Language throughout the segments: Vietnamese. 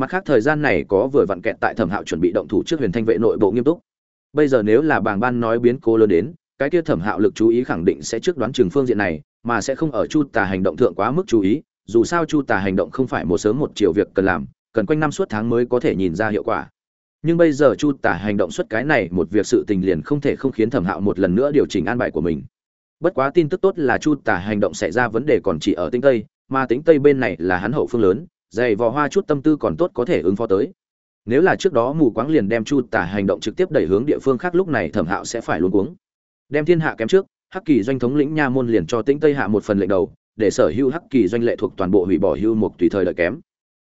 mặt khác thời gian này có vừa vặn kẹt tại thẩm hạo chuẩn bị động thủ trước huyền thanh vệ nội bộ nghiêm túc. Bây giờ nếu là bàng ban nói biến cố lớn đến, cái kia thẩm hạo lực chú ý khẳng định sẽ trước đoán chừng phương diện này, mà sẽ không ở chu tà hành động thượng quá mức chú ý, dù sao chu tà hành động không phải một sớm một chiều việc cần làm, cần quanh năm suốt tháng mới có thể nhìn ra hiệu quả. Nhưng bây giờ chu tả hành động xuất cái này một việc sự tình liền không thể không khiến thẩm hạo một lần nữa điều chỉnh an bài của mình. Bất quá tin tức tốt là chu tả hành động xảy ra vấn đề còn chỉ ở tĩnh tây, mà tĩnh tây bên này là hắn hậu phương lớn dày vò hoa chút tâm tư còn tốt có thể ứng phó tới. Nếu là trước đó mù quáng liền đem chu tả hành động trực tiếp đẩy hướng địa phương khác lúc này thẩm hạo sẽ phải luôn cuống. Đem thiên hạ kém trước, hắc kỳ doanh thống lĩnh nha môn liền cho tĩnh tây hạ một phần lệnh đầu, để sở hữu hắc kỳ doanh lệ thuộc toàn bộ hủy bỏ hưu mục tùy thời đợi kém.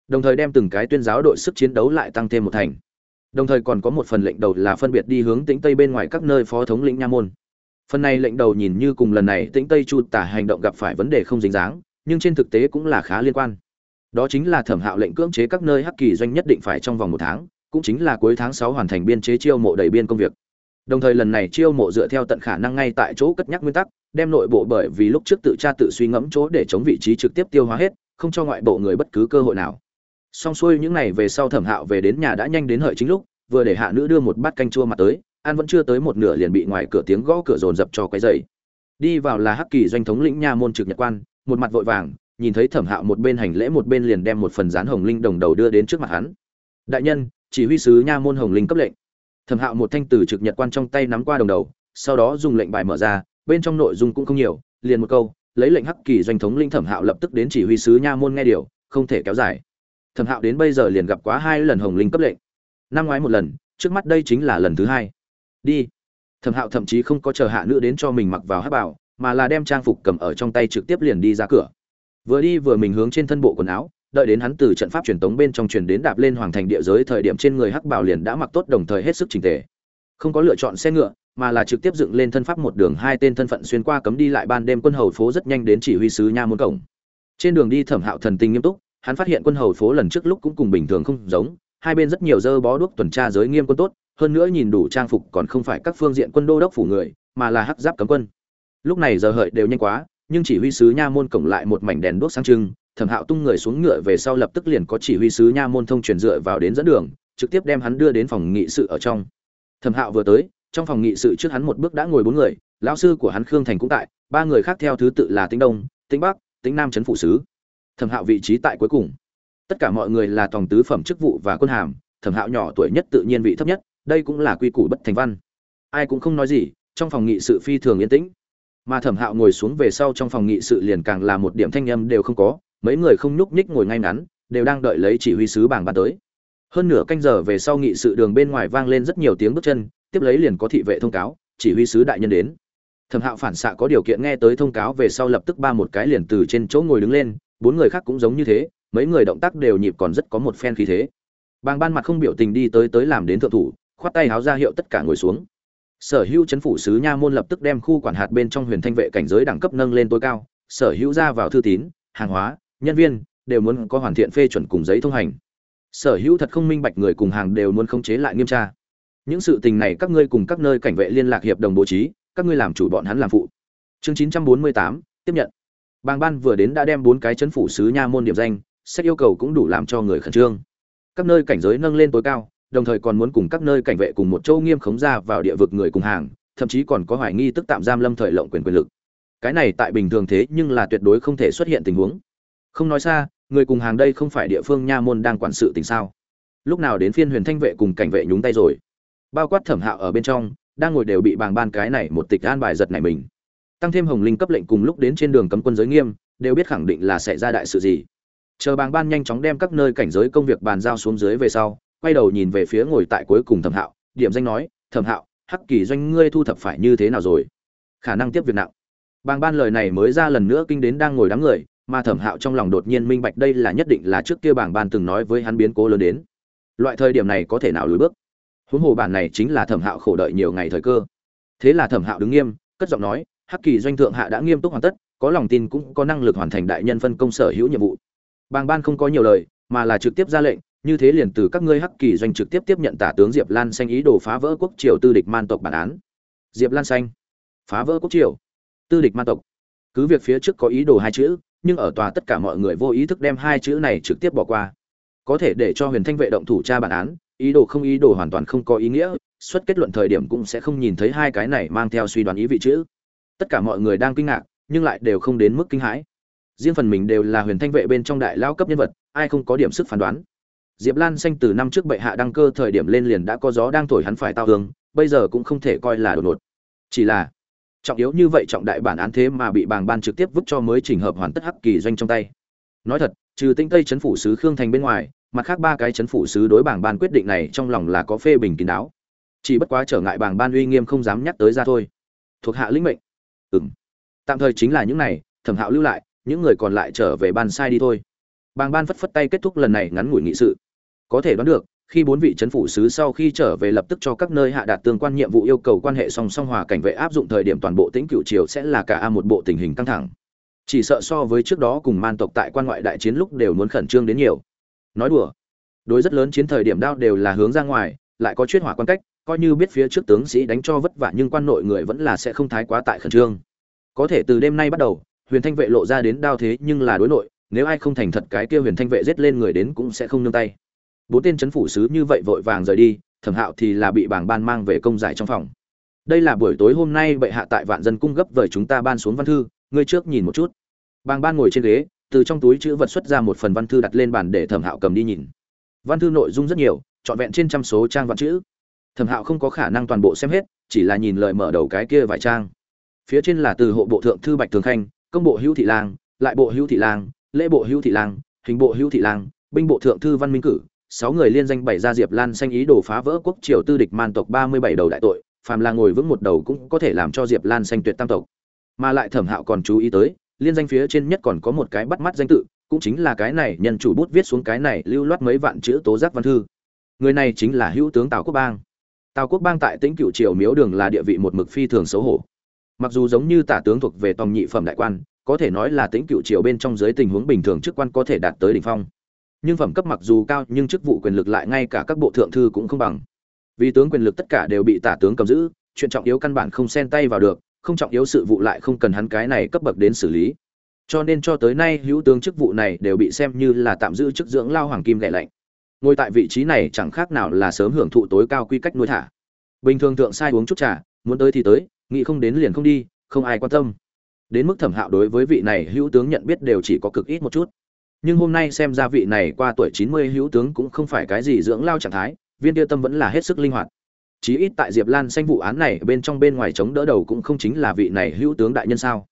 Đồng thời đem từng cái tuyên giáo đội sức chiến đấu lại tăng thêm một thành. Đồng thời còn có một phần lệnh đầu là phân biệt đi hướng tĩnh tây bên ngoài các nơi phó thống lĩnh nha môn. Phần này lệnh đầu nhìn như cùng lần này tĩnh tây chu tả hành động gặp phải vấn đề không dính dáng, nhưng trên thực tế cũng là khá liên quan đó chính là thẩm hạo lệnh cưỡng chế các nơi hắc kỳ doanh nhất định phải trong vòng một tháng, cũng chính là cuối tháng sáu hoàn thành biên chế chiêu mộ đầy biên công việc. Đồng thời lần này chiêu mộ dựa theo tận khả năng ngay tại chỗ cất nhắc nguyên tắc, đem nội bộ bởi vì lúc trước tự tra tự suy ngẫm chỗ để chống vị trí trực tiếp tiêu hóa hết, không cho ngoại bộ người bất cứ cơ hội nào. Xong xuôi những ngày về sau thẩm hạo về đến nhà đã nhanh đến hợi chính lúc, vừa để hạ nữ đưa một bát canh chua mặt tới an vẫn chưa tới một nửa liền bị ngoài cửa tiếng gõ cửa dồn dập cho cái dày đi vào là hắc kỳ doanh thống lĩnh nha môn trực nhật quan, một mặt vội vàng nhìn thấy thẩm hạo một bên hành lễ một bên liền đem một phần dán hồng linh đồng đầu đưa đến trước mặt hắn. Đại nhân, chỉ huy sứ nha môn hồng linh cấp lệnh. Thẩm hạo một thanh từ trực nhật quan trong tay nắm qua đồng đầu, sau đó dùng lệnh bài mở ra, bên trong nội dung cũng không nhiều, liền một câu, lấy lệnh hắc kỳ doanh thống linh thẩm hạo lập tức đến chỉ huy sứ nha môn nghe điều, không thể kéo dài. Thẩm hạo đến bây giờ liền gặp quá hai lần hồng linh cấp lệnh. Năm ngoái một lần, trước mắt đây chính là lần thứ hai. Đi. Thẩm hạo thậm chí không có chờ hạ nữ đến cho mình mặc vào hát bảo mà là đem trang phục cầm ở trong tay trực tiếp liền đi ra cửa vừa đi vừa mình hướng trên thân bộ quần áo, đợi đến hắn từ trận pháp truyền tống bên trong truyền đến đạp lên hoàng thành địa giới thời điểm trên người hắc bảo liền đã mặc tốt đồng thời hết sức trình tề. Không có lựa chọn xe ngựa, mà là trực tiếp dựng lên thân pháp một đường hai tên thân phận xuyên qua cấm đi lại ban đêm quân hầu phố rất nhanh đến chỉ huy sứ nha môn cổng. Trên đường đi thẩm hạo thần tinh nghiêm túc, hắn phát hiện quân hầu phố lần trước lúc cũng cùng bình thường không giống, hai bên rất nhiều dơ bó đuốc tuần tra giới nghiêm quân tốt, hơn nữa nhìn đủ trang phục còn không phải các phương diện quân đô đốc phủ người, mà là hắc giáp cấm quân. Lúc này giờ hợi đều nhanh quá nhưng chỉ huy sứ nha môn cổng lại một mảnh đèn đuốc sáng trưng, thẩm hạo tung người xuống ngựa về sau lập tức liền có chỉ huy sứ nha môn thông truyền dựa vào đến dẫn đường, trực tiếp đem hắn đưa đến phòng nghị sự ở trong. Thẩm hạo vừa tới, trong phòng nghị sự trước hắn một bước đã ngồi bốn người, lão sư của hắn khương thành cũng tại, ba người khác theo thứ tự là tính đông tính bắc tính nam trấn phụ sứ. Thẩm hạo vị trí tại cuối cùng. Tất cả mọi người là tòng tứ phẩm chức vụ và quân hàm, thẩm hạo nhỏ tuổi nhất tự nhiên vị thấp nhất, đây cũng là quy củ bất thành văn. Ai cũng không nói gì, trong phòng nghị sự phi thường yên tĩnh mà thẩm hạo ngồi xuống về sau trong phòng nghị sự liền càng là một điểm thanh âm đều không có, mấy người không nhúc nhích ngồi ngay ngắn, đều đang đợi lấy chỉ huy sứ bảng bàn tới. Hơn nửa canh giờ về sau nghị sự đường bên ngoài vang lên rất nhiều tiếng bước chân, tiếp lấy liền có thị vệ thông cáo, chỉ huy sứ đại nhân đến. Thẩm hạo phản xạ có điều kiện nghe tới thông cáo về sau lập tức ba một cái liền từ trên chỗ ngồi đứng lên, bốn người khác cũng giống như thế, mấy người động tác đều nhịp còn rất có một phen khí thế. Bàng ban mặt không biểu tình đi tới tới làm đến thượng thủ, khoát tay háo ra hiệu tất cả ngồi xuống sở hữu chấn phủ sứ nha môn lập tức đem khu quản hạt bên trong huyền thanh vệ cảnh giới đẳng cấp nâng lên tối cao, sở hữu ra vào thư tín, hàng hóa, nhân viên, đều muốn có hoàn thiện phê chuẩn cùng giấy thông hành. Sở hữu thật không minh bạch người cùng hàng đều muốn khống chế lại nghiêm tra. Những sự tình này các ngươi cùng các nơi cảnh vệ liên lạc hiệp đồng bố trí, các ngươi làm chủ bọn hắn làm phụ. Chương chín trăm bốn mươi tám, tiếp nhận. Bàng ban vừa đến đã đem bốn cái chấn phủ sứ nha môn điểm danh, sách yêu cầu cũng đủ làm cho người khẩn trương. Các nơi cảnh giới nâng lên tối cao đồng thời còn muốn cùng các nơi cảnh vệ cùng một châu nghiêm khống ra vào địa vực người cùng hàng, thậm chí còn có hoài nghi tức tạm giam lâm thời lộng quyền quyền lực. Cái này tại bình thường thế nhưng là tuyệt đối không thể xuất hiện tình huống. Không nói xa, người cùng hàng đây không phải địa phương nha môn đang quản sự tình sao? Lúc nào đến phiên huyền thanh vệ cùng cảnh vệ nhúng tay rồi? Bao quát thẩm hạo ở bên trong, đang ngồi đều bị bàng ban cái này một tịch an bài giật này mình. Tăng thêm hồng linh cấp lệnh cùng lúc đến trên đường cấm quân giới nghiêm, đều biết khẳng định là sẽ ra đại sự gì. Chờ bàng ban nhanh chóng đem các nơi cảnh giới công việc bàn giao xuống dưới về sau quay đầu nhìn về phía ngồi tại cuối cùng thẩm hạo, điểm danh nói, thẩm hạo, hắc kỳ doanh ngươi thu thập phải như thế nào rồi? Khả năng tiếp việc nặng. Bàng ban lời này mới ra lần nữa kinh đến đang ngồi đám người, mà thẩm hạo trong lòng đột nhiên minh bạch đây là nhất định là trước kia bảng ban từng nói với hắn biến cố lớn đến. Loại thời điểm này có thể nào lùi bước? Huống hồ bản này chính là thẩm hạo khổ đợi nhiều ngày thời cơ. Thế là thẩm hạo đứng nghiêm, cất giọng nói, hắc kỳ doanh thượng hạ đã nghiêm túc hoàn tất, có lòng tin cũng có năng lực hoàn thành đại nhân phân công sở hữu nhiệm vụ. Bàng ban không có nhiều lời, mà là trực tiếp ra lệnh như thế liền từ các ngươi hắc kỳ doanh trực tiếp tiếp nhận tả tướng diệp lan xanh ý đồ phá vỡ quốc triều tư địch man tộc bản án. Diệp lan xanh. Phá vỡ quốc triều. Tư địch man tộc. Cứ việc phía trước có ý đồ hai chữ, nhưng ở tòa tất cả mọi người vô ý thức đem hai chữ này trực tiếp bỏ qua. Có thể để cho huyền thanh vệ động thủ tra bản án, ý đồ không ý đồ hoàn toàn không có ý nghĩa, xuất kết luận thời điểm cũng sẽ không nhìn thấy hai cái này mang theo suy đoán ý vị chữ. Tất cả mọi người đang kinh ngạc, nhưng lại đều không đến mức kinh hãi. Riêng phần mình đều là huyền thanh vệ bên trong đại lao cấp nhân vật, ai không có điểm sức phán đoán? Diệp lan xanh từ năm trước bệ hạ đăng cơ thời điểm lên liền đã có gió đang thổi hắn phải tao hương bây giờ cũng không thể coi là đột ngột. Chỉ là, trọng yếu như vậy trọng đại bản án thế mà bị bàng ban trực tiếp vứt cho mới chỉnh hợp hoàn tất hắc kỳ doanh trong tay. Nói thật, trừ tinh tây chấn phủ sứ khương thành bên ngoài, mặt khác ba cái chấn phủ sứ đối bảng ban quyết định này trong lòng là có phê bình kín đáo. Chỉ bất quá trở ngại bảng ban uy nghiêm không dám nhắc tới ra thôi. Thuộc hạ lĩnh mệnh. Ừm. Tạm thời chính là những này, thẩm hạo lưu lại, những người còn lại trở về ban sai đi thôi. Bàng ban phất phất tay kết thúc lần này ngắn ngủi nghị sự có thể đoán được, khi bốn vị chấn phủ sứ sau khi trở về lập tức cho các nơi hạ đạt tương quan nhiệm vụ yêu cầu quan hệ song song hòa cảnh vệ áp dụng thời điểm toàn bộ tĩnh cựu triều sẽ là cả a một bộ tình hình căng thẳng. Chỉ sợ so với trước đó cùng man tộc tại quan ngoại đại chiến lúc đều muốn khẩn trương đến nhiều. Nói đùa, đối rất lớn chiến thời điểm đao đều là hướng ra ngoài, lại có chuyên hỏa quan cách, coi như biết phía trước tướng sĩ đánh cho vất vả nhưng quan nội người vẫn là sẽ không thái quá tại khẩn trương. Có thể từ đêm nay bắt đầu, huyền thanh vệ lộ ra đến đao thế nhưng là đối nội, nếu ai không thành thật cái kia huyền thanh vệ giết lên người đến cũng sẽ không nương tay bốn tên chấn phủ sứ như vậy vội vàng rời đi, thẩm hạo thì là bị bảng ban mang về công giải trong phòng. Đây là buổi tối hôm nay bệ hạ tại vạn dân cung gấp vời chúng ta ban xuống văn thư, ngươi trước nhìn một chút. Bàng ban ngồi trên ghế, từ trong túi chữ vật xuất ra một phần văn thư đặt lên bàn để thẩm hạo cầm đi nhìn. Văn thư nội dung rất nhiều, trọn vẹn trên trăm số trang văn chữ. Thẩm hạo không có khả năng toàn bộ xem hết, chỉ là nhìn lời mở đầu cái kia vài trang. Phía trên là từ hộ bộ thượng thư bạch thường khanh, công bộ hữu thị lang, lại bộ hữu thị lang, lễ bộ hữu thị lang, hình bộ hữu thị lang, binh bộ thượng thư văn minh cử sáu người liên danh bày ra diệp lan xanh ý đồ phá vỡ quốc triều tư địch man tộc ba mươi bảy đầu đại tội, phàm là ngồi vững một đầu cũng có thể làm cho diệp lan xanh tuyệt tam tộc. Mà lại thẩm hạo còn chú ý tới, liên danh phía trên nhất còn có một cái bắt mắt danh tự, cũng chính là cái này nhân chủ bút viết xuống cái này lưu loát mấy vạn chữ tố giác văn thư. Người này chính là hữu tướng tào quốc bang. Tào quốc bang tại tĩnh cựu triều miếu đường là địa vị một mực phi thường xấu hổ. Mặc dù giống như tả tướng thuộc về tòng nhị phẩm đại quan, có thể nói là tĩnh cựu triều bên trong dưới tình huống bình thường chức quan có thể đạt tới đỉnh phong nhưng phẩm cấp mặc dù cao nhưng chức vụ quyền lực lại ngay cả các bộ thượng thư cũng không bằng. Vì tướng quyền lực tất cả đều bị tả tướng cầm giữ, chuyện trọng yếu căn bản không xen tay vào được, không trọng yếu sự vụ lại không cần hắn cái này cấp bậc đến xử lý. Cho nên cho tới nay, hữu tướng chức vụ này đều bị xem như là tạm giữ chức dưỡng lao hoàng kim lệ lạnh. Ngồi tại vị trí này chẳng khác nào là sớm hưởng thụ tối cao quy cách nuôi thả. Bình thường thượng sai uống chút trà, muốn tới thì tới, nghĩ không đến liền không đi, không ai quan tâm. Đến mức thẩm hạo đối với vị này, hữu tướng nhận biết đều chỉ có cực ít một chút nhưng hôm nay xem ra vị này qua tuổi chín mươi hữu tướng cũng không phải cái gì dưỡng lao trạng thái, viên tiêu tâm vẫn là hết sức linh hoạt. Chí ít tại diệp lan xanh vụ án này bên trong bên ngoài chống đỡ đầu cũng không chính là vị này hữu tướng đại nhân sao.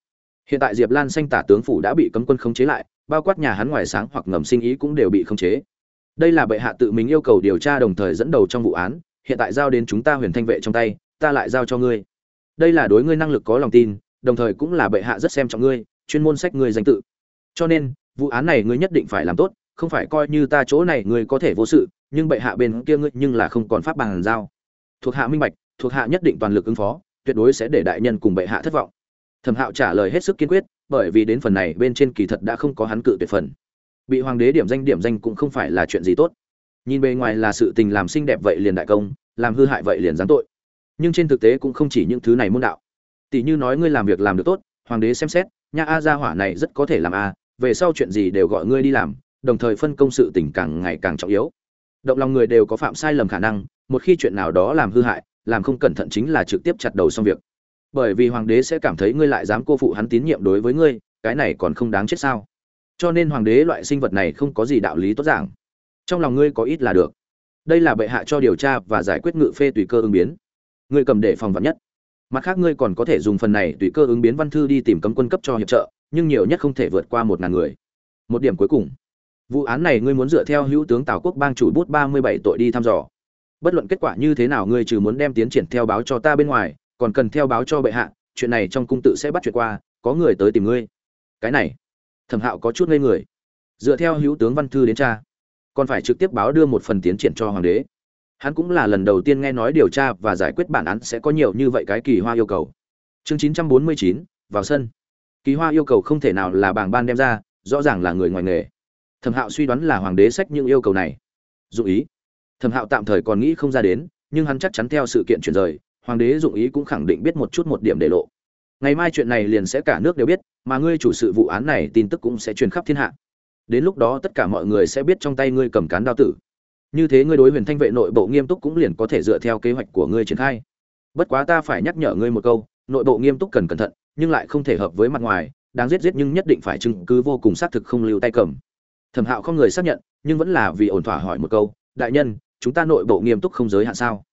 Hiện tại diệp lan xanh tả tướng phủ đã bị cấm quân khống chế lại, bao quát nhà hắn ngoài sáng hoặc ngầm sinh ý cũng đều bị khống chế. Đây là bệ hạ tự mình yêu cầu điều tra đồng thời dẫn đầu trong vụ án, hiện tại giao đến chúng ta huyền thanh vệ trong tay, ta lại giao cho ngươi. Đây là đối ngươi năng lực có lòng tin, đồng thời cũng là bệ hạ rất xem trọng ngươi, chuyên môn sách ngươi danh tự. Cho nên vụ án này ngươi nhất định phải làm tốt, không phải coi như ta chỗ này ngươi có thể vô sự, nhưng bệ hạ bên kia ngươi nhưng là không còn pháp bằng giao. Thuộc hạ minh bạch, thuộc hạ nhất định toàn lực ứng phó, tuyệt đối sẽ để đại nhân cùng bệ hạ thất vọng. Thẩm hạo trả lời hết sức kiên quyết, bởi vì đến phần này bên trên kỳ thật đã không có hắn cự tuyệt phần. Bị hoàng đế điểm danh điểm danh cũng không phải là chuyện gì tốt. Nhìn bề ngoài là sự tình làm xinh đẹp vậy liền đại công, làm hư hại vậy liền giáng tội. Nhưng trên thực tế cũng không chỉ những thứ này môn đạo. Tỷ như nói ngươi làm việc làm được tốt, hoàng đế xem xét, nha a gia hỏa này rất có thể làm a về sau chuyện gì đều gọi ngươi đi làm, đồng thời phân công sự tình càng ngày càng trọng yếu. Động lòng người đều có phạm sai lầm khả năng, một khi chuyện nào đó làm hư hại, làm không cẩn thận chính là trực tiếp chặt đầu xong việc. Bởi vì hoàng đế sẽ cảm thấy ngươi lại dám cô phụ hắn tín nhiệm đối với ngươi, cái này còn không đáng chết sao? Cho nên hoàng đế loại sinh vật này không có gì đạo lý tốt giảng. Trong lòng ngươi có ít là được. Đây là bệ hạ cho điều tra và giải quyết ngự phê tùy cơ ứng biến. Ngươi cầm để phòng vật nhất. Mặt khác ngươi còn có thể dùng phần này tùy cơ ứng biến văn thư đi tìm cấm quân cấp cho hiệp trợ nhưng nhiều nhất không thể vượt qua một ngàn người. Một điểm cuối cùng. Vụ án này ngươi muốn dựa theo hữu tướng tào quốc bang chủ bút ba mươi bảy tội đi thăm dò. Bất luận kết quả như thế nào ngươi trừ muốn đem tiến triển theo báo cho ta bên ngoài, còn cần theo báo cho bệ hạ, chuyện này trong cung tự sẽ bắt chuyện qua, có người tới tìm ngươi. Cái này, thẩm hạo có chút ngây người. Dựa theo hữu tướng văn thư đến cha còn phải trực tiếp báo đưa một phần tiến triển cho hoàng đế. Hắn cũng là lần đầu tiên nghe nói điều tra và giải quyết bản án sẽ có nhiều như vậy cái kỳ hoa yêu cầu. Chương chín trăm bốn mươi chín, vào sân kỳ hoa yêu cầu không thể nào là bảng ban đem ra, rõ ràng là người ngoài nghề. Thẩm hạo suy đoán là hoàng đế sách những yêu cầu này. Dụ ý. Thẩm hạo tạm thời còn nghĩ không ra đến, nhưng hắn chắc chắn theo sự kiện chuyển rời, hoàng đế dụng ý cũng khẳng định biết một chút một điểm để lộ. Ngày mai chuyện này liền sẽ cả nước đều biết, mà ngươi chủ sự vụ án này tin tức cũng sẽ truyền khắp thiên hạ. Đến lúc đó tất cả mọi người sẽ biết trong tay ngươi cầm cán đao tử. Như thế ngươi đối huyền thanh vệ nội bộ nghiêm túc cũng liền có thể dựa theo kế hoạch của ngươi triển khai. Bất quá ta phải nhắc nhở ngươi một câu, nội bộ nghiêm túc cần cẩn thận nhưng lại không thể hợp với mặt ngoài, đáng giết giết nhưng nhất định phải chứng cứ vô cùng xác thực không lưu tay cầm. Thẩm hạo không người xác nhận, nhưng vẫn là vì ổn thỏa hỏi một câu, đại nhân, chúng ta nội bộ nghiêm túc không giới hạn sao?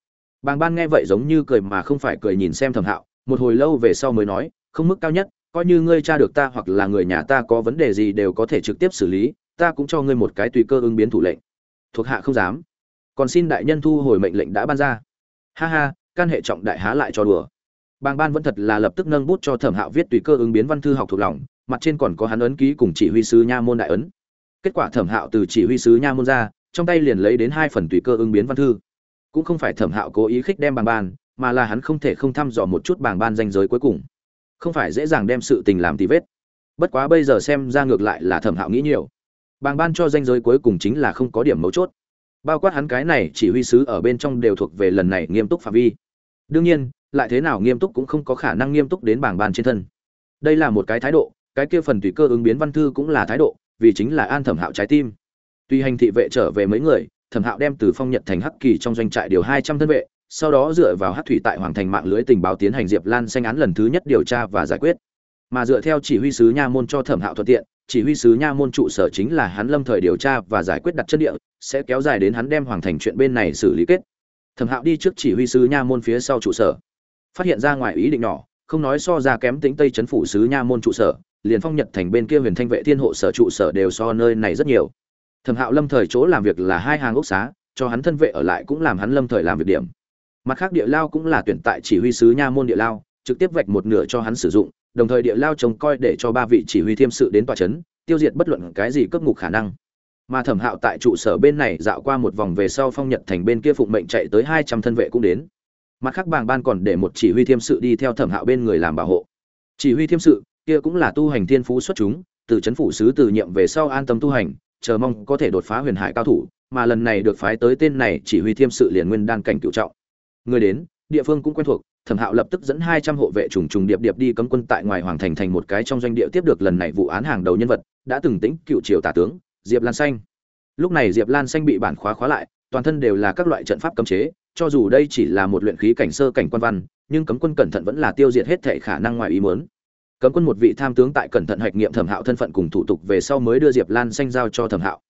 Bàng ban nghe vậy giống như cười mà không phải cười nhìn xem thẩm hạo, một hồi lâu về sau mới nói, không mức cao nhất, coi như ngươi tra được ta hoặc là người nhà ta có vấn đề gì đều có thể trực tiếp xử lý, ta cũng cho ngươi một cái tùy cơ ứng biến thủ lệnh. Thuộc hạ không dám. Còn xin đại nhân thu hồi mệnh lệnh đã ban ra. Ha ha, can hệ trọng đại há lại cho đùa bàng ban vẫn thật là lập tức nâng bút cho thẩm hạo viết tùy cơ ứng biến văn thư học thuộc lòng, mặt trên còn có hắn ấn ký cùng chỉ huy sứ nha môn đại ấn. Kết quả thẩm hạo từ chỉ huy sứ nha môn ra, trong tay liền lấy đến hai phần tùy cơ ứng biến văn thư. Cũng không phải thẩm hạo cố ý khích đem bàng ban, mà là hắn không thể không thăm dò một chút bàng ban danh giới cuối cùng. Không phải dễ dàng đem sự tình làm tì vết. Bất quá bây giờ xem ra ngược lại là thẩm hạo nghĩ nhiều. Bàng ban cho danh giới cuối cùng chính là không có điểm mấu chốt. Bao quát hắn cái này chỉ huy sứ ở bên trong đều thuộc về lần này nghiêm túc phạm vi. Đương nhiên lại thế nào nghiêm túc cũng không có khả năng nghiêm túc đến bảng ban trên thân. Đây là một cái thái độ, cái kia phần tùy cơ ứng biến văn thư cũng là thái độ, vì chính là an thẩm hạo trái tim. Tuy hành thị vệ trở về mấy người, thẩm hạo đem từ phong nhật thành hắc kỳ trong doanh trại điều hai trăm thân vệ, sau đó dựa vào hắc thủy tại hoàng thành mạng lưới tình báo tiến hành diệp lan xanh án lần thứ nhất điều tra và giải quyết. Mà dựa theo chỉ huy sứ nha môn cho thẩm hạo thuận tiện, chỉ huy sứ nha môn trụ sở chính là hắn lâm thời điều tra và giải quyết đặt chân địa, sẽ kéo dài đến hắn đem hoàng thành chuyện bên này xử lý kết. Thẩm hạo đi trước chỉ huy sứ nha môn phía sau trụ sở phát hiện ra ngoài ý định nhỏ, không nói so ra kém tính tây chấn phủ sứ nha môn trụ sở, liền phong nhật thành bên kia huyền thanh vệ thiên hộ sở trụ sở đều so nơi này rất nhiều. Thẩm hạo lâm thời chỗ làm việc là hai hàng ốc xá, cho hắn thân vệ ở lại cũng làm hắn lâm thời làm việc điểm. Mặt khác địa lao cũng là tuyển tại chỉ huy sứ nha môn địa lao, trực tiếp vạch một nửa cho hắn sử dụng, đồng thời địa lao trông coi để cho ba vị chỉ huy thiêm sự đến tòa chấn, tiêu diệt bất luận cái gì cấp ngục khả năng. Mà thẩm hạo tại trụ sở bên này dạo qua một vòng về sau phong nhật thành bên kia phụng mệnh chạy tới hai trăm thân vệ cũng đến mặt khác bàng ban còn để một chỉ huy thiêm sự đi theo thẩm hạo bên người làm bảo hộ. Chỉ huy thiêm sự, kia cũng là tu hành thiên phú xuất chúng, từ c h ấ n phủ sứ từ nhiệm về sau an tâm tu hành, chờ mong có thể đột phá huyền hải cao thủ, mà lần này được phái tới tên này chỉ huy thiêm sự liền nguyên đan cảnh cựu trọng. Người đến, địa phương cũng quen thuộc, thẩm hạo lập tức dẫn hai trăm hộ vệ trùng trùng điệp điệp đi cấm quân tại ngoài hoàng thành thành một cái trong doanh địa tiếp được lần này vụ án hàng đầu nhân vật, đã từng tính cựu triều tả tướng, diệp lan xanh. Lúc này diệp lan xanh bị bản khóa khóa lại, toàn thân đều là các loại trận pháp cấm chế cho dù đây chỉ là một luyện khí cảnh sơ cảnh quan văn, nhưng cấm quân cẩn thận vẫn là tiêu diệt hết thể khả năng ngoài ý muốn. Cấm quân một vị tham tướng tại cẩn thận hoạch nghiệm thẩm hạo thân phận cùng thủ tục về sau mới đưa diệp lan xanh giao cho thẩm hạo.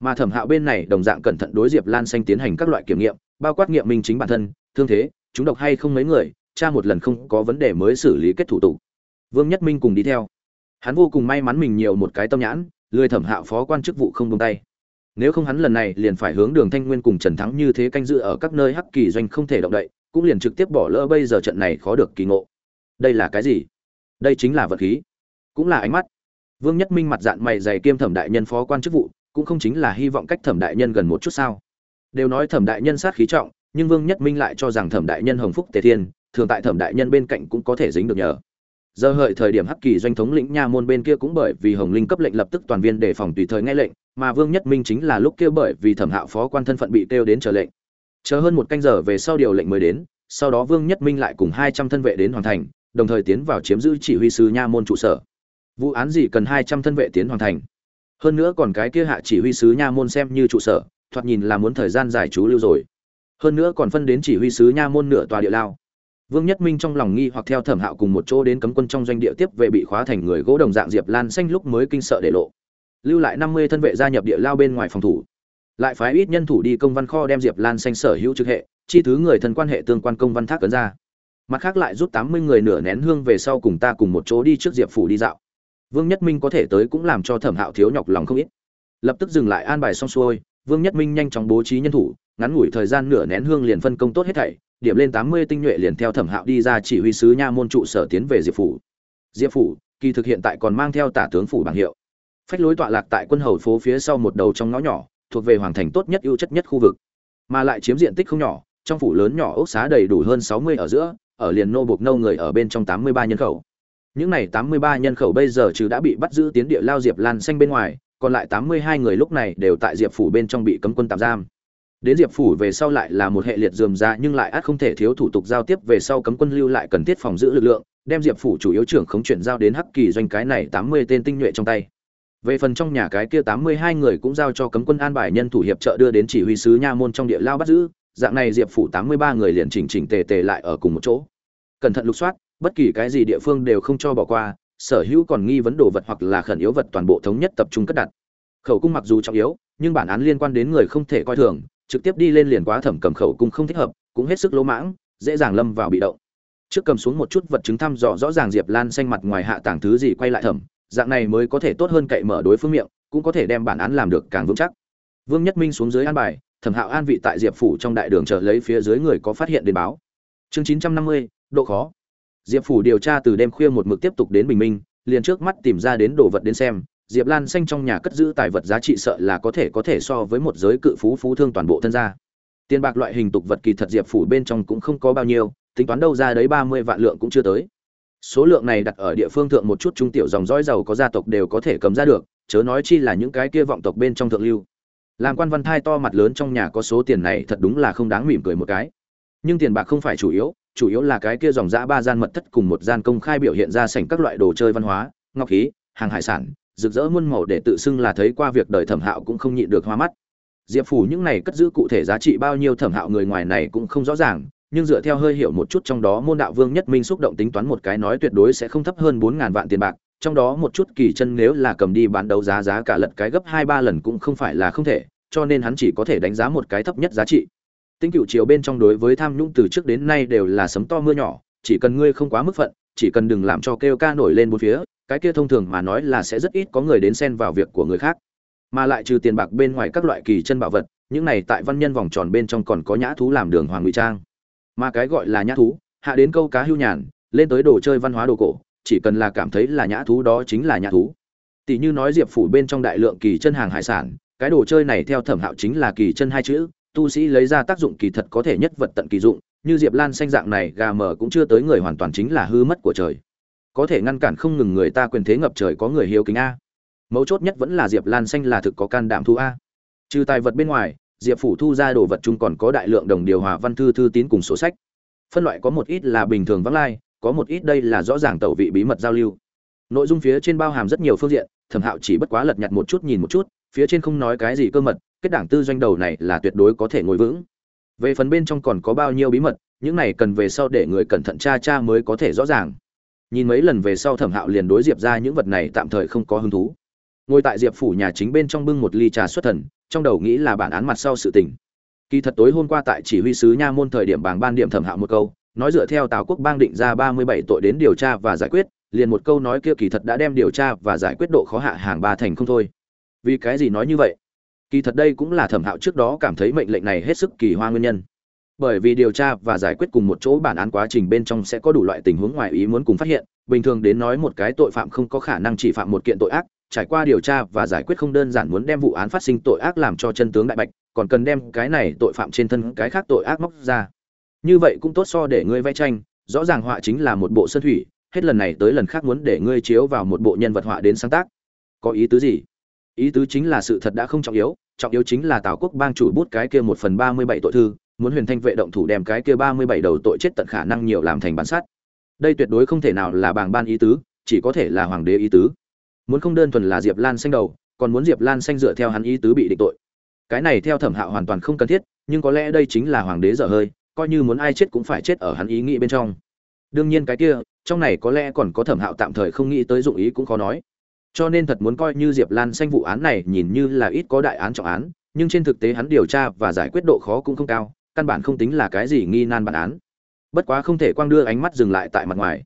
Mà thẩm hạo bên này đồng dạng cẩn thận đối diệp lan xanh tiến hành các loại kiểm nghiệm, bao quát nghiệm minh chính bản thân, thương thế, chúng độc hay không mấy người, tra một lần không có vấn đề mới xử lý kết thủ tục. Vương nhất minh cùng đi theo. Hắn vô cùng may mắn mình nhiều một cái tâm nhãn, lười thẩm hạo phó quan chức vụ không buông tay nếu không hắn lần này liền phải hướng đường thanh nguyên cùng trần thắng như thế canh dự ở các nơi hắc kỳ doanh không thể động đậy, cũng liền trực tiếp bỏ lỡ bây giờ trận này khó được kỳ ngộ. Đây là cái gì? Đây chính là vật khí. Cũng là ánh mắt. Vương nhất minh mặt dạng mày dày kiêm thẩm đại nhân phó quan chức vụ, cũng không chính là hy vọng cách thẩm đại nhân gần một chút sao? Đều nói thẩm đại nhân sát khí trọng, nhưng vương nhất minh lại cho rằng thẩm đại nhân hồng phúc tề thiên, thường tại thẩm đại nhân bên cạnh cũng có thể dính được nhờ giờ hợi thời điểm hắc kỳ doanh thống lĩnh nha môn bên kia cũng bởi vì hồng linh cấp lệnh lập tức toàn viên đề phòng tùy thời nghe lệnh, mà vương nhất minh chính là lúc kia bởi vì thẩm hạo phó quan thân phận bị kêu đến chờ lệnh. Chờ hơn một canh giờ về sau điều lệnh mới đến, sau đó vương nhất minh lại cùng hai trăm thân vệ đến hoàn thành, đồng thời tiến vào chiếm giữ chỉ huy sứ nha môn trụ sở. Vụ án gì cần hai trăm thân vệ tiến hoàn thành? Hơn nữa còn cái kia hạ chỉ huy sứ nha môn xem như trụ sở, thoạt nhìn là muốn thời gian giải trú lưu rồi. Hơn nữa còn phân đến chỉ huy sứ nha môn nửa tòa địa lao. Vương Nhất Minh trong lòng nghi hoặc theo Thẩm Hạo cùng một chỗ đến cấm quân trong doanh địa tiếp về bị khóa thành người gỗ đồng dạng Diệp Lan xanh lúc mới kinh sợ để lộ. Lưu lại năm mươi thân vệ gia nhập địa lao bên ngoài phòng thủ. Lại phái ít nhân thủ đi công văn kho đem Diệp Lan xanh sở hữu trực hệ, chi thứ người thân quan hệ tương quan công văn thác cấn ra. Mặt khác lại rút tám mươi người nửa nén hương về sau cùng ta cùng một chỗ đi trước Diệp phủ đi dạo. Vương Nhất Minh có thể tới cũng làm cho Thẩm Hạo thiếu nhọc lòng không ít. Lập tức dừng lại an bài xong xuôi, Vương Nhất Minh nhanh chóng bố trí nhân thủ, ngắn ngủi thời gian nửa nén hương liền phân công tốt hết thảy, điểm lên tám mươi tinh nhuệ liền theo Thẩm Hạo đi ra chỉ huy sứ nha môn trụ sở tiến về Diệp phủ. Diệp phủ, kỳ thực hiện tại còn mang theo tả tướng phủ bảng hiệu. Phách lối tọa lạc tại quân hầu phố phía sau một đầu trong ngõ nhỏ, thuộc về hoàng thành tốt nhất ưu chất nhất khu vực, mà lại chiếm diện tích không nhỏ, trong phủ lớn nhỏ ốc xá đầy đủ hơn sáu mươi ở giữa, ở liền nô buộc nâu người ở bên trong tám mươi ba nhân khẩu. Những này tám mươi ba nhân khẩu bây giờ trừ đã bị bắt giữ tiến địa lao Diệp Lan xanh bên ngoài, còn lại tám mươi hai người lúc này đều tại Diệp phủ bên trong bị cấm quân tạm giam đến diệp phủ về sau lại là một hệ liệt dườm ra, nhưng lại át không thể thiếu thủ tục giao tiếp về sau cấm quân lưu lại cần thiết phòng giữ lực lượng, đem diệp phủ chủ yếu trưởng khống chuyển giao đến hắc kỳ doanh cái này tám mươi tên tinh nhuệ trong tay. Về phần trong nhà cái kia tám mươi hai người cũng giao cho cấm quân an bài nhân thủ hiệp trợ đưa đến chỉ huy sứ nha môn trong địa lao bắt giữ, dạng này diệp phủ tám mươi ba người liền chỉnh chỉnh tề tề lại ở cùng một chỗ. Cẩn thận lục soát, bất kỳ cái gì địa phương đều không cho bỏ qua, sở hữu còn nghi vấn đồ vật hoặc là khẩn yếu vật toàn bộ thống nhất tập trung cất đặt. Khẩu cung mặc dù trọng yếu, nhưng bản án liên quan đến người không thể coi thường trực tiếp đi lên liền quá thẩm cầm khẩu cung không thích hợp, cũng hết sức lỗ mãng, dễ dàng lâm vào bị động. Trước cầm xuống một chút vật chứng thăm dò rõ ràng diệp lan xanh mặt ngoài hạ tàng thứ gì quay lại thẩm, dạng này mới có thể tốt hơn cậy mở đối phương miệng, cũng có thể đem bản án làm được càng vững chắc. Vương nhất minh xuống dưới an bài, thẩm hạo an vị tại diệp phủ trong đại đường chờ lấy phía dưới người có phát hiện đến báo. Chương chín trăm năm mươi, độ khó. Diệp phủ điều tra từ đêm khuya một mực tiếp tục đến bình minh, liền trước mắt tìm ra đến đồ vật đến xem diệp lan xanh trong nhà cất giữ tài vật giá trị sợ là có thể có thể so với một giới cự phú phú thương toàn bộ thân gia. Tiền bạc loại hình tục vật kỳ thật diệp phủ bên trong cũng không có bao nhiêu, tính toán đâu ra đấy ba mươi vạn lượng cũng chưa tới. Số lượng này đặt ở địa phương thượng một chút trung tiểu dòng dõi giàu có gia tộc đều có thể cầm ra được, chớ nói chi là những cái kia vọng tộc bên trong thượng lưu. Làm quan văn thai to mặt lớn trong nhà có số tiền này thật đúng là không đáng mỉm cười một cái. Nhưng tiền bạc không phải chủ yếu chủ yếu là cái kia dòng dã ba gian mật thất cùng một gian công khai biểu hiện ra sảnh các loại đồ chơi văn hóa, ngọc khí, hàng hải sản rực rỡ muôn màu để tự xưng là thấy qua việc đời thẩm hạo cũng không nhịn được hoa mắt. Diệp phủ những này cất giữ cụ thể giá trị bao nhiêu thẩm hạo người ngoài này cũng không rõ ràng, nhưng dựa theo hơi hiểu một chút trong đó môn đạo vương nhất minh xúc động tính toán một cái nói tuyệt đối sẽ không thấp hơn bốn ngàn vạn tiền bạc, trong đó một chút kỳ chân nếu là cầm đi bán đấu giá giá cả lật cái gấp hai ba lần cũng không phải là không thể, cho nên hắn chỉ có thể đánh giá một cái thấp nhất giá trị. Tinh cựu chiều bên trong đối với tham nhũng từ trước đến nay đều là sấm to mưa nhỏ, chỉ cần ngươi không quá mức phận, chỉ cần đừng làm cho kêu ca nổi lên bốn phía cái kia thông thường mà nói là sẽ rất ít có người đến xen vào việc của người khác. Mà lại trừ tiền bạc bên ngoài các loại kỳ chân bảo vật, những này tại văn nhân vòng tròn bên trong còn có nhã thú làm đường hoàng ngụy trang. Mà cái gọi là nhã thú, hạ đến câu cá hưu nhàn, lên tới đồ chơi văn hóa đồ cổ, chỉ cần là cảm thấy là nhã thú đó chính là nhã thú. Tỷ như nói diệp phủ bên trong đại lượng kỳ chân hàng hải sản, cái đồ chơi này theo thẩm hạo chính là kỳ chân hai chữ, tu sĩ lấy ra tác dụng kỳ thật có thể nhất vật tận kỳ dụng, như diệp lan xanh dạng này gà mờ cũng chưa tới người hoàn toàn chính là hư mất của trời có thể ngăn cản không ngừng người ta quyền thế ngập trời có người hiếu kính a. Mấu chốt nhất vẫn là diệp lan xanh là thực có can đảm thu a. Trừ tài vật bên ngoài, diệp phủ thu ra đồ vật chung còn có đại lượng đồng điều hòa văn thư thư tín cùng sổ sách. Phân loại có một ít là bình thường vắng lai, có một ít đây là rõ ràng tẩu vị bí mật giao lưu. Nội dung phía trên bao hàm rất nhiều phương diện, thẩm hạo chỉ bất quá lật nhặt một chút nhìn một chút, phía trên không nói cái gì cơ mật, kết đảng tư doanh đầu này là tuyệt đối có thể ngồi vững. Về phần bên trong còn có bao nhiêu bí mật, những này cần về sau để người cẩn thận tra tra mới có thể rõ ràng nhìn mấy lần về sau thẩm hạo liền đối diệp ra những vật này tạm thời không có hứng thú. Ngồi tại diệp phủ nhà chính bên trong bưng một ly trà xuất thần, trong đầu nghĩ là bản án mặt sau sự tình. Kỳ thật tối hôm qua tại chỉ huy sứ nha môn thời điểm bảng ban điểm thẩm hạo một câu, nói dựa theo tào quốc bang định ra ba mươi bảy tội đến điều tra và giải quyết, liền một câu nói kia kỳ thật đã đem điều tra và giải quyết độ khó hạ hàng ba thành không thôi. Vì cái gì nói như vậy? Kỳ thật đây cũng là thẩm hạo trước đó cảm thấy mệnh lệnh này hết sức kỳ hoa nguyên nhân bởi vì điều tra và giải quyết cùng một chỗ bản án quá trình bên trong sẽ có đủ loại tình huống ngoài ý muốn cùng phát hiện, bình thường đến nói một cái tội phạm không có khả năng chỉ phạm một kiện tội ác, trải qua điều tra và giải quyết không đơn giản muốn đem vụ án phát sinh tội ác làm cho chân tướng đại bạch, còn cần đem cái này tội phạm trên thân cái khác tội ác móc ra. Như vậy cũng tốt so để ngươi vẽ tranh, rõ ràng họa chính là một bộ sơn thủy, hết lần này tới lần khác muốn để ngươi chiếu vào một bộ nhân vật họa đến sáng tác. Có ý tứ gì? Ý tứ chính là sự thật đã không trọng yếu trọng yếu chính là tào quốc bang chủ bút cái kia một phần ba mươi bảy tội thư muốn huyền thanh vệ động thủ đem cái kia ba mươi bảy đầu tội chết tận khả năng nhiều làm thành bản sát. Đây tuyệt đối không thể nào là bảng ban ý tứ, chỉ có thể là hoàng đế ý tứ. Muốn không đơn thuần là diệp lan xanh đầu, còn muốn diệp lan xanh dựa theo hắn ý tứ bị định tội. Cái này theo thẩm hạo hoàn toàn không cần thiết, nhưng có lẽ đây chính là hoàng đế dở hơi, coi như muốn ai chết cũng phải chết ở hắn ý nghĩ bên trong. Đương nhiên cái kia, trong này có lẽ còn có thẩm hạo tạm thời không nghĩ tới dụng ý cũng khó nói. Cho nên thật muốn coi như diệp lan xanh vụ án này nhìn như là ít có đại án trọng án, nhưng trên thực tế hắn điều tra và giải quyết độ khó cũng không cao căn bản không tính là cái gì nghi nan bản án. Bất quá không thể quang đưa ánh mắt dừng lại tại mặt ngoài.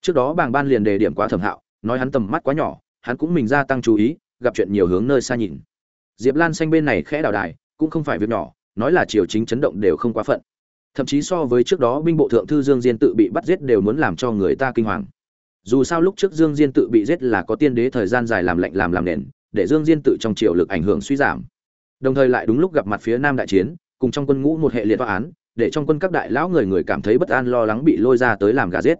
Trước đó bàng ban liền đề điểm quá thẩm hạo, nói hắn tầm mắt quá nhỏ, hắn cũng mình gia tăng chú ý, gặp chuyện nhiều hướng nơi xa nhìn. Diệp lan xanh bên này khẽ đào đài, cũng không phải việc nhỏ, nói là triều chính chấn động đều không quá phận. Thậm chí so với trước đó binh bộ thượng thư dương diên tự bị bắt giết đều muốn làm cho người ta kinh hoàng. Dù sao lúc trước dương diên tự bị giết là có tiên đế thời gian dài làm lệnh làm làm nền, để dương diên tự trong triều lực ảnh hưởng suy giảm. Đồng thời lại đúng lúc gặp mặt phía nam đại chiến cùng trong quân ngũ một hệ liệt tòa án, để trong quân các đại lão người người cảm thấy bất an lo lắng bị lôi ra tới làm gà giết.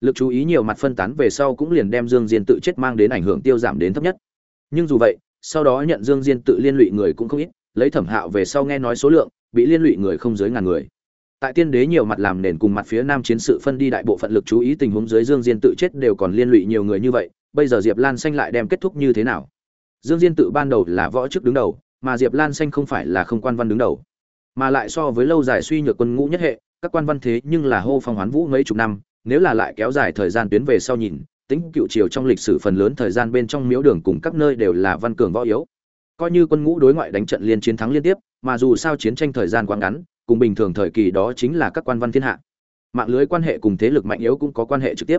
Lực chú ý nhiều mặt phân tán về sau cũng liền đem dương diên tự chết mang đến ảnh hưởng tiêu giảm đến thấp nhất. Nhưng dù vậy, sau đó nhận dương diên tự liên lụy người cũng không ít, lấy thẩm hạo về sau nghe nói số lượng, bị liên lụy người không dưới ngàn người. Tại tiên đế nhiều mặt làm nền cùng mặt phía nam chiến sự phân đi đại bộ phận lực chú ý tình huống dưới dương diên tự chết đều còn liên lụy nhiều người như vậy, bây giờ diệp lan xanh lại đem kết thúc như thế nào? Dương diên tự ban đầu là võ chức đứng đầu, mà diệp lan xanh không phải là không quan văn đứng đầu mà lại so với lâu dài suy nhược quân ngũ nhất hệ, các quan văn thế nhưng là hô phong hoán vũ mấy chục năm, nếu là lại kéo dài thời gian tuyến về sau nhìn, tính cựu triều trong lịch sử phần lớn thời gian bên trong miếu đường cùng các nơi đều là văn cường võ yếu. Coi như quân ngũ đối ngoại đánh trận liên chiến thắng liên tiếp, mà dù sao chiến tranh thời gian quá ngắn, cùng bình thường thời kỳ đó chính là các quan văn thiên hạ. Mạng lưới quan hệ cùng thế lực mạnh yếu cũng có quan hệ trực tiếp.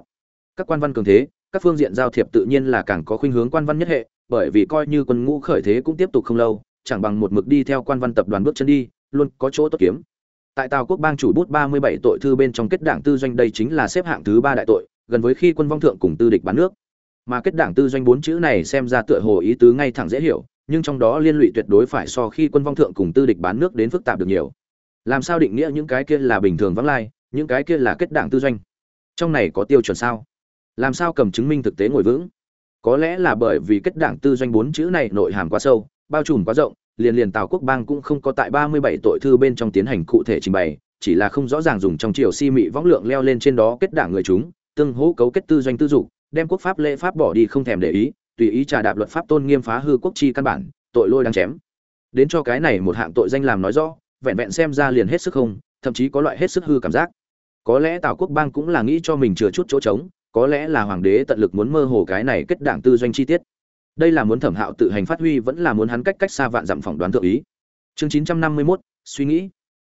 Các quan văn cường thế, các phương diện giao thiệp tự nhiên là càng có khuynh hướng quan văn nhất hệ, bởi vì coi như quân ngũ khởi thế cũng tiếp tục không lâu, chẳng bằng một mực đi theo quan văn tập đoàn bước chân đi luôn có chỗ tốt kiếm. Tại tào quốc bang chủ bút ba mươi bảy tội thư bên trong kết đảng tư doanh đây chính là xếp hạng thứ ba đại tội, gần với khi quân vong thượng cùng tư địch bán nước. Mà kết đảng tư doanh bốn chữ này xem ra tựa hồ ý tứ ngay thẳng dễ hiểu, nhưng trong đó liên lụy tuyệt đối phải so khi quân vong thượng cùng tư địch bán nước đến phức tạp được nhiều. Làm sao định nghĩa những cái kia là bình thường vắng lai, những cái kia là kết đảng tư doanh? Trong này có tiêu chuẩn sao? Làm sao cầm chứng minh thực tế ngồi vững? Có lẽ là bởi vì kết đảng tư doanh bốn chữ này nội hàm quá sâu, bao trùm quá rộng liền liền tào quốc bang cũng không có tại ba mươi bảy tội thư bên trong tiến hành cụ thể trình bày, chỉ là không rõ ràng dùng trong triều si mị võng lượng leo lên trên đó kết đảng người chúng, tương hỗ cấu kết tư doanh tư dục, đem quốc pháp lễ pháp bỏ đi không thèm để ý, tùy ý trà đạp luật pháp tôn nghiêm phá hư quốc chi căn bản, tội lôi đang chém. Đến cho cái này một hạng tội danh làm nói rõ, vẹn vẹn xem ra liền hết sức không, thậm chí có loại hết sức hư cảm giác. Có lẽ tào quốc bang cũng là nghĩ cho mình chừa chút chỗ trống, có lẽ là hoàng đế tận lực muốn mơ hồ cái này kết đảng tư doanh chi tiết đây là muốn thẩm hạo tự hành phát huy vẫn là muốn hắn cách cách xa vạn dặm phỏng đoán thượng ý. Chương chín trăm năm mươi mốt, suy nghĩ.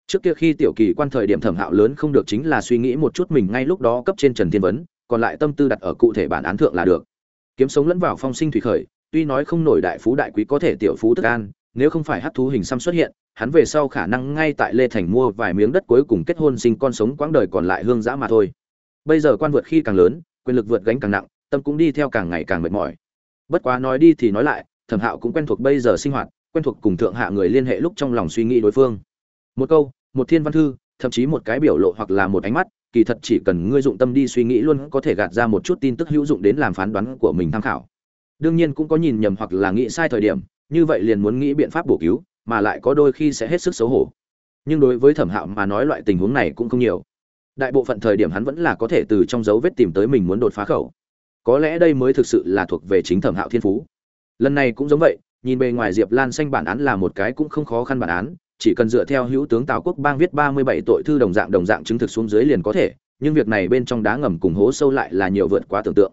Trước kia khi tiểu kỳ quan thời điểm thẩm hạo lớn không được chính là suy nghĩ một chút mình ngay lúc đó cấp trên trần thiên vấn, còn lại tâm tư đặt ở cụ thể bản án thượng là được. Kiếm sống lẫn vào phong sinh thủy khởi, tuy nói không nổi đại phú đại quý có thể tiểu phú tức an, nếu không phải hát thú hình xăm xuất hiện, hắn về sau khả năng ngay tại lê thành mua vài miếng đất cuối cùng kết hôn sinh con sống quãng đời còn lại hương giã mà thôi. Bây giờ quan vượt khi càng lớn, quyền lực vượt gánh càng nặng, tâm cũng đi theo càng ngày càng mệt mỏi bất quá nói đi thì nói lại, thẩm hạo cũng quen thuộc bây giờ sinh hoạt, quen thuộc cùng thượng hạ người liên hệ lúc trong lòng suy nghĩ đối phương. Một câu, một thiên văn thư, thậm chí một cái biểu lộ hoặc là một ánh mắt, kỳ thật chỉ cần ngươi dụng tâm đi suy nghĩ luôn có thể gạt ra một chút tin tức hữu dụng đến làm phán đoán của mình tham khảo. Đương nhiên cũng có nhìn nhầm hoặc là nghĩ sai thời điểm, như vậy liền muốn nghĩ biện pháp bổ cứu, mà lại có đôi khi sẽ hết sức xấu hổ. Nhưng đối với thẩm hạo mà nói loại tình huống này cũng không nhiều. Đại bộ phận thời điểm hắn vẫn là có thể từ trong dấu vết tìm tới mình muốn đột phá khẩu có lẽ đây mới thực sự là thuộc về chính thẩm hạo thiên phú. Lần này cũng giống vậy, nhìn bề ngoài diệp lan xanh bản án là một cái cũng không khó khăn bản án, chỉ cần dựa theo hữu tướng tào quốc bang viết ba mươi bảy tội thư đồng dạng đồng dạng chứng thực xuống dưới liền có thể, nhưng việc này bên trong đá ngầm cùng hố sâu lại là nhiều vượt quá tưởng tượng.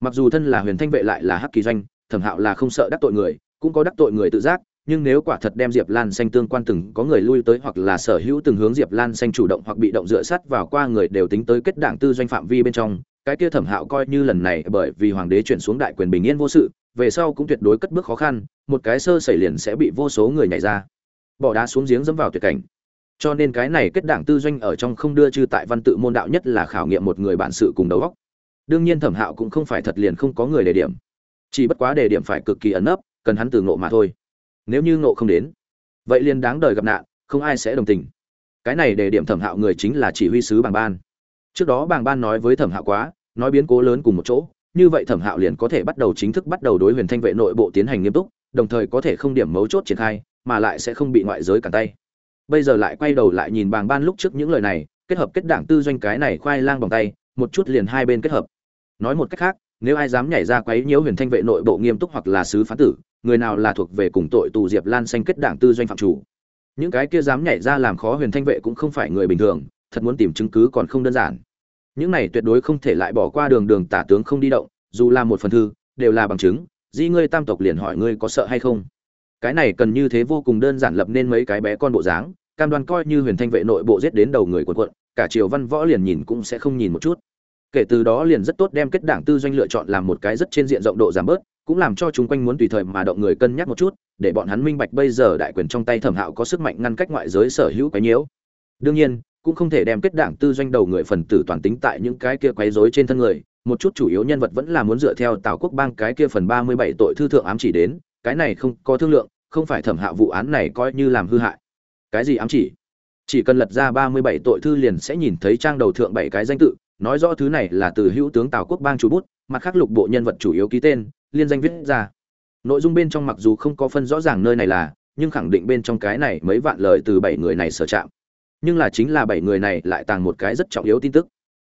Mặc dù thân là huyền thanh vệ lại là hắc kỳ doanh, thẩm hạo là không sợ đắc tội người, cũng có đắc tội người tự giác, nhưng nếu quả thật đem diệp lan xanh tương quan từng có người lui tới hoặc là sở hữu từng hướng diệp lan xanh chủ động hoặc bị động dựa sát vào qua người đều tính tới kết đảng tư doanh phạm vi bên trong cái kia thẩm hạo coi như lần này bởi vì hoàng đế chuyển xuống đại quyền bình yên vô sự, về sau cũng tuyệt đối cất bước khó khăn, một cái sơ xảy liền sẽ bị vô số người nhảy ra. Bỏ đá xuống giếng dẫm vào tuyệt cảnh. Cho nên cái này kết đảng tư doanh ở trong không đưa chư tại văn tự môn đạo nhất là khảo nghiệm một người bản sự cùng đầu óc. Đương nhiên thẩm hạo cũng không phải thật liền không có người đề điểm. Chỉ bất quá đề điểm phải cực kỳ ẩn nấp, cần hắn từ ngộ mà thôi. Nếu như ngộ không đến, vậy liền đáng đời gặp nạn, không ai sẽ đồng tình. Cái này đề điểm thẩm hạo người chính là chỉ huy sứ bàng ban. Trước đó bàng ban nói với thẩm hạo quá nói biến cố lớn cùng một chỗ, như vậy thẩm hạo liền có thể bắt đầu chính thức bắt đầu đối huyền thanh vệ nội bộ tiến hành nghiêm túc, đồng thời có thể không điểm mấu chốt triển khai, mà lại sẽ không bị ngoại giới cản tay. Bây giờ lại quay đầu lại nhìn bàng ban lúc trước những lời này, kết hợp kết đảng tư doanh cái này khoai lang bằng tay, một chút liền hai bên kết hợp. Nói một cách khác, nếu ai dám nhảy ra quấy nhiễu huyền thanh vệ nội bộ nghiêm túc hoặc là sứ phán tử, người nào là thuộc về cùng tội tù diệp lan xanh kết đảng tư doanh phạm chủ. Những cái kia dám nhảy ra làm khó huyền thanh vệ cũng không phải người bình thường, thật muốn tìm chứng cứ còn không đơn giản những này tuyệt đối không thể lại bỏ qua đường đường tả tướng không đi động, dù là một phần thư, đều là bằng chứng, di ngươi tam tộc liền hỏi ngươi có sợ hay không. Cái này cần như thế vô cùng đơn giản lập nên mấy cái bé con bộ dáng, cam đoan coi như huyền thanh vệ nội bộ giết đến đầu người quần quận cả triều văn võ liền nhìn cũng sẽ không nhìn một chút. Kể từ đó liền rất tốt đem kết đảng tư doanh lựa chọn làm một cái rất trên diện rộng độ giảm bớt, cũng làm cho chúng quanh muốn tùy thời mà động người cân nhắc một chút, để bọn hắn minh bạch bây giờ đại quyền trong tay thẩm hạo có sức mạnh ngăn cách ngoại giới sở hữu cái nhiễu. Đương nhiên cũng không thể đem kết đảng tư doanh đầu người phần tử toàn tính tại những cái kia quấy rối trên thân người, một chút chủ yếu nhân vật vẫn là muốn dựa theo tào quốc bang cái kia phần ba mươi bảy tội thư thượng ám chỉ đến, cái này không có thương lượng, không phải thẩm hạ vụ án này coi như làm hư hại. Cái gì ám chỉ? Chỉ cần lật ra ba mươi bảy tội thư liền sẽ nhìn thấy trang đầu thượng bảy cái danh tự, nói rõ thứ này là từ hữu tướng tào quốc bang chủ bút, mặt khác lục bộ nhân vật chủ yếu ký tên, liên danh viết ra. Nội dung bên trong mặc dù không có phân rõ ràng nơi này là, nhưng khẳng định bên trong cái này mấy vạn lời từ bảy người này sở chạm nhưng là chính là bảy người này lại tàng một cái rất trọng yếu tin tức.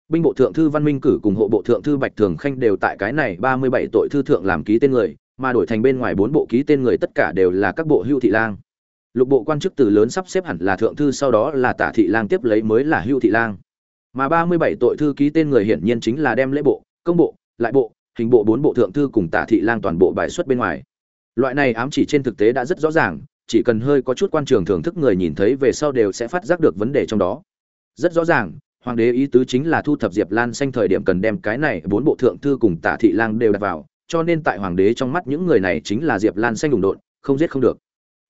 Binh bộ thượng thư văn minh cử cùng hộ bộ thượng thư bạch thường khanh đều tại cái này ba mươi bảy tội thư thượng làm ký tên người, mà đổi thành bên ngoài bốn bộ ký tên người tất cả đều là các bộ hưu thị lang. Lục bộ quan chức từ lớn sắp xếp hẳn là thượng thư sau đó là tả thị lang tiếp lấy mới là hưu thị lang. Mà ba mươi bảy tội thư ký tên người hiển nhiên chính là đem lễ bộ, công bộ, lại bộ, hình bộ bốn bộ thượng thư cùng tả thị lang toàn bộ bài xuất bên ngoài. Loại này ám chỉ trên thực tế đã rất rõ ràng chỉ cần hơi có chút quan trường thưởng thức người nhìn thấy về sau đều sẽ phát giác được vấn đề trong đó. Rất rõ ràng, hoàng đế ý tứ chính là thu thập diệp lan xanh thời điểm cần đem cái này bốn bộ thượng thư cùng tả thị lang đều đặt vào, cho nên tại hoàng đế trong mắt những người này chính là diệp lan xanh đùng độn, không giết không được.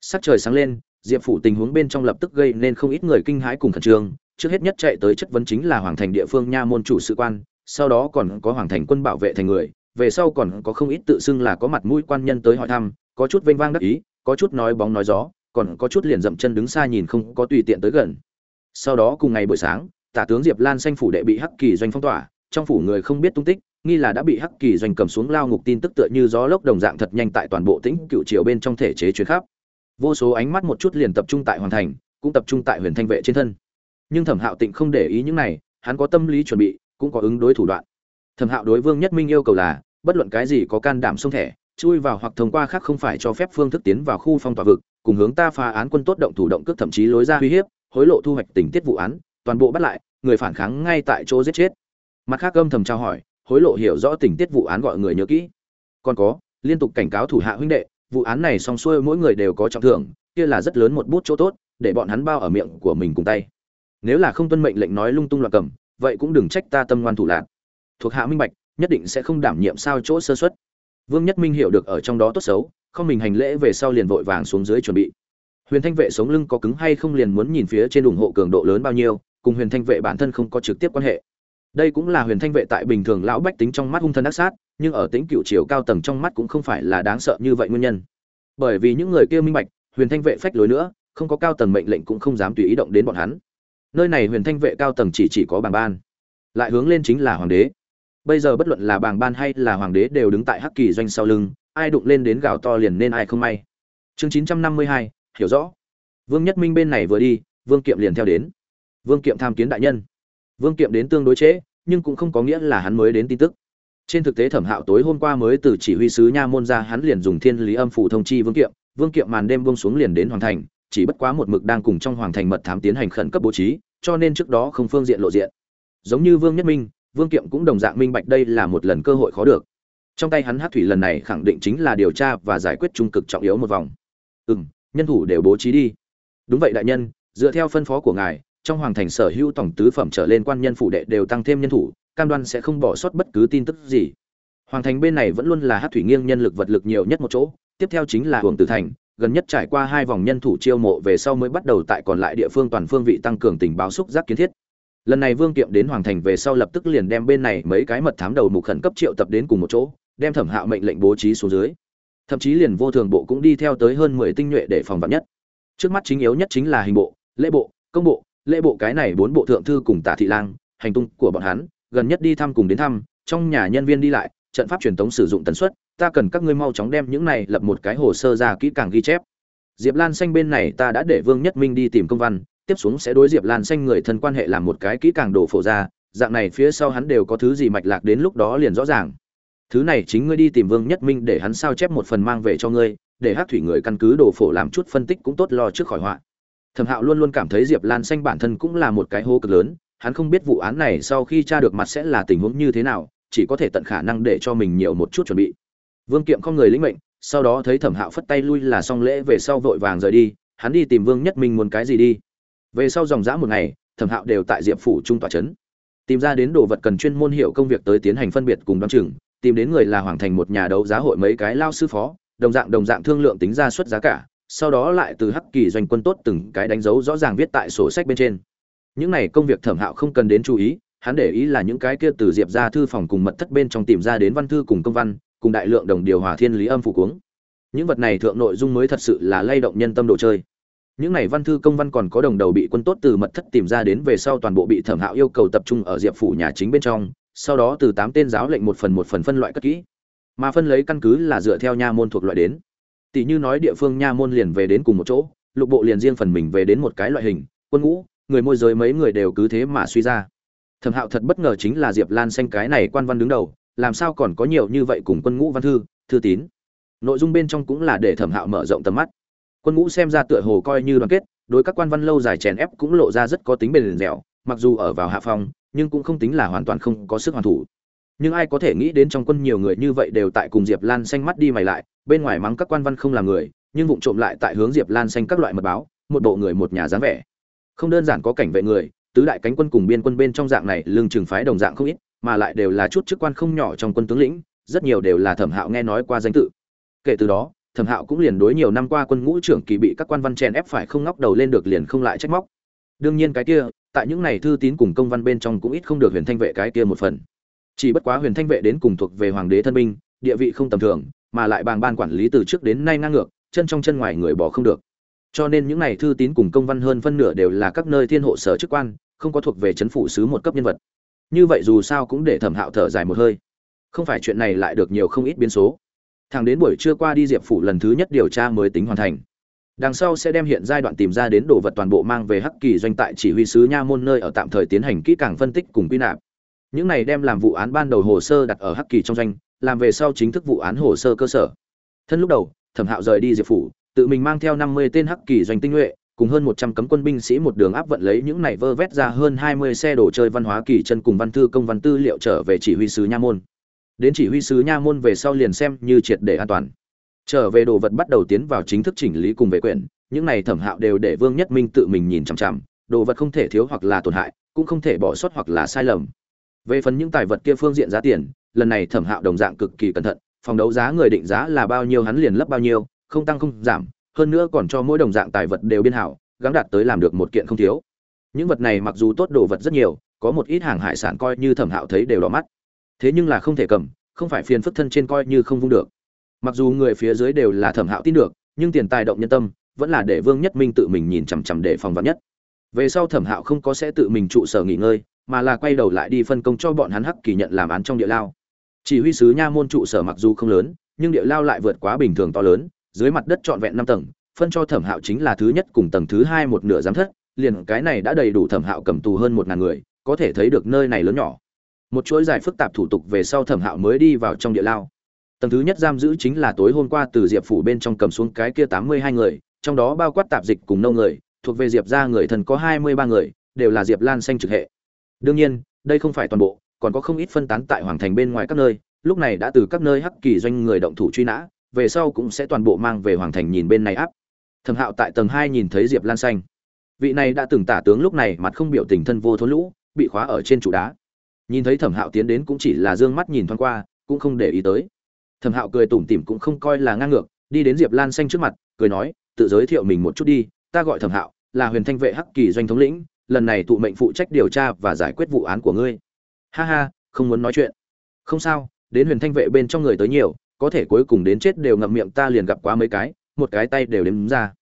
Sắc trời sáng lên, diệp phủ tình huống bên trong lập tức gây nên không ít người kinh hãi cùng khẩn trương, trước hết nhất chạy tới chất vấn chính là hoàng thành địa phương nha môn chủ sự quan, sau đó còn có hoàng thành quân bảo vệ thành người, về sau còn có không ít tự xưng là có mặt mũi quan nhân tới hỏi thăm có chút vênh vang đắc ý, có chút nói bóng nói gió, còn có chút liền dậm chân đứng xa nhìn không có tùy tiện tới gần. Sau đó cùng ngày buổi sáng, tả tướng diệp lan xanh phủ đệ bị hắc kỳ doanh phong tỏa, trong phủ người không biết tung tích, nghi là đã bị hắc kỳ doanh cầm xuống lao ngục tin tức tựa như gió lốc đồng dạng thật nhanh tại toàn bộ tĩnh cựu triều bên trong thể chế chuyến khắp. Vô số ánh mắt một chút liền tập trung tại hoàn thành, cũng tập trung tại huyền thanh vệ trên thân. Nhưng thẩm hạo tịnh không để ý những này, hắn có tâm lý chuẩn bị, cũng có ứng đối thủ đoạn. Thẩm hạo đối vương nhất minh yêu cầu là, bất luận cái gì có can đảm xông thẻ chui vào hoặc thông qua khác không phải cho phép phương thức tiến vào khu phong tỏa vực, cùng hướng ta phá án quân tốt động thủ động cước thậm chí lối ra uy hiếp, hối lộ thu hoạch tình tiết vụ án, toàn bộ bắt lại, người phản kháng ngay tại chỗ giết chết. Mặt khác âm thầm trao hỏi, hối lộ hiểu rõ tình tiết vụ án gọi người nhớ kỹ. Còn có, liên tục cảnh cáo thủ hạ huynh đệ, vụ án này xong xuôi mỗi người đều có trọng thưởng, kia là rất lớn một bút chỗ tốt, để bọn hắn bao ở miệng của mình cùng tay. Nếu là không tuân mệnh lệnh nói lung tung loạn cầm, vậy cũng đừng trách ta tâm ngoan thủ lạc thuộc hạ minh bạch, nhất định sẽ không đảm nhiệm sao chỗ sơ xuất vương nhất minh hiểu được ở trong đó tốt xấu, không mình hành lễ về sau liền vội vàng xuống dưới chuẩn bị. Huyền thanh vệ sống lưng có cứng hay không liền muốn nhìn phía trên ủng hộ cường độ lớn bao nhiêu, cùng huyền thanh vệ bản thân không có trực tiếp quan hệ. Đây cũng là huyền thanh vệ tại bình thường lão bách tính trong mắt hung thần ác sát, nhưng ở tính cựu chiều cao tầng trong mắt cũng không phải là đáng sợ như vậy nguyên nhân. Bởi vì những người kia minh bạch, huyền thanh vệ phách lối nữa, không có cao tầng mệnh lệnh cũng không dám tùy ý động đến bọn hắn. Nơi này huyền thanh vệ cao tầng chỉ chỉ có bảng ban. Lại hướng lên chính là hoàng đế bây giờ bất luận là bàng ban hay là hoàng đế đều đứng tại hắc kỳ doanh sau lưng, ai đụng lên đến gào to liền nên ai không may. Chương chín trăm năm mươi hai, hiểu rõ. Vương nhất minh bên này vừa đi, vương kiệm liền theo đến. Vương kiệm tham kiến đại nhân. Vương kiệm đến tương đối trễ, nhưng cũng không có nghĩa là hắn mới đến tin tức. Trên thực tế thẩm hạo tối hôm qua mới từ chỉ huy sứ nha môn ra, hắn liền dùng thiên lý âm phủ thông chi vương kiệm. Vương kiệm màn đêm buông xuống liền đến hoàng thành, chỉ bất quá một mực đang cùng trong hoàng thành mật thám tiến hành khẩn cấp bố trí, cho nên trước đó không phương diện lộ diện. Giống như vương nhất minh vương kiệm cũng đồng dạng minh bạch đây là một lần cơ hội khó được. Trong tay hắn Hắc thủy lần này khẳng định chính là điều tra và giải quyết trung cực trọng yếu một vòng. Ừ nhân thủ đều bố trí đi. Đúng vậy đại nhân, dựa theo phân phó của ngài, trong hoàng thành sở hữu tổng tứ phẩm trở lên quan nhân phụ đệ đều tăng thêm nhân thủ, cam đoan sẽ không bỏ sót bất cứ tin tức gì. Hoàng thành bên này vẫn luôn là Hắc thủy nghiêng nhân lực vật lực nhiều nhất một chỗ, tiếp theo chính là Hoàng tử thành, gần nhất trải qua hai vòng nhân thủ chiêu mộ về sau mới bắt đầu tại còn lại địa phương toàn phương vị tăng cường tình báo xúc giác kiến thiết lần này vương kiệm đến hoàng thành về sau lập tức liền đem bên này mấy cái mật thám đầu mục khẩn cấp triệu tập đến cùng một chỗ, đem thẩm hạo mệnh lệnh bố trí xuống dưới. Thậm chí liền vô thường bộ cũng đi theo tới hơn mười tinh nhuệ để phòng vắn nhất. Trước mắt chính yếu nhất chính là hình bộ, lễ bộ, công bộ. Lễ bộ cái này bốn bộ thượng thư cùng tả thị lang, hành tung của bọn hắn, gần nhất đi thăm cùng đến thăm, trong nhà nhân viên đi lại, trận pháp truyền thống sử dụng tần suất, ta cần các ngươi mau chóng đem những này lập một cái hồ sơ ra kỹ càng ghi chép. Diệp lan xanh bên này ta đã để vương nhất minh đi tìm công văn tiếp xuống sẽ đối diệp lan xanh người thân quan hệ làm một cái kỹ càng đổ phổ ra, dạng này phía sau hắn đều có thứ gì mạch lạc đến lúc đó liền rõ ràng. Thứ này chính ngươi đi tìm vương nhất minh để hắn sao chép một phần mang về cho ngươi, để hát thủy người căn cứ đồ phổ làm chút phân tích cũng tốt lo trước khỏi họa. Thẩm hạo luôn luôn cảm thấy diệp lan xanh bản thân cũng là một cái hô cực lớn, hắn không biết vụ án này sau khi tra được mặt sẽ là tình huống như thế nào, chỉ có thể tận khả năng để cho mình nhiều một chút chuẩn bị. Vương kiệm không người lĩnh mệnh, sau đó thấy thẩm hạo phất tay lui là xong lễ về sau vội vàng rời đi, hắn đi tìm vương nhất minh muốn cái gì đi về sau dòng dã một ngày, thẩm hạo đều tại diệp phủ trung tòa trấn tìm ra đến đồ vật cần chuyên môn hiệu công việc tới tiến hành phân biệt cùng đ o chừng, tìm đến người là hoàng thành một nhà đấu giá hội mấy cái lao sư phó, đồng dạng đồng dạng thương lượng tính ra suất giá cả, sau đó lại từ hắc kỳ doanh quân tốt từng cái đánh dấu rõ ràng viết tại sổ sách bên trên. Những này công việc thẩm hạo không cần đến chú ý, hắn để ý là những cái kia từ diệp ra thư phòng cùng mật thất bên trong tìm ra đến văn thư cùng công văn, cùng đại lượng đồng điều hòa thiên lý âm phủ cuống. Những vật này thượng nội dung mới thật sự là lay động nhân tâm đồ chơi những này văn thư công văn còn có đồng đầu bị quân tốt từ mật thất tìm ra đến về sau toàn bộ bị thẩm hạo yêu cầu tập trung ở diệp phủ nhà chính bên trong, sau đó từ tám tên giáo lệnh một phần một phần phân loại cất kỹ. Mà phân lấy căn cứ là dựa theo nha môn thuộc loại đến. Tỷ như nói địa phương nha môn liền về đến cùng một chỗ, lục bộ liền riêng phần mình về đến một cái loại hình, quân ngũ, người môi giới mấy người đều cứ thế mà suy ra. Thẩm hạo thật bất ngờ chính là diệp lan xanh cái này quan văn đứng đầu, làm sao còn có nhiều như vậy cùng quân ngũ văn thư thư tín. Nội dung bên trong cũng là để thẩm hạo mở rộng tầm mắt quân ngũ xem ra tựa hồ coi như đoàn kết, đối các quan văn lâu dài chèn ép cũng lộ ra rất có tính bền dẻo, mặc dù ở vào hạ phong, nhưng cũng không tính là hoàn toàn không có sức hoàn thủ. Nhưng ai có thể nghĩ đến trong quân nhiều người như vậy đều tại cùng diệp lan xanh mắt đi mày lại, bên ngoài mắng các quan văn không là người, nhưng vụng trộm lại tại hướng diệp lan xanh các loại mật báo, một bộ người một nhà dáng vẻ. Không đơn giản có cảnh vệ người, tứ đại cánh quân cùng biên quân bên trong dạng này lương trường phái đồng dạng không ít, mà lại đều là chút chức quan không nhỏ trong quân tướng lĩnh, rất nhiều đều là thẩm hạo nghe nói qua danh tự. Kể từ đó thẩm hạo cũng liền đối nhiều năm qua quân ngũ trưởng kỳ bị các quan văn chèn ép phải không ngóc đầu lên được liền không lại trách móc. Đương nhiên cái kia, tại những này thư tín cùng công văn bên trong cũng ít không được huyền thanh vệ cái kia một phần. Chỉ bất quá huyền thanh vệ đến cùng thuộc về hoàng đế thân binh, địa vị không tầm thường, mà lại bàng ban quản lý từ trước đến nay ngang ngược, chân trong chân ngoài người bỏ không được. Cho nên những này thư tín cùng công văn hơn phân nửa đều là các nơi thiên hộ sở chức quan, không có thuộc về chấn phủ sứ một cấp nhân vật. Như vậy dù sao cũng để thẩm hạo thở dài một hơi. Không phải chuyện này lại được nhiều không ít biến số thẳng đến buổi trưa qua đi diệp phủ lần thứ nhất điều tra mới tính hoàn thành. Đằng sau sẽ đem hiện giai đoạn tìm ra đến đồ vật toàn bộ mang về hắc kỳ doanh tại chỉ huy sứ nha môn nơi ở tạm thời tiến hành kỹ càng phân tích cùng quy nạp. Những này đem làm vụ án ban đầu hồ sơ đặt ở hắc kỳ trong doanh, làm về sau chính thức vụ án hồ sơ cơ sở. Thân lúc đầu, thẩm hạo rời đi diệp phủ, tự mình mang theo năm mươi tên hắc kỳ doanh tinh nhuệ, cùng hơn một trăm cấm quân binh sĩ một đường áp vận lấy những này vơ vét ra hơn hai mươi xe đồ chơi văn hóa kỳ chân cùng văn thư công văn tư liệu trở về chỉ huy sứ nha môn đến chỉ huy sứ nha môn về sau liền xem như triệt để an toàn. Trở về đồ vật bắt đầu tiến vào chính thức chỉnh lý cùng về quyển, những này thẩm hạo đều để vương nhất minh tự mình nhìn chằm chằm, đồ vật không thể thiếu hoặc là tổn hại, cũng không thể bỏ sót hoặc là sai lầm. Về phần những tài vật kia phương diện giá tiền, lần này thẩm hạo đồng dạng cực kỳ cẩn thận, phòng đấu giá người định giá là bao nhiêu hắn liền lấp bao nhiêu, không tăng không giảm, hơn nữa còn cho mỗi đồng dạng tài vật đều biên hảo, gắng đạt tới làm được một kiện không thiếu. Những vật này mặc dù tốt đồ vật rất nhiều, có một ít hàng hải sản coi như thẩm hạo thấy đều đỏ mắt thế nhưng là không thể cầm, không phải phiền phức thân trên coi như không vung được. Mặc dù người phía dưới đều là thẩm hạo tin được, nhưng tiền tài động nhân tâm, vẫn là để vương nhất minh tự mình nhìn chằm chằm để phòng vắn nhất. Về sau thẩm hạo không có sẽ tự mình trụ sở nghỉ ngơi, mà là quay đầu lại đi phân công cho bọn hắn hắc kỳ nhận làm án trong địa lao. Chỉ huy sứ nha môn trụ sở mặc dù không lớn, nhưng địa lao lại vượt quá bình thường to lớn, dưới mặt đất trọn vẹn năm tầng, phân cho thẩm hạo chính là thứ nhất cùng tầng thứ hai một nửa giám thất, liền cái này đã đầy đủ thẩm hạo cầm tù hơn một ngàn người, có thể thấy được nơi này lớn nhỏ một chuỗi dài phức tạp thủ tục về sau thẩm hạo mới đi vào trong địa lao. Tầng thứ nhất giam giữ chính là tối hôm qua từ diệp phủ bên trong cầm xuống cái kia tám mươi hai người, trong đó bao quát tạp dịch cùng nâu người, thuộc về diệp ra người thần có hai mươi ba người, đều là diệp lan xanh trực hệ. Đương nhiên, đây không phải toàn bộ, còn có không ít phân tán tại hoàng thành bên ngoài các nơi, lúc này đã từ các nơi hắc kỳ doanh người động thủ truy nã, về sau cũng sẽ toàn bộ mang về hoàng thành nhìn bên này áp. Thẩm hạo tại tầng hai nhìn thấy diệp lan xanh. Vị này đã từng tả tướng lúc này mặt không biểu tình thân vô thốn lũ, bị khóa ở trên trụ đá nhìn thấy thẩm hạo tiến đến cũng chỉ là d ư ơ n g mắt nhìn thoáng qua, cũng không để ý tới. Thẩm hạo cười tủm tỉm cũng không coi là ngang ngược, đi đến diệp lan xanh trước mặt, cười nói, tự giới thiệu mình một chút đi, ta gọi thẩm hạo, là huyền thanh vệ hắc kỳ doanh thống lĩnh, lần này thụ mệnh phụ trách điều tra và giải quyết vụ án của ngươi. Ha ha, không muốn nói chuyện. Không sao, đến huyền thanh vệ bên trong người tới nhiều, có thể cuối cùng đến chết đều ngậm miệng ta liền gặp quá mấy cái, một cái tay đều đếm ra.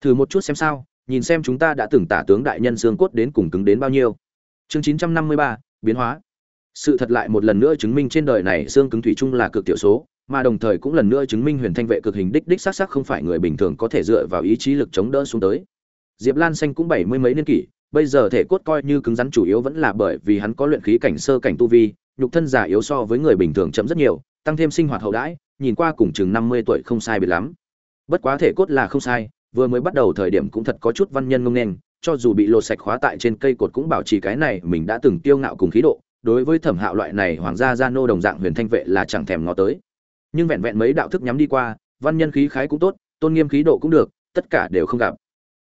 Thử một chút xem sao, nhìn xem chúng ta đã từng tả tướng đại nhân xương cốt đến cùng cứng đến bao nhiêu. Chương chín trăm năm mươi ba, biến hóa sự thật lại một lần nữa chứng minh trên đời này xương cứng thủy chung là cực tiểu số, mà đồng thời cũng lần nữa chứng minh huyền thanh vệ cực hình đích đích xác xác không phải người bình thường có thể dựa vào ý chí lực chống đỡ xuống tới. Diệp lan xanh cũng bảy mươi mấy niên kỷ, bây giờ thể cốt coi như cứng rắn chủ yếu vẫn là bởi vì hắn có luyện khí cảnh sơ cảnh tu vi, nhục thân giả yếu so với người bình thường chậm rất nhiều, tăng thêm sinh hoạt hậu đãi, nhìn qua cùng chừng năm mươi tuổi không sai biệt lắm. Bất quá thể cốt là không sai, vừa mới bắt đầu thời điểm cũng thật có chút văn nhân ngông nên cho dù bị lột sạch khóa tại trên cây cột cũng bảo trì cái này mình đã từng tiêu ngạo cùng khí độ đối với thẩm hạo loại này hoàng gia gia nô đồng dạng huyền thanh vệ là chẳng thèm ngó tới. Nhưng vẹn vẹn mấy đạo thức nhắm đi qua, văn nhân khí khái cũng tốt, tôn nghiêm khí độ cũng được, tất cả đều không gặp.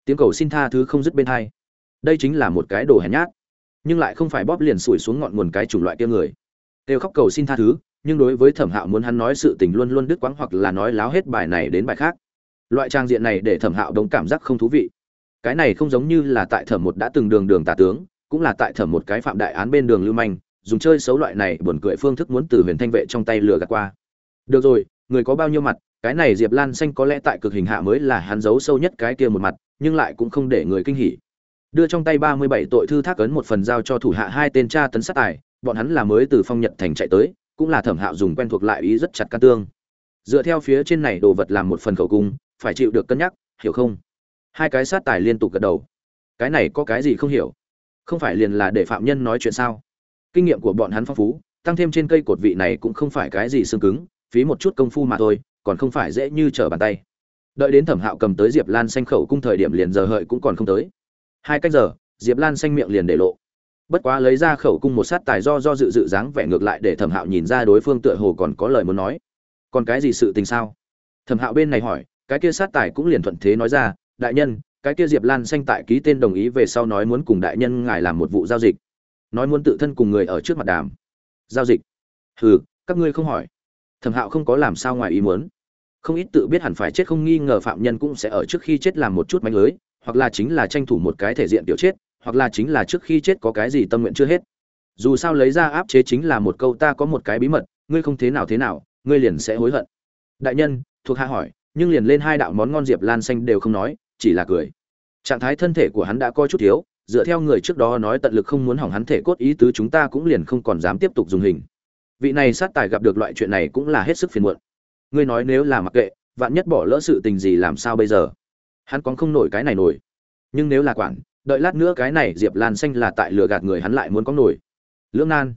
Tiếng cầu xin tha thứ không dứt bên hai. Đây chính là một cái đồ hèn nhát. Nhưng lại không phải bóp liền sủi xuống ngọn nguồn cái chủng loại kia người. Kêu khóc cầu xin tha thứ, nhưng đối với thẩm hạo muốn hắn nói sự tình luôn luôn đứt quãng hoặc là nói láo hết bài này đến bài khác. Loại trang diện này để thẩm hạo đống cảm giác không thú vị. Cái này không giống như là tại thẩm một đã từng đường đường tả tướng, cũng là tại thẩm một cái phạm đại án bên đường lưu manh dùng chơi xấu loại này buồn cười phương thức muốn từ huyền thanh vệ trong tay lừa gạt qua. Được rồi, người có bao nhiêu mặt, cái này diệp lan xanh có lẽ tại cực hình hạ mới là hắn giấu sâu nhất cái kia một mặt, nhưng lại cũng không để người kinh hỉ. Đưa trong tay ba mươi bảy tội thư thác ấn một phần giao cho thủ hạ hai tên tra tấn sát tài, bọn hắn là mới từ phong nhật thành chạy tới, cũng là thẩm hạo dùng quen thuộc lại ý rất chặt ca tương. Dựa theo phía trên này đồ vật làm một phần khẩu cung, phải chịu được cân nhắc, hiểu không? Hai cái sát tài liên tục gật đầu. Cái này có cái gì không hiểu? Không phải liền là để phạm nhân nói chuyện sao? Kinh nghiệm của bọn hắn phong phú, tăng thêm trên cây cột vị này cũng không phải cái gì xương cứng, phí một chút công phu mà thôi, còn không phải dễ như trở bàn tay. Đợi đến thẩm hạo cầm tới diệp lan xanh khẩu cung thời điểm liền giờ hợi cũng còn không tới. Hai cách giờ, diệp lan xanh miệng liền để lộ. Bất quá lấy ra khẩu cung một sát tài do do dự dự dáng vẻ ngược lại để thẩm hạo nhìn ra đối phương tựa hồ còn có lời muốn nói. Còn cái gì sự tình sao? Thẩm hạo bên này hỏi, cái kia sát tài cũng liền thuận thế nói ra, đại nhân, cái kia diệp lan xanh tại ký tên đồng ý về sau nói muốn cùng đại nhân ngài làm một vụ giao dịch nói muốn tự thân cùng người ở trước mặt đàm. Giao dịch. Hừ, các ngươi không hỏi. Thẩm hạo không có làm sao ngoài ý muốn. Không ít tự biết hẳn phải chết không nghi ngờ phạm nhân cũng sẽ ở trước khi chết làm một chút mánh lưới, hoặc là chính là tranh thủ một cái thể diện tiểu chết, hoặc là chính là trước khi chết có cái gì tâm nguyện chưa hết. Dù sao lấy ra áp chế chính là một câu ta có một cái bí mật, ngươi không thế nào thế nào, ngươi liền sẽ hối hận. Đại nhân, thuộc hạ hỏi, nhưng liền lên hai đạo món ngon diệp lan xanh đều không nói, chỉ là cười. Trạng thái thân thể của hắn đã coi chút thiếu dựa theo người trước đó nói tận lực không muốn hỏng hắn thể cốt ý tứ chúng ta cũng liền không còn dám tiếp tục dùng hình. Vị này sát tài gặp được loại chuyện này cũng là hết sức phiền muộn. Ngươi nói nếu là mặc kệ, vạn nhất bỏ lỡ sự tình gì làm sao bây giờ? Hắn còn không nổi cái này nổi. Nhưng nếu là quản, đợi lát nữa cái này diệp lan xanh là tại lừa gạt người hắn lại muốn có nổi. Lưỡng nan.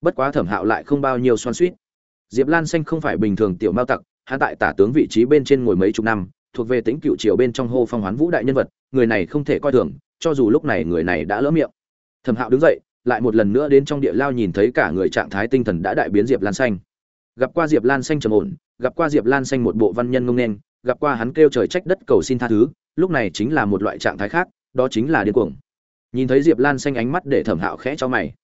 Bất quá thẩm hạo lại không bao nhiêu xoan suýt. Diệp lan xanh không phải bình thường tiểu mao tặc, hắn tại tả tướng vị trí bên trên ngồi mấy chục năm, thuộc về tính cựu triều bên trong hô phong hoán vũ đại nhân vật, người này không thể coi thường cho dù lúc này người này đã lỡ miệng. Thẩm hạo đứng dậy, lại một lần nữa đến trong địa lao nhìn thấy cả người trạng thái tinh thần đã đại biến diệp lan xanh. Gặp qua diệp lan xanh trầm ổn, gặp qua diệp lan xanh một bộ văn nhân ngông nên gặp qua hắn kêu trời trách đất cầu xin tha thứ, lúc này chính là một loại trạng thái khác, đó chính là điên cuồng. Nhìn thấy diệp lan xanh ánh mắt để thẩm hạo khẽ cho mày.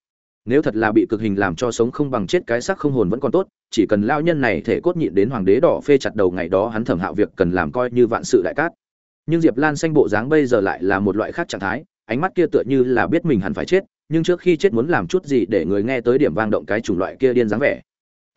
Nếu thật là bị cực hình làm cho sống không bằng chết cái xác không hồn vẫn còn tốt, chỉ cần lao nhân này thể cốt nhịn đến hoàng đế đỏ phê chặt đầu ngày đó hắn thẩm hạo việc cần làm coi như vạn sự đại cát nhưng diệp lan xanh bộ dáng bây giờ lại là một loại khác trạng thái, ánh mắt kia tựa như là biết mình hẳn phải chết, nhưng trước khi chết muốn làm chút gì để người nghe tới điểm vang động cái chủng loại kia điên dáng vẻ.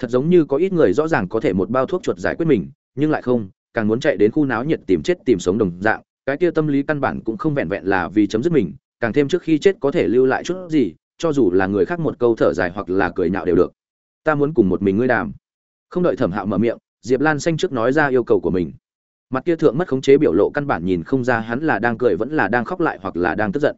Thật giống như có ít người rõ ràng có thể một bao thuốc chuột giải quyết mình, nhưng lại không, càng muốn chạy đến khu náo nhiệt tìm chết tìm sống đồng dạng, cái kia tâm lý căn bản cũng không vẹn vẹn là vì chấm dứt mình, càng thêm trước khi chết có thể lưu lại chút gì, cho dù là người khác một câu thở dài hoặc là cười nhạo đều được. Ta muốn cùng một mình ngươi đàm. Không đợi thẩm hạo mở miệng, diệp lan xanh trước nói ra yêu cầu của mình mặt kia thượng mất khống chế biểu lộ căn bản nhìn không ra hắn là đang cười vẫn là đang khóc lại hoặc là đang tức giận.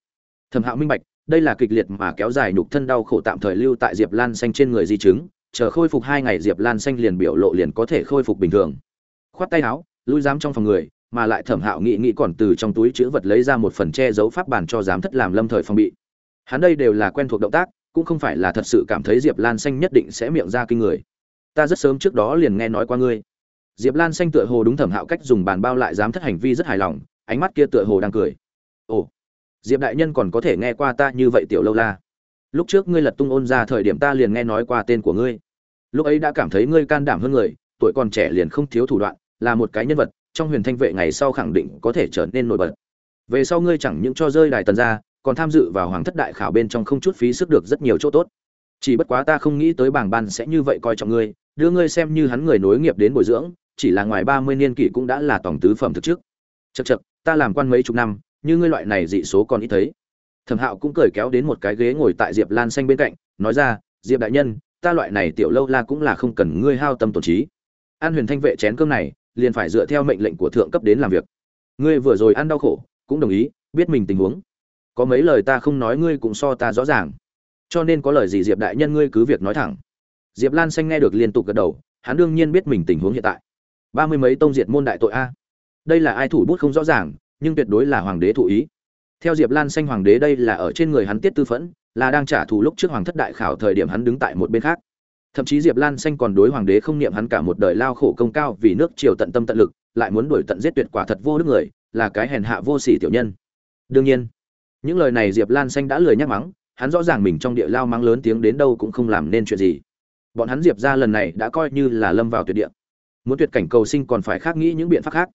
Thẩm hạo minh bạch, đây là kịch liệt mà kéo dài nhục thân đau khổ tạm thời lưu tại diệp lan xanh trên người di chứng, chờ khôi phục hai ngày diệp lan xanh liền biểu lộ liền có thể khôi phục bình thường. Khoát tay áo, lui giám trong phòng người, mà lại thẩm hạo nghị nghị còn từ trong túi chữ vật lấy ra một phần che giấu pháp bản cho giám thất làm lâm thời phòng bị. Hắn đây đều là quen thuộc động tác, cũng không phải là thật sự cảm thấy diệp lan xanh nhất định sẽ miệng ra kinh người. Ta rất sớm trước đó liền nghe nói qua ngươi diệp lan xanh tựa hồ đúng thẩm hạo cách dùng bàn bao lại dám thất hành vi rất hài lòng, ánh mắt kia tựa hồ đang cười. Ồ, diệp đại nhân còn có thể nghe qua ta như vậy tiểu lâu la. Lúc trước ngươi lật tung ôn ra thời điểm ta liền nghe nói qua tên của ngươi. Lúc ấy đã cảm thấy ngươi can đảm hơn người, tuổi còn trẻ liền không thiếu thủ đoạn, là một cái nhân vật, trong huyền thanh vệ ngày sau khẳng định có thể trở nên nổi bật. Về sau ngươi chẳng những cho rơi đài tần ra, còn tham dự vào hoàng thất đại khảo bên trong không chút phí sức được rất nhiều chỗ tốt. Chỉ bất quá ta không nghĩ tới bảng ban sẽ như vậy coi trọng ngươi, đưa ngươi xem như hắn người nối nghiệp đến bồi dưỡng chỉ là ngoài ba mươi niên kỷ cũng đã là tổng tứ phẩm thực trước. Chật chật ta làm quan mấy chục năm, như ngươi loại này dị số còn ít thấy. Thẩm hạo cũng cười kéo đến một cái ghế ngồi tại diệp lan xanh bên cạnh, nói ra, diệp đại nhân, ta loại này tiểu lâu la cũng là không cần ngươi hao tâm tổn trí. An huyền thanh vệ chén cơm này, liền phải dựa theo mệnh lệnh của thượng cấp đến làm việc. Ngươi vừa rồi ăn đau khổ, cũng đồng ý, biết mình tình huống. Có mấy lời ta không nói ngươi cũng so ta rõ ràng. Cho nên có lời gì diệp đại nhân ngươi cứ việc nói thẳng. Diệp lan xanh nghe được liên tục gật đầu, hắn đương nhiên biết mình tình huống hiện tại ba mươi mấy tông diệt môn đại tội a. Đây là ai thủ bút không rõ ràng, nhưng tuyệt đối là hoàng đế thụ ý. Theo diệp lan xanh hoàng đế đây là ở trên người hắn tiết tư phẫn, là đang trả thù lúc trước hoàng thất đại khảo thời điểm hắn đứng tại một bên khác. Thậm chí diệp lan xanh còn đối hoàng đế không niệm hắn cả một đời lao khổ công cao vì nước triều tận tâm tận lực, lại muốn đuổi tận giết tuyệt quả thật vô đức người, là cái hèn hạ vô sỉ tiểu nhân. Đương nhiên, những lời này diệp lan xanh đã lười nhắc mắng, hắn rõ ràng mình trong địa lao mắng lớn tiếng đến đâu cũng không làm nên chuyện gì. Bọn hắn diệp ra lần này đã coi như là lâm vào tuyệt địa muốn tuyệt cảnh cầu sinh còn phải khác nghĩ những biện pháp khác.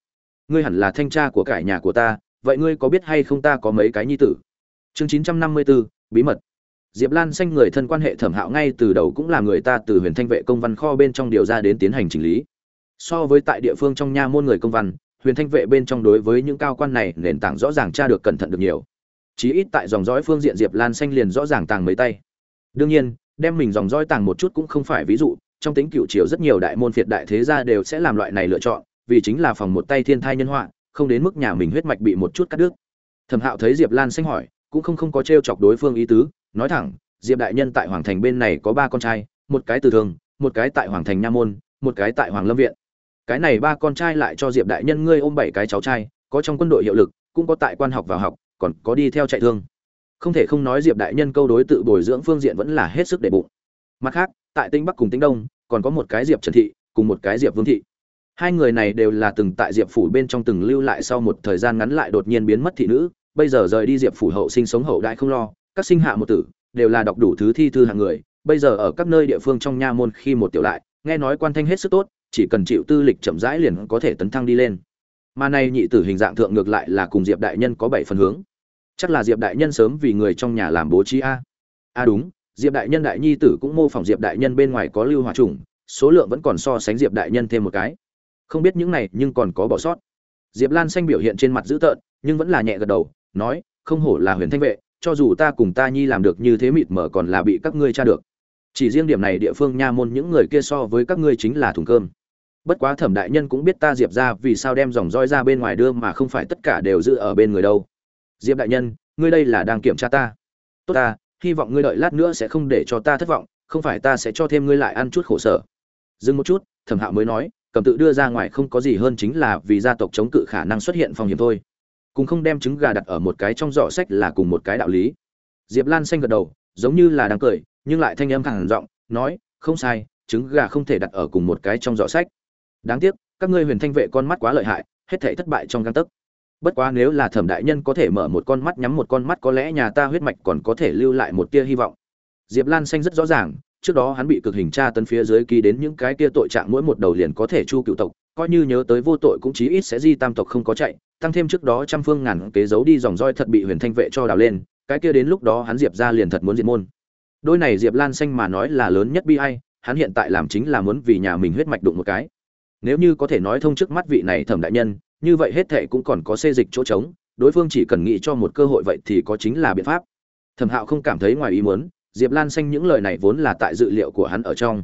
Ngươi hẳn là thanh tra của cải nhà của ta, vậy ngươi có biết hay không ta có mấy cái nhi tử? Chương chín trăm năm mươi bốn bí mật. Diệp lan xanh người thân quan hệ thẩm hạo ngay từ đầu cũng là người ta từ huyền thanh vệ công văn kho bên trong điều ra đến tiến hành chỉnh lý. So với tại địa phương trong nha môn người công văn, huyền thanh vệ bên trong đối với những cao quan này nền tảng rõ ràng tra được cẩn thận được nhiều. Chí ít tại dòng dõi phương diện diệp lan xanh liền rõ ràng tàng mấy tay. Đương nhiên, đem mình dòng dõi tàng một chút cũng không phải ví dụ trong tính cựu triều rất nhiều đại môn phiệt đại thế gia đều sẽ làm loại này lựa chọn, vì chính là phòng một tay thiên thai nhân họa, không đến mức nhà mình huyết mạch bị một chút cắt đứt. Thẩm hạo thấy diệp lan xanh hỏi, cũng không không có t chọc đối phương ý tứ, nói thẳng, diệp đại nhân tại hoàng thành bên này có ba con trai, một cái từ thường, một cái tại hoàng thành nha môn, một cái tại hoàng lâm viện. Cái này ba con trai lại cho diệp đại nhân ngươi ôm bảy cái cháu trai, có trong quân đội hiệu lực, cũng có tại quan học vào học, còn có đi theo chạy thương. Không thể không nói diệp đại nhân câu đối tự bồi dưỡng phương diện vẫn là hết sức để bụng. Mặt khác, tại tinh bắc cùng tinh đông còn có một cái diệp trần thị, cùng một cái diệp vương thị. Hai người này đều là từng tại diệp phủ bên trong từng lưu lại sau một thời gian ngắn lại đột nhiên biến mất thị nữ, bây giờ rời đi diệp phủ hậu sinh sống hậu đại không lo, các sinh hạ một tử, đều là đọc đủ thứ thi thư hạng người, bây giờ ở các nơi địa phương trong nha môn khi một tiểu lại, nghe nói quan thanh hết sức tốt, chỉ cần chịu tư lịch chậm rãi liền có thể tấn thăng đi lên. Mà nay nhị tử hình dạng thượng ngược lại là cùng diệp đại nhân có bảy phần hướng. Chắc là diệp đại nhân sớm vì người trong nhà làm bố trí a. A đúng diệp đại nhân đại nhi tử cũng mô phỏng diệp đại nhân bên ngoài có lưu hòa trùng, số lượng vẫn còn so sánh diệp đại nhân thêm một cái. Không biết những này nhưng còn có bỏ sót. Diệp lan xanh biểu hiện trên mặt dữ tợn, nhưng vẫn là nhẹ gật đầu, nói, không hổ là huyền thanh vệ, cho dù ta cùng ta nhi làm được như thế mịt mờ còn là bị các ngươi tra được. Chỉ riêng điểm này địa phương nha môn những người kia so với các ngươi chính là thùng cơm. Bất quá thẩm đại nhân cũng biết ta diệp ra vì sao đem dòng roi ra bên ngoài đưa mà không phải tất cả đều giữ ở bên người đâu. Diệp đại nhân, ngươi đây là đang kiểm tra ta. Tốt ta hy vọng ngươi đợi lát nữa sẽ không để cho ta thất vọng, không phải ta sẽ cho thêm ngươi lại ăn chút khổ sở. Dừng một chút, thẩm hạo mới nói, cầm tự đưa ra ngoài không có gì hơn chính là vì gia tộc chống cự khả năng xuất hiện phòng hiểm thôi. Cùng không đem trứng gà đặt ở một cái trong giỏ sách là cùng một cái đạo lý. Diệp lan xanh gật đầu, giống như là đang cười, nhưng lại thanh âm khẳng giọng, nói, không sai, trứng gà không thể đặt ở cùng một cái trong giỏ sách. Đáng tiếc, các ngươi huyền thanh vệ con mắt quá lợi hại, hết thể thất bại trong găng tấc bất quá nếu là thẩm đại nhân có thể mở một con mắt nhắm một con mắt có lẽ nhà ta huyết mạch còn có thể lưu lại một tia hy vọng. Diệp lan xanh rất rõ ràng, trước đó hắn bị cực hình tra tấn phía dưới ký đến những cái kia tội trạng mỗi một đầu liền có thể chu cựu tộc, coi như nhớ tới vô tội cũng chí ít sẽ di tam tộc không có chạy, tăng thêm trước đó trăm phương ngàn kế giấu đi dòng roi thật bị huyền thanh vệ cho đào lên, cái kia đến lúc đó hắn diệp ra liền thật muốn diệt môn. Đôi này diệp lan xanh mà nói là lớn nhất bi ai, hắn hiện tại làm chính là muốn vì nhà mình huyết mạch đụng một cái. Nếu như có thể nói thông trước mắt vị này thẩm đại nhân như vậy hết thệ cũng còn có xê dịch chỗ trống, đối phương chỉ cần nghĩ cho một cơ hội vậy thì có chính là biện pháp. Thẩm hạo không cảm thấy ngoài ý muốn, diệp lan xanh những lời này vốn là tại dự liệu của hắn ở trong.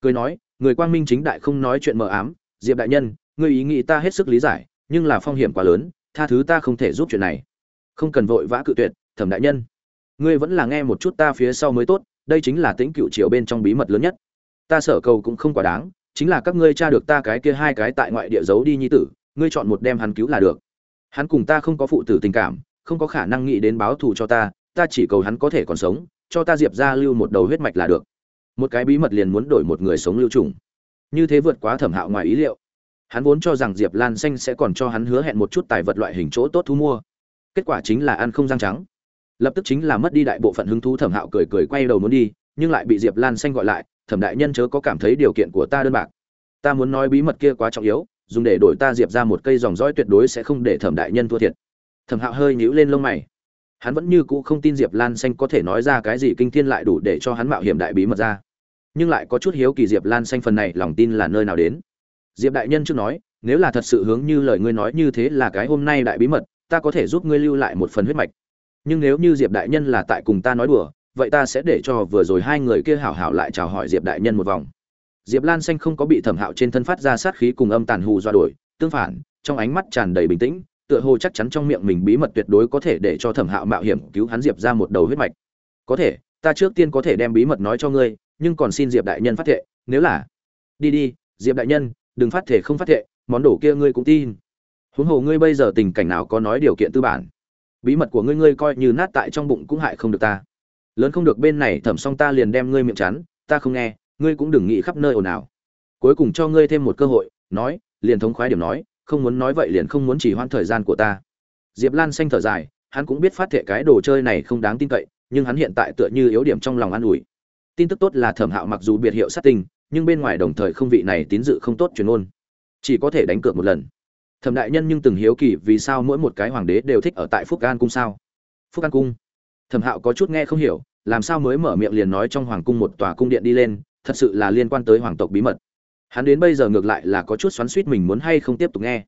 Cười nói, người quang minh chính đại không nói chuyện mờ ám, diệp đại nhân, ngươi ý nghĩ ta hết sức lý giải, nhưng là phong hiểm quá lớn, tha thứ ta không thể giúp chuyện này. Không cần vội vã cự tuyệt, thẩm đại nhân. Ngươi vẫn là nghe một chút ta phía sau mới tốt, đây chính là tính cựu triều bên trong bí mật lớn nhất. Ta sở cầu cũng không quá đáng, chính là các ngươi tra được ta cái kia hai cái tại ngoại địa giấu đi nhi tử ngươi chọn một đem hắn cứu là được. Hắn cùng ta không có phụ tử tình cảm, không có khả năng nghĩ đến báo thù cho ta ta chỉ cầu hắn có thể còn sống, cho ta diệp ra lưu một đầu huyết mạch là được. Một cái bí mật liền muốn đổi một người sống lưu trùng. Như thế vượt quá thẩm hạo ngoài ý liệu. Hắn vốn cho rằng diệp lan xanh sẽ còn cho hắn hứa hẹn một chút tài vật loại hình chỗ tốt thu mua. Kết quả chính là ăn không răng trắng. Lập tức chính là mất đi đại bộ phận hứng thú thẩm hạo cười cười quay đầu muốn đi, nhưng lại bị diệp lan xanh gọi lại, thẩm đại nhân chớ có cảm thấy điều kiện của ta đơn bạc. Ta muốn nói bí mật kia quá trọng yếu dùng để đổi ta diệp ra một cây dòng dõi tuyệt đối sẽ không để thẩm đại nhân thua thiệt. Thẩm hạo hơi nhíu lên lông mày. Hắn vẫn như cũ không tin diệp lan xanh có thể nói ra cái gì kinh thiên lại đủ để cho hắn mạo hiểm đại bí mật ra. Nhưng lại có chút hiếu kỳ diệp lan xanh phần này lòng tin là nơi nào đến. Diệp đại nhân trước nói, nếu là thật sự hướng như lời ngươi nói như thế là cái hôm nay đại bí mật, ta có thể giúp ngươi lưu lại một phần huyết mạch. Nhưng nếu như diệp đại nhân là tại cùng ta nói đùa, vậy ta sẽ để cho vừa rồi hai người kia hảo hảo lại chào hỏi diệp đại nhân một vòng diệp lan xanh không có bị thẩm hạo trên thân phát ra sát khí cùng âm tàn hù dọa đổi, tương phản, trong ánh mắt tràn đầy bình tĩnh, tựa hồ chắc chắn trong miệng mình bí mật tuyệt đối có thể để cho thẩm hạo mạo hiểm cứu hắn diệp ra một đầu huyết mạch. Có thể, ta trước tiên có thể đem bí mật nói cho ngươi, nhưng còn xin diệp đại nhân phát thệ, nếu là đi đi, diệp đại nhân, đừng phát thể không phát thệ, món đồ kia ngươi cũng tin. Huống hồ ngươi bây giờ tình cảnh nào có nói điều kiện tư bản? Bí mật của ngươi ngươi coi như nát tại trong bụng cũng hại không được ta. Lớn không được bên này, thẩm xong ta liền đem ngươi miệng chắn, ta không nghe ngươi cũng đừng nghĩ khắp nơi ồn ào. Cuối cùng cho ngươi thêm một cơ hội, nói, liền thống khoái điểm nói, không muốn nói vậy liền không muốn chỉ hoãn thời gian của ta. Diệp lan xanh thở dài, hắn cũng biết phát thệ cái đồ chơi này không đáng tin cậy, nhưng hắn hiện tại tựa như yếu điểm trong lòng an ủi. Tin tức tốt là thẩm hạo mặc dù biệt hiệu sát tinh nhưng bên ngoài đồng thời không vị này tín dự không tốt truyền ôn chỉ có thể đánh cược một lần. Thẩm đại nhân nhưng từng hiếu kỳ vì sao mỗi một cái hoàng đế đều thích ở tại phúc an cung sao? Phúc an cung? Thẩm hạo có chút nghe không hiểu, làm sao mới mở miệng liền nói trong hoàng cung một tòa cung điện đi lên thật sự là liên quan tới hoàng tộc bí mật. Hắn đến bây giờ ngược lại là có chút xoắn suýt mình muốn hay không tiếp tục nghe.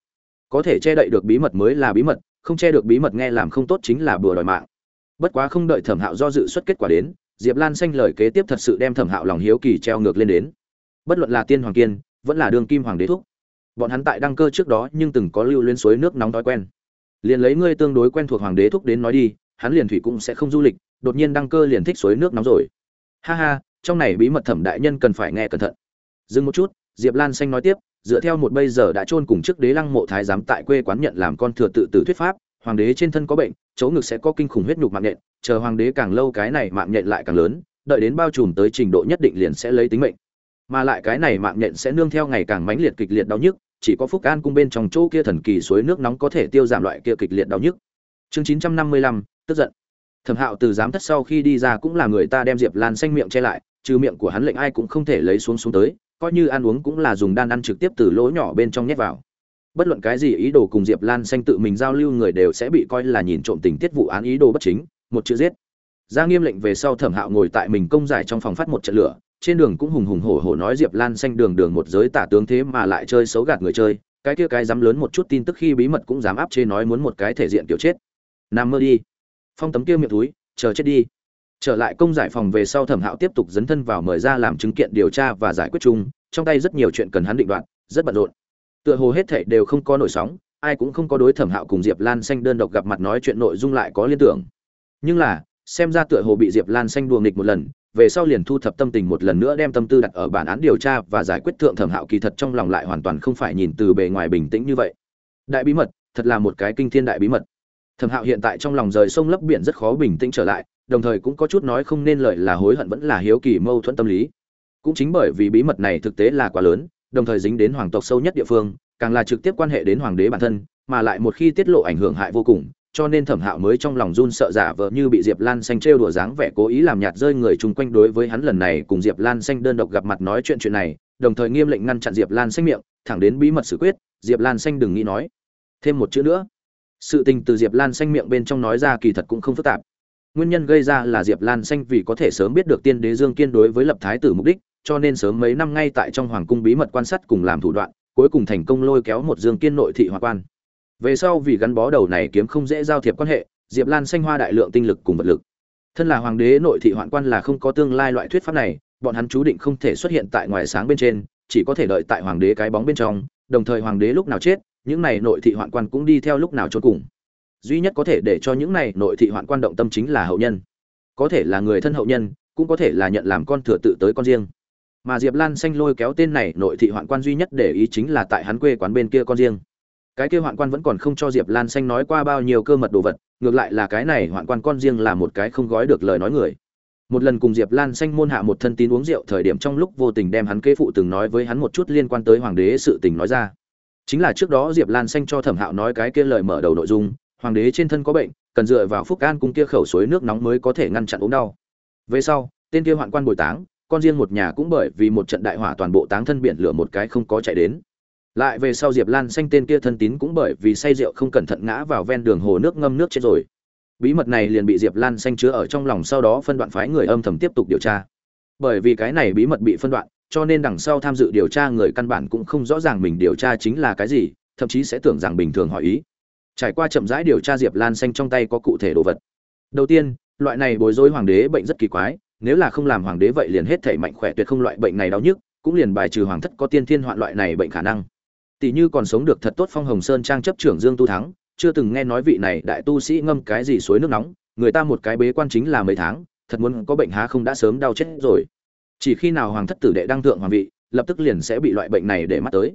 Có thể che đậy được bí mật mới là bí mật, không che được bí mật nghe làm không tốt chính là bừa đòi mạng. Bất quá không đợi thẩm hạo do dự xuất kết quả đến, diệp lan xanh lời kế tiếp thật sự đem thẩm hạo lòng hiếu kỳ treo ngược lên đến. Bất luận là tiên hoàng kiên, vẫn là đương kim hoàng đế thúc, bọn hắn tại đăng cơ trước đó nhưng từng có lưu lên suối nước nóng thói quen. Liền lấy ngươi tương đối quen thuộc hoàng đế thúc đến nói đi, hắn liền thủy cũng sẽ không du lịch, đột nhiên đăng cơ liền thích suối nước nóng rồi. Ha ha trong này bí mật thẩm đại nhân cần phải nghe cẩn thận. Dừng một chút, diệp lan xanh nói tiếp, dựa theo một bây giờ đã chôn cùng trước đế lăng mộ thái giám tại quê quán nhận làm con thừa tự tử thuyết pháp, hoàng đế trên thân có bệnh, chỗ ngực sẽ có kinh khủng huyết nhục mạng nhện, chờ hoàng đế càng lâu cái này mạng nhện lại càng lớn, đợi đến bao trùm tới trình độ nhất định liền sẽ lấy tính mệnh. Mà lại cái này mạng nhện sẽ nương theo ngày càng mãnh liệt kịch liệt đau nhức, chỉ có phúc an cung bên trong chỗ kia thần kỳ suối nước nóng có thể tiêu giảm loại kia kịch liệt đau nhức. Chương chín trăm năm mươi lăm, tức giận. Thẩm hạo từ giám thất sau khi đi ra cũng là người ta đem diệp lan xanh miệng che lại trừ miệng của hắn lệnh ai cũng không thể lấy xuống xuống tới, coi như ăn uống cũng là dùng đan ăn trực tiếp từ lỗ nhỏ bên trong nhét vào. Bất luận cái gì ý đồ cùng diệp lan xanh tự mình giao lưu người đều sẽ bị coi là nhìn trộm tình tiết vụ án ý đồ bất chính, một chữ giết. Ra nghiêm lệnh về sau thẩm hạo ngồi tại mình công giải trong phòng phát một trận lửa, trên đường cũng hùng hùng hổ hổ nói diệp lan xanh đường đường một giới tả tướng thế mà lại chơi xấu gạt người chơi, cái kia cái dám lớn một chút tin tức khi bí mật cũng dám áp chế nói muốn một cái thể diện kiểu chết. Nằm mơ đi. Phong tấm kia miệng túi, chờ chết đi trở lại công giải phòng về sau thẩm hạo tiếp tục dấn thân vào mời ra làm chứng kiện điều tra và giải quyết chung, trong tay rất nhiều chuyện cần hắn định đoạt, rất bận rộn. Tựa hồ hết thảy đều không có nổi sóng, ai cũng không có đối thẩm hạo cùng diệp lan xanh đơn độc gặp mặt nói chuyện nội dung lại có liên tưởng. Nhưng là, xem ra tựa hồ bị diệp lan xanh đùa nghịch một lần, về sau liền thu thập tâm tình một lần nữa đem tâm tư đặt ở bản án điều tra và giải quyết thượng thẩm hạo kỳ thật trong lòng lại hoàn toàn không phải nhìn từ bề ngoài bình tĩnh như vậy. Đại bí mật, thật là một cái kinh thiên đại bí mật. Thẩm hạo hiện tại trong lòng rời sông lấp biển rất khó bình tĩnh trở lại đồng thời cũng có chút nói không nên lợi là hối hận vẫn là hiếu kỳ mâu thuẫn tâm lý. Cũng chính bởi vì bí mật này thực tế là quá lớn, đồng thời dính đến hoàng tộc sâu nhất địa phương, càng là trực tiếp quan hệ đến hoàng đế bản thân, mà lại một khi tiết lộ ảnh hưởng hại vô cùng, cho nên thẩm hạo mới trong lòng run sợ giả vờ như bị diệp lan xanh trêu đùa dáng vẻ cố ý làm nhạt rơi người chung quanh đối với hắn lần này cùng diệp lan xanh đơn độc gặp mặt nói chuyện chuyện này, đồng thời nghiêm lệnh ngăn chặn diệp lan xanh miệng, thẳng đến bí mật xử quyết, diệp lan xanh đừng nghĩ nói. Thêm một chữ nữa. Sự tình từ diệp lan xanh miệng bên trong nói ra kỳ thật cũng không phức tạp nguyên nhân gây ra là diệp lan xanh vì có thể sớm biết được tiên đế dương kiên đối với lập thái tử mục đích, cho nên sớm mấy năm ngay tại trong hoàng cung bí mật quan sát cùng làm thủ đoạn, cuối cùng thành công lôi kéo một dương kiên nội thị hoa quan. Về sau vì gắn bó đầu này kiếm không dễ giao thiệp quan hệ, diệp lan xanh hoa đại lượng tinh lực cùng vật lực. Thân là hoàng đế nội thị hoạn quan là không có tương lai loại thuyết pháp này, bọn hắn chú định không thể xuất hiện tại ngoài sáng bên trên, chỉ có thể đợi tại hoàng đế cái bóng bên trong, đồng thời hoàng đế lúc nào chết, những này nội thị hoạn quan cũng đi theo lúc nào trốn cùng duy nhất có thể để cho những này nội thị hoạn quan động tâm chính là hậu nhân. Có thể là người thân hậu nhân, cũng có thể là nhận làm con thừa tự tới con riêng. Mà diệp lan xanh lôi kéo tên này nội thị hoạn quan duy nhất để ý chính là tại hắn quê quán bên kia con riêng. Cái kia hoạn quan vẫn còn không cho diệp lan xanh nói qua bao nhiêu cơ mật đồ vật, ngược lại là cái này hoạn quan con riêng là một cái không gói được lời nói người. Một lần cùng diệp lan xanh môn hạ một thân tín uống rượu thời điểm trong lúc vô tình đem hắn kế phụ từng nói với hắn một chút liên quan tới hoàng đế sự tình nói ra. Chính là trước đó diệp lan xanh cho thẩm hạo nói cái kia lời mở đầu nội dung hoàng đế trên thân có bệnh, cần dựa vào phúc an cung kia khẩu suối nước nóng mới có thể ngăn chặn ốm đau. Về sau, tên kia hoạn quan bồi táng, con riêng một nhà cũng bởi vì một trận đại hỏa toàn bộ táng thân biển lửa một cái không có chạy đến. Lại về sau diệp lan xanh tên kia thân tín cũng bởi vì say rượu không cẩn thận ngã vào ven đường hồ nước ngâm nước chết rồi. Bí mật này liền bị diệp lan xanh chứa ở trong lòng sau đó phân đoạn phái người âm thầm tiếp tục điều tra. Bởi vì cái này bí mật bị phân đoạn, cho nên đằng sau tham dự điều tra người căn bản cũng không rõ ràng mình điều tra chính là cái gì, thậm chí sẽ tưởng rằng bình thường hỏi ý trải qua chậm rãi điều tra diệp lan xanh trong tay có cụ thể đồ vật. Đầu tiên, loại này bối rối hoàng đế bệnh rất kỳ quái, nếu là không làm hoàng đế vậy liền hết thể mạnh khỏe tuyệt không loại bệnh này đau nhức, cũng liền bài trừ hoàng thất có tiên thiên hoạn loại này bệnh khả năng. Tỷ như còn sống được thật tốt phong hồng sơn trang chấp trưởng dương tu thắng, chưa từng nghe nói vị này đại tu sĩ ngâm cái gì suối nước nóng, người ta một cái bế quan chính là mấy tháng, thật muốn có bệnh há không đã sớm đau chết rồi. Chỉ khi nào hoàng thất tử đệ đăng thượng hoàng vị, lập tức liền sẽ bị loại bệnh này để mắt tới.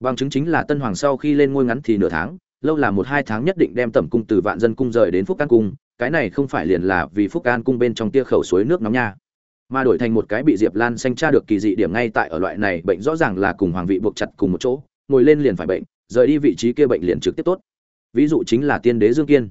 Bằng chứng chính là tân hoàng sau khi lên ngôi ngắn thì nửa tháng lâu là một hai tháng nhất định đem tẩm cung từ vạn dân cung rời đến phúc an cung, cái này không phải liền là vì phúc an cung bên trong tia khẩu suối nước nóng nha. Mà đổi thành một cái bị diệp lan xanh tra được kỳ dị điểm ngay tại ở loại này bệnh rõ ràng là cùng hoàng vị buộc chặt cùng một chỗ, ngồi lên liền phải bệnh, rời đi vị trí kia bệnh liền trực tiếp tốt. Ví dụ chính là tiên đế dương kiên.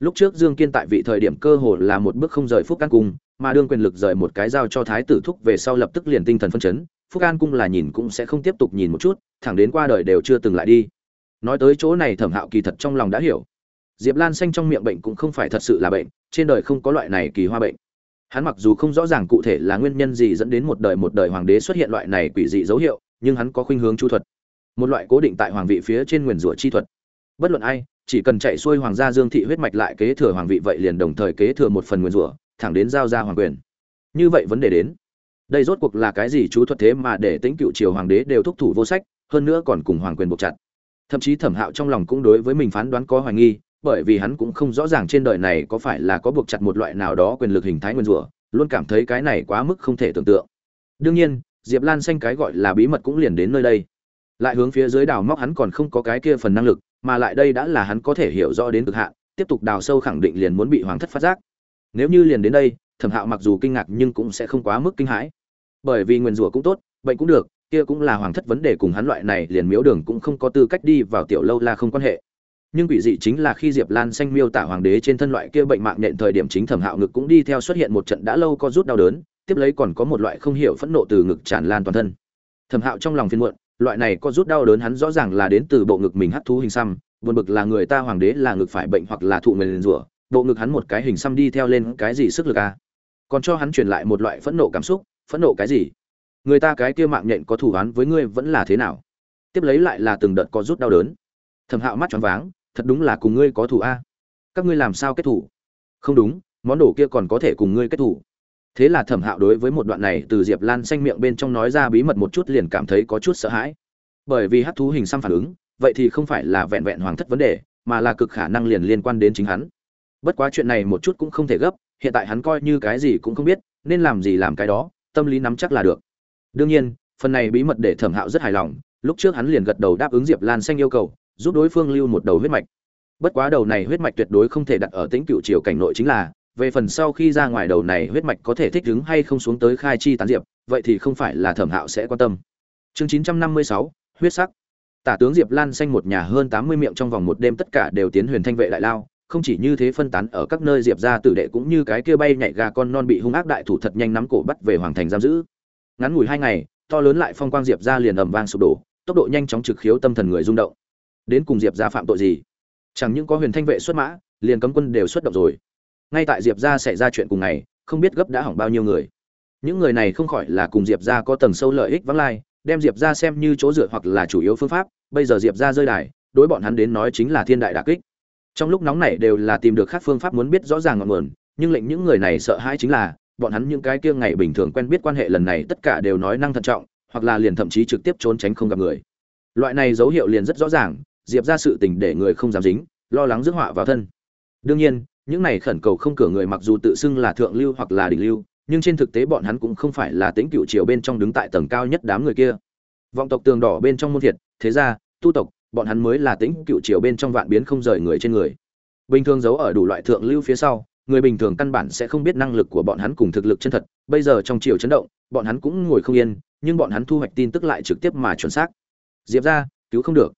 Lúc trước dương kiên tại vị thời điểm cơ hồ là một bước không rời phúc an cung, mà đương quyền lực rời một cái giao cho thái tử thúc về sau lập tức liền tinh thần phân chấn, phúc an cung là nhìn cũng sẽ không tiếp tục nhìn một chút, thẳng đến qua đời đều chưa từng lại đi nói tới chỗ này thẩm hạo kỳ thật trong lòng đã hiểu. Diệp lan xanh trong miệng bệnh cũng không phải thật sự là bệnh, trên đời không có loại này kỳ hoa bệnh. Hắn mặc dù không rõ ràng cụ thể là nguyên nhân gì dẫn đến một đời một đời hoàng đế xuất hiện loại này quỷ dị dấu hiệu, nhưng hắn có khuynh hướng chu thuật. Một loại cố định tại hoàng vị phía trên nguyền rủa chi thuật. Bất luận ai, chỉ cần chạy xuôi hoàng gia dương thị huyết mạch lại kế thừa hoàng vị vậy liền đồng thời kế thừa một phần nguyền rủa, thẳng đến giao ra hoàng quyền. Như vậy vấn đề đến. Đây rốt cuộc là cái gì chú thuật thế mà để tính cựu triều hoàng đế đều thúc thủ vô sách, hơn nữa còn cùng hoàng quyền buộc chặt thậm chí thẩm hạo trong lòng cũng đối với mình phán đoán có hoài nghi, bởi vì hắn cũng không rõ ràng trên đời này có phải là có buộc chặt một loại nào đó quyền lực hình thái nguyên rủa, luôn cảm thấy cái này quá mức không thể tưởng tượng. Đương nhiên, diệp lan xanh cái gọi là bí mật cũng liền đến nơi đây. Lại hướng phía dưới đào móc hắn còn không có cái kia phần năng lực, mà lại đây đã là hắn có thể hiểu rõ đến cực hạn, tiếp tục đào sâu khẳng định liền muốn bị hoàng thất phát giác. Nếu như liền đến đây, thẩm hạo mặc dù kinh ngạc nhưng cũng sẽ không quá mức kinh hãi. Bởi vì nguyền rủa cũng tốt, bệnh cũng được kia cũng là hoàng thất vấn đề cùng hắn loại này liền miếu đường cũng không có tư cách đi vào tiểu lâu la không quan hệ. Nhưng quỷ dị chính là khi diệp lan xanh miêu tả hoàng đế trên thân loại kia bệnh mạng nhện thời điểm chính thẩm hạo ngực cũng đi theo xuất hiện một trận đã lâu có rút đau đớn, tiếp lấy còn có một loại không hiểu phẫn nộ từ ngực tràn lan toàn thân. Thẩm hạo trong lòng phiên muộn, loại này có rút đau đớn hắn rõ ràng là đến từ bộ ngực mình hắt thú hình xăm, buồn bực là người ta hoàng đế là ngực phải bệnh hoặc là thụ nguyền rủa, bộ ngực hắn một cái hình xăm đi theo lên cái gì sức lực à? còn cho hắn truyền lại một loại phẫn nộ cảm xúc, phẫn nộ cái gì? Người ta cái kia mạng nhện có thủ án với ngươi vẫn là thế nào? Tiếp lấy lại là từng đợt có rút đau đớn. Thẩm hạo mắt choáng váng, thật đúng là cùng ngươi có thủ a. Các ngươi làm sao kết thủ không đúng, món đồ kia còn có thể cùng ngươi kết thủ thế là thẩm hạo đối với một đoạn này từ diệp lan xanh miệng bên trong nói ra bí mật một chút liền cảm thấy có chút sợ hãi. Bởi vì hát thú hình xăm phản ứng, vậy thì không phải là vẹn vẹn hoàng thất vấn đề, mà là cực khả năng liền liên quan đến chính hắn. Bất quá chuyện này một chút cũng không thể gấp, hiện tại hắn coi như cái gì cũng không biết, nên làm gì làm cái đó, tâm lý nắm chắc là được đương nhiên, phần này bí mật để thẩm hạo rất hài lòng, lúc trước hắn liền gật đầu đáp ứng diệp lan xanh yêu cầu, giúp đối phương lưu một đầu huyết mạch. Bất quá đầu này huyết mạch tuyệt đối không thể đặt ở tính cựu triều cảnh nội chính là, về phần sau khi ra ngoài đầu này huyết mạch có thể thích ứng hay không xuống tới khai chi tán diệp, vậy thì không phải là thẩm hạo sẽ quan tâm. Chương chín trăm năm mươi sáu, huyết sắc. Tả tướng diệp lan xanh một nhà hơn tám mươi miệng trong vòng một đêm tất cả đều tiến huyền thanh vệ đại lao, không chỉ như thế phân tán ở các nơi diệp ra tử đệ cũng như cái kia bay nhảy gà con non bị hung ác đại thủ thật nhanh nắm cổ bắt về hoàng thành giam giữ ngắn ngủi hai ngày, to lớn lại phong quang diệp ra liền ầm vang sụp đổ, tốc độ nhanh chóng trực khiếu tâm thần người rung động. Đến cùng diệp ra phạm tội gì? Chẳng những có huyền thanh vệ xuất mã, liền cấm quân đều xuất động rồi. Ngay tại diệp ra xảy ra chuyện cùng ngày, không biết gấp đã hỏng bao nhiêu người. Những người này không khỏi là cùng diệp ra có tầng sâu lợi ích vắng lai, đem diệp ra xem như chỗ dựa hoặc là chủ yếu phương pháp, bây giờ diệp ra rơi đài, đối bọn hắn đến nói chính là thiên đại đà kích. Trong lúc nóng này đều là tìm được các phương pháp muốn biết rõ ràng ngọn nguồn, nhưng lệnh những người này sợ hãi chính là bọn hắn những cái kia ngày bình thường quen biết quan hệ lần này tất cả đều nói năng thận trọng, hoặc là liền thậm chí trực tiếp trốn tránh không gặp người. Loại này dấu hiệu liền rất rõ ràng, diệp ra sự tình để người không dám dính, lo lắng rước họa vào thân. Đương nhiên, những này khẩn cầu không cửa người mặc dù tự xưng là thượng lưu hoặc là đỉnh lưu, nhưng trên thực tế bọn hắn cũng không phải là tính cựu triều bên trong đứng tại tầng cao nhất đám người kia. Vọng tộc tường đỏ bên trong môn thiệt, thế ra tu tộc, bọn hắn mới là tính cựu triều bên trong vạn biến không rời người trên người. Bình thường giấu ở đủ loại thượng lưu phía sau người bình thường căn bản sẽ không biết năng lực của bọn hắn cùng thực lực chân thật. Bây giờ trong triều chấn động, bọn hắn cũng ngồi không yên, nhưng bọn hắn thu hoạch tin tức lại trực tiếp mà chuẩn xác. Diệp ra cứu không được.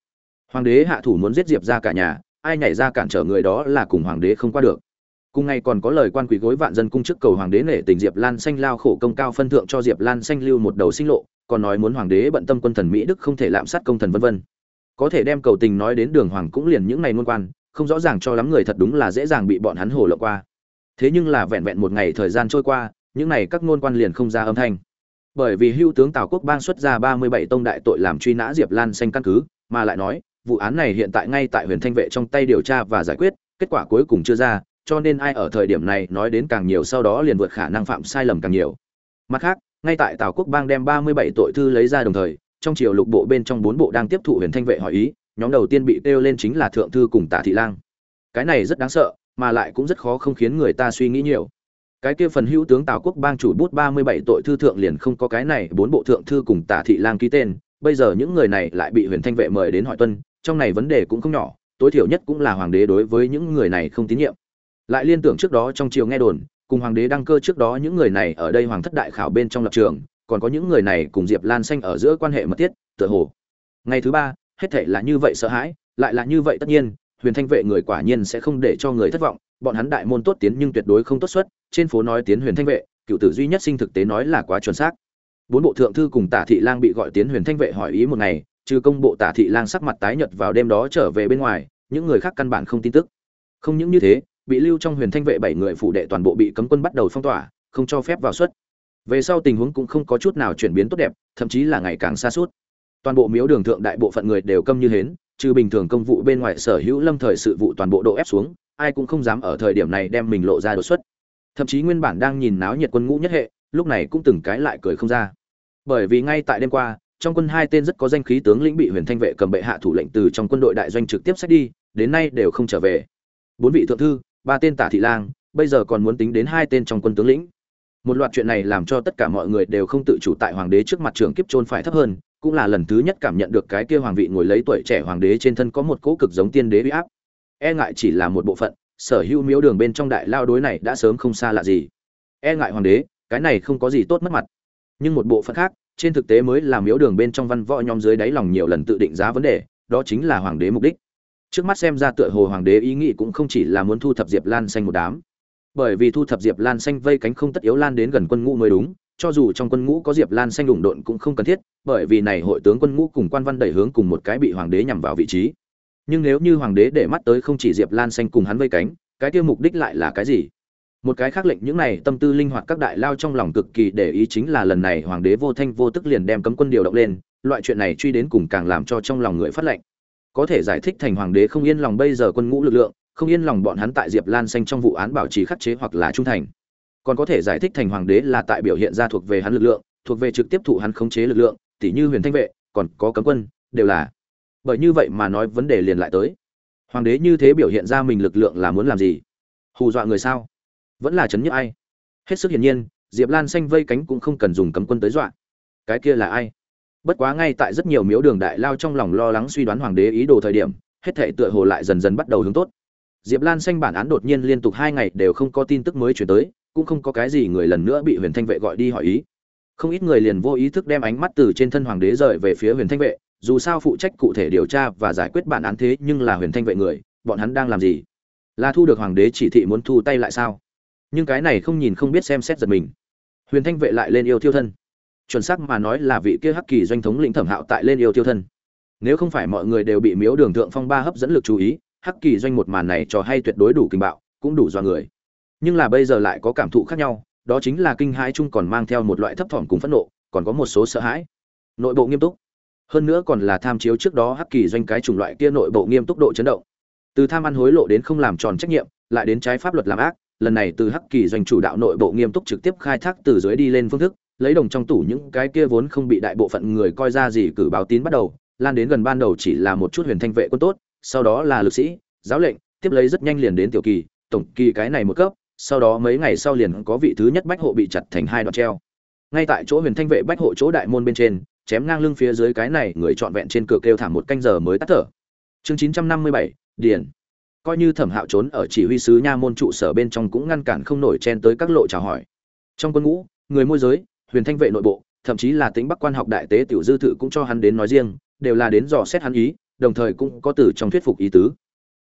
Hoàng đế hạ thủ muốn giết diệp ra cả nhà, ai nhảy ra cản trở người đó là cùng hoàng đế không qua được. Cùng ngày còn có lời quan quỷ gối vạn dân cung trước cầu hoàng đế nể tình diệp lan xanh lao khổ công cao phân thượng cho diệp lan xanh lưu một đầu sinh lộ, còn nói muốn hoàng đế bận tâm quân thần mỹ đức không thể lạm sát công thần vân vân. Có thể đem cầu tình nói đến đường hoàng cũng liền những ngày ngôn quan, không rõ ràng cho lắm người thật đúng là dễ dàng bị bọn hắn hồ lộ qua thế nhưng là vẹn vẹn một ngày thời gian trôi qua, những này các ngôn quan liền không ra âm thanh. Bởi vì hưu tướng tào quốc bang xuất ra ba mươi bảy tông đại tội làm truy nã diệp lan xanh căn cứ, mà lại nói, vụ án này hiện tại ngay tại huyền thanh vệ trong tay điều tra và giải quyết, kết quả cuối cùng chưa ra, cho nên ai ở thời điểm này nói đến càng nhiều sau đó liền vượt khả năng phạm sai lầm càng nhiều. Mặt khác, ngay tại tào quốc bang đem ba mươi bảy tội thư lấy ra đồng thời, trong triều lục bộ bên trong bốn bộ đang tiếp thụ huyền thanh vệ hỏi ý, nhóm đầu tiên bị kêu lên chính là thượng thư cùng tả thị lang. Cái này rất đáng sợ mà lại cũng rất khó không khiến người ta suy nghĩ nhiều. Cái kia phần hữu tướng tào quốc bang chủ bút ba mươi bảy tội thư thượng liền không có cái này, bốn bộ thượng thư cùng tả thị lang ký tên. Bây giờ những người này lại bị huyền thanh vệ mời đến hỏi tuân, trong này vấn đề cũng không nhỏ, tối thiểu nhất cũng là hoàng đế đối với những người này không tín nhiệm. Lại liên tưởng trước đó trong triều nghe đồn, cùng hoàng đế đăng cơ trước đó những người này ở đây hoàng thất đại khảo bên trong lập trường, còn có những người này cùng diệp lan xanh ở giữa quan hệ mật thiết, tựa hồ. Ngày thứ ba, hết thảy là như vậy sợ hãi, lại là như vậy tất nhiên huyền thanh vệ người quả nhiên sẽ không để cho người thất vọng, bọn hắn đại môn tốt tiến nhưng tuyệt đối không tốt xuất, trên phố nói tiến huyền thanh vệ, cựu tử duy nhất sinh thực tế nói là quá chuẩn xác. Bốn bộ thượng thư cùng tả thị lang bị gọi tiến huyền thanh vệ hỏi ý một ngày, trừ công bộ tả thị lang sắc mặt tái nhợt vào đêm đó trở về bên ngoài, những người khác căn bản không tin tức. Không những như thế, bị lưu trong huyền thanh vệ bảy người phụ đệ toàn bộ bị cấm quân bắt đầu phong tỏa, không cho phép vào xuất. Về sau tình huống cũng không có chút nào chuyển biến tốt đẹp, thậm chí là ngày càng xa suốt. Toàn bộ miếu đường thượng đại bộ phận người đều câm như hến trừ bình thường công vụ bên ngoài sở hữu lâm thời sự vụ toàn bộ độ ép xuống, ai cũng không dám ở thời điểm này đem mình lộ ra đột xuất. Thậm chí nguyên bản đang nhìn náo nhiệt quân ngũ nhất hệ, lúc này cũng từng cái lại cười không ra. Bởi vì ngay tại đêm qua, trong quân hai tên rất có danh khí tướng lĩnh bị huyền thanh vệ cầm bệ hạ thủ lệnh từ trong quân đội đại doanh trực tiếp xét đi, đến nay đều không trở về. Bốn vị thượng thư, ba tên tả thị lang, bây giờ còn muốn tính đến hai tên trong quân tướng lĩnh. Một loạt chuyện này làm cho tất cả mọi người đều không tự chủ tại hoàng đế trước mặt trường kiếp trôn phải thấp hơn cũng là lần thứ nhất cảm nhận được cái kia hoàng vị ngồi lấy tuổi trẻ hoàng đế trên thân có một cỗ cực giống tiên đế uy áp. E ngại chỉ là một bộ phận, sở hữu miếu đường bên trong đại lao đối này đã sớm không xa lạ gì. E ngại hoàng đế, cái này không có gì tốt mất mặt. Nhưng một bộ phận khác, trên thực tế mới là miếu đường bên trong văn võ nhóm dưới đáy lòng nhiều lần tự định giá vấn đề, đó chính là hoàng đế mục đích. Trước mắt xem ra tựa hồ hoàng đế ý nghĩ cũng không chỉ là muốn thu thập diệp lan xanh một đám. Bởi vì thu thập diệp lan xanh vây cánh không tất yếu lan đến gần quân ngũ mới đúng cho dù trong quân ngũ có diệp lan xanh đụng độn cũng không cần thiết, bởi vì này hội tướng quân ngũ cùng quan văn đẩy hướng cùng một cái bị hoàng đế nhằm vào vị trí. Nhưng nếu như hoàng đế để mắt tới không chỉ diệp lan xanh cùng hắn vây cánh, cái tiêu mục đích lại là cái gì? Một cái khác lệnh những này tâm tư linh hoạt các đại lao trong lòng cực kỳ để ý chính là lần này hoàng đế vô thanh vô tức liền đem cấm quân điều động lên, loại chuyện này truy đến cùng càng làm cho trong lòng người phát lệnh. Có thể giải thích thành hoàng đế không yên lòng bây giờ quân ngũ lực lượng, không yên lòng bọn hắn tại diệp lan xanh trong vụ án bảo trì khắc chế hoặc là trung thành còn có thể giải thích thành hoàng đế là tại biểu hiện ra thuộc về hắn lực lượng, thuộc về trực tiếp thụ hắn khống chế lực lượng tỷ như huyền thanh vệ, còn có cấm quân, đều là. Bởi như vậy mà nói vấn đề liền lại tới. Hoàng đế như thế biểu hiện ra mình lực lượng là muốn làm gì? Hù dọa người sao? Vẫn là chấn nhức ai? Hết sức hiển nhiên, diệp lan xanh vây cánh cũng không cần dùng cấm quân tới dọa. Cái kia là ai? Bất quá ngay tại rất nhiều miếu đường đại lao trong lòng lo lắng suy đoán hoàng đế ý đồ thời điểm, hết thể tựa hồ lại dần dần bắt đầu hướng tốt. Diệp lan xanh bản án đột nhiên liên tục hai ngày đều không có tin tức mới chuyển tới cũng không có cái gì người lần nữa bị huyền thanh vệ gọi đi hỏi ý. Không ít người liền vô ý thức đem ánh mắt từ trên thân hoàng đế rời về phía huyền thanh vệ, dù sao phụ trách cụ thể điều tra và giải quyết bản án thế nhưng là huyền thanh vệ người, bọn hắn đang làm gì? Là thu được hoàng đế chỉ thị muốn thu tay lại sao? Nhưng cái này không nhìn không biết xem xét giật mình. Huyền thanh vệ lại lên yêu thiêu thân. Chuẩn xác mà nói là vị kia hắc kỳ doanh thống lĩnh thẩm hạo tại lên yêu thiêu thân. Nếu không phải mọi người đều bị miếu đường thượng phong ba hấp dẫn lực chú ý, hắc kỳ doanh một màn này cho hay tuyệt đối đủ kinh bạo, cũng đủ do người nhưng là bây giờ lại có cảm thụ khác nhau, đó chính là kinh hãi chung còn mang theo một loại thấp thỏm cùng phẫn nộ, còn có một số sợ hãi. Nội bộ nghiêm túc. Hơn nữa còn là tham chiếu trước đó hắc kỳ doanh cái chủng loại kia nội bộ nghiêm túc độ chấn động. Từ tham ăn hối lộ đến không làm tròn trách nhiệm, lại đến trái pháp luật làm ác, lần này từ hắc kỳ doanh chủ đạo nội bộ nghiêm túc trực tiếp khai thác từ dưới đi lên phương thức, lấy đồng trong tủ những cái kia vốn không bị đại bộ phận người coi ra gì cử báo tín bắt đầu, lan đến gần ban đầu chỉ là một chút huyền thanh vệ quân tốt, sau đó là lực sĩ, giáo lệnh, tiếp lấy rất nhanh liền đến tiểu kỳ, tổng kỳ cái này một cấp sau đó mấy ngày sau liền có vị thứ nhất bách hộ bị chặt thành hai đoạn treo. Ngay tại chỗ huyền thanh vệ bách hộ chỗ đại môn bên trên, chém ngang lưng phía dưới cái này người trọn vẹn trên cửa kêu thảm một canh giờ mới tắt thở. Chương chín trăm năm mươi bảy, Điền. Coi như thẩm hạo trốn ở chỉ huy sứ nha môn trụ sở bên trong cũng ngăn cản không nổi chen tới các lộ chào hỏi. Trong quân ngũ, người môi giới, huyền thanh vệ nội bộ, thậm chí là tính bắc quan học đại tế tiểu dư thự cũng cho hắn đến nói riêng, đều là đến dò xét hắn ý, đồng thời cũng có từ trong thuyết phục ý tứ.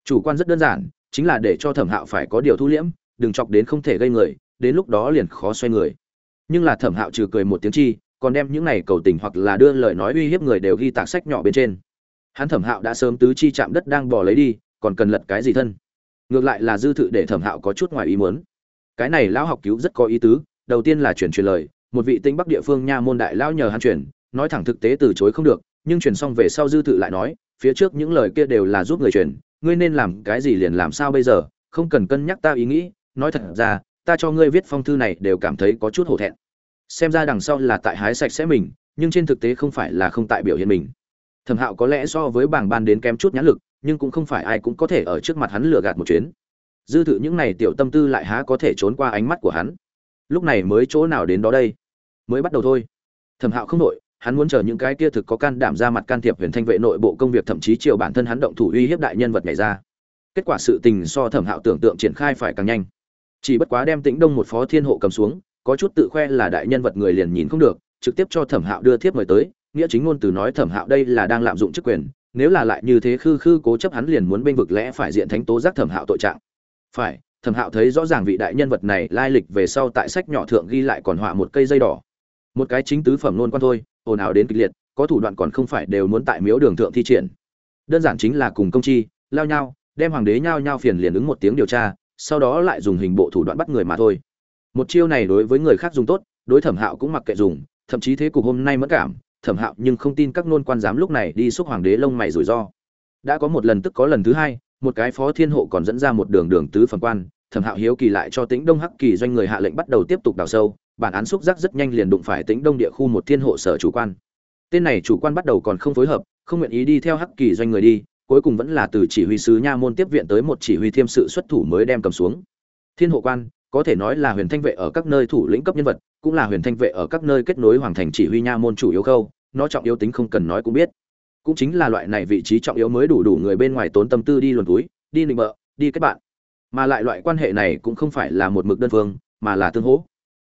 Chủ quan rất đơn giản, chính là để cho thẩm hạo phải có điều thu liễm đừng chọc đến không thể gây người, đến lúc đó liền khó xoay người. Nhưng là thẩm hạo trừ cười một tiếng chi, còn đem những này cầu tình hoặc là đưa lời nói uy hiếp người đều ghi tạc sách nhỏ bên trên. Hắn thẩm hạo đã sớm tứ chi chạm đất đang bỏ lấy đi, còn cần lật cái gì thân? Ngược lại là dư thự để thẩm hạo có chút ngoài ý muốn. Cái này lão học cứu rất có ý tứ, đầu tiên là chuyển truyền lời, một vị tinh bắc địa phương nha môn đại lão nhờ hắn chuyển nói thẳng thực tế từ chối không được, nhưng chuyển xong về sau dư thự lại nói, phía trước những lời kia đều là giúp người truyền, ngươi nên làm cái gì liền làm sao bây giờ, không cần cân nhắc ta ý nghĩ nói thật ra, ta cho ngươi viết phong thư này đều cảm thấy có chút hổ thẹn. Xem ra đằng sau là tại hái sạch sẽ mình, nhưng trên thực tế không phải là không tại biểu hiện mình. Thẩm hạo có lẽ so với bảng ban đến kém chút nhãn lực, nhưng cũng không phải ai cũng có thể ở trước mặt hắn lừa gạt một chuyến. Dư thự những này tiểu tâm tư lại há có thể trốn qua ánh mắt của hắn. Lúc này mới chỗ nào đến đó đây? Mới bắt đầu thôi. Thẩm hạo không đội hắn muốn chờ những cái kia thực có can đảm ra mặt can thiệp huyền thanh vệ nội bộ công việc thậm chí chiều bản thân hắn động thủ uy hiếp đại nhân vật này ra. Kết quả sự tình so thẩm hạo tưởng tượng triển khai phải càng nhanh chỉ bất quá đem tĩnh đông một phó thiên hộ cầm xuống, có chút tự khoe là đại nhân vật người liền nhìn không được, trực tiếp cho thẩm hạo đưa thiếp mời tới, nghĩa chính ngôn từ nói thẩm hạo đây là đang lạm dụng chức quyền, nếu là lại như thế khư khư cố chấp hắn liền muốn bênh vực lẽ phải diện thánh tố giác thẩm hạo tội trạng. Phải, thẩm hạo thấy rõ ràng vị đại nhân vật này lai lịch về sau tại sách nhỏ thượng ghi lại còn họa một cây dây đỏ. Một cái chính tứ phẩm nôn quan thôi, ồn ào đến kịch liệt, có thủ đoạn còn không phải đều muốn tại miếu đường thượng thi triển. Đơn giản chính là cùng công chi, lao nhau, đem hoàng đế nhao nhao phiền liền ứng một tiếng điều tra sau đó lại dùng hình bộ thủ đoạn bắt người mà thôi. Một chiêu này đối với người khác dùng tốt, đối thẩm hạo cũng mặc kệ dùng, thậm chí thế cục hôm nay mất cảm, thẩm hạo nhưng không tin các nôn quan giám lúc này đi xúc hoàng đế lông mày rủi ro. Đã có một lần tức có lần thứ hai, một cái phó thiên hộ còn dẫn ra một đường đường tứ phần quan, thẩm hạo hiếu kỳ lại cho tĩnh đông hắc kỳ doanh người hạ lệnh bắt đầu tiếp tục đào sâu, bản án xúc giác rất nhanh liền đụng phải tĩnh đông địa khu một thiên hộ sở chủ quan. Tên này chủ quan bắt đầu còn không phối hợp, không nguyện ý đi theo hắc kỳ doanh người đi cuối cùng vẫn là từ chỉ huy sứ nha môn tiếp viện tới một chỉ huy thiêm sự xuất thủ mới đem cầm xuống. Thiên hộ quan, có thể nói là huyền thanh vệ ở các nơi thủ lĩnh cấp nhân vật, cũng là huyền thanh vệ ở các nơi kết nối hoàng thành chỉ huy nha môn chủ yếu khâu, nó trọng yếu tính không cần nói cũng biết. Cũng chính là loại này vị trí trọng yếu mới đủ đủ người bên ngoài tốn tâm tư đi luồn túi, đi nịnh bợ, đi kết bạn. Mà lại loại quan hệ này cũng không phải là một mực đơn phương, mà là tương hỗ.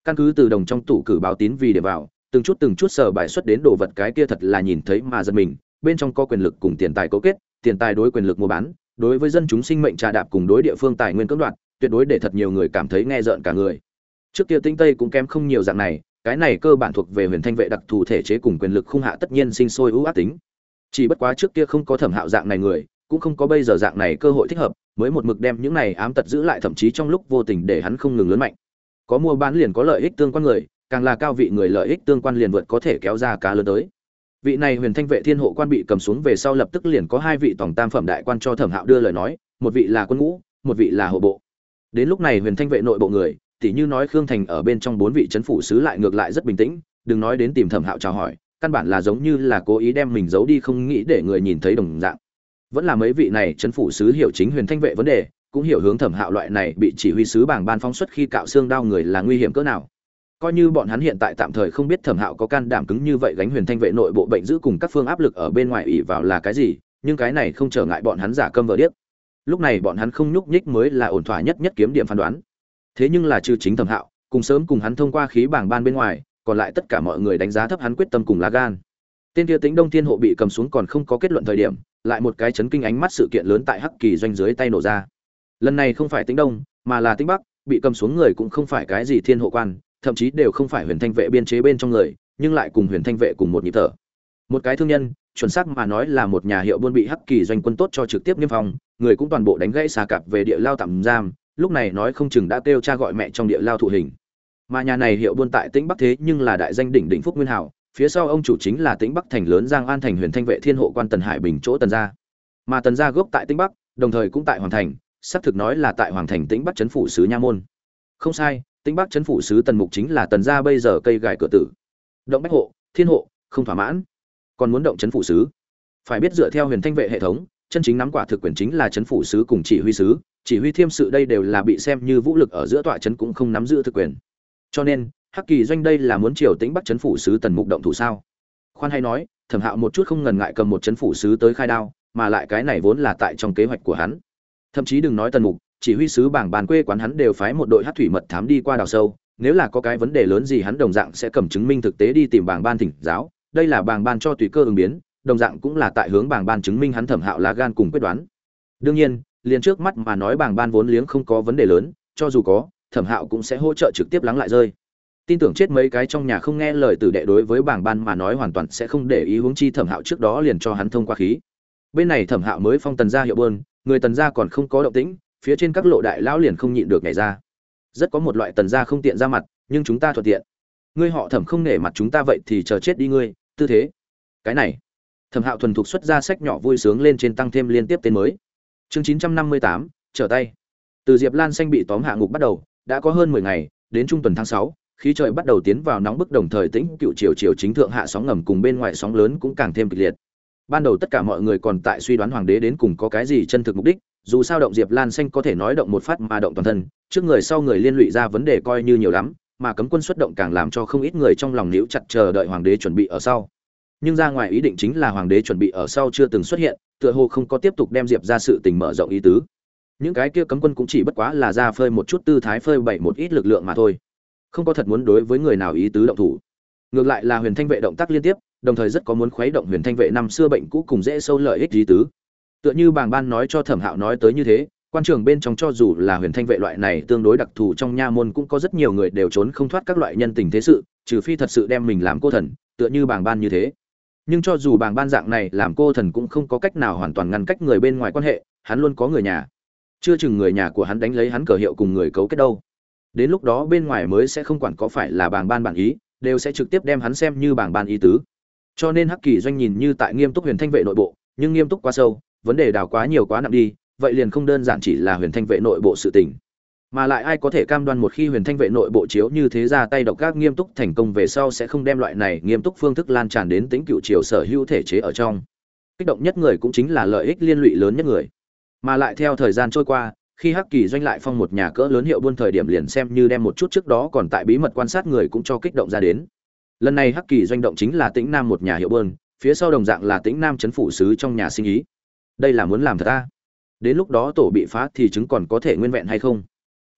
Căn cứ từ đồng trong tủ cử báo tín vì để vào, từng chút từng chút sở bài xuất đến đồ vật cái kia thật là nhìn thấy mà giật mình, bên trong có quyền lực cùng tiền tài cấu kết tiền tài đối quyền lực mua bán, đối với dân chúng sinh mệnh trà đạp cùng đối địa phương tài nguyên cưỡng đoạt, tuyệt đối để thật nhiều người cảm thấy nghe rợn cả người. Trước kia tinh tây cũng kém không nhiều dạng này, cái này cơ bản thuộc về huyền thanh vệ đặc thù thể chế cùng quyền lực khung hạ tất nhiên sinh sôi ưu ác tính. Chỉ bất quá trước kia không có thẩm hạo dạng này người, cũng không có bây giờ dạng này cơ hội thích hợp, mới một mực đem những này ám tật giữ lại thậm chí trong lúc vô tình để hắn không ngừng lớn mạnh. Có mua bán liền có lợi ích tương quan người, càng là cao vị người lợi ích tương quan liền vượt có thể kéo ra cá lớn tới vị này huyền thanh vệ thiên hộ quan bị cầm xuống về sau lập tức liền có hai vị tổng tam phẩm đại quan cho thẩm hạo đưa lời nói, một vị là quân ngũ, một vị là hộ bộ. Đến lúc này huyền thanh vệ nội bộ người, tỉ như nói khương thành ở bên trong bốn vị chấn phủ sứ lại ngược lại rất bình tĩnh, đừng nói đến tìm thẩm hạo chào hỏi, căn bản là giống như là cố ý đem mình giấu đi không nghĩ để người nhìn thấy đồng dạng. Vẫn là mấy vị này chấn phủ sứ hiểu chính huyền thanh vệ vấn đề, cũng hiểu hướng thẩm hạo loại này bị chỉ huy sứ bảng ban phóng xuất khi cạo xương đau người là nguy hiểm cỡ nào coi như bọn hắn hiện tại tạm thời không biết thẩm hạo có can đảm cứng như vậy gánh huyền thanh vệ nội bộ bệnh giữ cùng các phương áp lực ở bên ngoài ỉ vào là cái gì, nhưng cái này không trở ngại bọn hắn giả câm vợ điếc. Lúc này bọn hắn không nhúc nhích mới là ổn thỏa nhất nhất kiếm điểm phán đoán. Thế nhưng là trừ chính thẩm hạo, cùng sớm cùng hắn thông qua khí bảng ban bên ngoài, còn lại tất cả mọi người đánh giá thấp hắn quyết tâm cùng lá gan. Tên kia tính đông thiên hộ bị cầm xuống còn không có kết luận thời điểm, lại một cái chấn kinh ánh mắt sự kiện lớn tại hắc kỳ doanh dưới tay nổ ra. Lần này không phải tính đông, mà là tính bắc, bị cầm xuống người cũng không phải cái gì thiên hộ quan thậm chí đều không phải huyền thanh vệ biên chế bên trong người, nhưng lại cùng huyền thanh vệ cùng một nhịp thở. Một cái thương nhân, chuẩn xác mà nói là một nhà hiệu buôn bị hắc kỳ doanh quân tốt cho trực tiếp niêm phong, người cũng toàn bộ đánh gãy xà cạp về địa lao tạm giam, lúc này nói không chừng đã kêu cha gọi mẹ trong địa lao thụ hình. Mà nhà này hiệu buôn tại tĩnh bắc thế nhưng là đại danh đỉnh đỉnh phúc nguyên hảo, phía sau ông chủ chính là tĩnh bắc thành lớn giang an thành huyền thanh vệ thiên hộ quan tần hải bình chỗ tần gia. Mà tần gia gốc tại tĩnh bắc, đồng thời cũng tại hoàng thành, xác thực nói là tại hoàng thành tĩnh bắc trấn phủ sứ nha môn. Không sai tĩnh bắc chấn phủ sứ tần mục chính là tần gia bây giờ cây gài cửa tử. Động bách hộ, thiên hộ, không thỏa mãn. Còn muốn động chấn phủ sứ. Phải biết dựa theo huyền thanh vệ hệ thống, chân chính nắm quả thực quyền chính là chấn phủ sứ cùng chỉ huy sứ. Chỉ huy thiêm sự đây đều là bị xem như vũ lực ở giữa tọa chấn cũng không nắm giữ thực quyền. Cho nên, hắc kỳ doanh đây là muốn triều tĩnh bắc chấn phủ sứ tần mục động thủ sao? Khoan hay nói, thẩm hạo một chút không ngần ngại cầm một chấn phủ sứ tới khai đao, mà lại cái này vốn là tại trong kế hoạch của hắn. Thậm chí đừng nói tần mục chỉ huy sứ bảng bàn quê quán hắn đều phái một đội hát thủy mật thám đi qua đào sâu. Nếu là có cái vấn đề lớn gì hắn đồng dạng sẽ cầm chứng minh thực tế đi tìm bảng ban thỉnh giáo. Đây là bảng ban cho tùy cơ ứng biến, đồng dạng cũng là tại hướng bảng ban chứng minh hắn thẩm hạo lá gan cùng quyết đoán. Đương nhiên, liền trước mắt mà nói bảng ban vốn liếng không có vấn đề lớn, cho dù có, thẩm hạo cũng sẽ hỗ trợ trực tiếp lắng lại rơi. Tin tưởng chết mấy cái trong nhà không nghe lời tử đệ đối với bảng ban mà nói hoàn toàn sẽ không để ý huống chi thẩm hạo trước đó liền cho hắn thông qua khí. Bên này thẩm hạo mới phong tần gia hiệu bơn người tần gia còn không có động tĩnh phía trên các lộ đại lão liền không nhịn được nhảy ra. Rất có một loại tần gia không tiện ra mặt, nhưng chúng ta thuận tiện. Ngươi họ thẩm không nể mặt chúng ta vậy thì chờ chết đi ngươi, tư thế. Cái này. Thẩm hạo thuần thục xuất ra sách nhỏ vui sướng lên trên tăng thêm liên tiếp tên mới. Chương chín trăm năm mươi tám, trở tay. Từ diệp lan xanh bị tóm hạ ngục bắt đầu, đã có hơn mười ngày, đến trung tuần tháng sáu, khí trời bắt đầu tiến vào nóng bức đồng thời tĩnh cựu chiều chiều chính thượng hạ sóng ngầm cùng bên ngoài sóng lớn cũng càng thêm kịch liệt. Ban đầu tất cả mọi người còn tại suy đoán hoàng đế đến cùng có cái gì chân thực mục đích dù sao động diệp lan xanh có thể nói động một phát mà động toàn thân, trước người sau người liên lụy ra vấn đề coi như nhiều lắm, mà cấm quân xuất động càng làm cho không ít người trong lòng níu chặt chờ đợi hoàng đế chuẩn bị ở sau. Nhưng ra ngoài ý định chính là hoàng đế chuẩn bị ở sau chưa từng xuất hiện, tựa hồ không có tiếp tục đem diệp ra sự tình mở rộng ý tứ. Những cái kia cấm quân cũng chỉ bất quá là ra phơi một chút tư thái phơi bậy một ít lực lượng mà thôi. Không có thật muốn đối với người nào ý tứ động thủ. Ngược lại là huyền thanh vệ động tác liên tiếp, đồng thời rất có muốn khuấy động huyền thanh vệ năm xưa bệnh cũ cùng dễ sâu lợi ích ý tứ tựa như bàng ban nói cho thẩm hạo nói tới như thế, quan trường bên trong cho dù là huyền thanh vệ loại này tương đối đặc thù trong nha môn cũng có rất nhiều người đều trốn không thoát các loại nhân tình thế sự, trừ phi thật sự đem mình làm cô thần, tựa như bàng ban như thế. Nhưng cho dù bàng ban dạng này làm cô thần cũng không có cách nào hoàn toàn ngăn cách người bên ngoài quan hệ, hắn luôn có người nhà. Chưa chừng người nhà của hắn đánh lấy hắn cờ hiệu cùng người cấu kết đâu. Đến lúc đó bên ngoài mới sẽ không quản có phải là Bàng ban bản ý, đều sẽ trực tiếp đem hắn xem như bảng ban ý tứ. Cho nên hắc kỳ doanh nhìn như tại nghiêm túc huyền thanh vệ nội bộ, nhưng nghiêm túc quá sâu vấn đề đào quá nhiều quá nặng đi vậy liền không đơn giản chỉ là huyền thanh vệ nội bộ sự tình. Mà lại ai có thể cam đoan một khi huyền thanh vệ nội bộ chiếu như thế ra tay độc các nghiêm túc thành công về sau sẽ không đem loại này nghiêm túc phương thức lan tràn đến tính cựu triều sở hữu thể chế ở trong. Kích động nhất người cũng chính là lợi ích liên lụy lớn nhất người. Mà lại theo thời gian trôi qua khi hắc kỳ doanh lại phong một nhà cỡ lớn hiệu buôn thời điểm liền xem như đem một chút trước đó còn tại bí mật quan sát người cũng cho kích động ra đến. Lần này hắc kỳ doanh động chính là tĩnh nam một nhà hiệu buôn, phía sau đồng dạng là tĩnh nam chấn phủ sứ trong nhà sinh ý đây là muốn làm thật ta. Đến lúc đó tổ bị phá thì chứng còn có thể nguyên vẹn hay không?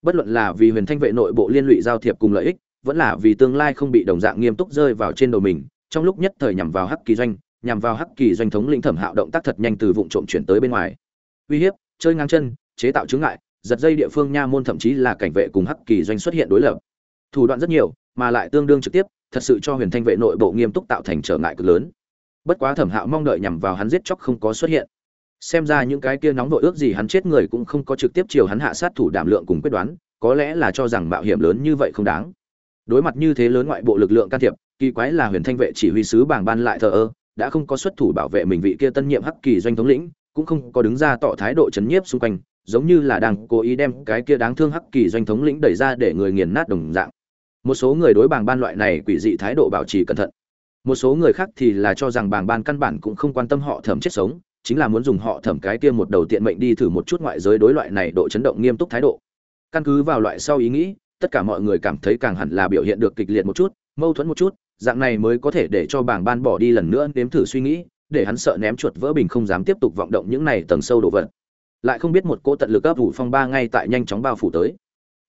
Bất luận là vì huyền thanh vệ nội bộ liên lụy giao thiệp cùng lợi ích, vẫn là vì tương lai không bị đồng dạng nghiêm túc rơi vào trên đầu mình, trong lúc nhất thời nhằm vào hắc kỳ doanh, nhằm vào hắc kỳ doanh thống lĩnh thẩm hạo động tác thật nhanh từ vụ trộm chuyển tới bên ngoài. Uy hiếp, chơi ngang chân, chế tạo chứng ngại, giật dây địa phương nha môn thậm chí là cảnh vệ cùng hắc kỳ doanh xuất hiện đối lập. Thủ đoạn rất nhiều, mà lại tương đương trực tiếp, thật sự cho huyền thanh vệ nội bộ nghiêm túc tạo thành trở ngại cực lớn. Bất quá thẩm hạo mong đợi nhằm vào hắn giết chóc không có xuất hiện xem ra những cái kia nóng vội ước gì hắn chết người cũng không có trực tiếp chiều hắn hạ sát thủ đảm lượng cùng quyết đoán, có lẽ là cho rằng mạo hiểm lớn như vậy không đáng. Đối mặt như thế lớn ngoại bộ lực lượng can thiệp, kỳ quái là huyền thanh vệ chỉ huy sứ bảng ban lại thờ ơ, đã không có xuất thủ bảo vệ mình vị kia tân nhiệm hắc kỳ doanh thống lĩnh, cũng không có đứng ra tỏ thái độ chấn nhiếp xung quanh, giống như là đang cố ý đem cái kia đáng thương hắc kỳ doanh thống lĩnh đẩy ra để người nghiền nát đồng dạng. Một số người đối bảng ban loại này quỷ dị thái độ bảo trì cẩn thận. Một số người khác thì là cho rằng bảng ban căn bản cũng không quan tâm họ thẩm chết sống chính là muốn dùng họ thẩm cái kia một đầu tiện mệnh đi thử một chút ngoại giới đối loại này độ chấn động nghiêm túc thái độ. Căn cứ vào loại sau ý nghĩ tất cả mọi người cảm thấy càng hẳn là biểu hiện được kịch liệt một chút mâu thuẫn một chút dạng này mới có thể để cho bảng ban bỏ đi lần nữa nếm thử suy nghĩ để hắn sợ ném chuột vỡ bình không dám tiếp tục vọng động những này tầng sâu đồ vật. Lại không biết một cô tận lực ấp ủ phong ba ngay tại nhanh chóng bao phủ tới.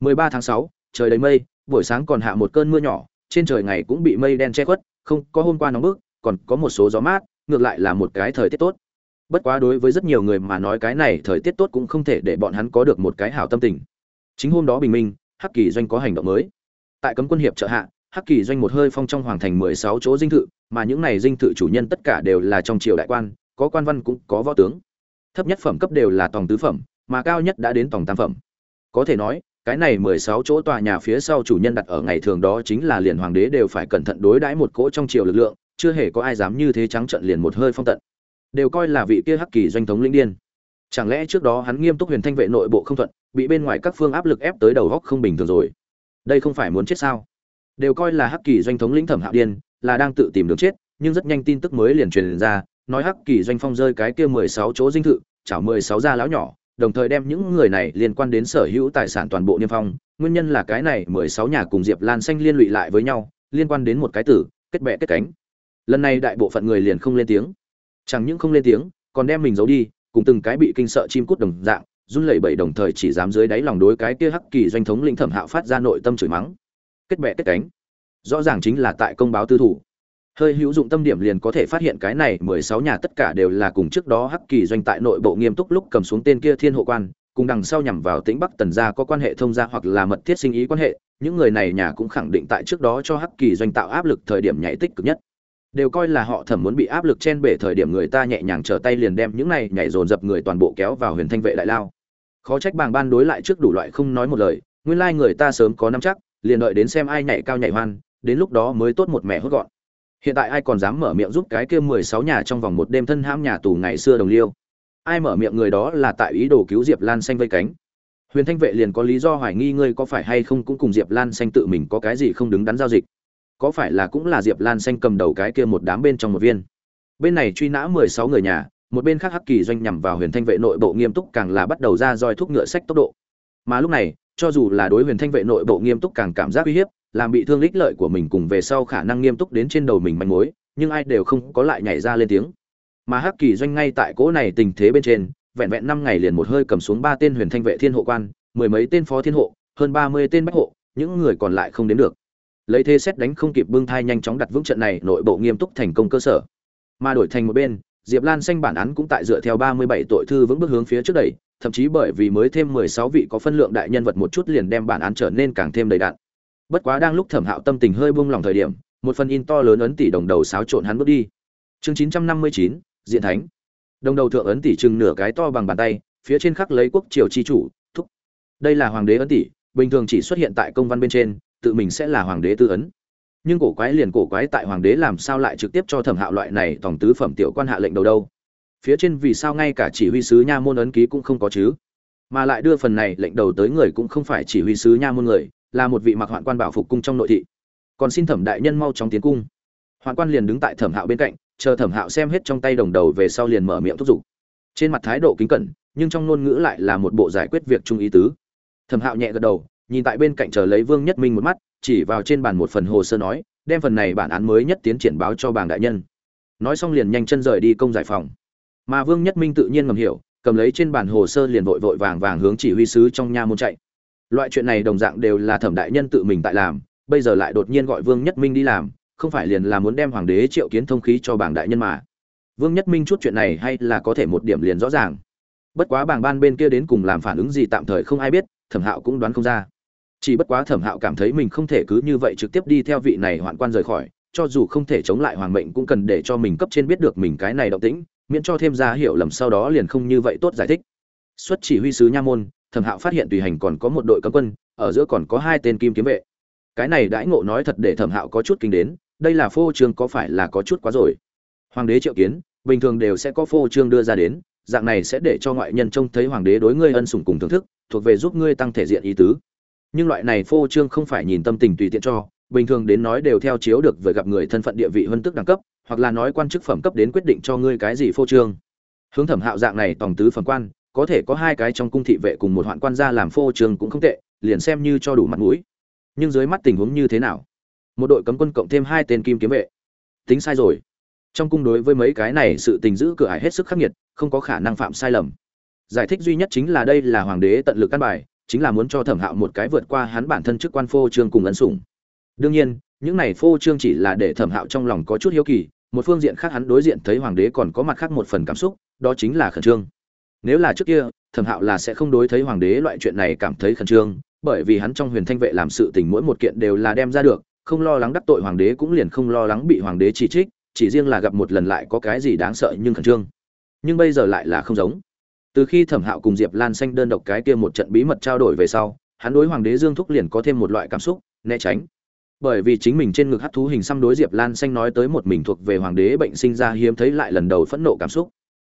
13 tháng 6, trời đầy mây buổi sáng còn hạ một cơn mưa nhỏ trên trời ngày cũng bị mây đen che khuất không có hôm qua nóng bức còn có một số gió mát ngược lại là một cái thời tiết tốt bất quá đối với rất nhiều người mà nói cái này thời tiết tốt cũng không thể để bọn hắn có được một cái hảo tâm tình. Chính hôm đó bình minh, hắc kỳ doanh có hành động mới. Tại cấm quân hiệp trợ hạ, hắc kỳ doanh một hơi phong trong hoàng thành mười sáu chỗ dinh thự, mà những này dinh thự chủ nhân tất cả đều là trong triều đại quan, có quan văn cũng có võ tướng. Thấp nhất phẩm cấp đều là tòng tứ phẩm, mà cao nhất đã đến tòng tam phẩm. Có thể nói, cái này mười sáu chỗ tòa nhà phía sau chủ nhân đặt ở ngày thường đó chính là liền hoàng đế đều phải cẩn thận đối đãi một cỗ trong triều lực lượng, chưa hề có ai dám như thế trắng trận liền một hơi phong tận đều coi là vị kia hắc kỳ doanh thống linh điên. Chẳng lẽ trước đó hắn nghiêm túc huyền thanh vệ nội bộ không thuận, bị bên ngoài các phương áp lực ép tới đầu góc không bình thường rồi? Đây không phải muốn chết sao? Đều coi là hắc kỳ doanh thống lĩnh thẩm hạo điên, là đang tự tìm đường chết, nhưng rất nhanh tin tức mới liền truyền ra, nói hắc kỳ doanh phong rơi cái kia mười sáu chỗ dinh thự, chảo mười sáu gia lão nhỏ, đồng thời đem những người này liên quan đến sở hữu tài sản toàn bộ niêm phong. Nguyên nhân là cái này mười sáu nhà cùng diệp lan xanh liên lụy lại với nhau, liên quan đến một cái tử, kết bệ kết cánh. Lần này đại bộ phận người liền không lên tiếng chẳng những không lên tiếng, còn đem mình giấu đi, cùng từng cái bị kinh sợ chim cút đồng dạng, run lẩy bẩy đồng thời chỉ dám dưới đáy lòng đối cái kia hắc kỳ doanh thống lĩnh thẩm hạo phát ra nội tâm chửi mắng. Kết bệ kết cánh. Rõ ràng chính là tại công báo tư thủ. Hơi hữu dụng tâm điểm liền có thể phát hiện cái này mười sáu nhà tất cả đều là cùng trước đó hắc kỳ doanh tại nội bộ nghiêm túc lúc cầm xuống tên kia thiên hộ quan, cùng đằng sau nhằm vào tĩnh bắc tần gia có quan hệ thông gia hoặc là mật thiết sinh ý quan hệ, những người này nhà cũng khẳng định tại trước đó cho hắc kỳ doanh tạo áp lực thời điểm nhảy tích cực nhất đều coi là họ thẩm muốn bị áp lực chen bể thời điểm người ta nhẹ nhàng trở tay liền đem những này nhảy dồn dập người toàn bộ kéo vào huyền thanh vệ đại lao. Khó trách bàng ban đối lại trước đủ loại không nói một lời, nguyên lai người ta sớm có nắm chắc, liền đợi đến xem ai nhảy cao nhảy hoan, đến lúc đó mới tốt một mẻ hốt gọn. Hiện tại ai còn dám mở miệng giúp cái kia mười sáu nhà trong vòng một đêm thân hãm nhà tù ngày xưa đồng liêu? Ai mở miệng người đó là tại ý đồ cứu diệp lan xanh vây cánh. Huyền thanh vệ liền có lý do hoài nghi ngươi có phải hay không cũng cùng diệp lan xanh tự mình có cái gì không đứng đắn giao dịch có phải là cũng là diệp lan xanh cầm đầu cái kia một đám bên trong một viên? Bên này truy nã mười sáu người nhà, một bên khác hắc kỳ doanh nhằm vào huyền thanh vệ nội bộ nghiêm túc càng là bắt đầu ra roi thuốc ngựa sách tốc độ. Mà lúc này, cho dù là đối huyền thanh vệ nội bộ nghiêm túc càng cảm giác uy hiếp, làm bị thương ích lợi của mình cùng về sau khả năng nghiêm túc đến trên đầu mình manh mối, nhưng ai đều không có lại nhảy ra lên tiếng. Mà hắc kỳ doanh ngay tại cỗ này tình thế bên trên, vẹn vẹn năm ngày liền một hơi cầm xuống ba tên huyền thanh vệ thiên hộ quan, mười mấy tên phó thiên hộ, hơn ba mươi tên bách hộ, những người còn lại không đến được lấy thế xét đánh không kịp bưng thai nhanh chóng đặt vững trận này, nội bộ nghiêm túc thành công cơ sở. Mà đổi thành một bên, diệp lan xanh bản án cũng tại dựa theo ba mươi bảy tội thư vững bước hướng phía trước đẩy, thậm chí bởi vì mới thêm mười sáu vị có phân lượng đại nhân vật một chút liền đem bản án trở nên càng thêm đầy đặn. Bất quá đang lúc thẩm hạo tâm tình hơi buông lòng thời điểm, một phần in to lớn ấn tỷ đồng đầu xáo trộn hắn bước đi. Chương chín trăm năm mươi chín, diện thánh. Đồng đầu thượng ấn tỷ chừng nửa cái to bằng bàn tay, phía trên khắc lấy quốc triều chi chủ, thúc. Đây là hoàng đế ấn tỷ, bình thường chỉ xuất hiện tại công văn bên trên tự mình sẽ là hoàng đế tư ấn. Nhưng cổ quái liền cổ quái tại hoàng đế làm sao lại trực tiếp cho thẩm hạo loại này tổng tứ phẩm tiểu quan hạ lệnh đầu đâu? Phía trên vì sao ngay cả chỉ huy sứ nha môn ấn ký cũng không có chứ? Mà lại đưa phần này lệnh đầu tới người cũng không phải chỉ huy sứ nha môn người, là một vị mặc hoạn quan bảo phục cung trong nội thị. Còn xin thẩm đại nhân mau chóng tiến cung. Hoạn quan liền đứng tại thẩm hạo bên cạnh, chờ thẩm hạo xem hết trong tay đồng đầu về sau liền mở miệng thúc giục. Trên mặt thái độ kính cẩn, nhưng trong ngôn ngữ lại là một bộ giải quyết việc trung ý tứ. Thẩm hạo nhẹ gật đầu nhìn tại bên cạnh chờ lấy vương nhất minh một mắt, chỉ vào trên bàn một phần hồ sơ nói, đem phần này bản án mới nhất tiến triển báo cho bàng đại nhân. Nói xong liền nhanh chân rời đi công giải phòng. Mà vương nhất minh tự nhiên ngầm hiểu, cầm lấy trên bản hồ sơ liền vội vội vàng vàng hướng chỉ huy sứ trong nha môn chạy. Loại chuyện này đồng dạng đều là thẩm đại nhân tự mình tại làm, bây giờ lại đột nhiên gọi vương nhất minh đi làm, không phải liền là muốn đem hoàng đế triệu kiến thông khí cho bảng đại nhân mà. Vương nhất minh chút chuyện này hay là có thể một điểm liền rõ ràng. Bất quá bảng ban bên kia đến cùng làm phản ứng gì tạm thời không ai biết, thẩm hạo cũng đoán không ra chỉ bất quá thẩm hạo cảm thấy mình không thể cứ như vậy trực tiếp đi theo vị này hoạn quan rời khỏi, cho dù không thể chống lại hoàng mệnh cũng cần để cho mình cấp trên biết được mình cái này động tĩnh, miễn cho thêm ra hiểu lầm sau đó liền không như vậy tốt giải thích. Xuất chỉ huy sứ nha môn, thẩm hạo phát hiện tùy hành còn có một đội cấm quân, ở giữa còn có hai tên kim kiếm vệ. Cái này đãi ngộ nói thật để thẩm hạo có chút kinh đến, đây là phô trương có phải là có chút quá rồi? Hoàng đế triệu kiến, bình thường đều sẽ có phô trương đưa ra đến, dạng này sẽ để cho ngoại nhân trông thấy hoàng đế đối ngươi ân sủng cùng thưởng thức, thuộc về giúp ngươi tăng thể diện ý tứ nhưng loại này phô trương không phải nhìn tâm tình tùy tiện cho, bình thường đến nói đều theo chiếu được với gặp người thân phận địa vị hơn tức đẳng cấp, hoặc là nói quan chức phẩm cấp đến quyết định cho ngươi cái gì phô trương. Hướng thẩm hạo dạng này tòng tứ phẩm quan, có thể có hai cái trong cung thị vệ cùng một hoạn quan gia làm phô trương cũng không tệ, liền xem như cho đủ mặt mũi. Nhưng dưới mắt tình huống như thế nào? Một đội cấm quân cộng thêm hai tên kim kiếm vệ. Tính sai rồi. Trong cung đối với mấy cái này sự tình giữ cửa ải hết sức khắc nghiệt, không có khả năng phạm sai lầm. Giải thích duy nhất chính là đây là hoàng đế tận lực căn bài chính là muốn cho thẩm hạo một cái vượt qua hắn bản thân chức quan phô trương cùng ấn sủng. Đương nhiên, những này phô trương chỉ là để thẩm hạo trong lòng có chút hiếu kỳ, một phương diện khác hắn đối diện thấy hoàng đế còn có mặt khác một phần cảm xúc, đó chính là khẩn trương. Nếu là trước kia, thẩm hạo là sẽ không đối thấy hoàng đế loại chuyện này cảm thấy khẩn trương, bởi vì hắn trong huyền thanh vệ làm sự tình mỗi một kiện đều là đem ra được, không lo lắng đắc tội hoàng đế cũng liền không lo lắng bị hoàng đế chỉ trích, chỉ riêng là gặp một lần lại có cái gì đáng sợ nhưng khẩn trương. Nhưng bây giờ lại là không giống từ khi thẩm hạo cùng diệp lan xanh đơn độc cái kia một trận bí mật trao đổi về sau, hắn đối hoàng đế dương thúc liền có thêm một loại cảm xúc, né tránh. Bởi vì chính mình trên ngực hắt thú hình xăm đối diệp lan xanh nói tới một mình thuộc về hoàng đế bệnh sinh ra hiếm thấy lại lần đầu phẫn nộ cảm xúc.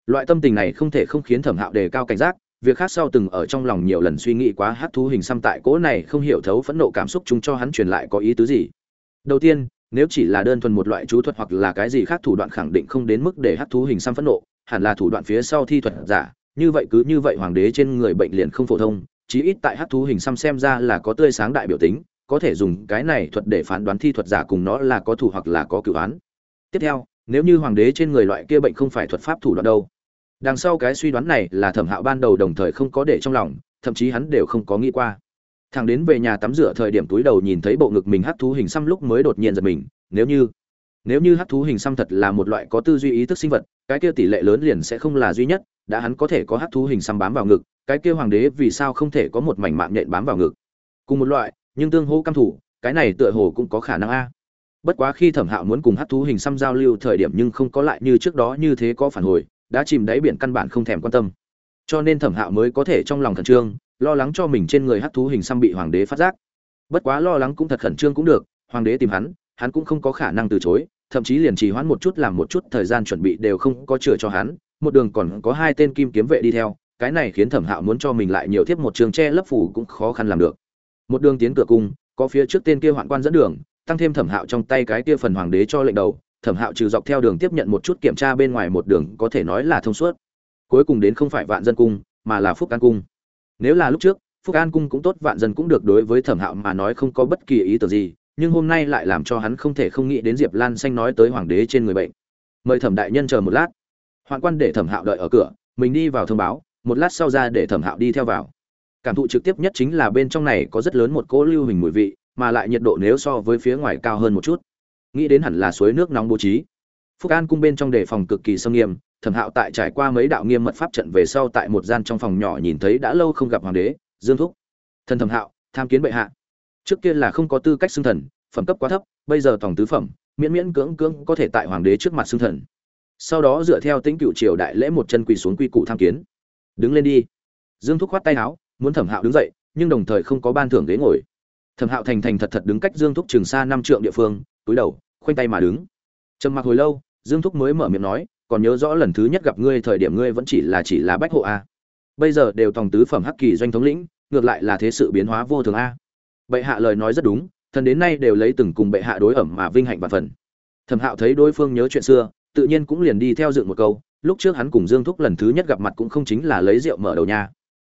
Loại tâm tình này không thể không khiến thẩm hạo đề cao cảnh giác, việc khác sau từng ở trong lòng nhiều lần suy nghĩ quá hát thú hình xăm tại cỗ này không hiểu thấu phẫn nộ cảm xúc chúng cho hắn truyền lại có ý tứ gì. Đầu tiên, nếu chỉ là đơn thuần một loại chú thuật hoặc là cái gì khác thủ đoạn khẳng định không đến mức để hát thú hình xăm phẫn nộ, hẳn là thủ đoạn phía sau thi thuật giả như vậy cứ như vậy hoàng đế trên người bệnh liền không phổ thông, chí ít tại hát thú hình xăm xem ra là có tươi sáng đại biểu tính, có thể dùng cái này thuật để phán đoán thi thuật giả cùng nó là có thủ hoặc là có cửu án. Tiếp theo, nếu như hoàng đế trên người loại kia bệnh không phải thuật pháp thủ đoạn đâu, đằng sau cái suy đoán này là thẩm hạo ban đầu đồng thời không có để trong lòng, thậm chí hắn đều không có nghĩ qua. Thằng đến về nhà tắm rửa thời điểm túi đầu nhìn thấy bộ ngực mình hát thú hình xăm lúc mới đột nhiên giật mình, nếu như nếu như hát thú hình xăm thật là một loại có tư duy ý thức sinh vật, cái kia tỷ lệ lớn liền sẽ không là duy nhất đã hắn có thể có hắc thú hình xăm bám vào ngực, cái kia hoàng đế vì sao không thể có một mảnh mạng nhện bám vào ngực? Cùng một loại, nhưng tương hô căm thủ cái này tựa hồ cũng có khả năng a. Bất quá khi thẩm hạo muốn cùng hắc thú hình xăm giao lưu thời điểm nhưng không có lại như trước đó như thế có phản hồi, đã chìm đáy biển căn bản không thèm quan tâm. Cho nên thẩm hạo mới có thể trong lòng khẩn trương, lo lắng cho mình trên người hắc thú hình xăm bị hoàng đế phát giác. Bất quá lo lắng cũng thật khẩn trương cũng được, hoàng đế tìm hắn hắn cũng không có khả năng từ chối, thậm chí liền trì hoãn một chút làm một chút thời gian chuẩn bị đều không có chừa cho hắn một đường còn có hai tên kim kiếm vệ đi theo, cái này khiến thẩm hạo muốn cho mình lại nhiều tiếp một trường tre lấp phủ cũng khó khăn làm được. Một đường tiến cửa cung, có phía trước tên kia hoạn quan dẫn đường, tăng thêm thẩm hạo trong tay cái kia phần hoàng đế cho lệnh đầu, thẩm hạo trừ dọc theo đường tiếp nhận một chút kiểm tra bên ngoài một đường có thể nói là thông suốt. Cuối cùng đến không phải vạn dân cung, mà là phúc an cung. Nếu là lúc trước, phúc an cung cũng tốt, vạn dân cũng được đối với thẩm hạo mà nói không có bất kỳ ý tưởng gì, nhưng hôm nay lại làm cho hắn không thể không nghĩ đến diệp lan xanh nói tới hoàng đế trên người bệnh. Mời thẩm đại nhân chờ một lát hoạn quan để thẩm hạo đợi ở cửa, mình đi vào thông báo, một lát sau ra để thẩm hạo đi theo vào. Cảm thụ trực tiếp nhất chính là bên trong này có rất lớn một cỗ lưu hình mùi vị, mà lại nhiệt độ nếu so với phía ngoài cao hơn một chút. Nghĩ đến hẳn là suối nước nóng bố trí. Phúc an cung bên trong đề phòng cực kỳ sâm nghiêm, thẩm hạo tại trải qua mấy đạo nghiêm mật pháp trận về sau tại một gian trong phòng nhỏ nhìn thấy đã lâu không gặp hoàng đế, dương thúc. Thần thẩm hạo, tham kiến bệ hạ. Trước kia là không có tư cách xưng thần, phẩm cấp quá thấp, bây giờ tổng tứ phẩm, miễn miễn cưỡng cưỡng có thể tại hoàng đế trước mặt xưng thần sau đó dựa theo tính cựu triều đại lễ một chân quỳ xuống quy củ tham kiến. Đứng lên đi. Dương thúc khoát tay áo, muốn thẩm hạo đứng dậy, nhưng đồng thời không có ban thưởng ghế ngồi. Thẩm hạo thành thành thật thật đứng cách dương thúc trường xa năm trượng địa phương, túi đầu, khoanh tay mà đứng. Trầm mặc hồi lâu, dương thúc mới mở miệng nói, còn nhớ rõ lần thứ nhất gặp ngươi thời điểm ngươi vẫn chỉ là chỉ là bách hộ a. Bây giờ đều tòng tứ phẩm hắc kỳ doanh thống lĩnh, ngược lại là thế sự biến hóa vô thường a. Bệ hạ lời nói rất đúng, thần đến nay đều lấy từng cùng bệ hạ đối ẩm mà vinh hạnh và phần. Thẩm hạo thấy đối phương nhớ chuyện xưa tự nhiên cũng liền đi theo dựng một câu, lúc trước hắn cùng dương thúc lần thứ nhất gặp mặt cũng không chính là lấy rượu mở đầu nha.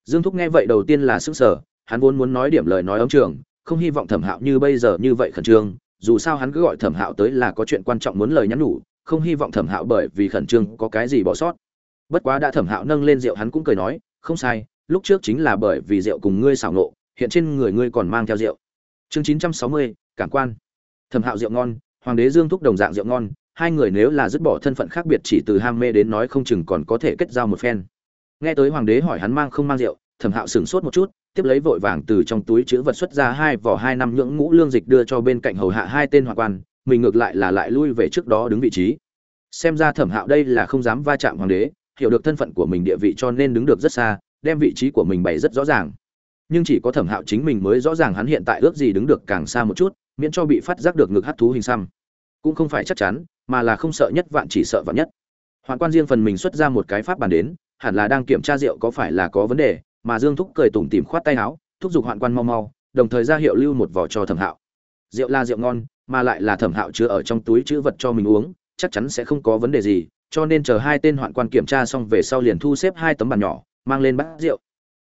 Dương thúc nghe vậy đầu tiên là sức sở hắn vốn muốn nói điểm lời nói ống trường, không hy vọng thẩm hạo như bây giờ như vậy khẩn trương, dù sao hắn cứ gọi thẩm hạo tới là có chuyện quan trọng muốn lời nhắn nhủ, không hy vọng thẩm hạo bởi vì khẩn trương có cái gì bỏ sót. Bất quá đã thẩm hạo nâng lên rượu hắn cũng cười nói, không sai, lúc trước chính là bởi vì rượu cùng ngươi xảo nộ, hiện trên người ngươi còn mang theo rượu. Chương chín trăm sáu mươi, cảm quan. Thẩm hạo rượu ngon, hoàng đế dương thúc đồng dạng rượu ngon hai người nếu là dứt bỏ thân phận khác biệt chỉ từ ham mê đến nói không chừng còn có thể kết giao một phen. Nghe tới hoàng đế hỏi hắn mang không mang rượu, thẩm hạo sửng sốt một chút, tiếp lấy vội vàng từ trong túi chữ vật xuất ra hai vỏ hai năm nhưỡng ngũ lương dịch đưa cho bên cạnh hầu hạ hai tên hoàng quan, mình ngược lại là lại lui về trước đó đứng vị trí. Xem ra thẩm hạo đây là không dám va chạm hoàng đế, hiểu được thân phận của mình địa vị cho nên đứng được rất xa, đem vị trí của mình bày rất rõ ràng. Nhưng chỉ có thẩm hạo chính mình mới rõ ràng hắn hiện tại ước gì đứng được càng xa một chút, miễn cho bị phát giác được ngực hát thú hình xăm cũng không phải chắc chắn, mà là không sợ nhất, vạn chỉ sợ vạn nhất. Hoàn quan riêng phần mình xuất ra một cái pháp bàn đến, hẳn là đang kiểm tra rượu có phải là có vấn đề, mà dương thúc cười tủm tỉm khoát tay áo, thúc giục hoạn quan mau mau, đồng thời ra hiệu lưu một vỏ cho thẩm hạo. Rượu là rượu ngon, mà lại là thẩm hạo chứa ở trong túi chữ vật cho mình uống, chắc chắn sẽ không có vấn đề gì, cho nên chờ hai tên hoạn quan kiểm tra xong về sau liền thu xếp hai tấm bàn nhỏ, mang lên bát rượu.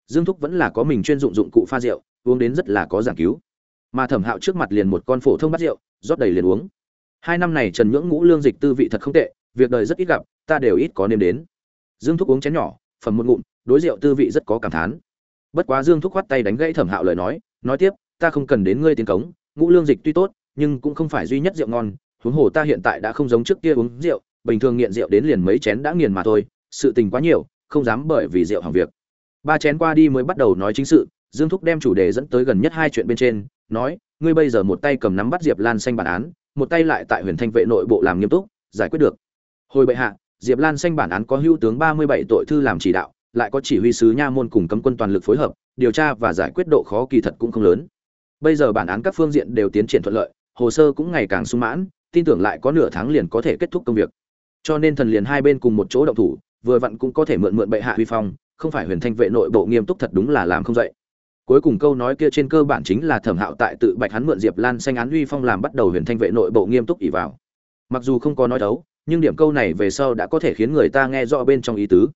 Dương thúc vẫn là có mình chuyên dụng dụng cụ pha rượu, uống đến rất là có giảng cứu. Mà thẩm hạo trước mặt liền một con phổ thông bát rượu, rót đầy liền uống hai năm này trần nhưỡng ngũ lương dịch tư vị thật không tệ, việc đời rất ít gặp, ta đều ít có nêm đến. Dương thúc uống chén nhỏ, phẩm một ngụm, đối rượu tư vị rất có cảm thán. Bất quá dương thúc khoát tay đánh gãy thẩm hạo lời nói nói tiếp, ta không cần đến ngươi tiến cống, ngũ lương dịch tuy tốt, nhưng cũng không phải duy nhất rượu ngon, huống hồ ta hiện tại đã không giống trước kia uống rượu, bình thường nghiện rượu đến liền mấy chén đã nghiền mà thôi, sự tình quá nhiều, không dám bởi vì rượu hỏng việc. Ba chén qua đi mới bắt đầu nói chính sự, dương thúc đem chủ đề dẫn tới gần nhất hai chuyện bên trên, nói, ngươi bây giờ một tay cầm nắm bắt diệp lan xanh bản án một tay lại tại huyền thanh vệ nội bộ làm nghiêm túc, giải quyết được. Hồi bệ hạ, diệp lan xanh bản án có hữu tướng ba mươi bảy tội thư làm chỉ đạo, lại có chỉ huy sứ nha môn cùng cấm quân toàn lực phối hợp, điều tra và giải quyết độ khó kỳ thật cũng không lớn. Bây giờ bản án các phương diện đều tiến triển thuận lợi, hồ sơ cũng ngày càng sung mãn, tin tưởng lại có nửa tháng liền có thể kết thúc công việc. Cho nên thần liền hai bên cùng một chỗ động thủ, vừa vặn cũng có thể mượn mượn bệ hạ huy phong, không phải huyền thanh vệ nội bộ nghiêm túc thật đúng là làm không dậy cuối cùng câu nói kia trên cơ bản chính là thẩm hạo tại tự bạch hắn mượn diệp lan xanh án huy phong làm bắt đầu huyền thanh vệ nội bộ nghiêm túc ỉ vào. Mặc dù không có nói đấu, nhưng điểm câu này về sau đã có thể khiến người ta nghe rõ bên trong ý tứ.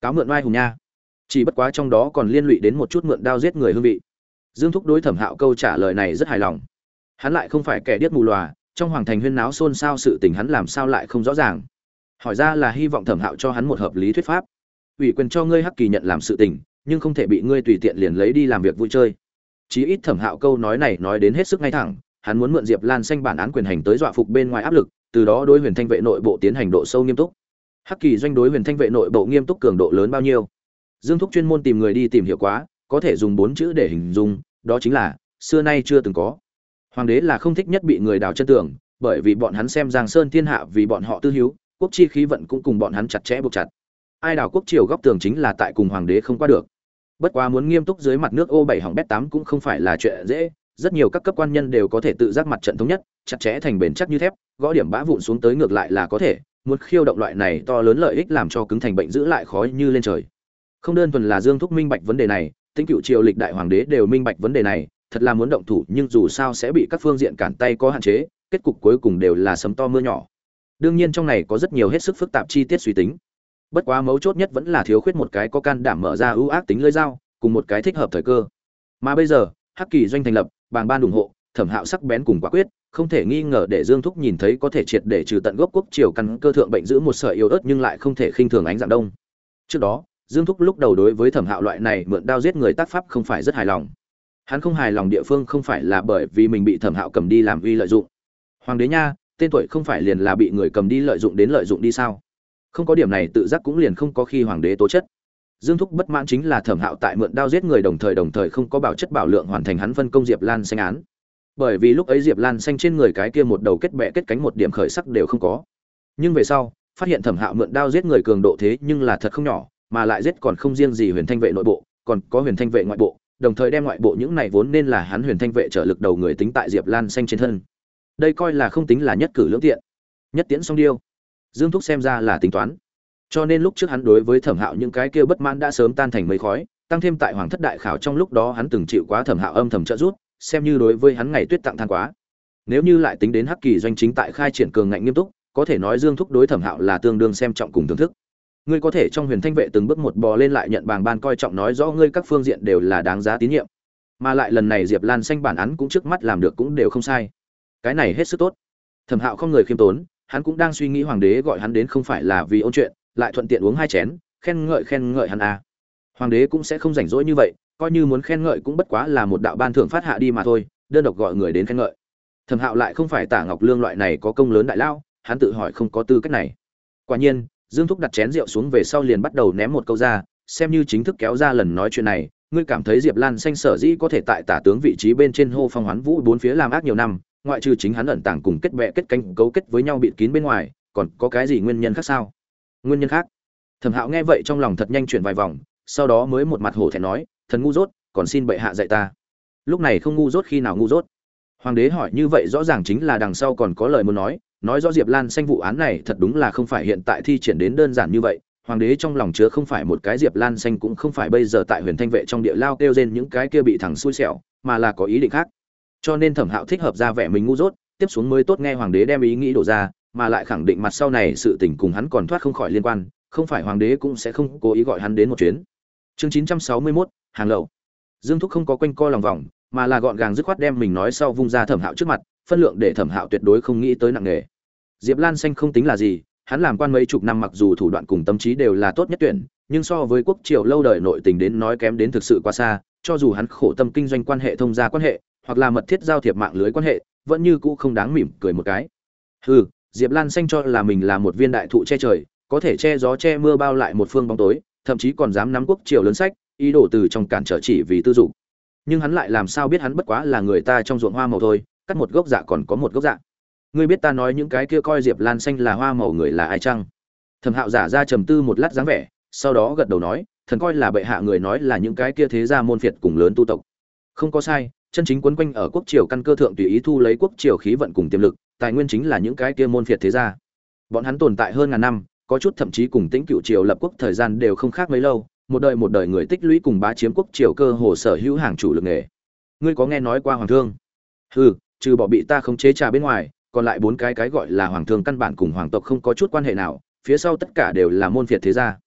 Cáo mượn oai hùng nha. Chỉ bất quá trong đó còn liên lụy đến một chút mượn đao giết người hương vị. Dương thúc đối thẩm hạo câu trả lời này rất hài lòng. Hắn lại không phải kẻ điếc mù lòa trong hoàng thành huyên náo xôn xao sự tình hắn làm sao lại không rõ ràng. Hỏi ra là hy vọng thẩm hạo cho hắn một hợp lý thuyết pháp. Ủy quyền cho ngươi hắc kỳ nhận làm sự tình nhưng không thể bị ngươi tùy tiện liền lấy đi làm việc vui chơi. Chí ít thẩm hạo câu nói này nói đến hết sức ngay thẳng, hắn muốn mượn diệp lan xanh bản án quyền hành tới dọa phục bên ngoài áp lực, từ đó đối huyền thanh vệ nội bộ tiến hành độ sâu nghiêm túc. Hắc kỳ doanh đối huyền thanh vệ nội bộ nghiêm túc cường độ lớn bao nhiêu? Dương thúc chuyên môn tìm người đi tìm hiểu quá, có thể dùng bốn chữ để hình dung, đó chính là, xưa nay chưa từng có. Hoàng đế là không thích nhất bị người đào chân tường, bởi vì bọn hắn xem giang sơn thiên hạ vì bọn họ tư hiếu quốc chi khí vận cũng cùng bọn hắn chặt chẽ buộc chặt. Ai đào quốc triều góc tường chính là tại cùng hoàng đế không qua được bất quá muốn nghiêm túc dưới mặt nước ô bảy hỏng bét tám cũng không phải là chuyện dễ, rất nhiều các cấp quan nhân đều có thể tự giác mặt trận thống nhất, chặt chẽ thành bền chắc như thép, gõ điểm bã vụn xuống tới ngược lại là có thể, muốn khiêu động loại này to lớn lợi ích làm cho cứng thành bệnh giữ lại khói như lên trời. Không đơn thuần là dương thúc minh bạch vấn đề này tính cựu triều lịch đại hoàng đế đều minh bạch vấn đề này, thật là muốn động thủ nhưng dù sao sẽ bị các phương diện cản tay có hạn chế, kết cục cuối cùng đều là sấm to mưa nhỏ. Đương nhiên trong này có rất nhiều hết sức phức tạp chi tiết suy tính bất quá mấu chốt nhất vẫn là thiếu khuyết một cái có can đảm mở ra ưu ác tính lưỡi dao, cùng một cái thích hợp thời cơ. Mà bây giờ, hắc kỳ doanh thành lập, bàng ban ủng hộ, thẩm hạo sắc bén cùng quả quyết, không thể nghi ngờ để dương thúc nhìn thấy có thể triệt để trừ tận gốc quốc triều căn cơ thượng bệnh giữ một sợi yếu ớt nhưng lại không thể khinh thường ánh dạng đông. Trước đó, dương thúc lúc đầu đối với thẩm hạo loại này mượn đao giết người tác pháp không phải rất hài lòng. Hắn không hài lòng địa phương không phải là bởi vì mình bị thẩm hạo cầm đi làm uy lợi dụng. Hoàng đế nha, tên tuổi không phải liền là bị người cầm đi lợi dụng đến lợi dụng đi sao? Không có điểm này tự giác cũng liền không có khi hoàng đế tố chất. Dương thúc bất mãn chính là thẩm hạo tại mượn đao giết người đồng thời đồng thời không có bảo chất bảo lượng hoàn thành hắn phân công diệp lan xanh án. Bởi vì lúc ấy diệp lan xanh trên người cái kia một đầu kết bẹ kết cánh một điểm khởi sắc đều không có. Nhưng về sau, phát hiện thẩm hạo mượn đao giết người cường độ thế nhưng là thật không nhỏ, mà lại giết còn không riêng gì huyền thanh vệ nội bộ, còn có huyền thanh vệ ngoại bộ, đồng thời đem ngoại bộ những này vốn nên là hắn huyền thanh vệ trợ lực đầu người tính tại diệp lan xanh trên thân. Đây coi là không tính là nhất cử lưỡng tiện. Nhất tiễn song điêu dương thúc xem ra là tính toán. Cho nên lúc trước hắn đối với thẩm hạo những cái kia bất mãn đã sớm tan thành mây khói, tăng thêm tại hoàng thất đại khảo trong lúc đó hắn từng chịu quá thẩm hạo âm thầm trợ rút xem như đối với hắn ngày tuyết tặng than quá. Nếu như lại tính đến hắc kỳ doanh chính tại khai triển cường ngạnh nghiêm túc, có thể nói dương thúc đối thẩm hạo là tương đương xem trọng cùng thưởng thức. Ngươi có thể trong huyền thanh vệ từng bước một bò lên lại nhận bàng ban coi trọng nói rõ ngươi các phương diện đều là đáng giá tín nhiệm. Mà lại lần này diệp lan xanh bản án cũng trước mắt làm được cũng đều không sai. Cái này hết sức tốt. Thẩm hạo không người khiêm tốn hắn cũng đang suy nghĩ hoàng đế gọi hắn đến không phải là vì ôn chuyện, lại thuận tiện uống hai chén, khen ngợi khen ngợi hắn à. hoàng đế cũng sẽ không rảnh rỗi như vậy, coi như muốn khen ngợi cũng bất quá là một đạo ban thưởng phát hạ đi mà thôi, đơn độc gọi người đến khen ngợi thẩm hạo lại không phải tả ngọc lương loại này có công lớn đại lao, hắn tự hỏi không có tư cách này quả nhiên, dương thúc đặt chén rượu xuống về sau liền bắt đầu ném một câu ra, xem như chính thức kéo ra lần nói chuyện này, ngươi cảm thấy diệp lan xanh sở dĩ có thể tại tả tướng vị trí bên trên hô phong hoán vũ bốn phía làm ác nhiều năm ngoại trừ chính hắn ẩn tàng cùng kết bè kết canh cấu kết với nhau bịt kín bên ngoài, còn có cái gì nguyên nhân khác sao? Nguyên nhân khác? Thẩm hạo nghe vậy trong lòng thật nhanh chuyển vài vòng, sau đó mới một mặt hổ thẹn nói, thần ngu dốt, còn xin bệ hạ dạy ta. Lúc này không ngu dốt khi nào ngu dốt? Hoàng đế hỏi như vậy rõ ràng chính là đằng sau còn có lời muốn nói nói rõ diệp lan xanh vụ án này thật đúng là không phải hiện tại thi triển đến đơn giản như vậy, hoàng đế trong lòng chứa không phải một cái diệp lan xanh cũng không phải bây giờ tại huyền thanh vệ trong địa lao kêu trên những cái kia bị thẳng xui xẻo, mà là có ý định khác cho nên thẩm hạo thích hợp ra vẻ mình ngu dốt tiếp xuống mới tốt nghe hoàng đế đem ý nghĩ đổ ra mà lại khẳng định mặt sau này sự tình cùng hắn còn thoát không khỏi liên quan không phải hoàng đế cũng sẽ không cố ý gọi hắn đến một chuyến. Chương chín trăm sáu mươi 961, hàng lậu. Dương thúc không có quanh co lòng vòng mà là gọn gàng dứt khoát đem mình nói sau vung ra thẩm hạo trước mặt phân lượng để thẩm hạo tuyệt đối không nghĩ tới nặng nghề diệp lan xanh không tính là gì hắn làm quan mấy chục năm mặc dù thủ đoạn cùng tâm trí đều là tốt nhất tuyển nhưng so với quốc triều lâu đời nội tình đến nói kém đến thực sự quá xa cho dù hắn khổ tâm kinh doanh quan hệ thông gia quan hệ hoặc là mật thiết giao thiệp mạng lưới quan hệ, vẫn như cũ không đáng mỉm cười một cái. Hừ, diệp lan xanh cho là mình là một viên đại thụ che trời, có thể che gió che mưa bao lại một phương bóng tối, thậm chí còn dám nắm quốc triều lớn sách, ý đồ từ trong cản trở chỉ vì tư dục. Nhưng hắn lại làm sao biết hắn bất quá là người ta trong ruộng hoa màu thôi, cắt một gốc dạ còn có một gốc dạ. Ngươi biết ta nói những cái kia coi diệp lan xanh là hoa màu người là ai chăng? Thẩm hạo giả ra trầm tư một lát dáng vẻ, sau đó gật đầu nói, thần coi là bệ hạ người nói là những cái kia thế gia môn phiệt cùng lớn tu tộc. Không có sai chân chính quấn quanh ở quốc triều căn cơ thượng tùy ý thu lấy quốc triều khí vận cùng tiềm lực tài nguyên chính là những cái kia môn phiệt thế gia. Bọn hắn tồn tại hơn ngàn năm có chút thậm chí cùng tĩnh cựu triều lập quốc thời gian đều không khác mấy lâu một đời một đời người tích lũy cùng bá chiếm quốc triều cơ hồ sở hữu hàng chủ lực nghề. Ngươi có nghe nói qua hoàng thương? Hừ, trừ bỏ bị ta khống chế trà bên ngoài còn lại bốn cái cái gọi là hoàng thương căn bản cùng hoàng tộc không có chút quan hệ nào phía sau tất cả đều là môn phiệt thế gia.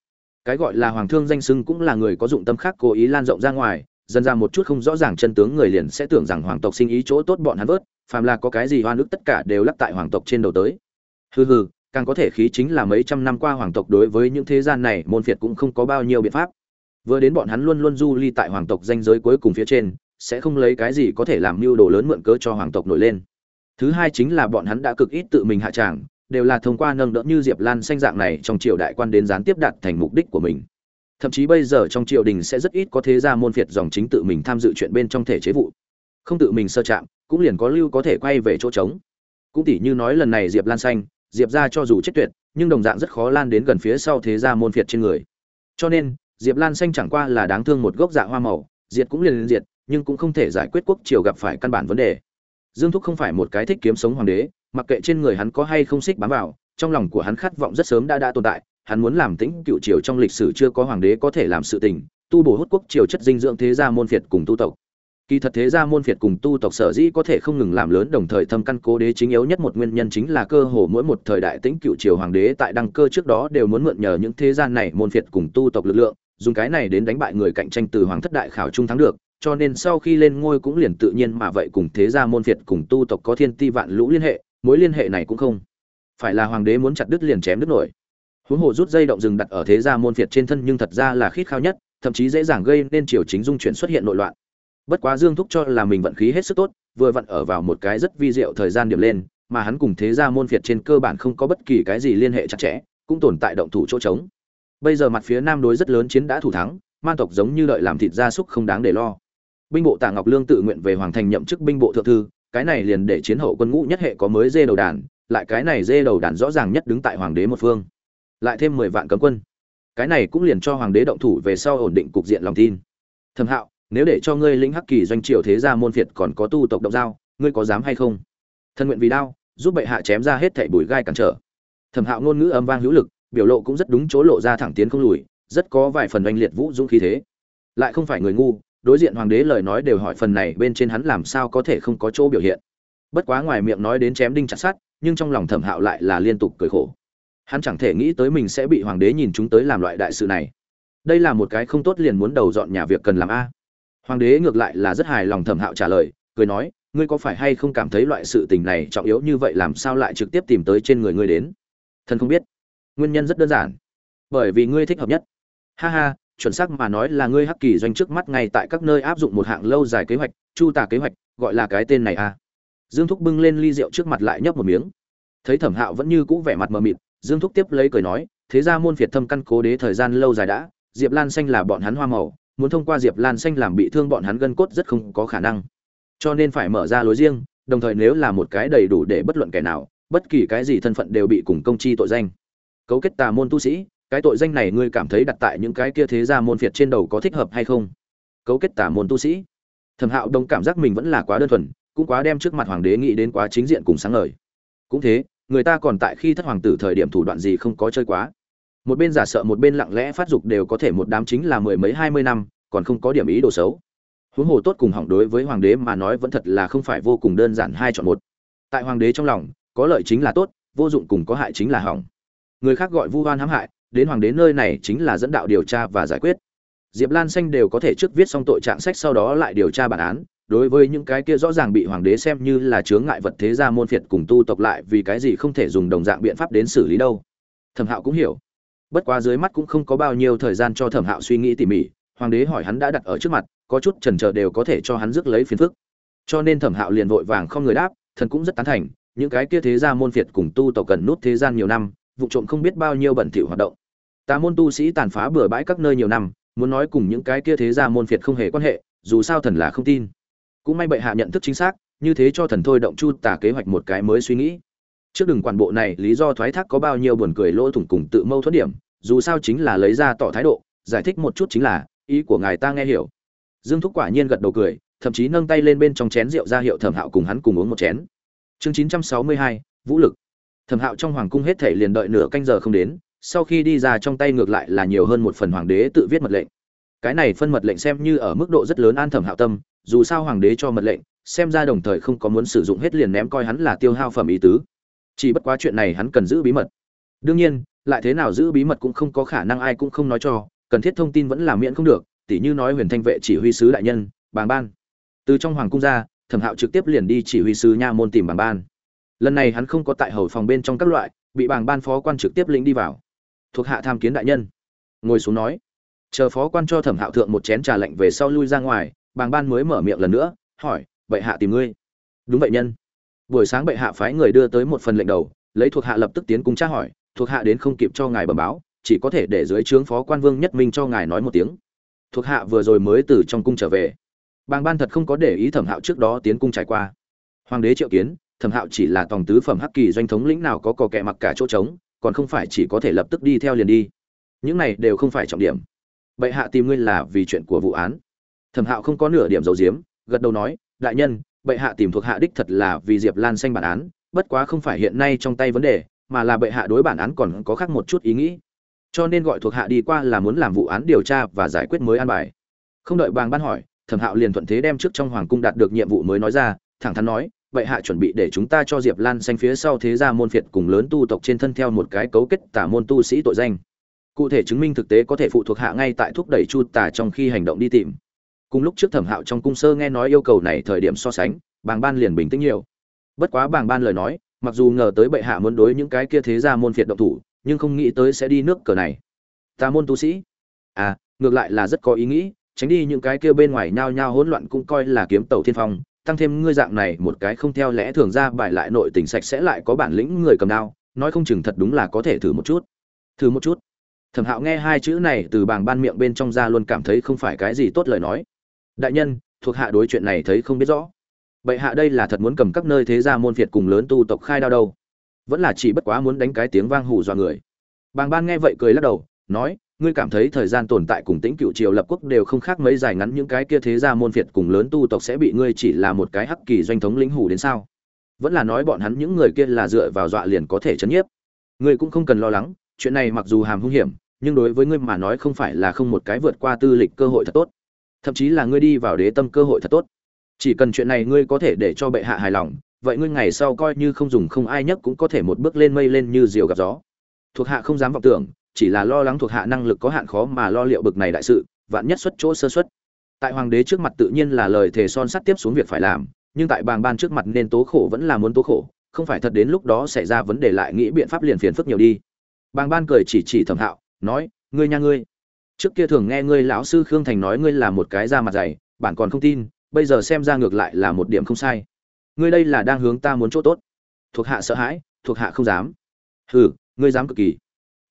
Cái gọi là hoàng thương danh sưng cũng là người có dụng tâm khác cố ý lan rộng ra ngoài dần ra một chút không rõ ràng chân tướng người liền sẽ tưởng rằng hoàng tộc sinh ý chỗ tốt bọn hắn vớt, phàm là có cái gì hoa nước tất cả đều lắc tại hoàng tộc trên đầu tới. Hừ hừ, càng có thể khí chính là mấy trăm năm qua hoàng tộc đối với những thế gian này, môn phiệt cũng không có bao nhiêu biện pháp. Vừa đến bọn hắn luôn luôn du ly tại hoàng tộc danh giới cuối cùng phía trên, sẽ không lấy cái gì có thể làm mưu đồ lớn mượn cớ cho hoàng tộc nổi lên. Thứ hai chính là bọn hắn đã cực ít tự mình hạ tràng, đều là thông qua nâng đỡ như diệp lan xanh dạng này trong triều đại quan đến gián tiếp đạt thành mục đích của mình thậm chí bây giờ trong triều đình sẽ rất ít có thế gia môn phiệt dòng chính tự mình tham dự chuyện bên trong thể chế vụ. Không tự mình sơ chạm cũng liền có lưu có thể quay về chỗ trống. Cũng tỷ như nói lần này diệp lan xanh, diệp ra cho dù chết tuyệt, nhưng đồng dạng rất khó lan đến gần phía sau thế gia môn phiệt trên người. Cho nên, diệp lan xanh chẳng qua là đáng thương một gốc dạ hoa màu, diệt cũng liền liền diệt, nhưng cũng không thể giải quyết quốc triều gặp phải căn bản vấn đề. Dương thúc không phải một cái thích kiếm sống hoàng đế, mặc kệ trên người hắn có hay không xích bám vào, trong lòng của hắn khát vọng rất sớm đã đã tồn tại hắn muốn làm tĩnh cựu triều trong lịch sử chưa có hoàng đế có thể làm sự tình, tu bổ hút quốc triều chất dinh dưỡng thế gia môn phiệt cùng tu tộc. Kỳ thật thế gia môn phiệt cùng tu tộc sở dĩ có thể không ngừng làm lớn đồng thời thâm căn cố đế chính yếu nhất một nguyên nhân chính là cơ hồ mỗi một thời đại tĩnh cựu triều hoàng đế tại đăng cơ trước đó đều muốn mượn nhờ những thế gian này môn phiệt cùng tu tộc lực lượng, dùng cái này đến đánh bại người cạnh tranh từ hoàng thất đại khảo trung thắng được, cho nên sau khi lên ngôi cũng liền tự nhiên mà vậy cùng thế gia môn phiệt cùng tu tộc có thiên ti vạn lũ liên hệ, mối liên hệ này cũng không phải là hoàng đế muốn chặt đứt liền chém đứt nổi huống hồ rút dây động rừng đặt ở thế gia môn phiệt trên thân nhưng thật ra là khít khao nhất, thậm chí dễ dàng gây nên triều chính dung chuyển xuất hiện nội loạn. Bất quá dương thúc cho là mình vận khí hết sức tốt, vừa vặn ở vào một cái rất vi diệu thời gian điểm lên, mà hắn cùng thế gia môn phiệt trên cơ bản không có bất kỳ cái gì liên hệ chặt chẽ, cũng tồn tại động thủ chỗ trống. Bây giờ mặt phía nam đối rất lớn chiến đã thủ thắng, man tộc giống như đợi làm thịt gia súc không đáng để lo. Binh bộ tạ ngọc lương tự nguyện về hoàng thành nhậm chức binh bộ thượng thư, cái này liền để chiến hậu quân ngũ nhất hệ có mới dê đầu đàn, lại cái này dê đầu đàn rõ ràng nhất đứng tại hoàng đế một phương lại thêm mười vạn cấm quân. Cái này cũng liền cho hoàng đế động thủ về sau ổn định cục diện lòng tin. Thẩm hạo, nếu để cho ngươi lĩnh hắc kỳ doanh triều thế gia môn phiệt còn có tu tộc động giao, ngươi có dám hay không? Thân nguyện vì đao, giúp bệ hạ chém ra hết thảy bùi gai cản trở. Thẩm hạo ngôn ngữ âm vang hữu lực, biểu lộ cũng rất đúng chỗ lộ ra thẳng tiến không lùi, rất có vài phần oanh liệt vũ dũng khí thế. Lại không phải người ngu, đối diện hoàng đế lời nói đều hỏi phần này bên trên hắn làm sao có thể không có chỗ biểu hiện. Bất quá ngoài miệng nói đến chém đinh chặt sắt, nhưng trong lòng thẩm hạo lại là liên tục cười khổ hắn chẳng thể nghĩ tới mình sẽ bị hoàng đế nhìn chúng tới làm loại đại sự này. Đây là một cái không tốt liền muốn đầu dọn nhà việc cần làm a. Hoàng đế ngược lại là rất hài lòng thẩm hạo trả lời, cười nói, ngươi có phải hay không cảm thấy loại sự tình này trọng yếu như vậy làm sao lại trực tiếp tìm tới trên người ngươi đến? Thần không biết. Nguyên nhân rất đơn giản. Bởi vì ngươi thích hợp nhất. Ha ha, chuẩn xác mà nói là ngươi hắc kỳ doanh trước mắt ngay tại các nơi áp dụng một hạng lâu dài kế hoạch, chu tà kế hoạch, gọi là cái tên này à dương thúc bưng lên ly rượu trước mặt lại nhấp một miếng. Thấy thẩm hạo vẫn như cũ vẻ mặt mờ mịt dương thúc tiếp lấy cười nói, thế ra môn phiệt thâm căn cố đế thời gian lâu dài đã, diệp lan xanh là bọn hắn hoa màu, muốn thông qua diệp lan xanh làm bị thương bọn hắn gân cốt rất không có khả năng. Cho nên phải mở ra lối riêng, đồng thời nếu là một cái đầy đủ để bất luận kẻ nào, bất kỳ cái gì thân phận đều bị cùng công chi tội danh. Cấu kết tà môn tu sĩ, cái tội danh này ngươi cảm thấy đặt tại những cái kia thế gia môn phiệt trên đầu có thích hợp hay không? Cấu kết tà môn tu sĩ. Thẩm hạo đông cảm giác mình vẫn là quá đơn thuần, cũng quá đem trước mặt hoàng đế nghĩ đến quá chính diện cùng sáng ngời. Cũng thế người ta còn tại khi thất hoàng tử thời điểm thủ đoạn gì không có chơi quá. Một bên giả sợ một bên lặng lẽ phát dục đều có thể một đám chính là mười mấy hai mươi năm, còn không có điểm ý đồ xấu. Huống hồ tốt cùng hỏng đối với hoàng đế mà nói vẫn thật là không phải vô cùng đơn giản hai chọn một. Tại hoàng đế trong lòng, có lợi chính là tốt, vô dụng cùng có hại chính là hỏng. Người khác gọi vu oan hãm hại, đến hoàng đế nơi này chính là dẫn đạo điều tra và giải quyết. Diệp lan xanh đều có thể trước viết xong tội trạng sách sau đó lại điều tra bản án đối với những cái kia rõ ràng bị hoàng đế xem như là chướng ngại vật thế gia môn phiệt cùng tu tộc lại vì cái gì không thể dùng đồng dạng biện pháp đến xử lý đâu. Thẩm hạo cũng hiểu. Bất quá dưới mắt cũng không có bao nhiêu thời gian cho thẩm hạo suy nghĩ tỉ mỉ, hoàng đế hỏi hắn đã đặt ở trước mặt, có chút trần trờ đều có thể cho hắn rước lấy phiền phức. Cho nên thẩm hạo liền vội vàng không người đáp, thần cũng rất tán thành, những cái kia thế gia môn phiệt cùng tu tộc cần nút thế gian nhiều năm, vụ trộm không biết bao nhiêu bẩn thỉu hoạt động. Tà môn tu sĩ tàn phá bừa bãi các nơi nhiều năm, muốn nói cùng những cái kia thế gia môn phiệt không hề quan hệ, dù sao thần là không tin cũng may bệ hạ nhận thức chính xác, như thế cho thần thôi động chu tả kế hoạch một cái mới suy nghĩ. Trước đừng quản bộ này, lý do thoái thác có bao nhiêu buồn cười lỗ thủng cùng tự mâu thuẫn điểm, dù sao chính là lấy ra tỏ thái độ, giải thích một chút chính là, ý của ngài ta nghe hiểu. Dương thúc quả nhiên gật đầu cười, thậm chí nâng tay lên bên trong chén rượu ra hiệu thẩm hạo cùng hắn cùng uống một chén. Chương chín trăm sáu mươi hai, vũ lực. Thẩm hạo trong hoàng cung hết thể liền đợi nửa canh giờ không đến, sau khi đi ra trong tay ngược lại là nhiều hơn một phần hoàng đế tự viết mật lệnh. Cái này phân mật lệnh xem như ở mức độ rất lớn an thẩm hạo tâm dù sao hoàng đế cho mật lệnh, xem ra đồng thời không có muốn sử dụng hết liền ném coi hắn là tiêu hao phẩm ý tứ. Chỉ bất quá chuyện này hắn cần giữ bí mật. Đương nhiên, lại thế nào giữ bí mật cũng không có khả năng ai cũng không nói cho, cần thiết thông tin vẫn là miễn không được, tỉ như nói huyền thanh vệ chỉ huy sứ đại nhân, bàng ban. Từ trong hoàng cung ra, thẩm hạo trực tiếp liền đi chỉ huy sứ nha môn tìm bàng ban. Lần này hắn không có tại hầu phòng bên trong các loại, bị bàng ban phó quan trực tiếp lĩnh đi vào. Thuộc hạ tham kiến đại nhân. Ngồi xuống nói. Chờ phó quan cho thẩm hạo thượng một chén trà lạnh về sau lui ra ngoài bàng ban mới mở miệng lần nữa, hỏi, bệ hạ tìm ngươi? Đúng vậy, nhân. Buổi sáng bệ hạ phái người đưa tới một phần lệnh đầu, lấy thuộc hạ lập tức tiến cung tra hỏi, thuộc hạ đến không kịp cho ngài bẩm báo, chỉ có thể để dưới trướng phó quan vương nhất minh cho ngài nói một tiếng. Thuộc hạ vừa rồi mới từ trong cung trở về. Bàng ban thật không có để ý thẩm hạo trước đó tiến cung trải qua. Hoàng đế triệu kiến, thẩm hạo chỉ là tòng tứ phẩm hắc kỳ doanh thống lĩnh nào có cò kẹ mặc cả chỗ trống, còn không phải chỉ có thể lập tức đi theo liền đi. Những này đều không phải trọng điểm. Bệ hạ tìm ngươi là vì chuyện của vụ án thẩm hạo không có nửa điểm dầu diếm, gật đầu nói, đại nhân, bệ hạ tìm thuộc hạ đích thật là vì diệp lan xanh bản án, bất quá không phải hiện nay trong tay vấn đề, mà là bệ hạ đối bản án còn có khác một chút ý nghĩ. Cho nên gọi thuộc hạ đi qua là muốn làm vụ án điều tra và giải quyết mới an bài. Không đợi bàng ban hỏi, thẩm hạo liền thuận thế đem trước trong hoàng cung đạt được nhiệm vụ mới nói ra, thẳng thắn nói, bệ hạ chuẩn bị để chúng ta cho diệp lan xanh phía sau thế gia môn phiệt cùng lớn tu tộc trên thân theo một cái cấu kết tả môn tu sĩ tội danh. Cụ thể chứng minh thực tế có thể phụ thuộc hạ ngay tại thúc đẩy chu tả trong khi hành động đi tìm cùng lúc trước thẩm hạo trong cung sơ nghe nói yêu cầu này thời điểm so sánh, bàng ban liền bình tĩnh nhiều. Bất quá bàng ban lời nói, mặc dù ngờ tới bệ hạ muốn đối những cái kia thế ra môn phiệt động thủ, nhưng không nghĩ tới sẽ đi nước cờ này. Ta môn tu sĩ. À ngược lại là rất có ý nghĩ, tránh đi những cái kia bên ngoài nhao nhao hỗn loạn cũng coi là kiếm tàu thiên phong, tăng thêm ngươi dạng này một cái không theo lẽ thường ra bài lại nội tình sạch sẽ lại có bản lĩnh người cầm đao, nói không chừng thật đúng là có thể thử một chút. Thử một chút. Thẩm hạo nghe hai chữ này từ bàng ban miệng bên trong ra luôn cảm thấy không phải cái gì tốt lời nói đại nhân, thuộc hạ đối chuyện này thấy không biết rõ. Bệ hạ đây là thật muốn cầm các nơi thế gia môn phiệt cùng lớn tu tộc khai đao đâu. Vẫn là chỉ bất quá muốn đánh cái tiếng vang hù dọa người. Bàng ban nghe vậy cười lắc đầu, nói, ngươi cảm thấy thời gian tồn tại cùng tĩnh cựu triều lập quốc đều không khác mấy dài ngắn những cái kia thế gia môn phiệt cùng lớn tu tộc sẽ bị ngươi chỉ là một cái hắc kỳ doanh thống lĩnh hủ đến sao? Vẫn là nói bọn hắn những người kia là dựa vào dọa liền có thể chấn nhiếp. Ngươi cũng không cần lo lắng, chuyện này mặc dù hàm hung hiểm, nhưng đối với ngươi mà nói không phải là không một cái vượt qua tư lịch cơ hội thật tốt thậm chí là ngươi đi vào đế tâm cơ hội thật tốt. Chỉ cần chuyện này ngươi có thể để cho bệ hạ hài lòng, vậy ngươi ngày sau coi như không dùng không ai nhất cũng có thể một bước lên mây lên như diều gặp gió. Thuộc hạ không dám vọng tưởng, chỉ là lo lắng thuộc hạ năng lực có hạn khó mà lo liệu bực này đại sự, vạn nhất xuất chỗ sơ xuất tại hoàng đế trước mặt tự nhiên là lời thề son sắt tiếp xuống việc phải làm, nhưng tại bàng ban trước mặt nên tố khổ vẫn là muốn tố khổ, không phải thật đến lúc đó xảy ra vấn đề lại nghĩ biện pháp liền phiền phức nhiều đi. Bàng ban cười chỉ chỉ thẩm hạo, nói, ngươi nha ngươi trước kia thường nghe ngươi lão sư khương thành nói ngươi là một cái da mặt dày, bạn còn không tin, bây giờ xem ra ngược lại là một điểm không sai. Ngươi đây là đang hướng ta muốn chỗ tốt. Thuộc hạ sợ hãi, thuộc hạ không dám. Hừ, ngươi dám cực kỳ.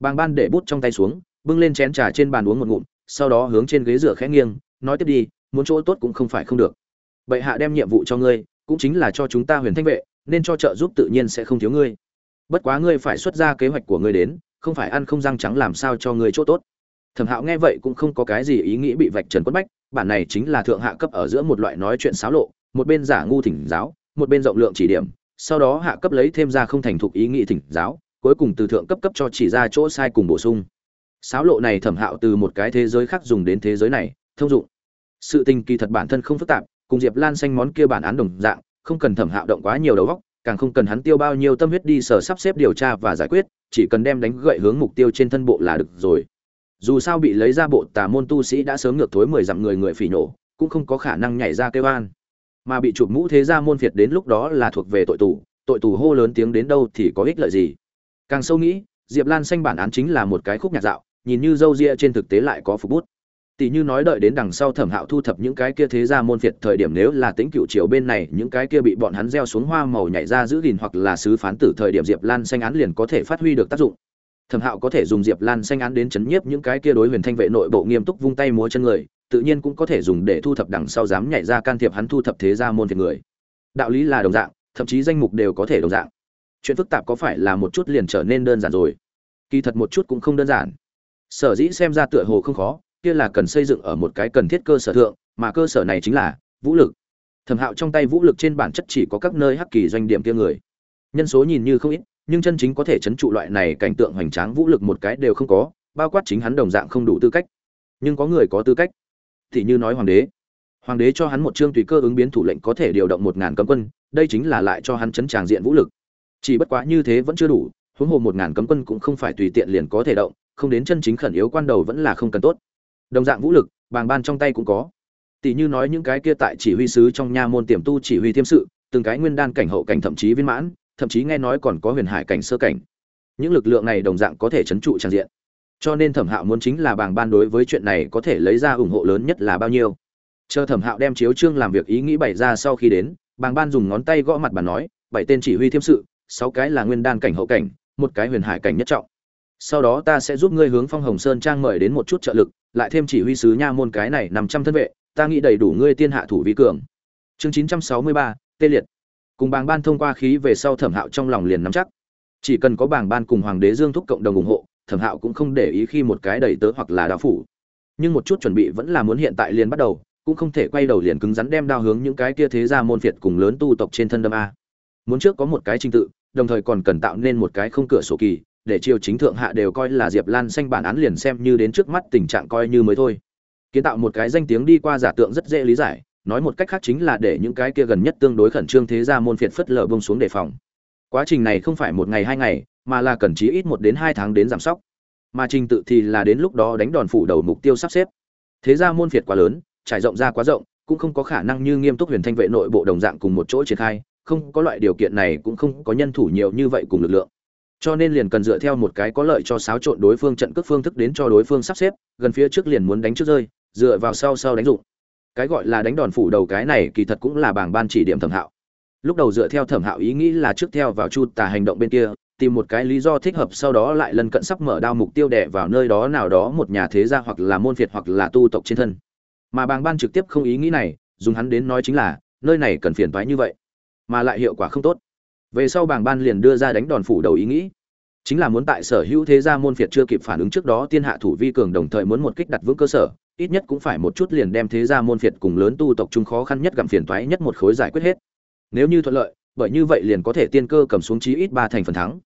Bàng ban để bút trong tay xuống, bưng lên chén trà trên bàn uống một ngụm, sau đó hướng trên ghế rửa khẽ nghiêng, nói tiếp đi, muốn chỗ tốt cũng không phải không được. Bệ hạ đem nhiệm vụ cho ngươi, cũng chính là cho chúng ta huyền thanh vệ, nên cho trợ giúp tự nhiên sẽ không thiếu ngươi. Bất quá ngươi phải xuất ra kế hoạch của ngươi đến, không phải ăn không răng trắng làm sao cho ngươi chỗ tốt thẩm hạo nghe vậy cũng không có cái gì ý nghĩ bị vạch trần quất bách, bản này chính là thượng hạ cấp ở giữa một loại nói chuyện xáo lộ, một bên giả ngu thỉnh giáo, một bên rộng lượng chỉ điểm, sau đó hạ cấp lấy thêm ra không thành thục ý nghĩ thỉnh giáo, cuối cùng từ thượng cấp cấp cho chỉ ra chỗ sai cùng bổ sung. Xáo lộ này thẩm hạo từ một cái thế giới khác dùng đến thế giới này, thông dụng. Sự tình kỳ thật bản thân không phức tạp, cùng diệp lan xanh món kia bản án đồng dạng, không cần thẩm hạo động quá nhiều đầu góc càng không cần hắn tiêu bao nhiêu tâm huyết đi sở sắp xếp điều tra và giải quyết, chỉ cần đem đánh gậy hướng mục tiêu trên thân bộ là được rồi dù sao bị lấy ra bộ tà môn tu sĩ đã sớm ngược thối mười dặm người người phỉ nổ, cũng không có khả năng nhảy ra kêu an mà bị chụp mũ thế ra môn phiệt đến lúc đó là thuộc về tội tù tội tù hô lớn tiếng đến đâu thì có ích lợi gì. Càng sâu nghĩ, diệp lan xanh bản án chính là một cái khúc nhạc dạo, nhìn như dâu ria trên thực tế lại có phục bút. Tỷ như nói đợi đến đằng sau thẩm hạo thu thập những cái kia thế ra môn phiệt thời điểm nếu là tính cựu triều bên này những cái kia bị bọn hắn gieo xuống hoa màu nhảy ra giữ gìn hoặc là sứ phán tử thời điểm diệp lan xanh án liền có thể phát huy được tác dụng thẩm hạo có thể dùng diệp lan xanh án đến chấn nhiếp những cái kia đối huyền thanh vệ nội bộ nghiêm túc vung tay múa chân người, tự nhiên cũng có thể dùng để thu thập đằng sau dám nhảy ra can thiệp hắn thu thập thế gia môn thiệt người. Đạo lý là đồng dạng, thậm chí danh mục đều có thể đồng dạng. Chuyện phức tạp có phải là một chút liền trở nên đơn giản rồi? Kỳ thật một chút cũng không đơn giản. Sở dĩ xem ra tựa hồ không khó, kia là cần xây dựng ở một cái cần thiết cơ sở thượng, mà cơ sở này chính là vũ lực. Thẩm hạo trong tay vũ lực trên bản chất chỉ có các nơi hắc kỳ doanh điểm kia người. Nhân số nhìn như không ít nhưng chân chính có thể chấn trụ loại này cảnh tượng hoành tráng vũ lực một cái đều không có, bao quát chính hắn đồng dạng không đủ tư cách. Nhưng có người có tư cách. Thì như nói hoàng đế. Hoàng đế cho hắn một chương tùy cơ ứng biến thủ lệnh có thể điều động một ngàn cấm quân, đây chính là lại cho hắn chấn tràng diện vũ lực. Chỉ bất quá như thế vẫn chưa đủ, huống hồ một ngàn cấm quân cũng không phải tùy tiện liền có thể động, không đến chân chính khẩn yếu quan đầu vẫn là không cần tốt. Đồng dạng vũ lực, bàng ban trong tay cũng có. Tỷ như nói những cái kia tại chỉ huy sứ trong nha môn tiềm tu chỉ huy thiêm sự, từng cái nguyên đan cảnh hậu cảnh thậm chí viên mãn thậm chí nghe nói còn có huyền hải cảnh sơ cảnh. Những lực lượng này đồng dạng có thể chấn trụ trang diện. Cho nên thẩm hạo muốn chính là bảng ban đối với chuyện này có thể lấy ra ủng hộ lớn nhất là bao nhiêu. Chờ thẩm hạo đem chiếu trương làm việc ý nghĩ bày ra sau khi đến bảng ban dùng ngón tay gõ mặt bàn nói, bảy tên chỉ huy thiêm sự, sáu cái là nguyên đan cảnh hậu cảnh, một cái huyền hải cảnh nhất trọng. Sau đó ta sẽ giúp ngươi hướng phong hồng sơn trang mời đến một chút trợ lực, lại thêm chỉ huy sứ nha môn cái này nằm trăm thân vệ, ta nghĩ đầy đủ ngươi tiên hạ thủ vi cường. Chương chín trăm sáu mươi ba, tê liệt cùng bàng ban thông qua khí về sau thẩm hạo trong lòng liền nắm chắc. Chỉ cần có bảng ban cùng hoàng đế dương thúc cộng đồng ủng hộ, thẩm hạo cũng không để ý khi một cái đầy tớ hoặc là đao phủ. Nhưng một chút chuẩn bị vẫn là muốn hiện tại liền bắt đầu, cũng không thể quay đầu liền cứng rắn đem đao hướng những cái kia thế ra môn phiệt cùng lớn tu tộc trên thân đâm a. Muốn trước có một cái trình tự, đồng thời còn cần tạo nên một cái không cửa sổ kỳ, để triều chính thượng hạ đều coi là diệp lan xanh bản án liền xem như đến trước mắt tình trạng coi như mới thôi. Kiến tạo một cái danh tiếng đi qua giả tượng rất dễ lý giải nói một cách khác chính là để những cái kia gần nhất tương đối khẩn trương thế ra môn phiệt phất lờ bông xuống đề phòng. Quá trình này không phải một ngày hai ngày, mà là cần chí ít một đến hai tháng đến giảm sóc. Mà trình tự thì là đến lúc đó đánh đòn phủ đầu mục tiêu sắp xếp. Thế ra môn phiệt quá lớn, trải rộng ra quá rộng, cũng không có khả năng như nghiêm túc huyền thanh vệ nội bộ đồng dạng cùng một chỗ triển khai, không có loại điều kiện này cũng không có nhân thủ nhiều như vậy cùng lực lượng. Cho nên liền cần dựa theo một cái có lợi cho xáo trộn đối phương trận cước phương thức đến cho đối phương sắp xếp, gần phía trước liền muốn đánh trước rơi, dựa vào sau sau đánh dụng cái gọi là đánh đòn phủ đầu cái này kỳ thật cũng là bảng ban chỉ điểm thẩm hạo. Lúc đầu dựa theo thẩm hạo ý nghĩ là trước theo vào chu tà hành động bên kia, tìm một cái lý do thích hợp sau đó lại lần cận sắp mở đao mục tiêu đẻ vào nơi đó nào đó một nhà thế gia hoặc là môn phiệt hoặc là tu tộc trên thân. Mà bàng ban trực tiếp không ý nghĩ này, dùng hắn đến nói chính là, nơi này cần phiền toái như vậy, mà lại hiệu quả không tốt. Về sau bàng ban liền đưa ra đánh đòn phủ đầu ý nghĩ. Chính là muốn tại sở hữu thế gia môn phiệt chưa kịp phản ứng trước đó tiên hạ thủ vi cường đồng thời muốn một kích đặt vững cơ sở ít nhất cũng phải một chút liền đem thế gia môn phiệt cùng lớn tu tộc chung khó khăn nhất gặm phiền toái nhất một khối giải quyết hết. Nếu như thuận lợi, bởi như vậy liền có thể tiên cơ cầm xuống chí ít ba thành phần thắng.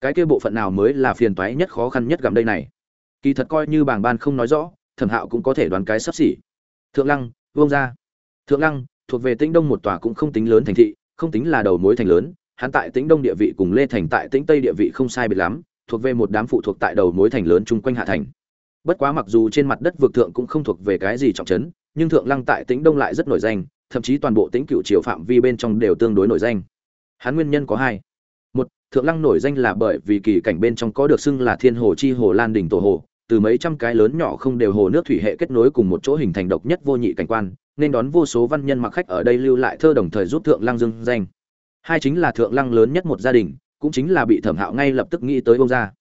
Cái kia bộ phận nào mới là phiền toái nhất khó khăn nhất gặm đây này? Kỳ thật coi như bảng ban không nói rõ, thẩm hạo cũng có thể đoán cái sắp xỉ. Thượng lăng, vương gia. Thượng lăng, thuộc về tĩnh đông một tòa cũng không tính lớn thành thị, không tính là đầu mối thành lớn, hắn tại tĩnh đông địa vị cùng lê thành tại tĩnh tây địa vị không sai biệt lắm, thuộc về một đám phụ thuộc tại đầu mối thành lớn chung quanh hạ thành bất quá mặc dù trên mặt đất vực thượng cũng không thuộc về cái gì trọng trấn, nhưng thượng lăng tại tĩnh đông lại rất nổi danh, thậm chí toàn bộ Tĩnh cựu triều phạm vi bên trong đều tương đối nổi danh. Hắn nguyên nhân có hai. Một, thượng lăng nổi danh là bởi vì kỳ cảnh bên trong có được xưng là thiên hồ chi hồ lan đỉnh tổ hồ, từ mấy trăm cái lớn nhỏ không đều hồ nước thủy hệ kết nối cùng một chỗ hình thành độc nhất vô nhị cảnh quan, nên đón vô số văn nhân mặc khách ở đây lưu lại thơ đồng thời giúp thượng lăng dương danh. Hai chính là thượng lăng lớn nhất một gia đình, cũng chính là bị thẩm hạo ngay lập tức nghĩ tới bông gia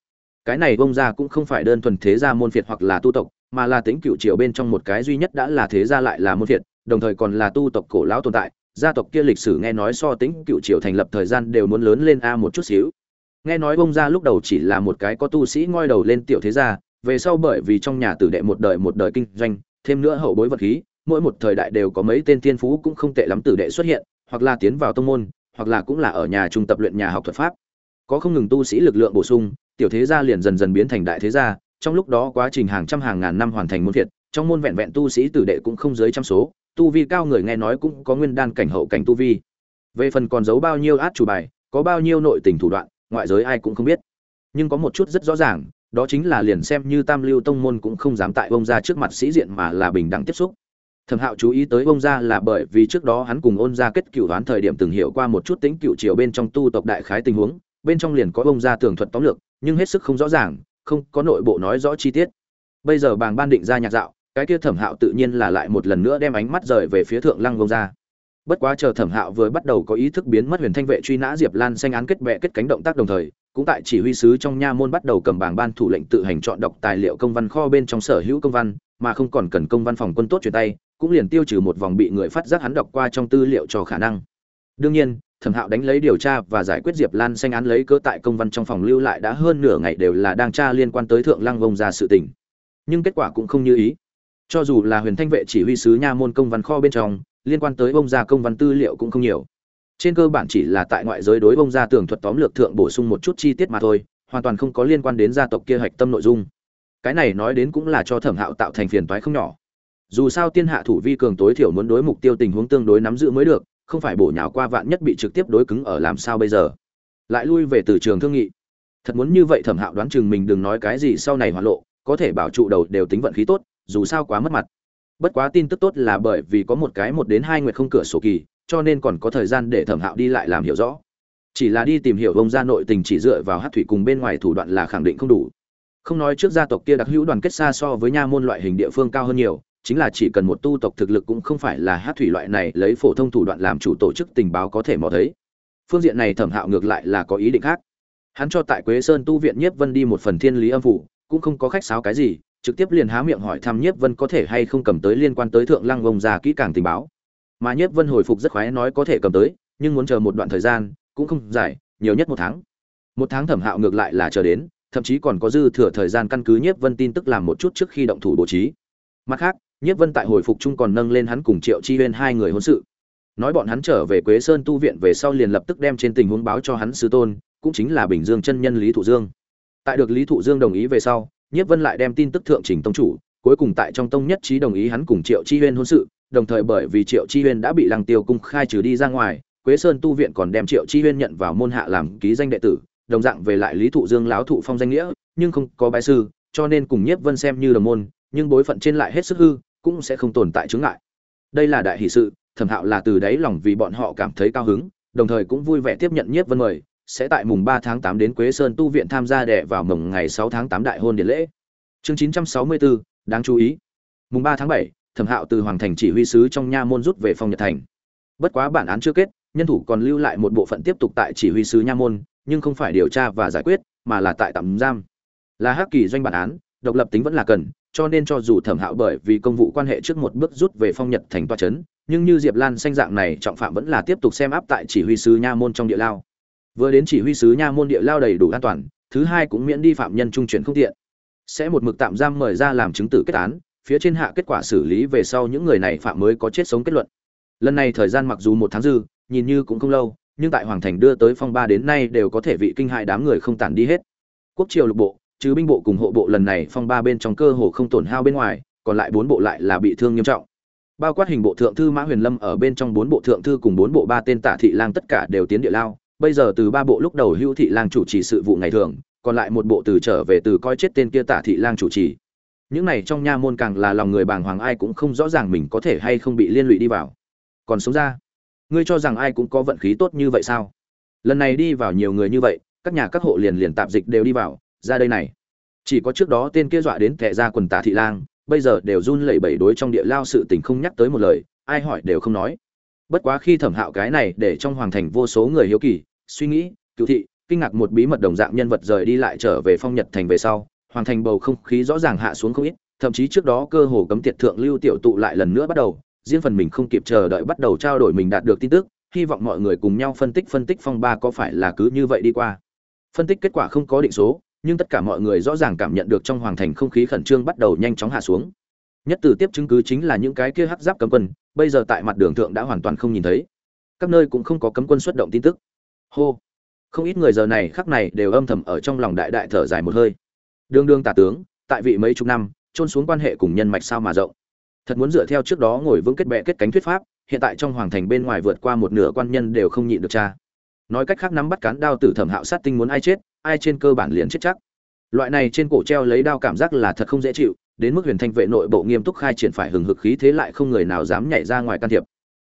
cái này bông gia cũng không phải đơn thuần thế gia môn phiệt hoặc là tu tộc, mà là tính cựu triều bên trong một cái duy nhất đã là thế gia lại là môn phiệt, đồng thời còn là tu tộc cổ lão tồn tại. Gia tộc kia lịch sử nghe nói so tính cựu triều thành lập thời gian đều muốn lớn lên a một chút xíu. Nghe nói bông gia lúc đầu chỉ là một cái có tu sĩ ngoi đầu lên tiểu thế gia, về sau bởi vì trong nhà tử đệ một đời một đời kinh doanh, thêm nữa hậu bối vật khí, mỗi một thời đại đều có mấy tên thiên phú cũng không tệ lắm tử đệ xuất hiện, hoặc là tiến vào tông môn, hoặc là cũng là ở nhà trung tập luyện nhà học thuật pháp. Có không ngừng tu sĩ lực lượng bổ sung tiểu thế gia liền dần dần biến thành đại thế gia, trong lúc đó quá trình hàng trăm hàng ngàn năm hoàn thành môn thiệt trong môn vẹn vẹn tu sĩ tử đệ cũng không dưới trăm số, tu vi cao người nghe nói cũng có nguyên đan cảnh hậu cảnh tu vi. Về phần còn giấu bao nhiêu át chủ bài, có bao nhiêu nội tình thủ đoạn, ngoại giới ai cũng không biết. Nhưng có một chút rất rõ ràng, đó chính là liền xem như tam lưu tông môn cũng không dám tại ông gia trước mặt sĩ diện mà là bình đẳng tiếp xúc. Thẩm hạo chú ý tới ông gia là bởi vì trước đó hắn cùng ôn gia kết cựu đoán thời điểm từng hiểu qua một chút tính cựu triều bên trong tu tộc đại khái tình huống bên trong liền có bông ra tường thuật tóm lược, nhưng hết sức không rõ ràng, không có nội bộ nói rõ chi tiết. Bây giờ bàng ban định ra nhạc dạo, cái kia thẩm hạo tự nhiên là lại một lần nữa đem ánh mắt rời về phía thượng lăng bông ra bất quá chờ thẩm hạo vừa bắt đầu có ý thức biến mất huyền thanh vệ truy nã diệp lan xanh án kết bệ kết cánh động tác đồng thời, cũng tại chỉ huy sứ trong nha môn bắt đầu cầm bảng ban thủ lệnh tự hành chọn đọc tài liệu công văn kho bên trong sở hữu công văn, mà không còn cần công văn phòng quân tốt chuyển tay, cũng liền tiêu trừ một vòng bị người phát giác hắn đọc qua trong tư liệu cho khả năng. Đương nhiên thẩm hạo đánh lấy điều tra và giải quyết diệp lan xanh án lấy cơ tại công văn trong phòng lưu lại đã hơn nửa ngày đều là đang tra liên quan tới thượng lăng vông ra sự tình. Nhưng kết quả cũng không như ý. Cho dù là huyền thanh vệ chỉ huy sứ nha môn công văn kho bên trong, liên quan tới bông ra công văn tư liệu cũng không nhiều. Trên cơ bản chỉ là tại ngoại giới đối bông ra tường thuật tóm lược thượng bổ sung một chút chi tiết mà thôi, hoàn toàn không có liên quan đến gia tộc kia hạch tâm nội dung. Cái này nói đến cũng là cho thẩm hạo tạo thành phiền toái không nhỏ. Dù sao tiên hạ thủ vi cường tối thiểu muốn đối mục tiêu tình huống tương đối nắm giữ mới được không phải bổ nhào qua vạn nhất bị trực tiếp đối cứng ở làm sao bây giờ. Lại lui về từ trường thương nghị. Thật muốn như vậy thẩm hạo đoán chừng mình đừng nói cái gì sau này hoạn lộ, có thể bảo trụ đầu đều tính vận khí tốt, dù sao quá mất mặt. Bất quá tin tức tốt là bởi vì có một cái một đến hai nguyệt không cửa sổ kỳ, cho nên còn có thời gian để thẩm hạo đi lại làm hiểu rõ. Chỉ là đi tìm hiểu ông gia nội tình chỉ dựa vào hát thủy cùng bên ngoài thủ đoạn là khẳng định không đủ. Không nói trước gia tộc kia đặc hữu đoàn kết xa so với nha môn loại hình địa phương cao hơn nhiều chính là chỉ cần một tu tộc thực lực cũng không phải là hát thủy loại này lấy phổ thông thủ đoạn làm chủ tổ chức tình báo có thể mò thấy. Phương diện này thẩm hạo ngược lại là có ý định khác. Hắn cho tại quế sơn tu viện nhiếp vân đi một phần thiên lý âm phủ, cũng không có khách sáo cái gì, trực tiếp liền há miệng hỏi thăm nhiếp vân có thể hay không cầm tới liên quan tới thượng lăng vông già kỹ càng tình báo. Mà nhiếp vân hồi phục rất khoái nói có thể cầm tới, nhưng muốn chờ một đoạn thời gian, cũng không dài, nhiều nhất một tháng. Một tháng thẩm hạo ngược lại là chờ đến, thậm chí còn có dư thừa thời gian căn cứ nhiếp vân tin tức làm một chút trước khi động thủ bố trí. Mặt khác nhiếp vân tại hồi phục chung còn nâng lên hắn cùng triệu chi huyên hai người hôn sự. Nói bọn hắn trở về quế sơn tu viện về sau liền lập tức đem trên tình huống báo cho hắn sư tôn, cũng chính là bình dương chân nhân lý thụ dương. Tại được lý thụ dương đồng ý về sau, nhiếp vân lại đem tin tức thượng trình tông chủ, cuối cùng tại trong tông nhất trí đồng ý hắn cùng triệu chi huyên hôn sự, đồng thời bởi vì triệu chi huyên đã bị lăng tiêu cung khai trừ đi ra ngoài, quế sơn tu viện còn đem triệu chi huyên nhận vào môn hạ làm ký danh đệ tử, đồng dạng về lại lý thụ dương lão thụ phong danh nghĩa, nhưng không có bái sư, cho nên cùng nhiếp vân xem như đồng môn, nhưng bối phận trên lại hết sức hư cũng sẽ không tồn tại chướng ngại. Đây là đại hỷ sự, thẩm hạo là từ đáy lòng vì bọn họ cảm thấy cao hứng, đồng thời cũng vui vẻ tiếp nhận nhiếp vân mời, sẽ tại mùng ba tháng tám đến quế sơn tu viện tham gia đệ vào mồng ngày sáu tháng tám đại hôn điện lễ. Chương chín trăm sáu mươi bốn, đáng chú ý. Mùng ba tháng bảy, thẩm hạo từ hoàng thành chỉ huy sứ trong nha môn rút về phong nhật thành. Bất quá bản án chưa kết, nhân thủ còn lưu lại một bộ phận tiếp tục tại chỉ huy sứ nha môn, nhưng không phải điều tra và giải quyết, mà là tại tạm giam. Là hắc kỳ doanh bản án, độc lập tính vẫn là cần cho nên cho dù thẩm hạo bởi vì công vụ quan hệ trước một bước rút về phong nhật thành toa trấn nhưng như diệp lan xanh dạng này, trọng phạm vẫn là tiếp tục xem áp tại chỉ huy sứ nha môn trong địa lao. Vừa đến chỉ huy sứ nha môn địa lao đầy đủ an toàn, thứ hai cũng miễn đi phạm nhân trung chuyển không tiện. Sẽ một mực tạm giam mời ra làm chứng tử kết án, phía trên hạ kết quả xử lý về sau những người này phạm mới có chết sống kết luận. Lần này thời gian mặc dù một tháng dư, nhìn như cũng không lâu, nhưng tại hoàng thành đưa tới phong ba đến nay đều có thể vị kinh hại đám người không tản đi hết. Quốc triều lục bộ chứ binh bộ cùng hộ bộ lần này phong ba bên trong cơ hồ không tổn hao bên ngoài, còn lại bốn bộ lại là bị thương nghiêm trọng. Bao quát hình bộ thượng thư mã huyền lâm ở bên trong bốn bộ thượng thư cùng bốn bộ ba tên tả thị lang tất cả đều tiến địa lao. Bây giờ từ ba bộ lúc đầu hữu thị lang chủ trì sự vụ ngày thường, còn lại một bộ từ trở về từ coi chết tên kia tả thị lang chủ trì. Những này trong nha môn càng là lòng người bàng hoàng, ai cũng không rõ ràng mình có thể hay không bị liên lụy đi vào. Còn sống ra, ngươi cho rằng ai cũng có vận khí tốt như vậy sao? Lần này đi vào nhiều người như vậy, các nhà các hộ liền liền tạp dịch đều đi vào ra đây này. Chỉ có trước đó tên kia dọa đến kẻ ra quần tả thị lang, bây giờ đều run lẩy bẩy đối trong địa lao sự tình không nhắc tới một lời, ai hỏi đều không nói. Bất quá khi thẩm hạo cái này để trong hoàng thành vô số người hiếu kỳ, suy nghĩ cựu thị, kinh ngạc một bí mật đồng dạng nhân vật rời đi lại trở về phong nhật thành về sau, hoàng thành bầu không khí rõ ràng hạ xuống không ít, thậm chí trước đó cơ hồ cấm tiệt thượng lưu tiểu tụ lại lần nữa bắt đầu, riêng phần mình không kịp chờ đợi bắt đầu trao đổi mình đạt được tin tức, hy vọng mọi người cùng nhau phân tích phân tích phong ba có phải là cứ như vậy đi qua. Phân tích kết quả không có định số nhưng tất cả mọi người rõ ràng cảm nhận được trong hoàng thành không khí khẩn trương bắt đầu nhanh chóng hạ xuống. Nhất từ tiếp chứng cứ chính là những cái kia hắc giáp cấm quân, bây giờ tại mặt đường thượng đã hoàn toàn không nhìn thấy. Các nơi cũng không có cấm quân xuất động tin tức. Hô. Không ít người giờ này khắc này đều âm thầm ở trong lòng đại đại thở dài một hơi. Đương đương tả tướng, tại vị mấy chục năm trôn xuống quan hệ cùng nhân mạch sao mà rộng. Thật muốn dựa theo trước đó ngồi vững kết bệ kết cánh thuyết pháp, hiện tại trong hoàng thành bên ngoài vượt qua một nửa quan nhân đều không nhịn được cha nói cách khác nắm bắt cán đao tử thẩm hạo sát tinh muốn ai chết, ai trên cơ bản liền chết chắc. Loại này trên cổ treo lấy đao cảm giác là thật không dễ chịu, đến mức huyền thanh vệ nội bộ nghiêm túc khai triển phải hừng hực khí thế lại không người nào dám nhảy ra ngoài can thiệp.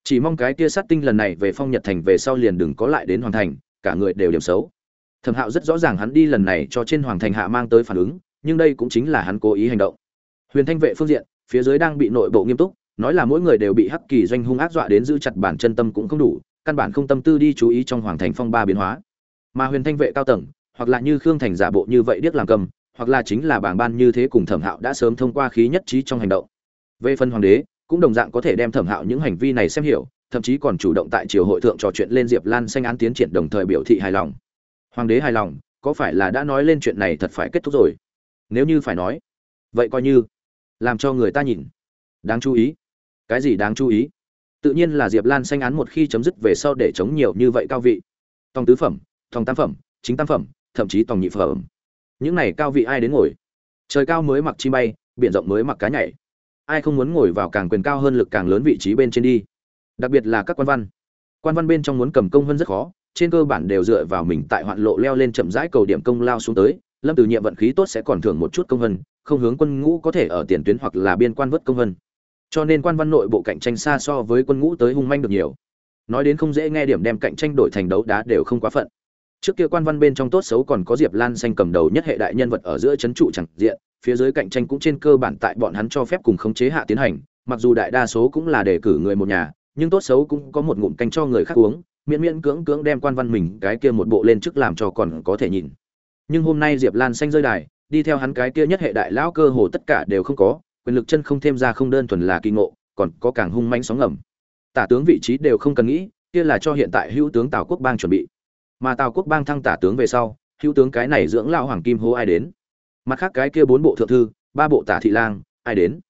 Chỉ mong cái kia sát tinh lần này về phong nhật thành về sau liền đừng có lại đến hoàng thành, cả người đều điểm xấu. Thẩm hạo rất rõ ràng hắn đi lần này cho trên hoàng thành hạ mang tới phản ứng, nhưng đây cũng chính là hắn cố ý hành động. Huyền thanh vệ phương diện, phía dưới đang bị nội bộ nghiêm túc, nói là mỗi người đều bị hắc kỳ doanh hung ác dọa đến giữ chặt bản chân tâm cũng không đủ căn bản không tâm tư đi chú ý trong hoàng thành phong ba biến hóa. Mà huyền thanh vệ cao tầng, hoặc là như khương thành giả bộ như vậy điếc làm cầm, hoặc là chính là bảng ban như thế cùng thẩm hạo đã sớm thông qua khí nhất trí trong hành động. Về phần hoàng đế, cũng đồng dạng có thể đem thẩm hạo những hành vi này xem hiểu, thậm chí còn chủ động tại triều hội thượng trò chuyện lên diệp lan xanh án tiến triển đồng thời biểu thị hài lòng. Hoàng đế hài lòng, có phải là đã nói lên chuyện này thật phải kết thúc rồi? Nếu như phải nói, vậy coi như, làm cho người ta nhìn. Đáng chú ý. Cái gì đáng chú ý? Tự nhiên là diệp lan xanh án một khi chấm dứt về sau để chống nhiều như vậy cao vị. Tòng tứ phẩm tòng tam phẩm chính tam phẩm thậm chí tòng nhị phẩm. Những này cao vị ai đến ngồi? Trời cao mới mặc chi bay biển rộng mới mặc cá nhảy. Ai không muốn ngồi vào càng quyền cao hơn lực càng lớn vị trí bên trên đi? Đặc biệt là các quan văn. Quan văn bên trong muốn cầm công hơn rất khó trên cơ bản đều dựa vào mình tại hoạn lộ leo lên chậm rãi cầu điểm công lao xuống tới lâm từ nhiệm vận khí tốt sẽ còn thưởng một chút công hơn, không hướng quân ngũ có thể ở tiền tuyến hoặc là biên quan vớt công hơn cho nên quan văn nội bộ cạnh tranh xa so với quân ngũ tới hung manh được nhiều. Nói đến không dễ nghe điểm đem cạnh tranh đổi thành đấu đá đều không quá phận. Trước kia quan văn bên trong tốt xấu còn có diệp lan xanh cầm đầu nhất hệ đại nhân vật ở giữa c h ấ n trụ chẳng diện, phía dưới cạnh tranh cũng trên cơ bản tại bọn hắn cho phép cùng khống chế hạ tiến hành, mặc dù đại đa số cũng là đề cử người một nhà, nhưng tốt xấu cũng có một ngụm canh cho người khác uống, miễn miễn cưỡng cưỡng đem quan văn mình cái kia một bộ lên chức làm cho còn có thể nhìn. Nhưng hôm nay diệp lan xanh rơi đài, đi theo hắn cái kia nhất hệ đại lão cơ hồ tất cả đều không có quyền lực chân không thêm ra không đơn thuần là kỳ ngộ, còn có càng hung manh sóng ngầm. Tả tướng vị trí đều không cần nghĩ, kia là cho hiện tại hữu tướng tào quốc bang chuẩn bị. Mà tào quốc bang thăng tả tướng về sau, hữu tướng cái này dưỡng lão hoàng kim hô ai đến? Mặt khác cái kia bốn bộ thượng thư, ba bộ tả thị lang, ai đến?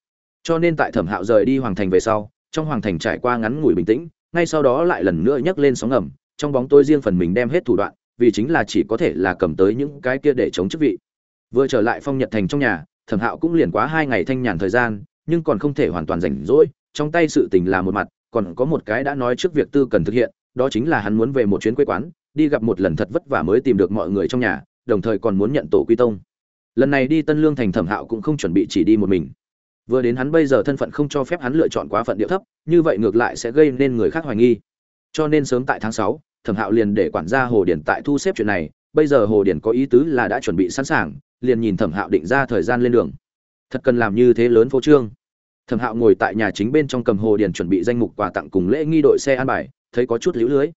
Cho nên tại thẩm hạo rời đi hoàng thành về sau, trong hoàng thành trải qua ngắn ngủi bình tĩnh, ngay sau đó lại lần nữa nhấc lên sóng ngầm, trong bóng tôi riêng phần mình đem hết thủ đoạn, vì chính là chỉ có thể là cầm tới những cái kia để chống chức vị. Vừa trở lại phong nhật thành trong nhà thẩm hạo cũng liền quá hai ngày thanh nhàn thời gian, nhưng còn không thể hoàn toàn rảnh rỗi, trong tay sự tình là một mặt, còn có một cái đã nói trước việc tư cần thực hiện, đó chính là hắn muốn về một chuyến quê quán, đi gặp một lần thật vất vả mới tìm được mọi người trong nhà, đồng thời còn muốn nhận tổ quy tông. Lần này đi tân lương thành thẩm hạo cũng không chuẩn bị chỉ đi một mình. Vừa đến hắn bây giờ thân phận không cho phép hắn lựa chọn quá phận điệu thấp, như vậy ngược lại sẽ gây nên người khác hoài nghi. Cho nên sớm tại tháng sáu, thẩm hạo liền để quản gia hồ điển tại thu xếp chuyện này, bây giờ hồ điển có ý tứ là đã chuẩn bị sẵn sàng liền nhìn thẩm hạo định ra thời gian lên đường. Thật cần làm như thế lớn phô trương. Thẩm hạo ngồi tại nhà chính bên trong cầm hồ điền chuẩn bị danh mục quà tặng cùng lễ nghi đội xe an bài, thấy có chút lũ lưới.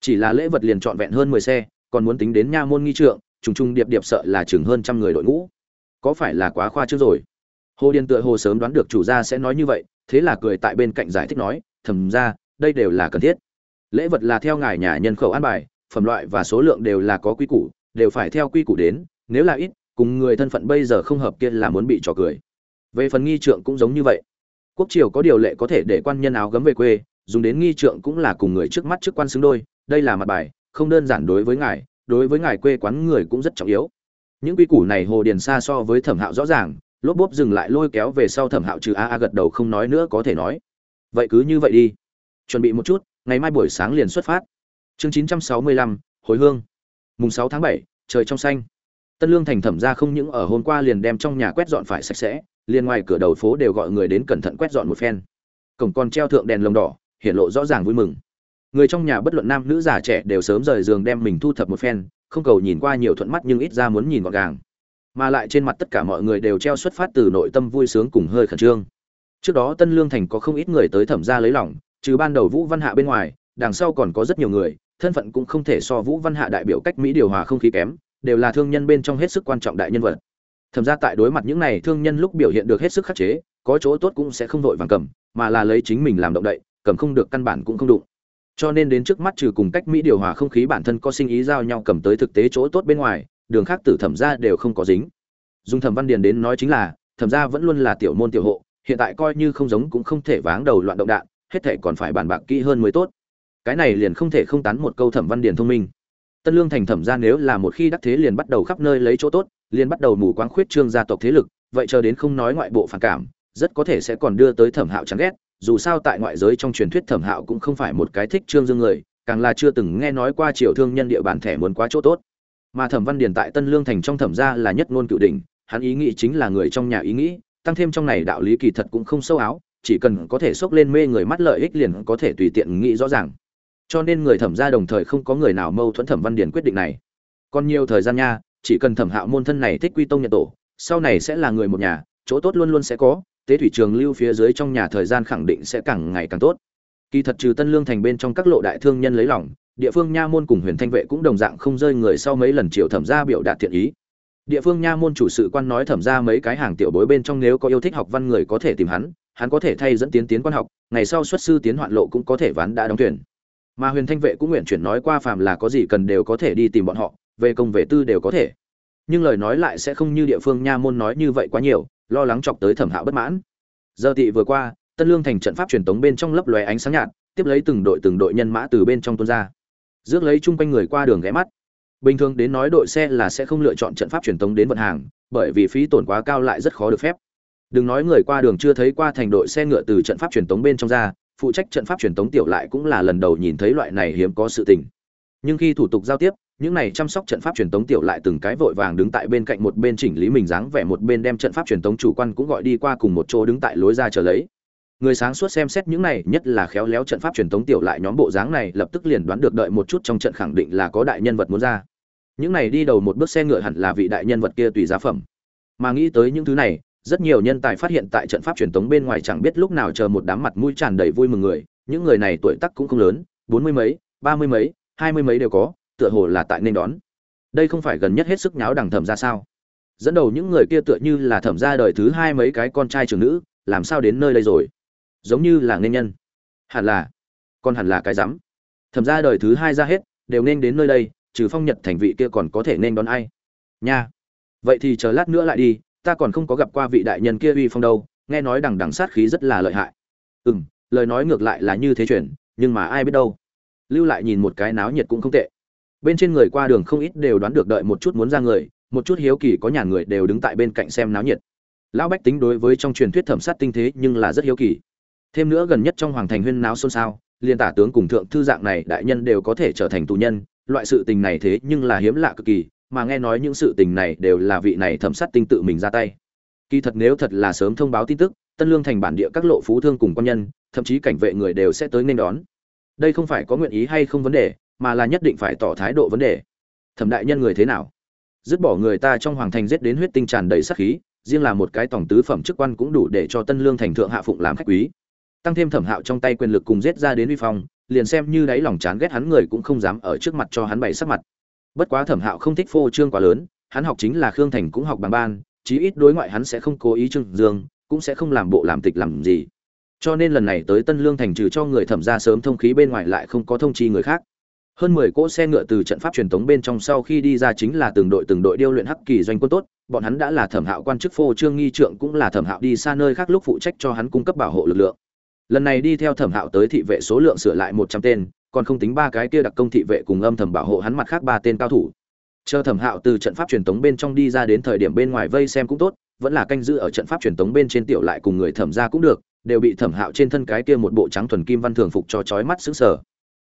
Chỉ là lễ vật liền trọn vẹn hơn mười xe, còn muốn tính đến nha môn nghi trượng, trùng trùng điệp điệp sợ là chừng hơn trăm người đội ngũ. Có phải là quá khoa trước rồi? Hồ điền tựa hồ sớm đoán được chủ gia sẽ nói như vậy, thế là cười tại bên cạnh giải thích nói thầm ra đây đều là cần thiết. Lễ vật là theo ngài nhà nhân khẩu an bài, phẩm loại và số lượng đều là có quy củ, đều phải theo quy củ đến, nếu là ít cùng người thân phận bây giờ không hợp kia là muốn bị trò cười. Về phần nghi trượng cũng giống như vậy. Quốc triều có điều lệ có thể để quan nhân áo gấm về quê, dùng đến nghi trượng cũng là cùng người trước mắt trước quan xứng đôi, đây là mặt bài, không đơn giản đối với ngài, đối với ngài quê quán người cũng rất trọng yếu. Những quy củ này hồ điền xa so với thẩm hạo rõ ràng, lốp bốp dừng lại lôi kéo về sau thẩm hạo trừ a a gật đầu không nói nữa có thể nói. Vậy cứ như vậy đi. Chuẩn bị một chút, ngày mai buổi sáng liền xuất phát. Chương chín trăm sáu mươi lăm, hồi hương. Mùng sáu tháng bảy, trời trong xanh tân lương thành thẩm ra không những ở hôm qua liền đem trong nhà quét dọn phải sạch sẽ, liền ngoài cửa đầu phố đều gọi người đến cẩn thận quét dọn một phen. Cổng còn treo thượng đèn lồng đỏ hiện lộ rõ ràng vui mừng. Người trong nhà bất luận nam nữ già trẻ đều sớm rời giường đem mình thu thập một phen, không cầu nhìn qua nhiều thuận mắt nhưng ít ra muốn nhìn gọn gàng. Mà lại trên mặt tất cả mọi người đều treo xuất phát từ nội tâm vui sướng cùng hơi khẩn trương. Trước đó tân lương thành có không ít người tới thẩm gia lấy lòng, trừ ban đầu vũ văn hạ bên ngoài, đằng sau còn có rất nhiều người, thân phận cũng không thể so vũ văn hạ đại biểu cách mỹ điều hòa không khí kém đều là thương nhân bên trong hết sức quan trọng đại nhân vật. Thẩm ra tại đối mặt những này thương nhân lúc biểu hiện được hết sức khắc chế, có chỗ tốt cũng sẽ không vội vàng cầm, mà là lấy chính mình làm động đậy, cầm không được căn bản cũng không đụng. Cho nên đến trước mắt trừ cùng cách mỹ điều hòa không khí bản thân có sinh ý giao nhau cầm tới thực tế chỗ tốt bên ngoài, đường khác tử thẩm ra đều không có dính. Dùng thẩm văn điền đến nói chính là, thẩm ra vẫn luôn là tiểu môn tiểu hộ, hiện tại coi như không giống cũng không thể váng đầu loạn động đạn, hết thể còn phải bàn bạc kỹ hơn mới tốt. Cái này liền không thể không tán một câu thẩm văn điền thông minh tân lương thành thẩm ra nếu là một khi đắc thế liền bắt đầu khắp nơi lấy chỗ tốt, liền bắt đầu mù quáng khuyết trương gia tộc thế lực, vậy chờ đến không nói ngoại bộ phản cảm, rất có thể sẽ còn đưa tới thẩm hạo chán ghét, dù sao tại ngoại giới trong truyền thuyết thẩm hạo cũng không phải một cái thích trương dương người, càng là chưa từng nghe nói qua triều thương nhân địa bàn thẻ muốn quá chỗ tốt. Mà thẩm văn điền tại tân lương thành trong thẩm gia là nhất ngôn cựu đỉnh, hắn ý nghĩ chính là người trong nhà ý nghĩ, tăng thêm trong này đạo lý kỳ thật cũng không sâu áo, chỉ cần có thể xốc lên mê người mắt lợi ích liền có thể tùy tiện nghĩ rõ ràng cho nên người thẩm gia đồng thời không có người nào mâu thuẫn thẩm văn điển quyết định này. Còn nhiều thời gian nha, chỉ cần thẩm hạo môn thân này thích quy tông nhận tổ, sau này sẽ là người một nhà, chỗ tốt luôn luôn sẽ có, tế thủy trường lưu phía dưới trong nhà thời gian khẳng định sẽ càng ngày càng tốt. Kỳ thật trừ tân lương thành bên trong các lộ đại thương nhân lấy lòng, địa phương nha môn cùng huyền thanh vệ cũng đồng dạng không rơi người sau mấy lần triệu thẩm gia biểu đạt thiện ý. Địa phương nha môn chủ sự quan nói thẩm ra mấy cái hàng tiểu bối bên trong nếu có yêu thích học văn người có thể tìm hắn hắn có thể thay dẫn tiến tiến quan học, ngày sau xuất sư tiến hoạn lộ cũng có thể ván đã đóng tuyển mà huyền thanh vệ cũng nguyện chuyển nói qua phàm là có gì cần đều có thể đi tìm bọn họ, về công về tư đều có thể. Nhưng lời nói lại sẽ không như địa phương nha môn nói như vậy quá nhiều, lo lắng chọc tới thẩm hạo bất mãn. Giờ tị vừa qua, tân lương thành trận pháp truyền tống bên trong lấp lóe ánh sáng nhạt, tiếp lấy từng đội từng đội nhân mã từ bên trong tuôn ra. Rước lấy chung quanh người qua đường ghé mắt. Bình thường đến nói đội xe là sẽ không lựa chọn trận pháp truyền tống đến vận hàng, bởi vì phí tổn quá cao lại rất khó được phép. Đừng nói người qua đường chưa thấy qua thành đội xe ngựa từ trận pháp truyền tống bên trong ra phụ trách trận pháp truyền tống tiểu lại cũng là lần đầu nhìn thấy loại này hiếm có sự tình. Nhưng khi thủ tục giao tiếp, những này chăm sóc trận pháp truyền tống tiểu lại từng cái vội vàng đứng tại bên cạnh một bên chỉnh lý mình dáng vẻ, một bên đem trận pháp truyền tống chủ quan cũng gọi đi qua cùng một chỗ đứng tại lối ra chờ lấy. Người sáng suốt xem xét những này, nhất là khéo léo trận pháp truyền tống tiểu lại nhóm bộ dáng này, lập tức liền đoán được đợi một chút trong trận khẳng định là có đại nhân vật muốn ra. Những này đi đầu một bước xe ngựa hẳn là vị đại nhân vật kia tùy giá phẩm. Mà nghĩ tới những thứ này rất nhiều nhân tài phát hiện tại trận pháp truyền tống bên ngoài chẳng biết lúc nào chờ một đám mặt mũi tràn đầy vui mừng người, những người này tuổi tác cũng không lớn, bốn mươi mấy, ba mươi mấy, hai mươi mấy đều có, tựa hồ là tại nên đón. Đây không phải gần nhất hết sức nháo đằng thẩm ra sao? Dẫn đầu những người kia tựa như là thẩm ra đời thứ hai mấy cái con trai trưởng nữ, làm sao đến nơi đây rồi? Giống như là nên nhân. Hẳn là, còn hẳn là cái rắm. Thẩm ra đời thứ hai ra hết, đều nên đến nơi đây, trừ phong nhật thành vị kia còn có thể nên đón ai? Nha. Vậy thì chờ lát nữa lại đi ta còn không có gặp qua vị đại nhân kia uy phong đâu, nghe nói đằng đằng sát khí rất là lợi hại. Ừ m lời nói ngược lại là như thế chuyển, nhưng mà ai biết đâu. Lưu lại nhìn một cái náo nhiệt cũng không tệ. Bên trên người qua đường không ít đều đoán được đợi một chút muốn ra người, một chút hiếu kỳ có nhà người đều đứng tại bên cạnh xem náo nhiệt. Lão bách tính đối với trong truyền thuyết thẩm sát tinh thế nhưng là rất hiếu kỳ. Thêm nữa gần nhất trong hoàng thành huyên náo xôn xao liên tả tướng cùng thượng thư dạng này đại nhân đều có thể trở thành tù nhân, loại sự tình này thế nhưng là hiếm lạ cực kỳ mà nghe nói những sự tình này đều là vị này thẩm sát tinh tự mình ra tay. Kỳ thật nếu thật là sớm thông báo tin tức, tân lương thành bản địa các lộ phú thương cùng quan nhân, thậm chí cảnh vệ người đều sẽ tới nên đón. Đây không phải có nguyện ý hay không vấn đề, mà là nhất định phải tỏ thái độ vấn đề. Thẩm đại nhân người thế nào? Dứt bỏ người ta trong hoàng thành giết đến huyết tinh tràn đầy sát khí, riêng là một cái tổng tứ phẩm chức quan cũng đủ để cho tân lương thành thượng hạ phụng làm khách quý. Tăng thêm thẩm hạo trong tay quyền lực cùng giết ra đến uy phong, liền xem như đáy lòng chán ghét hắn người cũng không dám ở trước mặt cho hắn bày sắc mặt bất quá thẩm hạo không thích phô trương quá lớn, hắn học chính là khương thành cũng học bằng ban, chí ít đối ngoại hắn sẽ không cố ý trương dương, cũng sẽ không làm bộ làm tịch làm gì. Cho nên lần này tới tân lương thành trừ cho người thẩm ra sớm thông khí bên ngoài lại không có thông chi người khác. Hơn mười cỗ xe ngựa từ trận pháp truyền thống bên trong sau khi đi ra chính là từng đội từng đội điêu luyện hắc kỳ doanh quân tốt, bọn hắn đã là thẩm hạo quan chức phô trương nghi trượng cũng là thẩm hạo đi xa nơi khác lúc phụ trách cho hắn cung cấp bảo hộ lực lượng. Lần này đi theo thẩm hạo tới thị vệ số lượng sửa lại một trăm tên còn không tính ba cái kia đặc công thị vệ cùng âm thầm bảo hộ hắn mặt khác ba tên cao thủ. Chờ thẩm hạo từ trận pháp truyền tống bên trong đi ra đến thời điểm bên ngoài vây xem cũng tốt, vẫn là canh giữ ở trận pháp truyền tống bên trên tiểu lại cùng người thẩm ra cũng được, đều bị thẩm hạo trên thân cái kia một bộ trắng thuần kim văn thường phục cho chói mắt xứng sở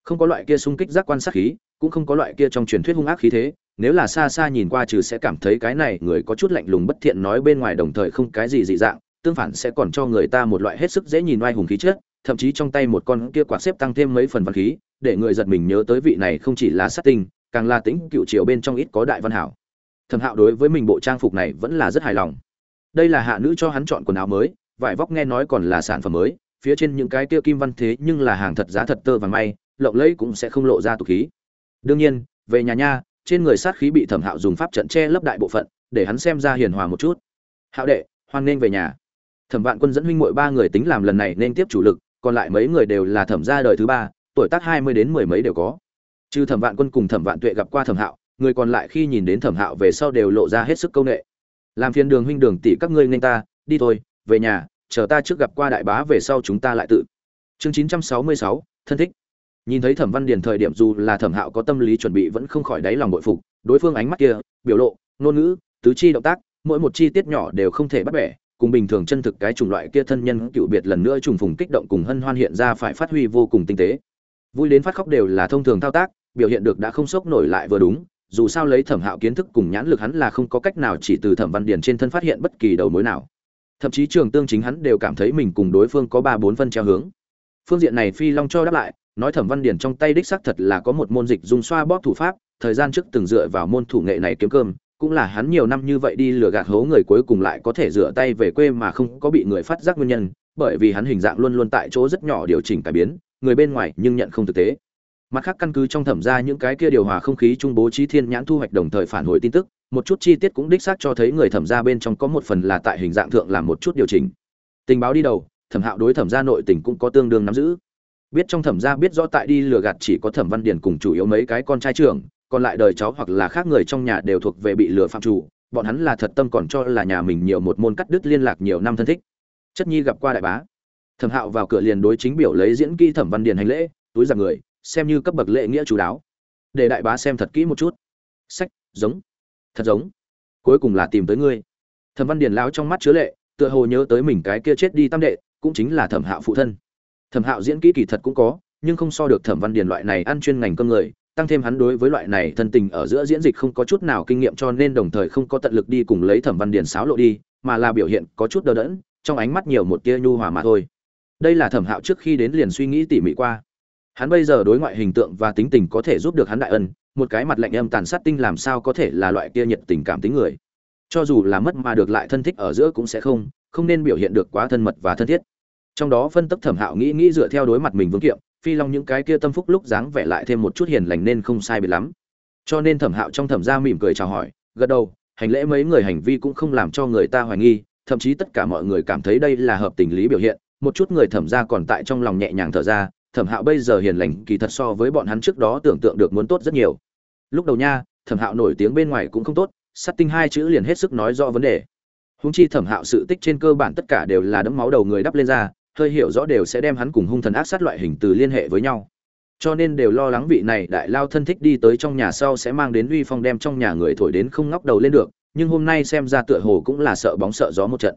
không có loại kia xung kích giác quan sát khí, cũng không có loại kia trong truyền thuyết hung ác khí thế, nếu là xa xa nhìn qua trừ sẽ cảm thấy cái này người có chút lạnh lùng bất thiện nói bên ngoài đồng thời không cái gì dị dạng, tương phản sẽ còn cho người ta một loại hết sức dễ nhìn oai hùng khí chất, thậm chí trong tay một con kia quạt xếp tăng thêm mấy phần văn khí để người giật mình nhớ tới vị này không chỉ là sát tinh, càng là tính cựu triều bên trong ít có đại văn hảo. Thẩm hạo đối với mình bộ trang phục này vẫn là rất hài lòng. Đây là hạ nữ cho hắn chọn quần áo mới, vải vóc nghe nói còn là sản phẩm mới, phía trên những cái kia kim văn thế nhưng là hàng thật giá thật tơ và may, lộng lẫy cũng sẽ không lộ ra tục khí. Đương nhiên, về nhà nha, trên người sát khí bị thẩm hạo dùng pháp trận che lấp đại bộ phận, để hắn xem ra hiền hòa một chút. Hạo đệ, hoan nên về nhà. Thẩm vạn quân dẫn huynh mội ba người tính làm lần này nên tiếp chủ lực, còn lại mấy người đều là thẩm gia đời thứ ba tuổi tác hai mươi đến mười mấy đều có. Trừ thẩm vạn quân cùng thẩm vạn tuệ gặp qua thẩm hạo, người còn lại khi nhìn đến thẩm hạo về sau đều lộ ra hết sức công nghệ. Làm phiền đường huynh đường tỷ các ngươi nên ta, đi thôi, về nhà, chờ ta trước gặp qua đại bá về sau chúng ta lại tự. Chương chín trăm sáu mươi sáu, thân thích. Nhìn thấy thẩm văn điền thời điểm dù là thẩm hạo có tâm lý chuẩn bị vẫn không khỏi đáy lòng bội phục, đối phương ánh mắt kia, biểu lộ, ngôn ngữ, tứ chi động tác, mỗi một chi tiết nhỏ đều không thể bắt bẻ, cùng bình thường chân thực cái chủng loại kia thân nhân cựu biệt lần nữa trùng phùng kích động cùng hân hoan hiện ra phải phát huy vô cùng tinh tế vui đến phát khóc đều là thông thường thao tác, biểu hiện được đã không sốc nổi lại vừa đúng, dù sao lấy thẩm hạo kiến thức cùng nhãn lực hắn là không có cách nào chỉ từ thẩm văn điền trên thân phát hiện bất kỳ đầu mối nào. Thậm chí trường tương chính hắn đều cảm thấy mình cùng đối phương có ba bốn phân treo hướng. Phương diện này phi long cho đáp lại, nói thẩm văn điền trong tay đích xác thật là có một môn dịch dùng xoa bóp thủ pháp, thời gian trước từng dựa vào môn thủ nghệ này kiếm cơm, cũng là hắn nhiều năm như vậy đi lừa gạt hố người cuối cùng lại có thể rửa tay về quê mà không có bị người phát giác nguyên nhân bởi vì hắn hình dạng luôn luôn tại chỗ rất nhỏ điều chỉnh cải biến, người bên ngoài nhưng nhận không thực tế. Mặt khác căn cứ trong thẩm ra những cái kia điều hòa không khí trung bố trí thiên nhãn thu hoạch đồng thời phản hồi tin tức, một chút chi tiết cũng đích xác cho thấy người thẩm ra bên trong có một phần là tại hình dạng thượng làm một chút điều chỉnh. Tình báo đi đầu, thẩm hạo đối thẩm ra nội tình cũng có tương đương nắm giữ. Biết trong thẩm ra biết rõ tại đi lừa gạt chỉ có thẩm văn điền cùng chủ yếu mấy cái con trai trưởng, còn lại đời cháu hoặc là khác người trong nhà đều thuộc về bị lừa phạm chủ, bọn hắn là thật tâm còn cho là nhà mình nhiều một môn cắt đứt liên lạc nhiều năm thân thích chất nhi gặp qua đại bá. Thẩm hạo vào cửa liền đối chính biểu lấy diễn kỹ thẩm văn điền hành lễ, túi giặc người, xem như cấp bậc lễ nghĩa chú đáo. Để đại bá xem thật kỹ một chút. Sách, giống. Thật giống. Cuối cùng là tìm tới ngươi. Thẩm văn điền lao trong mắt chứa lệ, tựa hồ nhớ tới mình cái kia chết đi tam đệ, cũng chính là thẩm hạo phụ thân. Thẩm hạo diễn kỹ kỳ thật cũng có, nhưng không so được thẩm văn điền loại này ăn chuyên ngành cơm người, tăng thêm hắn đối với loại này thân tình ở giữa diễn dịch không có chút nào kinh nghiệm cho nên đồng thời không có tận lực đi cùng lấy thẩm văn điền sáo lộ đi, mà là biểu hiện có chút đờ đẫn trong ánh mắt nhiều một tia nhu hòa mà thôi. Đây là thẩm hạo trước khi đến liền suy nghĩ tỉ mỉ qua. Hắn bây giờ đối ngoại hình tượng và tính tình có thể giúp được hắn đại ân, một cái mặt lạnh âm tàn sát tinh làm sao có thể là loại kia nhiệt tình cảm tính người. Cho dù là mất mà được lại thân thích ở giữa cũng sẽ không không nên biểu hiện được quá thân mật và thân thiết. Trong đó phân tấp thẩm hạo nghĩ nghĩ dựa theo đối mặt mình vương kiệm, phi long những cái kia tâm phúc lúc dáng vẻ lại thêm một chút hiền lành nên không sai biệt lắm. Cho nên thẩm hạo trong thẩm gia mỉm cười chào hỏi, gật đầu, hành lễ mấy người hành vi cũng không làm cho người ta hoài nghi thậm chí tất cả mọi người cảm thấy đây là hợp tình lý biểu hiện, một chút người thẩm ra còn tại trong lòng nhẹ nhàng thở ra, thẩm hạo bây giờ hiền lành kỳ thật so với bọn hắn trước đó tưởng tượng được muốn tốt rất nhiều. Lúc đầu nha, thẩm hạo nổi tiếng bên ngoài cũng không tốt sắt tinh hai chữ liền hết sức nói rõ vấn đề. Húng chi thẩm hạo sự tích trên cơ bản tất cả đều là đấm máu đầu người đắp lên ra, hơi hiểu rõ đều sẽ đem hắn cùng hung thần ác sát loại hình từ liên hệ với nhau. Cho nên đều lo lắng vị này đại lao thân thích đi tới trong nhà sau sẽ mang đến uy phong đem trong nhà người thổi đến không ngóc đầu lên được nhưng hôm nay xem ra tựa hồ cũng là sợ bóng sợ gió một trận.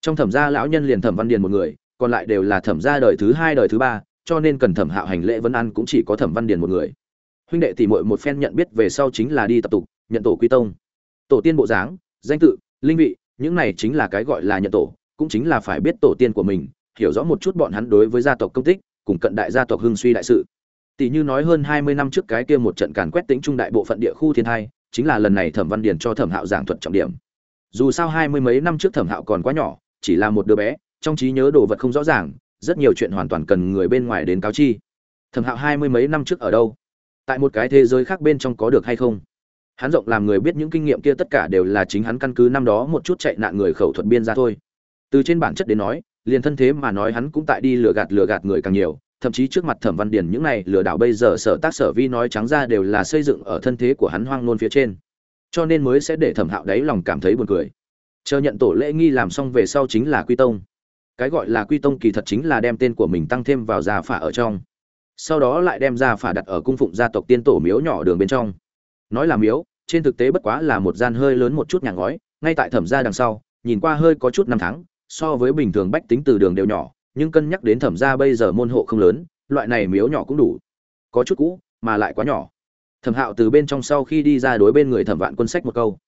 Trong thẩm gia lão nhân liền thẩm văn điền một người, còn lại đều là thẩm gia đời thứ hai, đời thứ ba, cho nên cần thẩm hạo hành lễ vân ăn cũng chỉ có thẩm văn điền một người. Huynh đệ tỷ muội một phen nhận biết về sau chính là đi tập tục, nhận tổ quy tông. Tổ tiên bộ dáng, danh tự, linh vị, những này chính là cái gọi là nhận tổ, cũng chính là phải biết tổ tiên của mình, hiểu rõ một chút bọn hắn đối với gia tộc công tích, cùng cận đại gia tộc hưng suy đại sự. Tỷ như nói hơn hai mươi năm trước cái kia một trận càn quét tính trung đại bộ phận địa khu thiên hai chính là lần này thẩm văn điền cho thẩm hạo giảng thuật trọng điểm. Dù sao hai mươi mấy năm trước thẩm hạo còn quá nhỏ, chỉ là một đứa bé, trong trí nhớ đồ vật không rõ ràng, rất nhiều chuyện hoàn toàn cần người bên ngoài đến cáo chi. Thẩm hạo hai mươi mấy năm trước ở đâu? Tại một cái thế giới khác bên trong có được hay không? Hắn rộng làm người biết những kinh nghiệm kia tất cả đều là chính hắn căn cứ năm đó một chút chạy nạn người khẩu thuật biên ra thôi. Từ trên bản chất đến nói, liền thân thế mà nói hắn cũng tại đi lừa gạt lừa gạt người càng nhiều thậm chí trước mặt thẩm văn điển những này lừa đảo bây giờ sở tác sở vi nói trắng ra đều là xây dựng ở thân thế của hắn hoang nôn phía trên. Cho nên mới sẽ để thẩm hạo đáy lòng cảm thấy buồn cười. Chờ nhận tổ lễ nghi làm xong về sau chính là quy tông. Cái gọi là quy tông kỳ thật chính là đem tên của mình tăng thêm vào gia phả ở trong. Sau đó lại đem gia phả đặt ở cung phụng gia tộc tiên tổ miếu nhỏ đường bên trong. Nói là miếu, trên thực tế bất quá là một gian hơi lớn một chút nhà ngói, ngay tại thẩm gia đằng sau, nhìn qua hơi có chút năm tháng, so với bình thường bách tính từ đường đều nhỏ nhưng cân nhắc đến thẩm gia bây giờ môn hộ không lớn, loại này miếu nhỏ cũng đủ. Có chút cũ, mà lại quá nhỏ. Thẩm hạo từ bên trong sau khi đi ra đối bên người thẩm vạn quân sách một câu.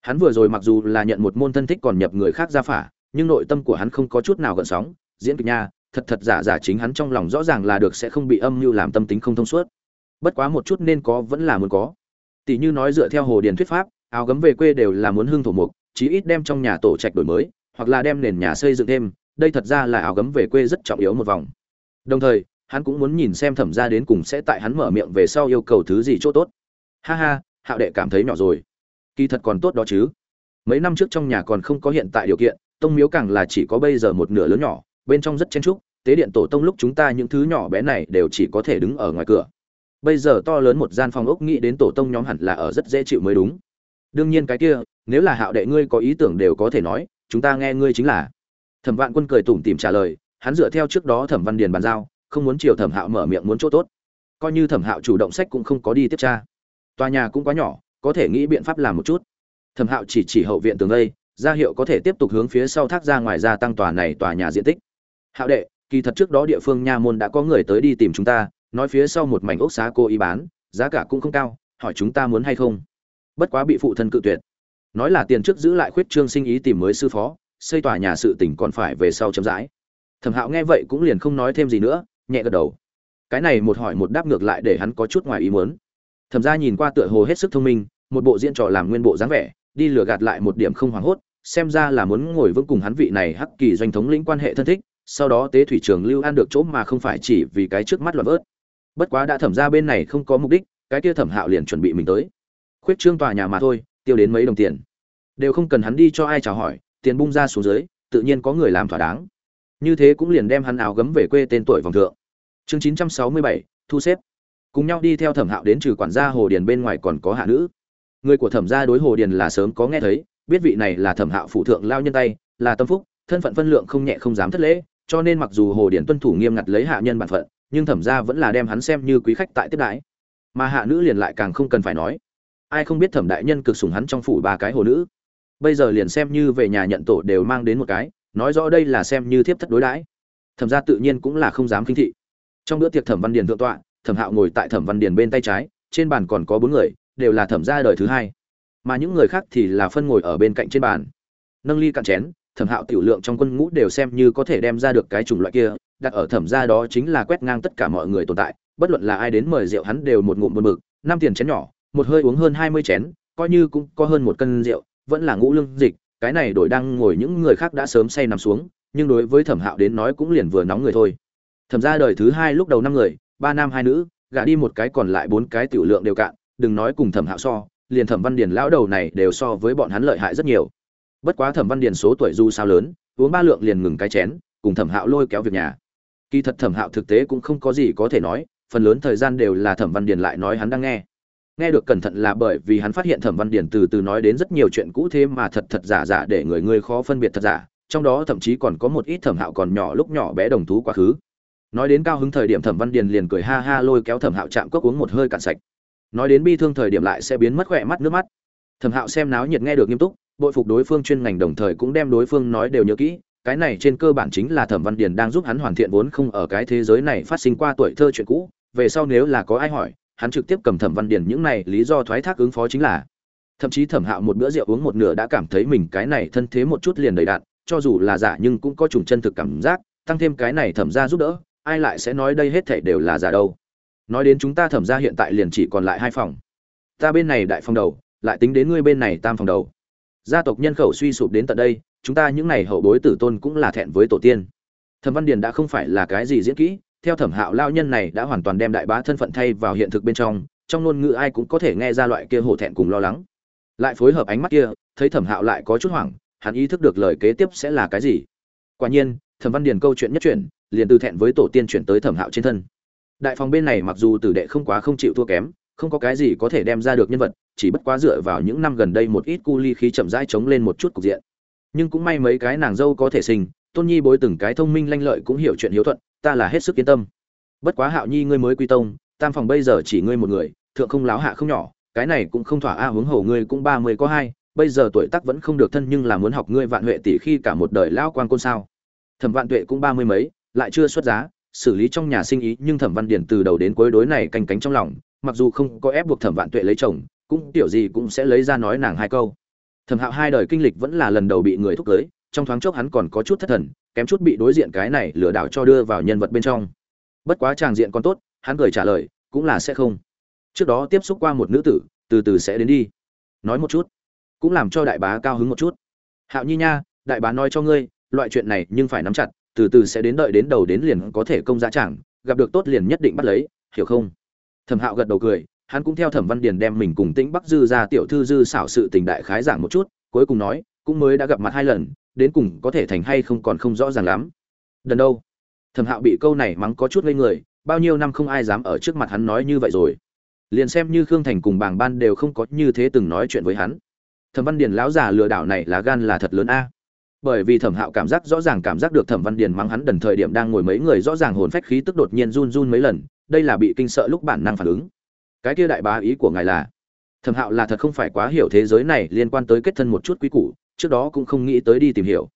Hắn vừa rồi mặc dù là nhận một môn thân thích còn nhập người khác ra phả, nhưng nội tâm của hắn không có chút nào gợn sóng, diễn kịch nha, thật thật giả giả chính hắn trong lòng rõ ràng là được sẽ không bị âm mưu làm tâm tính không thông suốt. Bất quá một chút nên có vẫn là muốn có. Tỷ như nói dựa theo hồ điền thuyết pháp, áo gấm về quê đều là muốn hương thổ mục, chí ít đem trong nhà tổ trạch đổi mới, hoặc là đem nền nhà xây dựng thêm đây thật ra là áo gấm về quê rất trọng yếu một vòng. Đồng thời, hắn cũng muốn nhìn xem thẩm ra đến cùng sẽ tại hắn mở miệng về sau yêu cầu thứ gì chỗ tốt. Ha ha, hạo đệ cảm thấy nhỏ rồi. Kỳ thật còn tốt đó chứ. Mấy năm trước trong nhà còn không có hiện tại điều kiện, tông miếu càng là chỉ có bây giờ một nửa lớn nhỏ, bên trong rất chen trúc tế điện tổ tông lúc chúng ta những thứ nhỏ bé này đều chỉ có thể đứng ở ngoài cửa. Bây giờ to lớn một gian phòng ốc nghĩ đến tổ tông nhóm hẳn là ở rất dễ chịu mới đúng. Đương nhiên cái kia, nếu là hạo đệ ngươi có ý tưởng đều có thể nói, chúng ta nghe ngươi chính là thẩm vạn quân cười tủm tỉm trả lời, hắn dựa theo trước đó thẩm văn điền bàn giao, không muốn chiều thẩm hạo mở miệng muốn chỗ tốt. Coi như thẩm hạo chủ động sách cũng không có đi tiếp tra. Tòa nhà cũng quá nhỏ, có thể nghĩ biện pháp làm một chút. Thẩm hạo chỉ chỉ hậu viện tường đây, ra hiệu có thể tiếp tục hướng phía sau thác ra ngoài ra tăng tòa này tòa nhà diện tích. Hạo đệ, kỳ thật trước đó địa phương nha môn đã có người tới đi tìm chúng ta, nói phía sau một mảnh ốc xá cô ý bán, giá cả cũng không cao, hỏi chúng ta muốn hay không? Bất quá bị phụ thân cự tuyệt. Nói là tiền trước giữ lại khuyết trương sinh ý tìm mới sư phó xây tòa nhà sự tỉnh còn phải về sau chậm rãi. Thẩm hạo nghe vậy cũng liền không nói thêm gì nữa, nhẹ gật đầu. Cái này một hỏi một đáp ngược lại để hắn có chút ngoài ý muốn. Thẩm ra nhìn qua tựa hồ hết sức thông minh, một bộ diễn trò làm nguyên bộ dáng vẻ, đi lừa gạt lại một điểm không hoảng hốt, xem ra là muốn ngồi vững cùng hắn vị này hắc kỳ doanh thống lĩnh quan hệ thân thích, sau đó tế thủy trường lưu ăn được chỗ mà không phải chỉ vì cái trước mắt loạn vớt. Bất quá đã thẩm ra bên này không có mục đích, cái kia thẩm hạo liền chuẩn bị mình tới. Khuyết trương tòa nhà mà thôi, tiêu đến mấy đồng tiền. Đều không cần hắn đi cho ai chào hỏi tiền bung ra xuống dưới, tự nhiên có người làm thỏa đáng. Như thế cũng liền đem hắn áo gấm về quê tên tuổi vòng thượng. Chương chín trăm sáu mươi bảy, thu xếp. Cùng nhau đi theo thẩm hạo đến trừ quản gia hồ điền bên ngoài còn có hạ nữ. Người của thẩm gia đối hồ điền là sớm có nghe thấy, biết vị này là thẩm hạo phụ thượng lao nhân tay, là tâm phúc, thân phận phân lượng không nhẹ không dám thất lễ, cho nên mặc dù hồ điền tuân thủ nghiêm ngặt lấy hạ nhân bản phận, nhưng thẩm gia vẫn là đem hắn xem như quý khách tại tiếp đãi. Mà hạ nữ liền lại càng không cần phải nói. Ai không biết thẩm đại nhân cực sủng hắn trong phủ ba cái hồ nữ bây giờ liền xem như về nhà nhận tổ đều mang đến một cái, nói rõ đây là xem như thiếp thất đối đãi. Thẩm gia tự nhiên cũng là không dám khinh thị. Trong bữa tiệc thẩm văn điền thượng tọa, thẩm hạo ngồi tại thẩm văn điền bên tay trái, trên bàn còn có bốn người, đều là thẩm gia đời thứ hai. Mà những người khác thì là phân ngồi ở bên cạnh trên bàn. Nâng ly cạn chén, thẩm hạo tiểu lượng trong quân ngũ đều xem như có thể đem ra được cái chủng loại kia, đặt ở thẩm gia đó chính là quét ngang tất cả mọi người tồn tại, bất luận là ai đến mời rượu hắn đều một ngụm một mực, năm tiền chén nhỏ, một hơi uống hơn hai mươi chén, coi như cũng có hơn một cân rượu vẫn là ngũ lương dịch, cái này đổi đang ngồi những người khác đã sớm say nằm xuống, nhưng đối với thẩm hạo đến nói cũng liền vừa nóng người thôi. Thẩm ra đời thứ hai lúc đầu năm người, ba nam hai nữ, gả đi một cái còn lại bốn cái tiểu lượng đều cạn, đừng nói cùng thẩm hạo so, liền thẩm văn điền lão đầu này đều so với bọn hắn lợi hại rất nhiều. Bất quá thẩm văn điền số tuổi du sao lớn, uống ba lượng liền ngừng cái chén, cùng thẩm hạo lôi kéo việc nhà. Kỳ thật thẩm hạo thực tế cũng không có gì có thể nói, phần lớn thời gian đều là thẩm văn điền lại nói hắn đang nghe nghe được cẩn thận là bởi vì hắn phát hiện thẩm văn điển từ từ nói đến rất nhiều chuyện cũ thế mà thật thật giả giả để người người khó phân biệt thật giả, trong đó thậm chí còn có một ít thẩm hạo còn nhỏ lúc nhỏ bé đồng thú quá khứ. Nói đến cao hứng thời điểm thẩm văn điền liền cười ha ha lôi kéo thẩm hạo chạm cốc uống một hơi cạn sạch. Nói đến bi thương thời điểm lại sẽ biến mất khỏe mắt nước mắt. Thẩm hạo xem náo nhiệt nghe được nghiêm túc, bội phục đối phương chuyên ngành đồng thời cũng đem đối phương nói đều nhớ kỹ, cái này trên cơ bản chính là thẩm văn điền đang giúp hắn hoàn thiện vốn không ở cái thế giới này phát sinh qua tuổi thơ chuyện cũ, về sau nếu là có ai hỏi hắn trực tiếp cầm thẩm văn điền những này, lý do thoái thác ứng phó chính là, thậm chí thẩm hạo một bữa rượu uống một nửa đã cảm thấy mình cái này thân thế một chút liền đầy đạn, cho dù là giả nhưng cũng có trùng chân thực cảm giác, tăng thêm cái này thẩm ra giúp đỡ, ai lại sẽ nói đây hết thể đều là giả đâu. Nói đến chúng ta thẩm ra hiện tại liền chỉ còn lại hai phòng. Ta bên này đại phòng đầu, lại tính đến ngươi bên này tam phòng đầu. Gia tộc nhân khẩu suy sụp đến tận đây, chúng ta những này hậu bối tử tôn cũng là thẹn với tổ tiên. Thẩm văn điền đã không phải là cái gì diễn kỹ theo thẩm hạo lao nhân này đã hoàn toàn đem đại bá thân phận thay vào hiện thực bên trong trong ngôn ngữ ai cũng có thể nghe ra loại kia hổ thẹn cùng lo lắng. Lại phối hợp ánh mắt kia, thấy thẩm hạo lại có chút hoảng, hắn ý thức được lời kế tiếp sẽ là cái gì. Quả nhiên, thẩm văn điền câu chuyện nhất chuyển, liền từ thẹn với tổ tiên chuyển tới thẩm hạo trên thân. Đại phòng bên này mặc dù tử đệ không quá không chịu thua kém, không có cái gì có thể đem ra được nhân vật, chỉ bất quá dựa vào những năm gần đây một ít cu ly khí chậm rãi chống lên một chút cục diện. Nhưng cũng may mấy cái nàng dâu có thể sinh, tôn nhi bối từng cái thông minh lanh lợi cũng hiểu chuyện hiếu thuận ta là hết sức yên tâm. Bất quá hạo nhi ngươi mới quy tông tam phòng bây giờ chỉ ngươi một người thượng không láo hạ không nhỏ cái này cũng không thỏa a à, huống hồ ngươi cũng ba mươi có hai bây giờ tuổi tác vẫn không được thân nhưng là muốn học ngươi vạn huệ tỷ khi cả một đời lao quan côn sao. Thẩm vạn tuệ cũng ba mươi mấy lại chưa xuất giá xử lý trong nhà sinh ý nhưng thẩm văn điển từ đầu đến cuối đối này canh cánh trong lòng mặc dù không có ép buộc thẩm vạn tuệ lấy chồng cũng tiểu gì cũng sẽ lấy ra nói nàng hai câu. Thẩm hạo hai đời kinh lịch vẫn là lần đầu bị người thúc cưới trong thoáng chốc hắn còn có chút thất thần kém chút bị đối diện cái này lừa đảo cho đưa vào nhân vật bên trong. Bất quá tràng diện còn tốt, hắn cười trả lời, cũng là sẽ không. Trước đó tiếp xúc qua một nữ tử, từ từ sẽ đến đi. Nói một chút, cũng làm cho đại bá cao hứng một chút. Hạo nhi nha, đại bá nói cho ngươi, loại chuyện này nhưng phải nắm chặt, từ từ sẽ đến đợi đến đầu đến liền có thể công giá chẳng gặp được tốt liền nhất định bắt lấy, hiểu không? Thẩm hạo gật đầu cười, hắn cũng theo thẩm văn điền đem mình cùng tĩnh bắc dư ra tiểu thư dư xảo sự tình đại khái giảng một chút, cuối cùng nói, cũng mới đã gặp mặt hai lần đến cùng có thể thành hay không còn không rõ ràng lắm. Đần đâu? Thẩm hạo bị câu này mắng có chút ngây người, bao nhiêu năm không ai dám ở trước mặt hắn nói như vậy rồi. Liền xem như khương thành cùng bàng ban đều không có như thế từng nói chuyện với hắn. Thẩm văn điền lão già lừa đảo này là gan là thật lớn a. Bởi vì thẩm hạo cảm giác rõ ràng cảm giác được thẩm văn điền mắng hắn đần thời điểm đang ngồi mấy người rõ ràng hồn phách khí tức đột nhiên run run mấy lần, đây là bị kinh sợ lúc bản năng phản ứng. Cái kia đại bá ý của ngài là, thẩm hạo là thật không phải quá hiểu thế giới này liên quan tới kết thân một chút quý củ trước đó cũng không nghĩ tới đi tìm hiểu.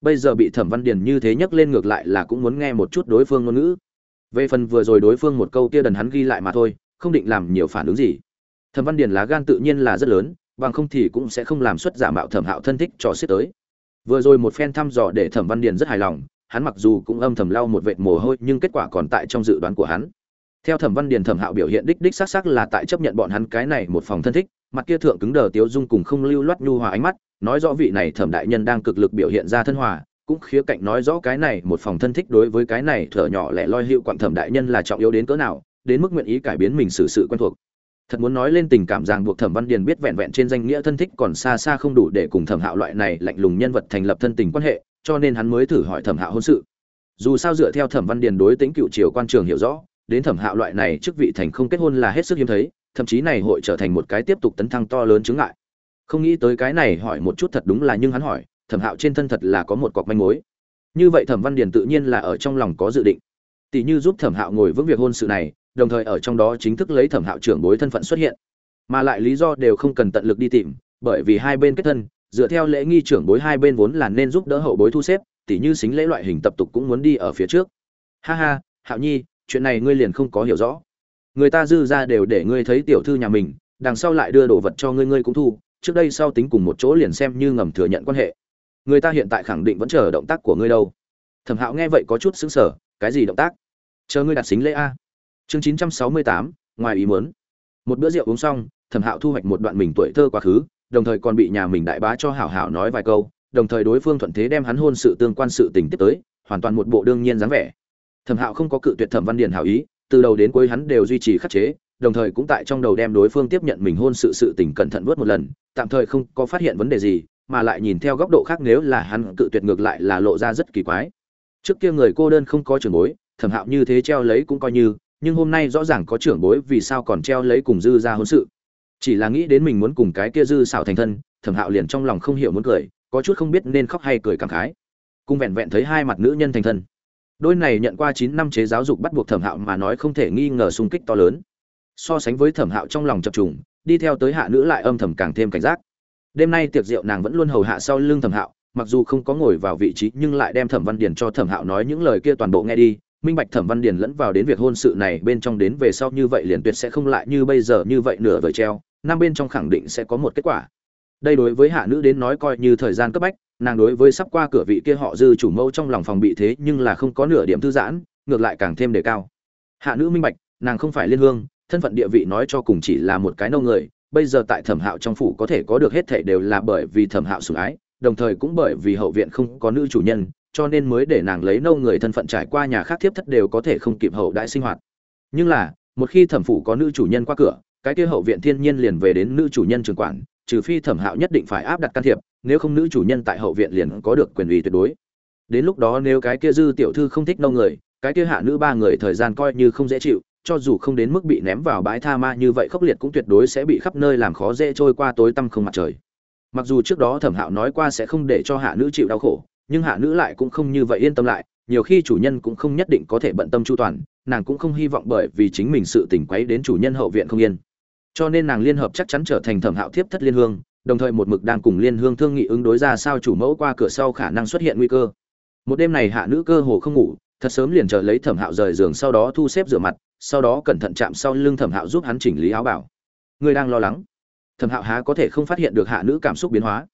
Bây giờ bị thẩm văn điền như thế nhắc lên ngược lại là cũng muốn nghe một chút đối phương ngôn ngữ. Về phần vừa rồi đối phương một câu kia đần hắn ghi lại mà thôi, không định làm nhiều phản ứng gì. Thẩm văn điền lá gan tự nhiên là rất lớn, bằng không thì cũng sẽ không làm xuất giả mạo thẩm hạo thân thích trò xiết tới. Vừa rồi một phen thăm dò để thẩm văn điền rất hài lòng, hắn mặc dù cũng âm thầm lau một vệt mồ hôi, nhưng kết quả còn tại trong dự đoán của hắn. Theo thẩm văn điền thẩm hạo biểu hiện đích đích xác xác là tại chấp nhận bọn hắn cái này một phòng thân thích, mặt kia thượng cứng đờ tiếu dung cùng không lưu loát nhu hòa ánh mắt nói rõ vị này thẩm đại nhân đang cực lực biểu hiện ra thân hòa, cũng khía cạnh nói rõ cái này một phòng thân thích đối với cái này thở nhỏ lẻ loi hiệu quặng thẩm đại nhân là trọng yếu đến cỡ nào, đến mức nguyện ý cải biến mình xử sự quen thuộc. Thật muốn nói lên tình cảm ràng buộc thẩm văn điền biết vẹn vẹn trên danh nghĩa thân thích còn xa xa không đủ để cùng thẩm hạo loại này lạnh lùng nhân vật thành lập thân tình quan hệ, cho nên hắn mới thử hỏi thẩm hạo hôn sự. Dù sao dựa theo thẩm văn điền đối tính cựu triều quan trường hiểu rõ, đến thẩm hạo loại này chức vị thành không kết hôn là hết sức hiếm thấy, thậm chí này hội trở thành một cái tiếp tục tấn thăng to lớn chứng ngại không nghĩ tới cái này hỏi một chút thật đúng là nhưng hắn hỏi, thẩm hạo trên thân thật là có một cọc manh mối. Như vậy thẩm văn điền tự nhiên là ở trong lòng có dự định. Tỷ như giúp thẩm hạo ngồi vững việc hôn sự này, đồng thời ở trong đó chính thức lấy thẩm hạo trưởng bối thân phận xuất hiện. Mà lại lý do đều không cần tận lực đi tìm, bởi vì hai bên kết thân, dựa theo lễ nghi trưởng bối hai bên vốn là nên giúp đỡ hậu bối thu xếp tỷ như xính lễ loại hình tập tục cũng muốn đi ở phía trước. Ha ha, hạo nhi, chuyện này ngươi liền không có hiểu rõ. Người ta dư ra đều để ngươi thấy tiểu thư nhà mình, đằng sau lại đưa đồ vật cho ngươi ngươi cũng thu trước đây sau tính cùng một chỗ liền xem như ngầm thừa nhận quan hệ. Người ta hiện tại khẳng định vẫn chờ động tác của ngươi đâu. Thẩm hạo nghe vậy có chút xứng sở cái gì động tác? Chờ ngươi đặt xính lễ a. Chương chín trăm sáu mươi tám, ngoài ý muốn. Một bữa rượu uống xong, thẩm hạo thu hoạch một đoạn mình tuổi thơ quá khứ, đồng thời còn bị nhà mình đại bá cho hảo hảo nói vài câu, đồng thời đối phương thuận thế đem hắn hôn sự tương quan sự tình tiếp tới, hoàn toàn một bộ đương nhiên dáng vẻ. Thẩm hạo không có cự tuyệt thẩm văn điền hảo ý, từ đầu đến cuối hắn đều duy trì khắc chế đồng thời cũng tại trong đầu đem đối phương tiếp nhận mình hôn sự sự tình cẩn thận vớt một lần, tạm thời không có phát hiện vấn đề gì, mà lại nhìn theo góc độ khác nếu là hắn cự tuyệt ngược lại là lộ ra rất kỳ quái. Trước kia người cô đơn không có trường bối, thẩm hạo như thế treo lấy cũng coi như, nhưng hôm nay rõ ràng có trưởng bối vì sao còn treo lấy cùng dư ra hôn sự. Chỉ là nghĩ đến mình muốn cùng cái kia dư xảo thành thân, thẩm hạo liền trong lòng không hiểu muốn cười, có chút không biết nên khóc hay cười cảm khái. Cùng vẹn vẹn thấy hai mặt nữ nhân thành thân. Đôi này nhận qua chín năm chế giáo dục bắt buộc thẩm hạo mà nói không thể nghi ngờ xung kích to lớn so sánh với thẩm hạo trong lòng chập trùng, đi theo tới hạ nữ lại âm thầm càng thêm cảnh giác. Đêm nay tiệc rượu nàng vẫn luôn hầu hạ sau lưng thẩm hạo, mặc dù không có ngồi vào vị trí nhưng lại đem thẩm văn điền cho thẩm hạo nói những lời kia toàn bộ nghe đi. Minh bạch thẩm văn điền lẫn vào đến việc hôn sự này bên trong đến về sau như vậy liền tuyệt sẽ không lại như bây giờ như vậy nửa vời treo, năm bên trong khẳng định sẽ có một kết quả. Đây đối với hạ nữ đến nói coi như thời gian cấp bách, nàng đối với sắp qua cửa vị kia họ dư chủ mẫu trong lòng phòng bị thế nhưng là không có nửa điểm thư giãn, ngược lại càng thêm đề cao. Hạ nữ minh bạch, nàng không phải liên hương thân phận địa vị nói cho cùng chỉ là một cái nâu người, bây giờ tại thẩm hạo trong phủ có thể có được hết thảy đều là bởi vì thẩm hạo sủng ái, đồng thời cũng bởi vì hậu viện không có nữ chủ nhân, cho nên mới để nàng lấy nâu người thân phận trải qua nhà khác tiếp thất đều có thể không kịp hậu đại sinh hoạt. Nhưng là, một khi thẩm phủ có nữ chủ nhân qua cửa, cái kia hậu viện thiên nhiên liền về đến nữ chủ nhân trường quản, trừ phi thẩm hạo nhất định phải áp đặt can thiệp, nếu không nữ chủ nhân tại hậu viện liền có được quyền ủy tuyệt đối. Đến lúc đó nếu cái kia dư tiểu thư không thích nâu người, cái kia hạ nữ ba người thời gian coi như không dễ chịu cho dù không đến mức bị ném vào bãi tha ma như vậy khốc liệt cũng tuyệt đối sẽ bị khắp nơi làm khó dễ trôi qua tối tăm không mặt trời. Mặc dù trước đó thẩm hạo nói qua sẽ không để cho hạ nữ chịu đau khổ, nhưng hạ nữ lại cũng không như vậy yên tâm lại, nhiều khi chủ nhân cũng không nhất định có thể bận tâm chu toàn, nàng cũng không hy vọng bởi vì chính mình sự tỉnh quấy đến chủ nhân hậu viện không yên. Cho nên nàng liên hợp chắc chắn trở thành thẩm hạo thiếp thất liên hương, đồng thời một mực đang cùng liên hương thương nghị ứng đối ra sao chủ mẫu qua cửa sau khả năng xuất hiện nguy cơ. Một đêm này hạ nữ cơ hồ không ngủ thật sớm liền chờ lấy thẩm hạo rời giường sau đó thu xếp rửa mặt, sau đó cẩn thận chạm sau lưng thẩm hạo giúp hắn chỉnh lý áo bảo. Người đang lo lắng. Thẩm hạo há có thể không phát hiện được hạ nữ cảm xúc biến hóa.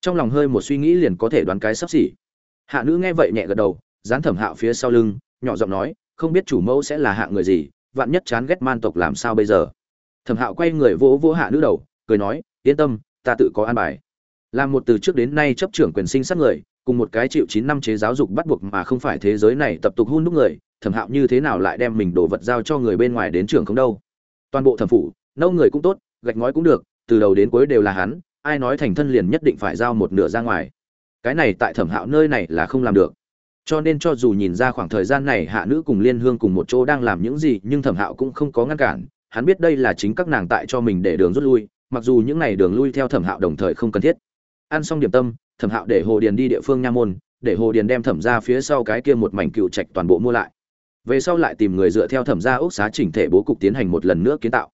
Trong lòng hơi một suy nghĩ liền có thể đoán cái sắp xỉ. Hạ nữ nghe vậy nhẹ gật đầu, dán thẩm hạo phía sau lưng, nhỏ giọng nói, không biết chủ mẫu sẽ là hạ người gì, vạn nhất chán ghét man tộc làm sao bây giờ? Thẩm hạo quay người vỗ vỗ hạ nữ đầu, cười nói, yên tâm, ta tự có an bài. Làm một từ trước đến nay chấp trưởng quyền sinh sát người cùng một cái chịu chín năm chế giáo dục bắt buộc mà không phải thế giới này tập tục hôn đúc người, thẩm hạo như thế nào lại đem mình đồ vật giao cho người bên ngoài đến trường không đâu. Toàn bộ thẩm phủ, nâu người cũng tốt, gạch ngói cũng được, từ đầu đến cuối đều là hắn, ai nói thành thân liền nhất định phải giao một nửa ra ngoài. Cái này tại thẩm hạo nơi này là không làm được. Cho nên cho dù nhìn ra khoảng thời gian này hạ nữ cùng liên hương cùng một chỗ đang làm những gì, nhưng thẩm hạo cũng không có ngăn cản. Hắn biết đây là chính các nàng tại cho mình để đường rút lui, mặc dù những này đường lui theo thẩm hạo đồng thời không cần thiết. Ăn xong điểm tâm thẩm hạo để hồ điền đi địa phương nha môn, để hồ điền đem thẩm ra phía sau cái kia một mảnh cựu trạch toàn bộ mua lại. Về sau lại tìm người dựa theo thẩm ra ốc xá chỉnh thể bố cục tiến hành một lần nữa kiến tạo.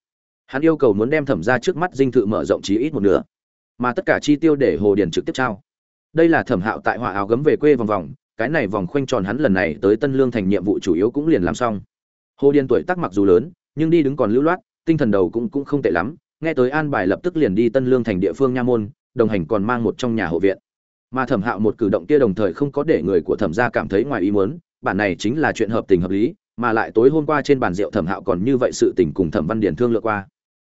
Hắn yêu cầu muốn đem thẩm ra trước mắt dinh thự mở rộng chí ít một nửa, mà tất cả chi tiêu để hồ điền trực tiếp trao. Đây là thẩm hạo tại họa áo gấm về quê vòng vòng, cái này vòng khoanh tròn hắn lần này tới tân lương thành nhiệm vụ chủ yếu cũng liền làm xong. Hồ điền tuổi tác mặc dù lớn, nhưng đi đứng còn lưu loát, tinh thần đầu cũng cũng không tệ lắm, nghe tới an bài lập tức liền đi tân lương thành địa phương nha môn, đồng hành còn mang một trong nhà hộ viện mà thẩm hạo một cử động kia đồng thời không có để người của thẩm gia cảm thấy ngoài ý muốn, bản này chính là chuyện hợp tình hợp lý, mà lại tối hôm qua trên bàn rượu thẩm hạo còn như vậy sự tình cùng thẩm văn điển thương lượng qua.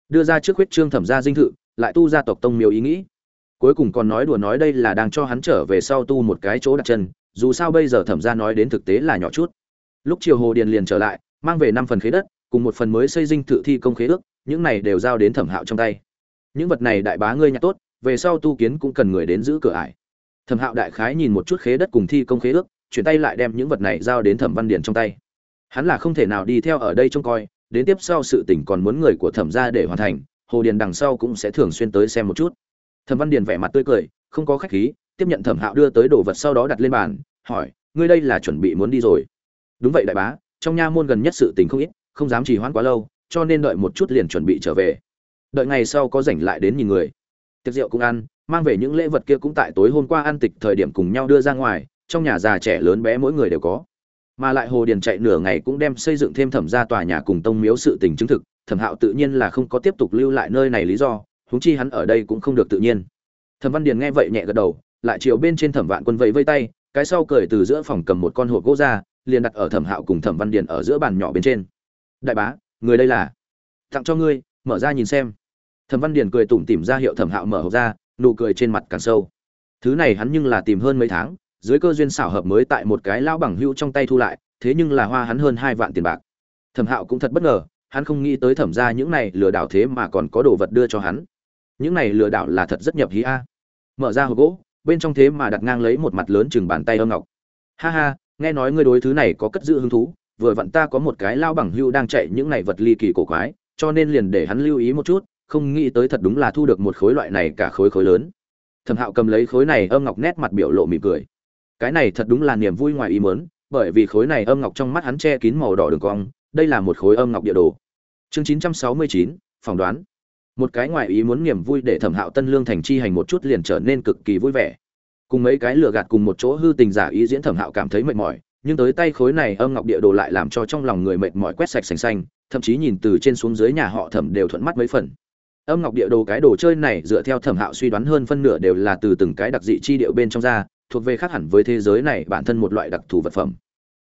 Đưa ra trước huyết trương thẩm gia dinh thự, lại tu gia tộc tông miếu ý nghĩ. Cuối cùng còn nói đùa nói đây là đang cho hắn trở về sau tu một cái chỗ đặt chân, dù sao bây giờ thẩm gia nói đến thực tế là nhỏ chút. Lúc chiều hồ điền liền trở lại, mang về năm phần khế đất, cùng một phần mới xây dinh thự thi công khế ước, những này đều giao đến thẩm hạo trong tay. Những vật này đại bá ngươi nhặt tốt, về sau tu kiến cũng cần người đến giữ cửa ải thẩm hạo đại khái nhìn một chút khế đất cùng thi công khế ước, chuyển tay lại đem những vật này giao đến thẩm văn điền trong tay. Hắn là không thể nào đi theo ở đây trông coi, đến tiếp sau sự tỉnh còn muốn người của thẩm ra để hoàn thành, hồ điền đằng sau cũng sẽ thường xuyên tới xem một chút. Thẩm văn điền vẻ mặt tươi cười, không có khách khí, tiếp nhận thẩm hạo đưa tới đồ vật sau đó đặt lên bàn, hỏi, ngươi đây là chuẩn bị muốn đi rồi? Đúng vậy đại bá, trong nha môn gần nhất sự tình không ít, không dám trì hoãn quá lâu, cho nên đợi một chút liền chuẩn bị trở về. Đợi ngày sau có rảnh lại đến nhìn người. Tiệc rượu cũng ăn mang về những lễ vật kia cũng tại tối hôm qua ăn tịch thời điểm cùng nhau đưa ra ngoài, trong nhà già trẻ lớn bé mỗi người đều có. Mà lại hồ điền chạy nửa ngày cũng đem xây dựng thêm thẩm gia tòa nhà cùng tông miếu sự tình chứng thực, thẩm hạo tự nhiên là không có tiếp tục lưu lại nơi này lý do, huống chi hắn ở đây cũng không được tự nhiên. Thẩm văn điền nghe vậy nhẹ gật đầu, lại chiều bên trên thẩm vạn quân vẫy vây tay, cái sau cười từ giữa phòng cầm một con hộp gỗ ra, liền đặt ở thẩm hạo cùng thẩm văn điền ở giữa bàn nhỏ bên trên. Đại bá, người đây là? Tặng cho ngươi, mở ra nhìn xem. Thẩm văn điền cười tủm tỉm ra hiệu thẩm hạo mở hộp ra nụ cười trên mặt càng sâu. Thứ này hắn nhưng là tìm hơn mấy tháng, dưới cơ duyên xảo hợp mới tại một cái lão bằng hữu trong tay thu lại, thế nhưng là hoa hắn hơn hai vạn tiền bạc. Thẩm hạo cũng thật bất ngờ, hắn không nghĩ tới thẩm ra những này lừa đảo thế mà còn có đồ vật đưa cho hắn. Những này lừa đảo là thật rất nhập hí a. Mở ra hộp gỗ, bên trong thế mà đặt ngang lấy một mặt lớn chừng bàn tay âm ngọc. Ha ha, nghe nói ngươi đối thứ này có cất giữ hứng thú, vừa vặn ta có một cái lao bằng hưu đang chạy những này vật ly kỳ cổ quái, cho nên liền để hắn lưu ý một chút không nghĩ tới thật đúng là thu được một khối loại này cả khối khối lớn. Thẩm hạo cầm lấy khối này âm ngọc nét mặt biểu lộ mỉm cười. Cái này thật đúng là niềm vui ngoài ý mớn bởi vì khối này âm ngọc trong mắt hắn che kín màu đỏ đường cong, đây là một khối âm ngọc địa đồ. Chương chín trăm sáu mươi chín, phỏng đoán. Một cái ngoài ý muốn niềm vui để thẩm hạo tân lương thành chi hành một chút liền trở nên cực kỳ vui vẻ. Cùng mấy cái lừa gạt cùng một chỗ hư tình giả ý diễn thẩm hạo cảm thấy mệt mỏi, nhưng tới tay khối này âm ngọc địa đồ lại làm cho trong lòng người mệt mỏi quét sạch sành xanh, thậm chí nhìn từ trên xuống dưới nhà họ thẩm đều thuận mắt mấy phần âm ngọc địa đồ cái đồ chơi này dựa theo thẩm hạo suy đoán hơn phân nửa đều là từ từng cái đặc dị chi điệu bên trong ra, thuộc về khác hẳn với thế giới này bản thân một loại đặc thù vật phẩm.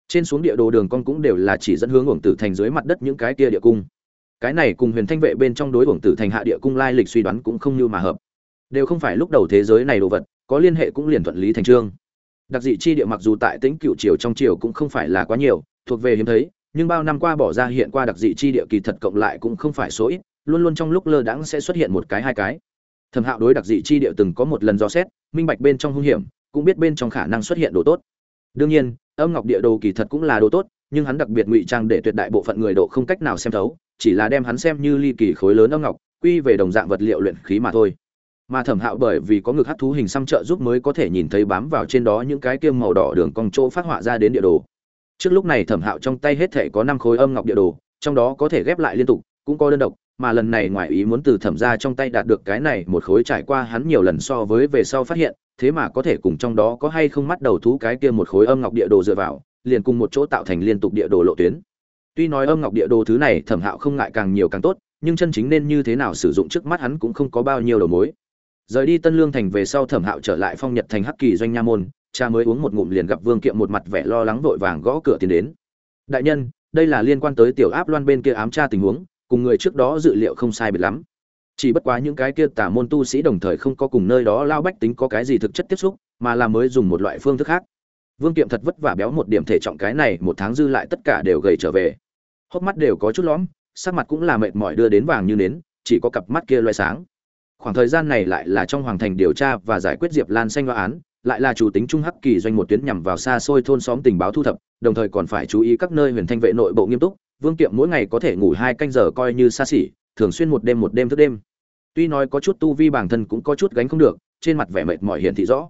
Trên xuống địa đồ đường con cũng đều là chỉ dẫn hướng uổng tử thành dưới mặt đất những cái kia địa cung. Cái này cùng huyền thanh vệ bên trong đối uổng tử thành hạ địa cung lai lịch suy đoán cũng không như mà hợp. Đều không phải lúc đầu thế giới này đồ vật, có liên hệ cũng liền thuận lý thành trương. Đặc dị chi địa mặc dù tại tính cựu triều trong triều cũng không phải là quá nhiều, thuộc về hiếm thấy, nhưng bao năm qua bỏ ra hiện qua đặc dị chi địa kỳ thật cộng lại cũng không phải số ít luôn luôn trong lúc lơ đãng sẽ xuất hiện một cái hai cái. Thẩm hạo đối đặc dị chi địa từng có một lần dò xét, minh bạch bên trong hung hiểm, cũng biết bên trong khả năng xuất hiện đồ tốt. Đương nhiên, âm ngọc địa đồ kỳ thật cũng là đồ tốt, nhưng hắn đặc biệt ngụy trang để tuyệt đại bộ phận người độ không cách nào xem thấu, chỉ là đem hắn xem như ly kỳ khối lớn âm ngọc, quy về đồng dạng vật liệu luyện khí mà thôi. Mà thẩm hạo bởi vì có ngực hát thú hình xăm trợ giúp mới có thể nhìn thấy bám vào trên đó những cái kiêm màu đỏ đường cong chỗ phát họa ra đến địa đồ. Trước lúc này thẩm hạo trong tay hết thể có năm khối âm ngọc địa đồ, trong đó có thể ghép lại liên tục, cũng có đơn độc mà lần này ngoài ý muốn từ thẩm ra trong tay đạt được cái này một khối trải qua hắn nhiều lần so với về sau phát hiện, thế mà có thể cùng trong đó có hay không mắt đầu thú cái kia một khối âm ngọc địa đồ dựa vào, liền cùng một chỗ tạo thành liên tục địa đồ lộ tuyến. Tuy nói âm ngọc địa đồ thứ này thẩm hạo không ngại càng nhiều càng tốt, nhưng chân chính nên như thế nào sử dụng trước mắt hắn cũng không có bao nhiêu đầu mối. Rời đi tân lương thành về sau thẩm hạo trở lại phong nhật thành hắc kỳ doanh nha môn, cha mới uống một ngụm liền gặp vương kiệm một mặt vẻ lo lắng vội vàng gõ cửa tiến đến. Đại nhân, đây là liên quan tới tiểu áp loan bên kia ám tra tình huống cùng người trước đó dự liệu không sai biệt lắm. Chỉ bất quá những cái kia tả môn tu sĩ đồng thời không có cùng nơi đó lao bách tính có cái gì thực chất tiếp xúc, mà là mới dùng một loại phương thức khác. Vương kiệm thật vất vả béo một điểm thể trọng cái này, một tháng dư lại tất cả đều gầy trở về. Hốc mắt đều có chút lõm, sắc mặt cũng là mệt mỏi đưa đến vàng như nến, chỉ có cặp mắt kia loay sáng. Khoảng thời gian này lại là trong hoàng thành điều tra và giải quyết diệp lan xanh loa án, lại là chủ tính trung hắc kỳ doanh một tuyến nhằm vào xa xôi thôn xóm tình báo thu thập, đồng thời còn phải chú ý các nơi huyền thanh vệ nội bộ nghiêm túc vương kiệm mỗi ngày có thể ngủ hai canh giờ coi như xa xỉ, thường xuyên một đêm một đêm thức đêm. Tuy nói có chút tu vi bản thân cũng có chút gánh không được, trên mặt vẻ mệt mỏi hiện thị rõ.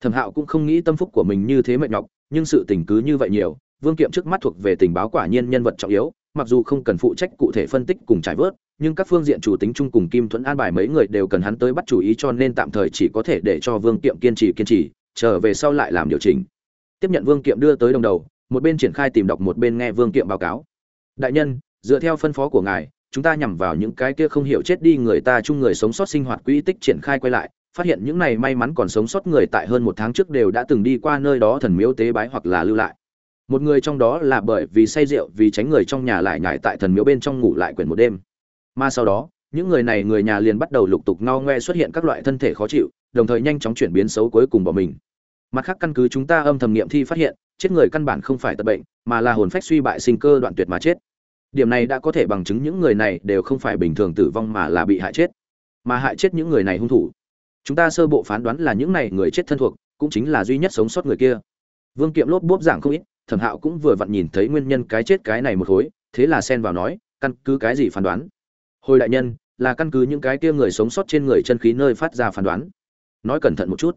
Thẩm hạo cũng không nghĩ tâm phúc của mình như thế mệt nhọc, nhưng sự tình cứ như vậy nhiều, vương kiệm trước mắt thuộc về tình báo quả nhiên nhân vật trọng yếu, mặc dù không cần phụ trách cụ thể phân tích cùng trải vớt, nhưng các phương diện chủ tính chung cùng kim thuẫn an bài mấy người đều cần hắn tới bắt chủ ý cho nên tạm thời chỉ có thể để cho vương kiệm kiên trì kiên trì trở về sau lại làm điều chỉnh. Tiếp nhận vương kiệm đưa tới đồng đầu, một bên triển khai tìm đọc, một bên nghe vương kiệm báo cáo đại nhân, dựa theo phân phó của ngài, chúng ta nhằm vào những cái kia không hiểu chết đi người ta chung người sống sót sinh hoạt quỹ tích triển khai quay lại. Phát hiện những này may mắn còn sống sót người tại hơn một tháng trước đều đã từng đi qua nơi đó thần miếu tế bái hoặc là lưu lại. Một người trong đó là bởi vì say rượu vì tránh người trong nhà lại nhải tại thần miếu bên trong ngủ lại quyển một đêm. Mà sau đó, những người này người nhà liền bắt đầu lục tục ngao ngoe xuất hiện các loại thân thể khó chịu, đồng thời nhanh chóng chuyển biến xấu cuối cùng bỏ mình. Mặt khác căn cứ chúng ta âm thầm nghiệm thi phát hiện, chết người căn bản không phải tật bệnh, mà là hồn phách suy bại sinh cơ đoạn tuyệt mà chết điểm này đã có thể bằng chứng những người này đều không phải bình thường tử vong mà là bị hại chết. Mà hại chết những người này hung thủ. Chúng ta sơ bộ phán đoán là những này người chết thân thuộc, cũng chính là duy nhất sống sót người kia. Vương kiệm lốp bốp giảng không ít, thẩm hạo cũng vừa vặn nhìn thấy nguyên nhân cái chết cái này một khối thế là xen vào nói, căn cứ cái gì phán đoán? Hồi đại nhân, là căn cứ những cái kia người sống sót trên người chân khí nơi phát ra phán đoán. Nói cẩn thận một chút.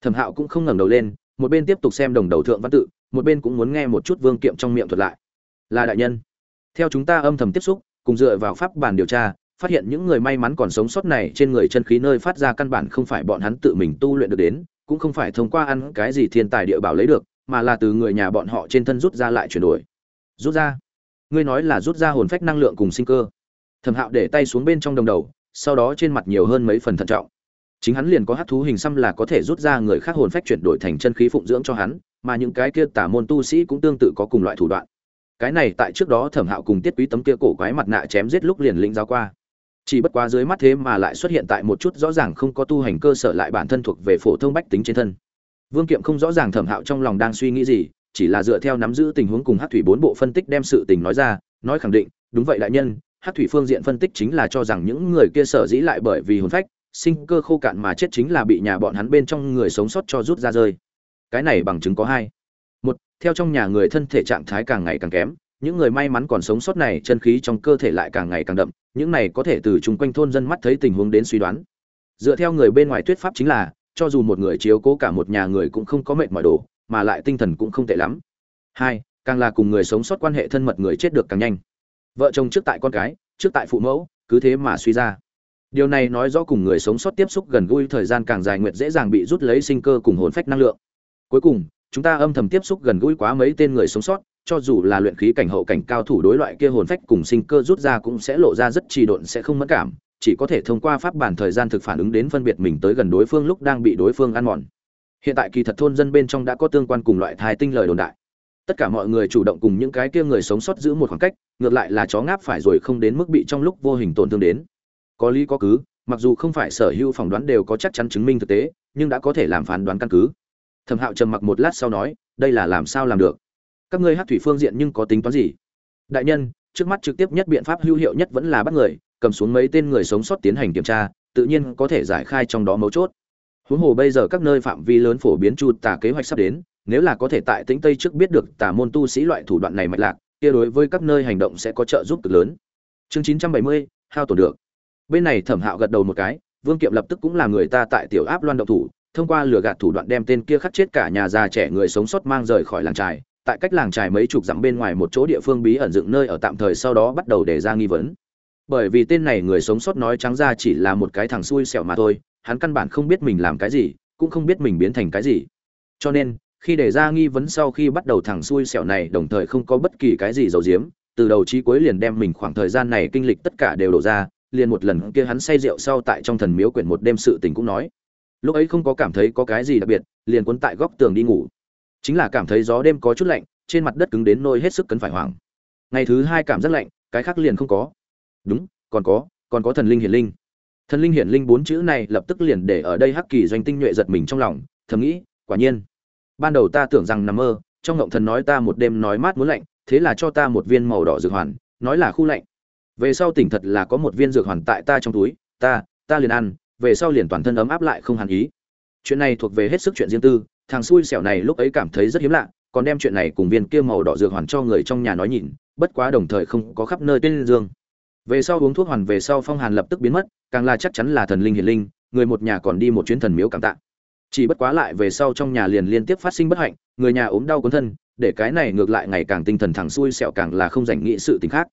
Thẩm hạo cũng không ngẩng đầu lên, một bên tiếp tục xem đồng đầu thượng văn tự, một bên cũng muốn nghe một chút vương kiệm trong miệng thuật lại. Là đại nhân theo chúng ta âm thầm tiếp xúc, cùng dựa vào pháp bản điều tra, phát hiện những người may mắn còn sống sót này trên người chân khí nơi phát ra căn bản không phải bọn hắn tự mình tu luyện được đến, cũng không phải thông qua ăn cái gì thiên tài địa bảo lấy được, mà là từ người nhà bọn họ trên thân rút ra lại chuyển đổi. Rút ra? Ngươi nói là rút ra hồn phách năng lượng cùng sinh cơ. Thẩm hạo để tay xuống bên trong đồng đầu, sau đó trên mặt nhiều hơn mấy phần thận trọng. Chính hắn liền có hắc thú hình xăm là có thể rút ra người khác hồn phách chuyển đổi thành chân khí phụng dưỡng cho hắn, mà những cái kia tả môn tu sĩ cũng tương tự có cùng loại thủ đoạn cái này tại trước đó thẩm hạo cùng tiết quý tấm kia cổ quái mặt nạ chém giết lúc liền lĩnh giáo qua. Chỉ bất quá dưới mắt thế mà lại xuất hiện tại một chút rõ ràng không có tu hành cơ sở lại bản thân thuộc về phổ thông bách tính trên thân. Vương kiệm không rõ ràng thẩm hạo trong lòng đang suy nghĩ gì, chỉ là dựa theo nắm giữ tình huống cùng hát thủy bốn bộ phân tích đem sự tình nói ra, nói khẳng định, đúng vậy đại nhân hát thủy phương diện phân tích chính là cho rằng những người kia sở dĩ lại bởi vì hồn phách, sinh cơ khô cạn mà chết chính là bị nhà bọn hắn bên trong người sống sót cho rút ra rơi. Cái này bằng chứng có hai theo trong nhà người thân thể trạng thái càng ngày càng kém, những người may mắn còn sống sót này chân khí trong cơ thể lại càng ngày càng đậm, những này có thể từ chung quanh thôn dân mắt thấy tình huống đến suy đoán. Dựa theo người bên ngoài thuyết pháp chính là, cho dù một người chiếu cố cả một nhà người cũng không có mệt mỏi đồ, mà lại tinh thần cũng không tệ lắm. Hai, càng là cùng người sống sót quan hệ thân mật người chết được càng nhanh. Vợ chồng trước tại con cái, trước tại phụ mẫu, cứ thế mà suy ra. Điều này nói rõ cùng người sống sót tiếp xúc gần gũi thời gian càng dài nguyệt dễ dàng bị rút lấy sinh cơ cùng hồn phách năng lượng. Cuối cùng chúng ta âm thầm tiếp xúc gần gũi quá mấy tên người sống sót, cho dù là luyện khí cảnh hậu cảnh cao thủ đối loại kia hồn phách cùng sinh cơ rút ra cũng sẽ lộ ra rất trì độn sẽ không mất cảm, chỉ có thể thông qua pháp bản thời gian thực phản ứng đến phân biệt mình tới gần đối phương lúc đang bị đối phương ăn mòn. Hiện tại kỳ thật thôn dân bên trong đã có tương quan cùng loại thai tinh lời đồn đại. Tất cả mọi người chủ động cùng những cái kia người sống sót giữ một khoảng cách, ngược lại là chó ngáp phải rồi không đến mức bị trong lúc vô hình tổn thương đến. Có lý có cứ, mặc dù không phải sở hữu phỏng đoán đều có chắc chắn chứng minh thực tế, nhưng đã có thể làm phán đoán căn cứ thẩm hạo trầm mặc một lát sau nói, đây là làm sao làm được? Các ngươi hát thủy phương diện nhưng có tính toán gì? Đại nhân, trước mắt trực tiếp nhất biện pháp hữu hiệu nhất vẫn là bắt người, cầm xuống mấy tên người sống sót tiến hành kiểm tra, tự nhiên có thể giải khai trong đó mấu chốt. Huống hồ bây giờ các nơi phạm vi lớn phổ biến chu tà kế hoạch sắp đến, nếu là có thể tại tĩnh tây trước biết được tà môn tu sĩ loại thủ đoạn này mạch lạc, kia đối với các nơi hành động sẽ có trợ giúp cực lớn. Chương chín trăm bảy mươi, hao tổn được. Bên này thẩm hạo gật đầu một cái, vương kiệm lập tức cũng là người ta tại tiểu áp loan động thủ thông qua lừa gạt thủ đoạn đem tên kia khắc chết cả nhà già trẻ người sống sót mang rời khỏi làng trài, tại cách làng trài mấy chục dặm bên ngoài một chỗ địa phương bí ẩn dựng nơi ở tạm thời sau đó bắt đầu đề ra nghi vấn. Bởi vì tên này người sống sót nói trắng ra chỉ là một cái thằng xui xẻo mà thôi, hắn căn bản không biết mình làm cái gì, cũng không biết mình biến thành cái gì. Cho nên, khi đề ra nghi vấn sau khi bắt đầu thằng xui xẻo này đồng thời không có bất kỳ cái gì giấu giếm, từ đầu chí cuối liền đem mình khoảng thời gian này kinh lịch tất cả đều đổ ra, liền một lần kia hắn say rượu sau tại trong thần miếu quyển một đêm sự tình cũng nói lúc ấy không có cảm thấy có cái gì đặc biệt, liền cuốn tại góc tường đi ngủ. Chính là cảm thấy gió đêm có chút lạnh, trên mặt đất cứng đến nôi hết sức cấn phải hoảng. Ngày thứ hai cảm giác lạnh, cái khác liền không có. Đúng, còn có còn có thần linh hiển linh. Thần linh hiển linh bốn chữ này lập tức liền để ở đây hắc kỳ doanh tinh nhuệ giật mình trong lòng, thầm nghĩ, quả nhiên. Ban đầu ta tưởng rằng nằm mơ, trong ngộng thần nói ta một đêm nói mát muốn lạnh, thế là cho ta một viên màu đỏ dược hoàn, nói là khu lạnh. Về sau tỉnh thật là có một viên dược hoàn tại ta trong túi, ta ta liền ăn về sau liền toàn thân ấm áp lại không hàn ý. Chuyện này thuộc về hết sức chuyện riêng tư, thằng xui xẻo này lúc ấy cảm thấy rất hiếm lạ, còn đem chuyện này cùng viên kia màu đỏ dược hoàn cho người trong nhà nói nhìn bất quá đồng thời không có khắp nơi tên dương. Về sau uống thuốc hoàn về sau phong hàn lập tức biến mất, càng là chắc chắn là thần linh hiền linh, người một nhà còn đi một chuyến thần miếu cảm tạ. Chỉ bất quá lại về sau trong nhà liền liên tiếp phát sinh bất hạnh, người nhà ốm đau cuốn thân, để cái này ngược lại ngày càng tinh thần thẳng xui xẻo càng là không dành nghĩ sự tình khác.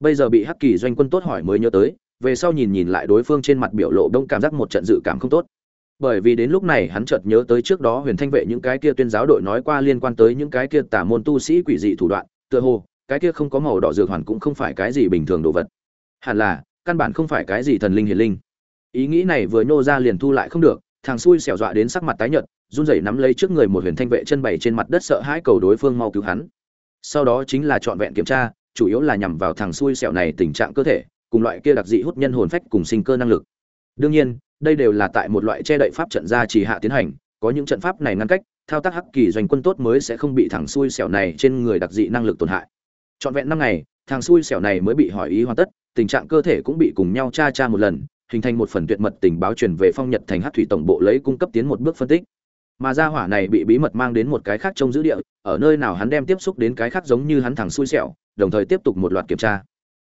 Bây giờ bị hắc kỳ doanh quân tốt hỏi mới nhớ tới về sau nhìn nhìn lại đối phương trên mặt biểu lộ đông cảm giác một trận dự cảm không tốt. Bởi vì đến lúc này hắn chợt nhớ tới trước đó huyền thanh vệ những cái kia tuyên giáo đội nói qua liên quan tới những cái kia tả môn tu sĩ quỷ dị thủ đoạn, tựa hồ, cái kia không có màu đỏ dược hoàn cũng không phải cái gì bình thường đồ vật. Hẳn là, căn bản không phải cái gì thần linh hiền linh. Ý nghĩ này vừa nhô ra liền thu lại không được, thằng xui xẻo dọa đến sắc mặt tái nhợt, run rẩy nắm lấy trước người một huyền thanh vệ chân bày trên mặt đất sợ hãi cầu đối phương mau cứu hắn. Sau đó chính là trọn vẹn kiểm tra, chủ yếu là nhằm vào thằng xui xẻo này tình trạng cơ thể cùng loại kia đặc dị hút nhân hồn phách cùng sinh cơ năng lực. Đương nhiên, đây đều là tại một loại che đậy pháp trận gia trì hạ tiến hành, có những trận pháp này ngăn cách, thao tác hắc kỳ doanh quân tốt mới sẽ không bị thằng xui xẻo này trên người đặc dị năng lực tổn hại. Trọn vẹn năm ngày, thằng xui xẻo này mới bị hỏi ý hoàn tất, tình trạng cơ thể cũng bị cùng nhau tra tra một lần, hình thành một phần tuyệt mật tình báo truyền về phong nhật thành hắc thủy tổng bộ lấy cung cấp tiến một bước phân tích. Mà gia hỏa này bị bí mật mang đến một cái khác trong dữ địa, ở nơi nào hắn đem tiếp xúc đến cái khác giống như hắn thằng xui xẻo, đồng thời tiếp tục một loạt kiểm tra.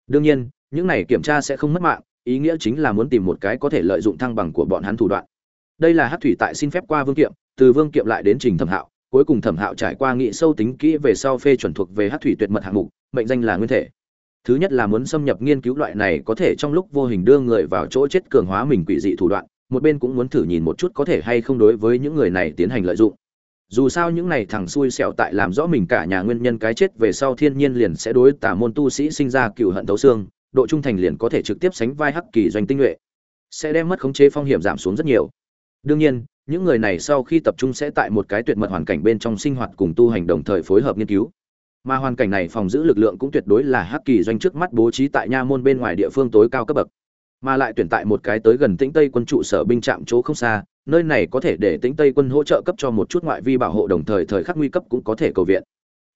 Đương nhiên những này kiểm tra sẽ không mất mạng, ý nghĩa chính là muốn tìm một cái có thể lợi dụng thăng bằng của bọn hắn thủ đoạn. Đây là hát thủy tại xin phép qua vương kiệm, từ vương kiệm lại đến trình thẩm hạo, cuối cùng thẩm hạo trải qua nghị sâu tính kỹ về sau phê chuẩn thuộc về hát thủy tuyệt mật hạng mục, mệnh danh là nguyên thể. Thứ nhất là muốn xâm nhập nghiên cứu loại này có thể trong lúc vô hình đưa người vào chỗ chết cường hóa mình quỷ dị thủ đoạn, một bên cũng muốn thử nhìn một chút có thể hay không đối với những người này tiến hành lợi dụng. Dù sao những này thằng xui xẻo tại làm rõ mình cả nhà nguyên nhân cái chết về sau thiên nhiên liền sẽ đối tả môn tu sĩ sinh ra cựu hận thấu xương độ trung thành liền có thể trực tiếp sánh vai hắc kỳ doanh tinh nhuệ. Sẽ đem mất khống chế phong hiểm giảm xuống rất nhiều. Đương nhiên, những người này sau khi tập trung sẽ tại một cái tuyệt mật hoàn cảnh bên trong sinh hoạt cùng tu hành đồng thời phối hợp nghiên cứu. Mà hoàn cảnh này phòng giữ lực lượng cũng tuyệt đối là hắc kỳ doanh trước mắt bố trí tại nha môn bên ngoài địa phương tối cao cấp bậc. Mà lại tuyển tại một cái tới gần tĩnh tây quân trụ sở binh trạm chỗ không xa, nơi này có thể để tĩnh tây quân hỗ trợ cấp cho một chút ngoại vi bảo hộ đồng thời thời khắc nguy cấp cũng có thể cầu viện.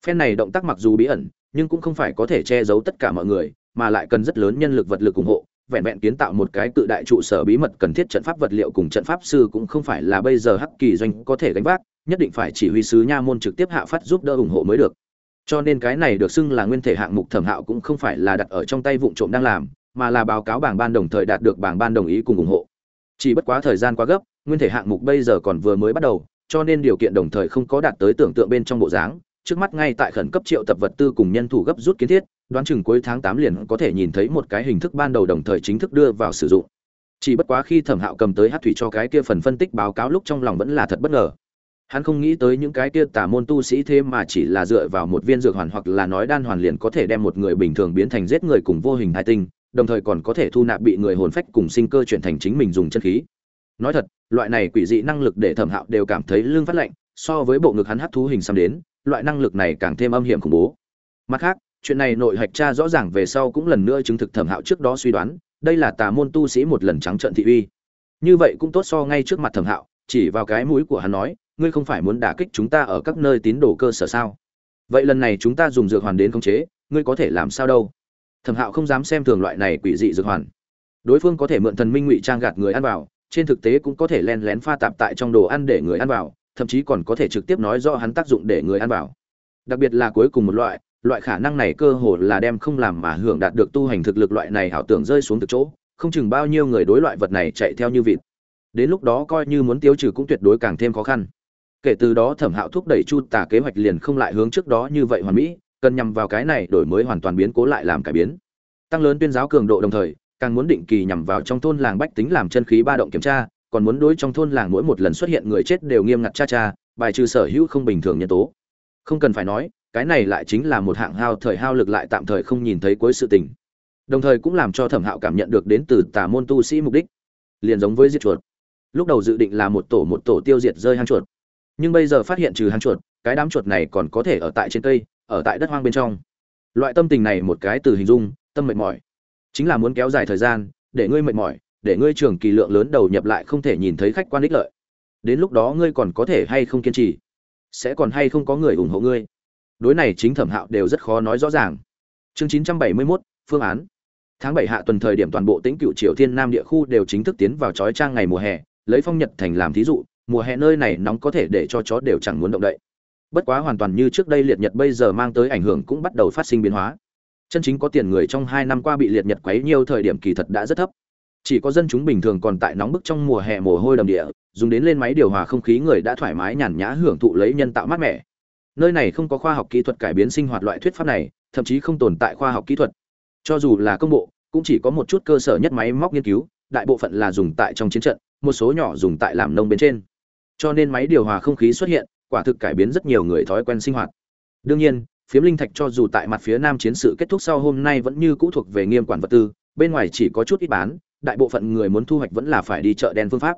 Phen này động tác mặc dù bí ẩn, nhưng cũng không phải có thể che giấu tất cả mọi người mà lại cần rất lớn nhân lực vật lực ủng hộ, vẹn vẹn kiến tạo một cái tự đại trụ sở bí mật cần thiết trận pháp vật liệu cùng trận pháp sư cũng không phải là bây giờ hắc kỳ doanh có thể gánh vác, nhất định phải chỉ huy sứ nha môn trực tiếp hạ phát giúp đỡ ủng hộ mới được. Cho nên cái này được xưng là nguyên thể hạng mục thẩm hạo cũng không phải là đặt ở trong tay vụ trộm đang làm, mà là báo cáo bảng ban đồng thời đạt được bảng ban đồng ý cùng ủng hộ. Chỉ bất quá thời gian quá gấp, nguyên thể hạng mục bây giờ còn vừa mới bắt đầu, cho nên điều kiện đồng thời không có đạt tới tưởng tượng bên trong bộ dáng, trước mắt ngay tại khẩn cấp triệu tập vật tư cùng nhân thủ gấp rút kiến thiết đoán chừng cuối tháng tám liền có thể nhìn thấy một cái hình thức ban đầu đồng thời chính thức đưa vào sử dụng chỉ bất quá khi thẩm hạo cầm tới hát thủy cho cái kia phần phân tích báo cáo lúc trong lòng vẫn là thật bất ngờ Hắn không nghĩ tới những cái kia tà môn tu sĩ thế mà chỉ là dựa vào một viên dược hoàn hoặc là nói đan hoàn liền có thể đem một người bình thường biến thành giết người cùng vô hình hai tinh, đồng thời còn có thể thu nạp bị người hồn phách cùng sinh cơ chuyển thành chính mình dùng chân khí. Nói thật, loại này quỷ dị năng lực để Thẩm Hạo đều cảm thấy lưng phát lạnh, so với bộ ngực hắn hấp thú hình xăm đến, loại năng lực này càng thêm âm hiểm khủng bố. Mặt khác, chuyện này nội hạch tra rõ ràng về sau cũng lần nữa chứng thực Thẩm Hạo trước đó suy đoán, đây là tà môn tu sĩ một lần trắng trận thị uy. Như vậy cũng tốt so ngay trước mặt Thẩm Hạo, chỉ vào cái mũi của hắn nói, ngươi không phải muốn đả kích chúng ta ở các nơi tín đồ cơ sở sao? Vậy lần này chúng ta dùng dược hoàn đến khống chế ngươi có thể làm sao đâu? Thẩm hạo không dám xem thường loại này quỷ dị dược hoàn. Đối phương có thể mượn thần minh ngụy trang gạt người ăn vào trên thực tế cũng có thể len lén pha tạp tại trong đồ ăn để người ăn vào thậm chí còn có thể trực tiếp nói rõ hắn tác dụng để người ăn vào. Đặc biệt là cuối cùng một loại loại khả năng này cơ hồ là đem không làm mà hưởng đạt được tu hành thực lực loại này ảo tưởng rơi xuống từ chỗ không chừng bao nhiêu người đối loại vật này chạy theo như vịt. Đến lúc đó coi như muốn tiêu trừ cũng tuyệt đối càng thêm khó khăn. Kể từ đó thẩm hạo thúc đẩy chu tả kế hoạch liền không lại hướng trước đó như vậy hoàn mỹ cần nhằm vào cái này đổi mới hoàn toàn biến cố lại làm cải biến. Tăng lớn tuyên giáo cường độ đồng thời càng muốn định kỳ nhằm vào trong thôn làng bách tính làm chân khí ba động kiểm tra còn muốn đối trong thôn làng mỗi một lần xuất hiện người chết đều nghiêm ngặt tra tra, bài trừ sở hữu không bình thường nhân tố. Không cần phải nói cái này lại chính là một hạng hao thời hao lực lại tạm thời không nhìn thấy cuối sự tình. Đồng thời cũng làm cho thẩm hạo cảm nhận được đến từ tà môn tu sĩ mục đích, liền giống với diệt chuột. Lúc đầu dự định là một tổ một tổ tiêu diệt rơi hang chuột, nhưng bây giờ phát hiện trừ hang chuột, cái đám chuột này còn có thể ở tại trên cây, ở tại đất hoang bên trong. Loại tâm tình này một cái từ hình dung, tâm mệt mỏi. Chính là muốn kéo dài thời gian, để ngươi mệt mỏi, để ngươi trường kỳ lượng lớn đầu nhập lại không thể nhìn thấy khách quan ích lợi. Đến lúc đó ngươi còn có thể hay không kiên trì, sẽ còn hay không có người ủng hộ ngươi đối này chính thẩm hạo đều rất khó nói rõ ràng. Chương 971, phương án. Tháng bảy hạ tuần thời điểm toàn bộ tĩnh cựu triều thiên nam địa khu đều chính thức tiến vào trói trang ngày mùa hè lấy phong nhật thành làm thí dụ mùa hè nơi này nóng có thể để cho chó đều chẳng muốn động đậy. Bất quá hoàn toàn như trước đây liệt nhật bây giờ mang tới ảnh hưởng cũng bắt đầu phát sinh biến hóa. Chân chính có tiền người trong hai năm qua bị liệt nhật quấy nhiều thời điểm kỳ thật đã rất thấp. Chỉ có dân chúng bình thường còn tại nóng bức trong mùa hè mồ hôi đầm địa dùng đến lên máy điều hòa không khí người đã thoải mái nhàn nhã hưởng thụ lấy nhân tạo mát mẻ nơi này không có khoa học kỹ thuật cải biến sinh hoạt loại thuyết pháp này, thậm chí không tồn tại khoa học kỹ thuật. Cho dù là công bộ, cũng chỉ có một chút cơ sở nhất máy móc nghiên cứu, đại bộ phận là dùng tại trong chiến trận, một số nhỏ dùng tại làm nông bên trên. Cho nên máy điều hòa không khí xuất hiện, quả thực cải biến rất nhiều người thói quen sinh hoạt. Đương nhiên, phiếm linh thạch cho dù tại mặt phía nam chiến sự kết thúc sau hôm nay vẫn như cũ thuộc về nghiêm quản vật tư, bên ngoài chỉ có chút ít bán, đại bộ phận người muốn thu hoạch vẫn là phải đi chợ đen phương pháp.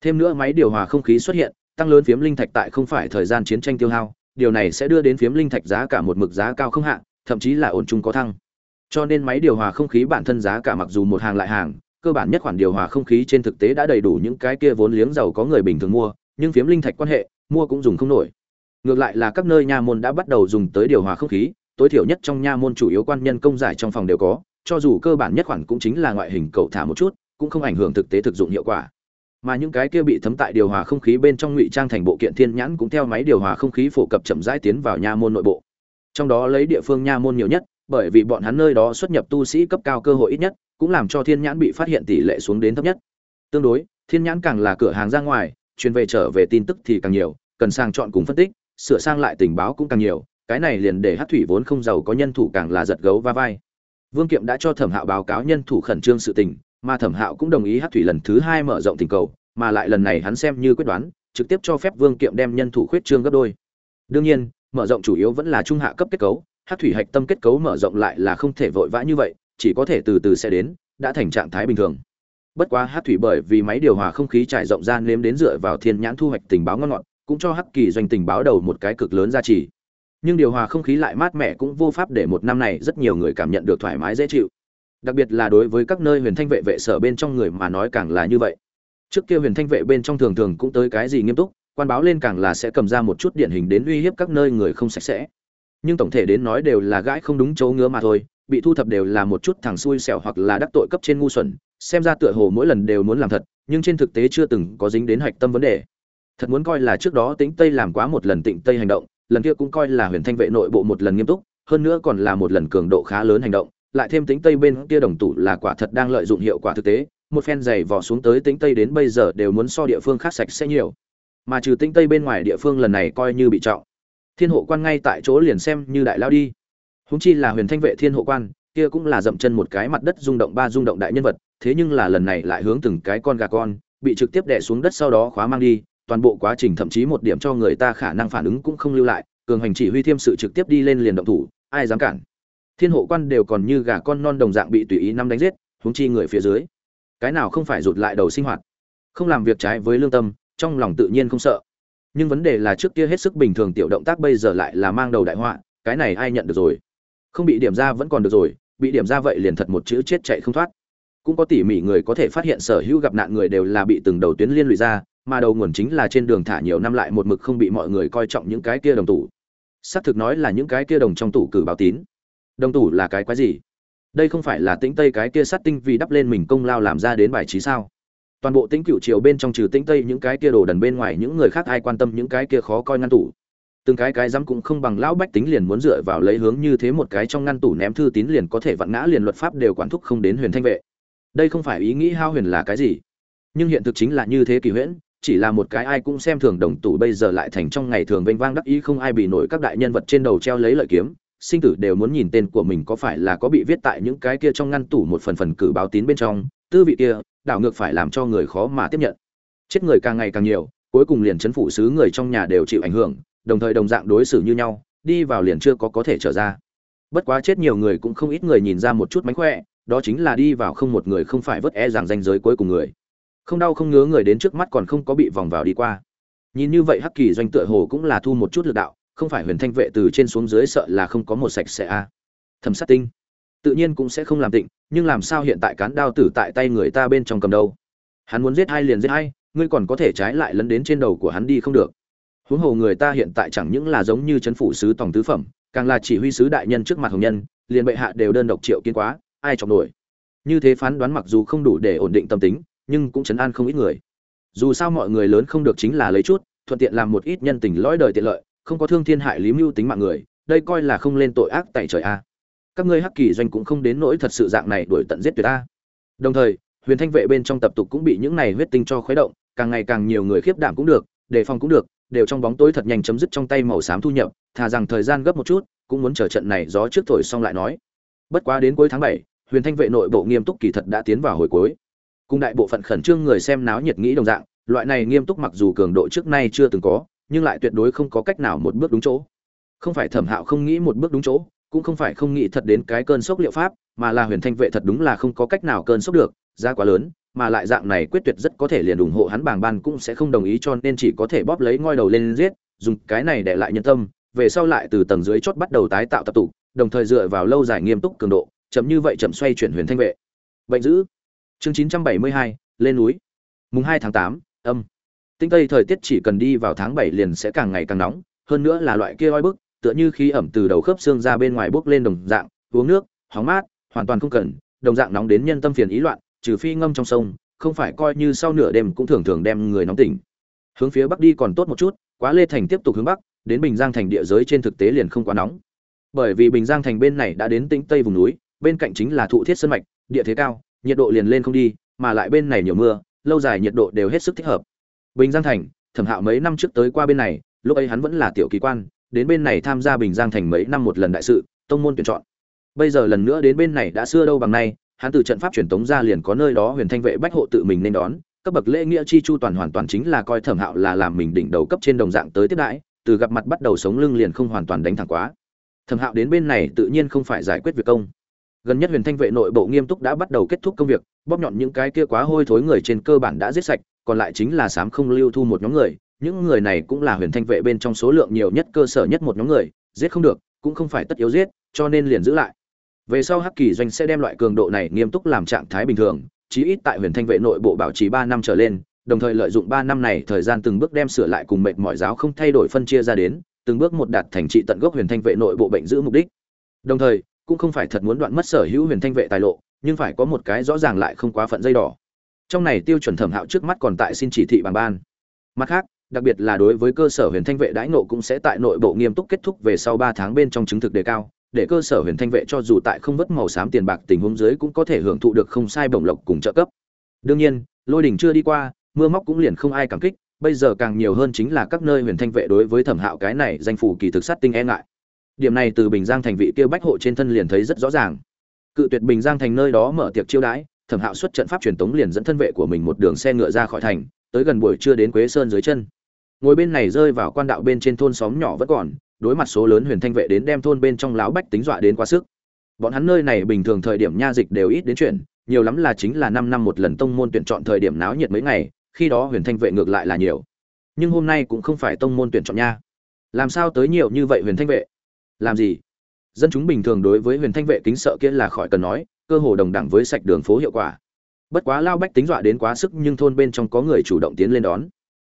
Thêm nữa máy điều hòa không khí xuất hiện, tăng lớn phiếm linh thạch tại không phải thời gian chiến tranh tiêu hao điều này sẽ đưa đến phiếm linh thạch giá cả một mực giá cao không hạ, thậm chí là ổn chung có thăng. Cho nên máy điều hòa không khí bản thân giá cả mặc dù một hàng lại hàng, cơ bản nhất khoản điều hòa không khí trên thực tế đã đầy đủ những cái kia vốn liếng giàu có người bình thường mua, nhưng phiếm linh thạch quan hệ, mua cũng dùng không nổi. Ngược lại là các nơi nha môn đã bắt đầu dùng tới điều hòa không khí, tối thiểu nhất trong nha môn chủ yếu quan nhân công giải trong phòng đều có, cho dù cơ bản nhất khoản cũng chính là ngoại hình cầu thả một chút, cũng không ảnh hưởng thực tế thực dụng hiệu quả mà những cái kia bị thấm tại điều hòa không khí bên trong ngụy trang thành bộ kiện thiên nhãn cũng theo máy điều hòa không khí phổ cập chậm rãi tiến vào nha môn nội bộ. Trong đó lấy địa phương nha môn nhiều nhất, bởi vì bọn hắn nơi đó xuất nhập tu sĩ cấp cao cơ hội ít nhất, cũng làm cho thiên nhãn bị phát hiện tỷ lệ xuống đến thấp nhất. Tương đối, thiên nhãn càng là cửa hàng ra ngoài, truyền về trở về tin tức thì càng nhiều, cần sang chọn cùng phân tích, sửa sang lại tình báo cũng càng nhiều, cái này liền để hát thủy vốn không giàu có nhân thủ càng là giật gấu va vai. Vương kiệm đã cho thẩm hạo báo cáo nhân thủ khẩn trương sự tình mà thẩm hạo cũng đồng ý hát thủy lần thứ hai mở rộng tình cầu, mà lại lần này hắn xem như quyết đoán, trực tiếp cho phép vương kiệm đem nhân thủ khuyết trương gấp đôi. Đương nhiên, mở rộng chủ yếu vẫn là trung hạ cấp kết cấu hát thủy hạch tâm kết cấu mở rộng lại là không thể vội vã như vậy, chỉ có thể từ từ sẽ đến, đã thành trạng thái bình thường. Bất quá hát thủy bởi vì máy điều hòa không khí trải rộng ra nếm đến dựa vào thiên nhãn thu hoạch tình báo ngon ngọt, cũng cho hắc kỳ doanh tình báo đầu một cái cực lớn giá trị nhưng điều hòa không khí lại mát mẻ cũng vô pháp để một năm này rất nhiều người cảm nhận được thoải mái dễ chịu đặc biệt là đối với các nơi huyền thanh vệ vệ sở bên trong người mà nói càng là như vậy. Trước kia huyền thanh vệ bên trong thường thường cũng tới cái gì nghiêm túc, quan báo lên càng là sẽ cầm ra một chút điển hình đến uy hiếp các nơi người không sạch sẽ. Nhưng tổng thể đến nói đều là gãi không đúng chỗ ngứa mà thôi, bị thu thập đều là một chút thằng xui xẻo hoặc là đắc tội cấp trên ngu xuẩn, xem ra tựa hồ mỗi lần đều muốn làm thật, nhưng trên thực tế chưa từng có dính đến hạch tâm vấn đề. Thật muốn coi là trước đó tính tây làm quá một lần tịnh tây hành động, lần kia cũng coi là huyền thanh vệ nội bộ một lần nghiêm túc, hơn nữa còn là một lần cường độ khá lớn hành động lại thêm tính tây bên kia đồng tủ là quả thật đang lợi dụng hiệu quả thực tế, một phen giày vò xuống tới tính tây đến bây giờ đều muốn so địa phương khác sạch sẽ nhiều. Mà trừ tính tây bên ngoài địa phương lần này coi như bị trọng. Thiên hộ quan ngay tại chỗ liền xem như đại lao đi. Húng chi là huyền thanh vệ thiên hộ quan, kia cũng là dậm chân một cái mặt đất rung động ba rung động đại nhân vật, thế nhưng là lần này lại hướng từng cái con gà con, bị trực tiếp đè xuống đất sau đó khóa mang đi, toàn bộ quá trình thậm chí một điểm cho người ta khả năng phản ứng cũng không lưu lại, cường hành chỉ huy thêm sự trực tiếp đi lên liền động thủ, ai dám cản thiên hộ quan đều còn như gà con non đồng dạng bị tùy ý năm đánh giết húng chi người phía dưới. Cái nào không phải rụt lại đầu sinh hoạt. Không làm việc trái với lương tâm, trong lòng tự nhiên không sợ. Nhưng vấn đề là trước kia hết sức bình thường tiểu động tác bây giờ lại là mang đầu đại họa, cái này ai nhận được rồi? Không bị điểm ra vẫn còn được rồi, bị điểm ra vậy liền thật một chữ chết chạy không thoát. Cũng có tỉ mỉ người có thể phát hiện sở hữu gặp nạn người đều là bị từng đầu tuyến liên lụy ra, mà đầu nguồn chính là trên đường thả nhiều năm lại một mực không bị mọi người coi trọng những cái kia đồng tủ. Xác thực nói là những cái kia đồng trong tủ cử báo tín đồng tủ là cái quái gì? Đây không phải là tĩnh tây cái kia sát tinh vì đắp lên mình công lao làm ra đến bài trí sao? Toàn bộ tĩnh cựu triều bên trong trừ tĩnh tây những cái kia đồ đần bên ngoài những người khác ai quan tâm những cái kia khó coi ngăn tủ? Từng cái cái dám cũng không bằng lão bách tính liền muốn dựa vào lấy hướng như thế một cái trong ngăn tủ ném thư tín liền có thể vặn ngã liền luật pháp đều quản thúc không đến huyền thanh vệ. Đây không phải ý nghĩ hao huyền là cái gì? Nhưng hiện thực chính là như thế kỳ huyễn, chỉ là một cái ai cũng xem thường đồng tủ bây giờ lại thành trong ngày thường vênh vang đắc ý không ai bị nổi các đại nhân vật trên đầu treo lấy lợi kiếm sinh tử đều muốn nhìn tên của mình có phải là có bị viết tại những cái kia trong ngăn tủ một phần phần cử báo tín bên trong, tư vị kia, đảo ngược phải làm cho người khó mà tiếp nhận. Chết người càng ngày càng nhiều, cuối cùng liền chấn phủ sứ người trong nhà đều chịu ảnh hưởng, đồng thời đồng dạng đối xử như nhau, đi vào liền chưa có có thể trở ra. Bất quá chết nhiều người cũng không ít người nhìn ra một chút mánh khỏe, đó chính là đi vào không một người không phải vớt e rằng danh giới cuối cùng người. Không đau không ngứa người đến trước mắt còn không có bị vòng vào đi qua. Nhìn như vậy hắc kỳ doanh tựa hồ cũng là thu một chút lực đạo không phải huyền thanh vệ từ trên xuống dưới sợ là không có một sạch sẽ a thẩm sát tinh. Tự nhiên cũng sẽ không làm tịnh nhưng làm sao hiện tại cán đao tử tại tay người ta bên trong cầm đâu? Hắn muốn giết ai liền giết ai, ngươi còn có thể trái lại lấn đến trên đầu của hắn đi không được. Huống hồ người ta hiện tại chẳng những là giống như chấn phủ sứ tổng tứ phẩm càng là chỉ huy sứ đại nhân trước mặt hồng nhân liền bệ hạ đều đơn độc triệu kiến quá ai chọc nổi? Như thế phán đoán mặc dù không đủ để ổn định tâm tính nhưng cũng chấn an không ít người. Dù sao mọi người lớn không được chính là lấy chút thuận tiện làm một ít nhân tình lõi đời tiện lợi không có thương thiên hại lý mưu tính mạng người, đây coi là không lên tội ác tại trời a. Các ngươi hắc kỳ doanh cũng không đến nỗi thật sự dạng này đuổi tận giết tuyệt a. Đồng thời, huyền thanh vệ bên trong tập tục cũng bị những này huyết tinh cho khuấy động, càng ngày càng nhiều người khiếp đảm cũng được, đề phòng cũng được, đều trong bóng tối thật nhanh chấm dứt trong tay màu xám thu nhập, thà rằng thời gian gấp một chút, cũng muốn chờ trận này gió trước thổi xong lại nói. Bất quá đến cuối tháng bảy, huyền thanh vệ nội bộ nghiêm túc kỳ thật đã tiến vào hồi cuối. Cùng đại bộ phận khẩn trương người xem náo nhiệt nghĩ đồng dạng, loại này nghiêm túc mặc dù cường độ trước nay chưa từng có nhưng lại tuyệt đối không có cách nào một bước đúng chỗ. Không phải thẩm hạo không nghĩ một bước đúng chỗ cũng không phải không nghĩ thật đến cái cơn sốc liệu pháp mà là huyền thanh vệ thật đúng là không có cách nào cơn sốc được ra quá lớn mà lại dạng này quyết tuyệt rất có thể liền ủng hộ hắn bàng ban cũng sẽ không đồng ý cho nên chỉ có thể bóp lấy ngoi đầu lên giết dùng cái này để lại nhân tâm về sau lại từ tầng dưới chót bắt đầu tái tạo tập tụ đồng thời dựa vào lâu dài nghiêm túc cường độ chậm như vậy chậm xoay chuyển huyền thanh vệ. Bệnh dữ. Chương 972, lên núi. Mùng 2 tháng 8, âm tinh tây thời tiết chỉ cần đi vào tháng 7 liền sẽ càng ngày càng nóng, hơn nữa là loại kia oi bức, tựa như khí ẩm từ đầu khớp xương ra bên ngoài bốc lên đồng dạng, uống nước, hóng mát, hoàn toàn không cần, đồng dạng nóng đến nhân tâm phiền ý loạn, trừ phi ngâm trong sông, không phải coi như sau nửa đêm cũng thường thường đem người nóng tỉnh. Hướng phía bắc đi còn tốt một chút, quá lê thành tiếp tục hướng bắc, đến bình giang thành địa giới trên thực tế liền không quá nóng. Bởi vì bình giang thành bên này đã đến tĩnh tây vùng núi, bên cạnh chính là thụ thiết sơn mạch, địa thế cao, nhiệt độ liền lên không đi, mà lại bên này nhiều mưa, lâu dài nhiệt độ đều hết sức thích hợp bình giang thành, thẩm hạo mấy năm trước tới qua bên này, lúc ấy hắn vẫn là tiểu kỳ quan, đến bên này tham gia bình giang thành mấy năm một lần đại sự, tông môn tuyển chọn. Bây giờ lần nữa đến bên này đã xưa đâu bằng nay, hắn từ trận pháp truyền tống ra liền có nơi đó huyền thanh vệ bách hộ tự mình nên đón, cấp bậc lễ nghĩa chi chu toàn hoàn toàn chính là coi thẩm hạo là làm mình đỉnh đầu cấp trên đồng dạng tới tiếp đãi, từ gặp mặt bắt đầu sống lưng liền không hoàn toàn đánh thẳng quá. Thẩm hạo đến bên này tự nhiên không phải giải quyết việc công. Gần nhất huyền thanh vệ nội bộ nghiêm túc đã bắt đầu kết thúc công việc, bóp nhọn những cái kia quá hôi thối người trên cơ bản đã giết sạch còn lại chính là sám không lưu thu một nhóm người, những người này cũng là huyền thanh vệ bên trong số lượng nhiều nhất cơ sở nhất một nhóm người, giết không được, cũng không phải tất yếu giết, cho nên liền giữ lại. Về sau hắc kỳ doanh sẽ đem loại cường độ này nghiêm túc làm trạng thái bình thường, chí ít tại huyền thanh vệ nội bộ bảo trì ba năm trở lên, đồng thời lợi dụng ba năm này thời gian từng bước đem sửa lại cùng mệnh mọi giáo không thay đổi phân chia ra đến, từng bước một đạt thành trị tận gốc huyền thanh vệ nội bộ bệnh giữ mục đích. Đồng thời, cũng không phải thật muốn đoạn mất sở hữu huyền thanh vệ tài lộ, nhưng phải có một cái rõ ràng lại không quá phận dây đỏ trong này tiêu chuẩn thẩm hạo trước mắt còn tại xin chỉ thị bằng ban. Mặt khác, đặc biệt là đối với cơ sở huyền thanh vệ đãi nộ cũng sẽ tại nội bộ nghiêm túc kết thúc về sau ba tháng bên trong chứng thực đề cao, để cơ sở huyền thanh vệ cho dù tại không vất màu xám tiền bạc tình huống dưới cũng có thể hưởng thụ được không sai bổng lộc cùng trợ cấp. Đương nhiên, lôi đỉnh chưa đi qua, mưa móc cũng liền không ai cảm kích, bây giờ càng nhiều hơn chính là các nơi huyền thanh vệ đối với thẩm hạo cái này danh phủ kỳ thực sát tinh e ngại. Điểm này từ bình giang thành vị kia bách hộ trên thân liền thấy rất rõ ràng. Cự tuyệt bình giang thành nơi đó mở tiệc chiêu đãi thẩm hạo xuất trận pháp truyền tống liền dẫn thân vệ của mình một đường xe ngựa ra khỏi thành, tới gần buổi trưa đến quế sơn dưới chân. Ngồi bên này rơi vào quan đạo bên trên thôn xóm nhỏ vẫn còn, đối mặt số lớn huyền thanh vệ đến đem thôn bên trong lão bách tính dọa đến quá sức. Bọn hắn nơi này bình thường thời điểm nha dịch đều ít đến chuyện, nhiều lắm là chính là năm năm một lần tông môn tuyển chọn thời điểm náo nhiệt mấy ngày, khi đó huyền thanh vệ ngược lại là nhiều. Nhưng hôm nay cũng không phải tông môn tuyển chọn nha. Làm sao tới nhiều như vậy huyền thanh vệ? Làm gì? Dân chúng bình thường đối với huyền thanh vệ kính sợ kia là khỏi cần nói cơ hồ đồng đẳng với sạch đường phố hiệu quả. Bất quá lao bách tính dọa đến quá sức nhưng thôn bên trong có người chủ động tiến lên đón.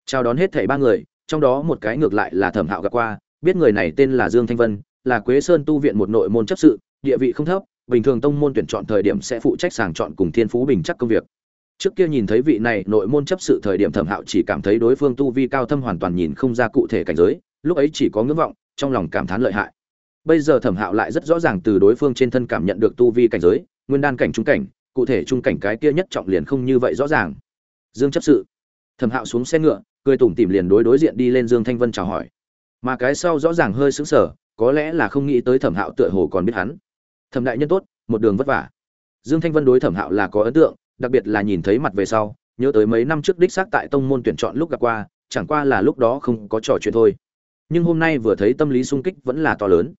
Chào đón hết thảy ba người, trong đó một cái ngược lại là thẩm hạo gặp qua, biết người này tên là dương thanh vân, là quế sơn tu viện một nội môn chấp sự, địa vị không thấp, bình thường tông môn tuyển chọn thời điểm sẽ phụ trách sàng chọn cùng thiên phú bình chắc công việc. Trước kia nhìn thấy vị này nội môn chấp sự thời điểm thẩm hạo chỉ cảm thấy đối phương tu vi cao thâm hoàn toàn nhìn không ra cụ thể cảnh giới, lúc ấy chỉ có ngưỡng vọng, trong lòng cảm thán lợi hại. Bây giờ thẩm hạo lại rất rõ ràng từ đối phương trên thân cảm nhận được tu vi cảnh giới nguyên đan cảnh trung cảnh, cụ thể trung cảnh cái kia nhất trọng liền không như vậy rõ ràng. Dương chấp sự. Thẩm hạo xuống xe ngựa, cười tủm tỉm liền đối đối diện đi lên dương thanh vân chào hỏi. Mà cái sau rõ ràng hơi sững sờ, có lẽ là không nghĩ tới thẩm hạo tựa hồ còn biết hắn. Thẩm đại nhân tốt, một đường vất vả. Dương thanh vân đối thẩm hạo là có ấn tượng, đặc biệt là nhìn thấy mặt về sau, nhớ tới mấy năm trước đích xác tại tông môn tuyển chọn lúc gặp qua, chẳng qua là lúc đó không có trò chuyện thôi. Nhưng hôm nay vừa thấy tâm lý sung kích vẫn là to lớn.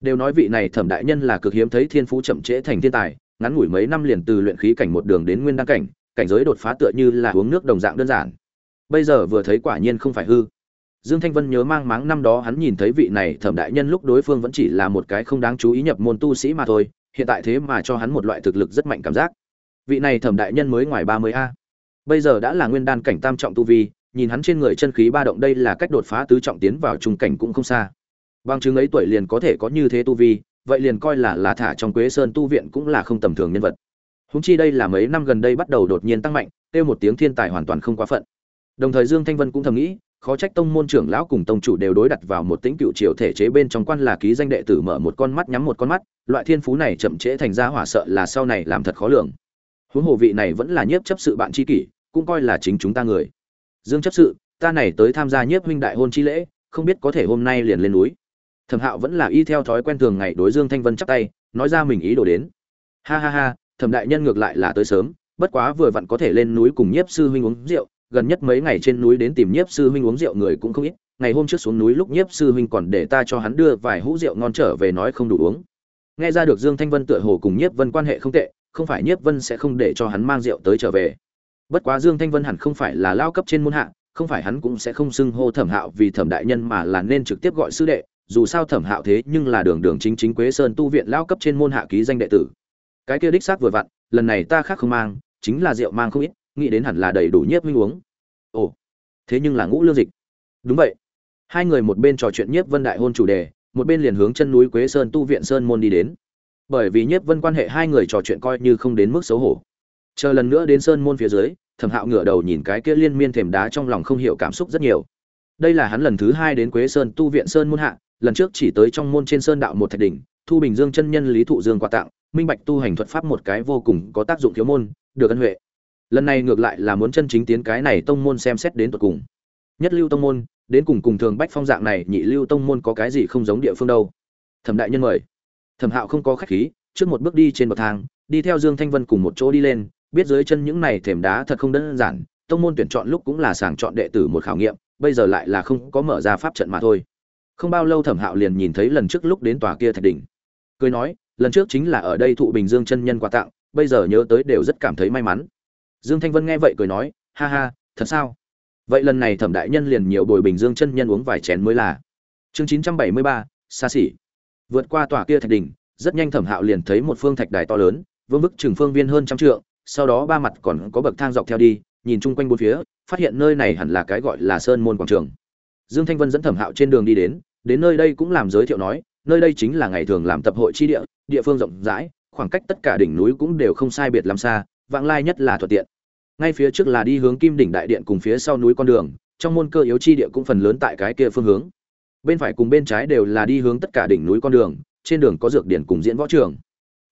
Đều nói vị này thẩm đại nhân là cực hiếm thấy thiên phú chậm trễ thành thiên tài ngắn ngủi mấy năm liền từ luyện khí cảnh một đường đến nguyên đăng cảnh cảnh giới đột phá tựa như là uống nước đồng dạng đơn giản bây giờ vừa thấy quả nhiên không phải hư Dương Thanh Vân nhớ mang máng năm đó hắn nhìn thấy vị này thẩm đại nhân lúc đối phương vẫn chỉ là một cái không đáng chú ý nhập môn tu sĩ mà thôi, hiện tại thế mà cho hắn một loại thực lực rất mạnh cảm giác. Vị này thẩm đại nhân mới ngoài 30 a. Bây giờ đã là nguyên đan cảnh tam trọng tu vi, nhìn hắn trên người chân khí ba động đây là cách đột phá tứ trọng tiến vào trung cảnh cũng không xa. Bằng chứng ấy tuổi liền có thể có như thế tu vi, vậy liền coi là là thả trong Quế Sơn tu viện cũng là không tầm thường nhân vật. Huống chi đây là mấy năm gần đây bắt đầu đột nhiên tăng mạnh, kêu một tiếng thiên tài hoàn toàn không quá phận. Đồng thời Dương Thanh Vân cũng thầm nghĩ, khó trách tông môn trưởng lão cùng tông chủ đều đối đặt vào một tính cựu triều thể chế bên trong quan là ký danh đệ tử mở một con mắt nhắm một con mắt, loại thiên phú này chậm trễ thành ra hỏa sợ là sau này làm thật khó lường. Huống hồ vị này vẫn là nhiếp chấp sự bạn tri kỷ, cũng coi là chính chúng ta người. Dương chấp sự, ta này tới tham gia nhiếp huynh đại hôn chi lễ, không biết có thể hôm nay liền lên núi. Thẩm Hạo vẫn là y theo thói quen thường ngày đối Dương Thanh Vân chắp tay, nói ra mình ý đồ đến. Ha ha ha, Thẩm đại nhân ngược lại là tới sớm, bất quá vừa vặn có thể lên núi cùng nhiếp sư huynh uống rượu, gần nhất mấy ngày trên núi đến tìm nhiếp sư huynh uống rượu người cũng không ít ngày hôm trước xuống núi lúc nhiếp sư huynh còn để ta cho hắn đưa vài hũ rượu ngon trở về nói không đủ uống nghe ra được dương thanh vân tựa hồ cùng nhiếp vân quan hệ không tệ không phải nhiếp vân sẽ không để cho hắn mang rượu tới trở về bất quá dương thanh vân hẳn không phải là lao cấp trên môn hạ không phải hắn cũng sẽ không xưng hô thẩm hạo vì thẩm đại nhân mà là nên trực tiếp gọi sư đệ dù sao thẩm hạo thế nhưng là đường đường chính chính quế sơn tu viện lao cấp trên môn hạ ký danh đệ tử. Cái kia đích xác vừa vặn, lần này ta khác không mang, chính là rượu mang không ít, nghĩ đến hẳn là đầy đủ nhiếp minh uống. Ồ, thế nhưng là ngũ lương dịch. Đúng vậy. Hai người một bên trò chuyện nhiếp vân đại hôn chủ đề, một bên liền hướng chân núi quế sơn tu viện sơn môn đi đến. Bởi vì nhiếp vân quan hệ hai người trò chuyện coi như không đến mức xấu hổ. Chờ lần nữa đến sơn môn phía dưới, thẩm hạo ngửa đầu nhìn cái kia liên miên thềm đá trong lòng không hiểu cảm xúc rất nhiều. Đây là hắn lần thứ hai đến quế sơn tu viện sơn môn hạ lần trước chỉ tới trong môn trên sơn đạo một thạch đỉnh, thu bình dương chân nhân lý thụ dương quà tặng, minh bạch tu hành thuật pháp một cái vô cùng có tác dụng thiếu môn, được ân huệ. Lần này ngược lại là muốn chân chính tiến cái này tông môn xem xét đến tận cùng. Nhất lưu tông môn, đến cùng cùng thường bách phong dạng này, nhị lưu tông môn có cái gì không giống địa phương đâu. Thẩm đại nhân mời. Thẩm hạo không có khách khí, trước một bước đi trên bậc thang, đi theo dương thanh vân cùng một chỗ đi lên, biết dưới chân những này thềm đá thật không đơn giản, tông môn tuyển chọn lúc cũng là sàng chọn đệ tử một khảo nghiệm, bây giờ lại là không có mở ra pháp trận mà thôi không bao lâu thẩm hạo liền nhìn thấy lần trước lúc đến tòa kia thạch đỉnh cười nói lần trước chính là ở đây thụ bình dương chân nhân quà tặng bây giờ nhớ tới đều rất cảm thấy may mắn Dương Thanh Vân nghe vậy cười nói, ha ha, thật sao? Vậy lần này Thẩm đại nhân liền nhiều bồi Bình Dương chân nhân uống vài chén mới là. Chương 973, xa xỉ. Vượt qua tòa kia thạch đỉnh, rất nhanh Thẩm Hạo liền thấy một phương thạch đài to lớn, vương bức trường phương viên hơn trăm trượng, sau đó ba mặt còn có bậc thang dọc theo đi, nhìn chung quanh bốn phía, phát hiện nơi này hẳn là cái gọi là Sơn môn quảng trường. Dương Thanh Vân dẫn Thẩm Hạo trên đường đi đến, đến nơi đây cũng làm giới thiệu nói, nơi đây chính là ngày thường làm tập hội chi địa, địa phương rộng rãi, khoảng cách tất cả đỉnh núi cũng đều không sai biệt làm xa, vãng lai nhất là thuận tiện. Ngay phía trước là đi hướng kim đỉnh đại điện cùng phía sau núi con đường trong môn cơ yếu chi địa cũng phần lớn tại cái kia phương hướng. Bên phải cùng bên trái đều là đi hướng tất cả đỉnh núi con đường trên đường có dược điển cùng diễn võ trường.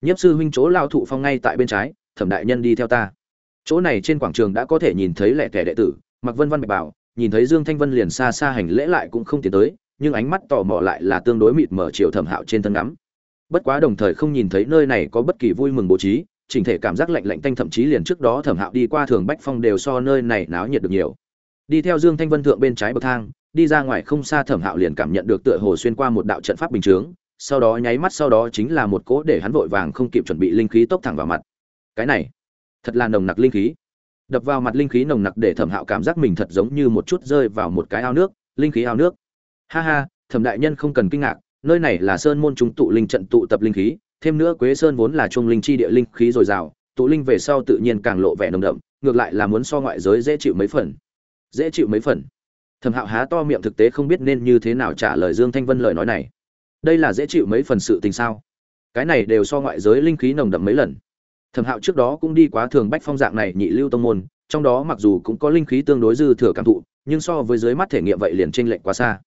Nhiếp sư huynh chỗ lao thụ phong ngay tại bên trái thẩm đại nhân đi theo ta. Chỗ này trên quảng trường đã có thể nhìn thấy lẻ tẻ đệ tử mặc vân văn bạch bảo nhìn thấy dương thanh vân liền xa xa hành lễ lại cũng không tiến tới nhưng ánh mắt tò mò lại là tương đối mịt mở chiều thẩm hạo trên thân ngắm. Bất quá đồng thời không nhìn thấy nơi này có bất kỳ vui mừng bố trí, chỉnh thể cảm giác lạnh lạnh tanh thậm chí liền trước đó thẩm hạo đi qua thường bách phong đều so nơi này náo nhiệt được nhiều. Đi theo dương thanh vân thượng bên trái bậc thang, đi ra ngoài không xa thẩm hạo liền cảm nhận được tựa hồ xuyên qua một đạo trận pháp bình chướng, sau đó nháy mắt sau đó chính là một cỗ để hắn vội vàng không kịp chuẩn bị linh khí tốc thẳng vào mặt. Cái này, thật là nồng nặc linh khí. Đập vào mặt linh khí nồng nặc để thẩm hạo cảm giác mình thật giống như một chút rơi vào một cái ao nước, linh khí ao nước ha ha thẩm đại nhân không cần kinh ngạc nơi này là sơn môn chúng tụ linh trận tụ tập linh khí thêm nữa Quế Sơn vốn là trung linh chi địa linh khí dồi dào, tụ linh về sau tự nhiên càng lộ vẻ nồng đậm, ngược lại là muốn so ngoại giới dễ chịu mấy phần. Dễ chịu mấy phần. Thẩm Hạo há to miệng thực tế không biết nên như thế nào trả lời Dương Thanh Vân lời nói này. Đây là dễ chịu mấy phần sự tình sao? Cái này đều so ngoại giới linh khí nồng đậm mấy lần. Thẩm Hạo trước đó cũng đi quá thường bách phong dạng này nhị lưu tông môn, trong đó mặc dù cũng có linh khí tương đối dư thừa cảm thụ, nhưng so với dưới mắt thể nghiệm vậy liền chênh lệch quá xa.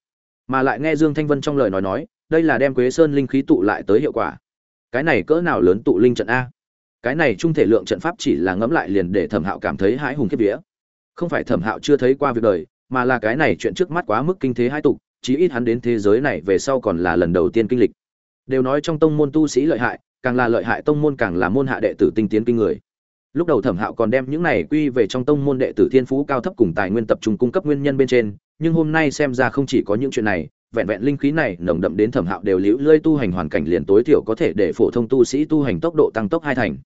Mà lại nghe Dương Thanh Vân trong lời nói nói, đây là đem Quế Sơn linh khí tụ lại tới hiệu quả. Cái này cỡ nào lớn tụ linh trận a? Cái này trung thể lượng trận pháp chỉ là ngẫm lại liền để thẩm hạo cảm thấy hãi hùng kiếp vía. Không phải thẩm hạo chưa thấy qua việc đời mà là cái này chuyện trước mắt quá mức kinh thế hai tục chí ít hắn đến thế giới này về sau còn là lần đầu tiên kinh lịch. Đều nói trong tông môn tu sĩ lợi hại càng là lợi hại tông môn càng là môn hạ đệ tử tinh tiến kinh người lúc đầu thẩm hạo còn đem những này quy về trong tông môn đệ tử thiên phú cao thấp cùng tài nguyên tập trung cung cấp nguyên nhân bên trên, nhưng hôm nay xem ra không chỉ có những chuyện này, vẹn vẹn linh khí này nồng đậm đến thẩm hạo đều liễu lơi tu hành hoàn cảnh liền tối thiểu có thể để phổ thông tu sĩ tu hành tốc độ tăng tốc hai thành.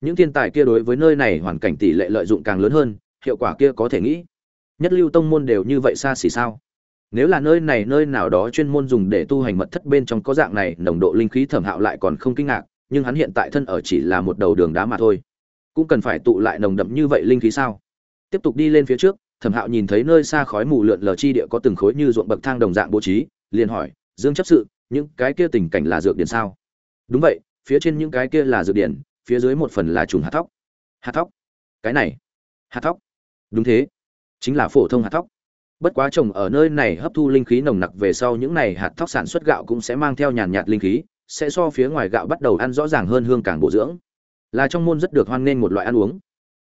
Những thiên tài kia đối với nơi này hoàn cảnh tỷ lệ lợi dụng càng lớn hơn, hiệu quả kia có thể nghĩ. Nhất lưu tông môn đều như vậy xa xỉ sao? Nếu là nơi này nơi nào đó chuyên môn dùng để tu hành mật thất bên trong có dạng này, nồng độ linh khí thẩm hạo lại còn không kinh ngạc, nhưng hắn hiện tại thân ở chỉ là một đầu đường đá mà thôi cũng cần phải tụ lại nồng đậm như vậy linh khí sao? Tiếp tục đi lên phía trước, thẩm hạo nhìn thấy nơi xa khói mù lượn lờ chi địa có từng khối như ruộng bậc thang đồng dạng bố trí, liền hỏi, dương chấp sự, những cái kia tình cảnh là dược điển sao? Đúng vậy, phía trên những cái kia là dược điển, phía dưới một phần là trùng hạt thóc. Hạt thóc? Cái này? Hạt thóc? Đúng thế, chính là phổ thông hạt thóc. Bất quá trồng ở nơi này hấp thu linh khí nồng nặc về sau những này hạt thóc sản xuất gạo cũng sẽ mang theo nhàn nhạt linh khí, sẽ so phía ngoài gạo bắt đầu ăn rõ ràng hơn hương càng bổ dưỡng là trong môn rất được hoan nghênh một loại ăn uống.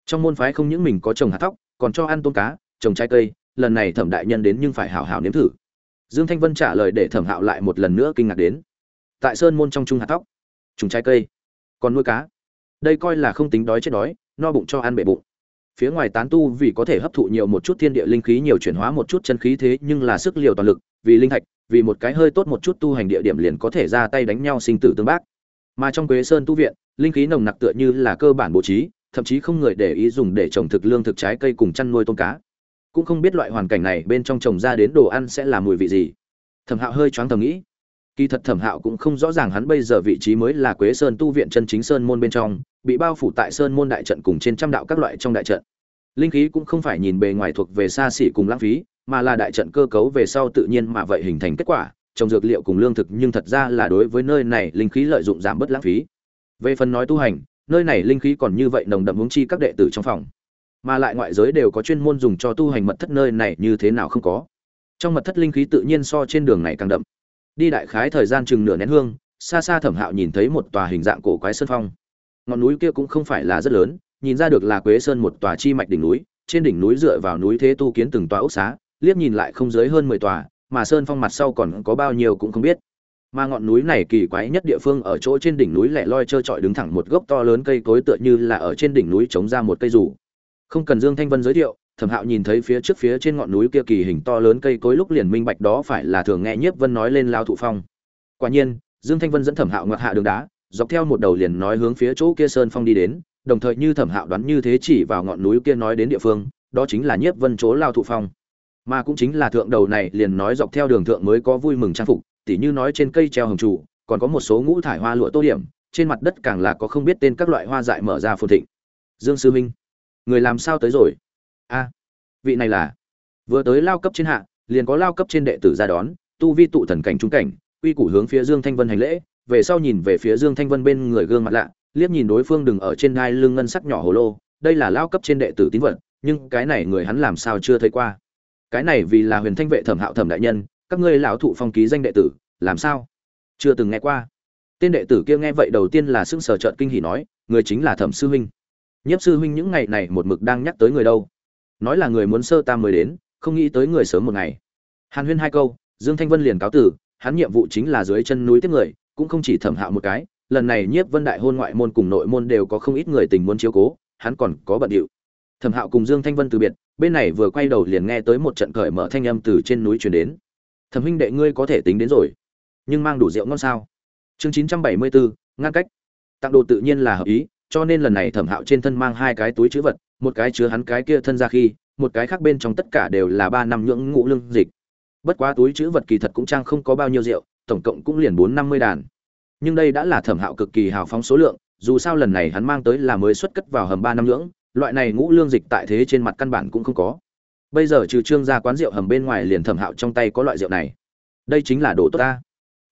Trong môn phái không những mình có trồng hạt thóc, còn cho ăn tôm cá, trồng trái cây, lần này thẩm đại nhân đến nhưng phải hảo hảo nếm thử. Dương thanh vân trả lời để thẩm hạo lại một lần nữa kinh ngạc đến. Tại sơn môn trong trung hạt thóc, trồng trái cây, còn nuôi cá. Đây coi là không tính đói chết đói, no bụng cho ăn bể bụng. Phía ngoài tán tu vì có thể hấp thụ nhiều một chút thiên địa linh khí nhiều chuyển hóa một chút chân khí thế nhưng là sức liều toàn lực, vì linh thạch, vì một cái hơi tốt một chút tu hành địa điểm liền có thể ra tay đánh nhau sinh tử tương bác mà trong quế sơn tu viện, linh khí nồng nặc tựa như là cơ bản bố trí, thậm chí không người để ý dùng để trồng thực lương thực trái cây cùng chăn nuôi tôm cá. Cũng không biết loại hoàn cảnh này bên trong trồng ra đến đồ ăn sẽ là mùi vị gì. Thẩm hạo hơi choáng thầm nghĩ. Kỳ thật thẩm hạo cũng không rõ ràng hắn bây giờ vị trí mới là quế sơn tu viện chân chính sơn môn bên trong, bị bao phủ tại sơn môn đại trận cùng trên trăm đạo các loại trong đại trận. Linh khí cũng không phải nhìn bề ngoài thuộc về xa xỉ cùng lãng phí, mà là đại trận cơ cấu về sau tự nhiên mà vậy hình thành kết quả trồng dược liệu cùng lương thực, nhưng thật ra là đối với nơi này linh khí lợi dụng giảm bớt lãng phí. Về phần nói tu hành, nơi này linh khí còn như vậy nồng đậm hướng chi các đệ tử trong phòng. Mà lại ngoại giới đều có chuyên môn dùng cho tu hành mật thất nơi này như thế nào không có. Trong mật thất linh khí tự nhiên so trên đường này càng đậm. Đi đại khái thời gian chừng nửa nén hương, xa xa thẩm hạo nhìn thấy một tòa hình dạng cổ quái sơn phong. Ngọn núi kia cũng không phải là rất lớn, nhìn ra được là quế sơn một tòa chi mạch đỉnh núi, trên đỉnh núi dựa vào núi thế tu kiến từng tòa ốc xá, liếc nhìn lại không dưới hơn mười tòa mà sơn phong mặt sau còn có bao nhiêu cũng không biết. Mà ngọn núi này kỳ quái nhất địa phương ở chỗ trên đỉnh núi lẻ loi trơ trọi đứng thẳng một gốc to lớn cây cối tựa như là ở trên đỉnh núi chống ra một cây rủ không cần dương thanh vân giới thiệu, thẩm hạo nhìn thấy phía trước phía trên ngọn núi kia kỳ hình to lớn cây cối lúc liền minh bạch đó phải là thường nghe nhiếp vân nói lên lao thụ phong. Quả nhiên, dương thanh vân dẫn thẩm hạo ngoặt hạ đường đá, dọc theo một đầu liền nói hướng phía chỗ kia sơn phong đi đến, đồng thời như thẩm hạo đoán như thế chỉ vào ngọn núi kia nói đến địa phương, đó chính là nhiếp vân chỗ lao thụ phong mà cũng chính là thượng đầu này liền nói dọc theo đường thượng mới có vui mừng trang phục, tỉ như nói trên cây treo hồng trụ, còn có một số ngũ thải hoa lụa tô điểm, trên mặt đất càng là có không biết tên các loại hoa dại mở ra phồn thịnh. Dương sư minh, người làm sao tới rồi? A, vị này là? Vừa tới lao cấp trên hạ, liền có lao cấp trên đệ tử ra đón, tu vi tụ thần cảnh trung cảnh uy củ hướng phía dương thanh vân hành lễ, về sau nhìn về phía dương thanh vân bên người gương mặt lạ, liếc nhìn đối phương đừng ở trên ngai lưng ngân sắc nhỏ hồ lô, đây là lao cấp trên đệ tử tín vật, nhưng cái này người hắn làm sao chưa thấy qua? Cái này vì là huyền thanh vệ thẩm hạo thẩm đại nhân, các ngươi lão thụ phong ký danh đệ tử, làm sao? Chưa từng nghe qua. Tên đệ tử kia nghe vậy đầu tiên là sững sờ trợn kinh hỉ nói, người chính là thẩm sư huynh. Nhiếp sư huynh những ngày này một mực đang nhắc tới người đâu? Nói là người muốn sơ tam mới đến, không nghĩ tới người sớm một ngày. Hàn huyên hai câu, dương thanh vân liền cáo tử hắn nhiệm vụ chính là dưới chân núi tiếp người, cũng không chỉ thẩm hạo một cái, lần này nhiếp vân đại hôn ngoại môn cùng nội môn đều có không ít người tình muốn chiếu cố, hắn còn có bận điệu thẩm hạo cùng dương thanh vân từ biệt, bên này vừa quay đầu liền nghe tới một trận cởi mở thanh âm từ trên núi truyền đến. Thẩm huynh đệ ngươi có thể tính đến rồi, nhưng mang đủ rượu ngon sao? Chương chín trăm bảy mươi bốn ngăn cách. Tặng đồ tự nhiên là hợp ý, cho nên lần này thẩm hạo trên thân mang hai cái túi chữ vật, một cái chứa hắn cái kia thân ra khi, một cái khác bên trong tất cả đều là ba năm nhưỡng ngũ lương dịch. Bất quá túi chữ vật kỳ thật cũng trang không có bao nhiêu rượu, tổng cộng cũng liền bốn năm mươi đàn. Nhưng đây đã là thẩm hạo cực kỳ hào phóng số lượng, dù sao lần này hắn mang tới là mới xuất cất vào hầm ba năm nhưỡng loại này ngũ lương dịch tại thế trên mặt căn bản cũng không có. Bây giờ trừ trương ra quán rượu hầm bên ngoài liền thẩm hạo trong tay có loại rượu này. Đây chính là đồ tốt ta.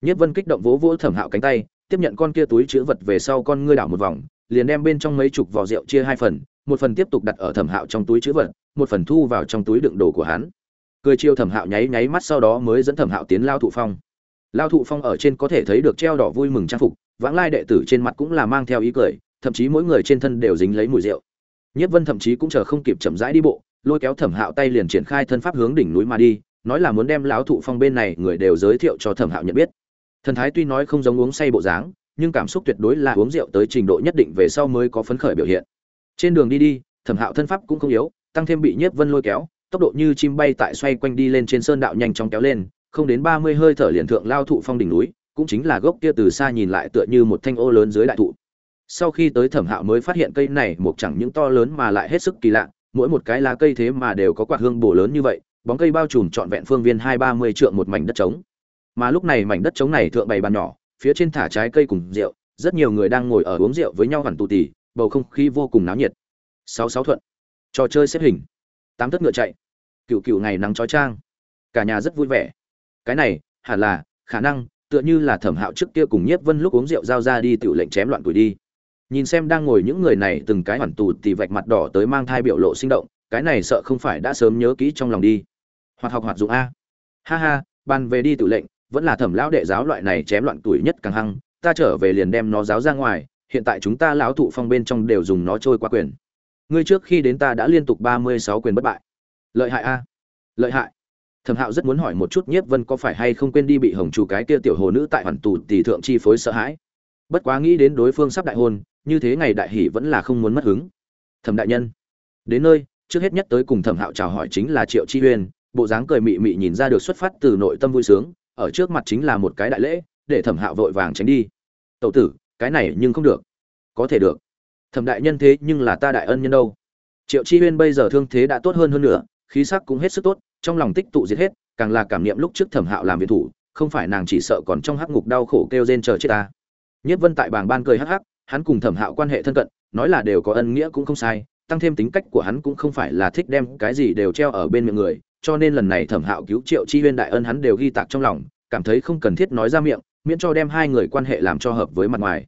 Nhất vân kích động vỗ vỗ thẩm hạo cánh tay, tiếp nhận con kia túi chữ vật về sau con ngươi đảo một vòng, liền đem bên trong mấy chục vỏ rượu chia hai phần, một phần tiếp tục đặt ở thẩm hạo trong túi chữ vật, một phần thu vào trong túi đựng đồ của hắn. Cười chiêu thẩm hạo nháy nháy mắt sau đó mới dẫn thẩm hạo tiến lao thụ phong. Lao thụ phong ở trên có thể thấy được treo đỏ vui mừng trang phục, vãng lai đệ tử trên mặt cũng là mang theo ý cười, thậm chí mỗi người trên thân đều dính lấy mùi rượu. Nhiếp vân thậm chí cũng chờ không kịp chậm rãi đi bộ, lôi kéo thẩm hạo tay liền triển khai thân pháp hướng đỉnh núi mà đi, nói là muốn đem lão thụ phong bên này người đều giới thiệu cho thẩm hạo nhận biết. Thần thái tuy nói không giống uống say bộ dáng, nhưng cảm xúc tuyệt đối là uống rượu tới trình độ nhất định về sau mới có phấn khởi biểu hiện. Trên đường đi đi, thẩm hạo thân pháp cũng không yếu, tăng thêm bị nhiếp vân lôi kéo, tốc độ như chim bay tại xoay quanh đi lên trên sơn đạo nhanh chóng kéo lên, không đến ba mươi hơi thở liền thượng lao thụ phong đỉnh núi, cũng chính là gốc kia từ xa nhìn lại tựa như một thanh ô lớn dưới đại thụ sau khi tới thẩm hạo mới phát hiện cây này một chẳng những to lớn mà lại hết sức kỳ lạ, mỗi một cái lá cây thế mà đều có quạt hương bổ lớn như vậy, bóng cây bao trùm trọn vẹn phương viên hai ba mươi trượng một mảnh đất trống. Mà lúc này mảnh đất trống này thượng bày bàn nhỏ, phía trên thả trái cây cùng rượu, rất nhiều người đang ngồi ở uống rượu với nhau hẳn tù tì, bầu không khí vô cùng náo nhiệt. Sáu sáu thuận. Trò chơi xếp hình. Tám tất ngựa chạy. Cựu cựu ngày nắng trói trang. Cả nhà rất vui vẻ. Cái này, hẳn là, khả năng, tựa như là thẩm hạo trước kia cùng nhiếp vân lúc uống rượu giao ra đi tự lệnh chém loạn tuổi đi nhìn xem đang ngồi những người này từng cái hoàn tù thì vạch mặt đỏ tới mang thai biểu lộ sinh động, cái này sợ không phải đã sớm nhớ kỹ trong lòng đi. Hoạt học hoạt dụng a. Ha ha, bàn về đi tự lệnh, vẫn là thẩm lão đệ giáo loại này chém loạn tuổi nhất càng hăng, ta trở về liền đem nó giáo ra ngoài, hiện tại chúng ta lão thụ phong bên trong đều dùng nó trôi qua quyền. Ngươi trước khi đến ta đã liên tục ba mươi sáu quyền bất bại. Lợi hại a. Lợi hại. Thẩm hạo rất muốn hỏi một chút nhiếp vân có phải hay không quên đi bị hồng chủ cái kia tiểu hồ nữ tại hoàn tù tỷ thượng chi phối sợ hãi bất quá nghĩ đến đối phương sắp đại hôn, như thế ngày đại hỷ vẫn là không muốn mất hứng. Thẩm đại nhân, đến nơi, trước hết nhất tới cùng thẩm hạo chào hỏi chính là triệu chi huyên bộ dáng cười mị mị nhìn ra được xuất phát từ nội tâm vui sướng, ở trước mặt chính là một cái đại lễ, để thẩm hạo vội vàng tránh đi. Tậu tử, cái này nhưng không được. Có thể được. Thẩm đại nhân thế nhưng là ta đại ân nhân đâu. Triệu chi huyên bây giờ thương thế đã tốt hơn hơn nữa, khí sắc cũng hết sức tốt, trong lòng tích tụ diệt hết, càng là cảm niệm lúc trước thẩm hạo làm viện thủ, không phải nàng chỉ sợ còn trong hắc ngục đau khổ kêu rên chờ chết ta nhất vân tại bảng ban cười hắc hắc, hắn cùng thẩm hạo quan hệ thân cận, nói là đều có ân nghĩa cũng không sai, tăng thêm tính cách của hắn cũng không phải là thích đem cái gì đều treo ở bên miệng người, cho nên lần này thẩm hạo cứu triệu chi huyên đại ân hắn đều ghi tạc trong lòng, cảm thấy không cần thiết nói ra miệng, miễn cho đem hai người quan hệ làm cho hợp với mặt ngoài.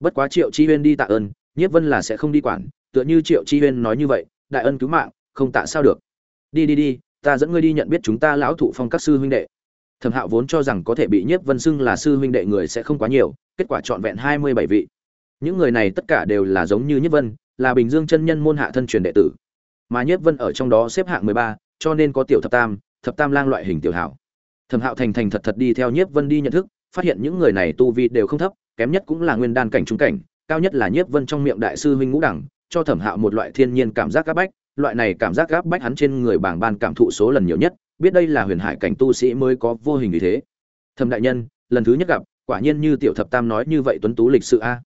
Bất quá triệu chi huyên đi tạ ơn, nhiếp vân là sẽ không đi quản, tựa như triệu chi huyên nói như vậy, đại ân cứu mạng, không tạ sao được. Đi đi đi, ta dẫn ngươi đi nhận biết chúng ta lão thụ phong các sư huynh đệ thẩm hạo vốn cho rằng có thể bị nhiếp vân xưng là sư huynh đệ người sẽ không quá nhiều, kết quả trọn vẹn hai mươi bảy vị. Những người này tất cả đều là giống như nhiếp vân, là bình dương chân nhân môn hạ thân truyền đệ tử. Mà nhiếp vân ở trong đó xếp hạng mười ba, cho nên có tiểu thập tam thập tam lang loại hình tiểu hảo. Thẩm hạo thành thành thật thật đi theo nhiếp vân đi nhận thức, phát hiện những người này tu vi đều không thấp, kém nhất cũng là nguyên đan cảnh trung cảnh, cao nhất là nhiếp vân trong miệng đại sư huynh ngũ đẳng, cho thẩm hạo một loại thiên nhiên cảm giác áp bách, loại này cảm giác áp bách hắn trên người bảng ban cảm thụ số lần nhiều nhất biết đây là huyền hải cảnh tu sĩ mới có vô hình như thế. Thẩm đại nhân, lần thứ nhất gặp, quả nhiên như tiểu thập tam nói như vậy tuấn tú lịch sự a.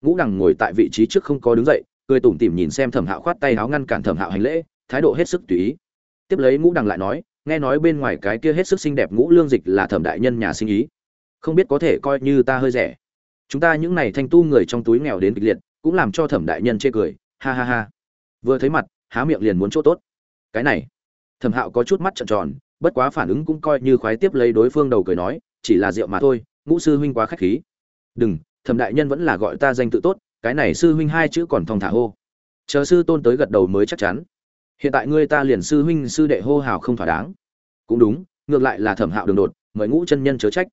Ngũ đẳng ngồi tại vị trí trước không có đứng dậy, cười tủm tỉm nhìn xem thẩm hạo khoát tay áo ngăn cản thẩm hạo hành lễ, thái độ hết sức tùy ý. Tiếp lấy ngũ đằng lại nói, nghe nói bên ngoài cái kia hết sức xinh đẹp ngũ lương dịch là thẩm đại nhân nhà sinh ý. Không biết có thể coi như ta hơi rẻ. Chúng ta những này thanh tu người trong túi nghèo đến kịch liệt, cũng làm cho thẩm đại nhân chê cười, ha ha ha. Vừa thấy mặt, há miệng liền muốn chỗ tốt. Cái này thẩm hạo có chút mắt trợn tròn, bất quá phản ứng cũng coi như khoái tiếp lấy đối phương đầu cười nói, chỉ là rượu mà thôi, ngũ sư huynh quá khách khí. Đừng, thẩm đại nhân vẫn là gọi ta danh tự tốt, cái này sư huynh hai chữ còn thong thả hô. Chờ sư tôn tới gật đầu mới chắc chắn. Hiện tại ngươi ta liền sư huynh sư đệ hô hào không thỏa đáng. Cũng đúng, ngược lại là thẩm hạo đường đột, mời ngũ chân nhân chớ trách.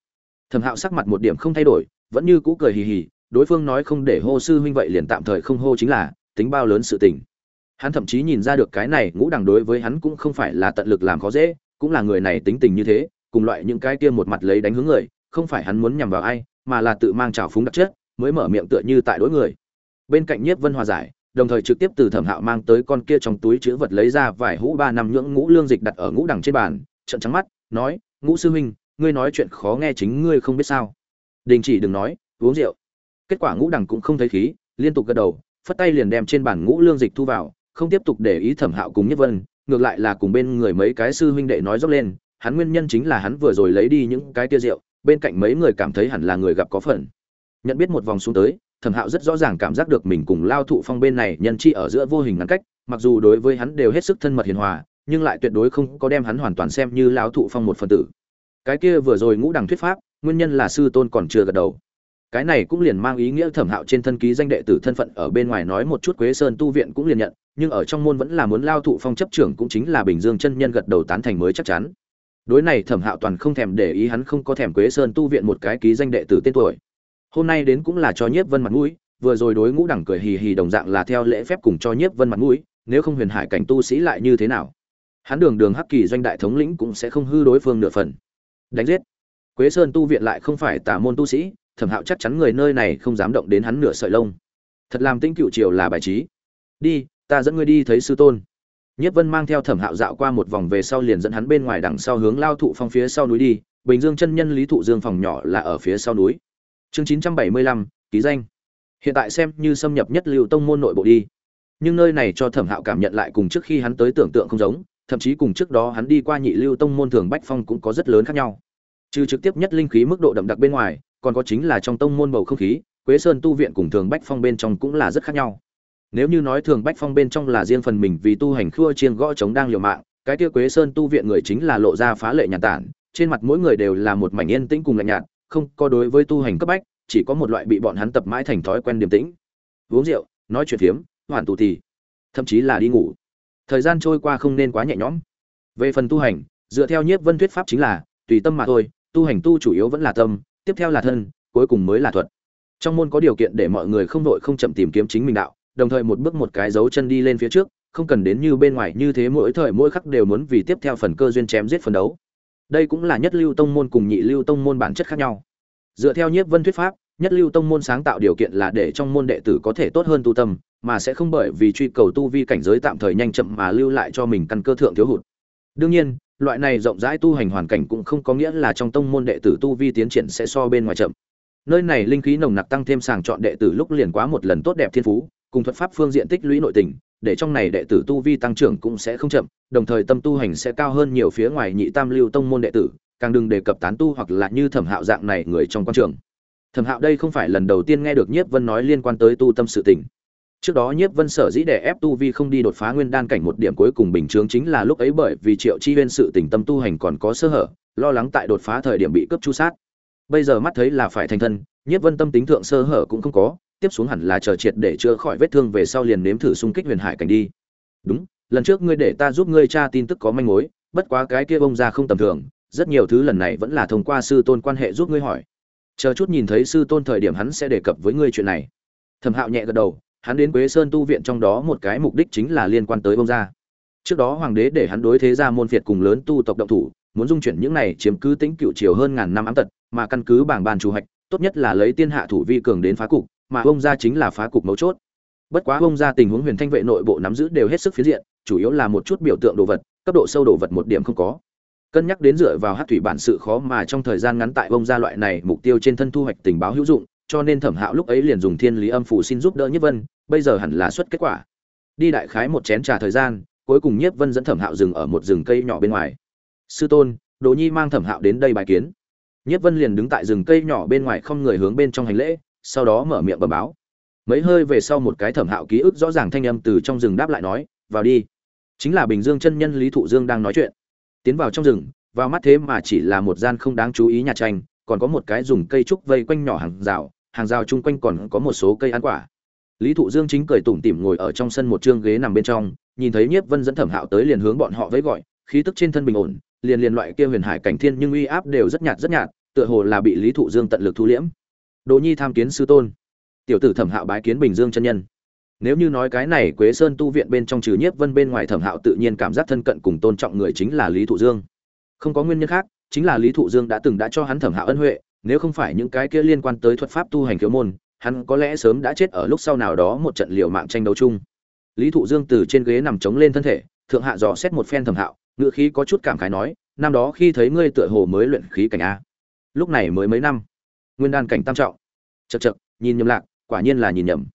Thẩm hạo sắc mặt một điểm không thay đổi, vẫn như cũ cười hì hì, đối phương nói không để hô sư huynh vậy liền tạm thời không hô chính là, tính bao lớn sự tình hắn thậm chí nhìn ra được cái này ngũ đằng đối với hắn cũng không phải là tận lực làm khó dễ, cũng là người này tính tình như thế, cùng loại những cái kia một mặt lấy đánh hướng người, không phải hắn muốn nhằm vào ai, mà là tự mang trào phúng đặc chất, mới mở miệng tựa như tại đối người. Bên cạnh nhiếp vân hòa giải, đồng thời trực tiếp từ thẩm hạo mang tới con kia trong túi chứa vật lấy ra vài hũ ba năm nhưỡng ngũ lương dịch đặt ở ngũ đằng trên bàn trận trắng mắt, nói, ngũ sư huynh, ngươi nói chuyện khó nghe chính ngươi không biết sao. Đình chỉ đừng nói, uống rượu. Kết quả ngũ đằng cũng không thấy khí, liên tục gật đầu, phất tay liền đem trên bàn ngũ lương dịch thu vào không tiếp tục để ý thẩm hạo cùng nhất vân, ngược lại là cùng bên người mấy cái sư huynh đệ nói dốc lên, hắn nguyên nhân chính là hắn vừa rồi lấy đi những cái tia rượu, bên cạnh mấy người cảm thấy hẳn là người gặp có phần. Nhận biết một vòng xuống tới, thẩm hạo rất rõ ràng cảm giác được mình cùng lao thụ phong bên này nhân chi ở giữa vô hình ngắn cách, mặc dù đối với hắn đều hết sức thân mật hiền hòa, nhưng lại tuyệt đối không có đem hắn hoàn toàn xem như lao thụ phong một phần tử. Cái kia vừa rồi ngũ đằng thuyết pháp, nguyên nhân là sư tôn còn chưa gật đầu cái này cũng liền mang ý nghĩa thẩm hạo trên thân ký danh đệ tử thân phận ở bên ngoài nói một chút quế sơn tu viện cũng liền nhận, nhưng ở trong môn vẫn là muốn lao thụ phong chấp trưởng cũng chính là bình dương chân nhân gật đầu tán thành mới chắc chắn. Đối này thẩm hạo toàn không thèm để ý hắn không có thèm quế sơn tu viện một cái ký danh đệ tử tên tuổi. Hôm nay đến cũng là cho nhiếp vân mặt mũi, vừa rồi đối ngũ đẳng cười hì hì đồng dạng là theo lễ phép cùng cho nhiếp vân mặt mũi, nếu không huyền hải cảnh tu sĩ lại như thế nào? Hắn đường đường hắc kỳ doanh đại thống lĩnh cũng sẽ không hư đối phương nửa phần. Đánh giết. Quế sơn tu viện lại không phải tà môn tu sĩ thẩm hạo chắc chắn người nơi này không dám động đến hắn nửa sợi lông. Thật làm tinh cựu triều là bài trí. Đi, ta dẫn ngươi đi thấy sư tôn. Nhất vân mang theo thẩm hạo dạo qua một vòng về sau liền dẫn hắn bên ngoài đằng sau hướng lao thụ phong phía sau núi đi. Bình dương chân nhân lý thụ dương phòng nhỏ là ở phía sau núi. Chương chín trăm bảy mươi lăm, ký danh. Hiện tại xem như xâm nhập nhất lưu tông môn nội bộ đi. Nhưng nơi này cho thẩm hạo cảm nhận lại cùng trước khi hắn tới tưởng tượng không giống, thậm chí cùng trước đó hắn đi qua nhị lưu tông môn thường bách phong cũng có rất lớn khác nhau. Trừ trực tiếp nhất linh khí mức độ đậm đặc bên ngoài còn có chính là trong tông môn bầu không khí, quế sơn tu viện cùng thường bách phong bên trong cũng là rất khác nhau. Nếu như nói thường bách phong bên trong là riêng phần mình vì tu hành khua chiên gõ chống đang liều mạng, cái kia quế sơn tu viện người chính là lộ ra phá lệ nhàn tản, trên mặt mỗi người đều là một mảnh yên tĩnh cùng lạnh nhạt, không có đối với tu hành cấp bách, chỉ có một loại bị bọn hắn tập mãi thành thói quen điềm tĩnh. Uống rượu, nói chuyện phiếm, hoàn tụ thì, thậm chí là đi ngủ. Thời gian trôi qua không nên quá nhẹ nhõm. Về phần tu hành, dựa theo nhiếp vân thuyết pháp chính là, tùy tâm mà thôi, tu hành tu chủ yếu vẫn là tâm tiếp theo là thân, cuối cùng mới là thuật. Trong môn có điều kiện để mọi người không đội không chậm tìm kiếm chính mình đạo, đồng thời một bước một cái dấu chân đi lên phía trước, không cần đến như bên ngoài như thế mỗi thời mỗi khắc đều muốn vì tiếp theo phần cơ duyên chém giết phần đấu. Đây cũng là nhất lưu tông môn cùng nhị lưu tông môn bản chất khác nhau. Dựa theo nhiếp vân thuyết pháp, nhất lưu tông môn sáng tạo điều kiện là để trong môn đệ tử có thể tốt hơn tu tâm, mà sẽ không bởi vì truy cầu tu vi cảnh giới tạm thời nhanh chậm mà lưu lại cho mình căn cơ thượng thiếu hụt đương nhiên, loại này rộng rãi tu hành hoàn cảnh cũng không có nghĩa là trong tông môn đệ tử tu vi tiến triển sẽ so bên ngoài chậm. Nơi này linh khí nồng nặc tăng thêm sàng chọn đệ tử lúc liền quá một lần tốt đẹp thiên phú, cùng thuật pháp phương diện tích lũy nội tình, để trong này đệ tử tu vi tăng trưởng cũng sẽ không chậm, đồng thời tâm tu hành sẽ cao hơn nhiều phía ngoài nhị tam lưu tông môn đệ tử, càng đừng đề cập tán tu hoặc là như thẩm hạo dạng này người trong quan trường. Thẩm hạo đây không phải lần đầu tiên nghe được nhiếp vân nói liên quan tới tu tâm sự tình trước đó nhiếp vân sở dĩ để ép tu vi không đi đột phá nguyên đan cảnh một điểm cuối cùng bình chướng chính là lúc ấy bởi vì triệu chi huyên sự tình tâm tu hành còn có sơ hở, lo lắng tại đột phá thời điểm bị cướp chu sát. Bây giờ mắt thấy là phải thành thân, nhiếp vân tâm tính thượng sơ hở cũng không có, tiếp xuống hẳn là chờ triệt để chữa khỏi vết thương về sau liền nếm thử xung kích huyền hải cảnh đi. Đúng, lần trước ngươi để ta giúp ngươi tra tin tức có manh mối, bất quá cái kia bông ra không tầm thường, rất nhiều thứ lần này vẫn là thông qua sư tôn quan hệ giúp ngươi hỏi. Chờ chút nhìn thấy sư tôn thời điểm hắn sẽ đề cập với ngươi chuyện này. Thẩm hạo nhẹ gật đầu hắn đến quế sơn tu viện trong đó một cái mục đích chính là liên quan tới bông gia. Trước đó hoàng đế để hắn đối thế gia môn việt cùng lớn tu tộc động thủ, muốn dung chuyển những này chiếm cứ tính cựu triều hơn ngàn năm ám tật, mà căn cứ bảng bàn chủ hạch, tốt nhất là lấy tiên hạ thủ vi cường đến phá cục, mà bông gia chính là phá cục mấu chốt. Bất quá bông gia tình huống huyền thanh vệ nội bộ nắm giữ đều hết sức phiến diện, chủ yếu là một chút biểu tượng đồ vật, cấp độ sâu đồ vật một điểm không có. Cân nhắc đến dựa vào hát thủy bản sự khó mà trong thời gian ngắn tại bông gia loại này mục tiêu trên thân thu hoạch tình báo hữu dụng, cho nên thẩm hạo lúc ấy liền dùng thiên lý âm phủ xin giúp đỡ nhất vân bây giờ hẳn là xuất kết quả. Đi đại khái một chén trà thời gian, cuối cùng nhiếp vân dẫn thẩm hạo dừng ở một rừng cây nhỏ bên ngoài. Sư tôn đồ nhi mang thẩm hạo đến đây bài kiến. Nhiếp vân liền đứng tại rừng cây nhỏ bên ngoài không người hướng bên trong hành lễ, sau đó mở miệng bẩm báo. Mấy hơi về sau một cái thẩm hạo ký ức rõ ràng thanh âm từ trong rừng đáp lại nói, vào đi. Chính là bình dương chân nhân lý thụ dương đang nói chuyện. Tiến vào trong rừng, vào mắt thế mà chỉ là một gian không đáng chú ý nhà tranh, còn có một cái dùng cây trúc vây quanh nhỏ hàng rào hàng rào chung quanh còn có một số cây ăn quả lý thụ dương chính cười tủm tỉm ngồi ở trong sân một chương ghế nằm bên trong, nhìn thấy nhiếp vân dẫn thẩm hạo tới liền hướng bọn họ với gọi, khí tức trên thân bình ổn, liền liền loại kia huyền hải cảnh thiên nhưng uy áp đều rất nhạt rất nhạt, tựa hồ là bị lý thụ dương tận lực thu liễm. Đồ nhi tham kiến sư tôn. Tiểu tử thẩm hạo bái kiến bình dương chân nhân. Nếu như nói cái này quế sơn tu viện bên trong trừ nhiếp vân bên ngoài thẩm hạo tự nhiên cảm giác thân cận cùng tôn trọng người chính là lý thụ dương. Không có nguyên nhân khác, chính là lý thụ dương đã từng đã cho hắn thẩm hạo ân huệ, nếu không phải những cái kia liên quan tới thuật pháp tu hành khiếu môn hắn có lẽ sớm đã chết ở lúc sau nào đó một trận liều mạng tranh đấu chung. Lý thụ dương từ trên ghế nằm chống lên thân thể, thượng hạ dò xét một phen thầm hạo ngựa khí có chút cảm khái nói, năm đó khi thấy ngươi tựa hồ mới luyện khí cảnh a. Lúc này mới mấy năm. Nguyên đan cảnh tam trọng. Chật chật nhìn nhầm lạc, quả nhiên là nhìn nhầm.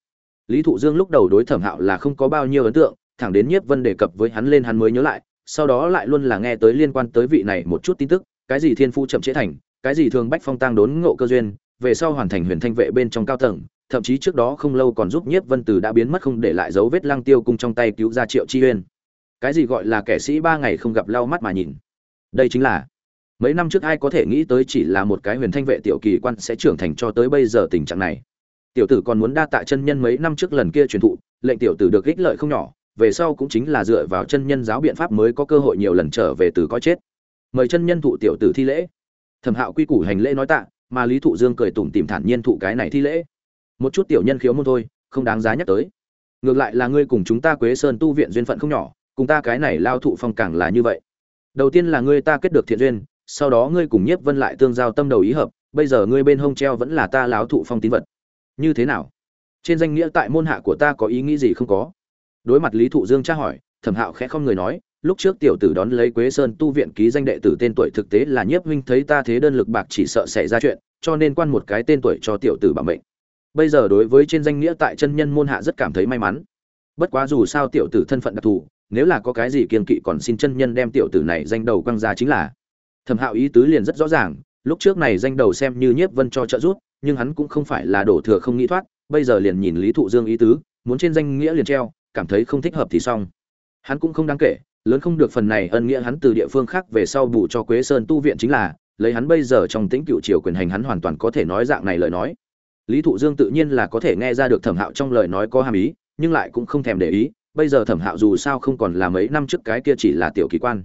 Lý thụ dương lúc đầu đối thẩm hạo là không có bao nhiêu ấn tượng, thẳng đến nhiếp vân đề cập với hắn lên hắn mới nhớ lại, sau đó lại luôn là nghe tới liên quan tới vị này một chút tin tức, cái gì thiên phu chậm chế thành, cái gì thường bách phong tăng đốn ngộ cơ duyên về sau hoàn thành huyền thanh vệ bên trong cao tầng, thậm chí trước đó không lâu còn giúp nhiếp vân từ đã biến mất không để lại dấu vết lăng tiêu cung trong tay cứu ra triệu chi uyên. Cái gì gọi là kẻ sĩ ba ngày không gặp lau mắt mà nhìn? Đây chính là, mấy năm trước ai có thể nghĩ tới chỉ là một cái huyền thanh vệ tiểu kỳ quan sẽ trưởng thành cho tới bây giờ tình trạng này. Tiểu tử còn muốn đa tạ chân nhân mấy năm trước lần kia truyền thụ, lệnh tiểu tử được ích lợi không nhỏ, về sau cũng chính là dựa vào chân nhân giáo biện pháp mới có cơ hội nhiều lần trở về từ có chết. Mời chân nhân thụ tiểu tử thi lễ. Thẩm hạo quy củ hành lễ nói tạ mà lý thụ dương cười tủm tìm thản nhiên thụ cái này thi lễ. Một chút tiểu nhân khiếu môn thôi, không đáng giá nhắc tới. Ngược lại là ngươi cùng chúng ta quế sơn tu viện duyên phận không nhỏ, cùng ta cái này lao thụ phong càng là như vậy. Đầu tiên là ngươi ta kết được thiện duyên, sau đó ngươi cùng nhiếp vân lại tương giao tâm đầu ý hợp, bây giờ ngươi bên hông treo vẫn là ta láo thụ phong tín vật. Như thế nào? Trên danh nghĩa tại môn hạ của ta có ý nghĩ gì không có? Đối mặt lý thụ dương tra hỏi, thẩm hạo khẽ không người nói lúc trước tiểu tử đón lấy quế sơn tu viện ký danh đệ tử tên tuổi thực tế là nhiếp huynh thấy ta thế đơn lực bạc chỉ sợ xảy ra chuyện, cho nên quan một cái tên tuổi cho tiểu tử bảo mệnh. Bây giờ đối với trên danh nghĩa tại chân nhân môn hạ rất cảm thấy may mắn. Bất quá dù sao tiểu tử thân phận đặc thù, nếu là có cái gì kiên kỵ còn xin chân nhân đem tiểu tử này danh đầu quăng ra chính là. Thẩm hạo ý tứ liền rất rõ ràng, lúc trước này danh đầu xem như nhiếp vân cho trợ giúp, nhưng hắn cũng không phải là đổ thừa không nghĩ thoát, bây giờ liền nhìn lý thụ dương ý tứ, muốn trên danh nghĩa liền treo, cảm thấy không thích hợp thì xong. Hắn cũng không đáng kể lớn không được phần này ân nghĩa hắn từ địa phương khác về sau bù cho quế sơn tu viện chính là, lấy hắn bây giờ trong tĩnh cựu triều quyền hành hắn hoàn toàn có thể nói dạng này lời nói. Lý thụ dương tự nhiên là có thể nghe ra được thẩm hạo trong lời nói có hàm ý, nhưng lại cũng không thèm để ý, bây giờ thẩm hạo dù sao không còn là mấy năm trước cái kia chỉ là tiểu kỳ quan.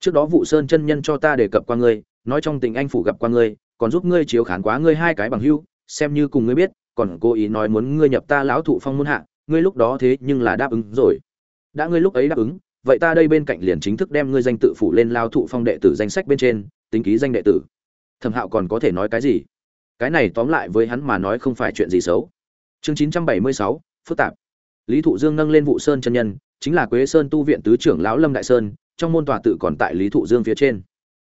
Trước đó vụ sơn chân nhân cho ta đề cập qua ngươi, nói trong tình anh phủ gặp qua ngươi, còn giúp ngươi chiếu khán quá ngươi hai cái bằng hưu, xem như cùng ngươi biết, còn cố ý nói muốn ngươi nhập ta lão thụ phong môn hạ, ngươi lúc đó thế nhưng là đáp ứng rồi. Đã ngươi lúc ấy đáp ứng vậy ta đây bên cạnh liền chính thức đem ngươi danh tự phủ lên lao thụ phong đệ tử danh sách bên trên, tính ký danh đệ tử. Thẩm hạo còn có thể nói cái gì? Cái này tóm lại với hắn mà nói không phải chuyện gì xấu. Chương chín trăm bảy mươi sáu, phức tạp. Lý thụ dương nâng lên vụ sơn chân nhân, chính là quế sơn tu viện tứ trưởng lão lâm đại sơn, trong môn tòa tự còn tại lý thụ dương phía trên.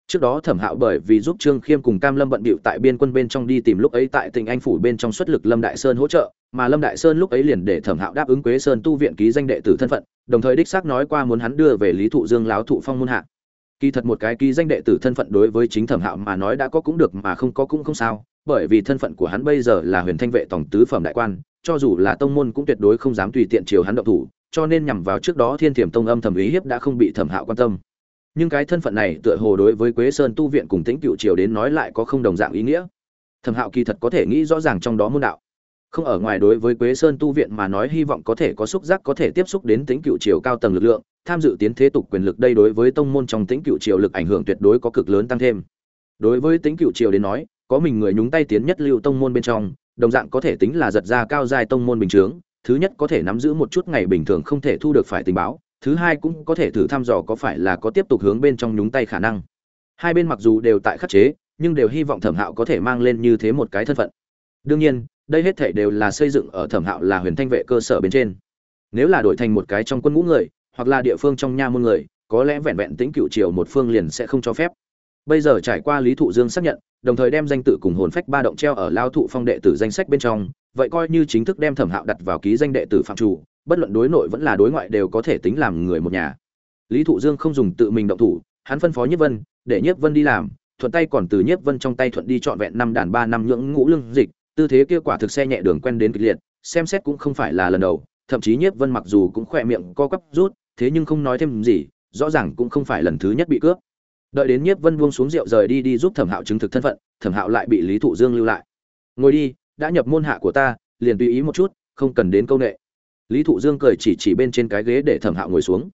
Trước đó thẩm hạo bởi vì giúp trương khiêm cùng cam lâm bận bịu tại biên quân bên trong đi tìm lúc ấy tại tỉnh anh phủ bên trong xuất lực lâm đại sơn hỗ trợ mà lâm đại sơn lúc ấy liền để thẩm hạo đáp ứng quế sơn tu viện ký danh đệ tử thân phận, đồng thời đích xác nói qua muốn hắn đưa về lý thụ dương láo thụ phong môn hạ. Kỳ thật một cái ký danh đệ tử thân phận đối với chính thẩm hạo mà nói đã có cũng được mà không có cũng không sao, bởi vì thân phận của hắn bây giờ là huyền thanh vệ tổng tứ phẩm đại quan, cho dù là tông môn cũng tuyệt đối không dám tùy tiện chiều hắn động thủ, cho nên nhằm vào trước đó thiên thiểm tông âm thầm ý hiếp đã không bị thẩm hạo quan tâm. Nhưng cái thân phận này tựa hồ đối với quế sơn tu viện cùng tĩnh cựu triều đến nói lại có không đồng dạng ý nghĩa. Thẩm hạo kỳ thật có thể nghĩ rõ ràng trong đó môn đạo không ở ngoài đối với quế sơn tu viện mà nói hy vọng có thể có xúc giác có thể tiếp xúc đến tính cựu triều cao tầng lực lượng, tham dự tiến thế tục quyền lực đây đối với tông môn trong tính cựu triều lực ảnh hưởng tuyệt đối có cực lớn tăng thêm. Đối với tính cựu triều đến nói, có mình người nhúng tay tiến nhất lưu tông môn bên trong, đồng dạng có thể tính là giật ra cao dài tông môn bình chướng, thứ nhất có thể nắm giữ một chút ngày bình thường không thể thu được phải tình báo, thứ hai cũng có thể thử thăm dò có phải là có tiếp tục hướng bên trong nhúng tay khả năng. Hai bên mặc dù đều tại khắc chế, nhưng đều hy vọng thẩm hạo có thể mang lên như thế một cái thân phận. Đương nhiên đây hết thể đều là xây dựng ở thẩm hạo là huyền thanh vệ cơ sở bên trên. Nếu là đổi thành một cái trong quân ngũ người, hoặc là địa phương trong nha môn người, có lẽ vẹn vẹn tính cựu triều một phương liền sẽ không cho phép. Bây giờ trải qua lý thụ dương xác nhận, đồng thời đem danh tự cùng hồn phách ba động treo ở lao thụ phong đệ tử danh sách bên trong, vậy coi như chính thức đem thẩm hạo đặt vào ký danh đệ tử phạm chủ, bất luận đối nội vẫn là đối ngoại đều có thể tính làm người một nhà. Lý thụ dương không dùng tự mình động thủ, hắn phân phó nhiếp vân, để nhiếp vân đi làm, thuận tay còn từ nhiếp vân trong tay thuận đi trọn vẹn năm đàn ba năm nhưỡng ngũ lương dịch tư thế kia quả thực xe nhẹ đường quen đến kịch liệt, xem xét cũng không phải là lần đầu, thậm chí nhiếp vân mặc dù cũng khỏe miệng co quắp rút, thế nhưng không nói thêm gì, rõ ràng cũng không phải lần thứ nhất bị cướp. Đợi đến nhiếp vân buông xuống rượu rời đi đi giúp thẩm hạo chứng thực thân phận, thẩm hạo lại bị lý thụ dương lưu lại. Ngồi đi, đã nhập môn hạ của ta, liền tùy ý một chút, không cần đến câu nệ. Lý thụ dương cười chỉ chỉ bên trên cái ghế để thẩm hạo ngồi xuống.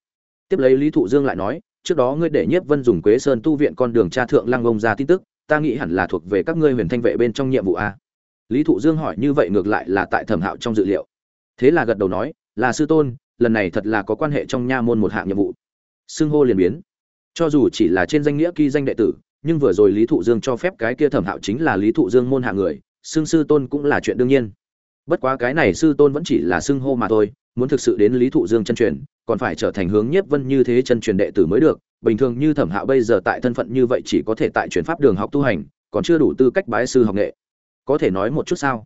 Tiếp lấy lý thụ dương lại nói, trước đó ngươi để nhiếp vân dùng quế sơn tu viện con đường cha thượng lăng ông ra tin tức, ta nghĩ hẳn là thuộc về các ngươi huyền thanh vệ bên trong nhiệm vụ a lý thụ dương hỏi như vậy ngược lại là tại thẩm hạo trong dự liệu. Thế là gật đầu nói, là sư tôn, lần này thật là có quan hệ trong nha môn một hạng nhiệm vụ. Xưng hô liền biến. Cho dù chỉ là trên danh nghĩa kỳ danh đệ tử, nhưng vừa rồi lý thụ dương cho phép cái kia thẩm hạo chính là lý thụ dương môn hạ người, xưng sư tôn cũng là chuyện đương nhiên. Bất quá cái này sư tôn vẫn chỉ là xưng hô mà thôi, muốn thực sự đến lý thụ dương chân truyền, còn phải trở thành hướng nhiếp vân như thế chân truyền đệ tử mới được. Bình thường như thẩm hạo bây giờ tại thân phận như vậy chỉ có thể tại chuyển pháp đường học tu hành, còn chưa đủ tư cách bái sư học nghệ có thể nói một chút sao?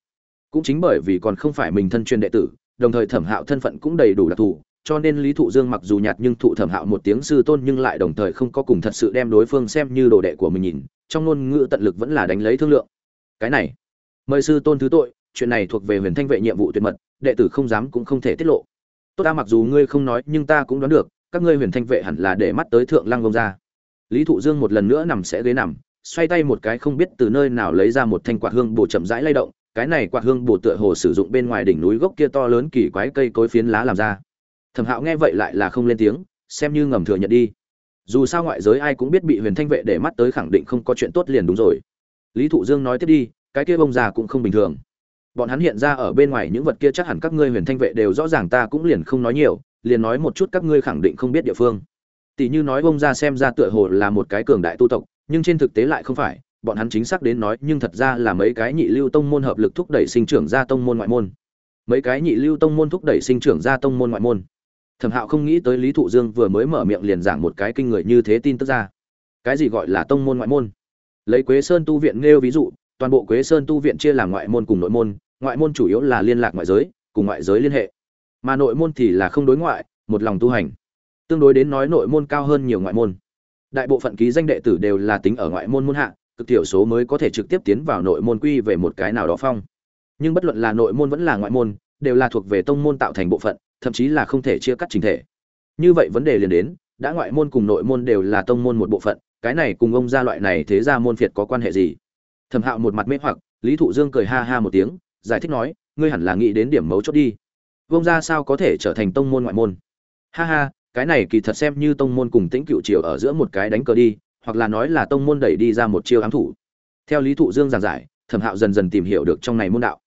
Cũng chính bởi vì còn không phải mình thân truyền đệ tử, đồng thời thẩm hạo thân phận cũng đầy đủ đặc thù, cho nên lý thụ dương mặc dù nhạt nhưng thụ thẩm hạo một tiếng sư tôn nhưng lại đồng thời không có cùng thật sự đem đối phương xem như đồ đệ của mình nhìn, trong ngôn ngữ tận lực vẫn là đánh lấy thương lượng. Cái này, mời sư tôn thứ tội, chuyện này thuộc về huyền thanh vệ nhiệm vụ tuyệt mật, đệ tử không dám cũng không thể tiết lộ. Tốt ta mặc dù ngươi không nói nhưng ta cũng đoán được, các ngươi huyền thanh vệ hẳn là để mắt tới thượng lăng công ra lý thụ dương một lần nữa nằm sẽ ghế nằm xoay tay một cái không biết từ nơi nào lấy ra một thanh quạt hương bồ chậm rãi lay động, cái này quạt hương bồ tựa hồ sử dụng bên ngoài đỉnh núi gốc kia to lớn kỳ quái cây cối phiến lá làm ra. Thẩm hạo nghe vậy lại là không lên tiếng, xem như ngầm thừa nhận đi. Dù sao ngoại giới ai cũng biết bị huyền thanh vệ để mắt tới khẳng định không có chuyện tốt liền đúng rồi. Lý thụ dương nói tiếp đi, cái kia bông già cũng không bình thường. Bọn hắn hiện ra ở bên ngoài những vật kia chắc hẳn các ngươi huyền thanh vệ đều rõ ràng ta cũng liền không nói nhiều, liền nói một chút các ngươi khẳng định không biết địa phương. Tỷ như nói bông ra xem ra tựa hồ là một cái cường đại tu tộc nhưng trên thực tế lại không phải, bọn hắn chính xác đến nói, nhưng thật ra là mấy cái nhị lưu tông môn hợp lực thúc đẩy sinh trưởng ra tông môn ngoại môn. Mấy cái nhị lưu tông môn thúc đẩy sinh trưởng ra tông môn ngoại môn. Thẩm hạo không nghĩ tới lý thụ dương vừa mới mở miệng liền giảng một cái kinh người như thế tin tức ra. Cái gì gọi là tông môn ngoại môn? Lấy quế sơn tu viện nêu ví dụ, toàn bộ quế sơn tu viện chia làm ngoại môn cùng nội môn, ngoại môn chủ yếu là liên lạc ngoại giới, cùng ngoại giới liên hệ. Mà nội môn thì là không đối ngoại, một lòng tu hành. Tương đối đến nói nội môn cao hơn nhiều ngoại môn đại bộ phận ký danh đệ tử đều là tính ở ngoại môn môn hạ, cực thiểu số mới có thể trực tiếp tiến vào nội môn quy về một cái nào đó phong. Nhưng bất luận là nội môn vẫn là ngoại môn, đều là thuộc về tông môn tạo thành bộ phận, thậm chí là không thể chia cắt trình thể. Như vậy vấn đề liền đến, đã ngoại môn cùng nội môn đều là tông môn một bộ phận, cái này cùng ông gia loại này thế ra môn phiệt có quan hệ gì? Thẩm hạo một mặt mê hoặc, lý thụ dương cười ha ha một tiếng, giải thích nói, ngươi hẳn là nghĩ đến điểm mấu chốt đi. Vông ra sao có thể trở thành tông môn ngoại môn? Ha ha cái này kỳ thật xem như tông môn cùng tĩnh cựu triều ở giữa một cái đánh cờ đi, hoặc là nói là tông môn đẩy đi ra một chiêu ám thủ. Theo lý thụ dương giảng giải, thẩm hạo dần dần tìm hiểu được trong này môn đạo.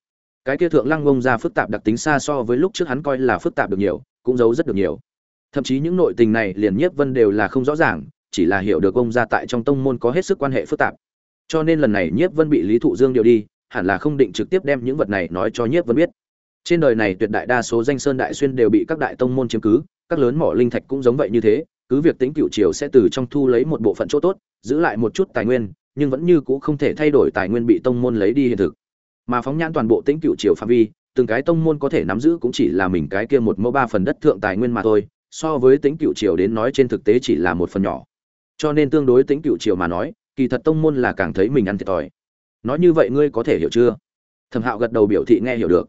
Cái kia thượng lăng vông ra phức tạp đặc tính xa so với lúc trước hắn coi là phức tạp được nhiều, cũng giấu rất được nhiều. Thậm chí những nội tình này liền nhiếp vân đều là không rõ ràng, chỉ là hiểu được ông ra tại trong tông môn có hết sức quan hệ phức tạp. Cho nên lần này nhiếp vân bị lý thụ dương điều đi, hẳn là không định trực tiếp đem những vật này nói cho nhiếp vân biết. Trên đời này tuyệt đại đa số danh sơn đại xuyên đều bị các đại tông môn chiếm cứ các lớn mỏ linh thạch cũng giống vậy như thế, cứ việc tính cựu triều sẽ từ trong thu lấy một bộ phận chỗ tốt, giữ lại một chút tài nguyên, nhưng vẫn như cũ không thể thay đổi tài nguyên bị tông môn lấy đi hiện thực. Mà phóng nhãn toàn bộ tính cựu triều phạm vi, từng cái tông môn có thể nắm giữ cũng chỉ là mình cái kia một mẫu ba phần đất thượng tài nguyên mà thôi, so với tính cựu triều đến nói trên thực tế chỉ là một phần nhỏ. Cho nên tương đối tính cựu triều mà nói, kỳ thật tông môn là càng thấy mình ăn thiệt thòi. Nói như vậy ngươi có thể hiểu chưa? Thẩm hạo gật đầu biểu thị nghe hiểu được.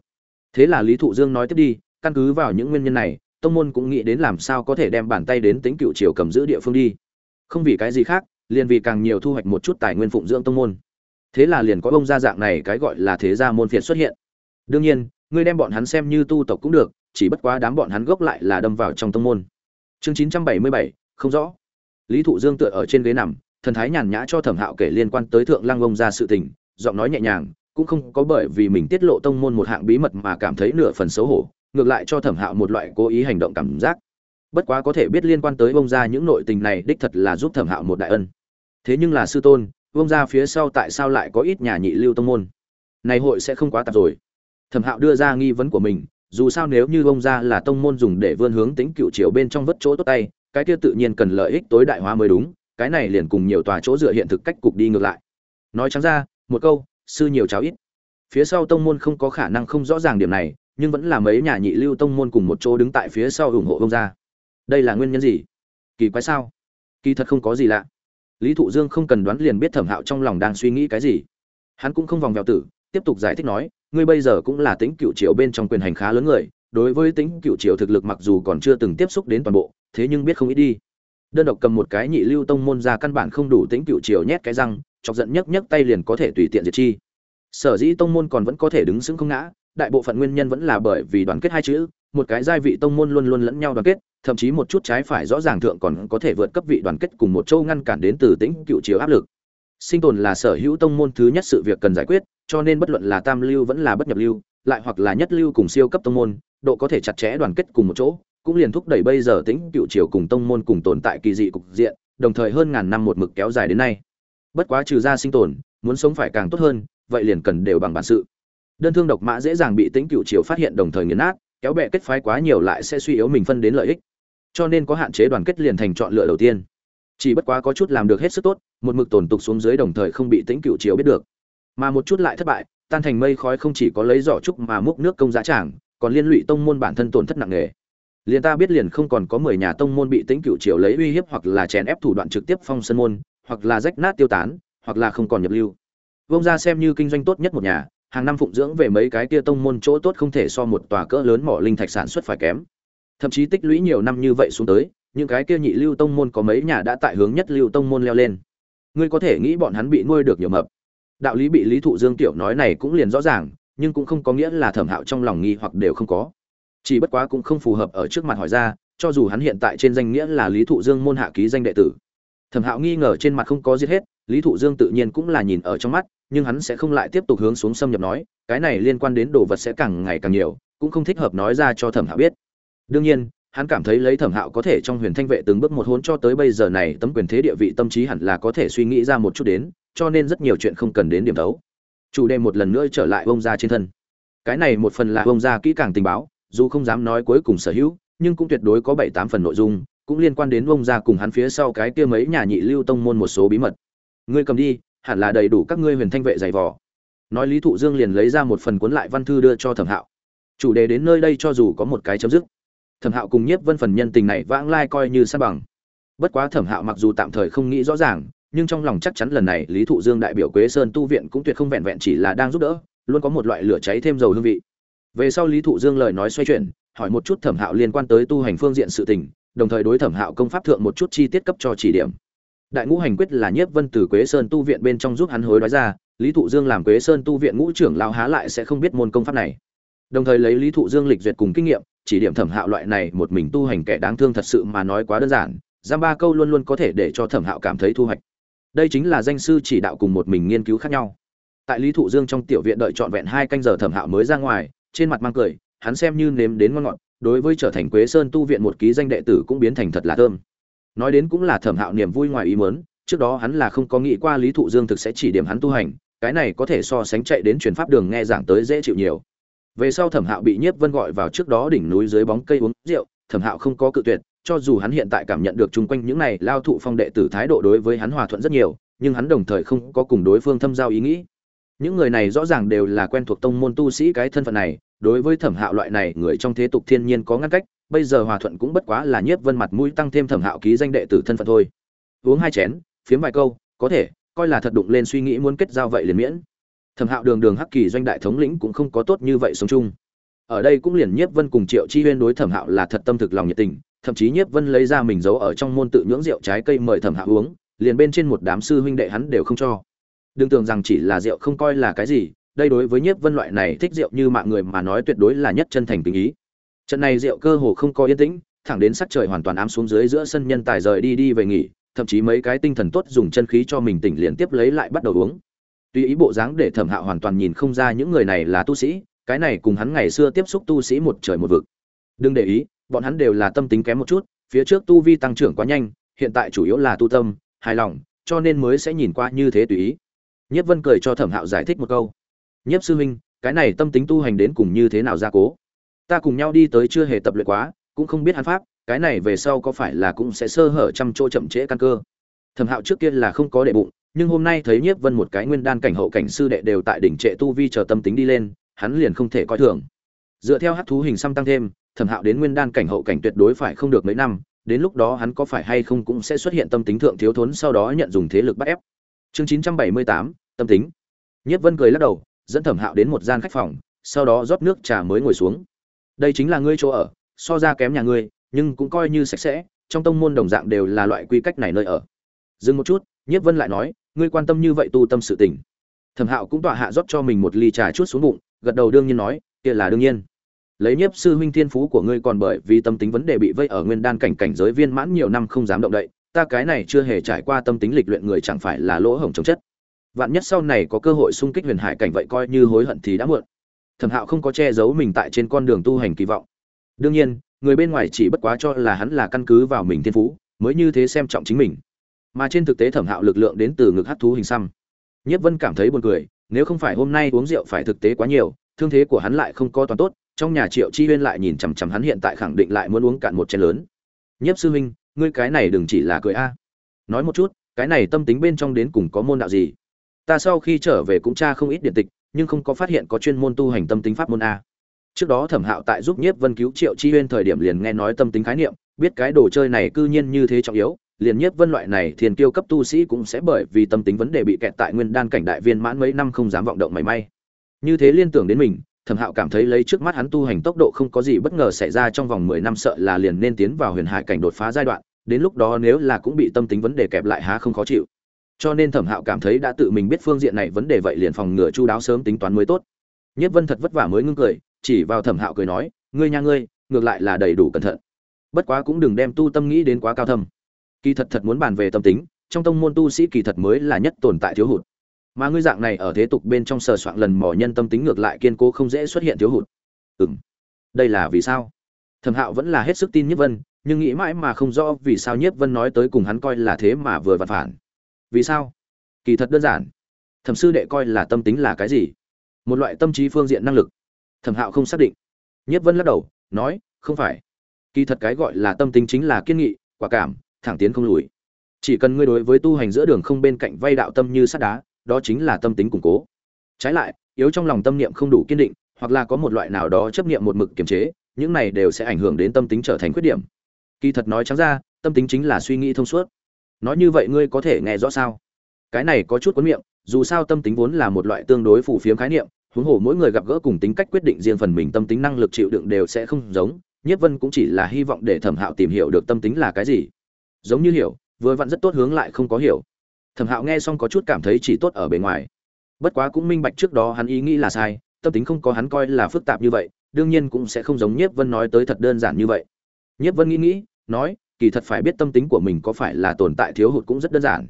Thế là lý thụ dương nói tiếp đi, căn cứ vào những nguyên nhân này tông môn cũng nghĩ đến làm sao có thể đem bàn tay đến tính cựu triều cầm giữ địa phương đi. Không vì cái gì khác, liền vì càng nhiều thu hoạch một chút tài nguyên phụng dưỡng tông môn. Thế là liền có ông gia dạng này cái gọi là thế gia môn phiệt xuất hiện. Đương nhiên, ngươi đem bọn hắn xem như tu tộc cũng được, chỉ bất quá đám bọn hắn gốc lại là đâm vào trong tông môn. Chương chín trăm bảy mươi bảy, không rõ. Lý thụ dương tựa ở trên ghế nằm, thần thái nhàn nhã cho thẩm hạo kể liên quan tới thượng lăng ông gia sự tình, giọng nói nhẹ nhàng, cũng không có bởi vì mình tiết lộ tông môn một hạng bí mật mà cảm thấy nửa phần xấu hổ ngược lại cho thẩm hạo một loại cố ý hành động cảm giác. Bất quá có thể biết liên quan tới bông ra những nội tình này đích thật là giúp thẩm hạo một đại ân. Thế nhưng là sư tôn bông ra phía sau tại sao lại có ít nhà nhị lưu tông môn? Này hội sẽ không quá tạp rồi. Thẩm hạo đưa ra nghi vấn của mình, dù sao nếu như bông ra là tông môn dùng để vươn hướng tính cựu chiều bên trong vất chỗ tốt tay, cái kia tự nhiên cần lợi ích tối đại hóa mới đúng, cái này liền cùng nhiều tòa chỗ dựa hiện thực cách cục đi ngược lại. Nói trắng ra, một câu, sư nhiều cháu ít. Phía sau tông môn không có khả năng không rõ ràng điểm này nhưng vẫn là mấy nhà nhị lưu tông môn cùng một chỗ đứng tại phía sau ủng hộ ông gia. Đây là nguyên nhân gì? Kỳ quái sao? Kỳ thật không có gì lạ. Lý thụ dương không cần đoán liền biết thẩm hạo trong lòng đang suy nghĩ cái gì. Hắn cũng không vòng vèo tử, tiếp tục giải thích nói, ngươi bây giờ cũng là tính cựu triều bên trong quyền hành khá lớn người, đối với tính cựu triều thực lực mặc dù còn chưa từng tiếp xúc đến toàn bộ, thế nhưng biết không ít đi. Đơn độc cầm một cái nhị lưu tông môn ra căn bản không đủ tính cựu triều nhét cái răng, chọc giận nhấc nhấc tay liền có thể tùy tiện diệt chi. Sở dĩ tông môn còn vẫn có thể đứng sững không ngã đại bộ phận nguyên nhân vẫn là bởi vì đoàn kết hai chữ, một cái giai vị tông môn luôn luôn lẫn nhau đoàn kết, thậm chí một chút trái phải rõ ràng thượng còn có thể vượt cấp vị đoàn kết cùng một châu ngăn cản đến từ tĩnh cựu chiếu áp lực. Sinh tồn là sở hữu tông môn thứ nhất sự việc cần giải quyết, cho nên bất luận là tam lưu vẫn là bất nhập lưu, lại hoặc là nhất lưu cùng siêu cấp tông môn, độ có thể chặt chẽ đoàn kết cùng một chỗ, cũng liền thúc đẩy bây giờ tĩnh cựu triều cùng tông môn cùng tồn tại kỳ dị cục diện, đồng thời hơn ngàn năm một mực kéo dài đến nay. Bất quá trừ ra sinh tồn, muốn sống phải càng tốt hơn, vậy liền cần đều bằng bản sự đơn thương độc mã dễ dàng bị tính cựu triều phát hiện đồng thời nghiền nát, kéo bè kết phái quá nhiều lại sẽ suy yếu mình phân đến lợi ích. Cho nên có hạn chế đoàn kết liền thành chọn lựa đầu tiên. Chỉ bất quá có chút làm được hết sức tốt, một mực tổn tục xuống dưới đồng thời không bị tính cựu triều biết được. Mà một chút lại thất bại, tan thành mây khói không chỉ có lấy giỏ trúc mà múc nước công giá trảng còn liên lụy tông môn bản thân tổn thất nặng nề. Liền ta biết liền không còn có mười nhà tông môn bị tính cựu triều lấy uy hiếp hoặc là chèn ép thủ đoạn trực tiếp phong sân môn, hoặc là rách nát tiêu tán, hoặc là không còn nhập lưu. Vông ra xem như kinh doanh tốt nhất một nhà hàng năm phụng dưỡng về mấy cái kia tông môn chỗ tốt không thể so một tòa cỡ lớn mỏ linh thạch sản xuất phải kém. Thậm chí tích lũy nhiều năm như vậy xuống tới, những cái kia nhị lưu tông môn có mấy nhà đã tại hướng nhất lưu tông môn leo lên. Ngươi có thể nghĩ bọn hắn bị nuôi được nhiều mập. Đạo lý bị lý thụ dương tiểu nói này cũng liền rõ ràng, nhưng cũng không có nghĩa là thẩm hạo trong lòng nghi hoặc đều không có. Chỉ bất quá cũng không phù hợp ở trước mặt hỏi ra, cho dù hắn hiện tại trên danh nghĩa là lý thụ dương môn hạ ký danh đệ tử. Thẩm hạo nghi ngờ trên mặt không có giết hết, lý thụ dương tự nhiên cũng là nhìn ở trong mắt nhưng hắn sẽ không lại tiếp tục hướng xuống xâm nhập nói, cái này liên quan đến đồ vật sẽ càng ngày càng nhiều, cũng không thích hợp nói ra cho thẩm hạo biết. Đương nhiên, hắn cảm thấy lấy thẩm hạo có thể trong huyền thanh vệ từng bước một hôn cho tới bây giờ này tấm quyền thế địa vị tâm trí hẳn là có thể suy nghĩ ra một chút đến, cho nên rất nhiều chuyện không cần đến điểm đấu chủ đề một lần nữa trở lại ông gia trên thân. Cái này một phần là ông gia kỹ càng tình báo, dù không dám nói cuối cùng sở hữu, nhưng cũng tuyệt đối có bảy tám phần nội dung, cũng liên quan đến ông gia cùng hắn phía sau cái kia mấy nhà nhị lưu tông môn một số bí mật. Ngươi cầm đi hẳn là đầy đủ các ngươi huyền thanh vệ dày vò. Nói lý thụ dương liền lấy ra một phần cuốn lại văn thư đưa cho thẩm hạo. Chủ đề đến nơi đây cho dù có một cái chấm dứt. Thẩm hạo cùng nhiếp vân phần nhân tình này vãng lai coi như san bằng. Bất quá thẩm hạo mặc dù tạm thời không nghĩ rõ ràng, nhưng trong lòng chắc chắn lần này lý thụ dương đại biểu quế sơn tu viện cũng tuyệt không vẹn vẹn chỉ là đang giúp đỡ, luôn có một loại lửa cháy thêm dầu hương vị. Về sau lý thụ dương lời nói xoay chuyển, hỏi một chút thẩm hạo liên quan tới tu hành phương diện sự tình, đồng thời đối thẩm hạo công pháp thượng một chút chi tiết cấp cho chỉ điểm đại ngũ hành quyết là nhiếp vân từ quế sơn tu viện bên trong giúp hắn hối đoái ra, lý thụ dương làm quế sơn tu viện ngũ trưởng lao há lại sẽ không biết môn công pháp này. Đồng thời lấy lý thụ dương lịch duyệt cùng kinh nghiệm, chỉ điểm thẩm hạo loại này một mình tu hành kẻ đáng thương thật sự mà nói quá đơn giản, giam ba câu luôn luôn có thể để cho thẩm hạo cảm thấy thu hoạch. Đây chính là danh sư chỉ đạo cùng một mình nghiên cứu khác nhau. Tại lý thụ dương trong tiểu viện đợi trọn vẹn hai canh giờ thẩm hạo mới ra ngoài, trên mặt mang cười, hắn xem như nếm đến ngon ngọt, đối với trở thành quế sơn tu viện một ký danh đệ tử cũng biến thành thật là thơm nói đến cũng là thẩm hạo niềm vui ngoài ý mớn trước đó hắn là không có nghĩ qua lý thụ dương thực sẽ chỉ điểm hắn tu hành, cái này có thể so sánh chạy đến truyền pháp đường nghe giảng tới dễ chịu nhiều. Về sau thẩm hạo bị nhiếp vân gọi vào trước đó đỉnh núi dưới bóng cây uống rượu, thẩm hạo không có cự tuyệt, cho dù hắn hiện tại cảm nhận được chung quanh những này lao thụ phong đệ tử thái độ đối với hắn hòa thuận rất nhiều, nhưng hắn đồng thời không có cùng đối phương thâm giao ý nghĩ. Những người này rõ ràng đều là quen thuộc tông môn tu sĩ cái thân phận này, đối với thẩm hạo loại này người trong thế tục thiên nhiên có ngăn cách bây giờ hòa thuận cũng bất quá là nhiếp vân mặt mũi tăng thêm thẩm hạo ký danh đệ tử thân phận thôi. Uống hai chén, phiếm vài câu, có thể, coi là thật đụng lên suy nghĩ muốn kết giao vậy liền miễn. Thẩm hạo đường đường hắc kỳ doanh đại thống lĩnh cũng không có tốt như vậy sống chung. Ở đây cũng liền nhiếp vân cùng triệu chi huyên đối thẩm hạo là thật tâm thực lòng nhiệt tình, thậm chí nhiếp vân lấy ra mình giấu ở trong môn tự nhưỡng rượu trái cây mời thẩm hạo uống, liền bên trên một đám sư huynh đệ hắn đều không cho. Đừng tưởng rằng chỉ là rượu không coi là cái gì, đây đối với nhiếp vân loại này thích rượu như mạng người mà nói tuyệt đối là nhất chân thành tình ý trận này rượu cơ hồ không có yên tĩnh, thẳng đến sắc trời hoàn toàn ám xuống dưới giữa sân nhân tài rời đi đi về nghỉ, thậm chí mấy cái tinh thần tốt dùng chân khí cho mình tỉnh liền tiếp lấy lại bắt đầu uống. Tuy ý bộ dáng để thẩm hạo hoàn toàn nhìn không ra những người này là tu sĩ, cái này cùng hắn ngày xưa tiếp xúc tu sĩ một trời một vực. Đừng để ý, bọn hắn đều là tâm tính kém một chút, phía trước tu vi tăng trưởng quá nhanh, hiện tại chủ yếu là tu tâm, hài lòng, cho nên mới sẽ nhìn qua như thế tùy ý. Nhất vân cười cho thẩm hạo giải thích một câu. Nhất sư huynh, cái này tâm tính tu hành đến cùng như thế nào ra cố? Ta cùng nhau đi tới chưa hề tập luyện quá, cũng không biết hắn pháp, cái này về sau có phải là cũng sẽ sơ hở trăm chỗ chậm trễ căn cơ. Thẩm hạo trước kia là không có đệ bụng, nhưng hôm nay thấy nhiếp vân một cái nguyên đan cảnh hậu cảnh sư đệ đều tại đỉnh trệ tu vi chờ tâm tính đi lên, hắn liền không thể coi thường. Dựa theo hát thú hình xăm tăng thêm, thẩm hạo đến nguyên đan cảnh hậu cảnh tuyệt đối phải không được mấy năm, đến lúc đó hắn có phải hay không cũng sẽ xuất hiện tâm tính thượng thiếu thốn sau đó nhận dùng thế lực bắt ép. Chương chín trăm bảy mươi tám, tâm tính. Nhiếp vân cười lắc đầu, dẫn thẩm hạo đến một gian khách phòng, sau đó rót nước trà mới ngồi xuống đây chính là ngươi chỗ ở, so ra kém nhà ngươi, nhưng cũng coi như sạch sẽ, trong tông môn đồng dạng đều là loại quy cách này nơi ở. Dừng một chút, nhiếp vân lại nói, ngươi quan tâm như vậy tu tâm sự tình. Thẩm hạo cũng tọa hạ rót cho mình một ly trà chút xuống bụng, gật đầu đương nhiên nói, kia là đương nhiên. Lấy nhiếp sư huynh thiên phú của ngươi còn bởi vì tâm tính vấn đề bị vây ở nguyên đan cảnh cảnh giới viên mãn nhiều năm không dám động đậy, ta cái này chưa hề trải qua tâm tính lịch luyện người chẳng phải là lỗ hổng chống chất. Vạn nhất sau này có cơ hội xung kích huyền hải cảnh vậy coi như hối hận thì đã muộn thẩm hạo không có che giấu mình tại trên con đường tu hành kỳ vọng. Đương nhiên, người bên ngoài chỉ bất quá cho là hắn là căn cứ vào mình thiên phú, mới như thế xem trọng chính mình. Mà trên thực tế thẩm hạo lực lượng đến từ ngực hát thú hình xăm. Nhất vân cảm thấy buồn cười, nếu không phải hôm nay uống rượu phải thực tế quá nhiều, thương thế của hắn lại không có toàn tốt, trong nhà triệu chi huyên lại nhìn chằm chằm hắn hiện tại khẳng định lại muốn uống cạn một chén lớn. Nhiếp sư huynh, ngươi cái này đừng chỉ là cười a. Nói một chút, cái này tâm tính bên trong đến cùng có môn đạo gì? Ta sau khi trở về cũng tra không ít điện tịch nhưng không có phát hiện có chuyên môn tu hành tâm tính pháp môn a. Trước đó thẩm hạo tại giúp nhiếp vân cứu triệu chi huyên thời điểm liền nghe nói tâm tính khái niệm, biết cái đồ chơi này cư nhiên như thế trọng yếu, liền nhiếp vân loại này thiền kiêu cấp tu sĩ cũng sẽ bởi vì tâm tính vấn đề bị kẹt tại nguyên đan cảnh đại viên mãn mấy năm không dám vọng động mảy may. Như thế liên tưởng đến mình, thẩm hạo cảm thấy lấy trước mắt hắn tu hành tốc độ không có gì bất ngờ xảy ra trong vòng mười năm sợ là liền nên tiến vào huyền hải cảnh đột phá giai đoạn, đến lúc đó nếu là cũng bị tâm tính vấn đề kẹp lại há không khó chịu cho nên thẩm hạo cảm thấy đã tự mình biết phương diện này vấn đề vậy liền phòng ngừa chu đáo sớm tính toán mới tốt. Nhất vân thật vất vả mới ngưng cười, chỉ vào thẩm hạo cười nói, ngươi nha ngươi, ngược lại là đầy đủ cẩn thận. Bất quá cũng đừng đem tu tâm nghĩ đến quá cao thâm. Kỳ thật thật muốn bàn về tâm tính, trong tông môn tu sĩ kỳ thật mới là nhất tồn tại thiếu hụt. Mà ngươi dạng này ở thế tục bên trong sờ soạn lần mỏ nhân tâm tính ngược lại kiên cố không dễ xuất hiện thiếu hụt. Ừm. Đây là vì sao? Thẩm hạo vẫn là hết sức tin nhất vân, nhưng nghĩ mãi mà không rõ vì sao nhất vân nói tới cùng hắn coi là thế mà vừa vặt phản vì sao? Kỳ thật đơn giản. Thẩm sư đệ coi là tâm tính là cái gì? Một loại tâm trí phương diện năng lực. Thẩm hạo không xác định. Nhất vân lắc đầu, nói, không phải. Kỳ thật cái gọi là tâm tính chính là kiên nghị, quả cảm, thẳng tiến không lùi. Chỉ cần ngươi đối với tu hành giữa đường không bên cạnh vay đạo tâm như sắt đá, đó chính là tâm tính củng cố. Trái lại, yếu trong lòng tâm niệm không đủ kiên định, hoặc là có một loại nào đó chấp niệm một mực kiềm chế, những này đều sẽ ảnh hưởng đến tâm tính trở thành khuyết điểm. Kỳ thật nói trắng ra, tâm tính chính là suy nghĩ thông suốt nói như vậy ngươi có thể nghe rõ sao? Cái này có chút cuốn miệng, dù sao tâm tính vốn là một loại tương đối phù phiếm khái niệm, huống hồ mỗi người gặp gỡ cùng tính cách quyết định riêng phần mình tâm tính năng lực chịu đựng đều sẽ không giống nhất vân cũng chỉ là hy vọng để thẩm hạo tìm hiểu được tâm tính là cái gì. Giống như hiểu, vừa vặn rất tốt hướng lại không có hiểu. Thẩm hạo nghe xong có chút cảm thấy chỉ tốt ở bề ngoài. Bất quá cũng minh bạch trước đó hắn ý nghĩ là sai, tâm tính không có hắn coi là phức tạp như vậy, đương nhiên cũng sẽ không giống nhiếp vân nói tới thật đơn giản như vậy. Nhiếp vân nghĩ nghĩ, nói kỳ thật phải biết tâm tính của mình có phải là tồn tại thiếu hụt cũng rất đơn giản.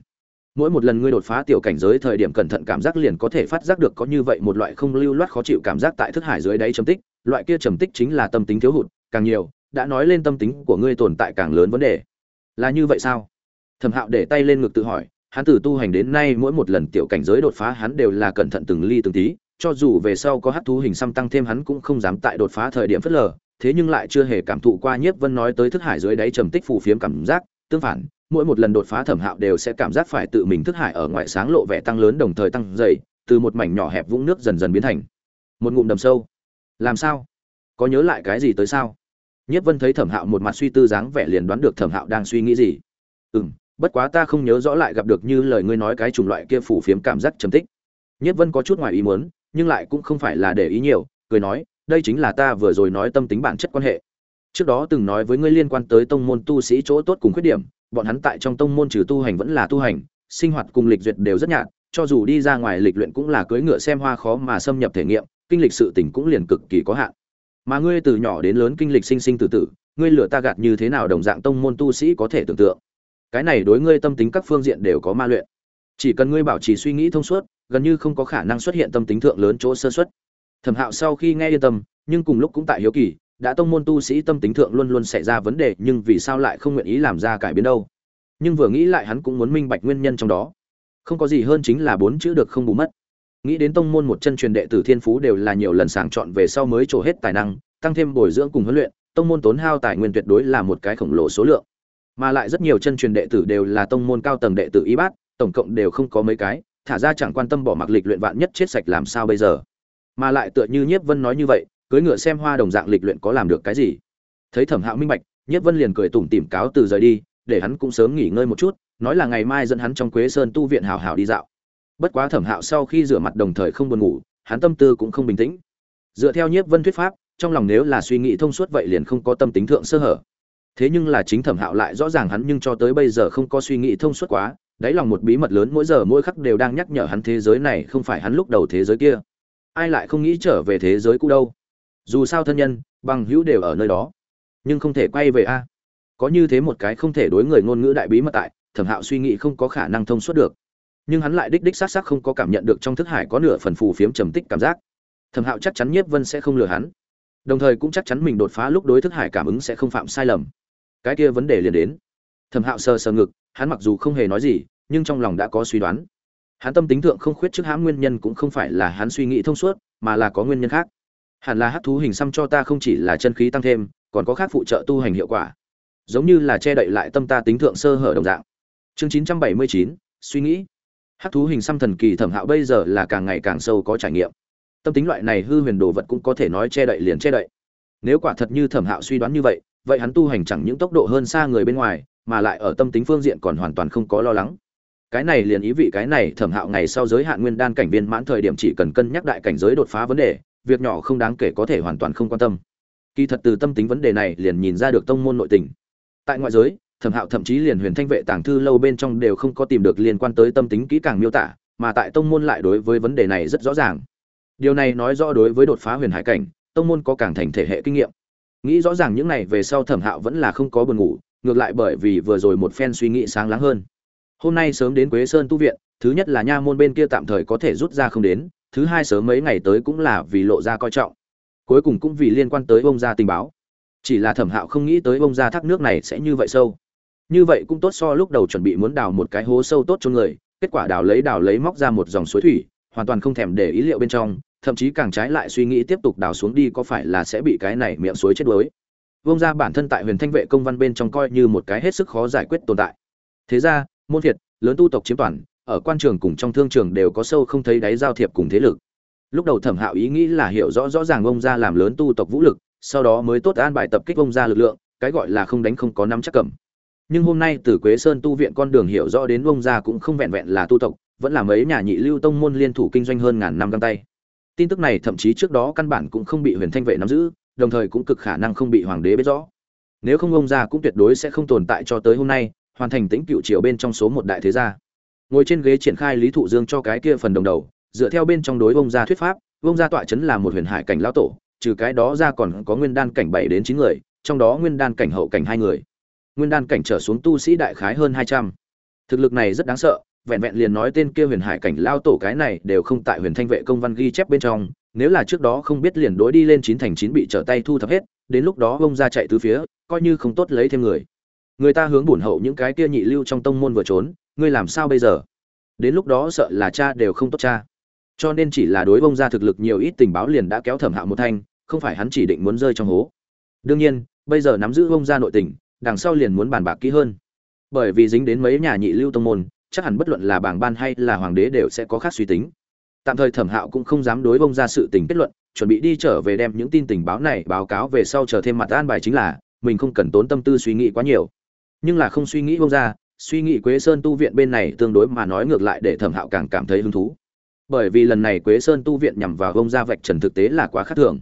Mỗi một lần ngươi đột phá tiểu cảnh giới thời điểm cẩn thận cảm giác liền có thể phát giác được có như vậy một loại không lưu loát khó chịu cảm giác tại thức hải dưới đáy trầm tích, loại kia trầm tích chính là tâm tính thiếu hụt, càng nhiều, đã nói lên tâm tính của ngươi tồn tại càng lớn vấn đề. Là như vậy sao? Thẩm hạo để tay lên ngực tự hỏi, hắn từ tu hành đến nay mỗi một lần tiểu cảnh giới đột phá hắn đều là cẩn thận từng ly từng tí, cho dù về sau có hát thú hình xăm tăng thêm hắn cũng không dám tại đột phá thời điểm phớt lờ thế nhưng lại chưa hề cảm thụ qua nhiếp vân nói tới thức hải dưới đáy trầm tích phù phiếm cảm giác, tương phản, mỗi một lần đột phá thẩm hạo đều sẽ cảm giác phải tự mình thức hải ở ngoại sáng lộ vẻ tăng lớn đồng thời tăng dày, từ một mảnh nhỏ hẹp vũng nước dần dần biến thành một ngụm đầm sâu. Làm sao? Có nhớ lại cái gì tới sao? Nhất vân thấy thẩm hạo một mặt suy tư dáng vẻ liền đoán được thẩm hạo đang suy nghĩ gì. Ừ m bất quá ta không nhớ rõ lại gặp được như lời ngươi nói cái chủng loại kia phủ phiếm cảm giác trầm tích. Nhất vân có chút ngoài ý muốn, nhưng lại cũng không phải là để ý nhiều, cười nói đây chính là ta vừa rồi nói tâm tính bản chất quan hệ. Trước đó từng nói với ngươi liên quan tới tông môn tu sĩ chỗ tốt cùng khuyết điểm, bọn hắn tại trong tông môn trừ tu hành vẫn là tu hành, sinh hoạt cùng lịch duyệt đều rất nhạt, cho dù đi ra ngoài lịch luyện cũng là cưỡi ngựa xem hoa khó mà xâm nhập thể nghiệm, kinh lịch sự tình cũng liền cực kỳ có hạn. Mà ngươi từ nhỏ đến lớn kinh lịch sinh sinh tử tử, ngươi lửa ta gạt như thế nào đồng dạng tông môn tu sĩ có thể tưởng tượng? Cái này đối ngươi tâm tính các phương diện đều có ma luyện. Chỉ cần ngươi bảo trì suy nghĩ thông suốt, gần như không có khả năng xuất hiện tâm tính thượng lớn chỗ sơ xuất thẩm hạo sau khi nghe yên tâm, nhưng cùng lúc cũng tại hiếu kỳ, đã tông môn tu sĩ tâm tính thượng luôn luôn xảy ra vấn đề, nhưng vì sao lại không nguyện ý làm ra cải biến đâu? Nhưng vừa nghĩ lại hắn cũng muốn minh bạch nguyên nhân trong đó. Không có gì hơn chính là bốn chữ được không bù mất. Nghĩ đến tông môn một chân truyền đệ tử thiên phú đều là nhiều lần sàng chọn về sau mới trổ hết tài năng, tăng thêm bồi dưỡng cùng huấn luyện, tông môn tốn hao tài nguyên tuyệt đối là một cái khổng lồ số lượng. Mà lại rất nhiều chân truyền đệ tử đều là tông môn cao tầng đệ tử y bát, tổng cộng đều không có mấy cái, thả ra chẳng quan tâm bỏ mặc lịch luyện vạn nhất chết sạch làm sao bây giờ? Mà lại tựa như nhiếp vân nói như vậy cưới ngựa xem hoa đồng dạng lịch luyện có làm được cái gì. Thấy thẩm hạo minh bạch, nhiếp vân liền cười tủm tỉm cáo từ rời đi, để hắn cũng sớm nghỉ ngơi một chút, nói là ngày mai dẫn hắn trong quế sơn tu viện hào hào đi dạo. Bất quá thẩm hạo sau khi rửa mặt đồng thời không buồn ngủ, hắn tâm tư cũng không bình tĩnh. Dựa theo nhiếp vân thuyết pháp, trong lòng nếu là suy nghĩ thông suốt vậy liền không có tâm tính thượng sơ hở. Thế nhưng là chính thẩm hạo lại rõ ràng hắn nhưng cho tới bây giờ không có suy nghĩ thông suốt quá, đáy lòng một bí mật lớn mỗi giờ mỗi khắc đều đang nhắc nhở hắn thế giới này không phải hắn lúc đầu thế giới kia ai lại không nghĩ trở về thế giới cũ đâu. Dù sao thân nhân, bằng hữu đều ở nơi đó. Nhưng không thể quay về a. Có như thế một cái không thể đối người ngôn ngữ đại bí mật tại, thẩm hạo suy nghĩ không có khả năng thông suốt được. Nhưng hắn lại đích đích s á c s á c không có cảm nhận được trong thức hải có nửa phần phù phiếm trầm tích cảm giác. Thẩm hạo chắc chắn nhiếp vân sẽ không lừa hắn. Đồng thời cũng chắc chắn mình đột phá lúc đối thức hải cảm ứng sẽ không phạm sai lầm. Cái kia vấn đề liền đến. Thẩm hạo sờ sờ ngực, hắn mặc dù không hề nói gì, nhưng trong lòng đã có suy đoán hắn tâm tính thượng không khuyết trước hãm nguyên nhân cũng không phải là hắn suy nghĩ thông suốt, mà là có nguyên nhân khác. Hẳn là hát thú hình xăm cho ta không chỉ là chân khí tăng thêm, còn có khác phụ trợ tu hành hiệu quả. Giống như là che đậy lại tâm ta tính thượng sơ hở đồng dạng. Chương chín trăm bảy mươi chín, suy nghĩ. Hát thú hình xăm thần kỳ thẩm hạo bây giờ là càng ngày càng sâu có trải nghiệm. Tâm tính loại này hư huyền đồ vật cũng có thể nói che đậy liền che đậy. Nếu quả thật như thẩm hạo suy đoán như vậy vậy hắn tu hành chẳng những tốc độ hơn xa người bên ngoài, mà lại ở tâm tính phương diện còn hoàn toàn không có lo lắng cái này liền ý vị cái này thẩm hạo ngày sau giới hạn nguyên đan cảnh viên mãn thời điểm chỉ cần cân nhắc đại cảnh giới đột phá vấn đề, việc nhỏ không đáng kể có thể hoàn toàn không quan tâm. Kỳ thật từ tâm tính vấn đề này liền nhìn ra được tông môn nội tình. Tại ngoại giới, thẩm hạo thậm chí liền huyền thanh vệ tàng thư lâu bên trong đều không có tìm được liên quan tới tâm tính kỹ càng miêu tả, mà tại tông môn lại đối với vấn đề này rất rõ ràng. Điều này nói rõ đối với đột phá huyền hải cảnh, tông môn có càng thành thể hệ kinh nghiệm. Nghĩ rõ ràng những này về sau thẩm hạo vẫn là không có buồn ngủ, ngược lại bởi vì vừa rồi một phen suy nghĩ sáng láng hơn hôm nay sớm đến quế sơn tu viện, thứ nhất là nha môn bên kia tạm thời có thể rút ra không đến, thứ hai sớm mấy ngày tới cũng là vì lộ ra coi trọng. Cuối cùng cũng vì liên quan tới bông gia tình báo. Chỉ là thẩm hạo không nghĩ tới bông gia thác nước này sẽ như vậy sâu. Như vậy cũng tốt so lúc đầu chuẩn bị muốn đào một cái hố sâu tốt cho người, kết quả đào lấy đào lấy móc ra một dòng suối thủy, hoàn toàn không thèm để ý liệu bên trong, thậm chí càng trái lại suy nghĩ tiếp tục đào xuống đi có phải là sẽ bị cái này miệng suối chết đuối. Vông ra bản thân tại huyền thanh vệ công văn bên trong coi như một cái hết sức khó giải quyết tồn tại. Thế ra môn phiệt, lớn tu tộc chiếm toàn, ở quan trường cùng trong thương trường đều có sâu không thấy đáy giao thiệp cùng thế lực. Lúc đầu thẩm hạo ý nghĩ là hiểu rõ rõ ràng ông ra làm lớn tu tộc vũ lực, sau đó mới tốt an bài tập kích ông ra lực lượng, cái gọi là không đánh không có nắm chắc cầm. Nhưng hôm nay từ quế sơn tu viện con đường hiểu rõ đến ông ra cũng không vẹn vẹn là tu tộc, vẫn là mấy nhà nhị lưu tông môn liên thủ kinh doanh hơn ngàn năm găng tay. Tin tức này thậm chí trước đó căn bản cũng không bị huyền thanh vệ nắm giữ, đồng thời cũng cực khả năng không bị hoàng đế biết rõ. Nếu không ông ra cũng tuyệt đối sẽ không tồn tại cho tới hôm nay hoàn thành tính cựu triều bên trong số một đại thế gia. Ngồi trên ghế triển khai lý thụ dương cho cái kia phần đồng đầu, dựa theo bên trong đối vông gia thuyết pháp, vông gia tọa chấn là một huyền hải cảnh lão tổ, trừ cái đó ra còn có nguyên đan cảnh bảy đến chín người, trong đó nguyên đan cảnh hậu cảnh hai người. Nguyên đan cảnh trở xuống tu sĩ đại khái hơn hai trăm. Thực lực này rất đáng sợ, vẹn vẹn liền nói tên kia huyền hải cảnh lao tổ cái này đều không tại huyền thanh vệ công văn ghi chép bên trong, nếu là trước đó không biết liền đối đi lên chín thành chín bị trở tay thu thập hết, đến lúc đó ông ra chạy từ phía, coi như không tốt lấy thêm người người ta hướng bổn hậu những cái kia nhị lưu trong tông môn vừa trốn, ngươi làm sao bây giờ? Đến lúc đó sợ là cha đều không tốt cha. Cho nên chỉ là đối bông ra thực lực nhiều ít tình báo liền đã kéo thẩm hạo một thanh, không phải hắn chỉ định muốn rơi trong hố. Đương nhiên, bây giờ nắm giữ bông ra nội tình, đằng sau liền muốn bàn bạc kỹ hơn. Bởi vì dính đến mấy nhà nhị lưu tông môn, chắc hẳn bất luận là bảng ban hay là hoàng đế đều sẽ có khác suy tính. Tạm thời thẩm hạo cũng không dám đối bông ra sự tình kết luận, chuẩn bị đi trở về đem những tin tình báo này báo cáo về sau chờ thêm mặt an bài chính là, mình không cần tốn tâm tư suy nghĩ quá nhiều nhưng là không suy nghĩ bông ra, suy nghĩ quế sơn tu viện bên này tương đối mà nói ngược lại để thẩm hạo càng cảm thấy hứng thú. Bởi vì lần này quế sơn tu viện nhằm vào bông ra vạch trần thực tế là quá khác thường.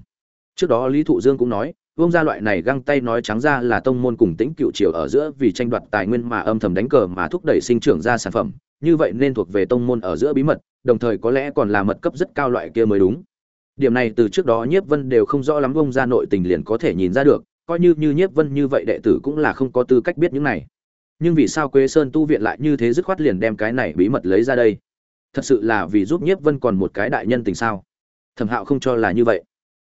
Trước đó lý thụ dương cũng nói bông ra loại này găng tay nói trắng ra là tông môn cùng tĩnh cựu triều ở giữa vì tranh đoạt tài nguyên mà âm thầm đánh cờ mà thúc đẩy sinh trưởng ra sản phẩm, như vậy nên thuộc về tông môn ở giữa bí mật, đồng thời có lẽ còn là mật cấp rất cao loại kia mới đúng. Điểm này từ trước đó nhiếp vân đều không rõ lắm bông ra nội tình liền có thể nhìn ra được coi như như nhiếp vân như vậy đệ tử cũng là không có tư cách biết những này. Nhưng vì sao quế sơn tu viện lại như thế dứt khoát liền đem cái này bí mật lấy ra đây? Thật sự là vì giúp nhiếp vân còn một cái đại nhân tình sao? Thẩm hạo không cho là như vậy.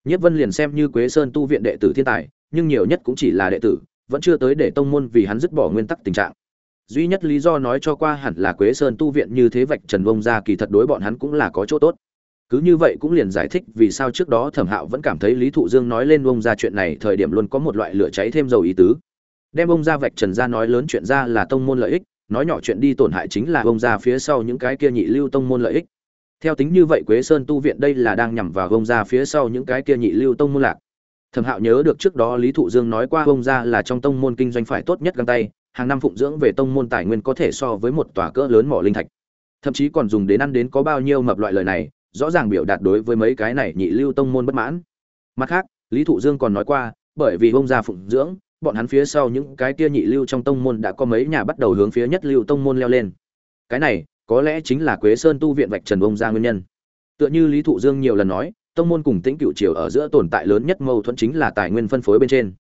Nhiếp vân liền xem như quế sơn tu viện đệ tử thiên tài, nhưng nhiều nhất cũng chỉ là đệ tử, vẫn chưa tới để tông môn vì hắn dứt bỏ nguyên tắc tình trạng. Duy nhất lý do nói cho qua hẳn là quế sơn tu viện như thế vạch trần vông ra kỳ thật đối bọn hắn cũng là có chỗ tốt cứ như vậy cũng liền giải thích vì sao trước đó thẩm hạo vẫn cảm thấy lý thụ dương nói lên ông ra chuyện này thời điểm luôn có một loại lửa cháy thêm dầu ý tứ. Đem ông ra vạch trần ra nói lớn chuyện ra là tông môn lợi ích, nói nhỏ chuyện đi tổn hại chính là ông ra phía sau những cái kia nhị lưu tông môn lợi ích. Theo tính như vậy quế sơn tu viện đây là đang nhằm vào ông ra phía sau những cái kia nhị lưu tông môn lạc. Thẩm hạo nhớ được trước đó lý thụ dương nói qua ông ra là trong tông môn kinh doanh phải tốt nhất găng tay, hàng năm phụng dưỡng về tông môn tài nguyên có thể so với một tòa cỡ lớn mỏ linh thạch. Thậm chí còn dùng đến ăn đến có bao nhiêu mập loại lời này rõ ràng biểu đạt đối với mấy cái này nhị lưu tông môn bất mãn. Mặt khác, lý thụ dương còn nói qua, bởi vì ông gia phụng dưỡng, bọn hắn phía sau những cái kia nhị lưu trong tông môn đã có mấy nhà bắt đầu hướng phía nhất lưu tông môn leo lên. Cái này, có lẽ chính là quế sơn tu viện vạch trần ông gia nguyên nhân. Tựa như lý thụ dương nhiều lần nói, tông môn cùng tĩnh cựu triều ở giữa tồn tại lớn nhất mâu thuẫn chính là tài nguyên phân phối bên trên.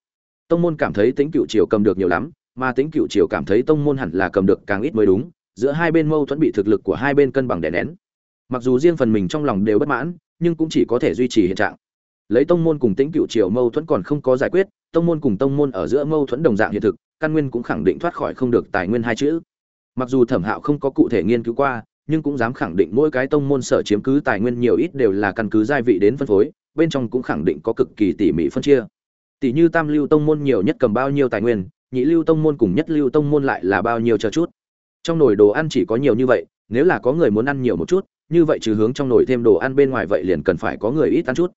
Tông môn cảm thấy tĩnh cựu triều cầm được nhiều lắm, mà tĩnh cựu triều cảm thấy tông môn hẳn là cầm được càng ít mới đúng, giữa hai bên mâu thuẫn bị thực lực của hai bên cân bằng đè nén mặc dù riêng phần mình trong lòng đều bất mãn, nhưng cũng chỉ có thể duy trì hiện trạng. Lấy tông môn cùng tĩnh cựu triều mâu thuẫn còn không có giải quyết, tông môn cùng tông môn ở giữa mâu thuẫn đồng dạng hiện thực, căn nguyên cũng khẳng định thoát khỏi không được tài nguyên hai chữ. Mặc dù thẩm hạo không có cụ thể nghiên cứu qua, nhưng cũng dám khẳng định mỗi cái tông môn sở chiếm cứ tài nguyên nhiều ít đều là căn cứ gia vị đến phân phối, bên trong cũng khẳng định có cực kỳ tỉ mỉ phân chia. Tỷ như tam lưu tông môn nhiều nhất cầm bao nhiêu tài nguyên, nhị lưu tông môn cùng nhất lưu tông môn lại là bao nhiêu chờ chút. Trong nồi đồ ăn chỉ có nhiều như vậy, nếu là có người muốn ăn nhiều một chút như vậy trừ hướng trong nồi thêm đồ ăn bên ngoài vậy liền cần phải có người ít ăn chút.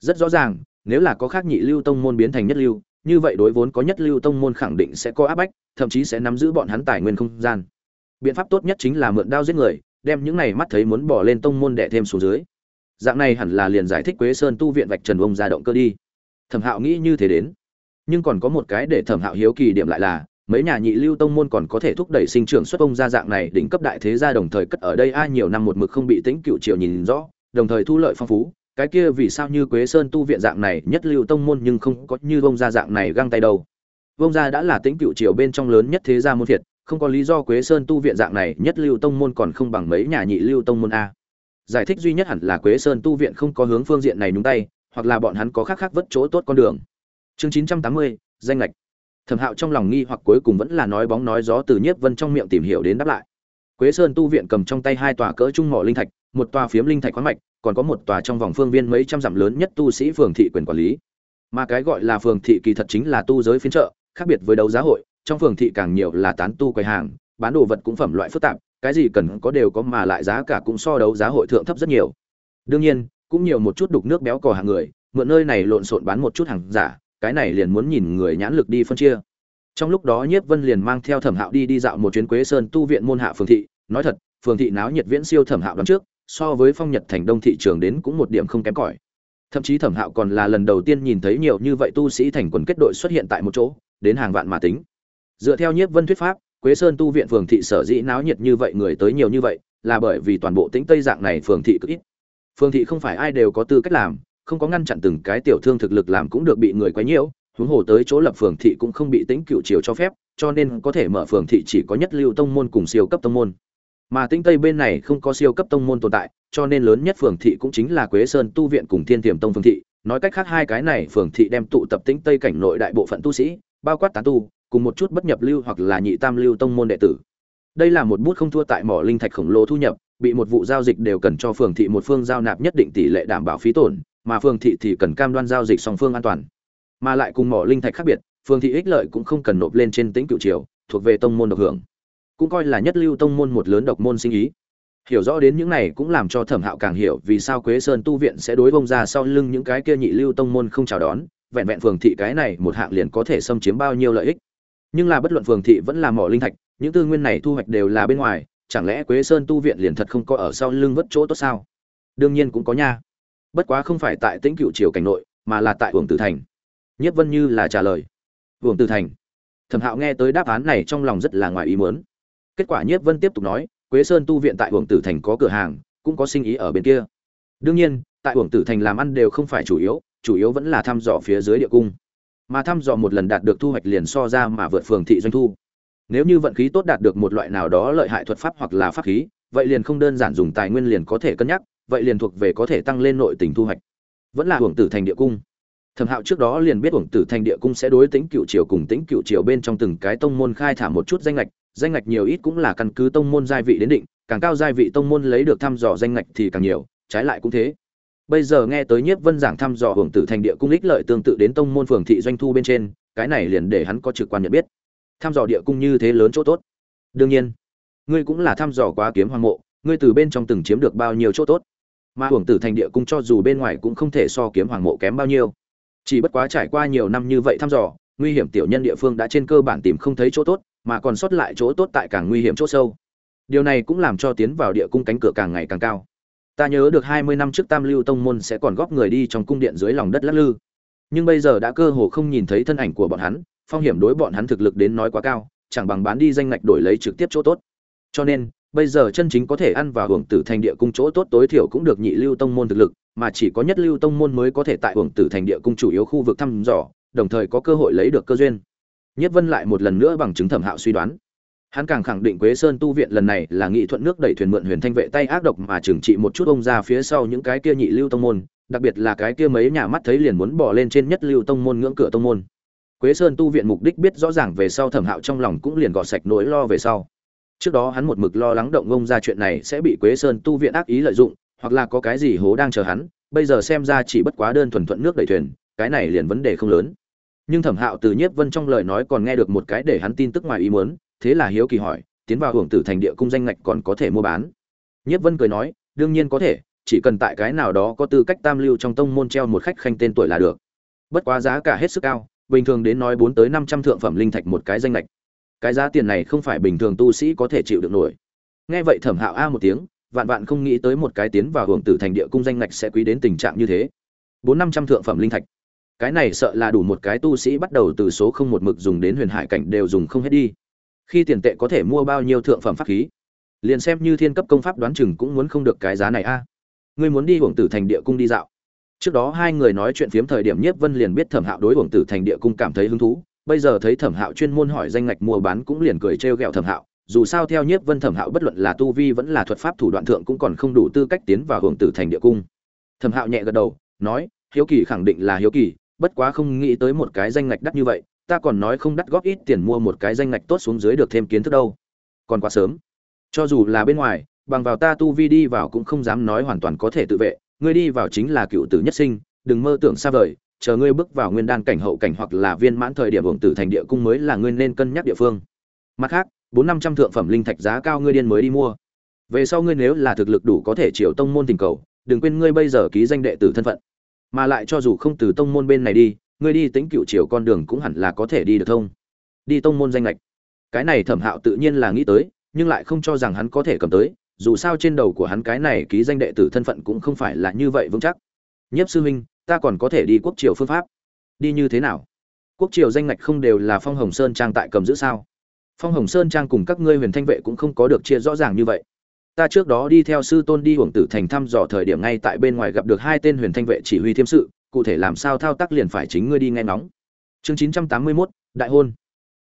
Rất rõ ràng, nếu là có khác nhị lưu tông môn biến thành nhất lưu, như vậy đối vốn có nhất lưu tông môn khẳng định sẽ có áp bách, thậm chí sẽ nắm giữ bọn hắn tài nguyên không gian. Biện pháp tốt nhất chính là mượn đao giết người, đem những này mắt thấy muốn bỏ lên tông môn đẻ thêm xuống dưới. Dạng này hẳn là liền giải thích quế sơn tu viện vạch trần ông ra động cơ đi. Thẩm hạo nghĩ như thế đến. Nhưng còn có một cái để thẩm hạo hiếu kỳ điểm lại là mấy nhà nhị lưu tông môn còn có thể thúc đẩy sinh trưởng xuất ông gia dạng này đỉnh cấp đại thế gia đồng thời cất ở đây ai nhiều năm một mực không bị tính cựu triều nhìn rõ đồng thời thu lợi phong phú cái kia vì sao như Quế Sơn tu viện dạng này nhất lưu tông môn nhưng không có như vông gia dạng này găng tay đâu. Vông gia đã là tính cựu triều bên trong lớn nhất thế gia môn thiệt, không có lý do Quế Sơn tu viện dạng này nhất lưu tông môn còn không bằng mấy nhà nhị lưu tông môn a. Giải thích duy nhất hẳn là Quế Sơn tu viện không có hướng phương diện này nhúng tay, hoặc là bọn hắn có khác khác vất chỗ tốt con đường. Chương 980, danh lệch. Thẩm Hạo trong lòng nghi hoặc cuối cùng vẫn là nói bóng nói gió từ Nhiếp Vân trong miệng tìm hiểu đến đáp lại. Quế Sơn tu viện cầm trong tay hai tòa cỡ trung mỏ linh thạch, một tòa phiếm linh thạch khoáng mạch, còn có một tòa trong vòng phương viên mấy trăm dặm lớn nhất tu sĩ phường thị quyền quản lý. Mà cái gọi là phường thị kỳ thật chính là tu giới phiên chợ, khác biệt với đấu giá hội, trong phường thị càng nhiều là tán tu quầy hàng, bán đồ vật cũng phẩm loại phức tạp, cái gì cần có đều có mà lại giá cả cũng so đấu giá hội thượng thấp rất nhiều. Đương nhiên, cũng nhiều một chút đục nước béo cò hàng người, mượn nơi này lộn xộn bán một chút hàng giả cái này liền muốn nhìn người nhãn lực đi phân chia. Trong lúc đó nhiếp vân liền mang theo thẩm hạo đi đi dạo một chuyến quế sơn tu viện môn hạ phường thị. Nói thật, phường thị náo nhiệt viễn siêu thẩm hạo đón trước, so với phong nhật thành đông thị trường đến cũng một điểm không kém cỏi. Thậm chí thẩm hạo còn là lần đầu tiên nhìn thấy nhiều như vậy tu sĩ thành quần kết đội xuất hiện tại một chỗ, đến hàng vạn mà tính. Dựa theo nhiếp vân thuyết pháp, quế sơn tu viện phường thị sở dĩ náo nhiệt như vậy, người tới nhiều như vậy, là bởi vì toàn bộ tính tây dạng này phường thị cực ít. Phường thị không phải ai đều có tư cách làm không có ngăn chặn từng cái tiểu thương thực lực làm cũng được bị người quấy nhiễu, huống hồ tới chỗ lập phường thị cũng không bị tính cựu triều cho phép, cho nên có thể mở phường thị chỉ có nhất lưu tông môn cùng siêu cấp tông môn. Mà tính tây bên này không có siêu cấp tông môn tồn tại, cho nên lớn nhất phường thị cũng chính là quế sơn tu viện cùng thiên tiềm tông phường thị. Nói cách khác hai cái này phường thị đem tụ tập tính tây cảnh nội đại bộ phận tu sĩ, bao quát tán tu, cùng một chút bất nhập lưu hoặc là nhị tam lưu tông môn đệ tử. Đây là một bút không thua tại mỏ linh thạch khổng lồ thu nhập, bị một vụ giao dịch đều cần cho phường thị một phương giao nạp nhất định tỷ lệ đảm bảo phí tổn mà phường thị thì cần cam đoan giao dịch song phương an toàn. Mà lại cùng mỏ linh thạch khác biệt phường thị ích lợi cũng không cần nộp lên trên tính cựu triều, thuộc về tông môn độc hưởng. Cũng coi là nhất lưu tông môn một lớn độc môn sinh ý. Hiểu rõ đến những này cũng làm cho thẩm hạo càng hiểu vì sao quế sơn tu viện sẽ đối bông ra sau lưng những cái kia nhị lưu tông môn không chào đón, vẹn vẹn phường thị cái này một hạng liền có thể xâm chiếm bao nhiêu lợi ích. Nhưng là bất luận phường thị vẫn là mỏ linh thạch, những tư nguyên này thu hoạch đều là bên ngoài, chẳng lẽ quế sơn tu viện liền thật không có ở sau lưng vất chỗ tốt sao? Đương nhiên cũng có nha bất quá không phải tại tĩnh cựu triều cảnh nội, mà là tại hưởng tử thành. Nhất vân như là trả lời. Hưởng tử thành. Thẩm hạo nghe tới đáp án này trong lòng rất là ngoài ý muốn. Kết quả nhất vân tiếp tục nói, quế sơn tu viện tại hưởng tử thành có cửa hàng, cũng có sinh ý ở bên kia. Đương nhiên, tại hưởng tử thành làm ăn đều không phải chủ yếu chủ yếu vẫn là thăm dò phía dưới địa cung. Mà thăm dò một lần đạt được thu hoạch liền so ra mà vượt phường thị doanh thu. Nếu như vận khí tốt đạt được một loại nào đó lợi hại thuật pháp hoặc là pháp khí, vậy liền không đơn giản dùng tài nguyên liền có thể cân nhắc vậy liền thuộc về có thể tăng lên nội tình thu hoạch. Vẫn là hưởng tử thành địa cung. Thẩm hạo trước đó liền biết hưởng tử thành địa cung sẽ đối tính cựu triều cùng tính cựu triều bên trong từng cái tông môn khai thả một chút danh lệch danh lệch nhiều ít cũng là căn cứ tông môn giai vị đến định, càng cao giai vị tông môn lấy được thăm dò danh lệch thì càng nhiều, trái lại cũng thế. Bây giờ nghe tới nhiếp vân giảng thăm dò hưởng tử thành địa cung ích lợi tương tự đến tông môn phường thị doanh thu bên trên, cái này liền để hắn có trực quan nhận biết. Thăm dò địa cung như thế lớn chỗ tốt. Đương nhiên, ngươi cũng là thăm dò quá kiếm hoàng mộ, ngươi từ bên trong từng chiếm được bao nhiêu chỗ tốt? Mà hưởng tử thành địa cung cho dù bên ngoài cũng không thể so kiếm hoàng mộ kém bao nhiêu. Chỉ bất quá trải qua nhiều năm như vậy thăm dò, nguy hiểm tiểu nhân địa phương đã trên cơ bản tìm không thấy chỗ tốt, mà còn sót lại chỗ tốt tại càng nguy hiểm chỗ sâu. Điều này cũng làm cho tiến vào địa cung cánh cửa càng ngày càng cao. Ta nhớ được hai mươi năm trước tam lưu tông môn sẽ còn góp người đi trong cung điện dưới lòng đất lắc lư. Nhưng bây giờ đã cơ hồ không nhìn thấy thân ảnh của bọn hắn, phong hiểm đối bọn hắn thực lực đến nói quá cao, chẳng bằng bán đi danh ngạch đổi lấy trực tiếp chỗ tốt. Cho nên bây giờ chân chính có thể ăn vào hưởng tử thành địa cung chỗ tốt tối thiểu cũng được nhị lưu tông môn thực lực, mà chỉ có nhất lưu tông môn mới có thể tại hưởng tử thành địa cung chủ yếu khu vực thăm dò, đồng thời có cơ hội lấy được cơ duyên. Nhất vân lại một lần nữa bằng chứng thẩm hạo suy đoán. Hắn càng khẳng định quế sơn tu viện lần này là nghị thuận nước đẩy thuyền mượn huyền thanh vệ tay ác độc mà trừng trị một chút ông ra phía sau những cái kia nhị lưu tông môn, đặc biệt là cái kia mấy nhà mắt thấy liền muốn bỏ lên trên nhất lưu tông môn ngưỡng cửa tông môn. Quế sơn tu viện mục đích biết rõ ràng về sau thẩm hạo trong lòng cũng liền gọt sạch nỗi lo về sau trước đó hắn một mực lo lắng động ngông ra chuyện này sẽ bị quế sơn tu viện ác ý lợi dụng, hoặc là có cái gì hố đang chờ hắn, bây giờ xem ra chỉ bất quá đơn thuần thuận nước đẩy thuyền, cái này liền vấn đề không lớn. Nhưng thẩm hạo từ nhiếp vân trong lời nói còn nghe được một cái để hắn tin tức ngoài ý muốn, thế là hiếu kỳ hỏi, tiến vào hưởng tử thành địa cung danh ngạch còn có thể mua bán? Nhiếp vân cười nói, đương nhiên có thể, chỉ cần tại cái nào đó có tư cách tam lưu trong tông môn treo một khách khanh tên tuổi là được. Bất quá giá cả hết sức cao, bình thường đến nói bốn tới năm trăm thượng phẩm linh thạch một cái danh lệch cái giá tiền này không phải bình thường tu sĩ có thể chịu được nổi. Nghe vậy thẩm hạo a một tiếng, vạn vạn không nghĩ tới một cái tiến vào hưởng tử thành địa cung danh ngạch sẽ quý đến tình trạng như thế. Bốn năm trăm thượng phẩm linh thạch. Cái này sợ là đủ một cái tu sĩ bắt đầu từ số không một mực dùng đến huyền hải cảnh đều dùng không hết đi. Khi tiền tệ có thể mua bao nhiêu thượng phẩm pháp khí? Liền xem như thiên cấp công pháp đoán chừng cũng muốn không được cái giá này a. Ngươi muốn đi hưởng tử thành địa cung đi dạo. Trước đó hai người nói chuyện phiếm thời điểm nhiếp vân liền biết thẩm hạo đối hưởng tử thành địa cung cảm thấy hứng thú bây giờ thấy thẩm hạo chuyên môn hỏi danh ngạch mua bán cũng liền cười trêu ghẹo thẩm hạo, dù sao theo nhiếp vân thẩm hạo bất luận là tu vi vẫn là thuật pháp thủ đoạn thượng cũng còn không đủ tư cách tiến vào hưởng tử thành địa cung. Thẩm hạo nhẹ gật đầu, nói, hiếu kỳ khẳng định là hiếu kỳ, bất quá không nghĩ tới một cái danh ngạch đắt như vậy, ta còn nói không đắt góp ít tiền mua một cái danh ngạch tốt xuống dưới được thêm kiến thức đâu. Còn quá sớm. Cho dù là bên ngoài, bằng vào ta tu vi đi vào cũng không dám nói hoàn toàn có thể tự vệ, ngươi đi vào chính là cựu tử nhất sinh, đừng mơ tưởng xa vời chờ ngươi bước vào nguyên đan cảnh hậu cảnh hoặc là viên mãn thời điểm hưởng tử thành địa cung mới là ngươi nên cân nhắc địa phương. Mặt khác, bốn năm trăm thượng phẩm linh thạch giá cao ngươi điên mới đi mua. Về sau ngươi nếu là thực lực đủ có thể triệu tông môn tình cầu, đừng quên ngươi bây giờ ký danh đệ tử thân phận. Mà lại cho dù không từ tông môn bên này đi, ngươi đi tính cựu triều con đường cũng hẳn là có thể đi được thông. Đi tông môn danh lệch. Cái này thẩm hạo tự nhiên là nghĩ tới, nhưng lại không cho rằng hắn có thể cầm tới, dù sao trên đầu của hắn cái này ký danh đệ tử thân phận cũng không phải là như vậy vững chắc. Nhiếp sư huynh ta còn có thể đi quốc triều phương pháp. Đi như thế nào? Quốc triều danh ngạch không đều là phong hồng sơn trang tại cầm giữ sao? Phong hồng sơn trang cùng các ngươi huyền thanh vệ cũng không có được chia rõ ràng như vậy. Ta trước đó đi theo sư tôn đi hưởng tử thành thăm dò thời điểm ngay tại bên ngoài gặp được hai tên huyền thanh vệ chỉ huy thiêm sự cụ thể làm sao thao tác liền phải chính ngươi đi nghe ngóng. Chương chín trăm tám mươi 981, đại hôn.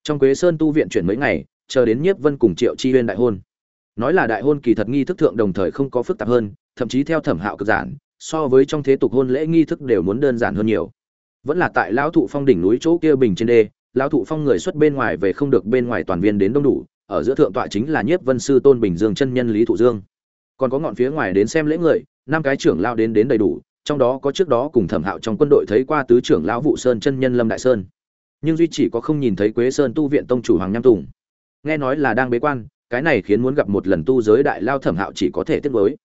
Trong quế sơn tu viện chuyển mấy ngày chờ đến nhiếp vân cùng triệu chi huyên đại hôn. Nói là đại hôn kỳ thật nghi thức thượng đồng thời không có phức tạp hơn thậm chí theo thẩm hạo cực giản so với trong thế tục hôn lễ nghi thức đều muốn đơn giản hơn nhiều. Vẫn là tại lão thụ phong đỉnh núi chỗ kia bình trên đê, lão thụ phong người xuất bên ngoài về không được bên ngoài toàn viên đến đông đủ, ở giữa thượng tọa chính là nhiếp vân sư tôn bình dương chân nhân lý thụ dương. Còn có ngọn phía ngoài đến xem lễ người, năm cái trưởng lao đến đến đầy đủ, trong đó có trước đó cùng thẩm hạo trong quân đội thấy qua tứ trưởng lão vụ sơn chân nhân lâm đại sơn. Nhưng duy chỉ có không nhìn thấy quế sơn tu viện tông chủ hoàng nham tùng. Nghe nói là đang bế quan, cái này khiến muốn gặp một lần tu giới đại lao thẩm hạo chỉ có thể tiếp với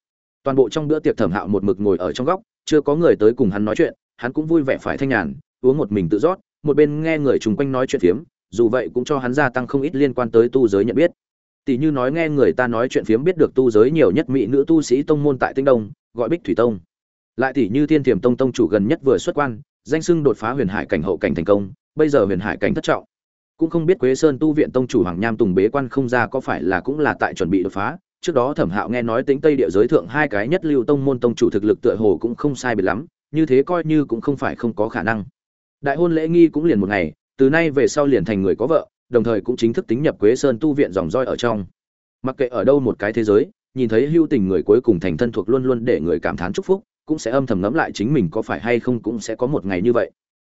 toàn bộ trong bữa tiệc thẩm hạo một mực ngồi ở trong góc, chưa có người tới cùng hắn nói chuyện, hắn cũng vui vẻ phải thanh nhàn, uống một mình tự rót, một bên nghe người chung quanh nói chuyện phiếm, dù vậy cũng cho hắn gia tăng không ít liên quan tới tu giới nhận biết. Tỷ như nói nghe người ta nói chuyện phiếm biết được tu giới nhiều nhất mỹ nữ tu sĩ tông môn tại tinh đông, gọi bích thủy tông. Lại tỷ như thiên thiềm tông tông chủ gần nhất vừa xuất quan, danh sưng đột phá huyền hải cảnh hậu cảnh thành công, bây giờ huyền hải cảnh thất trọng. Cũng không biết quế sơn tu viện tông chủ hoàng nham tùng bế quan không ra có phải là cũng là tại chuẩn bị đột phá trước đó thẩm hạo nghe nói tính tây địa giới thượng hai cái nhất lưu tông môn tông chủ thực lực tựa hồ cũng không sai biệt lắm, như thế coi như cũng không phải không có khả năng. Đại hôn lễ nghi cũng liền một ngày, từ nay về sau liền thành người có vợ, đồng thời cũng chính thức tính nhập quế sơn tu viện dòng roi ở trong. Mặc kệ ở đâu một cái thế giới, nhìn thấy hưu tình người cuối cùng thành thân thuộc luôn luôn để người cảm thán chúc phúc, cũng sẽ âm thầm ngẫm lại chính mình có phải hay không cũng sẽ có một ngày như vậy.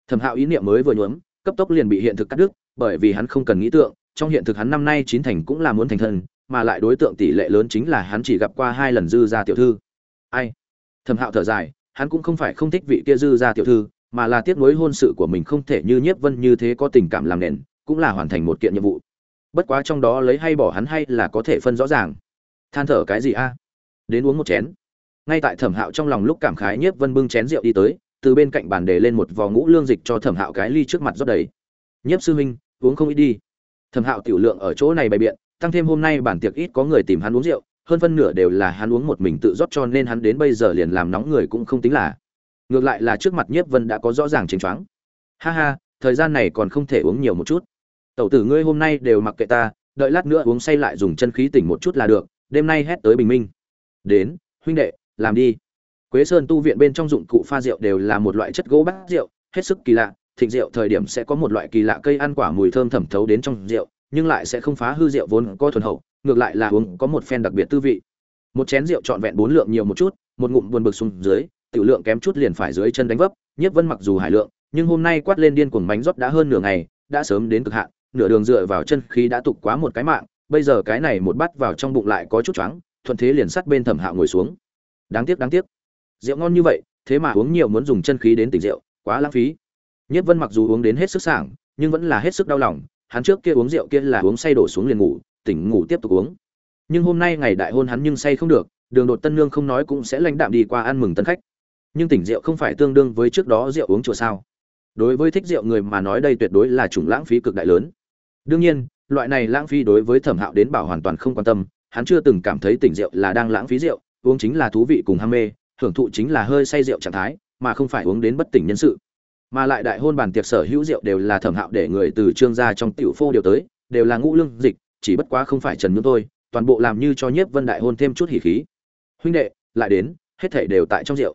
Thẩm hạo ý niệm mới vừa nhuốm, cấp tốc liền bị hiện thực cắt đứt, bởi vì hắn không cần nghĩ tượng, trong hiện thực hắn năm nay chín thành cũng là muốn thành thân mà lại đối tượng tỷ lệ lớn chính là hắn chỉ gặp qua hai lần dư gia tiểu thư. Ai? Thẩm hạo thở dài, hắn cũng không phải không thích vị kia dư gia tiểu thư, mà là tiếc nuối hôn sự của mình không thể như nhiếp vân như thế có tình cảm làm nền, cũng là hoàn thành một kiện nhiệm vụ. Bất quá trong đó lấy hay bỏ hắn hay là có thể phân rõ ràng. Than thở cái gì a? Đến uống một chén. Ngay tại thẩm hạo trong lòng lúc cảm khái, nhiếp vân bưng chén rượu đi tới, từ bên cạnh bàn để lên một vò ngũ lương dịch cho thẩm hạo cái ly trước mặt rót đầy. Nhiếp sư huynh, uống không ít đi. Thẩm hạo tiểu lượng ở chỗ này bày biện tăng thêm hôm nay bản tiệc ít có người tìm hắn uống rượu, hơn phân nửa đều là hắn uống một mình tự rót cho nên hắn đến bây giờ liền làm nóng người cũng không tính là. Ngược lại là trước mặt nhiếp vân đã có rõ ràng chênh choáng. Ha ha, thời gian này còn không thể uống nhiều một chút. Tẩu tử ngươi hôm nay đều mặc kệ ta, đợi lát nữa uống say lại dùng chân khí tỉnh một chút là được, đêm nay hét tới bình minh. Đến, huynh đệ, làm đi. Quế sơn tu viện bên trong dụng cụ pha rượu đều là một loại chất gỗ bát rượu, hết sức kỳ lạ, thịnh rượu thời điểm sẽ có một loại kỳ lạ cây ăn quả mùi thơm thẩm thấu đến trong rượu nhưng lại sẽ không phá hư rượu vốn có thuần hậu, ngược lại là uống có một phen đặc biệt tư vị. Một chén rượu trọn vẹn bốn lượng nhiều một chút, một ngụm buồn bực xuống dưới, tiểu lượng kém chút liền phải dưới chân đánh vấp nhất vân mặc dù hải lượng, nhưng hôm nay quát lên điên cuồng bánh rót đã hơn nửa ngày, đã sớm đến cực hạn, nửa đường dựa vào chân khí đã tục quá một cái mạng, bây giờ cái này một bát vào trong bụng lại có chút choáng, thuận thế liền sát bên thẩm hạo ngồi xuống. Đáng tiếc đáng tiếc. Rượu ngon như vậy, thế mà uống nhiều muốn dùng chân khí đến tỉnh rượu, quá lãng phí. Nhất vân mặc dù uống đến hết sức sảng, nhưng vẫn là hết sức đau lòng hắn trước kia uống rượu kia là uống say đổ xuống liền ngủ, tỉnh ngủ tiếp tục uống. Nhưng hôm nay ngày đại hôn hắn nhưng say không được, đường đột tân nương không nói cũng sẽ lãnh đạm đi qua ăn mừng tân khách. Nhưng tỉnh rượu không phải tương đương với trước đó rượu uống chùa sao. Đối với thích rượu người mà nói đây tuyệt đối là chủng lãng phí cực đại lớn. Đương nhiên, loại này lãng phí đối với thẩm hạo đến bảo hoàn toàn không quan tâm, hắn chưa từng cảm thấy tỉnh rượu là đang lãng phí rượu, uống chính là thú vị cùng ham mê, hưởng thụ chính là hơi say rượu trạng thái, mà không phải uống đến bất tỉnh nhân sự mà lại đại hôn bàn tiệc sở hữu rượu đều là thẩm hạo để người từ trương gia trong tiểu phô điều tới, đều là ngũ lương dịch, chỉ bất quá không phải trần nhưỡng thôi, toàn bộ làm như cho nhiếp vân đại hôn thêm chút hỉ khí. Huynh đệ, lại đến, hết thảy đều tại trong rượu.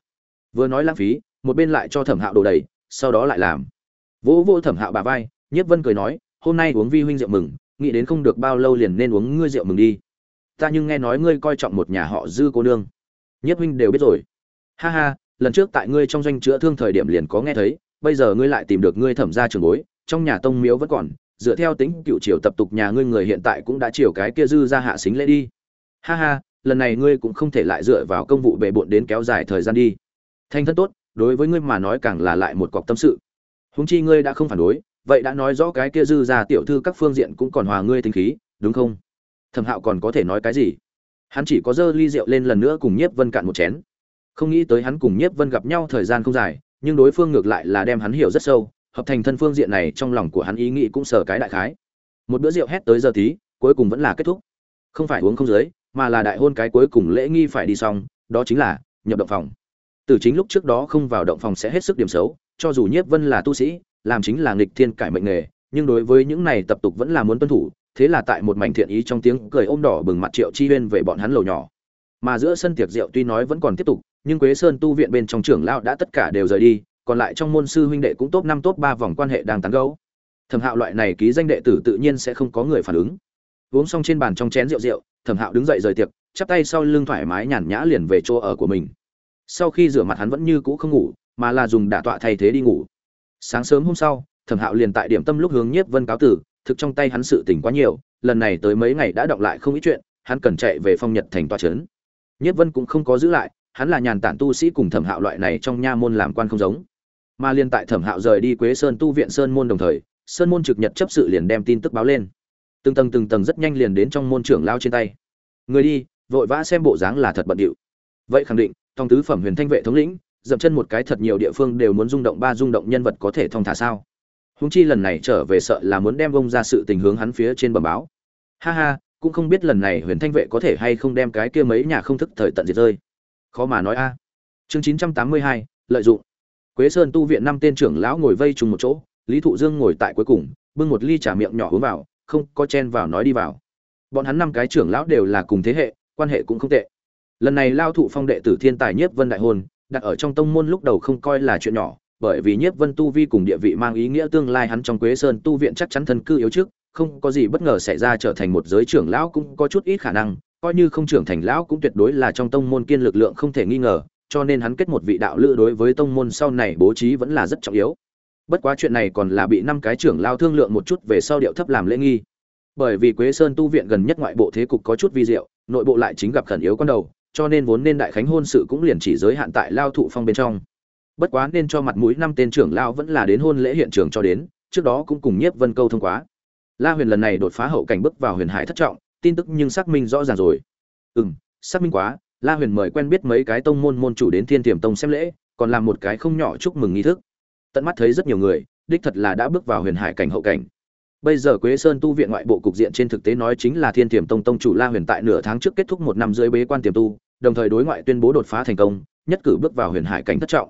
Vừa nói lãng phí, một bên lại cho thẩm hạo đồ đầy, sau đó lại làm. Vỗ vô thẩm hạo bà vai, nhiếp vân cười nói, hôm nay uống vi huynh rượu mừng, nghĩ đến không được bao lâu liền nên uống ngươi rượu mừng đi. Ta nhưng nghe nói ngươi coi trọng một nhà họ dư cô nương. Nhiếp huynh đều biết rồi. Ha ha, lần trước tại ngươi trong doanh chữa thương thời điểm liền có nghe thấy bây giờ ngươi lại tìm được ngươi thẩm gia trường bối, trong nhà tông miếu vẫn còn, dựa theo tính cựu triều tập tục nhà ngươi người hiện tại cũng đã chiều cái kia dư ra hạ xính lễ đi. Ha ha, lần này ngươi cũng không thể lại dựa vào công vụ bề bộn đến kéo dài thời gian đi. Thanh thân tốt, đối với ngươi mà nói càng là lại một cọc tâm sự. Húng chi ngươi đã không phản đối, vậy đã nói rõ cái kia dư ra tiểu thư các phương diện cũng còn hòa ngươi tính khí, đúng không? Thẩm hạo còn có thể nói cái gì? Hắn chỉ có dơ ly rượu lên lần nữa cùng nhiếp vân cạn một chén. Không nghĩ tới hắn cùng nhiếp vân gặp nhau thời gian không dài nhưng đối phương ngược lại là đem hắn hiểu rất sâu, hợp thành thân phương diện này trong lòng của hắn ý nghĩ cũng sờ cái đại khái. Một bữa rượu hét tới giờ tí, cuối cùng vẫn là kết thúc. Không phải uống không dưới, mà là đại hôn cái cuối cùng lễ nghi phải đi xong, đó chính là nhập động phòng. Từ chính lúc trước đó không vào động phòng sẽ hết sức điểm xấu, cho dù nhiếp vân là tu sĩ, làm chính là nghịch thiên cải mệnh nghề, nhưng đối với những này tập tục vẫn là muốn tuân thủ, thế là tại một mảnh thiện ý trong tiếng cười ôm đỏ bừng mặt triệu chi huyên về bọn hắn lầu nhỏ. Mà giữa sân tiệc rượu tuy nói vẫn còn tiếp tục nhưng quế sơn tu viện bên trong trưởng lão đã tất cả đều rời đi, còn lại trong môn sư huynh đệ cũng top năm, top ba vòng quan hệ đang tán gẫu. Thẩm hạo loại này ký danh đệ tử tự nhiên sẽ không có người phản ứng. Uống xong trên bàn trong chén rượu rượu, thẩm hạo đứng dậy rời tiệc, chắp tay sau lưng thoải mái nhàn nhã liền về chỗ ở của mình. Sau khi rửa mặt hắn vẫn như cũ không ngủ, mà là dùng đả tọa thay thế đi ngủ. Sáng sớm hôm sau, thẩm hạo liền tại điểm tâm lúc hướng nhiếp vân cáo tử, thực trong tay hắn sự tỉnh quá nhiều, lần này tới mấy ngày đã đọng lại không ít chuyện, hắn cần chạy về phong nhật thành tòa trấn nhiếp vân cũng không có giữ lại hắn là nhàn tản tu sĩ cùng thẩm hạo loại này trong nha môn làm quan không giống. Mà liên tại thẩm hạo rời đi quế sơn tu viện sơn môn đồng thời, sơn môn trực nhật chấp sự liền đem tin tức báo lên. Từng tầng từng tầng rất nhanh liền đến trong môn trưởng lao trên tay. Người đi, vội vã xem bộ dáng là thật bận điệu. Vậy khẳng định thong tứ phẩm huyền thanh vệ thống lĩnh, dậm chân một cái thật nhiều địa phương đều muốn rung động ba rung động nhân vật có thể thông thả sao. Húng chi lần này trở về sợ là muốn đem bông ra sự tình hướng hắn phía trên bờ báo. Ha ha, cũng không biết lần này huyền thanh vệ có thể hay không đem cái kia mấy nhà không thức thời tận diệt rơi khó mà nói a. Chương chín trăm tám mươi hai, lợi dụng. Quế sơn tu viện năm tên trưởng lão ngồi vây trùng một chỗ, lý thụ dương ngồi tại cuối cùng, bưng một ly trà miệng nhỏ uống vào, không có chen vào nói đi vào. Bọn hắn năm cái trưởng lão đều là cùng thế hệ, quan hệ cũng không tệ. Lần này lao thụ phong đệ tử thiên tài nhiếp vân đại hôn, đặt ở trong tông môn lúc đầu không coi là chuyện nhỏ, bởi vì nhiếp vân tu vi cùng địa vị mang ý nghĩa tương lai hắn trong quế sơn tu viện chắc chắn thân cư yếu trước, không có gì bất ngờ xảy ra trở thành một giới trưởng lão cũng có chút ít khả năng coi như không trưởng thành lão cũng tuyệt đối là trong tông môn kiên lực lượng không thể nghi ngờ, cho nên hắn kết một vị đạo lữ đối với tông môn sau này bố trí vẫn là rất trọng yếu. Bất quá chuyện này còn là bị năm cái trưởng lao thương lượng một chút về sau điệu thấp làm lễ nghi. Bởi vì quế sơn tu viện gần nhất ngoại bộ thế cục có chút vi diệu, nội bộ lại chính gặp khẩn yếu con đầu, cho nên vốn nên đại khánh hôn sự cũng liền chỉ giới hạn tại lao thụ phong bên trong. Bất quá nên cho mặt mũi năm tên trưởng lao vẫn là đến hôn lễ hiện trường cho đến, trước đó cũng cùng nhiếp vân câu thông quá. La huyền lần này đột phá hậu cảnh bước vào huyền hải thất trọng tin tức nhưng xác minh rõ ràng rồi. Ừ xác minh quá, la huyền mời quen biết mấy cái tông môn môn chủ đến thiên tiềm tông xem lễ, còn làm một cái không nhỏ chúc mừng nghi thức. Tận mắt thấy rất nhiều người, đích thật là đã bước vào huyền hải cảnh hậu cảnh. Bây giờ quế sơn tu viện ngoại bộ cục diện trên thực tế nói chính là thiên tiềm tông tông chủ la huyền tại nửa tháng trước kết thúc một năm dưới bế quan tiềm tu, đồng thời đối ngoại tuyên bố đột phá thành công, nhất cử bước vào huyền hải cảnh thất trọng.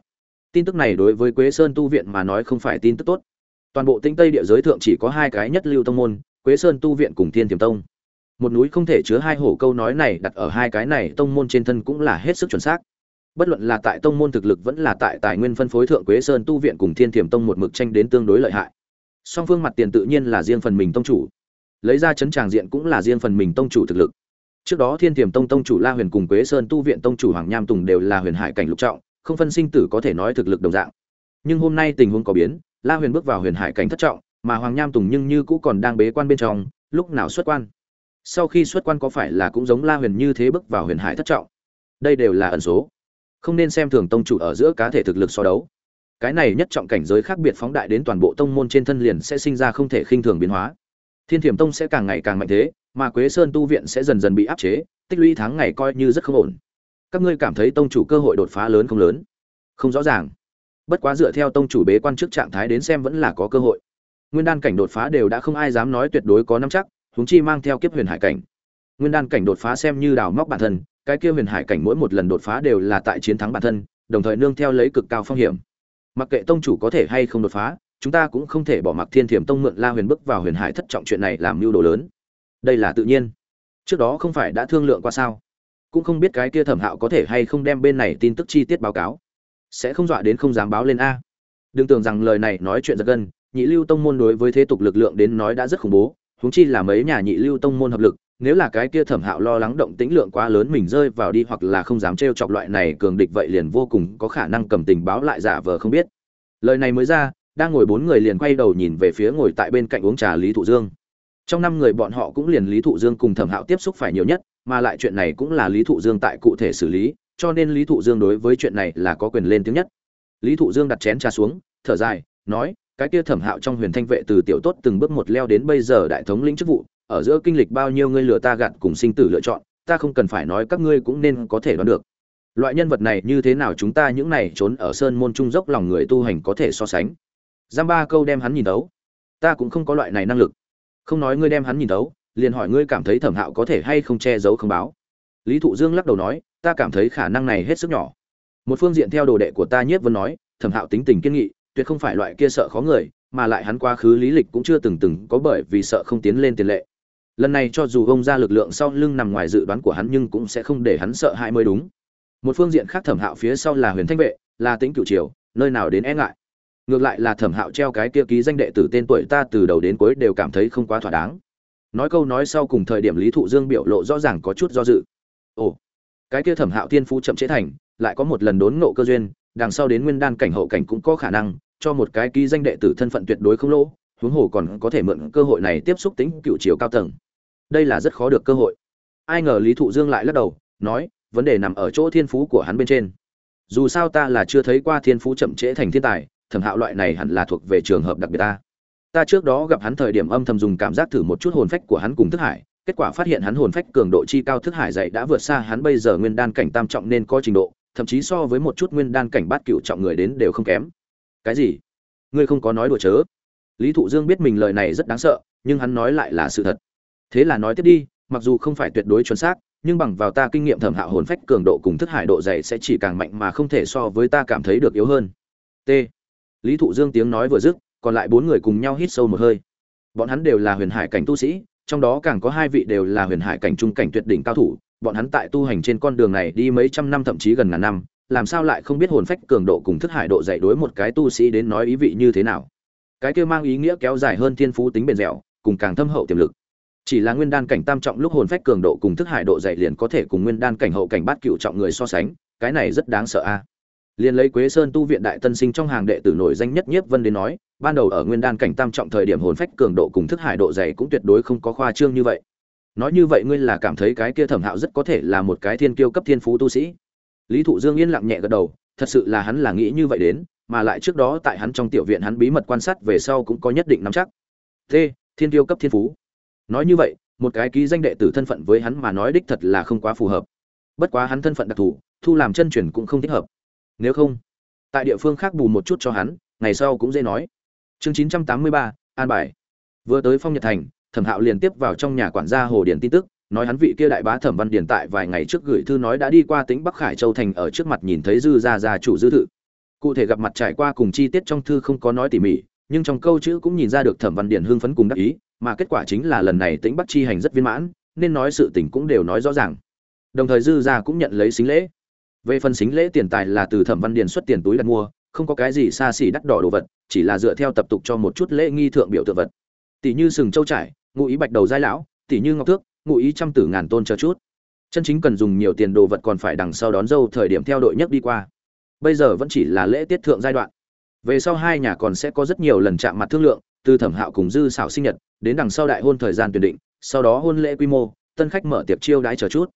Tin tức này đối với quế sơn tu viện mà nói không phải tin tức tốt. Toàn bộ tinh tây địa giới thượng chỉ có hai cái nhất lưu tông môn, quế sơn tu viện cùng thiên tiềm tông một núi không thể chứa hai hổ câu nói này đặt ở hai cái này tông môn trên thân cũng là hết sức chuẩn xác. Bất luận là tại tông môn thực lực vẫn là tại tài nguyên phân phối thượng quế sơn tu viện cùng thiên thiểm tông một mực tranh đến tương đối lợi hại. Song phương mặt tiền tự nhiên là riêng phần mình tông chủ. Lấy ra chấn tràng diện cũng là riêng phần mình tông chủ thực lực. Trước đó thiên thiểm tông tông chủ la huyền cùng quế sơn tu viện tông chủ hoàng nham tùng đều là huyền hải cảnh lục trọng, không phân sinh tử có thể nói thực lực đồng dạng. Nhưng hôm nay tình huống có biến, la huyền bước vào huyền hải cảnh thất trọng, mà hoàng nham tùng nhưng như cũ còn đang bế quan bên trong, lúc nào xuất quan? Sau khi xuất quan có phải là cũng giống la huyền như thế bước vào huyền hải thất trọng? Đây đều là ẩn số. Không nên xem thường tông chủ ở giữa cá thể thực lực so đấu. Cái này nhất trọng cảnh giới khác biệt phóng đại đến toàn bộ tông môn trên thân liền sẽ sinh ra không thể khinh thường biến hóa. Thiên thiểm tông sẽ càng ngày càng mạnh thế, mà quế sơn tu viện sẽ dần dần bị áp chế, tích lũy tháng ngày coi như rất không ổn. Các ngươi cảm thấy tông chủ cơ hội đột phá lớn không lớn? Không rõ ràng. Bất quá dựa theo tông chủ bế quan trước trạng thái đến xem vẫn là có cơ hội. Nguyên đan cảnh đột phá đều đã không ai dám nói tuyệt đối có năm chắc huống chi mang theo kiếp huyền hải cảnh. Nguyên đan cảnh đột phá xem như đào móc bản thân, cái kia huyền hải cảnh mỗi một lần đột phá đều là tại chiến thắng bản thân, đồng thời nương theo lấy cực cao phong hiểm. Mặc kệ tông chủ có thể hay không đột phá, chúng ta cũng không thể bỏ mặc thiên thiểm tông mượn la huyền bước vào huyền hải thất trọng chuyện này làm mưu đồ lớn. Đây là tự nhiên. Trước đó không phải đã thương lượng qua sao? Cũng không biết cái kia thẩm hạo có thể hay không đem bên này tin tức chi tiết báo cáo. Sẽ không dọa đến không dám báo lên a. Đừng tưởng rằng lời này nói chuyện giật gân, nhị lưu tông môn đối với thế tục lực lượng đến nói đã rất khủng bố huống chi là mấy nhà nhị lưu tông môn hợp lực, nếu là cái kia thẩm hạo lo lắng động tĩnh lượng quá lớn mình rơi vào đi hoặc là không dám trêu chọc loại này cường địch vậy liền vô cùng có khả năng cầm tình báo lại giả vờ không biết. Lời này mới ra, đang ngồi bốn người liền quay đầu nhìn về phía ngồi tại bên cạnh uống trà lý thụ dương. Trong năm người bọn họ cũng liền lý thụ dương cùng thẩm hạo tiếp xúc phải nhiều nhất, mà lại chuyện này cũng là lý thụ dương tại cụ thể xử lý, cho nên lý thụ dương đối với chuyện này là có quyền lên tiếng nhất. Lý thụ dương đặt chén trà xuống, thở dài, nói cái kia thẩm hạo trong huyền thanh vệ từ tiểu tốt từng bước một leo đến bây giờ đại thống lĩnh chức vụ, ở giữa kinh lịch bao nhiêu ngươi lừa ta gạt cùng sinh tử lựa chọn, ta không cần phải nói các ngươi cũng nên có thể đoán được. Loại nhân vật này như thế nào chúng ta những này trốn ở sơn môn trung dốc lòng người tu hành có thể so sánh. Giam ba câu đem hắn nhìn đấu ta cũng không có loại này năng lực. Không nói ngươi đem hắn nhìn đấu liền hỏi ngươi cảm thấy thẩm hạo có thể hay không che giấu không báo. Lý thụ dương lắc đầu nói, ta cảm thấy khả năng này hết sức nhỏ. Một phương diện theo đồ đệ của ta nhiếp vân nói, thẩm hạo tính tình kiên nghị tuyệt không phải loại kia sợ khó người, mà lại hắn quá khứ lý lịch cũng chưa từng từng có bởi vì sợ không tiến lên tiền lệ. Lần này cho dù ông ra lực lượng sau lưng nằm ngoài dự đoán của hắn nhưng cũng sẽ không để hắn sợ hãi mới đúng. Một phương diện khác thẩm hạo phía sau là huyền thanh vệ, là tính cựu triều, nơi nào đến e ngại. Ngược lại là thẩm hạo treo cái kia ký danh đệ tử tên tuổi ta từ đầu đến cuối đều cảm thấy không quá thỏa đáng. Nói câu nói sau cùng thời điểm lý thụ dương biểu lộ rõ ràng có chút do dự. Ồ, cái kia thẩm hạo thiên phú chậm chế thành, lại có một lần đốn ngộ cơ duyên, đằng sau đến nguyên đan cảnh hậu cảnh cũng có khả năng cho một cái ký danh đệ tử thân phận tuyệt đối không lỗ, huống hồ còn có thể mượn cơ hội này tiếp xúc tính cựu chiều cao tầng. Đây là rất khó được cơ hội. Ai ngờ lý thụ dương lại lắc đầu, nói, vấn đề nằm ở chỗ thiên phú của hắn bên trên. Dù sao ta là chưa thấy qua thiên phú chậm trễ thành thiên tài, thẩm hạo loại này hẳn là thuộc về trường hợp đặc biệt ta. Ta trước đó gặp hắn thời điểm âm thầm dùng cảm giác thử một chút hồn phách của hắn cùng thức hải, kết quả phát hiện hắn hồn phách cường độ chi cao thức hải dạy đã vượt xa hắn bây giờ nguyên đan cảnh tam trọng nên có trình độ, thậm chí so với một chút nguyên đan cảnh bát cựu trọng người đến đều không kém cái gì? Ngươi không có nói đùa chớ. Lý thụ dương biết mình lời này rất đáng sợ, nhưng hắn nói lại là sự thật. Thế là nói tiếp đi, mặc dù không phải tuyệt đối chuẩn xác, nhưng bằng vào ta kinh nghiệm thẩm hạo hồn phách cường độ cùng thức hải độ dày sẽ chỉ càng mạnh mà không thể so với ta cảm thấy được yếu hơn. T. Lý thụ dương tiếng nói vừa dứt, còn lại bốn người cùng nhau hít sâu một hơi. Bọn hắn đều là huyền hải cảnh tu sĩ, trong đó càng có hai vị đều là huyền hải cảnh trung cảnh tuyệt đỉnh cao thủ, bọn hắn tại tu hành trên con đường này đi mấy trăm năm thậm chí gần ngàn năm làm sao lại không biết hồn phách cường độ cùng thức hải độ dạy đối một cái tu sĩ đến nói ý vị như thế nào? Cái kia mang ý nghĩa kéo dài hơn thiên phú tính bền dẻo, cùng càng thâm hậu tiềm lực. Chỉ là nguyên đan cảnh tam trọng lúc hồn phách cường độ cùng thức hải độ dạy liền có thể cùng nguyên đan cảnh hậu cảnh bát cựu trọng người so sánh, cái này rất đáng sợ a. À. liền lấy quế sơn tu viện đại tân sinh trong hàng đệ tử nổi danh nhất nhiếp vân đến nói, ban đầu ở nguyên đan cảnh tam trọng thời điểm hồn phách cường độ cùng thức hải độ dày cũng tuyệt đối không có khoa trương như vậy. Nói như vậy ngươi là cảm thấy cái kia thẩm hạo rất có thể là một cái thiên kiêu cấp thiên phú tu sĩ lý thụ dương yên lặng nhẹ gật đầu, thật sự là hắn là nghĩ như vậy đến, mà lại trước đó tại hắn trong tiểu viện hắn bí mật quan sát về sau cũng có nhất định nắm chắc. T, thiên tiêu cấp thiên phú. Nói như vậy, một cái ký danh đệ tử thân phận với hắn mà nói đích thật là không quá phù hợp. Bất quá hắn thân phận đặc thù, thu làm chân truyền cũng không thích hợp. Nếu không, tại địa phương khác bù một chút cho hắn, ngày sau cũng dễ nói. Chương chín trăm tám mươi ba, an bài. Vừa tới phong nhật thành, thẩm hạo liền tiếp vào trong nhà quản gia hồ điển tin tức nói hắn vị kia đại bá thẩm văn điển tại vài ngày trước gửi thư nói đã đi qua tính bắc khải châu thành ở trước mặt nhìn thấy dư gia gia chủ dư thự. Cụ thể gặp mặt trải qua cùng chi tiết trong thư không có nói tỉ mỉ, nhưng trong câu chữ cũng nhìn ra được thẩm văn điển hưng phấn cùng đắc ý, mà kết quả chính là lần này tính bắc chi hành rất viên mãn, nên nói sự tình cũng đều nói rõ ràng. Đồng thời dư gia cũng nhận lấy xính lễ. Về phần xính lễ tiền tài là từ thẩm văn điển xuất tiền túi đặt mua, không có cái gì xa xỉ đắt đỏ đồ vật, chỉ là dựa theo tập tục cho một chút lễ nghi thượng biểu tượng vật. Tỷ như sừng châu trải, ngụ ý bạch đầu giai lão, tỷ như ngọc thước ngụ ý trăm tử ngàn tôn chờ chút. Chân chính cần dùng nhiều tiền đồ vật còn phải đằng sau đón dâu thời điểm theo đội nhất đi qua. Bây giờ vẫn chỉ là lễ tiết thượng giai đoạn. Về sau hai nhà còn sẽ có rất nhiều lần chạm mặt thương lượng, từ thẩm hạo cùng dư xảo sinh nhật, đến đằng sau đại hôn thời gian tuyển định, sau đó hôn lễ quy mô, tân khách mở tiệc chiêu đãi chờ chút.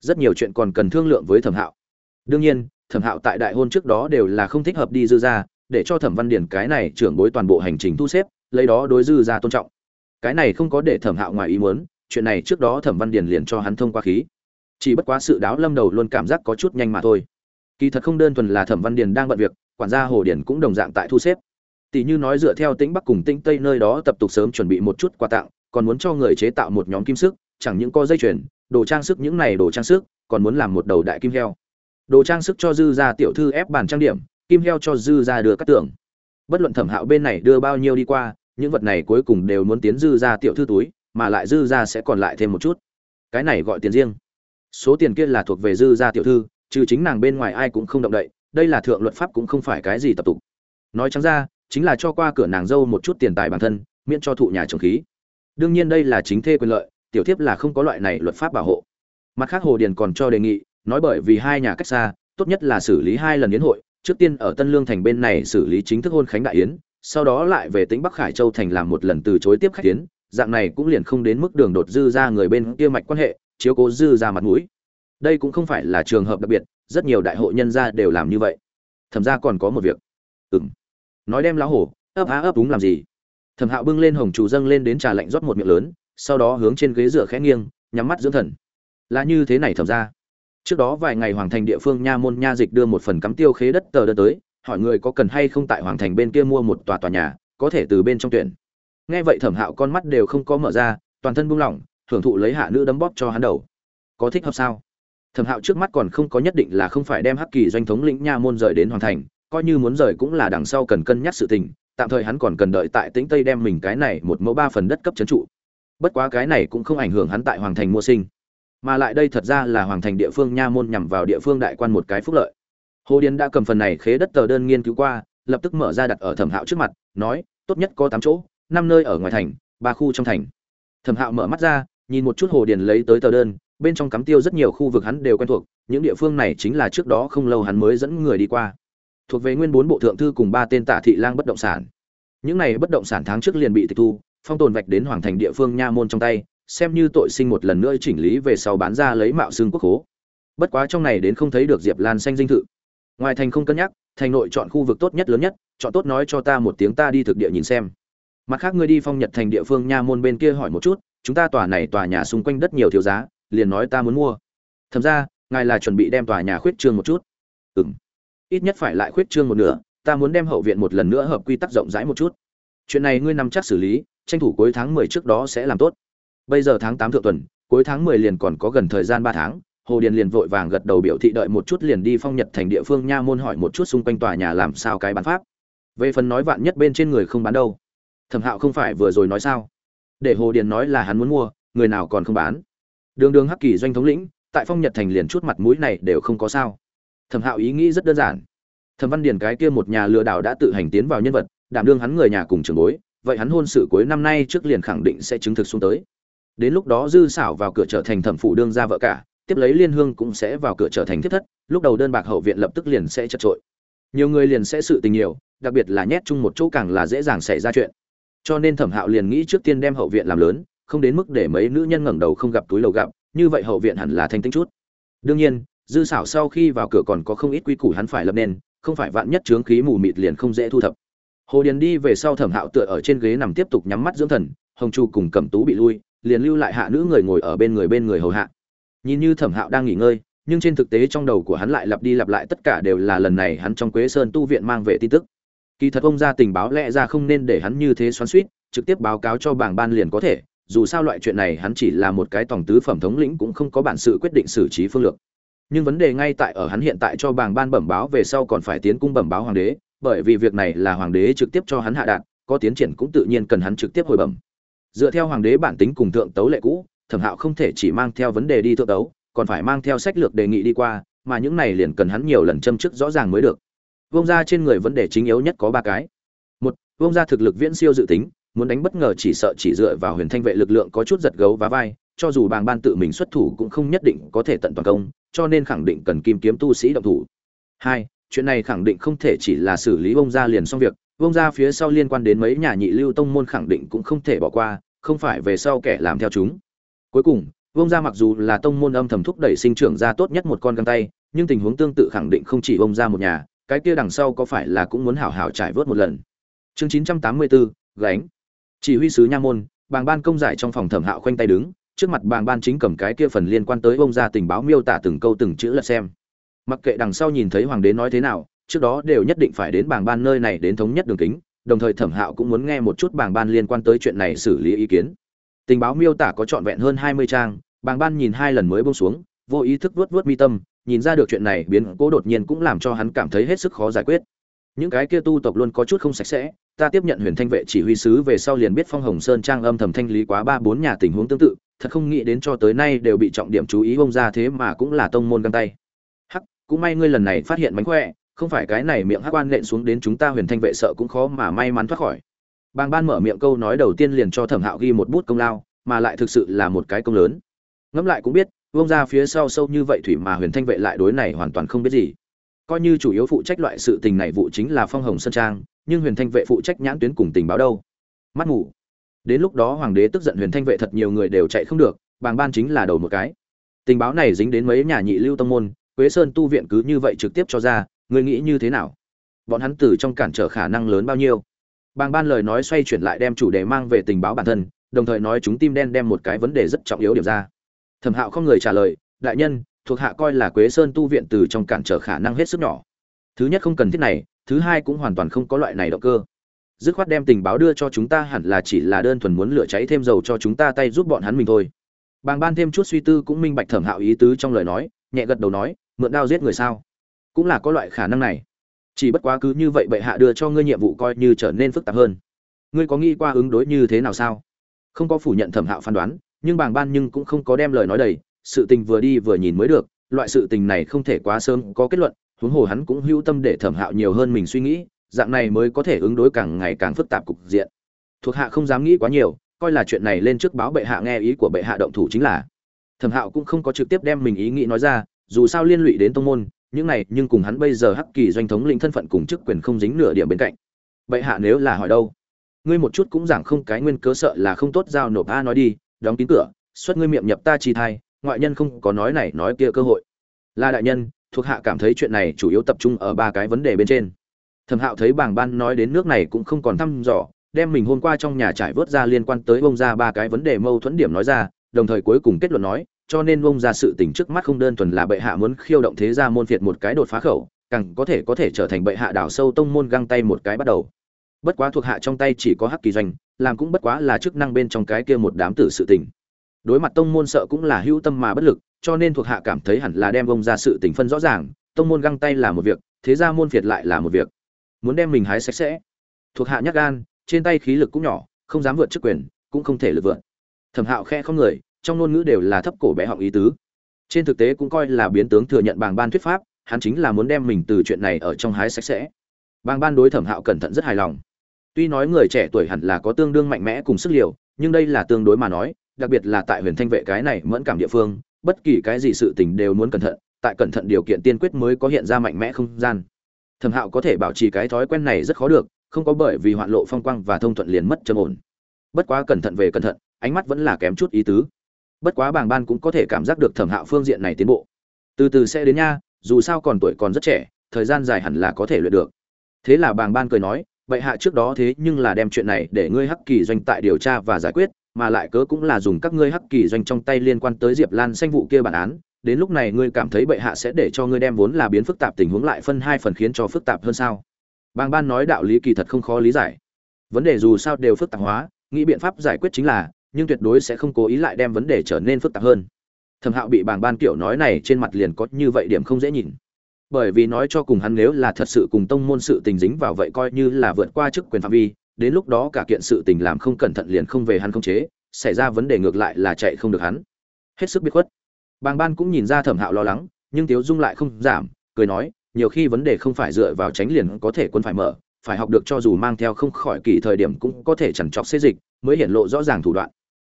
Rất nhiều chuyện còn cần thương lượng với thẩm hạo. Đương nhiên, thẩm hạo tại đại hôn trước đó đều là không thích hợp đi dư ra, để cho thẩm văn điển cái này trưởng bối toàn bộ hành trình thu xếp, lấy đó đối dư ra tôn trọng. Cái này không có để thẩm hạo ngoài ý muốn chuyện này trước đó thẩm văn điền liền cho hắn thông qua khí. Chỉ bất quá sự đáo lâm đầu luôn cảm giác có chút nhanh mà thôi. Kỳ thật không đơn thuần là thẩm văn điền đang bận việc, quản gia hồ Điền cũng đồng dạng tại thu xếp. Tỷ như nói dựa theo tĩnh bắc cùng tĩnh tây nơi đó tập tục sớm chuẩn bị một chút quà tặng, còn muốn cho người chế tạo một nhóm kim sức, chẳng những có dây chuyền, đồ trang sức những này đồ trang sức, còn muốn làm một đầu đại kim heo. Đồ trang sức cho dư ra tiểu thư ép bàn trang điểm, kim heo cho dư ra đưa các tưởng bất luận thẩm hạo bên này đưa bao nhiêu đi qua, những vật này cuối cùng đều muốn tiến dư ra tiểu thư túi mà lại dư ra sẽ còn lại thêm một chút. Cái này gọi tiền riêng. Số tiền kia là thuộc về dư ra tiểu thư, trừ chính nàng bên ngoài ai cũng không động đậy, đây là thượng luật pháp cũng không phải cái gì tập tục. Nói trắng ra, chính là cho qua cửa nàng dâu một chút tiền tài bản thân, miễn cho thụ nhà trồng khí. Đương nhiên đây là chính thê quyền lợi, tiểu thiếp là không có loại này luật pháp bảo hộ. Mặt khác hồ điền còn cho đề nghị, nói bởi vì hai nhà cách xa, tốt nhất là xử lý hai lần yến hội, trước tiên ở tân lương thành bên này xử lý chính thức hôn khánh đại yến, sau đó lại về tính bắc khải châu thành làm một lần từ chối tiếp khách yến dạng này cũng liền không đến mức đường đột dư ra người bên kia mạch quan hệ, chiếu cố dư ra mặt mũi. Đây cũng không phải là trường hợp đặc biệt, rất nhiều đại hội nhân gia đều làm như vậy. Thẩm ra còn có một việc. Ừng nói đem lão hổ, ấp á ấp đúng làm gì? Thẩm hạo bưng lên hồng chủ dâng lên đến trà lạnh rót một miệng lớn, sau đó hướng trên ghế dựa khẽ nghiêng, nhắm mắt dưỡng thần. Là như thế này thẩm ra trước đó vài ngày hoàng thành địa phương nha môn nha dịch đưa một phần cắm tiêu khế đất tờ đơn tới, hỏi người có cần hay không tại hoàng thành bên kia mua một tòa tòa nhà, có thể từ bên trong tuyển nghe vậy thẩm hạo con mắt đều không có mở ra, toàn thân buông lỏng, hưởng thụ lấy hạ nữ đấm bóp cho hắn đầu. Có thích hợp sao? Thẩm hạo trước mắt còn không có nhất định là không phải đem hắc kỳ doanh thống lĩnh nha môn rời đến hoàng thành, coi như muốn rời cũng là đằng sau cần cân nhắc sự tình, tạm thời hắn còn cần đợi tại tĩnh tây đem mình cái này một mẫu ba phần đất cấp trấn trụ. Bất quá cái này cũng không ảnh hưởng hắn tại hoàng thành mua sinh. Mà lại đây thật ra là hoàng thành địa phương nha môn nhằm vào địa phương đại quan một cái phúc lợi. Hồ điền đã cầm phần này khế đất tờ đơn nghiên cứu qua, lập tức mở ra đặt ở thẩm hạo trước mặt, nói, tốt nhất có tám chỗ năm nơi ở ngoài thành, ba khu trong thành. Thẩm hạo mở mắt ra, nhìn một chút hồ điền lấy tới tờ đơn, bên trong cắm tiêu rất nhiều khu vực hắn đều quen thuộc, những địa phương này chính là trước đó không lâu hắn mới dẫn người đi qua. Thuộc về nguyên bốn bộ thượng thư cùng ba tên tả thị lang bất động sản. Những này bất động sản tháng trước liền bị tịch thu, phong tồn vạch đến hoàng thành địa phương nha môn trong tay, xem như tội sinh một lần nữa chỉnh lý về sau bán ra lấy mạo xương quốc hố. Bất quá trong này đến không thấy được diệp lan xanh dinh thự. Ngoài thành không cân nhắc, thành nội chọn khu vực tốt nhất lớn nhất, chọn tốt nói cho ta một tiếng ta đi thực địa nhìn xem mặt khác ngươi đi phong nhật thành địa phương nha, môn bên kia hỏi một chút, chúng ta tòa này tòa nhà xung quanh đất nhiều thiếu giá, liền nói ta muốn mua. Thậm ra, ngài là chuẩn bị đem tòa nhà khuyết trương một chút. Ừ m ít nhất phải lại khuyết trương một nửa, ta muốn đem hậu viện một lần nữa hợp quy tắc rộng rãi một chút. Chuyện này ngươi nằm chắc xử lý, tranh thủ cuối tháng mười trước đó sẽ làm tốt. Bây giờ tháng tám thượng tuần, cuối tháng mười liền còn có gần thời gian ba tháng, hồ điền liền vội vàng gật đầu biểu thị đợi một chút liền đi phong nhật thành địa phương nha, môn hỏi một chút xung quanh tòa nhà làm sao cái bán pháp. Về phần nói vạn nhất bên trên người không bán đâu thẩm hạo không phải vừa rồi nói sao? Để hồ điền nói là hắn muốn mua, người nào còn không bán? Đường đường hắc kỳ doanh thống lĩnh, tại phong nhật thành liền chút mặt mũi này đều không có sao. Thẩm hạo ý nghĩ rất đơn giản. Thẩm văn điền cái kia một nhà lừa đảo đã tự hành tiến vào nhân vật, đảm đương hắn người nhà cùng trường bối, vậy hắn hôn sự cuối năm nay trước liền khẳng định sẽ chứng thực xuống tới. Đến lúc đó dư xảo vào cửa trở thành thẩm phủ đương ra vợ cả, tiếp lấy liên hương cũng sẽ vào cửa trở thành thiết thất, lúc đầu đơn bạc hậu viện lập tức liền sẽ chật trội. Nhiều người liền sẽ sự tình nhiều, đặc biệt là nhét chung một chỗ càng là dễ dàng xảy ra chuyện cho nên thẩm hạo liền nghĩ trước tiên đem hậu viện làm lớn, không đến mức để mấy nữ nhân ngẩng đầu không gặp túi lầu gặp, như vậy hậu viện hẳn là thanh tĩnh chút. Đương nhiên, dư xảo sau khi vào cửa còn có không ít quy củ hắn phải lập nên, không phải vạn nhất trướng khí mù mịt liền không dễ thu thập. Hồ điền đi về sau thẩm hạo tựa ở trên ghế nằm tiếp tục nhắm mắt dưỡng thần, hồng chu cùng cẩm tú bị lui, liền lưu lại hạ nữ người ngồi ở bên người bên người hầu hạ. Nhìn như thẩm hạo đang nghỉ ngơi, nhưng trên thực tế trong đầu của hắn lại lặp đi lặp lại tất cả đều là lần này hắn trong quế sơn tu viện mang về tin tức kỳ thật ông ra tình báo lẽ ra không nên để hắn như thế xoắn suýt, trực tiếp báo cáo cho bảng ban liền có thể, dù sao loại chuyện này hắn chỉ là một cái tổng tứ phẩm thống lĩnh cũng không có bản sự quyết định xử trí phương lược. Nhưng vấn đề ngay tại ở hắn hiện tại cho bảng ban bẩm báo về sau còn phải tiến cung bẩm báo hoàng đế, bởi vì việc này là hoàng đế trực tiếp cho hắn hạ đạt có tiến triển cũng tự nhiên cần hắn trực tiếp hồi bẩm. Dựa theo hoàng đế bản tính cùng thượng tấu lệ cũ, thẩm hạo không thể chỉ mang theo vấn đề đi thượng tấu, còn phải mang theo sách lược đề nghị đi qua, mà những này liền cần hắn nhiều lần châm chức rõ ràng mới được vông ra trên người vấn đề chính yếu nhất có ba cái. Một vông ra thực lực viễn siêu dự tính, muốn đánh bất ngờ chỉ sợ chỉ dựa vào huyền thanh vệ lực lượng có chút giật gấu và vai, cho dù bàng ban tự mình xuất thủ cũng không nhất định có thể tận toàn công, cho nên khẳng định cần kim kiếm tu sĩ động thủ. Hai, chuyện này khẳng định không thể chỉ là xử lý vông ra liền xong việc vông ra phía sau liên quan đến mấy nhà nhị lưu tông môn khẳng định cũng không thể bỏ qua, không phải về sau kẻ làm theo chúng. Cuối cùng vông ra mặc dù là tông môn âm thầm thúc đẩy sinh trưởng ra tốt nhất một con găng tay, nhưng tình huống tương tự khẳng định không chỉ vông ra một nhà cái kia đằng sau có phải là cũng muốn hảo hảo trải vớt một lần? Chương chín trăm tám mươi bốn gánh. Chỉ huy sứ nha môn, bàng ban công giải trong phòng thẩm hạo khoanh tay đứng, trước mặt bàng ban chính cầm cái kia phần liên quan tới ông ra tình báo miêu tả từng câu từng chữ lật xem. Mặc kệ đằng sau nhìn thấy hoàng đế nói thế nào, trước đó đều nhất định phải đến bàng ban nơi này đến thống nhất đường kính, đồng thời thẩm hạo cũng muốn nghe một chút bàng ban liên quan tới chuyện này xử lý ý kiến. Tình báo miêu tả có trọn vẹn hơn hai mươi trang, bàng ban nhìn hai lần mới bông xuống, vô ý thức vuốt vuốt mi tâm nhìn ra được chuyện này biến cố đột nhiên cũng làm cho hắn cảm thấy hết sức khó giải quyết. Những cái kia tu tộc luôn có chút không sạch sẽ, ta tiếp nhận huyền thanh vệ chỉ huy sứ về sau liền biết phong hồng sơn trang âm thầm thanh lý quá ba bốn nhà tình huống tương tự, thật không nghĩ đến cho tới nay đều bị trọng điểm chú ý bông ra thế mà cũng là tông môn găng tay. Hắc, cũng may ngươi lần này phát hiện mánh khỏe, không phải cái này miệng hắc quan nện xuống đến chúng ta huyền thanh vệ sợ cũng khó mà may mắn thoát khỏi. Bàng ban mở miệng câu nói đầu tiên liền cho thẩm hạo ghi một bút công lao, mà lại thực sự là một cái công lớn. Ngẫm lại cũng biết vông ra phía sau sâu như vậy thủy mà huyền thanh vệ lại đối này hoàn toàn không biết gì. Coi như chủ yếu phụ trách loại sự tình này vụ chính là phong hồng sơn trang, nhưng huyền thanh vệ phụ trách nhãn tuyến cùng tình báo đâu? Mắt ngủ đến lúc đó hoàng đế tức giận huyền thanh vệ thật nhiều người đều chạy không được, bàng ban chính là đầu một cái. Tình báo này dính đến mấy nhà nhị lưu tông môn, quế sơn tu viện cứ như vậy trực tiếp cho ra ngươi nghĩ như thế nào? Bọn hắn từ trong cản trở khả năng lớn bao nhiêu? Bàng ban lời nói xoay chuyển lại đem chủ đề mang về tình báo bản thân, đồng thời nói chúng tim đen đem một cái vấn đề rất trọng yếu điểm ra thẩm hạo không người trả lời, đại nhân, thuộc hạ coi là quế sơn tu viện từ trong cản trở khả năng hết sức nhỏ. Thứ nhất không cần thiết này, thứ hai cũng hoàn toàn không có loại này động cơ. Dứt khoát đem tình báo đưa cho chúng ta hẳn là chỉ là đơn thuần muốn lửa cháy thêm dầu cho chúng ta tay giúp bọn hắn mình thôi. Bàng ban thêm chút suy tư cũng minh bạch thẩm hạo ý tứ trong lời nói, nhẹ gật đầu nói, mượn đao giết người sao? Cũng là có loại khả năng này. Chỉ bất quá cứ như vậy bệ hạ đưa cho ngươi nhiệm vụ coi như trở nên phức tạp hơn. Ngươi có nghĩ qua ứng đối như thế nào sao? Không có phủ nhận thẩm hạo phán đoán nhưng bàng ban nhưng cũng không có đem lời nói đầy, sự tình vừa đi vừa nhìn mới được, loại sự tình này không thể quá sớm có kết luận, huống hồ hắn cũng hữu tâm để thẩm hạo nhiều hơn mình suy nghĩ, dạng này mới có thể ứng đối càng ngày càng phức tạp cục diện. Thuộc hạ không dám nghĩ quá nhiều, coi là chuyện này lên trước báo bệ hạ nghe ý của bệ hạ động thủ chính là. Thẩm hạo cũng không có trực tiếp đem mình ý nghĩ nói ra, dù sao liên lụy đến tông môn, những này nhưng cùng hắn bây giờ hắc kỳ doanh thống lĩnh thân phận cùng chức quyền không dính nửa điểm bên cạnh. Bệ hạ nếu là hỏi đâu, ngươi một chút cũng giảng không cái nguyên cớ sợ là không tốt giao nộp a nói đi đóng kín cửa, xuất ngươi miệng nhập ta chi thai, ngoại nhân không có nói này nói kia cơ hội. Là đại nhân, thuộc hạ cảm thấy chuyện này chủ yếu tập trung ở ba cái vấn đề bên trên. Thẩm hạo thấy bảng ban nói đến nước này cũng không còn thăm dò, đem mình hôm qua trong nhà trải vớt ra liên quan tới bông ra ba cái vấn đề mâu thuẫn điểm nói ra, đồng thời cuối cùng kết luận nói, cho nên bông ra sự tình trước mắt không đơn thuần là bệ hạ muốn khiêu động thế gia môn phiệt một cái đột phá khẩu, càng có thể có thể trở thành bệ hạ đảo sâu tông môn găng tay một cái bắt đầu. Bất quá thuộc hạ trong tay chỉ có hắc kỳ doanh làm cũng bất quá là chức năng bên trong cái kia một đám tử sự tình. Đối mặt tông môn sợ cũng là hữu tâm mà bất lực, cho nên thuộc hạ cảm thấy hẳn là đem ông ra sự tình phân rõ ràng, tông môn găng tay là một việc, thế gia môn phiệt lại là một việc. Muốn đem mình hái sạch sẽ. Thuộc hạ nhắc gan, trên tay khí lực cũng nhỏ, không dám vượt chức quyền, cũng không thể lực vượt. Thẩm hạo khe không người, trong ngôn ngữ đều là thấp cổ bé họng ý tứ. Trên thực tế cũng coi là biến tướng thừa nhận bàng ban thuyết pháp, hắn chính là muốn đem mình từ chuyện này ở trong hái sạch sẽ. Bàng ban đối thẩm hạo cẩn thận rất hài lòng tuy nói người trẻ tuổi hẳn là có tương đương mạnh mẽ cùng sức liều, nhưng đây là tương đối mà nói, đặc biệt là tại huyền thanh vệ cái này mẫn cảm địa phương, bất kỳ cái gì sự tình đều muốn cẩn thận, tại cẩn thận điều kiện tiên quyết mới có hiện ra mạnh mẽ không gian. Thẩm hạo có thể bảo trì cái thói quen này rất khó được, không có bởi vì hoạn lộ phong quang và thông thuận liền mất trầm ổn. Bất quá cẩn thận về cẩn thận, ánh mắt vẫn là kém chút ý tứ. Bất quá bàng ban cũng có thể cảm giác được thẩm hạo phương diện này tiến bộ. Từ từ sẽ đến nha, dù sao còn tuổi còn rất trẻ, thời gian dài hẳn là có thể luyện được. Thế là bàng ban cười nói vậy hạ trước đó thế nhưng là đem chuyện này để ngươi hắc kỳ doanh tại điều tra và giải quyết, mà lại cớ cũng là dùng các ngươi hắc kỳ doanh trong tay liên quan tới diệp lan xanh vụ kia bản án. Đến lúc này ngươi cảm thấy bệ hạ sẽ để cho ngươi đem vốn là biến phức tạp tình huống lại phân hai phần khiến cho phức tạp hơn sao? Bang ban nói đạo lý kỳ thật không khó lý giải. Vấn đề dù sao đều phức tạp hóa, nghĩ biện pháp giải quyết chính là, nhưng tuyệt đối sẽ không cố ý lại đem vấn đề trở nên phức tạp hơn. Thẩm hạo bị bàng ban kiểu nói này trên mặt liền có như vậy điểm không dễ nhìn bởi vì nói cho cùng hắn nếu là thật sự cùng tông môn sự tình dính vào vậy coi như là vượt qua chức quyền phạm vi, đến lúc đó cả kiện sự tình làm không cẩn thận liền không về hắn không chế, xảy ra vấn đề ngược lại là chạy không được hắn. Hết sức biết khuất. Bàng ban cũng nhìn ra thẩm hạo lo lắng, nhưng tiếu dung lại không giảm, cười nói, nhiều khi vấn đề không phải dựa vào tránh liền có thể quân phải mở, phải học được cho dù mang theo không khỏi kỳ thời điểm cũng có thể chẳng chọc xê dịch, mới hiện lộ rõ ràng thủ đoạn.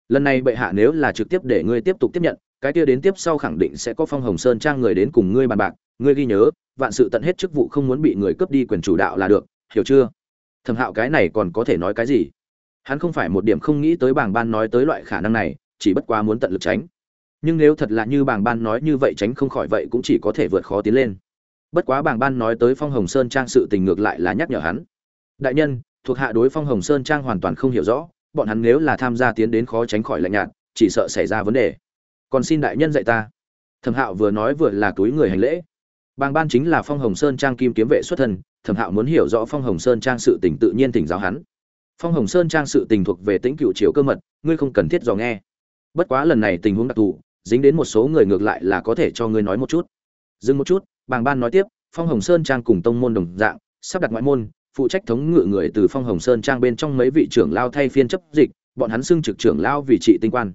Lần này bệ hạ nếu là trực tiếp để ngươi tiếp tục tiếp nhận, cái kia đến tiếp sau khẳng định sẽ có phong hồng sơn trang người đến cùng ngươi bàn bạc ngươi ghi nhớ, vạn sự tận hết chức vụ không muốn bị người cướp đi quyền chủ đạo là được, hiểu chưa? Thẩm hạo cái này còn có thể nói cái gì? Hắn không phải một điểm không nghĩ tới bảng ban nói tới loại khả năng này, chỉ bất quá muốn tận lực tránh. Nhưng nếu thật là như bảng ban nói như vậy tránh không khỏi vậy cũng chỉ có thể vượt khó tiến lên. Bất quá bảng ban nói tới phong hồng sơn trang sự tình ngược lại là nhắc nhở hắn. Đại nhân, thuộc hạ đối phong hồng sơn trang hoàn toàn không hiểu rõ, bọn hắn nếu là tham gia tiến đến khó tránh khỏi lạnh nhạt, chỉ sợ xảy ra vấn đề. Còn xin đại nhân dạy ta. Thẩm hạo vừa nói vừa là túi người hành lễ bàng ban chính là phong hồng sơn trang kim kiếm vệ xuất thân, thẩm hạo muốn hiểu rõ phong hồng sơn trang sự tình tự nhiên tỉnh giáo hắn. Phong hồng sơn trang sự tình thuộc về Tĩnh cựu triều cơ mật, ngươi không cần thiết dò nghe. Bất quá lần này tình huống đặc thù, dính đến một số người ngược lại là có thể cho ngươi nói một chút. Dừng một chút, bàng ban nói tiếp, phong hồng sơn trang cùng tông môn đồng dạng, sắp đặt ngoại môn, phụ trách thống ngự người từ phong hồng sơn trang bên trong mấy vị trưởng lao thay phiên chấp dịch, bọn hắn xưng trực trưởng lao vì trị tinh quan.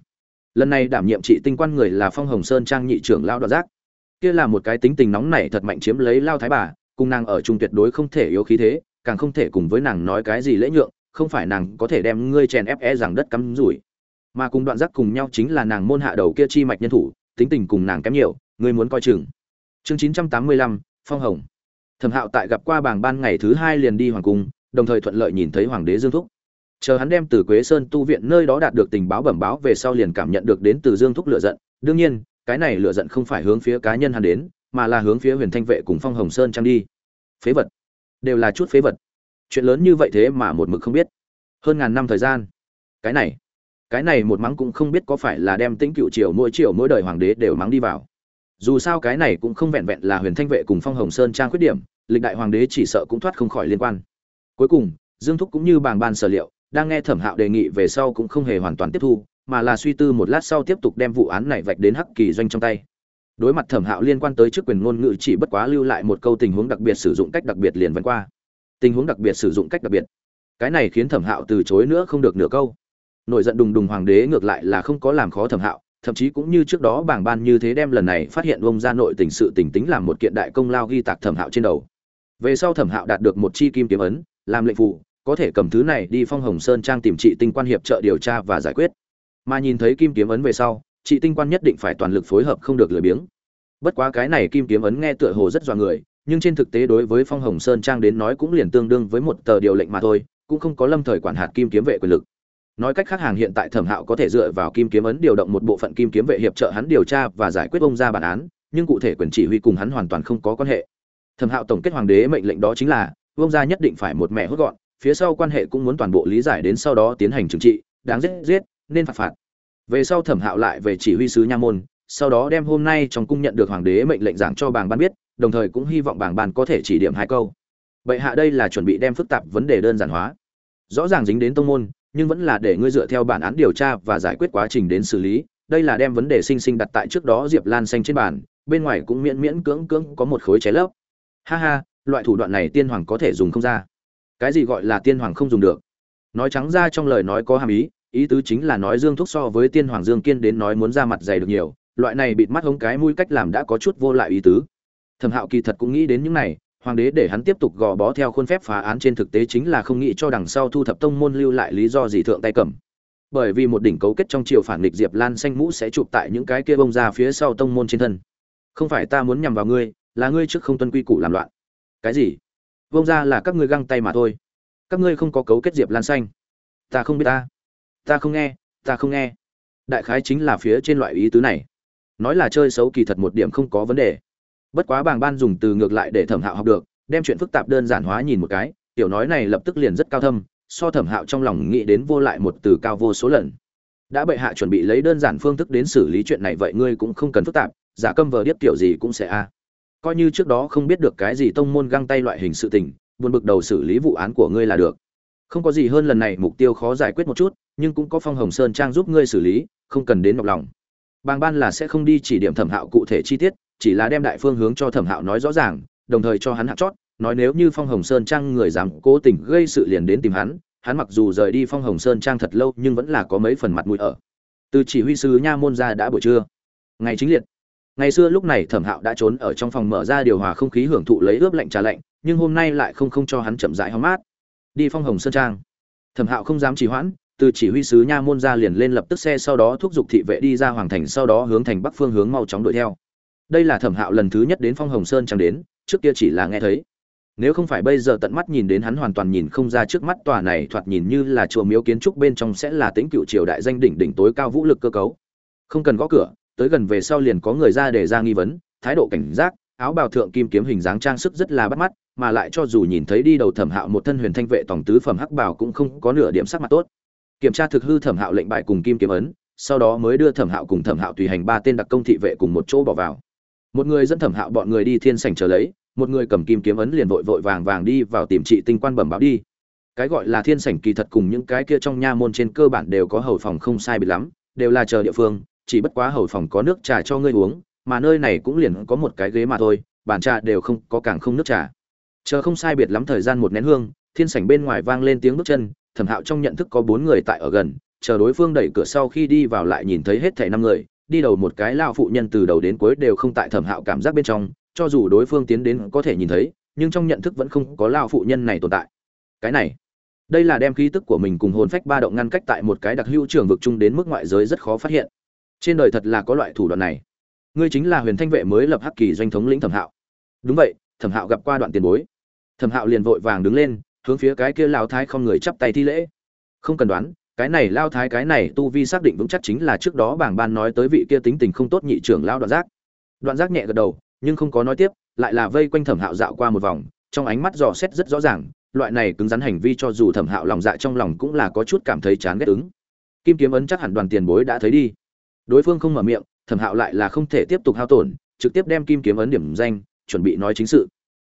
Lần này đảm nhiệm trị tinh quan người là phong hồng sơn trang nhị trưởng lao đoạt giác kia là một cái tính tình nóng nảy thật mạnh chiếm lấy lao thái bà, cùng nàng ở chung tuyệt đối không thể yếu khí thế, càng không thể cùng với nàng nói cái gì lễ nhượng, không phải nàng có thể đem ngươi chèn ép e rằng đất cắm rủi. Mà cùng đoạn giác cùng nhau chính là nàng môn hạ đầu kia chi mạch nhân thủ, tính tình cùng nàng kém nhiều, ngươi muốn coi chừng. Chương chín trăm tám mươi lăm, phong hồng. Thẩm hạo tại gặp qua bảng ban ngày thứ hai liền đi hoàng cung, đồng thời thuận lợi nhìn thấy hoàng đế dương thúc. Chờ hắn đem từ quế sơn tu viện nơi đó đạt được tình báo bẩm báo về sau liền cảm nhận được đến từ dương thúc lựa giận. Đương nhiên cái này lửa giận không phải hướng phía cá nhân hắn đến, mà là hướng phía huyền thanh vệ cùng phong hồng sơn trang đi. Phế vật. Đều là chút phế vật. Chuyện lớn như vậy thế mà một mực không biết. Hơn ngàn năm thời gian. Cái này. Cái này một mắng cũng không biết có phải là đem tính cựu triều mỗi triều mỗi đời hoàng đế đều mắng đi vào. Dù sao cái này cũng không vẹn vẹn là huyền thanh vệ cùng phong hồng sơn trang khuyết điểm, lịch đại hoàng đế chỉ sợ cũng thoát không khỏi liên quan. Cuối cùng, dương thúc cũng như bàng ban sở liệu, đang nghe thẩm hạo đề nghị về sau cũng không hề hoàn toàn tiếp thu mà là suy tư một lát sau tiếp tục đem vụ án này vạch đến hắc kỳ doanh trong tay. Đối mặt thẩm hạo liên quan tới chức quyền ngôn ngữ chỉ bất quá lưu lại một câu tình huống đặc biệt sử dụng cách đặc biệt liền vẫn qua. Tình huống đặc biệt sử dụng cách đặc biệt. Cái này khiến thẩm hạo từ chối nữa không được nửa câu. Nổi giận đùng đùng hoàng đế ngược lại là không có làm khó thẩm hạo, thậm chí cũng như trước đó bảng ban như thế đem lần này phát hiện ông ra nội tình sự tình tính làm một kiện đại công lao ghi tạc thẩm hạo trên đầu. Về sau thẩm hạo đạt được một chi kim kiếm ấn, làm lệnh phụ có thể cầm thứ này đi phong hồng sơn trang tìm trị tinh quan hiệp trợ điều tra và giải quyết mà nhìn thấy kim kiếm ấn về sau, chị tinh quan nhất định phải toàn lực phối hợp không được lười biếng. Bất quá cái này kim kiếm ấn nghe tựa hồ rất dọa người, nhưng trên thực tế đối với phong hồng sơn trang đến nói cũng liền tương đương với một tờ điều lệnh mà thôi, cũng không có lâm thời quản hạt kim kiếm vệ quyền lực. Nói cách khác hàng hiện tại thẩm hạo có thể dựa vào kim kiếm ấn điều động một bộ phận kim kiếm vệ hiệp trợ hắn điều tra và giải quyết ông ra bản án, nhưng cụ thể quyền chỉ huy cùng hắn hoàn toàn không có quan hệ. Thẩm hạo tổng kết hoàng đế mệnh lệnh đó chính là, ông ra nhất định phải một mẹ hốt gọn, phía sau quan hệ cũng muốn toàn bộ lý giải đến sau đó tiến hành trừng trị, đáng giết giết nên phạt phạt. Về sau thẩm hạo lại về chỉ huy sứ nha môn, sau đó đem hôm nay trong cung nhận được hoàng đế mệnh lệnh giảng cho bàng ban biết, đồng thời cũng hy vọng bàng ban có thể chỉ điểm hai câu. Vậy hạ đây là chuẩn bị đem phức tạp vấn đề đơn giản hóa. Rõ ràng dính đến tông môn, nhưng vẫn là để ngươi dựa theo bản án điều tra và giải quyết quá trình đến xử lý. Đây là đem vấn đề sinh sinh đặt tại trước đó diệp lan xanh trên bàn, bên ngoài cũng miễn miễn cưỡng cưỡng có một khối cháy lấp. Ha ha, loại thủ đoạn này tiên hoàng có thể dùng không ra. Cái gì gọi là tiên hoàng không dùng được? Nói trắng ra trong lời nói có hàm ý ý tứ chính là nói dương thúc so với tiên hoàng dương kiên đến nói muốn ra mặt dày được nhiều, loại này bịt mắt hống cái mũi cách làm đã có chút vô lại ý tứ. Thẩm hạo kỳ thật cũng nghĩ đến những này, hoàng đế để hắn tiếp tục gò bó theo khuôn phép phá án trên thực tế chính là không nghĩ cho đằng sau thu thập tông môn lưu lại lý do gì thượng tay cầm. Bởi vì một đỉnh cấu kết trong triều phản nghịch diệp lan xanh mũ sẽ chụp tại những cái kia bông ra phía sau tông môn trên thân. Không phải ta muốn nhằm vào ngươi, là ngươi trước không tuân quy củ làm loạn. Cái gì? Bông ra là các ngươi găng tay mà thôi. Các ngươi không có cấu kết diệp lan xanh. Ta không biết ta ta không nghe, ta không nghe. Đại khái chính là phía trên loại ý tứ này. Nói là chơi xấu kỳ thật một điểm không có vấn đề. Bất quá bàng ban dùng từ ngược lại để thẩm hạo học được, đem chuyện phức tạp đơn giản hóa nhìn một cái, tiểu nói này lập tức liền rất cao thâm, so thẩm hạo trong lòng nghĩ đến vô lại một từ cao vô số lần. Đã bệ hạ chuẩn bị lấy đơn giản phương thức đến xử lý chuyện này vậy ngươi cũng không cần phức tạp, giả câm vờ điếc tiểu gì cũng sẽ a. Coi như trước đó không biết được cái gì tông môn găng tay loại hình sự tình, buồn bực đầu xử lý vụ án của ngươi là được. Không có gì hơn lần này, mục tiêu khó giải quyết một chút nhưng cũng có phong hồng sơn trang giúp ngươi xử lý, không cần đến nhọc lòng. Bàng ban là sẽ không đi chỉ điểm thẩm hạo cụ thể chi tiết, chỉ là đem đại phương hướng cho thẩm hạo nói rõ ràng, đồng thời cho hắn hạ chót, nói nếu như phong hồng sơn trang người dám cố tình gây sự liền đến tìm hắn hắn mặc dù rời đi phong hồng sơn trang thật lâu nhưng vẫn là có mấy phần mặt mũi ở. Từ chỉ huy sứ nha môn ra đã buổi trưa. Ngày chính liệt. Ngày xưa lúc này thẩm hạo đã trốn ở trong phòng mở ra điều hòa không khí hưởng thụ lấy ướp lạnh trà lạnh, nhưng hôm nay lại không không cho hắn chậm rãi hóng mát. Đi phong hồng sơn trang. Thẩm hạo không dám trì hoãn từ chỉ huy sứ nha môn ra liền lên lập tức xe sau đó thúc giục thị vệ đi ra hoàng thành, sau đó hướng thành bắc phương hướng mau chóng đuổi theo. Đây là thẩm hạo lần thứ nhất đến phong hồng sơn chẳng đến, trước kia chỉ là nghe thấy. Nếu không phải bây giờ tận mắt nhìn đến hắn hoàn toàn nhìn không ra trước mắt tòa này, thoạt nhìn như là chùa miếu kiến trúc bên trong sẽ là tính cựu triều đại danh đỉnh đỉnh tối cao vũ lực cơ cấu. Không cần gõ cửa, tới gần về sau liền có người ra để ra nghi vấn, thái độ cảnh giác, áo bào thượng kim kiếm hình dáng trang sức rất là bắt mắt, mà lại cho dù nhìn thấy đi đầu thẩm hạo một thân huyền thanh vệ tổng tứ phẩm hắc bảo cũng không có nửa điểm sắc mặt tốt kiểm tra thực hư thẩm hạo lệnh bài cùng kim kiếm ấn, sau đó mới đưa thẩm hạo cùng thẩm hạo tùy hành ba tên đặc công thị vệ cùng một chỗ bỏ vào. Một người dẫn thẩm hạo bọn người đi thiên sảnh chờ lấy, một người cầm kim kiếm ấn liền vội vội vàng vàng đi vào tìm trị tinh quan bẩm báo đi. Cái gọi là thiên sảnh kỳ thật cùng những cái kia trong nha môn trên cơ bản đều có hầu phòng không sai biệt lắm, đều là chờ địa phương, chỉ bất quá hầu phòng có nước trà cho ngươi uống, mà nơi này cũng liền có một cái ghế mà thôi bản trà đều không, có càng không nước trà. Chờ không sai biệt lắm thời gian một nén hương, thiên sảnh bên ngoài vang lên tiếng bước chân thẩm hạo trong nhận thức có bốn người tại ở gần, chờ đối phương đẩy cửa sau khi đi vào lại nhìn thấy hết thảy năm người, đi đầu một cái lao phụ nhân từ đầu đến cuối đều không tại thẩm hạo cảm giác bên trong, cho dù đối phương tiến đến có thể nhìn thấy, nhưng trong nhận thức vẫn không có lao phụ nhân này tồn tại. Cái này, đây là đem khí tức của mình cùng hồn phách ba động ngăn cách tại một cái đặc hữu trường vực chung đến mức ngoại giới rất khó phát hiện. Trên đời thật là có loại thủ đoạn này. Ngươi chính là huyền thanh vệ mới lập hắc kỳ doanh thống lĩnh thẩm hạo. Đúng vậy, thẩm hạo gặp qua đoạn tiền bối. Thẩm hạo liền vội vàng đứng lên hướng phía cái kia lao thái không người chắp tay thi lễ. Không cần đoán, cái này lao thái, cái này tu vi xác định vững chắc chính là trước đó bảng ban nói tới vị kia tính tình không tốt nhị trưởng lao đoạn giác. Đoạn giác nhẹ gật đầu, nhưng không có nói tiếp, lại là vây quanh thẩm hạo dạo qua một vòng, trong ánh mắt dò xét rất rõ ràng, loại này cứng rắn hành vi cho dù thẩm hạo lòng dạ trong lòng cũng là có chút cảm thấy chán ghét ứng. Kim kiếm ấn chắc hẳn đoàn tiền bối đã thấy đi. Đối phương không mở miệng, thẩm hạo lại là không thể tiếp tục hao tổn, trực tiếp đem kim kiếm ấn điểm danh, chuẩn bị nói chính sự.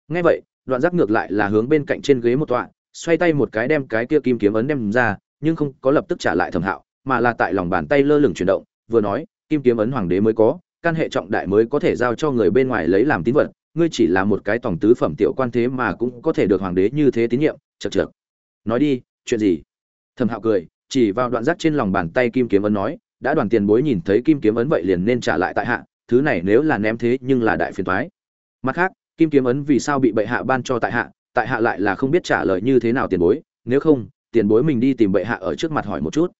Ngay vậy đoạn giác ngược lại là hướng bên cạnh trên ghế một tọa, xoay tay một cái đem cái kia kim kiếm ấn đem ra, nhưng không có lập tức trả lại thẩm hạo, mà là tại lòng bàn tay lơ lửng chuyển động, vừa nói, kim kiếm ấn hoàng đế mới có căn hệ trọng đại mới có thể giao cho người bên ngoài lấy làm tín vật, ngươi chỉ là một cái tổng tứ phẩm tiểu quan thế mà cũng có thể được hoàng đế như thế tín nhiệm chật chật nói đi, chuyện gì? Thẩm hạo cười, chỉ vào đoạn giác trên lòng bàn tay kim kiếm ấn nói, đã đoàn tiền bối nhìn thấy kim kiếm ấn vậy liền nên trả lại tại hạ, thứ này nếu là ném thế nhưng là đại phiền toái. Mặt khác kim kiếm ấn vì sao bị bệ hạ ban cho tại hạ tại hạ lại là không biết trả lời như thế nào tiền bối, nếu không, tiền bối mình đi tìm bệ hạ ở trước mặt hỏi một chút.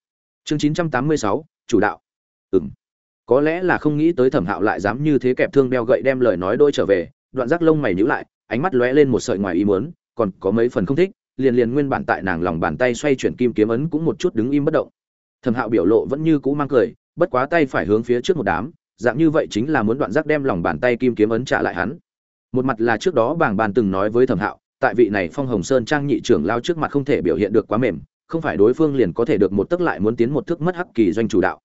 Chương chín trăm tám mươi sáu, chủ đạo. Ừm. Có lẽ là không nghĩ tới thẩm hạo lại dám như thế kẹp thương đeo gậy đem lời nói đôi trở về, đoạn giác lông mày nhíu lại, ánh mắt lóe lên một sợi ngoài ý muốn, còn có mấy phần không thích, liền liền nguyên bản tại nàng lòng bàn tay xoay chuyển kim kiếm ấn cũng một chút đứng im bất động. Thẩm hạo biểu lộ vẫn như cũ mang cười, bất quá tay phải hướng phía trước một đám, dạng như vậy chính là muốn đoạn giác đem lòng bàn tay kim kiếm ấn trả lại hắn một mặt là trước đó bảng bàn từng nói với thẩm hạo, tại vị này phong hồng sơn trang nhị trưởng lao trước mặt không thể biểu hiện được quá mềm, không phải đối phương liền có thể được một tức lại muốn tiến một thức mất hắc kỳ doanh chủ đạo.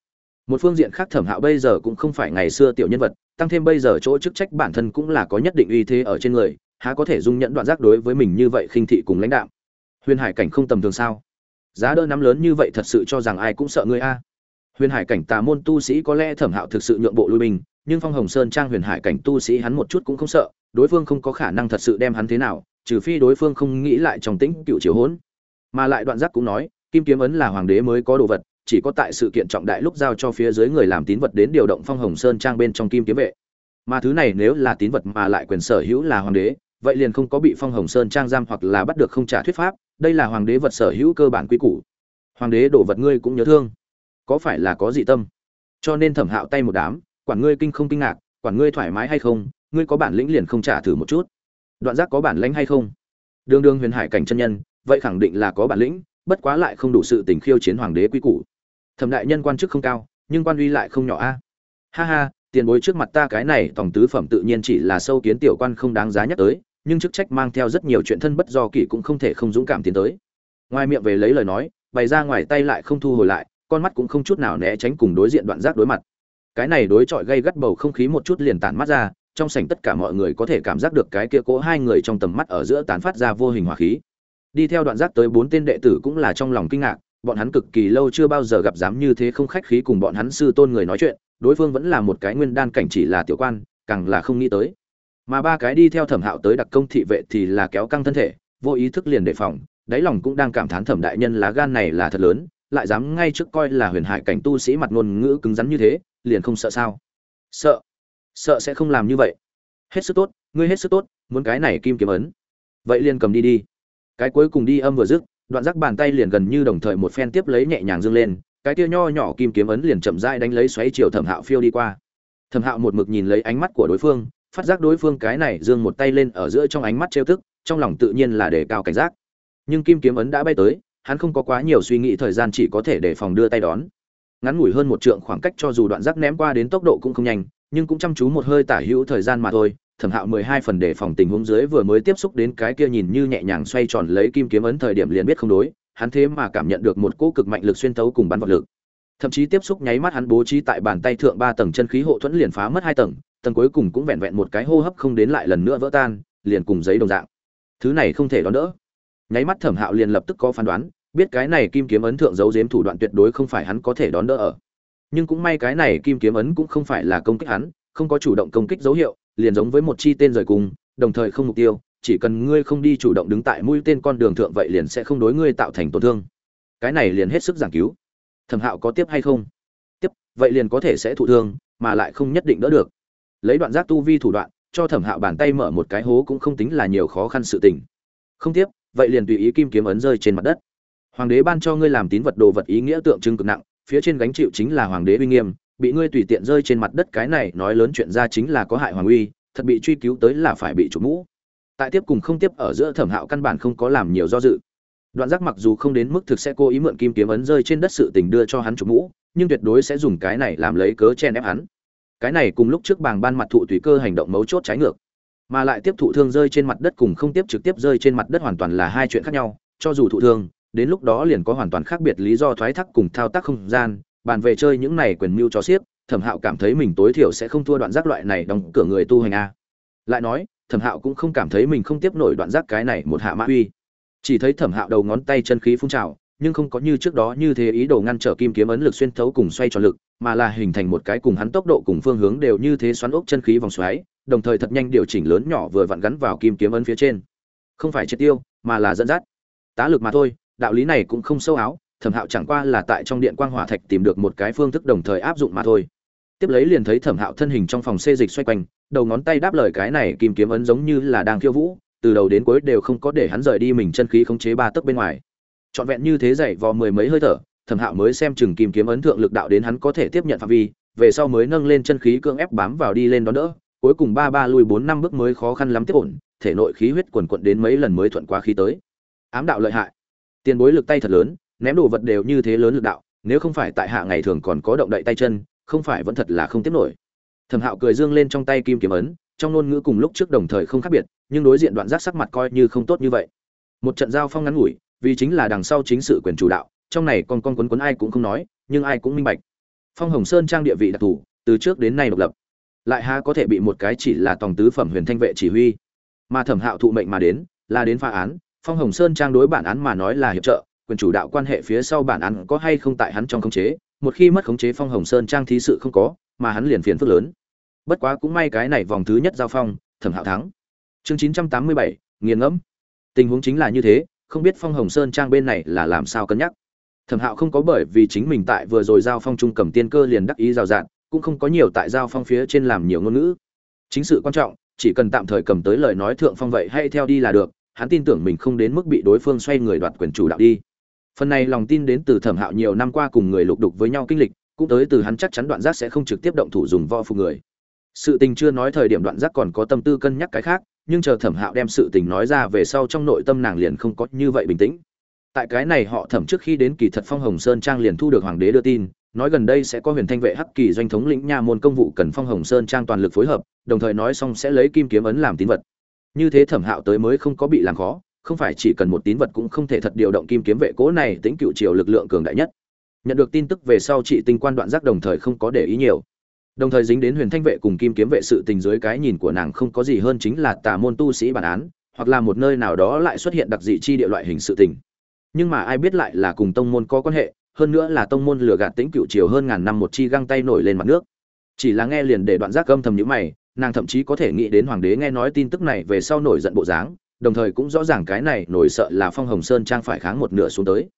Một phương diện khác thẩm hạo bây giờ cũng không phải ngày xưa tiểu nhân vật, tăng thêm bây giờ chỗ chức trách bản thân cũng là có nhất định uy thế ở trên người, há có thể dung nhẫn đoạn giác đối với mình như vậy khinh thị cùng lãnh đạo huyền hải cảnh không tầm thường sao? Giá đỡ nắm lớn như vậy thật sự cho rằng ai cũng sợ ngươi a huyền hải cảnh tà môn tu sĩ có lẽ thẩm hạo thực sự nhượng bộ lui binh, nhưng phong hồng sơn trang huyền hải cảnh tu sĩ hắn một chút cũng không sợ, đối phương không có khả năng thật sự đem hắn thế nào, trừ phi đối phương không nghĩ lại trong tĩnh cựu triều hỗn. Mà lại đoạn giác cũng nói, kim kiếm ấn là hoàng đế mới có đồ vật, chỉ có tại sự kiện trọng đại lúc giao cho phía dưới người làm tín vật đến điều động phong hồng sơn trang bên trong kim kiếm vệ. Mà thứ này nếu là tín vật mà lại quyền sở hữu là hoàng đế, vậy liền không có bị phong hồng sơn trang giam hoặc là bắt được không trả thuyết pháp, đây là hoàng đế vật sở hữu cơ bản quy củ. Hoàng đế đổ vật ngươi cũng nhớ thương có phải là có dị tâm? Cho nên thẩm hạo tay một đám, quản ngươi kinh không kinh ngạc, quản ngươi thoải mái hay không, ngươi có bản lĩnh liền không trả thử một chút. Đoạn giác có bản lĩnh hay không? Đường đường huyền hải cảnh chân nhân, vậy khẳng định là có bản lĩnh, bất quá lại không đủ sự tình khiêu chiến hoàng đế quy củ. Thẩm đại nhân quan chức không cao, nhưng quan uy lại không nhỏ a. Ha ha, tiền bối trước mặt ta cái này tổng tứ phẩm tự nhiên chỉ là sâu kiến tiểu quan không đáng giá nhắc tới, nhưng chức trách mang theo rất nhiều chuyện thân bất do kỷ cũng không thể không dũng cảm tiến tới. Ngoài miệng về lấy lời nói, bày ra ngoài tay lại không thu hồi lại con mắt cũng không chút nào né tránh cùng đối diện đoạn giác đối mặt. Cái này đối chọi gây gắt bầu không khí một chút liền tản mắt ra, trong sảnh tất cả mọi người có thể cảm giác được cái kia cố hai người trong tầm mắt ở giữa tán phát ra vô hình hỏa khí. Đi theo đoạn giác tới bốn tên đệ tử cũng là trong lòng kinh ngạc, bọn hắn cực kỳ lâu chưa bao giờ gặp dám như thế không khách khí cùng bọn hắn sư tôn người nói chuyện, đối phương vẫn là một cái nguyên đan cảnh chỉ là tiểu quan, càng là không nghĩ tới. Mà ba cái đi theo thẩm hạo tới đặc công thị vệ thì là kéo căng thân thể, vô ý thức liền đề phòng, đáy lòng cũng đang cảm thán thẩm đại nhân lá gan này là thật lớn lại dám ngay trước coi là huyền hải cảnh tu sĩ mặt ngôn ngữ cứng rắn như thế, liền không sợ sao? Sợ. Sợ sẽ không làm như vậy. Hết sức tốt, ngươi hết sức tốt, muốn cái này kim kiếm ấn. Vậy liền cầm đi đi. Cái cuối cùng đi âm vừa dứt, đoạn giác bàn tay liền gần như đồng thời một phen tiếp lấy nhẹ nhàng dương lên, cái tia nho nhỏ kim kiếm ấn liền chậm rãi đánh lấy xoáy chiều thẩm hạo phiêu đi qua. Thẩm hạo một mực nhìn lấy ánh mắt của đối phương, phát giác đối phương cái này dương một tay lên ở giữa trong ánh mắt trêu tức, trong lòng tự nhiên là đề cao cảnh giác. Nhưng kim kiếm ấn đã bay tới hắn không có quá nhiều suy nghĩ thời gian chỉ có thể để phòng đưa tay đón. Ngắn ngủi hơn một trượng khoảng cách cho dù đoạn giác ném qua đến tốc độ cũng không nhanh, nhưng cũng chăm chú một hơi tả hữu thời gian mà thôi, thẩm hạo mười hai phần đề phòng tình huống dưới vừa mới tiếp xúc đến cái kia nhìn như nhẹ nhàng xoay tròn lấy kim kiếm ấn thời điểm liền biết không đối, hắn thế mà cảm nhận được một cỗ cực mạnh lực xuyên tấu cùng bắn vật lực. Thậm chí tiếp xúc nháy mắt hắn bố trí tại bàn tay thượng ba tầng chân khí hộ thuẫn liền phá mất hai tầng tầng cuối cùng cũng vẹn vẹn một cái hô hấp không đến lại lần nữa vỡ tan, liền cùng giấy đồng dạng. Thứ này không thể đón đỡ. Nháy mắt thẩm hạo liền lập tức có phán đoán biết cái này kim kiếm ấn thượng giấu giếm thủ đoạn tuyệt đối không phải hắn có thể đón đỡ ở. Nhưng cũng may cái này kim kiếm ấn cũng không phải là công kích hắn, không có chủ động công kích dấu hiệu, liền giống với một chi tên rời cùng, đồng thời không mục tiêu, chỉ cần ngươi không đi chủ động đứng tại mũi tên con đường thượng vậy liền sẽ không đối ngươi tạo thành tổn thương. Cái này liền hết sức giảng cứu. Thẩm hạo có tiếp hay không? Tiếp, vậy liền có thể sẽ thụ thương, mà lại không nhất định đỡ được. Lấy đoạn giác tu vi thủ đoạn, cho thẩm hạo bàn tay mở một cái hố cũng không tính là nhiều khó khăn sự tình. Không tiếp, vậy liền tùy ý kim kiếm ấn rơi trên mặt đất hoàng đế ban cho ngươi làm tín vật đồ vật ý nghĩa tượng trưng cực nặng, phía trên gánh chịu chính là hoàng đế uy nghiêm, bị ngươi tùy tiện rơi trên mặt đất cái này nói lớn chuyện ra chính là có hại hoàng uy, thật bị truy cứu tới là phải bị chủ mũ. Tại tiếp cùng không tiếp ở giữa thẩm hạo căn bản không có làm nhiều do dự. Đoạn giác mặc dù không đến mức thực sẽ cố ý mượn kim kiếm ấn rơi trên đất sự tình đưa cho hắn chủ mũ, nhưng tuyệt đối sẽ dùng cái này làm lấy cớ chen ép hắn. Cái này cùng lúc trước bàng ban mặt thụ tùy cơ hành động mấu chốt trái ngược. Mà lại tiếp thụ thương rơi trên mặt đất cùng không tiếp trực tiếp rơi trên mặt đất hoàn toàn là hai chuyện khác nhau, cho dù thụ thương đến lúc đó liền có hoàn toàn khác biệt lý do thoái thác cùng thao tác không gian, bàn về chơi những này quyền mưu cho xiếc, thẩm hạo cảm thấy mình tối thiểu sẽ không thua đoạn giác loại này đóng cửa người tu hành a. Lại nói, thẩm hạo cũng không cảm thấy mình không tiếp nổi đoạn giác cái này một hạ mã uy. Chỉ thấy thẩm hạo đầu ngón tay chân khí phun trào, nhưng không có như trước đó như thế ý đồ ngăn trở kim kiếm ấn lực xuyên thấu cùng xoay tròn lực, mà là hình thành một cái cùng hắn tốc độ cùng phương hướng đều như thế xoắn ốc chân khí vòng xoáy, đồng thời thật nhanh điều chỉnh lớn nhỏ vừa vặn gắn vào kim kiếm ấn phía trên. Không phải triệt tiêu, mà là dẫn dắt. Tá lực mà thôi đạo lý này cũng không sâu áo, thẩm hạo chẳng qua là tại trong điện quang hỏa thạch tìm được một cái phương thức đồng thời áp dụng mà thôi. Tiếp lấy liền thấy thẩm hạo thân hình trong phòng xê dịch xoay quanh, đầu ngón tay đáp lời cái này kim kiếm ấn giống như là đang khiêu vũ, từ đầu đến cuối đều không có để hắn rời đi mình chân khí khống chế ba tấc bên ngoài. Trọn vẹn như thế dậy vò mười mấy hơi thở, thẩm hạo mới xem chừng kim kiếm ấn thượng lực đạo đến hắn có thể tiếp nhận phạm vi, về sau mới nâng lên chân khí cưỡng ép bám vào đi lên đó đỡ, cuối cùng ba ba lui bốn năm bước mới khó khăn lắm tiếp ổn, thể nội khí huyết quần quận đến mấy lần mới thuận qua khí tới. Ám đạo lợi hại tiền bối lực tay thật lớn, ném đồ vật đều như thế lớn lực đạo, nếu không phải tại hạ ngày thường còn có động đậy tay chân, không phải vẫn thật là không tiếp nổi. Thẩm hạo cười dương lên trong tay kim kiếm ấn, trong ngôn ngữ cùng lúc trước đồng thời không khác biệt, nhưng đối diện đoạn giác sắc mặt coi như không tốt như vậy. Một trận giao phong ngắn ngủi, vì chính là đằng sau chính sự quyền chủ đạo, trong này con con quấn quấn ai cũng không nói, nhưng ai cũng minh bạch. Phong hồng sơn trang địa vị đặc thù, từ trước đến nay độc lập. Lại ha có thể bị một cái chỉ là tòng tứ phẩm huyền thanh vệ chỉ huy. Mà thẩm hạo thụ mệnh mà đến, là đến phá án phong hồng sơn trang đối bản án mà nói là hiệp trợ, quyền chủ đạo quan hệ phía sau bản án có hay không tại hắn trong khống chế, một khi mất khống chế phong hồng sơn trang thí sự không có, mà hắn liền phiền phức lớn. Bất quá cũng may cái này vòng thứ nhất giao phong, thẩm hạo thắng. Chương chín trăm tám mươi bảy, nghiền ngẫm. Tình huống chính là như thế, không biết phong hồng sơn trang bên này là làm sao cân nhắc. Thẩm hạo không có bởi vì chính mình tại vừa rồi giao phong trung cầm tiên cơ liền đắc ý rào rạt, cũng không có nhiều tại giao phong phía trên làm nhiều ngôn ngữ. Chính sự quan trọng, chỉ cần tạm thời cầm tới lời nói thượng phong vậy hay theo đi là được hắn tin tưởng mình không đến mức bị đối phương xoay người đoạt quyền chủ đạo đi. Phần này lòng tin đến từ thẩm hạo nhiều năm qua cùng người lục đục với nhau kinh lịch, cũng tới từ hắn chắc chắn đoạn giác sẽ không trực tiếp động thủ dùng vo phục người. Sự tình chưa nói thời điểm đoạn giác còn có tâm tư cân nhắc cái khác, nhưng chờ thẩm hạo đem sự tình nói ra về sau trong nội tâm nàng liền không có như vậy bình tĩnh. Tại cái này họ thẩm trước khi đến kỳ thật phong hồng sơn trang liền thu được hoàng đế đưa tin, nói gần đây sẽ có huyền thanh vệ hắc kỳ doanh thống lĩnh nha môn công vụ cần phong hồng sơn trang toàn lực phối hợp, đồng thời nói xong sẽ lấy kim kiếm ấn làm tín vật như thế thẩm hạo tới mới không có bị làm khó, không phải chỉ cần một tín vật cũng không thể thật điều động kim kiếm vệ cố này tính cựu triều lực lượng cường đại nhất. Nhận được tin tức về sau chị tinh quan đoạn giác đồng thời không có để ý nhiều. Đồng thời dính đến huyền thanh vệ cùng kim kiếm vệ sự tình dưới cái nhìn của nàng không có gì hơn chính là tà môn tu sĩ bản án, hoặc là một nơi nào đó lại xuất hiện đặc dị chi địa loại hình sự tình. Nhưng mà ai biết lại là cùng tông môn có quan hệ, hơn nữa là tông môn lừa gạt tính cựu triều hơn ngàn năm một chi găng tay nổi lên mặt nước. Chỉ là nghe liền để đoạn giác âm thầm nhữ mày nàng thậm chí có thể nghĩ đến hoàng đế nghe nói tin tức này về sau nổi giận bộ dáng, đồng thời cũng rõ ràng cái này nổi sợ là phong hồng sơn trang phải kháng một nửa xuống tới.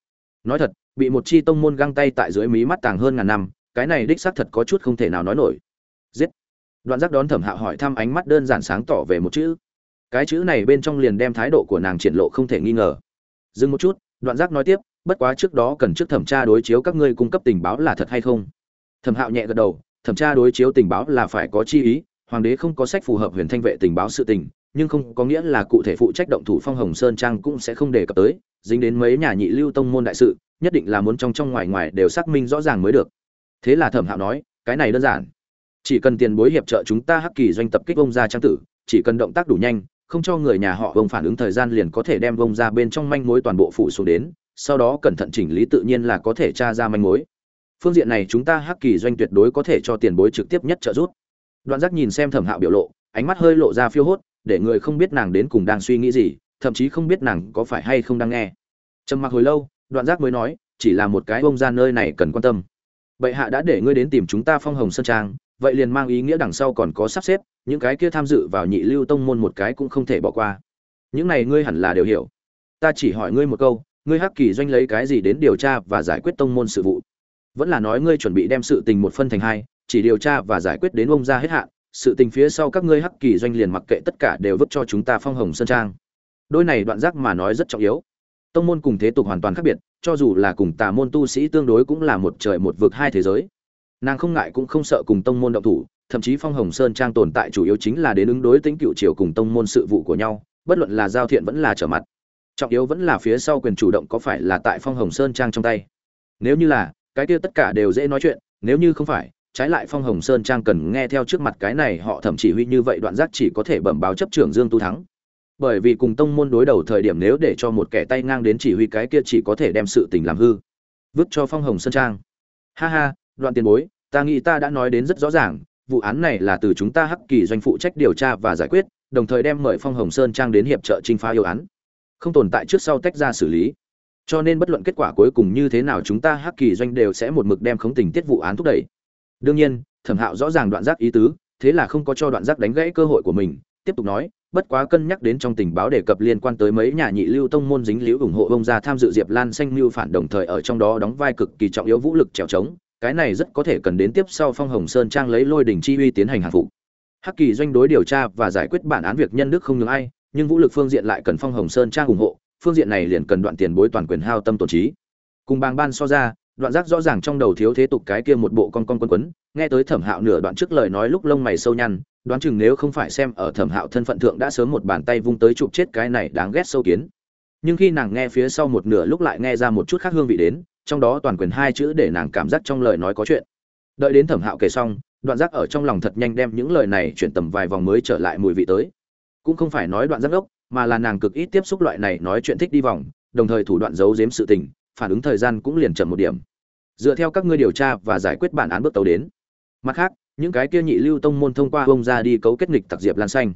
Nói thật, bị một chi tông môn găng tay tại dưới mí mắt tàng hơn ngàn năm, cái này đích xác thật có chút không thể nào nói nổi. Giết! Đoạn giác đón thẩm hạo hỏi thăm ánh mắt đơn giản sáng tỏ về một chữ. Cái chữ này bên trong liền đem thái độ của nàng triển lộ không thể nghi ngờ. Dừng một chút, đoạn giác nói tiếp, bất quá trước đó cần trước thẩm tra đối chiếu các ngươi cung cấp tình báo là thật hay không? Thẩm hạo nhẹ gật đầu, thẩm tra đối chiếu tình báo là phải có chi ý hoàng đế không có sách phù hợp huyền thanh vệ tình báo sự tình, nhưng không có nghĩa là cụ thể phụ trách động thủ phong hồng sơn trang cũng sẽ không đề cập tới, dính đến mấy nhà nhị lưu tông môn đại sự, nhất định là muốn trong trong ngoài ngoài đều xác minh rõ ràng mới được. Thế là thẩm hạo nói, cái này đơn giản. Chỉ cần tiền bối hiệp trợ chúng ta hắc kỳ doanh tập kích ông gia trang tử, chỉ cần động tác đủ nhanh, không cho người nhà họ vông phản ứng thời gian liền có thể đem vông ra bên trong manh mối toàn bộ phủ xuống đến, sau đó cẩn thận chỉnh lý tự nhiên là có thể tra ra manh mối. Phương diện này chúng ta hắc kỳ doanh tuyệt đối có thể cho tiền bối trực tiếp nhất trợ giúp đoạn giác nhìn xem thẩm hạo biểu lộ, ánh mắt hơi lộ ra phiêu hốt, để người không biết nàng đến cùng đang suy nghĩ gì, thậm chí không biết nàng có phải hay không đang nghe. Trầm mặc hồi lâu, đoạn giác mới nói, chỉ là một cái bông ra nơi này cần quan tâm. Bệ hạ đã để ngươi đến tìm chúng ta phong hồng sơn trang, vậy liền mang ý nghĩa đằng sau còn có sắp xếp, những cái kia tham dự vào nhị lưu tông môn một cái cũng không thể bỏ qua. Những này ngươi hẳn là đều hiểu. Ta chỉ hỏi ngươi một câu, ngươi hắc kỳ doanh lấy cái gì đến điều tra và giải quyết tông môn sự vụ? Vẫn là nói ngươi chuẩn bị đem sự tình một phân thành hai chỉ điều tra và giải quyết đến ông ra hết hạn, sự tình phía sau các ngươi hắc kỳ doanh liền mặc kệ tất cả đều vứt cho chúng ta phong hồng sơn trang. Đôi này đoạn giác mà nói rất trọng yếu. Tông môn cùng thế tục hoàn toàn khác biệt, cho dù là cùng tà môn tu sĩ tương đối cũng là một trời một vực hai thế giới. Nàng không ngại cũng không sợ cùng tông môn động thủ, thậm chí phong hồng sơn trang tồn tại chủ yếu chính là đến ứng đối tính cựu triều cùng tông môn sự vụ của nhau, bất luận là giao thiện vẫn là trở mặt. Trọng yếu vẫn là phía sau quyền chủ động có phải là tại phong hồng sơn trang trong tay. Nếu như là, cái kia tất cả đều dễ nói chuyện, nếu như không phải trái lại phong hồng sơn trang cần nghe theo trước mặt cái này, họ thậm chỉ huy như vậy đoạn giác chỉ có thể bẩm báo chấp trưởng dương tu thắng. Bởi vì cùng tông môn đối đầu thời điểm nếu để cho một kẻ tay ngang đến chỉ huy cái kia chỉ có thể đem sự tình làm hư. Vứt cho phong hồng sơn trang. Ha ha, đoạn tiền bối, ta nghĩ ta đã nói đến rất rõ ràng, vụ án này là từ chúng ta hắc kỳ doanh phụ trách điều tra và giải quyết, đồng thời đem mời phong hồng sơn trang đến hiệp trợ trinh phá yêu án. Không tồn tại trước sau tách ra xử lý. Cho nên bất luận kết quả cuối cùng như thế nào chúng ta hắc kỳ doanh đều sẽ một mực đem khống tình tiết vụ án thúc đẩy đương nhiên, thẩm hạo rõ ràng đoạn giác ý tứ, thế là không có cho đoạn giác đánh gãy cơ hội của mình, tiếp tục nói, bất quá cân nhắc đến trong tình báo đề cập liên quan tới mấy nhà nhị lưu tông môn dính liễu ủng hộ ông gia tham dự diệp lan xanh mưu phản đồng thời ở trong đó đóng vai cực kỳ trọng yếu vũ lực trèo trống, cái này rất có thể cần đến tiếp sau phong hồng sơn trang lấy lôi đỉnh chi uy tiến hành hàng phục. Hắc kỳ doanh đối điều tra và giải quyết bản án việc nhân đức không ngừng ai, nhưng vũ lực phương diện lại cần phong hồng sơn trang ủng hộ, phương diện này liền cần đoạn tiền bối toàn quyền hao tâm tổn trí. Cùng bang ban so ra đoạn giác rõ ràng trong đầu thiếu thế tục cái kia một bộ con con quân quấn, nghe tới thẩm hạo nửa đoạn trước lời nói lúc lông mày sâu nhăn, đoán chừng nếu không phải xem ở thẩm hạo thân phận thượng đã sớm một bàn tay vung tới chụp chết cái này đáng ghét sâu kiến. Nhưng khi nàng nghe phía sau một nửa lúc lại nghe ra một chút khác hương vị đến, trong đó toàn quyền hai chữ để nàng cảm giác trong lời nói có chuyện. Đợi đến thẩm hạo kể xong, đoạn giác ở trong lòng thật nhanh đem những lời này chuyển tầm vài vòng mới trở lại mùi vị tới. Cũng không phải nói đoạn giác ốc, mà là nàng cực ít tiếp xúc loại này nói chuyện thích đi vòng, đồng thời thủ đoạn giấu giếm sự tình phản ứng thời gian cũng liền chậm một điểm. Dựa theo các ngươi điều tra và giải quyết bản án bước tàu đến. Mặt khác, những cái kia nhị lưu tông môn thông qua ông ra đi cấu kết nghịch tặc diệp lan xanh.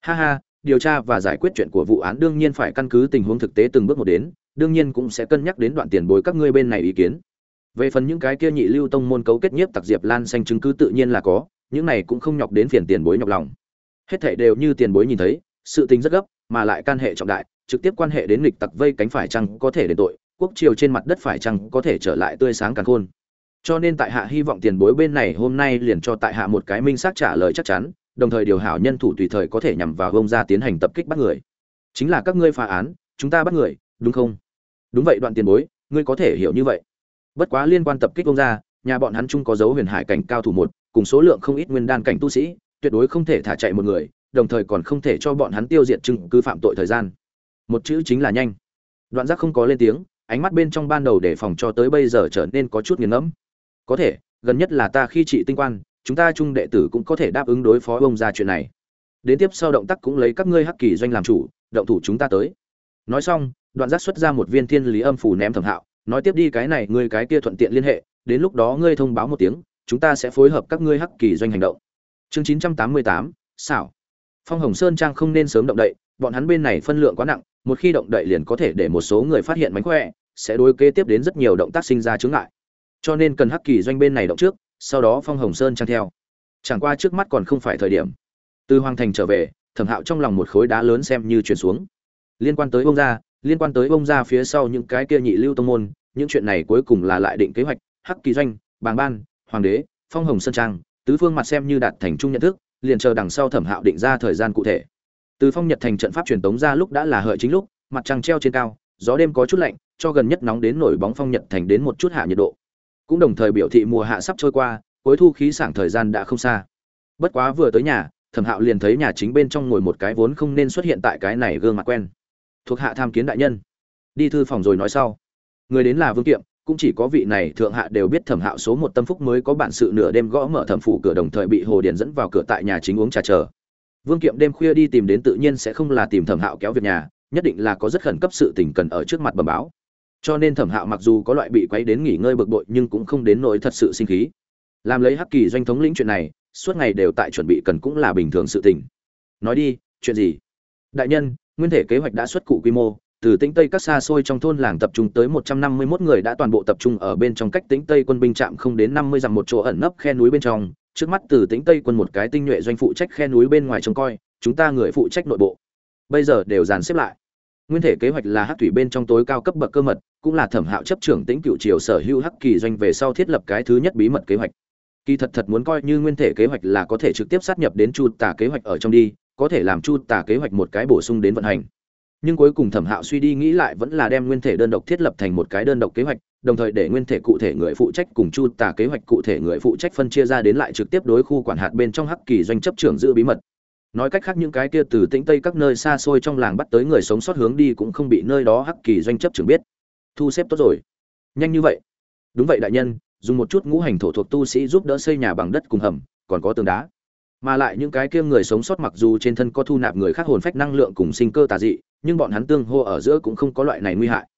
Ha ha, điều tra và giải quyết chuyện của vụ án đương nhiên phải căn cứ tình huống thực tế từng bước một đến, đương nhiên cũng sẽ cân nhắc đến đoạn tiền bối các ngươi bên này ý kiến. Về phần những cái kia nhị lưu tông môn cấu kết nhiếp tặc diệp lan xanh chứng cứ tự nhiên là có, những này cũng không nhọc đến phiền tiền bối nhọc lòng. Hết thảy đều như tiền bối nhìn thấy, sự tình rất gấp, mà lại can hệ trọng đại, trực tiếp quan hệ đến nghịch tặc vây cánh phải chăng có thể đền tội quốc triều trên mặt đất phải chăng có thể trở lại tươi sáng càng khôn. Cho nên tại hạ hy vọng tiền bối bên này hôm nay liền cho tại hạ một cái minh xác trả lời chắc chắn, đồng thời điều hảo nhân thủ tùy thời có thể nhằm vào gông ra tiến hành tập kích bắt người. Chính là các ngươi phá án, chúng ta bắt người, đúng không? Đúng vậy đoạn tiền bối, ngươi có thể hiểu như vậy. Bất quá liên quan tập kích gông ra nhà bọn hắn chung có dấu huyền hải cảnh cao thủ một, cùng số lượng không ít nguyên đan cảnh tu sĩ, tuyệt đối không thể thả chạy một người, đồng thời còn không thể cho bọn hắn tiêu diệt chứng cứ phạm tội thời gian. Một chữ chính là nhanh. Đoạn giác không có lên tiếng ánh mắt bên trong ban đầu để phòng cho tới bây giờ trở nên có chút nghiền ngẫm. Có thể, gần nhất là ta khi trị tinh quan, chúng ta trung đệ tử cũng có thể đáp ứng đối phó ông ra chuyện này. Đến tiếp sau động tác cũng lấy các ngươi hắc kỳ doanh làm chủ, động thủ chúng ta tới. Nói xong, đoạn giác xuất ra một viên thiên lý âm phủ ném thẩm hạo, nói tiếp đi cái này, ngươi cái kia thuận tiện liên hệ, đến lúc đó ngươi thông báo một tiếng, chúng ta sẽ phối hợp các ngươi hắc kỳ doanh hành động. Chương chín trăm tám mươi tám, xảo. Phong hồng sơn trang không nên sớm động đậy bọn hắn bên này phân lượng quá nặng, một khi động đậy liền có thể để một số người phát hiện mánh khỏe, sẽ đối kế tiếp đến rất nhiều động tác sinh ra chướng ngại. Cho nên cần hắc kỳ doanh bên này động trước, sau đó phong hồng sơn trang theo. Chẳng qua trước mắt còn không phải thời điểm. Từ hoàng thành trở về, thẩm hạo trong lòng một khối đá lớn xem như chuyển xuống. Liên quan tới bông ra liên quan tới bông ra phía sau những cái kia nhị lưu tông môn, những chuyện này cuối cùng là lại định kế hoạch, hắc kỳ doanh, bàng ban, hoàng đế, phong hồng sơn trang, tứ phương mặt xem như đạt thành chung nhận thức, liền chờ đằng sau thẩm hạo định ra thời gian cụ thể từ phong nhật thành trận pháp truyền tống ra lúc đã là hợi chính lúc, mặt trăng treo trên cao, gió đêm có chút lạnh, cho gần nhất nóng đến nổi bóng phong nhật thành đến một chút hạ nhiệt độ. Cũng đồng thời biểu thị mùa hạ sắp trôi qua, cuối thu khí sảng thời gian đã không xa. Bất quá vừa tới nhà, thẩm hạo liền thấy nhà chính bên trong ngồi một cái vốn không nên xuất hiện tại cái này gương mặt quen. Thuộc hạ tham kiến đại nhân. Đi thư phòng rồi nói sau. Người đến là vương kiệm, cũng chỉ có vị này thượng hạ đều biết thẩm hạo số một tâm phúc mới có bản sự nửa đêm gõ mở thẩm phủ cửa đồng thời bị hồ điển dẫn vào cửa tại nhà chính uống trà chờ vương kiệm đêm khuya đi tìm đến tự nhiên sẽ không là tìm thẩm hạo kéo việc nhà, nhất định là có rất khẩn cấp sự tình cần ở trước mặt bẩm báo. Cho nên thẩm hạo mặc dù có loại bị quấy đến nghỉ ngơi bực bội nhưng cũng không đến nỗi thật sự sinh khí. Làm lấy hắc kỳ doanh thống lĩnh chuyện này, suốt ngày đều tại chuẩn bị cần cũng là bình thường sự tình. Nói đi, chuyện gì? Đại nhân, nguyên thể kế hoạch đã xuất cụ quy mô, từ tĩnh tây các xa xôi trong thôn làng tập trung tới một trăm năm mươi 151 người đã toàn bộ tập trung ở bên trong cách tĩnh tây quân binh trạm không đến năm mươi dặm một chỗ ẩn nấp khe núi bên trong trước mắt từ tĩnh tây quân một cái tinh nhuệ doanh phụ trách khe núi bên ngoài trông coi, chúng ta người phụ trách nội bộ. Bây giờ đều dàn xếp lại. Nguyên thể kế hoạch là hắc thủy bên trong tối cao cấp bậc cơ mật, cũng là thẩm hạo chấp trưởng tĩnh cựu triều sở hữu hắc kỳ doanh về sau thiết lập cái thứ nhất bí mật kế hoạch. Kỳ thật thật muốn coi như nguyên thể kế hoạch là có thể trực tiếp sát nhập đến chu tả kế hoạch ở trong đi, có thể làm chu tả kế hoạch một cái bổ sung đến vận hành. Nhưng cuối cùng thẩm hạo suy đi nghĩ lại vẫn là đem nguyên thể đơn độc thiết lập thành một cái đơn độc kế hoạch đồng thời để nguyên thể cụ thể người phụ trách cùng chu tả kế hoạch cụ thể người phụ trách phân chia ra đến lại trực tiếp đối khu quản hạt bên trong hắc kỳ doanh chấp trưởng giữ bí mật. Nói cách khác những cái kia từ tĩnh tây các nơi xa xôi trong làng bắt tới người sống sót hướng đi cũng không bị nơi đó hắc kỳ doanh chấp trưởng biết. Thu xếp tốt rồi. Nhanh như vậy. Đúng vậy đại nhân, dùng một chút ngũ hành thổ thuộc tu sĩ giúp đỡ xây nhà bằng đất cùng hầm, còn có tường đá. Mà lại những cái kia người sống sót mặc dù trên thân có thu nạp người khác hồn phách năng lượng cùng sinh cơ tà dị, nhưng bọn hắn tương hô ở giữa cũng không có loại này nguy hại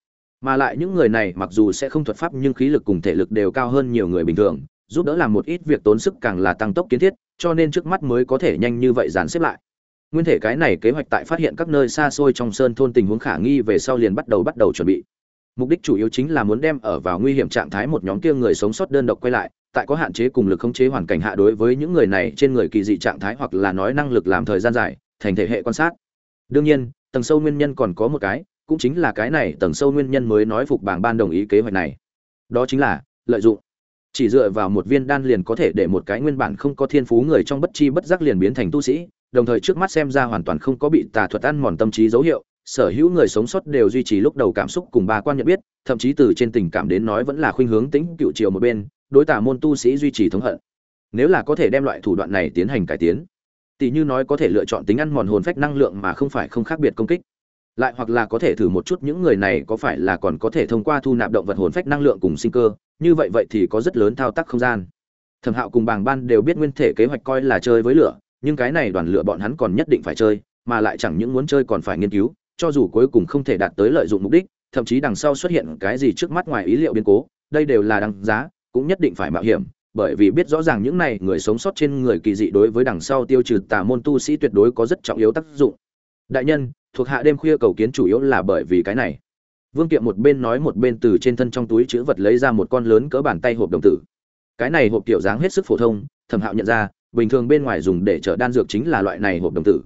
mà lại những người này mặc dù sẽ không thuật pháp nhưng khí lực cùng thể lực đều cao hơn nhiều người bình thường, giúp đỡ làm một ít việc tốn sức càng là tăng tốc kiến thiết, cho nên trước mắt mới có thể nhanh như vậy dàn xếp lại. Nguyên thể cái này kế hoạch tại phát hiện các nơi xa xôi trong sơn thôn tình huống khả nghi về sau liền bắt đầu bắt đầu chuẩn bị. Mục đích chủ yếu chính là muốn đem ở vào nguy hiểm trạng thái một nhóm kia người sống sót đơn độc quay lại, tại có hạn chế cùng lực khống chế hoàn cảnh hạ đối với những người này trên người kỳ dị trạng thái hoặc là nói năng lực làm thời gian dài, thành thể hệ quan sát. Đương nhiên, tầng sâu nguyên nhân còn có một cái cũng chính là cái này tầng sâu nguyên nhân mới nói phục bảng ban đồng ý kế hoạch này. Đó chính là, lợi dụng. Chỉ dựa vào một viên đan liền có thể để một cái nguyên bản không có thiên phú người trong bất chi bất giác liền biến thành tu sĩ, đồng thời trước mắt xem ra hoàn toàn không có bị tà thuật ăn mòn tâm trí dấu hiệu, sở hữu người sống sót đều duy trì lúc đầu cảm xúc cùng ba quan nhận biết, thậm chí từ trên tình cảm đến nói vẫn là khuynh hướng tính cựu triều một bên, đối tả môn tu sĩ duy trì thống hận. Nếu là có thể đem loại thủ đoạn này tiến hành cải tiến, tỷ như nói có thể lựa chọn tính ăn mòn hồn phách năng lượng mà không phải không khác biệt công kích lại hoặc là có thể thử một chút những người này có phải là còn có thể thông qua thu nạp động vật hồn phách năng lượng cùng sinh cơ, như vậy vậy thì có rất lớn thao tác không gian. Thẩm hạo cùng bàng ban đều biết nguyên thể kế hoạch coi là chơi với lửa, nhưng cái này đoàn lửa bọn hắn còn nhất định phải chơi, mà lại chẳng những muốn chơi còn phải nghiên cứu, cho dù cuối cùng không thể đạt tới lợi dụng mục đích, thậm chí đằng sau xuất hiện cái gì trước mắt ngoài ý liệu biến cố, đây đều là đằng giá, cũng nhất định phải mạo hiểm, bởi vì biết rõ ràng những này người sống sót trên người kỳ dị đối với đằng sau tiêu trừ tà môn tu sĩ tuyệt đối có rất trọng yếu tác dụng. Đại nhân thuộc hạ đêm khuya cầu kiến chủ yếu là bởi vì cái này. Vương kiệm một bên nói một bên từ trên thân trong túi chữ vật lấy ra một con lớn cỡ bàn tay hộp đồng tử. Cái này hộp kiểu dáng hết sức phổ thông, thẩm hạo nhận ra, bình thường bên ngoài dùng để chở đan dược chính là loại này hộp đồng tử.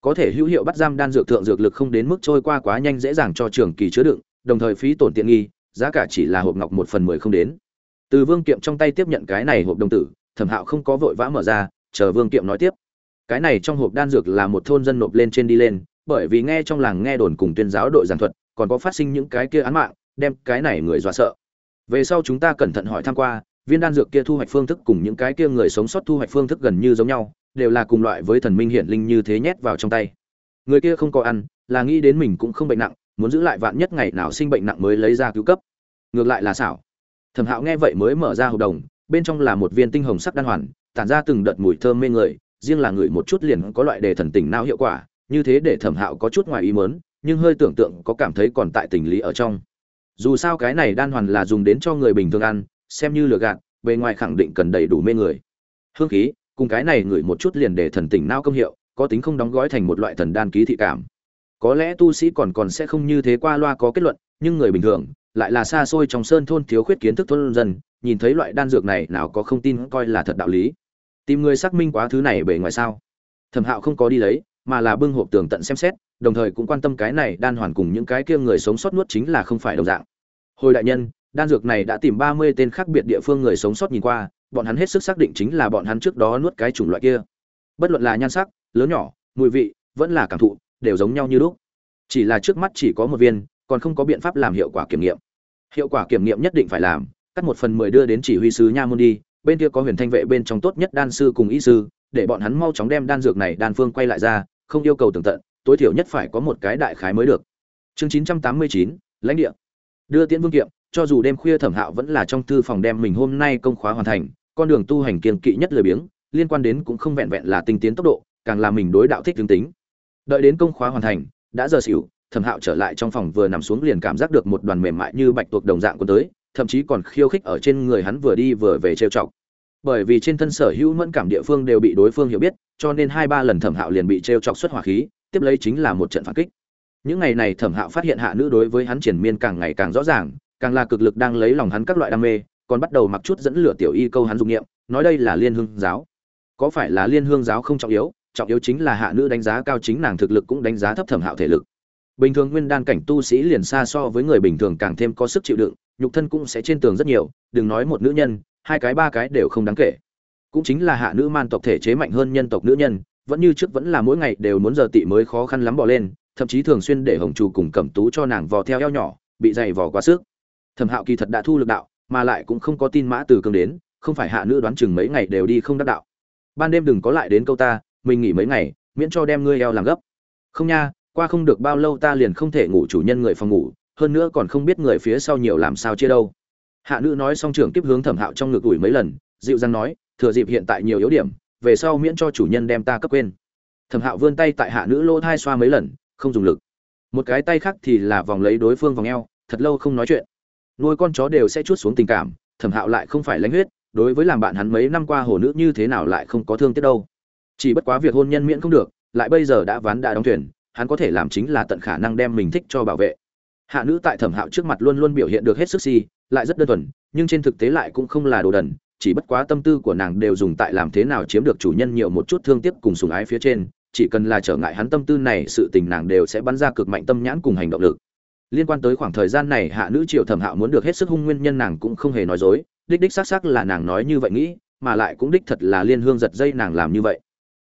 Có thể hữu hiệu bắt giam đan dược thượng dược lực không đến mức trôi qua quá nhanh dễ dàng cho trường kỳ chứa đựng, đồng thời phí tổn tiện nghi, giá cả chỉ là hộp ngọc một phần mười không đến. Từ vương kiệm trong tay tiếp nhận cái này hộp đồng tử, thẩm hạo không có vội vã mở ra, chờ vương kiệm nói tiếp. Cái này trong hộp đan dược là một thôn dân nộp lên trên đi lên bởi vì nghe trong làng nghe đồn cùng tuyên giáo đội giảng thuật, còn có phát sinh những cái kia án mạng, đem cái này người dọa sợ. Về sau chúng ta cẩn thận hỏi tham qua, viên đan dược kia thu hoạch phương thức cùng những cái kia người sống sót thu hoạch phương thức gần như giống nhau, đều là cùng loại với thần minh hiển linh như thế nhét vào trong tay. Người kia không có ăn, là nghĩ đến mình cũng không bệnh nặng, muốn giữ lại vạn nhất ngày nào sinh bệnh nặng mới lấy ra cứu cấp. Ngược lại là xảo. Thẩm hạo nghe vậy mới mở ra hộp đồng, bên trong là một viên tinh hồng sắc đan hoàn, tản ra từng đợt mùi thơm mê người, riêng là người một chút liền có loại đề thần tỉnh não hiệu quả như thế để thẩm hạo có chút ngoài ý mớn nhưng hơi tưởng tượng có cảm thấy còn tại tình lý ở trong. Dù sao cái này đan hoàn là dùng đến cho người bình thường ăn, xem như lừa gạt, bề ngoài khẳng định cần đầy đủ mê người. Hương khí, cùng cái này ngửi một chút liền để thần tỉnh nao công hiệu, có tính không đóng gói thành một loại thần đan ký thị cảm. Có lẽ tu sĩ còn còn sẽ không như thế qua loa có kết luận, nhưng người bình thường, lại là xa xôi trong sơn thôn thiếu khuyết kiến thức thôn dân, nhìn thấy loại đan dược này nào có không tin coi là thật đạo lý. Tìm người xác minh quá thứ này bề ngoài sao? Thẩm hạo không có đi lấy mà là bưng hộp tường tận xem xét, đồng thời cũng quan tâm cái này đan hoàn cùng những cái kia người sống sót nuốt chính là không phải đồng dạng. Hồi đại nhân, đan dược này đã tìm ba mươi tên khác biệt địa phương người sống sót nhìn qua, bọn hắn hết sức xác định chính là bọn hắn trước đó nuốt cái chủng loại kia. Bất luận là nhan sắc, lớn nhỏ, mùi vị, vẫn là cảm thụ, đều giống nhau như lúc. Chỉ là trước mắt chỉ có một viên, còn không có biện pháp làm hiệu quả kiểm nghiệm. Hiệu quả kiểm nghiệm nhất định phải làm, cắt một phần mười đưa đến chỉ huy sứ nha môn đi, bên kia có huyền thanh vệ bên trong tốt nhất đan sư cùng y sư, để bọn hắn mau chóng đem đan dược này đan phương quay lại ra không yêu cầu tường tận, tối thiểu nhất phải có một cái đại khái mới được. Chương chín trăm tám mươi chín, lãnh địa. Đưa tiễn vương kiệm, cho dù đêm khuya thẩm hạo vẫn là trong thư phòng đem mình hôm nay công khóa hoàn thành, con đường tu hành kiên kỵ nhất lười biếng, liên quan đến cũng không vẹn vẹn là tinh tiến tốc độ, càng là mình đối đạo thích tương tính. Đợi đến công khóa hoàn thành, đã giờ xỉu, thẩm hạo trở lại trong phòng vừa nằm xuống liền cảm giác được một đoàn mềm mại như bạch tuộc đồng dạng của tới, thậm chí còn khiêu khích ở trên người hắn vừa đi vừa về trêu chọc bởi vì trên thân sở hữu mẫn cảm địa phương đều bị đối phương hiểu biết, cho nên hai ba lần thẩm hạo liền bị trêu chọc xuất hỏa khí, tiếp lấy chính là một trận phản kích. Những ngày này thẩm hạo phát hiện hạ nữ đối với hắn triển miên càng ngày càng rõ ràng, càng là cực lực đang lấy lòng hắn các loại đam mê, còn bắt đầu mặc chút dẫn lửa tiểu y câu hắn dụng nghiệm nói đây là liên hương giáo. Có phải là liên hương giáo không trọng yếu trọng yếu chính là hạ nữ đánh giá cao chính nàng thực lực cũng đánh giá thấp thẩm hạo thể lực. Bình thường nguyên đan cảnh tu sĩ liền xa so với người bình thường càng thêm có sức chịu đựng, nhục thân cũng sẽ trên tường rất nhiều, đừng nói một nữ nhân hai cái ba cái đều không đáng kể. Cũng chính là hạ nữ man tộc thể chế mạnh hơn nhân tộc nữ nhân, vẫn như trước vẫn là mỗi ngày đều muốn giờ tị mới khó khăn lắm bỏ lên, thậm chí thường xuyên để hồng trù cùng cẩm tú cho nàng vò theo eo nhỏ, bị dày vò quá sức. Thẩm hạo kỳ thật đã thu lực đạo, mà lại cũng không có tin mã từ cường đến, không phải hạ nữ đoán chừng mấy ngày đều đi không đắc đạo. Ban đêm đừng có lại đến câu ta, mình nghỉ mấy ngày, miễn cho đem ngươi eo làm gấp. Không nha, qua không được bao lâu ta liền không thể ngủ chủ nhân người phòng ngủ, hơn nữa còn không biết người phía sau nhiều làm sao chia đâu hạ nữ nói xong trưởng tiếp hướng thẩm hạo trong ngực ủi mấy lần, dịu dàng nói, thừa dịp hiện tại nhiều yếu điểm, về sau miễn cho chủ nhân đem ta cấp quên. Thẩm hạo vươn tay tại hạ nữ lỗ thai xoa mấy lần, không dùng lực. Một cái tay khác thì là vòng lấy đối phương vòng eo, thật lâu không nói chuyện. Nuôi con chó đều sẽ chút xuống tình cảm, thẩm hạo lại không phải lãnh huyết, đối với làm bạn hắn mấy năm qua hồ nữ như thế nào lại không có thương tiếc đâu. Chỉ bất quá việc hôn nhân miễn không được, lại bây giờ đã ván đã đóng thuyền, hắn có thể làm chính là tận khả năng đem mình thích cho bảo vệ. Hạ nữ tại thẩm hạo trước mặt luôn luôn biểu hiện được hết sức si lại rất đơn thuần, nhưng trên thực tế lại cũng không là đồ đần, chỉ bất quá tâm tư của nàng đều dùng tại làm thế nào chiếm được chủ nhân nhiều một chút thương tiếc cùng sùng ái phía trên, chỉ cần là trở ngại hắn tâm tư này, sự tình nàng đều sẽ bắn ra cực mạnh tâm nhãn cùng hành động lực. Liên quan tới khoảng thời gian này, hạ nữ triệu thẩm hạo muốn được hết sức hung nguyên nhân nàng cũng không hề nói dối, đích đích xác xác là nàng nói như vậy nghĩ, mà lại cũng đích thật là liên hương giật dây nàng làm như vậy.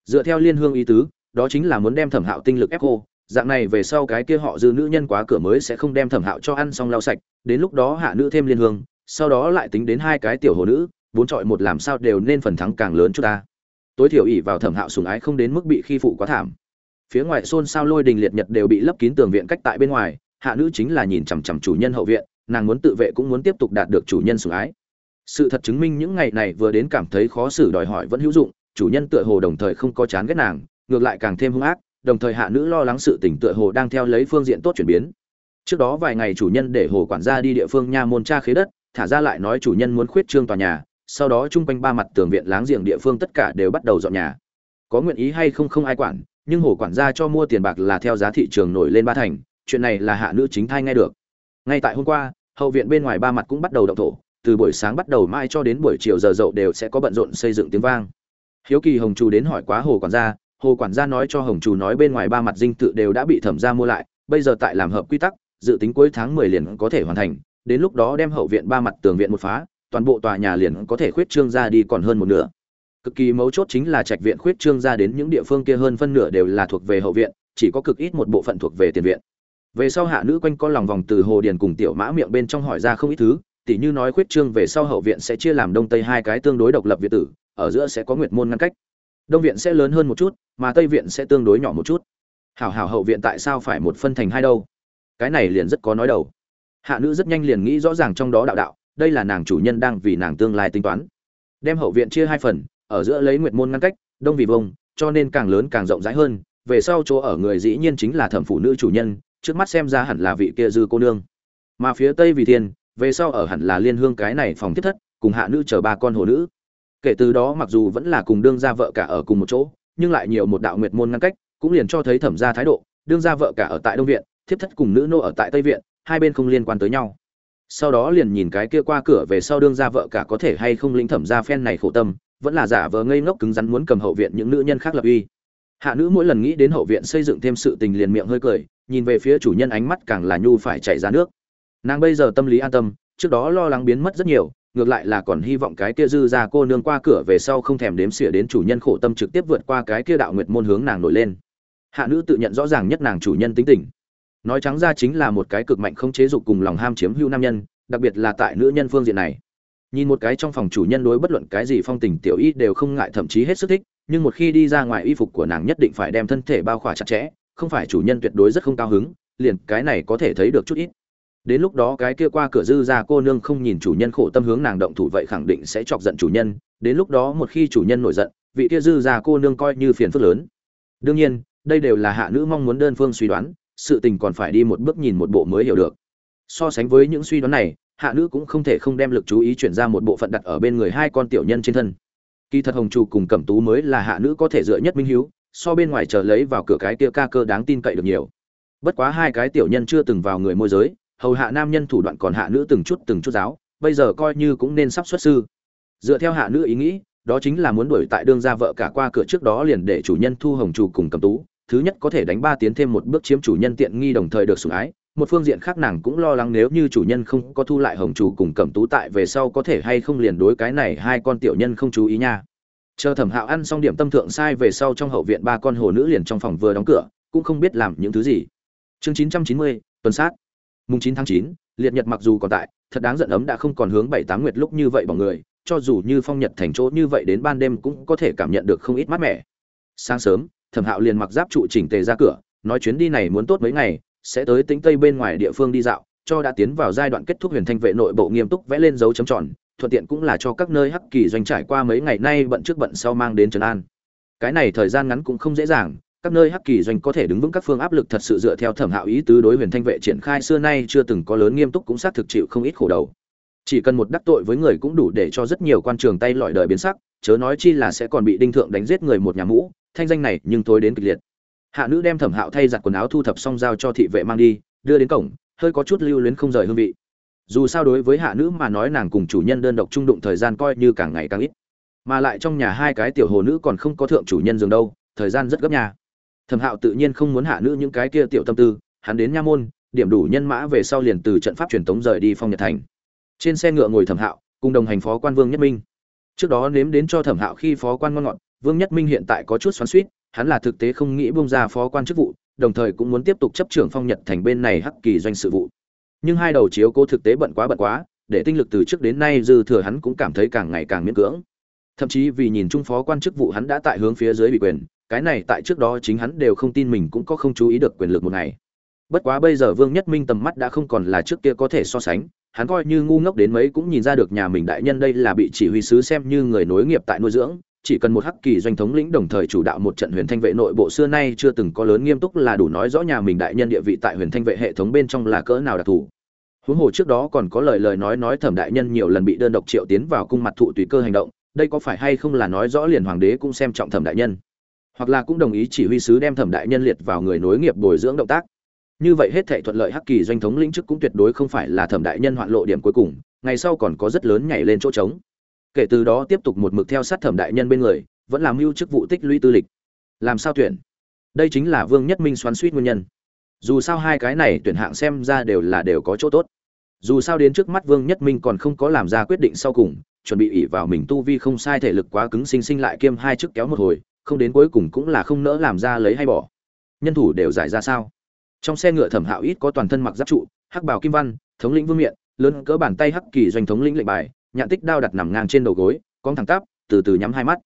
Dựa theo liên hương ý tứ, đó chính là muốn đem thẩm hạo tinh lực ép cô dạng này về sau cái kia họ dư nữ nhân quá cửa mới sẽ không đem thẩm hạo cho ăn xong lau sạch, đến lúc đó hạ nữ thêm liên hương, sau đó lại tính đến hai cái tiểu hồ nữ, bốn trọi một làm sao đều nên phần thắng càng lớn cho ta. Tối thiểu ỷ vào thẩm hạo sùng ái không đến mức bị khi phụ quá thảm. Phía ngoài xôn xao lôi đình liệt nhật đều bị lấp kín tường viện cách tại bên ngoài, hạ nữ chính là nhìn chằm chằm chủ nhân hậu viện, nàng muốn tự vệ cũng muốn tiếp tục đạt được chủ nhân sủng ái. Sự thật chứng minh những ngày này vừa đến cảm thấy khó xử đòi hỏi vẫn hữu dụng, chủ nhân tựa hồ đồng thời không có chán ghét nàng, ngược lại càng thêm hung ác đồng thời hạ nữ lo lắng sự tình tựa hồ đang theo lấy phương diện tốt chuyển biến. Trước đó vài ngày chủ nhân để hồ quản gia đi địa phương nha môn tra khế đất, thả ra lại nói chủ nhân muốn khuyết trương tòa nhà, sau đó chung quanh ba mặt tường viện láng giềng địa phương tất cả đều bắt đầu dọn nhà. Có nguyện ý hay không không ai quản, nhưng hồ quản gia cho mua tiền bạc là theo giá thị trường nổi lên ba thành, chuyện này là hạ nữ chính thai nghe được. Ngay tại hôm qua, hậu viện bên ngoài ba mặt cũng bắt đầu động thổ, từ buổi sáng bắt đầu mai cho đến buổi chiều giờ dậu đều sẽ có bận rộn xây dựng tiếng vang. Hiếu kỳ hồng chu đến hỏi quá hồ quản gia hồ quản gia nói cho hồng chủ nói bên ngoài ba mặt dinh tự đều đã bị thẩm gia mua lại, bây giờ tại làm hợp quy tắc, dự tính cuối tháng mười liền có thể hoàn thành, đến lúc đó đem hậu viện ba mặt tường viện một phá, toàn bộ tòa nhà liền có thể khuyết trương ra đi còn hơn một nửa. Cực kỳ mấu chốt chính là trạch viện khuyết trương ra đến những địa phương kia hơn phân nửa đều là thuộc về hậu viện, chỉ có cực ít một bộ phận thuộc về tiền viện. Về sau hạ nữ quanh co lòng vòng từ hồ điền cùng tiểu mã miệng bên trong hỏi ra không ít thứ, tỉ như nói khuyết trương về sau hậu viện sẽ chia làm đông tây hai cái tương đối độc lập viện tử, ở giữa sẽ có nguyệt môn ngăn cách. Đông viện sẽ lớn hơn một chút mà tây viện sẽ tương đối nhỏ một chút. Hảo hảo hậu viện tại sao phải một phân thành hai đâu? Cái này liền rất có nói đầu. Hạ nữ rất nhanh liền nghĩ rõ ràng trong đó đạo đạo, đây là nàng chủ nhân đang vì nàng tương lai tính toán. Đem hậu viện chia hai phần, ở giữa lấy nguyệt môn ngăn cách, đông vì vông cho nên càng lớn càng rộng rãi hơn, về sau chỗ ở người dĩ nhiên chính là thẩm phụ nữ chủ nhân, trước mắt xem ra hẳn là vị kia dư cô nương. Mà phía tây vì thiên, về sau ở hẳn là liên hương cái này phòng thiết thất, cùng hạ nữ chờ ba con hồ nữ. Kể từ đó mặc dù vẫn là cùng đương gia vợ cả ở cùng một chỗ nhưng lại nhiều một đạo nguyệt môn ngăn cách, cũng liền cho thấy thẩm gia thái độ, đương gia vợ cả ở tại đông viện, thiếp thất cùng nữ nô ở tại tây viện, hai bên không liên quan tới nhau. Sau đó liền nhìn cái kia qua cửa về sau đương gia vợ cả có thể hay không lĩnh thẩm gia phen này khổ tâm, vẫn là giả vờ ngây ngốc cứng rắn muốn cầm hậu viện những nữ nhân khác lập uy. Hạ nữ mỗi lần nghĩ đến hậu viện xây dựng thêm sự tình liền miệng hơi cười, nhìn về phía chủ nhân ánh mắt càng là nhu phải chảy ra nước. Nàng bây giờ tâm lý an tâm, trước đó lo lắng biến mất rất nhiều ngược lại là còn hy vọng cái kia dư ra cô nương qua cửa về sau không thèm đếm xỉa đến chủ nhân khổ tâm trực tiếp vượt qua cái kia đạo nguyệt môn hướng nàng nổi lên. Hạ nữ tự nhận rõ ràng nhất nàng chủ nhân tính tình. Nói trắng ra chính là một cái cực mạnh không chế dục cùng lòng ham chiếm hữu nam nhân, đặc biệt là tại nữ nhân phương diện này. Nhìn một cái trong phòng chủ nhân đối bất luận cái gì phong tình tiểu y đều không ngại thậm chí hết sức thích, nhưng một khi đi ra ngoài y phục của nàng nhất định phải đem thân thể bao khỏa chặt chẽ, không phải chủ nhân tuyệt đối rất không cao hứng, liền cái này có thể thấy được chút ít đến lúc đó cái kia qua cửa dư ra cô nương không nhìn chủ nhân khổ tâm hướng nàng động thủ vậy khẳng định sẽ chọc giận chủ nhân. Đến lúc đó một khi chủ nhân nổi giận, vị kia dư ra cô nương coi như phiền phức lớn. Đương nhiên, đây đều là hạ nữ mong muốn đơn phương suy đoán, sự tình còn phải đi một bước nhìn một bộ mới hiểu được. So sánh với những suy đoán này, hạ nữ cũng không thể không đem lực chú ý chuyển ra một bộ phận đặt ở bên người hai con tiểu nhân trên thân. Kỳ thật hồng chủ cùng cẩm tú mới là hạ nữ có thể dựa nhất minh hiếu, so bên ngoài chờ lấy vào cửa cái kia ca cơ đáng tin cậy được nhiều. Bất quá hai cái tiểu nhân chưa từng vào người môi giới hầu hạ nam nhân thủ đoạn còn hạ nữ từng chút từng chút giáo, bây giờ coi như cũng nên sắp xuất sư. Dựa theo hạ nữ ý nghĩ, đó chính là muốn đuổi tại đương gia vợ cả qua cửa trước đó liền để chủ nhân thu hồng chủ cùng cầm tú, thứ nhất có thể đánh ba tiến thêm một bước chiếm chủ nhân tiện nghi đồng thời được sủng ái, một phương diện khác nàng cũng lo lắng nếu như chủ nhân không có thu lại hồng chủ cùng cầm tú tại về sau có thể hay không liền đối cái này hai con tiểu nhân không chú ý nha. Chờ thẩm hạo ăn xong điểm tâm thượng sai về sau trong hậu viện ba con hồ nữ liền trong phòng vừa đóng cửa, cũng không biết làm những thứ gì. Chương chín trăm chín mươi, tuần sát mùng chín tháng chín, liệt nhật mặc dù còn tại, thật đáng giận ấm đã không còn hướng bảy tám nguyệt lúc như vậy bằng người, cho dù như phong nhật thành chỗ như vậy đến ban đêm cũng có thể cảm nhận được không ít mát mẻ. Sáng sớm, thẩm hạo liền mặc giáp trụ chỉnh tề ra cửa, nói chuyến đi này muốn tốt mấy ngày, sẽ tới tính tây bên ngoài địa phương đi dạo, cho đã tiến vào giai đoạn kết thúc huyền thanh vệ nội bộ nghiêm túc vẽ lên dấu chấm tròn, thuận tiện cũng là cho các nơi hắc kỳ doanh trải qua mấy ngày nay bận trước bận sau mang đến trấn an. Cái này thời gian ngắn cũng không dễ dàng các nơi hắc kỳ doanh có thể đứng vững các phương áp lực thật sự dựa theo thẩm hạo ý tứ đối huyền thanh vệ triển khai xưa nay chưa từng có lớn nghiêm túc cũng xác thực chịu không ít khổ đầu. Chỉ cần một đắc tội với người cũng đủ để cho rất nhiều quan trường tay lọi đời biến sắc, chớ nói chi là sẽ còn bị đinh thượng đánh giết người một nhà mũ, thanh danh này nhưng tối đến kịch liệt. Hạ nữ đem thẩm hạo thay giặt quần áo thu thập xong giao cho thị vệ mang đi, đưa đến cổng, hơi có chút lưu luyến không rời hương vị. Dù sao đối với hạ nữ mà nói nàng cùng chủ nhân đơn độc trung đụng thời gian coi như càng ngày càng ít. Mà lại trong nhà hai cái tiểu hồ nữ còn không có thượng chủ nhân giường đâu, thời gian rất gấp nhà thẩm hạo tự nhiên không muốn hạ nữ những cái kia tiểu tâm tư, hắn đến nha môn, điểm đủ nhân mã về sau liền từ trận pháp truyền tống rời đi phong nhật thành. Trên xe ngựa ngồi thẩm hạo, cùng đồng hành phó quan vương nhất minh. Trước đó nếm đến cho thẩm hạo khi phó quan ngon ngọt, vương nhất minh hiện tại có chút xoắn suýt hắn là thực tế không nghĩ bông ra phó quan chức vụ, đồng thời cũng muốn tiếp tục chấp trưởng phong nhật thành bên này hắc kỳ doanh sự vụ. Nhưng hai đầu chiếu cố thực tế bận quá bận quá, để tinh lực từ trước đến nay dư thừa hắn cũng cảm thấy càng ngày càng miễn cưỡng. Thậm chí vì nhìn trung phó quan chức vụ hắn đã tại hướng phía dưới bị quyền cái này tại trước đó chính hắn đều không tin mình cũng có không chú ý được quyền lực một ngày. Bất quá bây giờ vương nhất minh tầm mắt đã không còn là trước kia có thể so sánh, hắn coi như ngu ngốc đến mấy cũng nhìn ra được nhà mình đại nhân đây là bị chỉ huy sứ xem như người nối nghiệp tại nuôi dưỡng, chỉ cần một hắc kỳ doanh thống lĩnh đồng thời chủ đạo một trận huyền thanh vệ nội bộ xưa nay chưa từng có lớn nghiêm túc là đủ nói rõ nhà mình đại nhân địa vị tại huyền thanh vệ hệ thống bên trong là cỡ nào đặc thù. Huống hồ trước đó còn có lời lời nói nói thẩm đại nhân nhiều lần bị đơn độc triệu tiến vào cung mặt thụ tùy cơ hành động, đây có phải hay không là nói rõ liền hoàng đế cũng xem trọng thẩm đại nhân hoặc là cũng đồng ý chỉ huy sứ đem thẩm đại nhân liệt vào người nối nghiệp bồi dưỡng động tác. Như vậy hết thảy thuận lợi hắc kỳ doanh thống lĩnh chức cũng tuyệt đối không phải là thẩm đại nhân hoạn lộ điểm cuối cùng, ngày sau còn có rất lớn nhảy lên chỗ trống. Kể từ đó tiếp tục một mực theo sát thẩm đại nhân bên người, vẫn làm mưu chức vụ tích lũy tư lịch. Làm sao tuyển? Đây chính là vương nhất minh xoắn suýt nguyên nhân. Dù sao hai cái này tuyển hạng xem ra đều là đều có chỗ tốt. Dù sao đến trước mắt vương nhất minh còn không có làm ra quyết định sau cùng, chuẩn bị ỉ vào mình tu vi không sai thể lực quá cứng sinh sinh lại kiêm hai chức kéo một hồi không đến cuối cùng cũng là không nỡ làm ra lấy hay bỏ. Nhân thủ đều giải ra sao? Trong xe ngựa thẩm hạo ít có toàn thân mặc giáp trụ, hắc bào kim văn, thống lĩnh vương miện, lớn cỡ bàn tay hắc kỳ doanh thống lĩnh lệnh bài nhạn tích đao đặt nằm ngang trên đầu gối con thẳng tắp, từ từ nhắm hai mắt.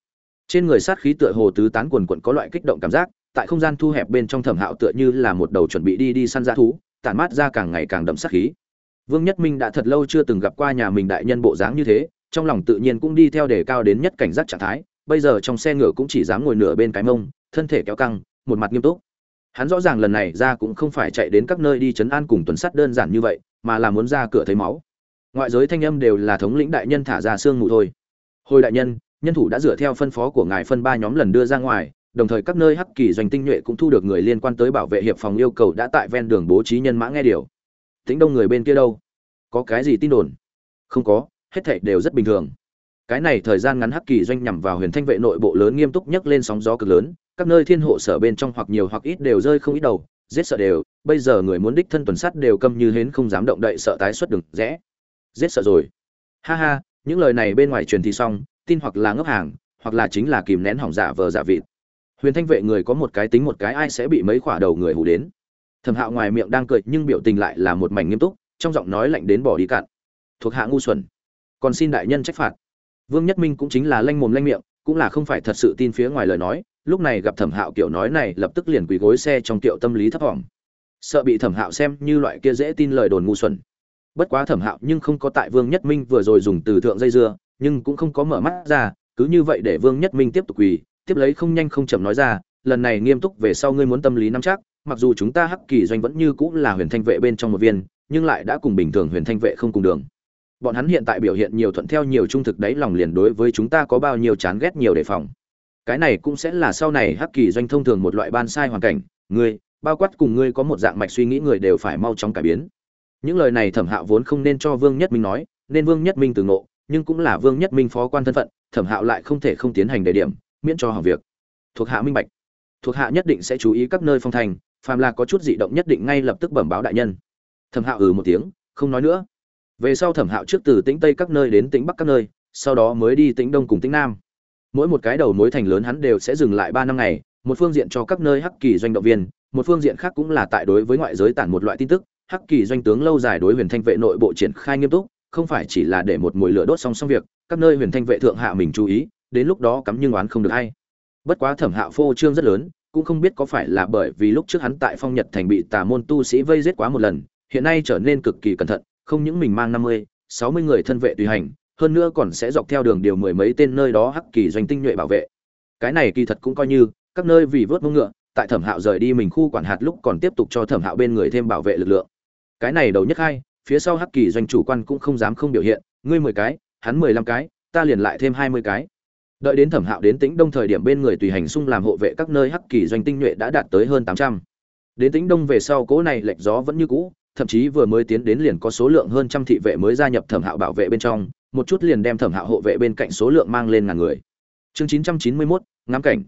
Trên người sát khí tựa hồ tứ tán quần quận có loại kích động cảm giác, tại không gian thu hẹp bên trong thẩm hạo tựa như là một đầu chuẩn bị đi đi săn dã thú, tản mát ra càng ngày càng đậm sát khí. Vương nhất minh đã thật lâu chưa từng gặp qua nhà mình đại nhân bộ dáng như thế, trong lòng tự nhiên cũng đi theo đề cao đến nhất cảnh giác trạng thái bây giờ trong xe ngựa cũng chỉ dám ngồi nửa bên cái mông, thân thể kéo căng, một mặt nghiêm túc. Hắn rõ ràng lần này ra cũng không phải chạy đến các nơi đi chấn an cùng tuần sắt đơn giản như vậy, mà là muốn ra cửa thấy máu. Ngoại giới thanh âm đều là thống lĩnh đại nhân thả ra xương ngủ thôi. Hồi đại nhân nhân thủ đã dựa theo phân phó của ngài phân ba nhóm lần đưa ra ngoài, đồng thời các nơi hắc kỳ doanh tinh nhuệ cũng thu được người liên quan tới bảo vệ hiệp phòng yêu cầu đã tại ven đường bố trí nhân mã nghe điều. Tính đông người bên kia đâu? Có cái gì tin đồn? Không có, hết thảy đều rất bình thường cái này thời gian ngắn hắc kỳ doanh nhằm vào huyền thanh vệ nội bộ lớn nghiêm túc nhất lên sóng gió cực lớn, các nơi thiên hộ sở bên trong hoặc nhiều hoặc ít đều rơi không ít đầu, giết sợ đều, bây giờ người muốn đích thân tuần sắt đều câm như hến không dám động đậy sợ tái xuất đường rẽ, giết sợ rồi. Ha ha, những lời này bên ngoài truyền thì xong, tin hoặc là ngấp hàng, hoặc là chính là kìm nén hỏng giả vờ giả vịt. Huyền thanh vệ người có một cái tính một cái ai sẽ bị mấy khỏa đầu người hủ đến. Thẩm hạo ngoài miệng đang cười nhưng biểu tình lại là một mảnh nghiêm túc, trong giọng nói lạnh đến bỏ đi cạn. Thuộc hạ ngu xuẩn. Còn xin đại nhân trách phạt vương nhất minh cũng chính là lanh mồm lanh miệng, cũng là không phải thật sự tin phía ngoài lời nói, lúc này gặp thẩm hạo kiểu nói này, lập tức liền quỳ gối xe trong tiệu tâm lý thấp thỏm. Sợ bị thẩm hạo xem như loại kia dễ tin lời đồn ngu xuẩn. Bất quá thẩm hạo nhưng không có tại vương nhất minh vừa rồi dùng từ thượng dây dưa, nhưng cũng không có mở mắt ra, cứ như vậy để vương nhất minh tiếp tục quỳ, tiếp lấy không nhanh không chậm nói ra, lần này nghiêm túc về sau ngươi muốn tâm lý nắm chắc, mặc dù chúng ta hắc kỳ doanh vẫn như cũng là huyền thanh vệ bên trong một viên, nhưng lại đã cùng bình thường huyền thanh vệ không cùng đường bọn hắn hiện tại biểu hiện nhiều thuận theo nhiều trung thực đấy, lòng liền đối với chúng ta có bao nhiêu chán ghét nhiều đề phòng. Cái này cũng sẽ là sau này hắc kỳ doanh thông thường một loại ban sai hoàn cảnh. Ngươi, bao quát cùng ngươi có một dạng mạch suy nghĩ người đều phải mau chóng cải biến. Những lời này thẩm hạo vốn không nên cho vương nhất minh nói, nên vương nhất minh từ ngộ, nhưng cũng là vương nhất minh phó quan thân phận, thẩm hạo lại không thể không tiến hành đề điểm, miễn cho hỏng việc. Thuộc hạ minh bạch. Thuộc hạ nhất định sẽ chú ý các nơi phong thành, phàm là có chút dị động nhất định ngay lập tức bẩm báo đại nhân. Thẩm hạo ừ một tiếng, không nói nữa về sau thẩm hạo trước từ tĩnh tây các nơi đến tĩnh bắc các nơi, sau đó mới đi tĩnh đông cùng tĩnh nam. Mỗi một cái đầu mối thành lớn hắn đều sẽ dừng lại ba năm ngày, một phương diện cho các nơi hắc kỳ doanh động viên, một phương diện khác cũng là tại đối với ngoại giới tản một loại tin tức. Hắc kỳ doanh tướng lâu dài đối huyền thanh vệ nội bộ triển khai nghiêm túc, không phải chỉ là để một mùi lửa đốt xong xong việc, các nơi huyền thanh vệ thượng hạ mình chú ý, đến lúc đó cắm nhưng oán không được hay. Bất quá thẩm hạo phô trương rất lớn, cũng không biết có phải là bởi vì lúc trước hắn tại phong nhật thành bị tà môn tu sĩ vây giết quá một lần, hiện nay trở nên cực kỳ cẩn thận không những mình mang năm mươi, sáu mươi người thân vệ tùy hành, hơn nữa còn sẽ dọc theo đường điều mười mấy tên nơi đó hắc kỳ doanh tinh nhuệ bảo vệ. Cái này kỳ thật cũng coi như, các nơi vì vớt mông ngựa, tại thẩm hạo rời đi mình khu quản hạt lúc còn tiếp tục cho thẩm hạo bên người thêm bảo vệ lực lượng. Cái này đầu nhất hai, phía sau hắc kỳ doanh chủ quan cũng không dám không biểu hiện, ngươi mười cái, hắn mười lăm cái, ta liền lại thêm hai mươi cái. Đợi đến thẩm hạo đến tĩnh đông thời điểm bên người tùy hành xung làm hộ vệ các nơi hắc kỳ doanh tinh nhuệ đã đạt tới hơn tám trăm. Đến tĩnh đông về sau cỗ này lệch gió vẫn như cũ thậm chí vừa mới tiến đến liền có số lượng hơn trăm thị vệ mới gia nhập thẩm hạo bảo vệ bên trong, một chút liền đem thẩm hạo hộ vệ bên cạnh số lượng mang lên ngàn người. Chương chín trăm chín mươi mốt, ngắm cảnh.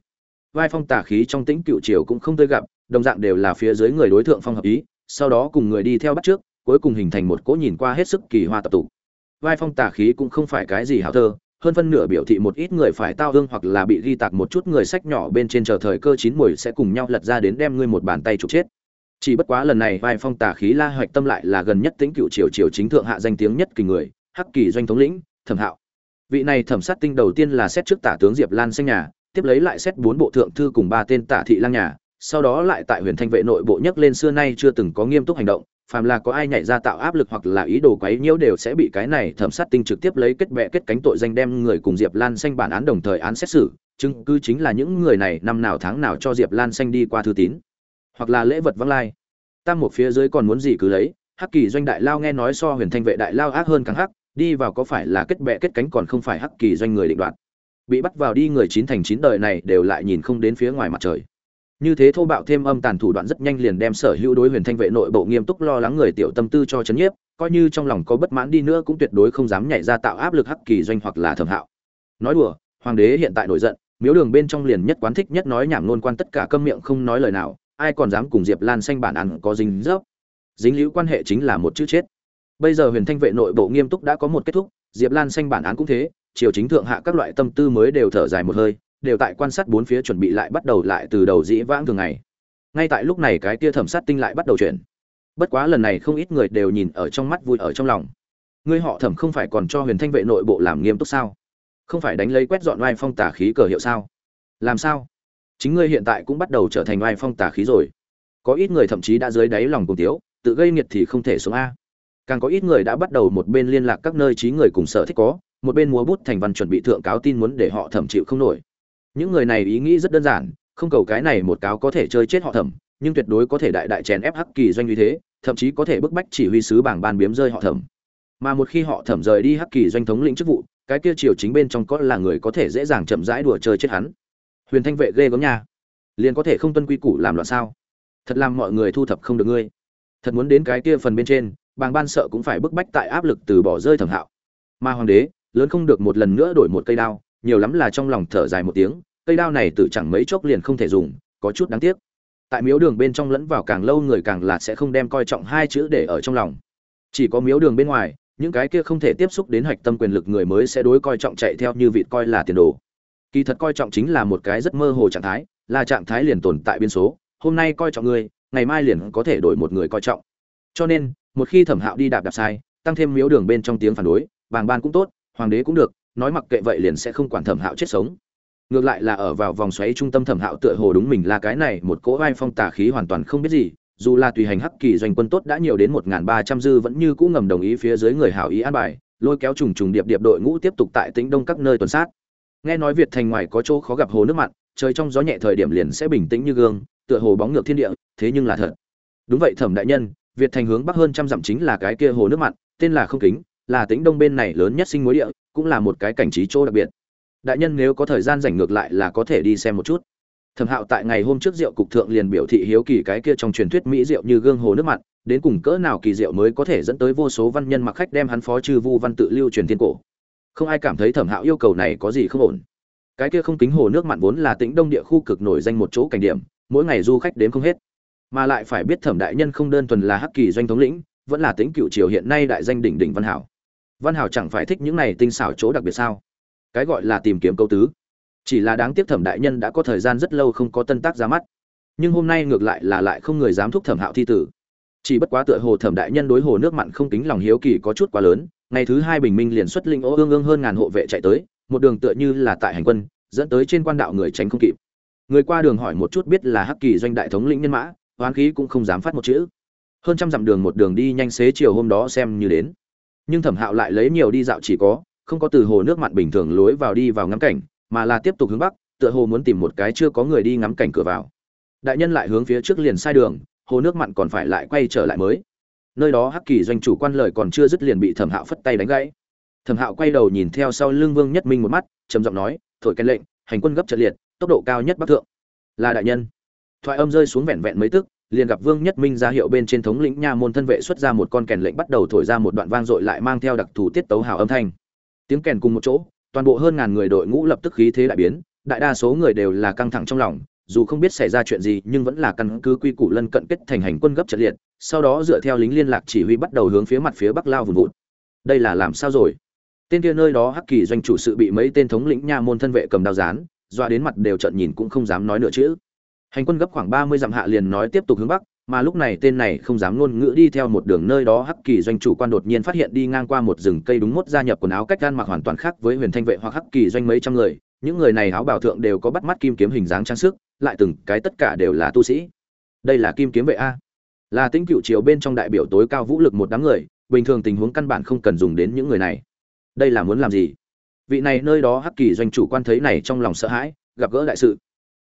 Vai phong tả khí trong tĩnh cựu triều cũng không tới gặp, đồng dạng đều là phía dưới người đối tượng phong hợp ý, sau đó cùng người đi theo bắt trước, cuối cùng hình thành một cỗ nhìn qua hết sức kỳ hoa tập tụ. Vai phong tả khí cũng không phải cái gì hảo thơ, hơn phân nửa biểu thị một ít người phải tao hương hoặc là bị ghi tạc một chút người sách nhỏ bên trên chờ thời cơ chín mùi sẽ cùng nhau lật ra đến đem ngươi một bàn tay trục chết chỉ bất quá lần này vai phong tả khí la hoạch tâm lại là gần nhất tính cựu triều triều chính thượng hạ danh tiếng nhất kỳ người hắc kỳ doanh thống lĩnh thẩm hạo. Vị này thẩm sát tinh đầu tiên là xét trước tả tướng diệp lan xanh nhà tiếp lấy lại xét bốn bộ thượng thư cùng ba tên tả thị lang nhà sau đó lại tại huyền thanh vệ nội bộ nhấc lên xưa nay chưa từng có nghiêm túc hành động phàm là có ai nhảy ra tạo áp lực hoặc là ý đồ quấy nhiễu đều sẽ bị cái này thẩm sát tinh trực tiếp lấy kết bè kết cánh tội danh đem người cùng Diệp Lan xanh bản án đồng thời án xét xử, chứng cứ chính là những người này năm nào tháng nào cho Diệp Lan xanh đi qua thư tín, hoặc là lễ vật vãng lai. Tam một phía dưới còn muốn gì cứ lấy, Hắc Kỳ doanh đại lao nghe nói so Huyền Thanh vệ đại lao ác hơn càng hắc, đi vào có phải là kết bè kết cánh còn không phải Hắc Kỳ doanh người định đoạt. Bị bắt vào đi người chín thành chín đời này đều lại nhìn không đến phía ngoài mặt trời như thế thô bạo thêm âm tàn thủ đoạn rất nhanh liền đem sở hữu đối huyền thanh vệ nội bộ nghiêm túc lo lắng người tiểu tâm tư cho chấn nhiếp coi như trong lòng có bất mãn đi nữa cũng tuyệt đối không dám nhảy ra tạo áp lực hắc kỳ doanh hoặc là thẩm hạo nói đùa hoàng đế hiện tại nổi giận miếu đường bên trong liền nhất quán thích nhất nói nhảm ngôn quan tất cả câm miệng không nói lời nào ai còn dám cùng diệp lan xanh bản ăn có dính dấp? Dính liễu quan hệ chính là một chữ chết. Bây giờ huyền thanh vệ nội bộ nghiêm túc đã có một kết thúc, diệp lan xanh bản án cũng thế, triều chính thượng hạ các loại tâm tư mới đều thở dài một hơi, đều tại quan sát bốn phía chuẩn bị lại bắt đầu lại từ đầu dĩ vãng thường ngày. Ngay tại lúc này cái tia thẩm sát tinh lại bắt đầu chuyển. Bất quá lần này không ít người đều nhìn ở trong mắt vui ở trong lòng. Ngươi họ thẩm không phải còn cho huyền thanh vệ nội bộ làm nghiêm túc sao? Không phải đánh lấy quét dọn oai phong tả khí cờ hiệu sao? Làm sao? Chính ngươi hiện tại cũng bắt đầu trở thành oai phong tà khí rồi. Có ít người thậm chí đã dưới đáy lòng cùng tiếu, tự gây nghiệt thì không thể xuống a. Càng có ít người đã bắt đầu một bên liên lạc các nơi trí người cùng sở thích có, một bên múa bút thành văn chuẩn bị thượng cáo tin muốn để họ thẩm chịu không nổi. Những người này ý nghĩ rất đơn giản, không cầu cái này một cáo có thể chơi chết họ thẩm, nhưng tuyệt đối có thể đại đại chèn ép hắc kỳ doanh như thế, thậm chí có thể bức bách chỉ huy sứ bảng ban biếm rơi họ thẩm. Mà một khi họ thẩm rời đi hắc kỳ doanh thống lĩnh chức vụ, cái kia triều chính bên trong có là người có thể dễ dàng chậm rãi đùa chơi chết hắn huyền thanh vệ ghê gớm nha. Liền có thể không tuân quy củ làm loạn sao? Thật làm mọi người thu thập không được ngươi. Thật muốn đến cái kia phần bên trên, bàng ban sợ cũng phải bức bách tại áp lực từ bỏ rơi thẩm hạo. Mà hoàng đế, lớn không được một lần nữa đổi một cây đao, nhiều lắm là trong lòng thở dài một tiếng, cây đao này tự chẳng mấy chốc liền không thể dùng, có chút đáng tiếc. Tại miếu đường bên trong lẫn vào càng lâu người càng là sẽ không đem coi trọng hai chữ để ở trong lòng. Chỉ có miếu đường bên ngoài, những cái kia không thể tiếp xúc đến hạch tâm quyền lực người mới sẽ đối coi trọng chạy theo như vịt coi là tiền đồ kỳ thật coi trọng chính là một cái rất mơ hồ trạng thái, là trạng thái liền tồn tại biên số. Hôm nay coi trọng ngươi, ngày mai liền có thể đổi một người coi trọng. Cho nên, một khi thẩm hạo đi đạp đạp sai, tăng thêm miếu đường bên trong tiếng phản đối, bàng ban cũng tốt, hoàng đế cũng được, nói mặc kệ vậy liền sẽ không quản thẩm hạo chết sống. Ngược lại là ở vào vòng xoáy trung tâm thẩm hạo tựa hồ đúng mình là cái này, một cỗ vai phong tà khí hoàn toàn không biết gì, dù là tùy hành hắc kỳ doanh quân tốt đã nhiều đến một n ba trăm dư vẫn như cũ ngầm đồng ý phía dưới người hảo ý an bài, lôi kéo trùng trùng điệp điệp đội ngũ tiếp tục tại tính đông các nơi tuần sát nghe nói việt thành ngoài có chỗ khó gặp hồ nước mặn, trời trong gió nhẹ thời điểm liền sẽ bình tĩnh như gương, tựa hồ bóng ngược thiên địa, thế nhưng là thật. Đúng vậy thẩm đại nhân, việt thành hướng bắc hơn trăm dặm chính là cái kia hồ nước mặn, tên là không kính, là tĩnh đông bên này lớn nhất sinh mối địa, cũng là một cái cảnh trí chỗ đặc biệt. Đại nhân nếu có thời gian rảnh ngược lại là có thể đi xem một chút. Thẩm hạo tại ngày hôm trước rượu cục thượng liền biểu thị hiếu kỳ cái kia trong truyền thuyết mỹ rượu như gương hồ nước mặn, đến cùng cỡ nào kỳ diệu mới có thể dẫn tới vô số văn nhân mặc khách đem hắn phó chư vu văn tự lưu truyền thiên cổ không ai cảm thấy thẩm hạo yêu cầu này có gì không ổn. Cái kia không tính hồ nước mặn vốn là tĩnh đông địa khu cực nổi danh một chỗ cảnh điểm, mỗi ngày du khách đến không hết. Mà lại phải biết thẩm đại nhân không đơn thuần là hắc kỳ doanh thống lĩnh, vẫn là tính cựu triều hiện nay đại danh đỉnh đỉnh văn hảo. Văn hảo chẳng phải thích những này tinh xảo chỗ đặc biệt sao? Cái gọi là tìm kiếm câu tứ. Chỉ là đáng tiếc thẩm đại nhân đã có thời gian rất lâu không có tân tác ra mắt. Nhưng hôm nay ngược lại là lại không người dám thúc thẩm hạo thi tử. Chỉ bất quá tựa hồ thẩm đại nhân đối hồ nước mặn không tính lòng hiếu kỳ có chút quá lớn ngày thứ hai bình minh liền xuất linh ô ương ương hơn ngàn hộ vệ chạy tới, một đường tựa như là tại hành quân, dẫn tới trên quan đạo người tránh không kịp. Người qua đường hỏi một chút biết là hắc kỳ doanh đại thống lĩnh nhân mã hoán khí cũng không dám phát một chữ. Hơn trăm dặm đường một đường đi nhanh xế chiều hôm đó xem như đến. Nhưng thẩm hạo lại lấy nhiều đi dạo chỉ có, không có từ hồ nước mặn bình thường lối vào đi vào ngắm cảnh, mà là tiếp tục hướng bắc, tựa hồ muốn tìm một cái chưa có người đi ngắm cảnh cửa vào. Đại nhân lại hướng phía trước liền sai đường, hồ nước mặn còn phải lại quay trở lại mới nơi đó hắc kỳ doanh chủ quan lời còn chưa dứt liền bị thẩm hạo phất tay đánh gãy. Thẩm hạo quay đầu nhìn theo sau lưng vương nhất minh một mắt, trầm giọng nói, thổi cái lệnh, hành quân gấp trận liệt, tốc độ cao nhất bắc thượng. Là đại nhân. Thoại âm rơi xuống vẹn vẹn mấy tức, liền gặp vương nhất minh ra hiệu bên trên thống lĩnh nha môn thân vệ xuất ra một con kèn lệnh bắt đầu thổi ra một đoạn vang dội lại mang theo đặc thù tiết tấu hào âm thanh. Tiếng kèn cùng một chỗ, toàn bộ hơn ngàn người đội ngũ lập tức khí thế đại biến, đại đa số người đều là căng thẳng trong lòng, dù không biết xảy ra chuyện gì nhưng vẫn là căn cứ quy củ lân cận kết thành hành quân gấp trận liệt sau đó dựa theo lính liên lạc chỉ huy bắt đầu hướng phía mặt phía bắc lao vùng vụt. Đây là làm sao rồi? Tên kia nơi đó hắc kỳ doanh chủ sự bị mấy tên thống lĩnh nha môn thân vệ cầm đao rán doa đến mặt đều trận nhìn cũng không dám nói nữa chứ hành quân gấp khoảng ba mươi dặm hạ liền nói tiếp tục hướng bắc, mà lúc này tên này không dám ngôn ngữ đi theo một đường nơi đó hắc kỳ doanh chủ quan đột nhiên phát hiện đi ngang qua một rừng cây đúng mốt gia nhập quần áo cách gan mặc hoàn toàn khác với huyền thanh vệ hoặc hắc kỳ doanh mấy trăm người. Những người này áo bảo thượng đều có bắt mắt kim kiếm hình dáng trang sức, lại từng cái tất cả đều là tu sĩ. Đây là kim kiếm vệ a là tính cựu triều bên trong đại biểu tối cao vũ lực một đám người, bình thường tình huống căn bản không cần dùng đến những người này. Đây là muốn làm gì? Vị này nơi đó hắc kỳ doanh chủ quan thấy này trong lòng sợ hãi, gặp gỡ đại sự.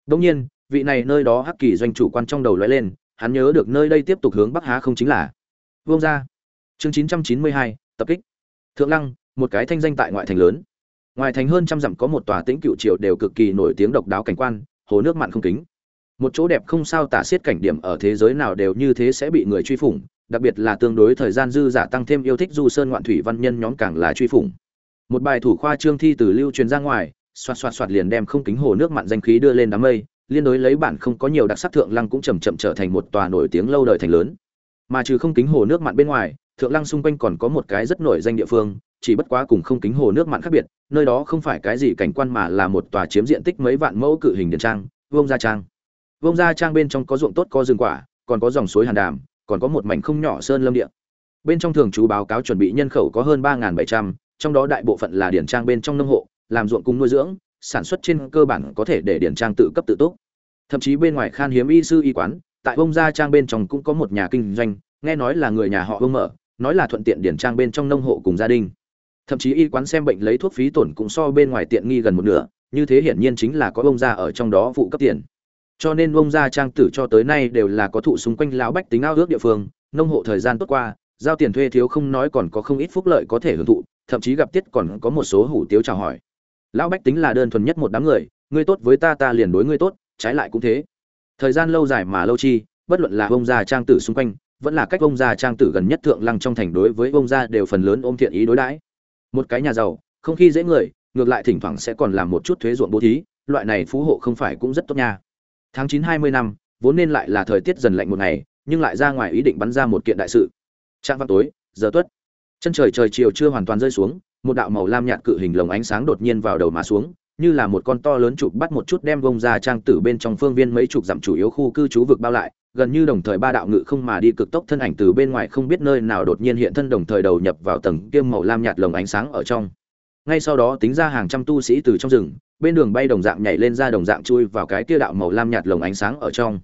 Đông nhiên, vị này nơi đó hắc kỳ doanh chủ quan trong đầu lóe lên, hắn nhớ được nơi đây tiếp tục hướng bắc há không chính là vương gia. Chương chín trăm chín mươi hai, tập kích. Thượng lăng, một cái thanh danh tại ngoại thành lớn. Ngoài thành hơn trăm dặm có một tòa tĩnh cựu triều đều cực kỳ nổi tiếng độc đáo cảnh quan, hồ nước mặn không kính một chỗ đẹp không sao tả xiết cảnh điểm ở thế giới nào đều như thế sẽ bị người truy phủng, đặc biệt là tương đối thời gian dư giả tăng thêm yêu thích du sơn ngoạn thủy văn nhân nhóm càng là truy phủng. Một bài thủ khoa trương thi từ lưu truyền ra ngoài, xoạt xoạt xoạt liền đem không kính hồ nước mặn danh khí đưa lên đám mây, liên đối lấy bản không có nhiều đặc sắc thượng lăng cũng chầm chậm trở thành một tòa nổi tiếng lâu đời thành lớn. Mà trừ không kính hồ nước mặn bên ngoài, thượng lăng xung quanh còn có một cái rất nổi danh địa phương, chỉ bất quá cùng không kính hồ nước mặn khác biệt, nơi đó không phải cái gì cảnh quan mà là một tòa chiếm diện tích mấy vạn mẫu cự hình điện trang vương gia trang vông gia trang bên trong có ruộng tốt, có rừng quả, còn có dòng suối hàn đàm, còn có một mảnh không nhỏ sơn lâm địa. Bên trong thường trú báo cáo chuẩn bị nhân khẩu có hơn ba bảy trăm, trong đó đại bộ phận là điển trang bên trong nông hộ, làm ruộng cung nuôi dưỡng, sản xuất trên cơ bản có thể để điển trang tự cấp tự túc. Thậm chí bên ngoài khan hiếm y sư y quán, tại vông gia trang bên trong cũng có một nhà kinh doanh, nghe nói là người nhà họ vông mở, nói là thuận tiện điển trang bên trong nông hộ cùng gia đình. Thậm chí y quán xem bệnh lấy thuốc phí tổn cũng so bên ngoài tiện nghi gần một nửa, như thế hiển nhiên chính là có ông gia ở trong đó phụ cấp tiền cho nên bông gia trang tử cho tới nay đều là có thụ xung quanh lão bách tính ao ước địa phương, nông hộ thời gian tốt qua, giao tiền thuê thiếu không nói còn có không ít phúc lợi có thể hưởng thụ, thậm chí gặp tiết còn có một số hủ tiếu chào hỏi. Lão bách tính là đơn thuần nhất một đám người, ngươi tốt với ta ta liền đối ngươi tốt, trái lại cũng thế. Thời gian lâu dài mà lâu chi, bất luận là ông gia trang tử xung quanh, vẫn là cách ông gia trang tử gần nhất thượng lăng trong thành đối với ông gia đều phần lớn ôm thiện ý đối đãi. Một cái nhà giàu, không khi dễ người, ngược lại thỉnh thoảng sẽ còn làm một chút thuế ruộng bố thí, loại này phú hộ không phải cũng rất tốt nha tháng chín hai mươi năm, vốn nên lại là thời tiết dần lạnh một ngày, nhưng lại ra ngoài ý định bắn ra một kiện đại sự. Trạng vào tối, giờ tuất. Chân trời trời chiều chưa hoàn toàn rơi xuống, một đạo màu lam nhạt cự hình lồng ánh sáng đột nhiên vào đầu mà xuống, như là một con to lớn chụp bắt một chút đem vông ra trang tử bên trong phương viên mấy chục dặm chủ yếu khu cư trú vực bao lại, gần như đồng thời ba đạo ngự không mà đi cực tốc thân ảnh từ bên ngoài không biết nơi nào đột nhiên hiện thân đồng thời đầu nhập vào tầng kiêm màu lam nhạt lồng ánh sáng ở trong ngay sau đó tính ra hàng trăm tu sĩ từ trong rừng, bên đường bay đồng dạng nhảy lên ra đồng dạng chui vào cái kia đạo màu lam nhạt lồng ánh sáng ở trong.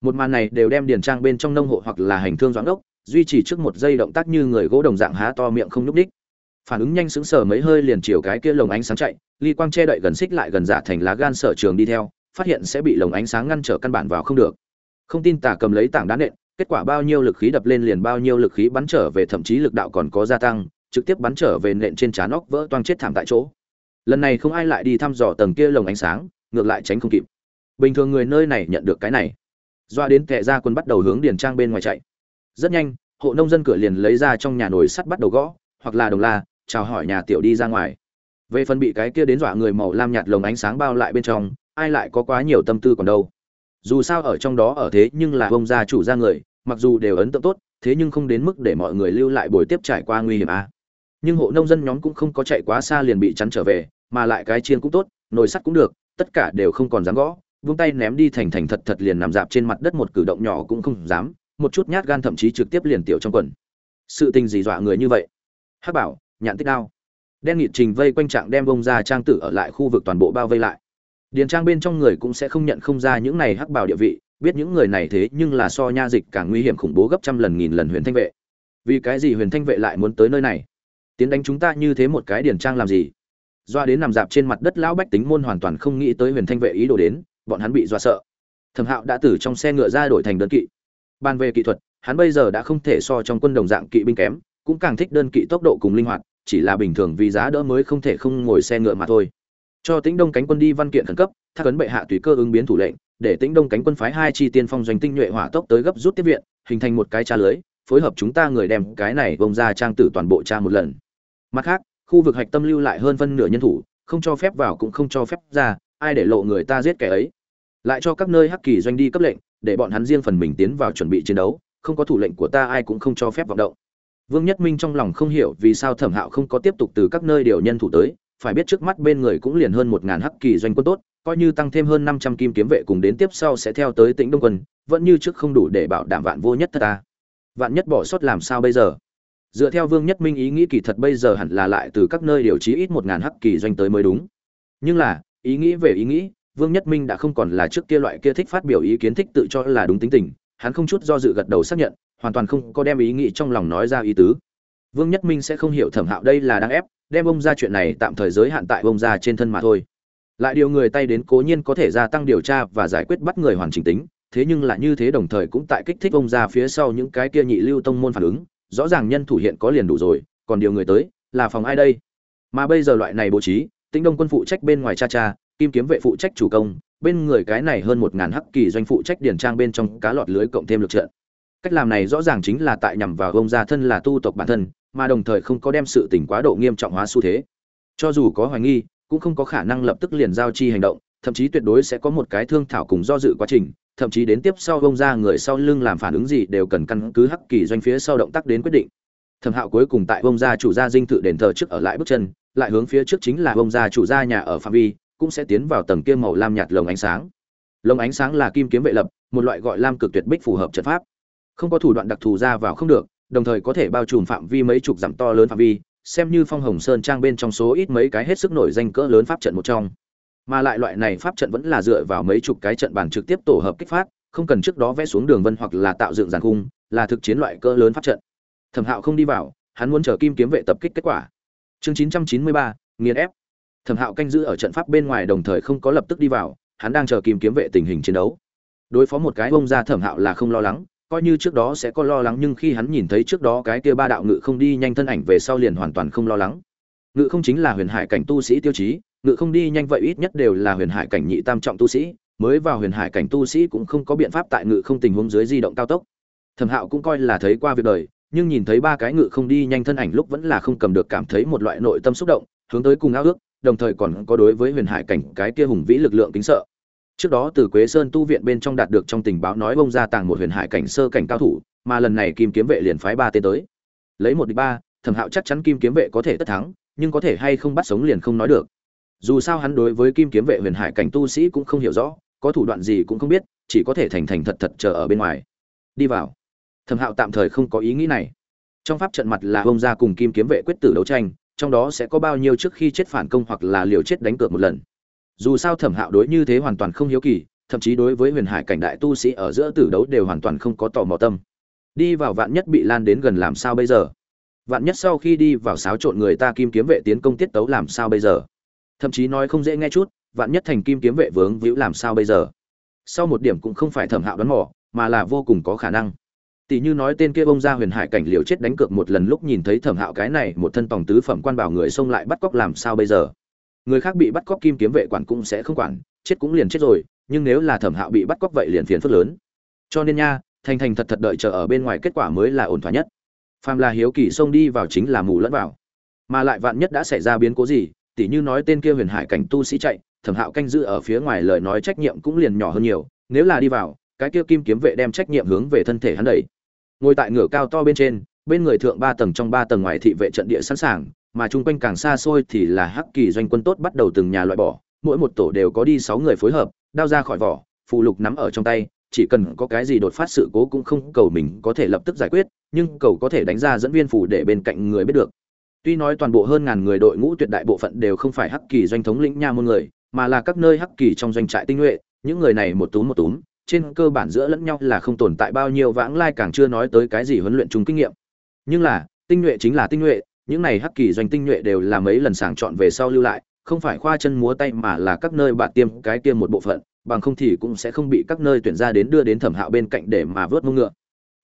Một màn này đều đem điền trang bên trong nông hộ hoặc là hành thương doãn đốc, duy trì trước một giây động tác như người gỗ đồng dạng há to miệng không nhúc đích phản ứng nhanh sững sờ mấy hơi liền chiều cái kia lồng ánh sáng chạy, ly quang che đậy gần xích lại gần giả thành lá gan sở trường đi theo, phát hiện sẽ bị lồng ánh sáng ngăn trở căn bản vào không được. Không tin tả cầm lấy tảng đá nện, kết quả bao nhiêu lực khí đập lên liền bao nhiêu lực khí bắn trở về, thậm chí lực đạo còn có gia tăng trực tiếp bắn trở về nện trên trán óc vỡ toang chết thảm tại chỗ. Lần này không ai lại đi thăm dò tầng kia lồng ánh sáng, ngược lại tránh không kịp. Bình thường người nơi này nhận được cái này. Doa đến kẻ ra quân bắt đầu hướng điền trang bên ngoài chạy. Rất nhanh, hộ nông dân cửa liền lấy ra trong nhà nồi sắt bắt đầu gõ, hoặc là đồng la, chào hỏi nhà tiểu đi ra ngoài. Về phần bị cái kia đến dọa người màu lam nhạt lồng ánh sáng bao lại bên trong, ai lại có quá nhiều tâm tư còn đâu. Dù sao ở trong đó ở thế nhưng là bông gia chủ ra người, mặc dù đều ấn tượng tốt, thế nhưng không đến mức để mọi người lưu lại buổi tiếp trải qua nguy hiểm à nhưng hộ nông dân nhóm cũng không có chạy quá xa liền bị chắn trở về, mà lại cái chiên cũng tốt, nồi sắt cũng được, tất cả đều không còn dám gõ. Vung tay ném đi thành thành thật thật liền nằm dạp trên mặt đất một cử động nhỏ cũng không dám, một chút nhát gan thậm chí trực tiếp liền tiểu trong quần. Sự tình gì dọa người như vậy? Hắc bảo, nhạn tích đao. Đen nghị trình vây quanh trạng đem bông ra trang tử ở lại khu vực toàn bộ bao vây lại. Điền trang bên trong người cũng sẽ không nhận không ra những này hắc bảo địa vị, biết những người này thế nhưng là so nha dịch càng nguy hiểm khủng bố gấp trăm lần nghìn lần huyền thanh vệ. Vì cái gì huyền thanh vệ lại muốn tới nơi này? Tiến đánh chúng ta như thế một cái điển trang làm gì? Doa đến nằm dạp trên mặt đất lão bách tính môn hoàn toàn không nghĩ tới huyền thanh vệ ý đồ đến, bọn hắn bị doa sợ. Thẩm hạo đã từ trong xe ngựa ra đổi thành đơn kỵ. Ban về kỹ thuật, hắn bây giờ đã không thể so trong quân đồng dạng kỵ binh kém, cũng càng thích đơn kỵ tốc độ cùng linh hoạt, chỉ là bình thường vì giá đỡ mới không thể không ngồi xe ngựa mà thôi. Cho tĩnh đông cánh quân đi văn kiện khẩn cấp, thác ấn bệ hạ tùy cơ ứng biến thủ lệnh, để tĩnh đông cánh quân phái hai chi tiên phong doanh tinh nhuệ hỏa tốc tới gấp rút tiếp viện, hình thành một cái tra lưới, phối hợp chúng ta người đem cái này bông ra trang tử toàn bộ tra một lần mặt khác, khu vực hạch tâm lưu lại hơn phân nửa nhân thủ, không cho phép vào cũng không cho phép ra, ai để lộ người ta giết kẻ ấy. Lại cho các nơi hắc kỳ doanh đi cấp lệnh, để bọn hắn riêng phần mình tiến vào chuẩn bị chiến đấu, không có thủ lệnh của ta ai cũng không cho phép vọng động. Vương nhất minh trong lòng không hiểu vì sao thẩm hạo không có tiếp tục từ các nơi điều nhân thủ tới, phải biết trước mắt bên người cũng liền hơn một ngàn hắc kỳ doanh quân tốt, coi như tăng thêm hơn năm trăm kim kiếm vệ cùng đến tiếp sau sẽ theo tới tỉnh đông quân, vẫn như trước không đủ để bảo đảm vạn vô nhất thật ta. Vạn nhất bỏ sót làm sao bây giờ? Dựa theo vương nhất minh ý nghĩ kỳ thật bây giờ hẳn là lại từ các nơi điều trí ít một ngàn hắc kỳ doanh tới mới đúng. Nhưng là, ý nghĩ về ý nghĩ, vương nhất minh đã không còn là trước kia loại kia thích phát biểu ý kiến thích tự cho là đúng tính tình, hắn không chút do dự gật đầu xác nhận, hoàn toàn không có đem ý nghĩ trong lòng nói ra ý tứ. Vương nhất minh sẽ không hiểu thẩm hạo đây là đang ép, đem ông ra chuyện này tạm thời giới hạn tại ông ra trên thân mà thôi. Lại điều người tay đến cố nhiên có thể gia tăng điều tra và giải quyết bắt người hoàn chỉnh tính, thế nhưng là như thế đồng thời cũng tại kích thích ông ra phía sau những cái kia nhị lưu tông môn phản ứng rõ ràng nhân thủ hiện có liền đủ rồi, còn điều người tới, là phòng ai đây? Mà bây giờ loại này bố trí, tĩnh đông quân phụ trách bên ngoài cha cha, kim kiếm vệ phụ trách chủ công, bên người cái này hơn một ngàn hắc kỳ doanh phụ trách điển trang bên trong cá lọt lưới cộng thêm lực trận. Cách làm này rõ ràng chính là tại nhằm vào ông gia thân là tu tộc bản thân, mà đồng thời không có đem sự tình quá độ nghiêm trọng hóa xu thế. Cho dù có hoài nghi, cũng không có khả năng lập tức liền giao chi hành động, thậm chí tuyệt đối sẽ có một cái thương thảo cùng do dự quá trình thậm chí đến tiếp sau bông ra người sau lưng làm phản ứng gì đều cần căn cứ hắc kỳ doanh phía sau động tác đến quyết định. Thẩm hạo cuối cùng tại bông ra chủ gia dinh thự đền thờ trước ở lại bước chân, lại hướng phía trước chính là bông ra chủ gia nhà ở phạm vi, cũng sẽ tiến vào tầng kia màu lam nhạt lồng ánh sáng. Lồng ánh sáng là kim kiếm vệ lập, một loại gọi lam cực tuyệt bích phù hợp trận pháp. Không có thủ đoạn đặc thù ra vào không được, đồng thời có thể bao trùm phạm vi mấy chục dặm to lớn phạm vi, xem như phong hồng sơn trang bên trong số ít mấy cái hết sức nổi danh cỡ lớn pháp trận một trong mà lại loại này pháp trận vẫn là dựa vào mấy chục cái trận bàn trực tiếp tổ hợp kích phát, không cần trước đó vẽ xuống đường vân hoặc là tạo dựng giàn khung, là thực chiến loại cỡ lớn pháp trận. Thẩm hạo không đi vào, hắn muốn chờ kim kiếm vệ tập kích kết quả. Chương chín trăm chín mươi ba, nghiền ép. Thẩm hạo canh giữ ở trận pháp bên ngoài đồng thời không có lập tức đi vào, hắn đang chờ kim kiếm vệ tình hình chiến đấu. Đối phó một cái bông ra thẩm hạo là không lo lắng, coi như trước đó sẽ có lo lắng nhưng khi hắn nhìn thấy trước đó cái kia ba đạo ngự không đi nhanh thân ảnh về sau liền hoàn toàn không lo lắng. Ngự không chính là huyền hải cảnh tu sĩ tiêu chí ngự không đi nhanh vậy ít nhất đều là huyền hải cảnh nhị tam trọng tu sĩ, mới vào huyền hải cảnh tu sĩ cũng không có biện pháp tại ngự không tình huống dưới di động cao tốc. Thẩm hạo cũng coi là thấy qua việc đời, nhưng nhìn thấy ba cái ngự không đi nhanh thân ảnh lúc vẫn là không cầm được cảm thấy một loại nội tâm xúc động, hướng tới cùng ao ước, đồng thời còn có đối với huyền hải cảnh cái kia hùng vĩ lực lượng kính sợ. Trước đó từ quế sơn tu viện bên trong đạt được trong tình báo nói bông ra tàng một huyền hải cảnh sơ cảnh cao thủ, mà lần này kim kiếm vệ liền phái ba tên tới. Lấy một đi ba, thẩm hạo chắc chắn kim kiếm vệ có thể tất thắng, nhưng có thể hay không bắt sống liền không nói được dù sao hắn đối với kim kiếm vệ huyền hải cảnh tu sĩ cũng không hiểu rõ, có thủ đoạn gì cũng không biết, chỉ có thể thành thành thật thật chờ ở bên ngoài. Đi vào. Thẩm hạo tạm thời không có ý nghĩ này. Trong pháp trận mặt là ông ra cùng kim kiếm vệ quyết tử đấu tranh, trong đó sẽ có bao nhiêu trước khi chết phản công hoặc là liều chết đánh cược một lần. Dù sao thẩm hạo đối như thế hoàn toàn không hiếu kỳ, thậm chí đối với huyền hải cảnh đại tu sĩ ở giữa tử đấu đều hoàn toàn không có tò mò tâm. Đi vào vạn nhất bị lan đến gần làm sao bây giờ? Vạn nhất sau khi đi vào xáo trộn người ta kim kiếm vệ tiến công tiết tấu làm sao bây giờ? Thậm chí nói không dễ nghe chút, vạn nhất thành kim kiếm vệ vướng víu làm sao bây giờ? Sau một điểm cũng không phải thẩm hạo đoán mò, mà là vô cùng có khả năng. Tỷ như nói tên kia bông ra huyền hải cảnh liều chết đánh cược một lần lúc nhìn thấy thẩm hạo cái này một thân tòng tứ phẩm quan bảo người xông lại bắt cóc làm sao bây giờ? Người khác bị bắt cóc kim kiếm vệ quản cũng sẽ không quản, chết cũng liền chết rồi, nhưng nếu là thẩm hạo bị bắt cóc vậy liền phiền phức lớn. Cho nên nha, thành thành thật thật đợi chờ ở bên ngoài kết quả mới là ổn thỏa nhất. Phàm là hiếu kỳ xông đi vào chính là mù lẫn vào. Mà lại vạn nhất đã xảy ra biến cố gì tỉ như nói tên kia huyền hải cảnh tu sĩ chạy, thẩm hạo canh giữ ở phía ngoài lời nói trách nhiệm cũng liền nhỏ hơn nhiều, nếu là đi vào, cái kia kim kiếm vệ đem trách nhiệm hướng về thân thể hắn đẩy. Ngồi tại ngựa cao to bên trên, bên người thượng ba tầng trong ba tầng ngoài thị vệ trận địa sẵn sàng, mà chung quanh càng xa xôi thì là hắc kỳ doanh quân tốt bắt đầu từng nhà loại bỏ, mỗi một tổ đều có đi sáu người phối hợp, đao ra khỏi vỏ phụ lục nắm ở trong tay, chỉ cần có cái gì đột phát sự cố cũng không cầu mình có thể lập tức giải quyết, nhưng cầu có thể đánh ra dẫn viên phủ để bên cạnh người biết được tuy nói toàn bộ hơn ngàn người đội ngũ tuyệt đại bộ phận đều không phải hắc kỳ doanh thống lĩnh nha môn người, mà là các nơi hắc kỳ trong doanh trại tinh nhuệ, những người này một túm một túm, trên cơ bản giữa lẫn nhau là không tồn tại bao nhiêu vãng lai càng chưa nói tới cái gì huấn luyện chung kinh nghiệm. Nhưng là, tinh nhuệ chính là tinh nhuệ, những này hắc kỳ doanh tinh nhuệ đều là mấy lần sàng chọn về sau lưu lại, không phải khoa chân múa tay mà là các nơi bạn tiêm cái tiêm một bộ phận, bằng không thì cũng sẽ không bị các nơi tuyển ra đến đưa đến thẩm hạo bên cạnh để mà vớt mông ngựa.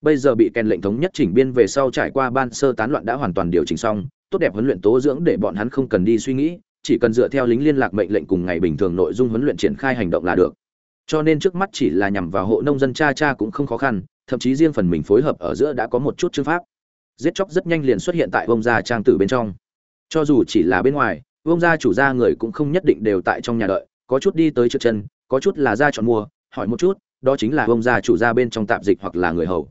Bây giờ bị kèn lệnh thống nhất chỉnh biên về sau trải qua ban sơ tán loạn đã hoàn toàn điều chỉnh xong tốt đẹp huấn luyện tố dưỡng để bọn hắn không cần đi suy nghĩ, chỉ cần dựa theo lính liên lạc mệnh lệnh cùng ngày bình thường nội dung huấn luyện triển khai hành động là được. Cho nên trước mắt chỉ là nhằm vào hộ nông dân cha cha cũng không khó khăn, thậm chí riêng phần mình phối hợp ở giữa đã có một chút chương pháp. Giết chóc rất nhanh liền xuất hiện tại vông gia trang tử bên trong. Cho dù chỉ là bên ngoài vông gia chủ gia người cũng không nhất định đều tại trong nhà đợi, có chút đi tới trước chân, có chút là ra chọn mua, hỏi một chút, đó chính là vông gia chủ gia bên trong tạp dịch hoặc là người hầu.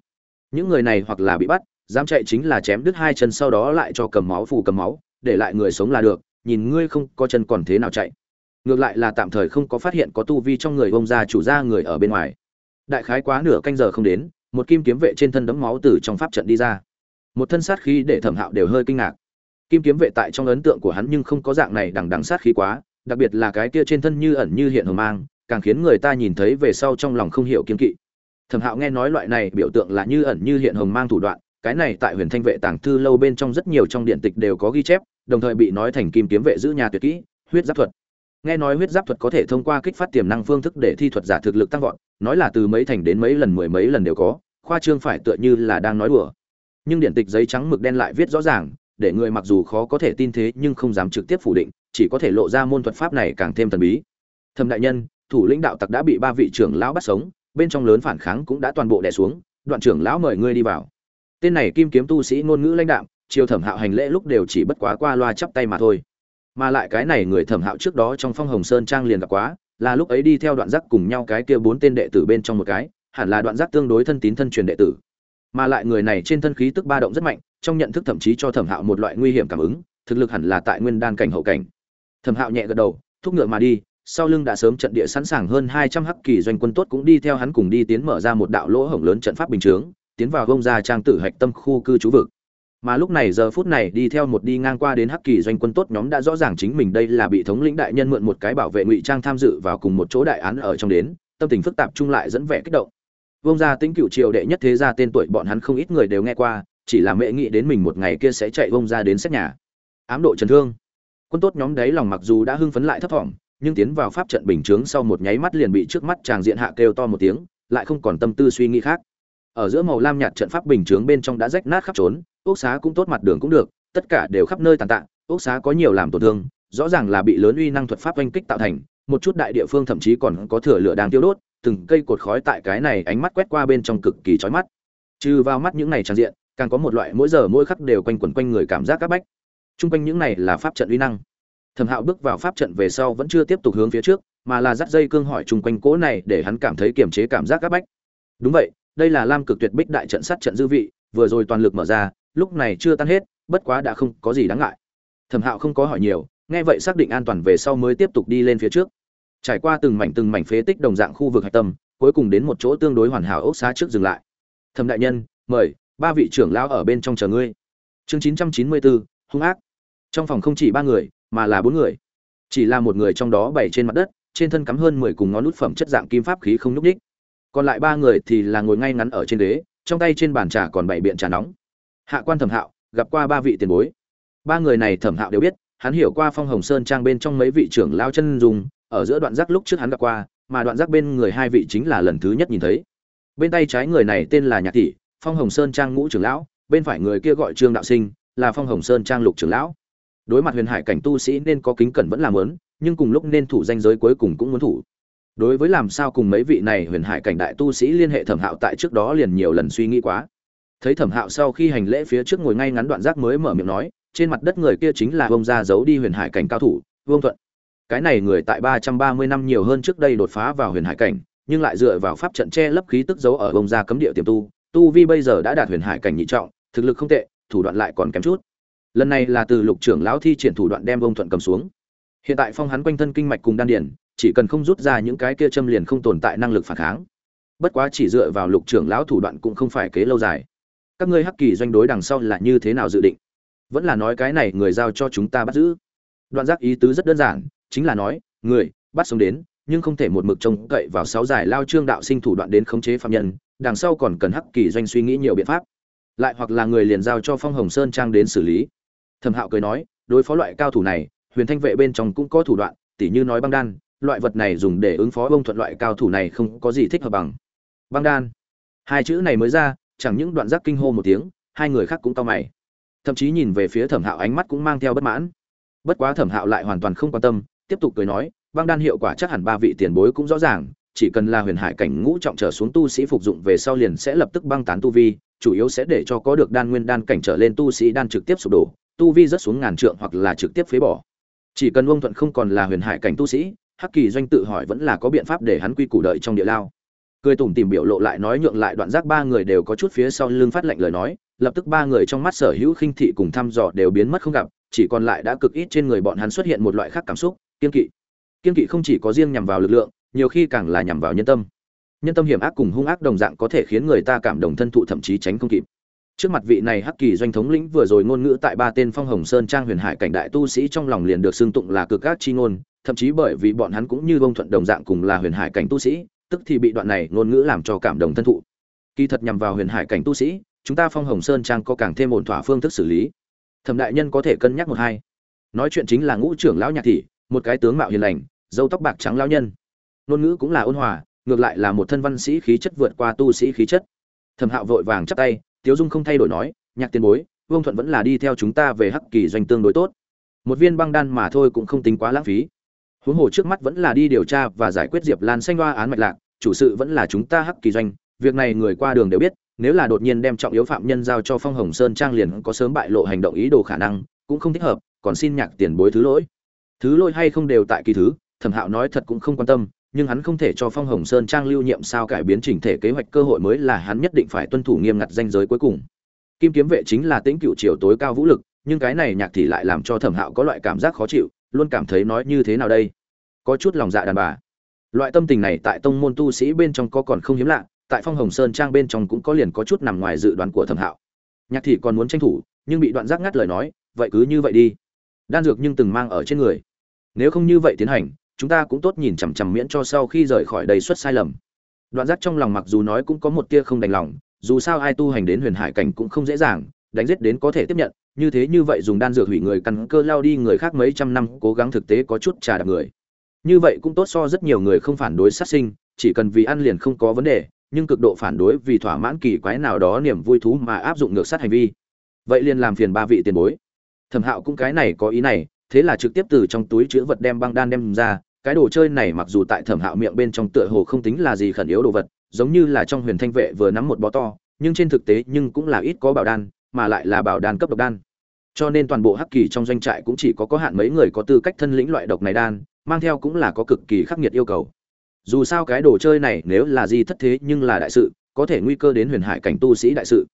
Những người này hoặc là bị bắt dám chạy chính là chém đứt hai chân sau đó lại cho cầm máu phù cầm máu, để lại người sống là được, nhìn ngươi không có chân còn thế nào chạy. Ngược lại là tạm thời không có phát hiện có tu vi trong người bông ra chủ gia người ở bên ngoài. Đại khái quá nửa canh giờ không đến, một kim kiếm vệ trên thân đấm máu từ trong pháp trận đi ra. Một thân sát khí để thẩm hạo đều hơi kinh ngạc. Kim kiếm vệ tại trong ấn tượng của hắn nhưng không có dạng này đằng đằng sát khí quá, đặc biệt là cái kia trên thân như ẩn như hiện hờ mang, càng khiến người ta nhìn thấy về sau trong lòng không hiểu kiên kỵ. Thẩm hạo nghe nói loại này biểu tượng là như ẩn như hiện hồng mang thủ đoạn cái này tại huyền thanh vệ tàng thư lâu bên trong rất nhiều trong điện tịch đều có ghi chép, đồng thời bị nói thành kim kiếm vệ giữ nhà tuyệt kỹ, huyết giáp thuật. Nghe nói huyết giáp thuật có thể thông qua kích phát tiềm năng phương thức để thi thuật giả thực lực tăng vọt, nói là từ mấy thành đến mấy lần, mười mấy lần đều có, khoa trương phải tựa như là đang nói đùa. Nhưng điện tịch giấy trắng mực đen lại viết rõ ràng, để người mặc dù khó có thể tin thế nhưng không dám trực tiếp phủ định, chỉ có thể lộ ra môn thuật pháp này càng thêm thần bí. Thầm đại nhân, thủ lĩnh đạo tặc đã bị ba vị trưởng lão bắt sống, bên trong lớn phản kháng cũng đã toàn bộ đè xuống, đoạn trưởng lão mời ngươi đi vào tên này kim kiếm tu sĩ ngôn ngữ lãnh đạm, chiều thẩm hạo hành lễ lúc đều chỉ bất quá qua loa chắp tay mà thôi. Mà lại cái này người thẩm hạo trước đó trong phong hồng sơn trang liền gặp quá, là lúc ấy đi theo đoạn giác cùng nhau cái kia bốn tên đệ tử bên trong một cái, hẳn là đoạn giác tương đối thân tín thân truyền đệ tử. Mà lại người này trên thân khí tức ba động rất mạnh, trong nhận thức thậm chí cho thẩm hạo một loại nguy hiểm cảm ứng, thực lực hẳn là tại nguyên đan cảnh hậu cảnh. Thẩm hạo nhẹ gật đầu, thúc ngựa mà đi, sau lưng đã sớm trận địa sẵn sàng hơn hai trăm hắc kỳ doanh quân tốt cũng đi theo hắn cùng đi tiến mở ra một đạo lỗ hổng lớn trận pháp bình chướng tiến vào gông ra trang tử hạch tâm khu cư trú vực. Mà lúc này giờ phút này đi theo một đi ngang qua đến hắc kỳ doanh quân tốt nhóm đã rõ ràng chính mình đây là bị thống lĩnh đại nhân mượn một cái bảo vệ ngụy trang tham dự vào cùng một chỗ đại án ở trong đến, tâm tình phức tạp chung lại dẫn vẻ kích động. Vông ra tính cựu triều đệ nhất thế gia tên tuổi bọn hắn không ít người đều nghe qua, chỉ là mẹ nghĩ đến mình một ngày kia sẽ chạy vông ra đến xét nhà. Ám độ trần thương. Quân tốt nhóm đấy lòng mặc dù đã hưng phấn lại thấp thỏm, nhưng tiến vào pháp trận bình chướng sau một nháy mắt liền bị trước mắt chàng diện hạ kêu to một tiếng, lại không còn tâm tư suy nghĩ khác ở giữa màu lam nhạt trận pháp bình chướng bên trong đã rách nát khắp trốn, ốc xá cũng tốt mặt đường cũng được, tất cả đều khắp nơi tàn tạ, ốc xá có nhiều làm tổn thương, rõ ràng là bị lớn uy năng thuật pháp oanh kích tạo thành, một chút đại địa phương thậm chí còn có thừa lửa đang tiêu đốt, từng cây cột khói tại cái này ánh mắt quét qua bên trong cực kỳ chói mắt. Trừ vào mắt những này tràn diện, càng có một loại mỗi giờ mỗi khắc đều quanh quẩn quanh người cảm giác các bách. Chung quanh những này là pháp trận uy năng. Thẩm hạo bước vào pháp trận về sau vẫn chưa tiếp tục hướng phía trước, mà là dắt dây cương hỏi chung quanh cố này để hắn cảm thấy kiềm chế cảm giác các bách. Đúng vậy đây là lam cực tuyệt bích đại trận sát trận dư vị, vừa rồi toàn lực mở ra, lúc này chưa tan hết, bất quá đã không có gì đáng ngại. Thẩm hạo không có hỏi nhiều, nghe vậy xác định an toàn về sau mới tiếp tục đi lên phía trước. Trải qua từng mảnh từng mảnh phế tích đồng dạng khu vực hạch tâm, cuối cùng đến một chỗ tương đối hoàn hảo ốc xá trước dừng lại. Thẩm đại nhân, mời, ba vị trưởng lão ở bên trong chờ ngươi. Chương chín trăm chín mươi bốn hung ác. Trong phòng không chỉ ba người, mà là bốn người. Chỉ là một người trong đó bày trên mặt đất, trên thân cắm hơn mười cùng ngón nút phẩm chất dạng kim pháp khí không nhúc ních còn lại ba người thì là ngồi ngay ngắn ở trên ghế, trong tay trên bàn trà còn bảy biện trà nóng. Hạ quan thẩm hạo, gặp qua ba vị tiền bối. Ba người này thẩm hạo đều biết, hắn hiểu qua phong hồng sơn trang bên trong mấy vị trưởng lao chân dùng ở giữa đoạn giác lúc trước hắn gặp qua, mà đoạn giác bên người hai vị chính là lần thứ nhất nhìn thấy. Bên tay trái người này tên là nhạc tỷ, phong hồng sơn trang ngũ trưởng lão, bên phải người kia gọi trương đạo sinh, là phong hồng sơn trang lục trưởng lão. Đối mặt huyền hải cảnh tu sĩ nên có kính cẩn vẫn làm lớn nhưng cùng lúc nên thủ danh giới cuối cùng cũng muốn thủ đối với làm sao cùng mấy vị này huyền hải cảnh đại tu sĩ liên hệ thẩm hạo tại trước đó liền nhiều lần suy nghĩ quá. Thấy thẩm hạo sau khi hành lễ phía trước ngồi ngay ngắn đoạn giác mới mở miệng nói, trên mặt đất người kia chính là vông gia giấu đi huyền hải cảnh cao thủ, vương thuận. Cái này người tại ba trăm ba mươi năm nhiều hơn trước đây đột phá vào huyền hải cảnh, nhưng lại dựa vào pháp trận che lấp khí tức giấu ở vông gia cấm địa tiềm tu tu vi bây giờ đã đạt huyền hải cảnh nhị trọng, thực lực không tệ, thủ đoạn lại còn kém chút. Lần này là từ lục trưởng lão thi triển thủ đoạn đem vông thuận cầm xuống. Hiện tại phong hắn quanh thân kinh mạch cùng đan điển chỉ cần không rút ra những cái kia châm liền không tồn tại năng lực phản kháng. Bất quá chỉ dựa vào lục trưởng lão thủ đoạn cũng không phải kế lâu dài. Các ngươi hắc kỳ doanh đối đằng sau là như thế nào dự định? Vẫn là nói cái này người giao cho chúng ta bắt giữ. Đoạn giác ý tứ rất đơn giản, chính là nói, người, bắt sống đến, nhưng không thể một mực trông cậy vào sáu giải lao trương đạo sinh thủ đoạn đến khống chế phạm nhân, đằng sau còn cần hắc kỳ doanh suy nghĩ nhiều biện pháp. Lại hoặc là người liền giao cho phong hồng sơn trang đến xử lý. Thẩm hạo cười nói, đối phó loại cao thủ này, huyền thanh vệ bên trong cũng có thủ đoạn, tỉ như nói băng đan loại vật này dùng để ứng phó bông thuận loại cao thủ này không có gì thích hợp bằng. Băng đan. Hai chữ này mới ra, chẳng những đoạn giác kinh hô một tiếng, hai người khác cũng to mày. Thậm chí nhìn về phía thẩm hạo ánh mắt cũng mang theo bất mãn. Bất quá thẩm hạo lại hoàn toàn không quan tâm, tiếp tục cười nói, băng đan hiệu quả chắc hẳn ba vị tiền bối cũng rõ ràng, chỉ cần là huyền hải cảnh ngũ trọng trở xuống tu sĩ phục dụng về sau liền sẽ lập tức băng tán tu vi, chủ yếu sẽ để cho có được đan nguyên đan cảnh trở lên tu sĩ đan trực tiếp sụp đổ, tu vi rất xuống ngàn trượng hoặc là trực tiếp phế bỏ. Chỉ cần ông thuận không còn là huyền hải cảnh tu sĩ hắc kỳ doanh tự hỏi vẫn là có biện pháp để hắn quy củ đợi trong địa lao. Cười tủm tìm biểu lộ lại nói nhượng lại đoạn giác ba người đều có chút phía sau lưng phát lệnh lời nói, lập tức ba người trong mắt sở hữu khinh thị cùng thăm dò đều biến mất không gặp, chỉ còn lại đã cực ít trên người bọn hắn xuất hiện một loại khác cảm xúc, kiên kỵ. Kiên kỵ không chỉ có riêng nhằm vào lực lượng, nhiều khi càng là nhằm vào nhân tâm. Nhân tâm hiểm ác cùng hung ác đồng dạng có thể khiến người ta cảm động thân thụ thậm chí tránh không kịp trước mặt vị này hắc kỳ doanh thống lĩnh vừa rồi ngôn ngữ tại ba tên phong hồng sơn trang huyền hải cảnh đại tu sĩ trong lòng liền được xưng tụng là cực ác chi ngôn, thậm chí bởi vì bọn hắn cũng như bông thuận đồng dạng cùng là huyền hải cảnh tu sĩ, tức thì bị đoạn này ngôn ngữ làm cho cảm động thân thụ. Kỳ thật nhằm vào huyền hải cảnh tu sĩ, chúng ta phong hồng sơn trang có càng thêm ổn thỏa phương thức xử lý. Thẩm đại nhân có thể cân nhắc một hai. Nói chuyện chính là ngũ trưởng lão nhạc thị, một cái tướng mạo hiền lành, dâu tóc bạc trắng lão nhân. Ngôn ngữ cũng là ôn hòa, ngược lại là một thân văn sĩ khí chất vượt qua tu sĩ khí chất. Thẩm hạo vội vàng chắp tay tiếu dung không thay đổi nói, nhạc tiền bối, vương thuận vẫn là đi theo chúng ta về hắc kỳ doanh tương đối tốt. Một viên băng đan mà thôi cũng không tính quá lãng phí. Huống hồ trước mắt vẫn là đi điều tra và giải quyết diệp lan xanh hoa án mạch lạc, chủ sự vẫn là chúng ta hắc kỳ doanh, việc này người qua đường đều biết, nếu là đột nhiên đem trọng yếu phạm nhân giao cho phong hồng sơn trang liền có sớm bại lộ hành động ý đồ khả năng, cũng không thích hợp, còn xin nhạc tiền bối thứ lỗi. Thứ lỗi hay không đều tại kỳ thứ, thẩm hạo nói thật cũng không quan tâm nhưng hắn không thể cho phong hồng sơn trang lưu nhiệm sao cải biến chỉnh thể kế hoạch cơ hội mới là hắn nhất định phải tuân thủ nghiêm ngặt danh giới cuối cùng. Kim kiếm vệ chính là tính cựu triều tối cao vũ lực, nhưng cái này nhạc thì lại làm cho thẩm hạo có loại cảm giác khó chịu, luôn cảm thấy nói như thế nào đây? Có chút lòng dạ đàn bà. Loại tâm tình này tại tông môn tu sĩ bên trong có còn không hiếm lạ, tại phong hồng sơn trang bên trong cũng có liền có chút nằm ngoài dự đoán của thẩm hạo. Nhạc thị còn muốn tranh thủ, nhưng bị đoạn giác ngắt lời nói, vậy cứ như vậy đi. Đan dược nhưng từng mang ở trên người. Nếu không như vậy tiến hành chúng ta cũng tốt nhìn chằm chằm miễn cho sau khi rời khỏi đầy xuất sai lầm. Đoạn giác trong lòng mặc dù nói cũng có một tia không đành lòng, dù sao ai tu hành đến huyền hải cảnh cũng không dễ dàng, đánh giết đến có thể tiếp nhận, như thế như vậy dùng đan dược hủy người căn cơ lao đi người khác mấy trăm năm cố gắng thực tế có chút trà đạp người. Như vậy cũng tốt so rất nhiều người không phản đối sát sinh, chỉ cần vì ăn liền không có vấn đề, nhưng cực độ phản đối vì thỏa mãn kỳ quái nào đó niềm vui thú mà áp dụng ngược sát hành vi. Vậy liền làm phiền ba vị tiền bối. Thẩm hạo cũng cái này có ý này thế là trực tiếp từ trong túi chứa vật đem băng đan đem ra, cái đồ chơi này mặc dù tại thẩm hạo miệng bên trong tựa hồ không tính là gì khẩn yếu đồ vật, giống như là trong huyền thanh vệ vừa nắm một bó to, nhưng trên thực tế nhưng cũng là ít có bảo đan, mà lại là bảo đan cấp độc đan. Cho nên toàn bộ hắc kỳ trong doanh trại cũng chỉ có có hạn mấy người có tư cách thân lĩnh loại độc này đan, mang theo cũng là có cực kỳ khắc nghiệt yêu cầu. Dù sao cái đồ chơi này nếu là gì thất thế nhưng là đại sự, có thể nguy cơ đến huyền hải cảnh tu sĩ đại sự.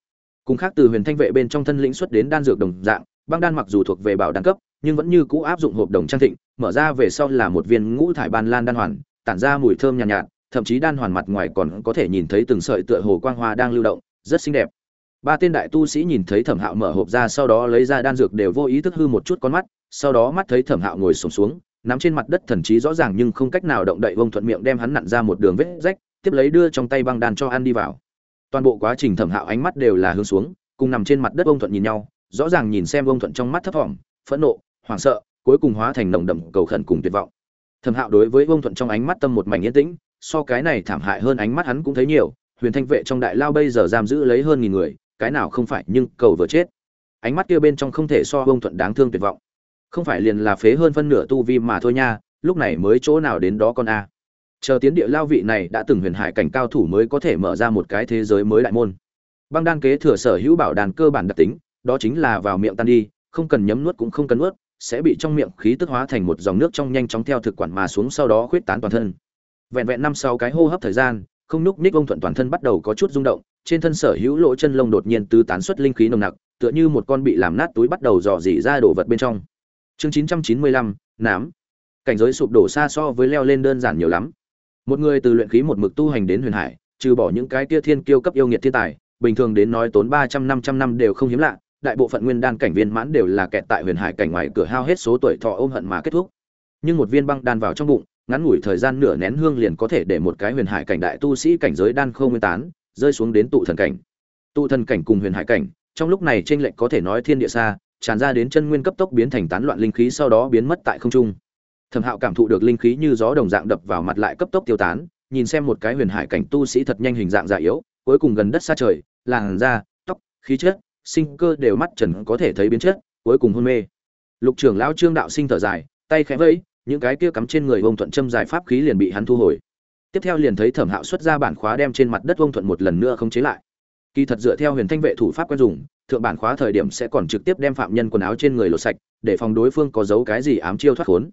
Cùng khác từ huyền thanh vệ bên trong thân lĩnh xuất đến đan dược đồng dạng băng đan mặc dù thuộc về bảo đan cấp nhưng vẫn như cũ áp dụng hộp đồng trang thịnh mở ra về sau là một viên ngũ thải ban lan đan hoàn tản ra mùi thơm nhàn nhạt, nhạt thậm chí đan hoàn mặt ngoài còn có thể nhìn thấy từng sợi tựa hồ quang hoa đang lưu động rất xinh đẹp. Ba tên đại tu sĩ nhìn thấy thẩm hạo mở hộp ra sau đó lấy ra đan dược đều vô ý thức hư một chút con mắt sau đó mắt thấy thẩm hạo ngồi sùng xuống, xuống nắm trên mặt đất thần trí rõ ràng nhưng không cách nào động đậy vông thuận miệng đem hắn nặn ra một đường vết rách tiếp lấy đưa trong tay băng đan cho ăn đi vào. Toàn bộ quá trình thẩm hạo ánh mắt đều là hướng xuống cùng nằm trên mặt đất vông thuận nhìn nhau rõ ràng nhìn xem vông thuận trong mắt thấp thỏm, phẫn nộ, hoảng sợ, cuối cùng hóa thành nồng đậm cầu khẩn cùng tuyệt vọng. Thẩm hạo đối với vông thuận trong ánh mắt tâm một mảnh yên tĩnh, so cái này thảm hại hơn ánh mắt hắn cũng thấy nhiều, huyền thanh vệ trong đại lao bây giờ giam giữ lấy hơn nghìn người, cái nào không phải nhưng cầu vừa chết. Ánh mắt kia bên trong không thể so vông thuận đáng thương tuyệt vọng. Không phải liền là phế hơn phân nửa tu vi mà thôi nha, lúc này mới chỗ nào đến đó con a. Chờ tiến địa lao vị này đã từng huyền hải cảnh cao thủ mới có thể mở ra một cái thế giới mới đại môn. Băng đan kế thừa sở hữu bảo đàn cơ bản đặc tính đó chính là vào miệng tan đi không cần nhấm nuốt cũng không cần nuốt sẽ bị trong miệng khí tức hóa thành một dòng nước trong nhanh chóng theo thực quản mà xuống sau đó khuyết tán toàn thân. Vẹn vẹn năm sau cái hô hấp thời gian không núc ních ông thuận toàn thân bắt đầu có chút rung động trên thân sở hữu lỗ chân lông đột nhiên tứ tán xuất linh khí nồng nặc tựa như một con bị làm nát túi bắt đầu dò dỉ ra đồ vật bên trong. Chương 995, nám. Cảnh giới sụp đổ xa so với leo lên đơn giản nhiều lắm. Một người từ luyện khí một mực tu hành đến huyền hải trừ bỏ những cái tia thiên kiêu cấp yêu nghiệt thiên tài bình thường đến nói tốn ba trăm năm trăm năm đều không hiếm lạ đại bộ phận nguyên đan cảnh viên mãn đều là kẹt tại huyền hải cảnh ngoài cửa hao hết số tuổi thọ ôm hận mà kết thúc nhưng một viên băng đan vào trong bụng ngắn ngủi thời gian nửa nén hương liền có thể để một cái huyền hải cảnh đại tu sĩ cảnh giới đan không nguyên tán rơi xuống đến tụ thần cảnh tụ thần cảnh cùng huyền hải cảnh trong lúc này trên lệnh có thể nói thiên địa xa tràn ra đến chân nguyên cấp tốc biến thành tán loạn linh khí sau đó biến mất tại không trung. Thẩm Hạo cảm thụ được linh khí như gió đồng dạng đập vào mặt lại cấp tốc tiêu tán, nhìn xem một cái huyền hải cảnh tu sĩ thật nhanh hình dạng già yếu, cuối cùng gần đất xa trời làn da tóc khí chất sinh cơ đều mắt trần có thể thấy biến chất, cuối cùng hôn mê. Lục trưởng lão trương đạo sinh thở dài, tay khẽ vẫy, những cái kia cắm trên người vông thuận châm giải pháp khí liền bị hắn thu hồi. Tiếp theo liền thấy thẩm hạo xuất ra bản khóa đem trên mặt đất vông thuận một lần nữa không chế lại. Kỳ thật dựa theo huyền thanh vệ thủ pháp quen dùng, thượng bản khóa thời điểm sẽ còn trực tiếp đem phạm nhân quần áo trên người lột sạch, để phòng đối phương có giấu cái gì ám chiêu thoát khốn.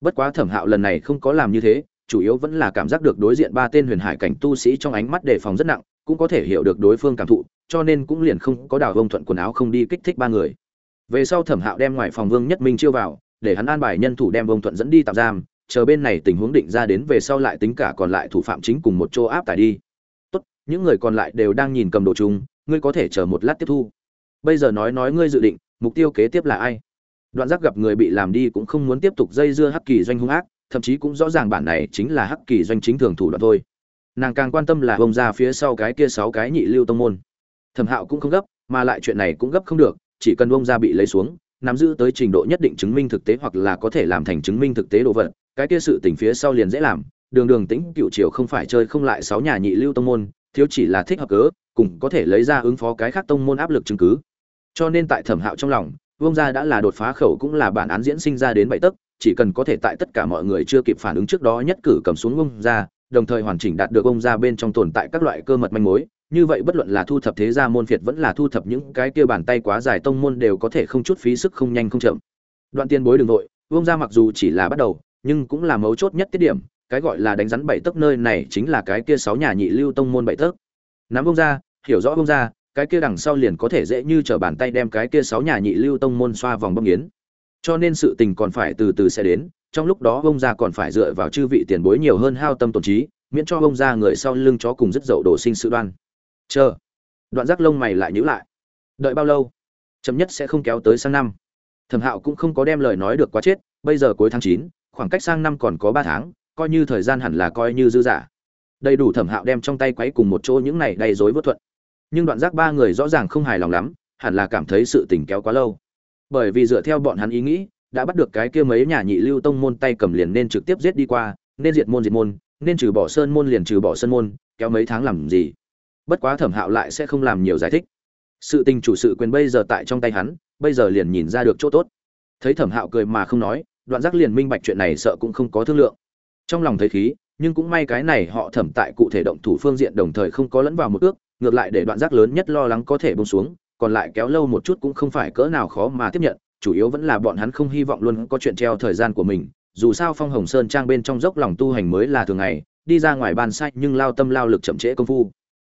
Bất quá thẩm hạo lần này không có làm như thế, chủ yếu vẫn là cảm giác được đối diện ba tên huyền hải cảnh tu sĩ trong ánh mắt đề phòng rất nặng cũng có thể hiểu được đối phương cảm thụ, cho nên cũng liền không có đào vông thuận quần áo không đi kích thích ba người. Về sau thẩm hạo đem ngoài phòng vương nhất minh chiêu vào, để hắn an bài nhân thủ đem vông thuận dẫn đi tạm giam, chờ bên này tình huống định ra đến về sau lại tính cả còn lại thủ phạm chính cùng một chỗ áp tải đi. Tốt, những người còn lại đều đang nhìn cầm đồ chung, ngươi có thể chờ một lát tiếp thu. Bây giờ nói nói ngươi dự định, mục tiêu kế tiếp là ai? Đoạn giác gặp người bị làm đi cũng không muốn tiếp tục dây dưa hắc kỳ doanh hung ác, thậm chí cũng rõ ràng bản này chính là hắc kỳ doanh chính thường thủ đoạn thôi nàng càng quan tâm là bông ra phía sau cái kia sáu cái nhị lưu tông môn. Thẩm hạo cũng không gấp, mà lại chuyện này cũng gấp không được, chỉ cần bông ra bị lấy xuống, nắm giữ tới trình độ nhất định chứng minh thực tế hoặc là có thể làm thành chứng minh thực tế đồ vật, cái kia sự tình phía sau liền dễ làm. Đường đường tĩnh, cựu triều không phải chơi không lại sáu nhà nhị lưu tông môn, thiếu chỉ là thích hợp cớ, cùng có thể lấy ra ứng phó cái khác tông môn áp lực chứng cứ. Cho nên tại thẩm hạo trong lòng vương gia đã là đột phá khẩu cũng là bản án diễn sinh ra đến bảy tấc, chỉ cần có thể tại tất cả mọi người chưa kịp phản ứng trước đó nhất cử cầm xuống vương gia đồng thời hoàn chỉnh đạt được ông gia bên trong tồn tại các loại cơ mật manh mối. Như vậy bất luận là thu thập thế gia môn phiệt vẫn là thu thập những cái kia bàn tay quá dài tông môn đều có thể không chút phí sức không nhanh không chậm. Đoạn tiên bối đường nội ông gia mặc dù chỉ là bắt đầu, nhưng cũng là mấu chốt nhất tiết điểm, cái gọi là đánh rắn bảy tấc nơi này chính là cái kia sáu nhà nhị lưu tông môn bảy tấc. Nắm ông gia, hiểu rõ ông gia, cái kia đằng sau liền có thể dễ như trở bàn tay đem cái kia sáu nhà nhị lưu tông môn xoa vòng bông yến cho nên sự tình còn phải từ từ sẽ đến trong lúc đó ông gia còn phải dựa vào chư vị tiền bối nhiều hơn hao tâm tổn trí, miễn cho ông gia người sau lưng chó cùng rất dậu đổ sinh sự đoan. Chờ. Đoạn giác lông mày lại nhữ lại. Đợi bao lâu? Chậm nhất sẽ không kéo tới sang năm. Thẩm hạo cũng không có đem lời nói được quá chết, bây giờ cuối tháng chín, khoảng cách sang năm còn có ba tháng, coi như thời gian hẳn là coi như dư giả đầy đủ thẩm hạo đem trong tay quấy cùng một chỗ những này đầy rối vớt thuận. Nhưng đoạn giác ba người rõ ràng không hài lòng lắm, hẳn là cảm thấy sự tình kéo quá lâu. Bởi vì dựa theo bọn hắn ý nghĩ đã bắt được cái kia mấy nhà nhị lưu tông môn tay cầm liền nên trực tiếp giết đi qua, nên diệt môn diệt môn, nên trừ bỏ sơn môn liền trừ bỏ sơn môn, kéo mấy tháng làm gì? Bất quá thẩm hạo lại sẽ không làm nhiều giải thích. Sự tình chủ sự quyền bây giờ tại trong tay hắn, bây giờ liền nhìn ra được chỗ tốt. Thấy thẩm hạo cười mà không nói, đoạn giác liền minh bạch chuyện này sợ cũng không có thương lượng. Trong lòng thấy khí, nhưng cũng may cái này họ thẩm tại cụ thể động thủ phương diện đồng thời không có lẫn vào một ước, ngược lại để đoạn giác lớn nhất lo lắng có thể buông xuống, còn lại kéo lâu một chút cũng không phải cỡ nào khó mà tiếp nhận chủ yếu vẫn là bọn hắn không hy vọng luôn có chuyện treo thời gian của mình, dù sao phong hồng sơn trang bên trong dốc lòng tu hành mới là thường ngày, đi ra ngoài ban sai nhưng lao tâm lao lực chậm trễ công phu.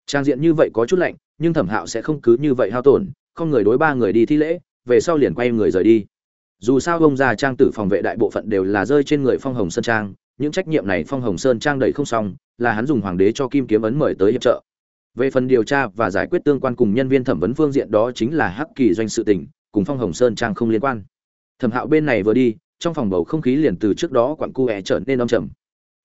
Trang diện như vậy có chút lạnh, nhưng thẩm hạo sẽ không cứ như vậy hao tổn, không người đối ba người đi thi lễ, về sau liền quay người rời đi. Dù sao ông già trang tử phòng vệ đại bộ phận đều là rơi trên người phong hồng sơn trang, những trách nhiệm này phong hồng sơn trang đầy không xong, là hắn dùng hoàng đế cho kim kiếm ấn mời tới hiệp trợ. Về phần điều tra và giải quyết tương quan cùng nhân viên thẩm vấn phương diện đó chính là hắc kỳ doanh sự tỉnh cùng phong hồng sơn trang không liên quan. Thẩm hạo bên này vừa đi, trong phòng bầu không khí liền từ trước đó quặn cu é trở nên âm trầm.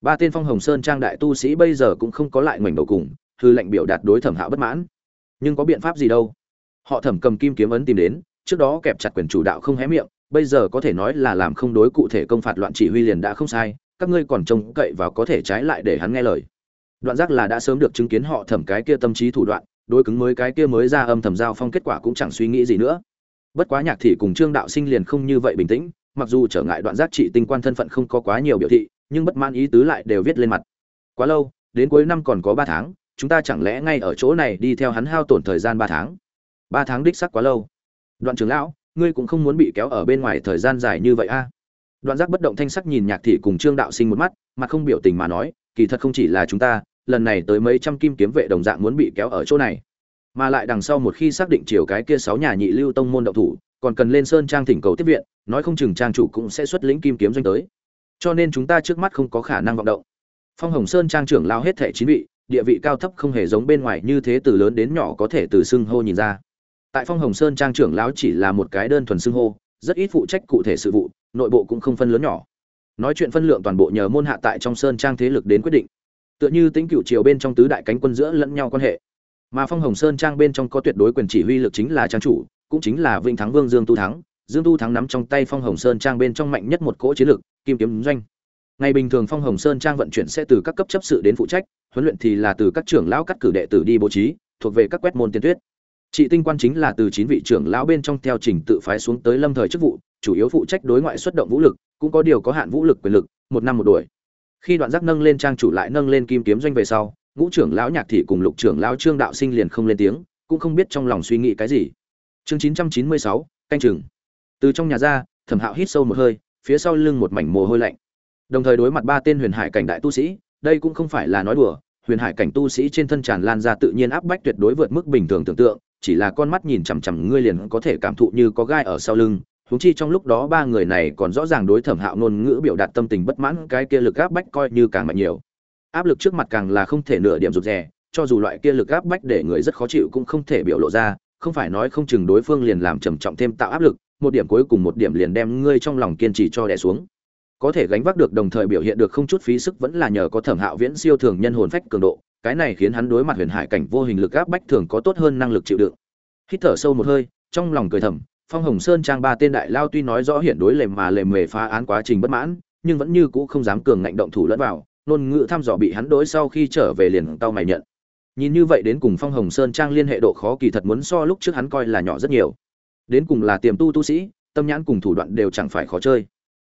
Ba tên phong hồng sơn trang đại tu sĩ bây giờ cũng không có lại ngoảnh đầu cùng, hư lệnh biểu đạt đối thẩm hạo bất mãn. Nhưng có biện pháp gì đâu? Họ thẩm cầm kim kiếm ấn tìm đến, trước đó kẹp chặt quyền chủ đạo không hé miệng, bây giờ có thể nói là làm không đối cụ thể công phạt loạn chỉ huy liền đã không sai, các ngươi còn trông cậy vào có thể trái lại để hắn nghe lời. Đoạn giác là đã sớm được chứng kiến họ thẩm cái kia tâm trí thủ đoạn, đối cứng mới cái kia mới ra âm thầm giao phong kết quả cũng chẳng suy nghĩ gì nữa bất quá nhạc thị cùng trương đạo sinh liền không như vậy bình tĩnh, mặc dù trở ngại đoạn giác trị tinh quan thân phận không có quá nhiều biểu thị, nhưng bất mãn ý tứ lại đều viết lên mặt. Quá lâu, đến cuối năm còn có ba tháng, chúng ta chẳng lẽ ngay ở chỗ này đi theo hắn hao tổn thời gian ba tháng? Ba tháng đích sắc quá lâu. Đoạn trưởng lão, ngươi cũng không muốn bị kéo ở bên ngoài thời gian dài như vậy a? Đoạn giác bất động thanh sắc nhìn nhạc thị cùng trương đạo sinh một mắt, mặt không biểu tình mà nói, kỳ thật không chỉ là chúng ta, lần này tới mấy trăm kim kiếm vệ đồng dạng muốn bị kéo ở chỗ này mà lại đằng sau một khi xác định chiều cái kia sáu nhà nhị lưu tông môn động thủ, còn cần lên sơn trang thỉnh cầu tiếp viện, nói không chừng trang chủ cũng sẽ xuất lĩnh kim kiếm doanh tới. Cho nên chúng ta trước mắt không có khả năng vọng động. Phong hồng sơn trang trưởng lao hết thẻ chín vị, địa vị cao thấp không hề giống bên ngoài như thế từ lớn đến nhỏ có thể từ xưng hô nhìn ra. Tại phong hồng sơn trang trưởng lão chỉ là một cái đơn thuần xưng hô, rất ít phụ trách cụ thể sự vụ, nội bộ cũng không phân lớn nhỏ. Nói chuyện phân lượng toàn bộ nhờ môn hạ tại trong sơn trang thế lực đến quyết định. Tựa như tính cựu triều bên trong tứ đại cánh quân giữa lẫn nhau quan hệ mà phong hồng sơn trang bên trong có tuyệt đối quyền chỉ huy lực chính là trang chủ, cũng chính là vinh thắng vương dương tu thắng. Dương tu thắng nắm trong tay phong hồng sơn trang bên trong mạnh nhất một cỗ chiến lực, kim kiếm doanh. Ngày bình thường phong hồng sơn trang vận chuyển sẽ từ các cấp chấp sự đến phụ trách, huấn luyện thì là từ các trưởng lão cắt cử đệ tử đi bố trí, thuộc về các quét môn tiên tuyết. Trị tinh quan chính là từ chín vị trưởng lão bên trong theo trình tự phái xuống tới lâm thời chức vụ, chủ yếu phụ trách đối ngoại xuất động vũ lực, cũng có điều có hạn vũ lực quyền lực, một năm một đuổi. Khi đoạn giác nâng lên trang chủ lại nâng lên kim kiếm doanh về sau ngũ trưởng lão nhạc thị cùng lục trưởng lão trương đạo sinh liền không lên tiếng, cũng không biết trong lòng suy nghĩ cái gì. Chương chín trăm chín mươi sáu, canh chừng. Từ trong nhà ra, thẩm hạo hít sâu một hơi, phía sau lưng một mảnh mồ hôi lạnh. Đồng thời đối mặt ba tên huyền hải cảnh đại tu sĩ, đây cũng không phải là nói đùa, huyền hải cảnh tu sĩ trên thân tràn lan ra tự nhiên áp bách tuyệt đối vượt mức bình thường tưởng tượng, chỉ là con mắt nhìn chằm chằm ngươi liền có thể cảm thụ như có gai ở sau lưng. Huống chi trong lúc đó ba người này còn rõ ràng đối thẩm hạo ngôn ngữ biểu đạt tâm tình bất mãn, cái kia lực áp bách coi như càng mạnh nhiều áp lực trước mặt càng là không thể nửa điểm rụt rè, cho dù loại kia lực áp bách để người rất khó chịu cũng không thể biểu lộ ra, không phải nói không chừng đối phương liền làm trầm trọng thêm tạo áp lực, một điểm cuối cùng một điểm liền đem ngươi trong lòng kiên trì cho đè xuống. Có thể gánh vác được đồng thời biểu hiện được không chút phí sức vẫn là nhờ có thẩm hạo viễn siêu thường nhân hồn phách cường độ, cái này khiến hắn đối mặt huyền hải cảnh vô hình lực áp bách thường có tốt hơn năng lực chịu đựng. Hít thở sâu một hơi, trong lòng cười thầm, phong hồng sơn trang ba tên đại lao tuy nói rõ hiện đối lề mà lề mề phá án quá trình bất mãn, nhưng vẫn như cũ không dám cường ngạnh động thủ lẫn vào ngôn ngữ thăm dò bị hắn đối sau khi trở về liền tao mày nhận. Nhìn như vậy đến cùng phong hồng sơn trang liên hệ độ khó kỳ thật muốn so lúc trước hắn coi là nhỏ rất nhiều. Đến cùng là tiềm tu tu sĩ, tâm nhãn cùng thủ đoạn đều chẳng phải khó chơi.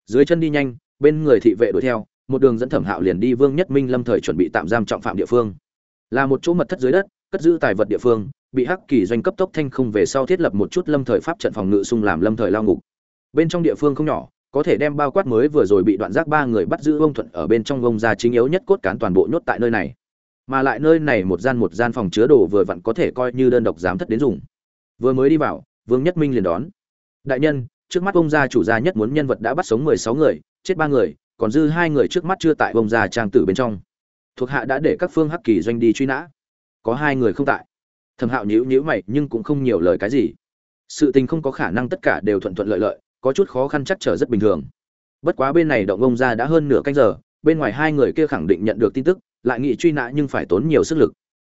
Dưới chân đi nhanh, bên người thị vệ đuổi theo, một đường dẫn thẩm hạo liền đi vương nhất minh lâm thời chuẩn bị tạm giam trọng phạm địa phương. Là một chỗ mật thất dưới đất, cất giữ tài vật địa phương, bị hắc kỳ doanh cấp tốc thanh không về sau thiết lập một chút lâm thời pháp trận phòng ngự xung làm lâm thời lao ngục. Bên trong địa phương không nhỏ có thể đem bao quát mới vừa rồi bị đoạn giác ba người bắt giữ ông thuận ở bên trong ông ra chính yếu nhất cốt cán toàn bộ nhốt tại nơi này. Mà lại nơi này một gian một gian phòng chứa đồ vừa vặn có thể coi như đơn độc giám thất đến dùng. Vừa mới đi vào, vương nhất minh liền đón. Đại nhân, trước mắt ông gia chủ gia nhất muốn nhân vật đã bắt sống mười sáu người, chết ba người, còn dư hai người trước mắt chưa tại ông gia trang tử bên trong. Thuộc hạ đã để các phương hắc kỳ doanh đi truy nã. Có hai người không tại. Thẩm hạo nhíu nhíu mày nhưng cũng không nhiều lời cái gì. Sự tình không có khả năng tất cả đều thuận thuận lợi lợi có chút khó khăn chắc trở rất bình thường. Bất quá bên này động ông gia đã hơn nửa canh giờ, bên ngoài hai người kia khẳng định nhận được tin tức, lại nghị truy nã nhưng phải tốn nhiều sức lực.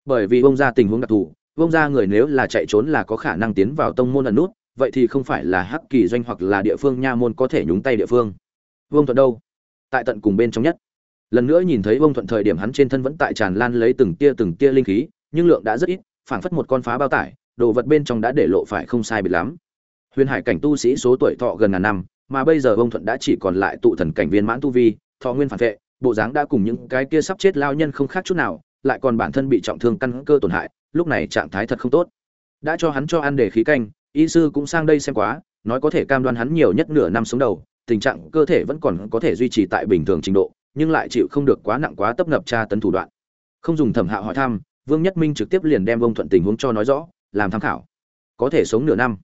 Bởi vì ông gia tình huống đặc thù, ông gia người nếu là chạy trốn là có khả năng tiến vào tông môn ẩn nút, vậy thì không phải là hắc kỳ doanh hoặc là địa phương nha môn có thể nhúng tay địa phương. Vương thuận đâu? Tại tận cùng bên trong nhất. Lần nữa nhìn thấy vương thuận thời điểm hắn trên thân vẫn tại tràn lan lấy từng tia từng tia linh khí, nhưng lượng đã rất ít, phảng phất một con phá bao tải, đồ vật bên trong đã để lộ phải không sai biệt lắm huyền hải cảnh tu sĩ số tuổi thọ gần ngàn năm, mà bây giờ vương thuận đã chỉ còn lại tụ thần cảnh viên mãn tu vi, thọ nguyên phản vệ, bộ dáng đã cùng những cái kia sắp chết lao nhân không khác chút nào, lại còn bản thân bị trọng thương căn cơ tổn hại, lúc này trạng thái thật không tốt. Đã cho hắn cho ăn để khí canh, y sư cũng sang đây xem quá, nói có thể cam đoan hắn nhiều nhất nửa năm sống đầu, tình trạng cơ thể vẫn còn có thể duy trì tại bình thường trình độ, nhưng lại chịu không được quá nặng quá tấp nập tra tấn thủ đoạn. Không dùng thẩm hạo hỏi thăm, vương nhất minh trực tiếp liền đem ông thuận tình huống cho nói rõ, làm tham khảo. Có thể sống nửa năm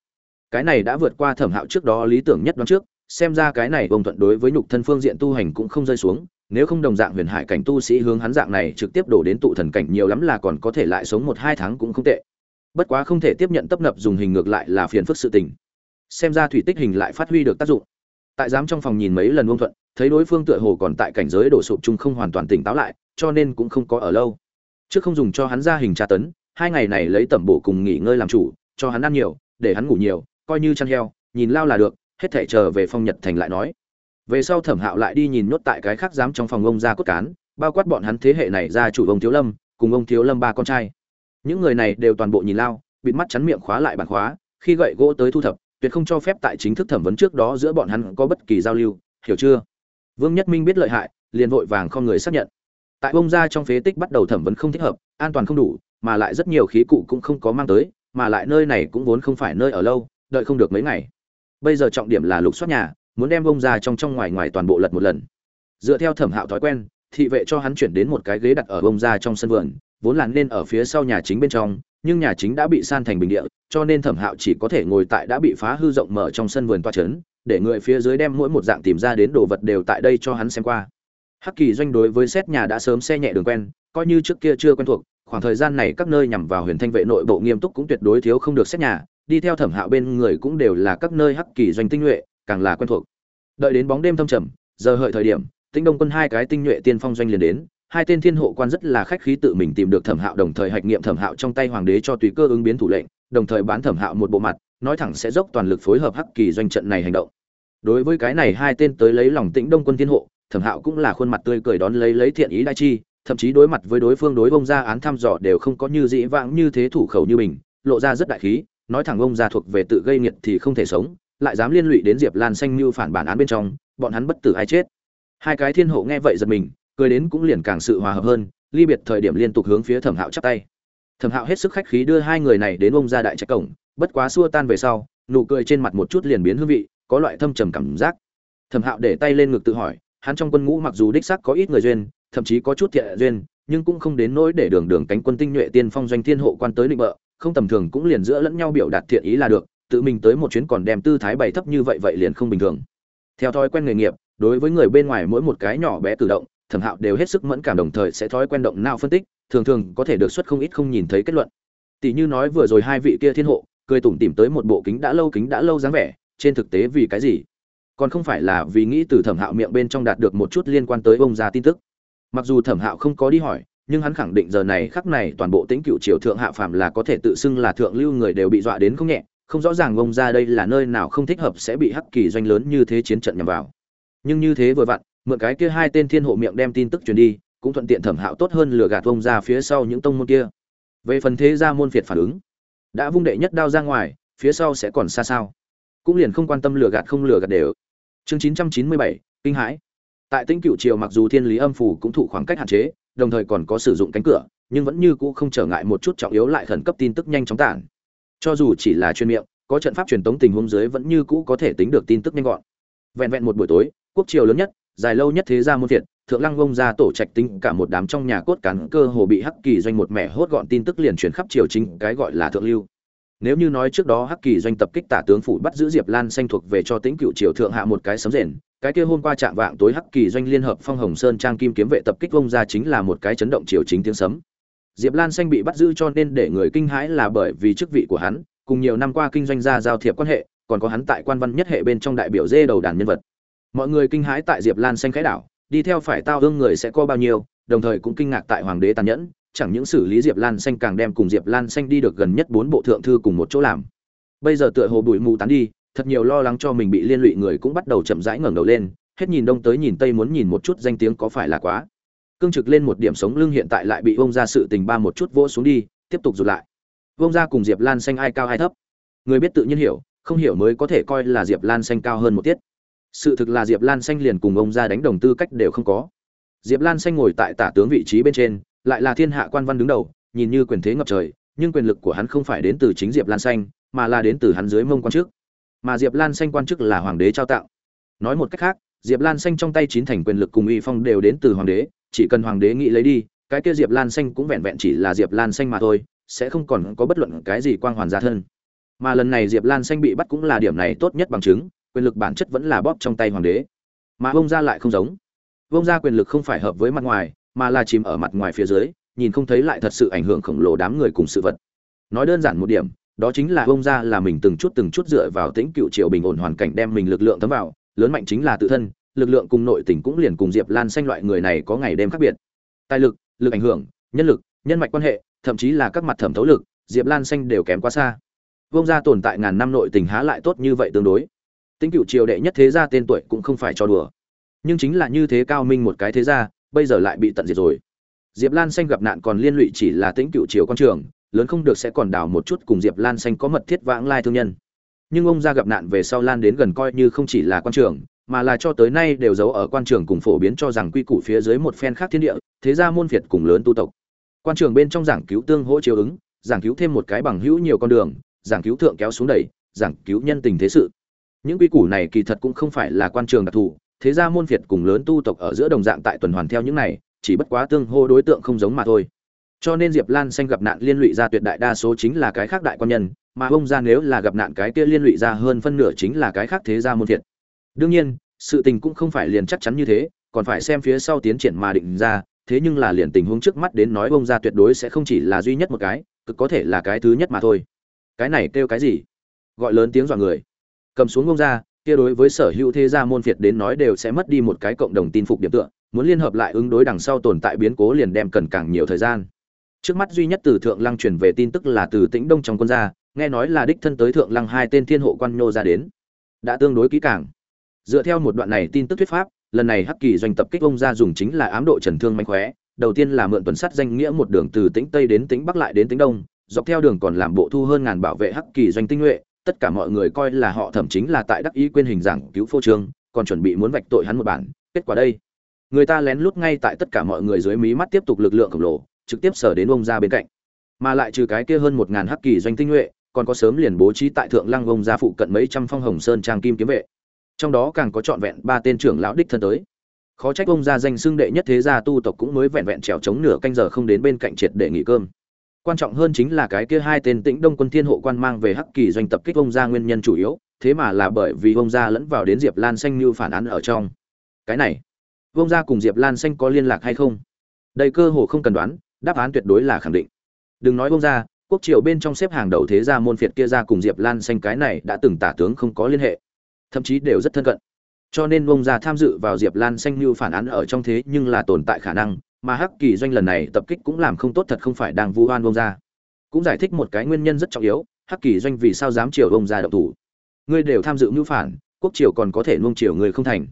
cái này đã vượt qua thẩm hạo trước đó lý tưởng nhất đoán trước, xem ra cái này bông thuận đối với nhục thân phương diện tu hành cũng không rơi xuống, nếu không đồng dạng huyền hải cảnh tu sĩ hướng hắn dạng này trực tiếp đổ đến tụ thần cảnh nhiều lắm là còn có thể lại sống một hai tháng cũng không tệ. Bất quá không thể tiếp nhận tấp nập dùng hình ngược lại là phiền phức sự tình. Xem ra thủy tích hình lại phát huy được tác dụng. Tại giám trong phòng nhìn mấy lần bông thuận, thấy đối phương tựa hồ còn tại cảnh giới đổ sụp chung không hoàn toàn tỉnh táo lại, cho nên cũng không có ở lâu. Trước không dùng cho hắn ra hình tra tấn, hai ngày này lấy tẩm bổ cùng nghỉ ngơi làm chủ, cho hắn ăn nhiều, để hắn ngủ nhiều coi như chăn heo, nhìn lao là được, hết thể chờ về phong nhật thành lại nói. Về sau thẩm hạo lại đi nhìn nhốt tại cái khác dám trong phòng ông ra cốt cán, bao quát bọn hắn thế hệ này ra chủ ông thiếu lâm, cùng ông thiếu lâm ba con trai. Những người này đều toàn bộ nhìn lao, bịt mắt chắn miệng khóa lại bản khóa, khi gậy gỗ tới thu thập, tuyệt không cho phép tại chính thức thẩm vấn trước đó giữa bọn hắn có bất kỳ giao lưu, hiểu chưa? Vương nhất minh biết lợi hại, liền vội vàng không người xác nhận. Tại bông ra trong phế tích bắt đầu thẩm vấn không thích hợp, an toàn không đủ, mà lại rất nhiều khí cụ cũng không có mang tới, mà lại nơi này cũng vốn không phải nơi ở lâu đợi không được mấy ngày. Bây giờ trọng điểm là lục soát nhà, muốn đem bông ra trong trong ngoài ngoài toàn bộ lật một lần. Dựa theo thẩm hạo thói quen, thị vệ cho hắn chuyển đến một cái ghế đặt ở bông ra trong sân vườn, vốn là nên ở phía sau nhà chính bên trong, nhưng nhà chính đã bị san thành bình địa, cho nên thẩm hạo chỉ có thể ngồi tại đã bị phá hư rộng mở trong sân vườn toa trấn, để người phía dưới đem mỗi một dạng tìm ra đến đồ vật đều tại đây cho hắn xem qua. Hắc kỳ doanh đối với xét nhà đã sớm xe nhẹ đường quen, coi như trước kia chưa quen thuộc, khoảng thời gian này các nơi nhằm vào huyền thanh vệ nội bộ nghiêm túc cũng tuyệt đối thiếu không được xét nhà đi theo thẩm hạo bên người cũng đều là các nơi hắc kỳ doanh tinh nhuệ, càng là quen thuộc. Đợi đến bóng đêm thâm trầm, giờ hợi thời điểm tinh đông quân hai cái tinh nhuệ tiên phong doanh liền đến, hai tên thiên hộ quan rất là khách khí tự mình tìm được thẩm hạo đồng thời hạch nghiệm thẩm hạo trong tay hoàng đế cho tùy cơ ứng biến thủ lệnh, đồng thời bán thẩm hạo một bộ mặt, nói thẳng sẽ dốc toàn lực phối hợp hắc kỳ doanh trận này hành động. Đối với cái này hai tên tới lấy lòng tĩnh đông quân thiên hộ, thẩm hạo cũng là khuôn mặt tươi cười đón lấy lấy thiện ý đại chi, thậm chí đối mặt với đối phương đối bông ra án thăm dò đều không có như dĩ vãng như thế thủ khẩu như mình, lộ ra rất đại khí nói thẳng ông gia thuộc về tự gây nghiệt thì không thể sống, lại dám liên lụy đến diệp lan xanh như phản bản án bên trong, bọn hắn bất tử ai chết. Hai cái thiên hộ nghe vậy giật mình, cười đến cũng liền càng sự hòa hợp hơn, ly biệt thời điểm liên tục hướng phía thẩm hạo chắp tay. Thẩm hạo hết sức khách khí đưa hai người này đến ông gia đại trạch cổng, bất quá xua tan về sau, nụ cười trên mặt một chút liền biến hương vị, có loại thâm trầm cảm giác. Thẩm hạo để tay lên ngực tự hỏi, hắn trong quân ngũ mặc dù đích xác có ít người duyên, thậm chí có chút thiện duyên, nhưng cũng không đến nỗi để đường đường cánh quân tinh nhuệ tiên phong doanh thiên hộ quan tới định bợ không tầm thường cũng liền giữa lẫn nhau biểu đạt thiện ý là được, tự mình tới một chuyến còn đem tư thái bày thấp như vậy vậy liền không bình thường. Theo thói quen nghề nghiệp, đối với người bên ngoài mỗi một cái nhỏ bé tự động, thẩm hạo đều hết sức mẫn cảm đồng thời sẽ thói quen động não phân tích, thường thường có thể được xuất không ít không nhìn thấy kết luận. Tỷ như nói vừa rồi hai vị kia thiên hộ, cười tủm tỉm tới một bộ kính đã lâu kính đã lâu dáng vẻ, trên thực tế vì cái gì? Còn không phải là vì nghĩ từ thẩm hạo miệng bên trong đạt được một chút liên quan tới ông già tin tức. Mặc dù thẩm hạo không có đi hỏi nhưng hắn khẳng định giờ này khắc này toàn bộ tính cựu triều thượng hạ phàm là có thể tự xưng là thượng lưu người đều bị dọa đến không nhẹ, không rõ ràng ông ra đây là nơi nào không thích hợp sẽ bị hắc kỳ doanh lớn như thế chiến trận nhằm vào. Nhưng như thế vừa vặn, mượn cái kia hai tên thiên hộ miệng đem tin tức truyền đi, cũng thuận tiện thẩm hạo tốt hơn lừa gạt ông ra phía sau những tông môn kia. Về phần thế gia môn phiệt phản ứng, đã vung đệ nhất đao ra ngoài, phía sau sẽ còn xa sao? Cũng liền không quan tâm lừa gạt không lừa gạt đều. Chương chín trăm chín mươi bảy, kinh hãi. Tại tinh cựu triều mặc dù thiên lý âm phủ cũng thụ khoảng cách hạn chế đồng thời còn có sử dụng cánh cửa, nhưng vẫn như cũ không trở ngại một chút trọng yếu lại khẩn cấp tin tức nhanh chóng tản. Cho dù chỉ là chuyên miệng, có trận pháp truyền tống tình huống dưới vẫn như cũ có thể tính được tin tức nhanh gọn. Vẹn vẹn một buổi tối, quốc triều lớn nhất, dài lâu nhất thế gia muôn thiệt thượng lăng vông ra tổ trạch tính cả một đám trong nhà cốt cán cơ hồ bị hắc kỳ doanh một mẹ hốt gọn tin tức liền truyền khắp triều chính, cái gọi là thượng lưu. Nếu như nói trước đó hắc kỳ doanh tập kích tả tướng phủ bắt giữ diệp lan xanh thuộc về cho tính cựu triều thượng hạ một cái sấm rền cái kia hôm qua chạm vạng tối hắc kỳ doanh liên hợp phong hồng sơn trang kim kiếm vệ tập kích vông ra chính là một cái chấn động triều chính tiếng sấm. Diệp lan xanh bị bắt giữ cho nên để người kinh hãi là bởi vì chức vị của hắn, cùng nhiều năm qua kinh doanh gia giao thiệp quan hệ, còn có hắn tại quan văn nhất hệ bên trong đại biểu dê đầu đàn nhân vật. Mọi người kinh hãi tại diệp lan xanh khái đảo, đi theo phải tao hương người sẽ có bao nhiêu, đồng thời cũng kinh ngạc tại hoàng đế tàn nhẫn, chẳng những xử lý diệp lan xanh càng đem cùng diệp lan xanh đi được gần nhất bốn bộ thượng thư cùng một chỗ làm. Bây giờ tựa hồ bụi mù tán đi thật nhiều lo lắng cho mình bị liên lụy người cũng bắt đầu chậm rãi ngẩng đầu lên, hết nhìn đông tới nhìn tây muốn nhìn một chút danh tiếng có phải là quá. Cương trực lên một điểm sống lưng hiện tại lại bị vông ra sự tình ba một chút vỗ xuống đi, tiếp tục rụt lại. Vông ra cùng diệp lan xanh ai cao ai thấp? Người biết tự nhiên hiểu, không hiểu mới có thể coi là diệp lan xanh cao hơn một tiết. Sự thực là diệp lan xanh liền cùng ông ra đánh đồng tư cách đều không có. Diệp lan xanh ngồi tại tả tướng vị trí bên trên, lại là thiên hạ quan văn đứng đầu, nhìn như quyền thế ngập trời, nhưng quyền lực của hắn không phải đến từ chính diệp lan xanh, mà là đến từ hắn dưới mông quan chức mà diệp lan xanh quan chức là hoàng đế trao tặng. Nói một cách khác, diệp lan xanh trong tay chín thành quyền lực cùng uy phong đều đến từ hoàng đế, chỉ cần hoàng đế nghĩ lấy đi, cái kia diệp lan xanh cũng vẹn vẹn chỉ là diệp lan xanh mà thôi, sẽ không còn có bất luận cái gì quang hoàn gia thân. Mà lần này diệp lan xanh bị bắt cũng là điểm này tốt nhất bằng chứng, quyền lực bản chất vẫn là bóp trong tay hoàng đế. Mà bông ra lại không giống. Bông ra quyền lực không phải hợp với mặt ngoài, mà là chìm ở mặt ngoài phía dưới, nhìn không thấy lại thật sự ảnh hưởng khổng lồ đám người cùng sự vật. Nói đơn giản một điểm đó chính là bông ra là mình từng chút từng chút dựa vào tĩnh cựu triều bình ổn hoàn cảnh đem mình lực lượng thấm vào, lớn mạnh chính là tự thân, lực lượng cùng nội tình cũng liền cùng diệp lan xanh loại người này có ngày đêm khác biệt. Tài lực lực ảnh hưởng, nhân lực, nhân mạch quan hệ, thậm chí là các mặt thẩm thấu lực, diệp lan xanh đều kém quá xa. Vông ra tồn tại ngàn năm nội tình há lại tốt như vậy tương đối. Tính cựu triều đệ nhất thế gia tên tuổi cũng không phải cho đùa. Nhưng chính là như thế cao minh một cái thế gia, bây giờ lại bị tận diệt rồi. Diệp lan xanh gặp nạn còn liên lụy chỉ là tính cựu triều con trường lớn không được sẽ còn đào một chút cùng diệp lan xanh có mật thiết vãng lai thương nhân. Nhưng ông ra gặp nạn về sau lan đến gần coi như không chỉ là quan trường, mà là cho tới nay đều giấu ở quan trường cùng phổ biến cho rằng quy củ phía dưới một phen khác thiên địa, thế gia môn việt cùng lớn tu tộc. Quan trường bên trong giảng cứu tương hỗ chiếu ứng, giảng cứu thêm một cái bằng hữu nhiều con đường, giảng cứu thượng kéo xuống đẩy, giảng cứu nhân tình thế sự. Những quy củ này kỳ thật cũng không phải là quan trường đặc thù, thế ra môn việt cùng lớn tu tộc ở giữa đồng dạng tại tuần hoàn theo những này, chỉ bất quá tương hô đối tượng không giống mà thôi cho nên diệp lan xanh gặp nạn liên lụy ra tuyệt đại đa số chính là cái khác đại quan nhân, mà ông ra nếu là gặp nạn cái kia liên lụy ra hơn phân nửa chính là cái khác thế gia môn thiệt. Đương nhiên, sự tình cũng không phải liền chắc chắn như thế, còn phải xem phía sau tiến triển mà định ra, thế nhưng là liền tình huống trước mắt đến nói ông ra tuyệt đối sẽ không chỉ là duy nhất một cái, cực có thể là cái thứ nhất mà thôi. Cái này kêu cái gì? Gọi lớn tiếng dọa người. Cầm xuống ông ra kia đối với sở hữu thế gia môn phiệt đến nói đều sẽ mất đi một cái cộng đồng tin phục điểm tựa, muốn liên hợp lại ứng đối đằng sau tồn tại biến cố liền đem cần càng nhiều thời gian trước mắt duy nhất từ thượng lăng truyền về tin tức là từ tĩnh đông trong quân gia, nghe nói là đích thân tới thượng lăng hai tên thiên hộ quan nhô ra đến. Đã tương đối kỹ càng. Dựa theo một đoạn này tin tức thuyết pháp, lần này hắc kỳ doanh tập kích ông ra dùng chính là ám độ trần thương mánh khóe, đầu tiên là mượn tuần sắt danh nghĩa một đường từ tĩnh tây đến tĩnh bắc lại đến tĩnh đông, dọc theo đường còn làm bộ thu hơn ngàn bảo vệ hắc kỳ doanh tinh nhuệ, tất cả mọi người coi là họ thậm chính là tại đắc ý quên hình dạng cứu phô trương, còn chuẩn bị muốn vạch tội hắn một bản, kết quả đây. Người ta lén lút ngay tại tất cả mọi người dưới mí mắt tiếp tục lực lượng khổng lồ trực tiếp sở đến ông ra bên cạnh. Mà lại trừ cái kia hơn một ngàn hắc kỳ doanh tinh nhuệ, còn có sớm liền bố trí tại thượng lăng ông ra phụ cận mấy trăm phong hồng sơn trang kim kiếm vệ. Trong đó càng có trọn vẹn ba tên trưởng lão đích thân tới. Khó trách ông ra danh xưng đệ nhất thế gia tu tộc cũng mới vẹn vẹn trèo chống nửa canh giờ không đến bên cạnh triệt để nghỉ cơm. Quan trọng hơn chính là cái kia hai tên tĩnh đông quân thiên hộ quan mang về hắc kỳ doanh tập kích ông gia nguyên nhân chủ yếu, thế mà là bởi vì ông gia lẫn vào đến diệp lan xanh như phản án ở trong. Cái này, ông gia cùng diệp lan xanh có liên lạc hay không? Đây cơ hồ không cần đoán đáp án tuyệt đối là khẳng định. Đừng nói bông gia quốc triều bên trong xếp hàng đầu thế gia môn phiệt kia ra cùng diệp lan xanh cái này đã từng tả tướng không có liên hệ. Thậm chí đều rất thân cận. Cho nên bông gia tham dự vào diệp lan xanh như phản án ở trong thế nhưng là tồn tại khả năng, mà hắc kỳ doanh lần này tập kích cũng làm không tốt thật không phải đang vu oan bông gia cũng giải thích một cái nguyên nhân rất trọng yếu, hắc kỳ doanh vì sao dám triều bông gia động thủ. Ngươi đều tham dự mưu phản, quốc triều còn có thể nuông triều người không thành.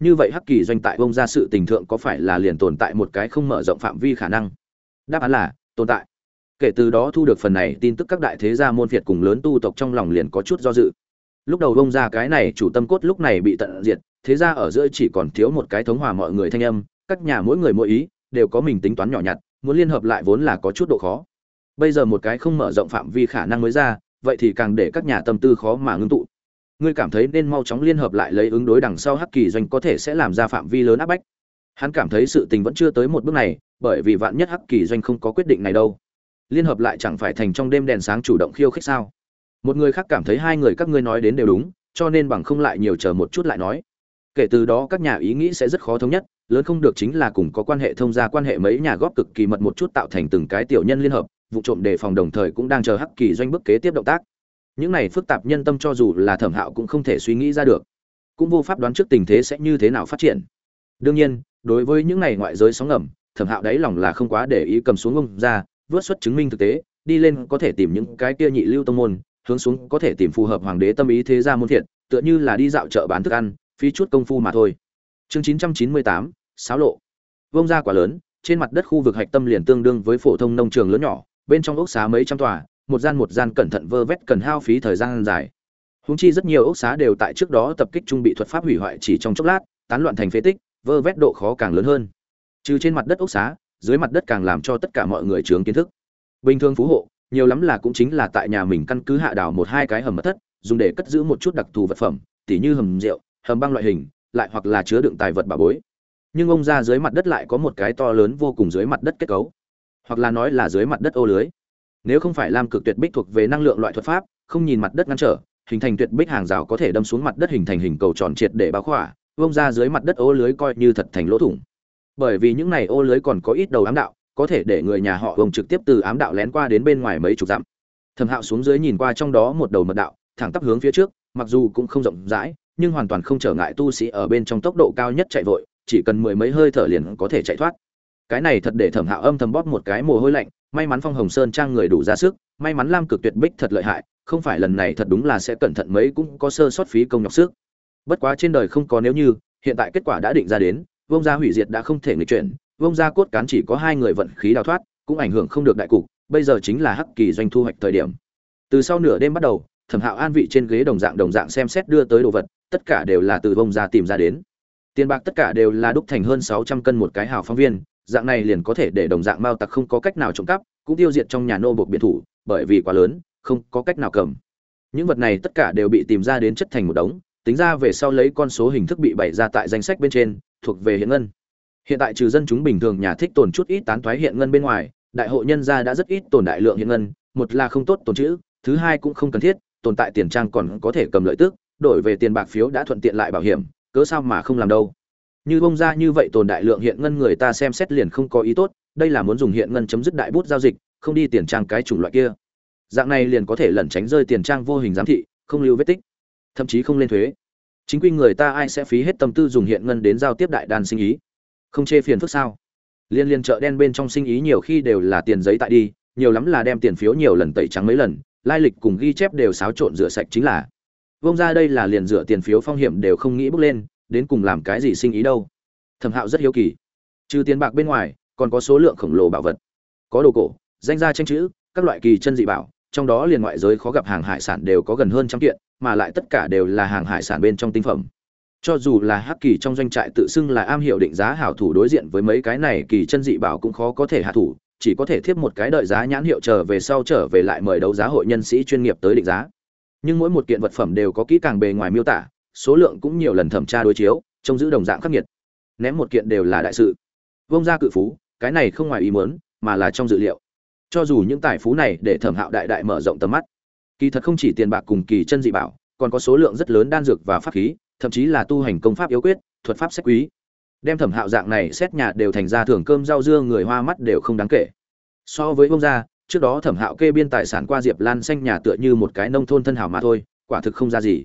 Như vậy hắc kỳ doanh tại bông gia sự tình thượng có phải là liền tồn tại một cái không mở rộng phạm vi khả năng? Đáp án là, tồn tại. Kể từ đó thu được phần này tin tức các đại thế gia môn phiệt cùng lớn tu tộc trong lòng liền có chút do dự. Lúc đầu bông gia cái này chủ tâm cốt lúc này bị tận diệt, thế gia ở giữa chỉ còn thiếu một cái thống hòa mọi người thanh âm, các nhà mỗi người mỗi ý, đều có mình tính toán nhỏ nhặt, muốn liên hợp lại vốn là có chút độ khó. Bây giờ một cái không mở rộng phạm vi khả năng mới ra, vậy thì càng để các nhà tâm tư khó mà ngưng tụ. Ngươi cảm thấy nên mau chóng liên hợp lại lấy ứng đối đằng sau hắc kỳ doanh có thể sẽ làm ra phạm vi lớn áp bách hắn cảm thấy sự tình vẫn chưa tới một bước này, bởi vì vạn nhất hắc kỳ doanh không có quyết định này đâu. Liên hợp lại chẳng phải thành trong đêm đèn sáng chủ động khiêu khích sao? Một người khác cảm thấy hai người các ngươi nói đến đều đúng, cho nên bằng không lại nhiều chờ một chút lại nói. Kể từ đó các nhà ý nghĩ sẽ rất khó thống nhất, lớn không được chính là cùng có quan hệ thông gia quan hệ mấy nhà góp cực kỳ mật một chút tạo thành từng cái tiểu nhân liên hợp, vụ trộm đề phòng đồng thời cũng đang chờ hắc kỳ doanh bước kế tiếp động tác. Những này phức tạp nhân tâm cho dù là thẩm hạo cũng không thể suy nghĩ ra được. Cũng vô pháp đoán trước tình thế sẽ như thế nào phát triển. Đương nhiên đối với những này ngoại giới sóng ngầm, thẩm hạo đáy lòng là không quá để ý cầm xuống ông ra, vớt xuất chứng minh thực tế, đi lên có thể tìm những cái kia nhị lưu tông môn, hướng xuống có thể tìm phù hợp hoàng đế tâm ý thế gia môn thiện, tựa như là đi dạo chợ bán thức ăn, phí chút công phu mà thôi. Chương chín trăm chín mươi tám sáo lộ. Vông ra quả lớn, trên mặt đất khu vực hạch tâm liền tương đương với phổ thông nông trường lớn nhỏ, bên trong ốc xá mấy trăm tòa, một gian một gian cẩn thận vơ vét cần hao phí thời gian dài. Húng chi rất nhiều ốc xá đều tại trước đó tập kích trung bị thuật pháp hủy hoại chỉ trong chốc lát, tán loạn thành phế tích vơ vét độ khó càng lớn hơn. Trừ trên mặt đất ốc xá, dưới mặt đất càng làm cho tất cả mọi người trướng kiến thức. Bình thường phú hộ, nhiều lắm là cũng chính là tại nhà mình căn cứ hạ đào một hai cái hầm mật thất, dùng để cất giữ một chút đặc thù vật phẩm, tỉ như hầm rượu, hầm băng loại hình, lại hoặc là chứa đựng tài vật bà bối. Nhưng ông ra dưới mặt đất lại có một cái to lớn vô cùng dưới mặt đất kết cấu. Hoặc là nói là dưới mặt đất ô lưới. Nếu không phải làm cực tuyệt bích thuộc về năng lượng loại thuật pháp, không nhìn mặt đất ngăn trở, hình thành tuyệt bích hàng rào có thể đâm xuống mặt đất hình thành hình cầu tròn triệt để báo khỏa vông ra dưới mặt đất ô lưới coi như thật thành lỗ thủng. Bởi vì những này ô lưới còn có ít đầu ám đạo, có thể để người nhà họ vông trực tiếp từ ám đạo lén qua đến bên ngoài mấy chục dặm. Thẩm hạo xuống dưới nhìn qua trong đó một đầu mật đạo, thẳng tắp hướng phía trước, mặc dù cũng không rộng rãi, nhưng hoàn toàn không trở ngại tu sĩ ở bên trong tốc độ cao nhất chạy vội, chỉ cần mười mấy hơi thở liền có thể chạy thoát. Cái này thật để thẩm hạo âm thầm bóp một cái mồ hôi lạnh, may mắn phong hồng sơn trang người đủ ra sức, may mắn lam cực tuyệt bích thật lợi hại, không phải lần này thật đúng là sẽ cẩn thận mấy cũng có sơ sót phí công nhọc sức bất quá trên đời không có nếu như, hiện tại kết quả đã định ra đến, vông gia hủy diệt đã không thể nghịch chuyển, vông gia cốt cán chỉ có hai người vận khí đào thoát, cũng ảnh hưởng không được đại cục, bây giờ chính là hắc kỳ doanh thu hoạch thời điểm. Từ sau nửa đêm bắt đầu, thẩm hạo an vị trên ghế đồng dạng đồng dạng xem xét đưa tới đồ vật, tất cả đều là từ vông gia tìm ra đến. Tiền bạc tất cả đều là đúc thành hơn sáu trăm cân một cái hào phóng viên, dạng này liền có thể để đồng dạng mao tặc không có cách nào trộm cắp, cũng tiêu diệt trong nhà nô buộc biệt thủ, bởi vì quá lớn, không có cách nào cầm. Những vật này tất cả đều bị tìm ra đến chất thành một đống tính ra về sau lấy con số hình thức bị bày ra tại danh sách bên trên, thuộc về hiện ngân. Hiện tại trừ dân chúng bình thường nhà thích tồn chút ít tán thoái hiện ngân bên ngoài, đại hội nhân gia đã rất ít tồn đại lượng hiện ngân, một là không tốt tồn chữ thứ hai cũng không cần thiết, tồn tại tiền trang còn có thể cầm lợi tức, đổi về tiền bạc phiếu đã thuận tiện lại bảo hiểm, cớ sao mà không làm đâu. Như bông ra như vậy tồn đại lượng hiện ngân người ta xem xét liền không có ý tốt, đây là muốn dùng hiện ngân chấm dứt đại bút giao dịch, không đi tiền trang cái chủng loại kia. Dạng này liền có thể lẩn tránh rơi tiền trang vô hình giám thị, không lưu vết tích, thậm chí không lên thuế chính quy người ta ai sẽ phí hết tâm tư dùng hiện ngân đến giao tiếp đại đan sinh ý? Không chê phiền phức sao? Liên liên chợ đen bên trong sinh ý nhiều khi đều là tiền giấy tại đi, nhiều lắm là đem tiền phiếu nhiều lần tẩy trắng mấy lần, lai lịch cùng ghi chép đều xáo trộn rửa sạch chính là. Vông ra đây là liền rửa tiền phiếu phong hiểm đều không nghĩ bước lên, đến cùng làm cái gì sinh ý đâu? Thẩm hạo rất hiếu kỳ. Trừ tiền bạc bên ngoài, còn có số lượng khổng lồ bảo vật. Có đồ cổ, danh gia tranh chữ, các loại kỳ chân dị bảo, trong đó liền ngoại giới khó gặp hàng hải sản đều có gần hơn trăm kiện mà lại tất cả đều là hàng hải sản bên trong tinh phẩm. Cho dù là hắc kỳ trong doanh trại tự xưng là am hiểu định giá hảo thủ đối diện với mấy cái này, kỳ chân dị bảo cũng khó có thể hạ thủ, chỉ có thể thiếp một cái đợi giá nhãn hiệu trở về sau trở về lại mời đấu giá hội nhân sĩ chuyên nghiệp tới định giá. Nhưng mỗi một kiện vật phẩm đều có kỹ càng bề ngoài miêu tả, số lượng cũng nhiều lần thẩm tra đối chiếu, trông giữ đồng dạng khắc nghiệt. Ném một kiện đều là đại sự. Vông ra cự phú, cái này không ngoài ý muốn, mà là trong dự liệu. Cho dù những tài phú này để thẩm hạo đại đại mở rộng tầm mắt kỳ thật không chỉ tiền bạc cùng kỳ chân dị bảo còn có số lượng rất lớn đan dược và pháp khí thậm chí là tu hành công pháp yếu quyết thuật pháp sách quý. Đem thẩm hạo dạng này xét nhà đều thành ra thưởng cơm rau dưa người hoa mắt đều không đáng kể. So với bông gia, trước đó thẩm hạo kê biên tài sản qua diệp lan xanh nhà tựa như một cái nông thôn thân hảo mà thôi quả thực không ra gì.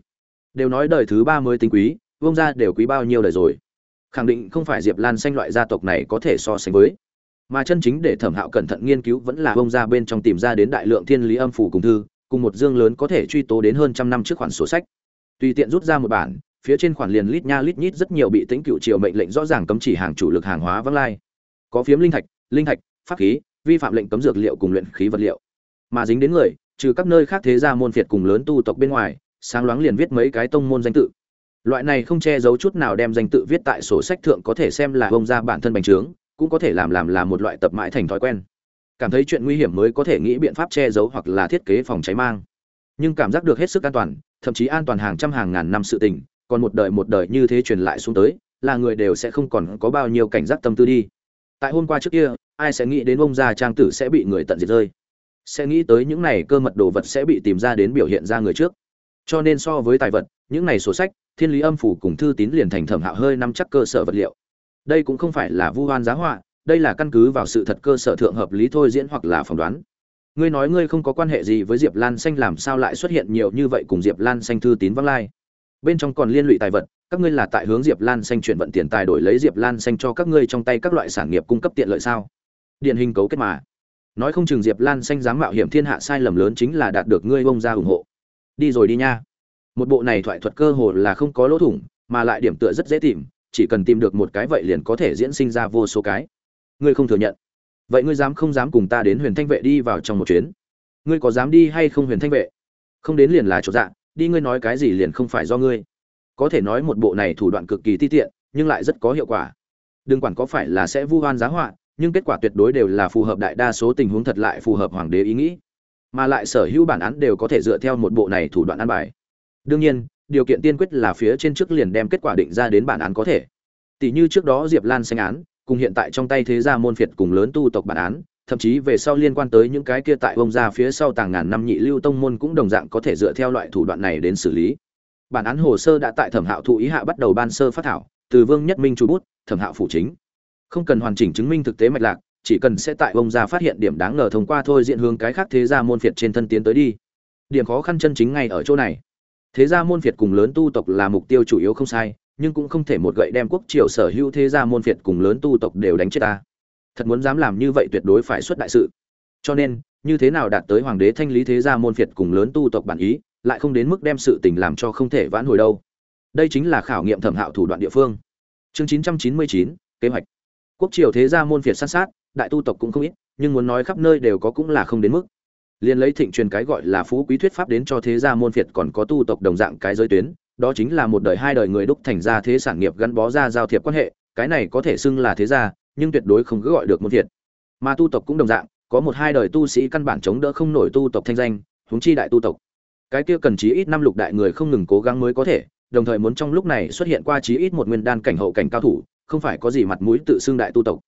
Đều nói đời thứ ba mới tính quý bông gia đều quý bao nhiêu đời rồi. Khẳng định không phải diệp lan xanh loại gia tộc này có thể so sánh với. Mà chân chính để thẩm hạo cẩn thận nghiên cứu vẫn là bông gia bên trong tìm ra đến đại lượng thiên lý âm phủ cùng thư cùng một dương lớn có thể truy tố đến hơn trăm năm trước khoản sổ sách. Tùy tiện rút ra một bản, phía trên khoản liền lít nha lít nhít rất nhiều bị tính cựu triều mệnh lệnh rõ ràng cấm chỉ hàng chủ lực hàng hóa vắng lai. Có phiếm linh thạch linh thạch, pháp khí, vi phạm lệnh cấm dược liệu cùng luyện khí vật liệu. Mà dính đến người, trừ các nơi khác thế gia môn phiệt cùng lớn tu tộc bên ngoài, sáng loáng liền viết mấy cái tông môn danh tự. Loại này không che giấu chút nào đem danh tự viết tại sổ sách thượng có thể xem là bông ra bản thân bành trướng, cũng có thể làm làm là một loại tập mãi thành thói quen cảm thấy chuyện nguy hiểm mới có thể nghĩ biện pháp che giấu hoặc là thiết kế phòng cháy mang. Nhưng cảm giác được hết sức an toàn, thậm chí an toàn hàng trăm hàng ngàn năm sự tình, còn một đời một đời như thế truyền lại xuống tới, là người đều sẽ không còn có bao nhiêu cảnh giác tâm tư đi. Tại hôm qua trước kia, ai sẽ nghĩ đến ông già trang tử sẽ bị người tận diệt rơi? Sẽ nghĩ tới những này cơ mật đồ vật sẽ bị tìm ra đến biểu hiện ra người trước. Cho nên so với tài vật, những này sổ sách, thiên lý âm phủ cùng thư tín liền thành thẩm hạo hơi nắm chắc cơ sở vật liệu. Đây cũng không phải là vu hoan giá họa đây là căn cứ vào sự thật cơ sở thượng hợp lý thôi diễn hoặc là phỏng đoán. Ngươi nói ngươi không có quan hệ gì với diệp lan xanh, làm sao lại xuất hiện nhiều như vậy cùng diệp lan xanh thư tín văng lai? Bên trong còn liên lụy tài vật, các ngươi là tại hướng diệp lan xanh chuyển vận tiền tài đổi lấy diệp lan xanh cho các ngươi trong tay các loại sản nghiệp cung cấp tiện lợi sao? Điển hình cấu kết mà. Nói không chừng diệp lan xanh dám mạo hiểm thiên hạ sai lầm lớn chính là đạt được ngươi bông ra ủng hộ. Đi rồi đi nha. Một bộ này thoại thuật cơ hồ là không có lỗ thủng, mà lại điểm tựa rất dễ tìm, chỉ cần tìm được một cái vậy liền có thể diễn sinh ra vô số cái ngươi không thừa nhận. Vậy ngươi dám không dám cùng ta đến huyền thanh vệ đi vào trong một chuyến? Ngươi có dám đi hay không huyền thanh vệ? Không đến liền là chỗ dạ đi ngươi nói cái gì liền không phải do ngươi. Có thể nói một bộ này thủ đoạn cực kỳ ti tiện, nhưng lại rất có hiệu quả. Đừng quản có phải là sẽ vu oan giá họa, nhưng kết quả tuyệt đối đều là phù hợp đại đa số tình huống thật lại phù hợp hoàng đế ý nghĩ. Mà lại sở hữu bản án đều có thể dựa theo một bộ này thủ đoạn ăn bài. Đương nhiên, điều kiện tiên quyết là phía trên trước liền đem kết quả định ra đến bản án có thể. Tỷ như trước đó diệp lan xanh án cùng hiện tại trong tay thế gia môn phiệt cùng lớn tu tộc bản án, thậm chí về sau liên quan tới những cái kia tại ông gia phía sau tàng ngàn năm nhị lưu tông môn cũng đồng dạng có thể dựa theo loại thủ đoạn này đến xử lý. Bản án hồ sơ đã tại thẩm hạo thụ ý hạ bắt đầu ban sơ phát thảo, từ vương nhất minh chủ bút, thẩm hạo phụ chính. Không cần hoàn chỉnh chứng minh thực tế mạch lạc, chỉ cần sẽ tại ông gia phát hiện điểm đáng ngờ thông qua thôi diện hướng cái khác thế gia môn phiệt trên thân tiến tới đi. Điểm khó khăn chân chính ngay ở chỗ này. Thế gia môn phiệt cùng lớn tu tộc là mục tiêu chủ yếu không sai nhưng cũng không thể một gậy đem quốc triều sở hữu thế gia môn phiệt cùng lớn tu tộc đều đánh chết ta. Thật muốn dám làm như vậy tuyệt đối phải xuất đại sự. Cho nên như thế nào đạt tới hoàng đế thanh lý thế gia môn phiệt cùng lớn tu tộc bản ý lại không đến mức đem sự tình làm cho không thể vãn hồi đâu. Đây chính là khảo nghiệm thẩm hạo thủ đoạn địa phương. Chương 999, kế hoạch. Quốc triều thế gia môn phiệt sát sát đại tu tộc cũng không ít nhưng muốn nói khắp nơi đều có cũng là không đến mức. Liền lấy thịnh truyền cái gọi là phú quý thuyết pháp đến cho thế gia môn phiệt còn có tu tộc đồng dạng cái giới tuyến đó chính là một đời hai đời người đúc thành ra thế sản nghiệp gắn bó ra giao thiệp quan hệ, cái này có thể xưng là thế gia, nhưng tuyệt đối không cứ gọi được môn thiệt mà tu tộc cũng đồng dạng, có một hai đời tu sĩ căn bản chống đỡ không nổi tu tộc thanh danh, huống chi đại tu tộc. Cái kia cần chí ít năm lục đại người không ngừng cố gắng mới có thể, đồng thời muốn trong lúc này xuất hiện qua chí ít một nguyên đan cảnh hậu cảnh cao thủ, không phải có gì mặt mũi tự xưng đại tu tộc.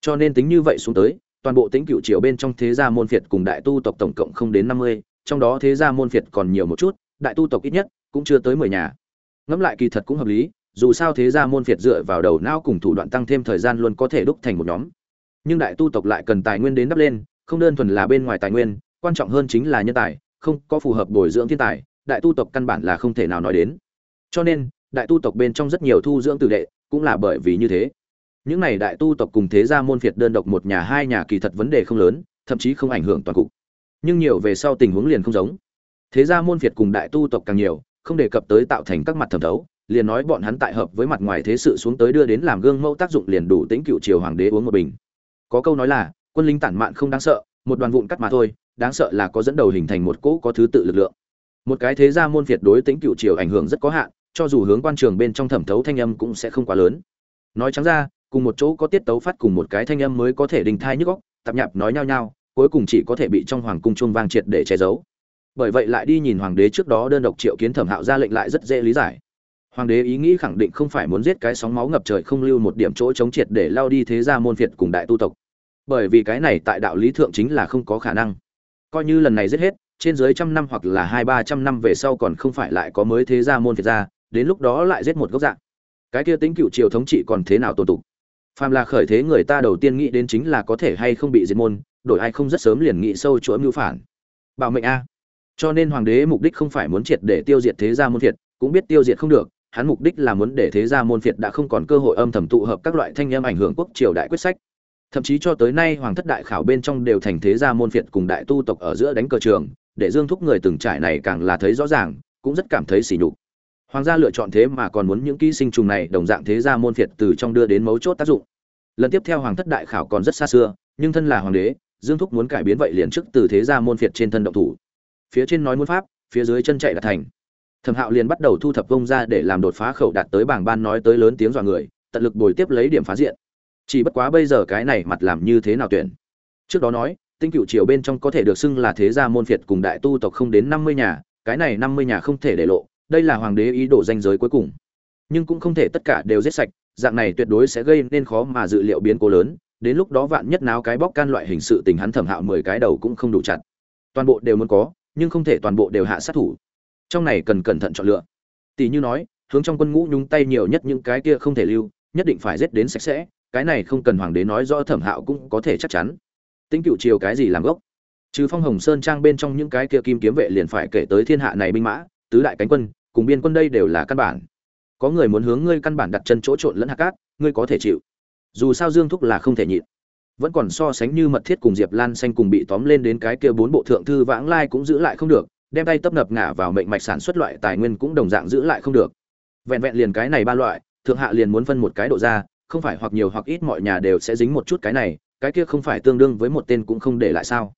Cho nên tính như vậy xuống tới, toàn bộ tính cựu triều bên trong thế gia môn phiệt cùng đại tu tộc tổng cộng không đến năm mươi, trong đó thế gia môn phiệt còn nhiều một chút đại tu tộc ít nhất cũng chưa tới mười nhà. Ngẫm lại kỳ thật cũng hợp lý, dù sao thế gia môn phiệt dựa vào đầu não cùng thủ đoạn tăng thêm thời gian luôn có thể đúc thành một nhóm. Nhưng đại tu tộc lại cần tài nguyên đến đắp lên, không đơn thuần là bên ngoài tài nguyên, quan trọng hơn chính là nhân tài, không có phù hợp bồi dưỡng thiên tài, đại tu tộc căn bản là không thể nào nói đến. Cho nên, đại tu tộc bên trong rất nhiều thu dưỡng tử đệ cũng là bởi vì như thế. Những này đại tu tộc cùng thế gia môn phiệt đơn độc một nhà, hai nhà kỳ thật vấn đề không lớn, thậm chí không ảnh hưởng toàn cục. Nhưng nhiều về sau tình huống liền không giống thế gia môn phiệt cùng đại tu tộc càng nhiều không đề cập tới tạo thành các mặt thẩm thấu liền nói bọn hắn tại hợp với mặt ngoài thế sự xuống tới đưa đến làm gương mẫu tác dụng liền đủ tính cựu triều hoàng đế uống một bình. Có câu nói là quân lính tản mạn không đáng sợ một đoàn vụn cắt mà thôi đáng sợ là có dẫn đầu hình thành một cỗ có thứ tự lực lượng. Một cái thế gia môn phiệt đối tính cựu triều ảnh hưởng rất có hạn cho dù hướng quan trường bên trong thẩm thấu thanh âm cũng sẽ không quá lớn. Nói trắng ra cùng một chỗ có tiết tấu phát cùng một cái thanh âm mới có thể đình thai nhức góc tạp nhạp nói nhao nhao, cuối cùng chỉ có thể bị trong hoàng cung chuông vang triệt để che giấu bởi vậy lại đi nhìn hoàng đế trước đó đơn độc triệu kiến thẩm hạo ra lệnh lại rất dễ lý giải. Hoàng đế ý nghĩ khẳng định không phải muốn giết cái sóng máu ngập trời không lưu một điểm chỗ chống triệt để lao đi thế gia môn phiệt cùng đại tu tộc. Bởi vì cái này tại đạo lý thượng chính là không có khả năng. Coi như lần này giết hết, trên dưới trăm năm hoặc là hai ba trăm năm về sau còn không phải lại có mới thế gia môn phiệt ra, đến lúc đó lại giết một gốc dạng. Cái kia tính cựu triều thống trị còn thế nào tồn tục? Phàm là khởi thế người ta đầu tiên nghĩ đến chính là có thể hay không bị diệt môn, đổi ai không rất sớm liền nghĩ sâu chuỗi mưu phản. Bảo mệnh a cho nên hoàng đế mục đích không phải muốn triệt để tiêu diệt thế gia môn phiệt, cũng biết tiêu diệt không được, hắn mục đích là muốn để thế gia môn phiệt đã không còn cơ hội âm thầm tụ hợp các loại thanh âm ảnh hưởng quốc triều đại quyết sách. Thậm chí cho tới nay hoàng thất đại khảo bên trong đều thành thế gia môn phiệt cùng đại tu tộc ở giữa đánh cờ trường, để dương thúc người từng trải này càng là thấy rõ ràng, cũng rất cảm thấy sỉ nhục. Hoàng gia lựa chọn thế mà còn muốn những ký sinh trùng này đồng dạng thế gia môn phiệt từ trong đưa đến mấu chốt tác dụng. Lần tiếp theo hoàng thất đại khảo còn rất xa xưa, nhưng thân là hoàng đế, dương thúc muốn cải biến vậy liền trước từ thế gia môn phiệt trên thân động thủ phía trên nói muốn pháp, phía dưới chân chạy là thành. Thẩm hạo liền bắt đầu thu thập vông ra để làm đột phá khẩu đạt tới bảng ban nói tới lớn tiếng dọa người, tận lực bồi tiếp lấy điểm phá diện. Chỉ bất quá bây giờ cái này mặt làm như thế nào tuyển? Trước đó nói, tinh cựu triều bên trong có thể được xưng là thế gia môn phiệt cùng đại tu tộc không đến năm mươi nhà, cái này năm mươi nhà không thể để lộ, đây là hoàng đế ý đồ danh giới cuối cùng. Nhưng cũng không thể tất cả đều giết sạch, dạng này tuyệt đối sẽ gây nên khó mà dự liệu biến cố lớn, đến lúc đó vạn nhất náo cái bóc can loại hình sự tình hắn thẩm hạo mười cái đầu cũng không đủ chặt. Toàn bộ đều muốn có nhưng không thể toàn bộ đều hạ sát thủ. Trong này cần cẩn thận chọn lựa. Tỷ như nói, hướng trong quân ngũ nhúng tay nhiều nhất những cái kia không thể lưu, nhất định phải giết đến sạch sẽ, cái này không cần hoàng đế nói rõ thẩm hạo cũng có thể chắc chắn. Tính cựu triều cái gì làm gốc? Trừ phong hồng sơn trang bên trong những cái kia kim kiếm vệ liền phải kể tới thiên hạ này binh mã, tứ đại cánh quân, cùng biên quân đây đều là căn bản. Có người muốn hướng ngươi căn bản đặt chân chỗ trộn lẫn hạt cát, ngươi có thể chịu. Dù sao dương thúc là không thể nhịn vẫn còn so sánh như mật thiết cùng diệp lan xanh cùng bị tóm lên đến cái kia bốn bộ thượng thư vãng lai cũng giữ lại không được, đem tay tấp nập ngả vào mệnh mạch sản xuất loại tài nguyên cũng đồng dạng giữ lại không được. Vẹn vẹn liền cái này ba loại, thượng hạ liền muốn phân một cái độ ra, không phải hoặc nhiều hoặc ít mọi nhà đều sẽ dính một chút cái này, cái kia không phải tương đương với một tên cũng không để lại sao?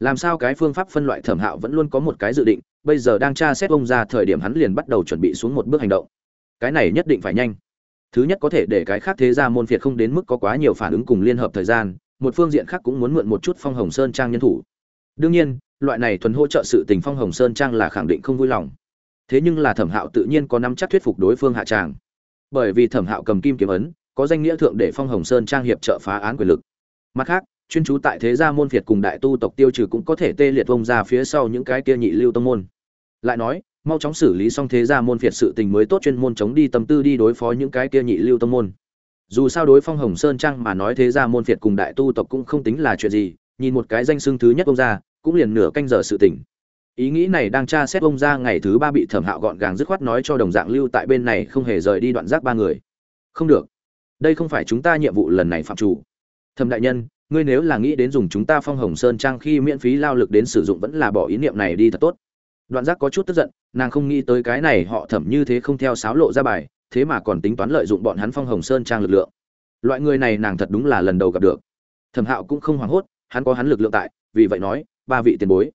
Làm sao cái phương pháp phân loại thẩm hạo vẫn luôn có một cái dự định, bây giờ đang tra xét ông ra thời điểm hắn liền bắt đầu chuẩn bị xuống một bước hành động. Cái này nhất định phải nhanh thứ nhất có thể để cái khác thế ra môn phiệt không đến mức có quá nhiều phản ứng cùng liên hợp thời gian, một phương diện khác cũng muốn mượn một chút phong hồng sơn trang nhân thủ. Đương nhiên, loại này thuần hỗ trợ sự tình phong hồng sơn trang là khẳng định không vui lòng. Thế nhưng là thẩm hạo tự nhiên có nắm chắc thuyết phục đối phương hạ tràng. Bởi vì thẩm hạo cầm kim kiếm ấn, có danh nghĩa thượng để phong hồng sơn trang hiệp trợ phá án quyền lực. Mặt khác, chuyên chú tại thế gia môn phiệt cùng đại tu tộc tiêu trừ cũng có thể tê liệt vông ra phía sau những cái kia nhị lưu tông môn. Lại nói mau chóng xử lý xong thế gia môn phiệt sự tình mới tốt chuyên môn chống đi tâm tư đi đối phó những cái kia nhị lưu tâm môn. Dù sao đối phong hồng sơn trang mà nói thế gia môn phiệt cùng đại tu tộc cũng không tính là chuyện gì, nhìn một cái danh xưng thứ nhất ông ra cũng liền nửa canh giờ sự tình. Ý nghĩ này đang tra xét ông ra ngày thứ ba bị thẩm hạo gọn gàng dứt khoát nói cho đồng dạng lưu tại bên này không hề rời đi đoạn giác ba người. Không được. Đây không phải chúng ta nhiệm vụ lần này phạm chủ. Thẩm đại nhân, ngươi nếu là nghĩ đến dùng chúng ta phong hồng sơn trang khi miễn phí lao lực đến sử dụng vẫn là bỏ ý niệm này đi thật tốt đoạn giác có chút tức giận, nàng không nghĩ tới cái này họ thẩm như thế không theo sáo lộ ra bài, thế mà còn tính toán lợi dụng bọn hắn phong hồng sơn trang lực lượng. Loại người này nàng thật đúng là lần đầu gặp được. Thẩm hạo cũng không hoảng hốt, hắn có hắn lực lượng tại, vì vậy nói, ba vị tiền bối,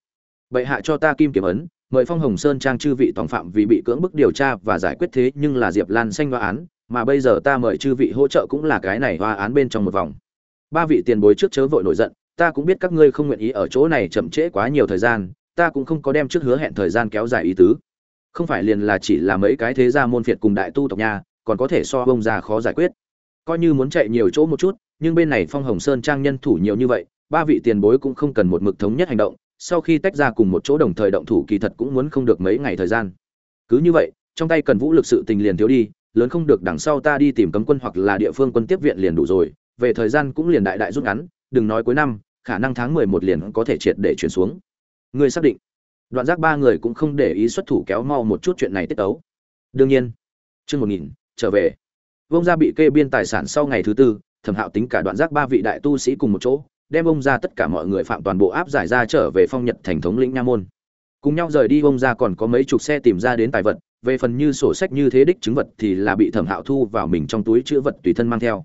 bệ hạ cho ta kim kiểm ấn, mời phong hồng sơn trang chư vị tòng phạm vì bị cưỡng bức điều tra và giải quyết thế nhưng là diệp lan xanh hoa án, mà bây giờ ta mời chư vị hỗ trợ cũng là cái này hoa án bên trong một vòng. Ba vị tiền bối trước chớ vội nổi giận, ta cũng biết các ngươi không nguyện ý ở chỗ này chậm trễ quá nhiều thời gian ta cũng không có đem trước hứa hẹn thời gian kéo dài ý tứ. Không phải liền là chỉ là mấy cái thế gia môn phiệt cùng đại tu tộc nhà, còn có thể so bông ra khó giải quyết. Coi như muốn chạy nhiều chỗ một chút, nhưng bên này phong hồng sơn trang nhân thủ nhiều như vậy, ba vị tiền bối cũng không cần một mực thống nhất hành động, sau khi tách ra cùng một chỗ đồng thời động thủ kỳ thật cũng muốn không được mấy ngày thời gian. Cứ như vậy, trong tay cần vũ lực sự tình liền thiếu đi, lớn không được đằng sau ta đi tìm cấm quân hoặc là địa phương quân tiếp viện liền đủ rồi, về thời gian cũng liền đại đại rút ngắn, đừng nói cuối năm, khả năng tháng mười một liền có thể triệt để chuyển xuống người xác định. Đoạn giác ba người cũng không để ý xuất thủ kéo mau một chút chuyện này tiết tấu. Đương nhiên, chương một nghìn, trở về. Vông gia bị kê biên tài sản sau ngày thứ tư, thẩm hạo tính cả đoạn giác ba vị đại tu sĩ cùng một chỗ, đem ông ra tất cả mọi người phạm toàn bộ áp giải ra trở về phong nhật thành thống lĩnh nha môn. Cùng nhau rời đi ông ra còn có mấy chục xe tìm ra đến tài vật, về phần như sổ sách như thế đích chứng vật thì là bị thẩm hạo thu vào mình trong túi chữ vật tùy thân mang theo.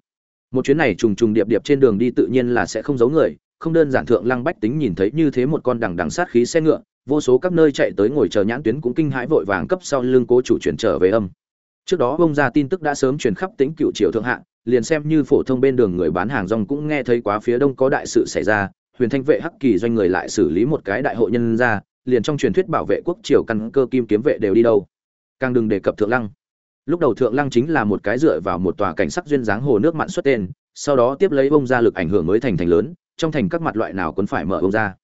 Một chuyến này trùng trùng điệp điệp trên đường đi tự nhiên là sẽ không giấu người không đơn giản thượng lăng bách tính nhìn thấy như thế một con đằng đằng sát khí xe ngựa, vô số các nơi chạy tới ngồi chờ nhãn tuyến cũng kinh hãi vội vàng cấp sau lưng cố chủ chuyển trở về âm. Trước đó bông ra tin tức đã sớm truyền khắp tính cựu triều thượng hạ, liền xem như phổ thông bên đường người bán hàng rong cũng nghe thấy quá phía đông có đại sự xảy ra, huyền thanh vệ hắc kỳ doanh người lại xử lý một cái đại hội nhân ra, liền trong truyền thuyết bảo vệ quốc triều căn cơ kim kiếm vệ đều đi đâu. Càng đừng đề cập thượng lăng. Lúc đầu thượng lăng chính là một cái dựa vào một tòa cảnh sắc duyên dáng hồ nước mặn xuất tên, sau đó tiếp lấy bông ra lực ảnh hưởng mới thành thành lớn trong thành các mặt loại nào cũng phải mở ông ra.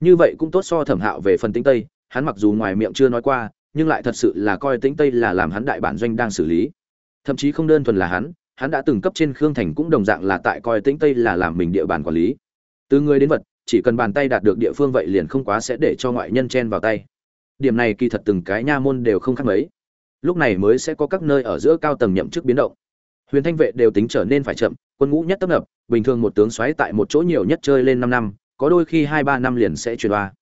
Như vậy cũng tốt so thẩm hạo về phần tĩnh tây, hắn mặc dù ngoài miệng chưa nói qua, nhưng lại thật sự là coi tĩnh tây là làm hắn đại bản doanh đang xử lý. Thậm chí không đơn thuần là hắn hắn đã từng cấp trên khương thành cũng đồng dạng là tại coi tĩnh tây là làm mình địa bàn quản lý. Từ người đến vật, chỉ cần bàn tay đạt được địa phương vậy liền không quá sẽ để cho ngoại nhân chen vào tay. Điểm này kỳ thật từng cái nha môn đều không khác mấy. Lúc này mới sẽ có các nơi ở giữa cao tầng nhậm chức biến động huyền thanh vệ đều tính trở nên phải chậm, quân ngũ nhất tấp nập, bình thường một tướng xoáy tại một chỗ nhiều nhất chơi lên năm năm, có đôi khi hai ba năm liền sẽ chuyển qua.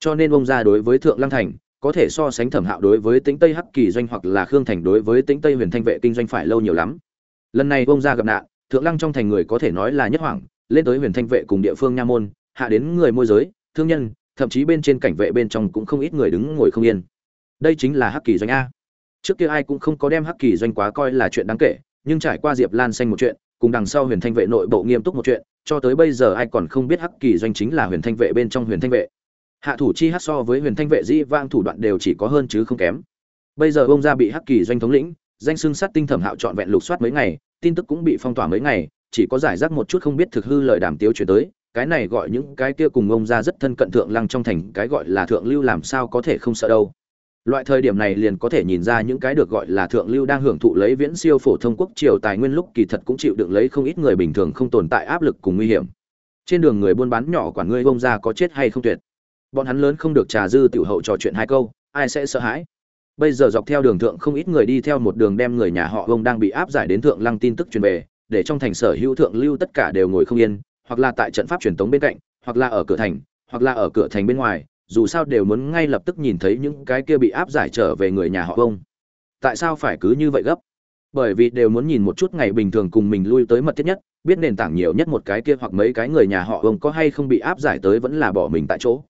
Cho nên ông ra đối với thượng lăng thành, có thể so sánh thẩm hạo đối với tính tây hắc kỳ doanh hoặc là khương thành đối với tính tây huyền thanh vệ kinh doanh phải lâu nhiều lắm. Lần này ông ra gặp nạn, thượng lăng trong thành người có thể nói là nhất hoảng, lên tới huyền thanh vệ cùng địa phương nha môn, hạ đến người môi giới, thương nhân, thậm chí bên trên cảnh vệ bên trong cũng không ít người đứng ngồi không yên. Đây chính là hắc kỳ doanh a. Trước kia ai cũng không có đem hắc kỳ doanh quá coi là chuyện đáng kể nhưng trải qua diệp lan xanh một chuyện, cùng đằng sau huyền thanh vệ nội bộ nghiêm túc một chuyện, cho tới bây giờ ai còn không biết hắc kỳ doanh chính là huyền thanh vệ bên trong huyền thanh vệ. Hạ thủ chi hát so với huyền thanh vệ dĩ vang thủ đoạn đều chỉ có hơn chứ không kém. Bây giờ ông gia bị hắc kỳ doanh thống lĩnh, danh xưng sát tinh thẩm hạo trọn vẹn lục soát mấy ngày, tin tức cũng bị phong tỏa mấy ngày, chỉ có giải rác một chút không biết thực hư lời đàm tiếu chuyển tới, cái này gọi những cái kia cùng ông gia rất thân cận thượng lăng trong thành, cái gọi là thượng lưu làm sao có thể không sợ đâu loại thời điểm này liền có thể nhìn ra những cái được gọi là thượng lưu đang hưởng thụ lấy viễn siêu phổ thông quốc triều tài nguyên lúc kỳ thật cũng chịu đựng lấy không ít người bình thường không tồn tại áp lực cùng nguy hiểm. Trên đường người buôn bán nhỏ quản ngươi bông ra có chết hay không tuyệt. Bọn hắn lớn không được trà dư tiểu hậu trò chuyện hai câu, ai sẽ sợ hãi? Bây giờ dọc theo đường thượng không ít người đi theo một đường đem người nhà họ ông đang bị áp giải đến thượng lăng tin tức truyền về, để trong thành sở hữu thượng lưu tất cả đều ngồi không yên, hoặc là tại trận pháp truyền tống bên cạnh, hoặc là ở cửa thành, hoặc là ở cửa thành bên ngoài dù sao đều muốn ngay lập tức nhìn thấy những cái kia bị áp giải trở về người nhà họ ông tại sao phải cứ như vậy gấp? Bởi vì đều muốn nhìn một chút ngày bình thường cùng mình lui tới mật thiết nhất, biết nền tảng nhiều nhất một cái kia hoặc mấy cái người nhà họ ông có hay không bị áp giải tới vẫn là bỏ mình tại chỗ.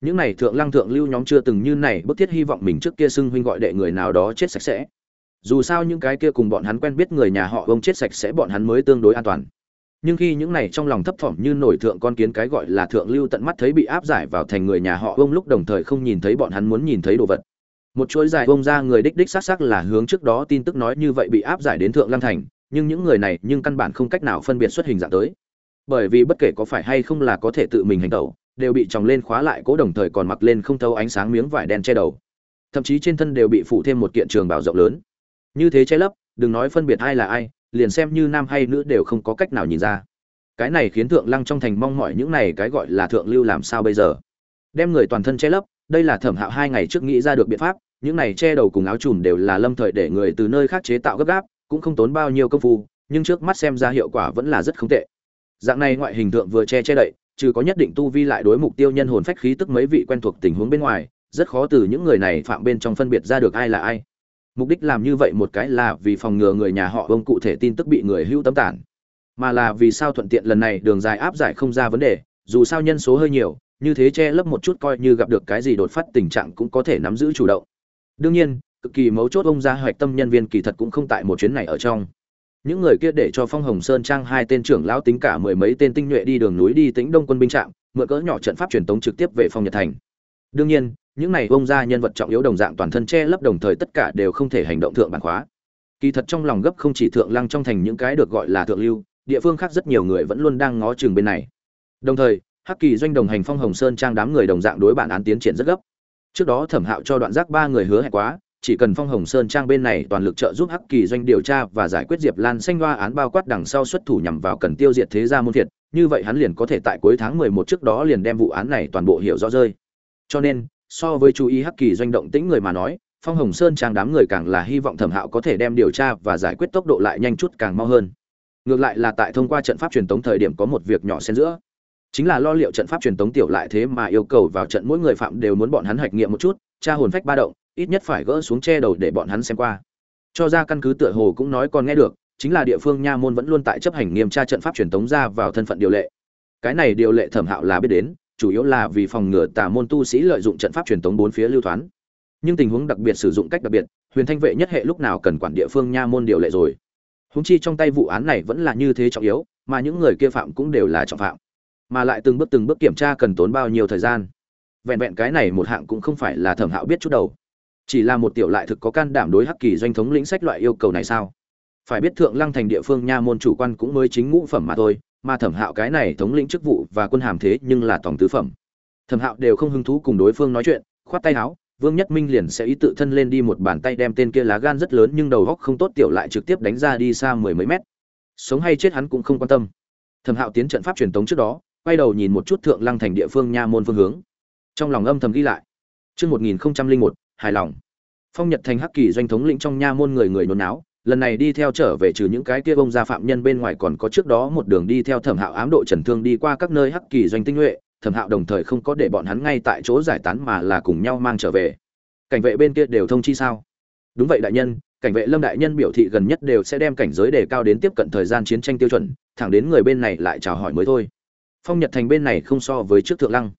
Những này thượng lăng thượng lưu nhóm chưa từng như này bức thiết hy vọng mình trước kia xưng huynh gọi đệ người nào đó chết sạch sẽ. Dù sao những cái kia cùng bọn hắn quen biết người nhà họ ông chết sạch sẽ bọn hắn mới tương đối an toàn nhưng khi những này trong lòng thấp thỏm như nổi thượng con kiến cái gọi là thượng lưu tận mắt thấy bị áp giải vào thành người nhà họ ông lúc đồng thời không nhìn thấy bọn hắn muốn nhìn thấy đồ vật. Một chuỗi dài ông ra người đích đích xác xác là hướng trước đó tin tức nói như vậy bị áp giải đến thượng lăng thành, nhưng những người này nhưng căn bản không cách nào phân biệt xuất hình dạng tới. Bởi vì bất kể có phải hay không là có thể tự mình hành tẩu, đều bị tròng lên khóa lại cố đồng thời còn mặc lên không thấu ánh sáng miếng vải đen che đầu. Thậm chí trên thân đều bị phủ thêm một kiện trường bảo rộng lớn. Như thế che lấp, đừng nói phân biệt ai là ai liền xem như nam hay nữ đều không có cách nào nhìn ra. Cái này khiến thượng lăng trong thành mong mỏi những này cái gọi là thượng lưu làm sao bây giờ? Đem người toàn thân che lấp, đây là thẩm hạo hai ngày trước nghĩ ra được biện pháp, những này che đầu cùng áo trùm đều là lâm thời để người từ nơi khác chế tạo gấp gáp, cũng không tốn bao nhiêu công phu, nhưng trước mắt xem ra hiệu quả vẫn là rất không tệ. Dạng này ngoại hình tượng vừa che che đậy, trừ có nhất định tu vi lại đối mục tiêu nhân hồn phách khí tức mấy vị quen thuộc tình huống bên ngoài, rất khó từ những người này phạm bên trong phân biệt ra được ai là ai mục đích làm như vậy một cái là vì phòng ngừa người nhà họ ông cụ thể tin tức bị người hưu tấm tản, mà là vì sao thuận tiện lần này đường dài áp giải không ra vấn đề, dù sao nhân số hơi nhiều, như thế che lấp một chút coi như gặp được cái gì đột phát tình trạng cũng có thể nắm giữ chủ động. Đương nhiên, cực kỳ mấu chốt ông ra hoạch tâm nhân viên kỳ thật cũng không tại một chuyến này ở trong. Những người kia để cho phong hồng sơn trang hai tên trưởng lão tính cả mười mấy tên tinh nhuệ đi đường núi đi tính đông quân binh trạm, mượn cỡ nhỏ trận pháp truyền tống trực tiếp về phong nhật thành. Đương nhiên những này ông ra nhân vật trọng yếu đồng dạng toàn thân che lấp đồng thời tất cả đều không thể hành động thượng bản khóa. Kỳ thật trong lòng gấp không chỉ thượng lăng trong thành những cái được gọi là thượng lưu, địa phương khác rất nhiều người vẫn luôn đang ngó chừng bên này. Đồng thời, hắc kỳ doanh đồng hành phong hồng sơn trang đám người đồng dạng đối bản án tiến triển rất gấp. Trước đó thẩm hạo cho đoạn giác ba người hứa hẹn quá, chỉ cần phong hồng sơn trang bên này toàn lực trợ giúp hắc kỳ doanh điều tra và giải quyết diệp lan xanh loa án bao quát đằng sau xuất thủ nhằm vào cần tiêu diệt thế gia môn thiệt như vậy hắn liền có thể tại cuối tháng mười một trước đó liền đem vụ án này toàn bộ hiểu rõ rơi. Cho nên so với chú ý hắc kỳ doanh động tĩnh người mà nói, phong hồng sơn trang đám người càng là hy vọng thẩm hạo có thể đem điều tra và giải quyết tốc độ lại nhanh chút càng mau hơn. Ngược lại là tại thông qua trận pháp truyền tống thời điểm có một việc nhỏ xen giữa. Chính là lo liệu trận pháp truyền tống tiểu lại thế mà yêu cầu vào trận mỗi người phạm đều muốn bọn hắn hạch nghiệm một chút, tra hồn phách ba động, ít nhất phải gỡ xuống che đầu để bọn hắn xem qua. Cho ra căn cứ tựa hồ cũng nói còn nghe được, chính là địa phương nha môn vẫn luôn tại chấp hành nghiêm tra trận pháp truyền tống ra vào thân phận điều lệ. Cái này điều lệ thẩm hạo là biết đến chủ yếu là vì phòng ngừa tà môn tu sĩ lợi dụng trận pháp truyền tống bốn phía lưu thoán. Nhưng tình huống đặc biệt sử dụng cách đặc biệt, huyền thanh vệ nhất hệ lúc nào cần quản địa phương nha môn điều lệ rồi. Húng chi trong tay vụ án này vẫn là như thế trọng yếu, mà những người kia phạm cũng đều là trọng phạm. Mà lại từng bước từng bước kiểm tra cần tốn bao nhiêu thời gian. Vẹn vẹn cái này một hạng cũng không phải là thẩm hạo biết chút đầu. Chỉ là một tiểu lại thực có can đảm đối hắc kỳ doanh thống lĩnh sách loại yêu cầu này sao? Phải biết thượng lăng thành địa phương nha môn chủ quan cũng mới chính ngũ phẩm mà thôi mà thẩm hạo cái này thống lĩnh chức vụ và quân hàm thế nhưng là tổng tứ phẩm. Thẩm hạo đều không hứng thú cùng đối phương nói chuyện khoát tay áo vương nhất minh liền sẽ ý tự thân lên đi một bàn tay đem tên kia lá gan rất lớn nhưng đầu góc không tốt tiểu lại trực tiếp đánh ra đi xa mười mấy mét. Sống hay chết hắn cũng không quan tâm. Thẩm hạo tiến trận pháp truyền tống trước đó quay đầu nhìn một chút thượng lăng thành địa phương nha môn phương hướng. Trong lòng âm thầm ghi lại. Trước 1001, hài lòng. Phong Nhật thành hắc kỳ doanh thống lĩnh trong nha môn người người nôn náo, lần này đi theo trở về trừ những cái kia bông ra phạm nhân bên ngoài còn có trước đó một đường đi theo thẩm hạo ám độ trần thương đi qua các nơi hắc kỳ doanh tinh nhuệ, thẩm hạo đồng thời không có để bọn hắn ngay tại chỗ giải tán mà là cùng nhau mang trở về. Cảnh vệ bên kia đều thông chi sao? Đúng vậy đại nhân, cảnh vệ lâm đại nhân biểu thị gần nhất đều sẽ đem cảnh giới đề cao đến tiếp cận thời gian chiến tranh tiêu chuẩn, thẳng đến người bên này lại chào hỏi mới thôi. Phong nhật thành bên này không so với trước thượng lăng.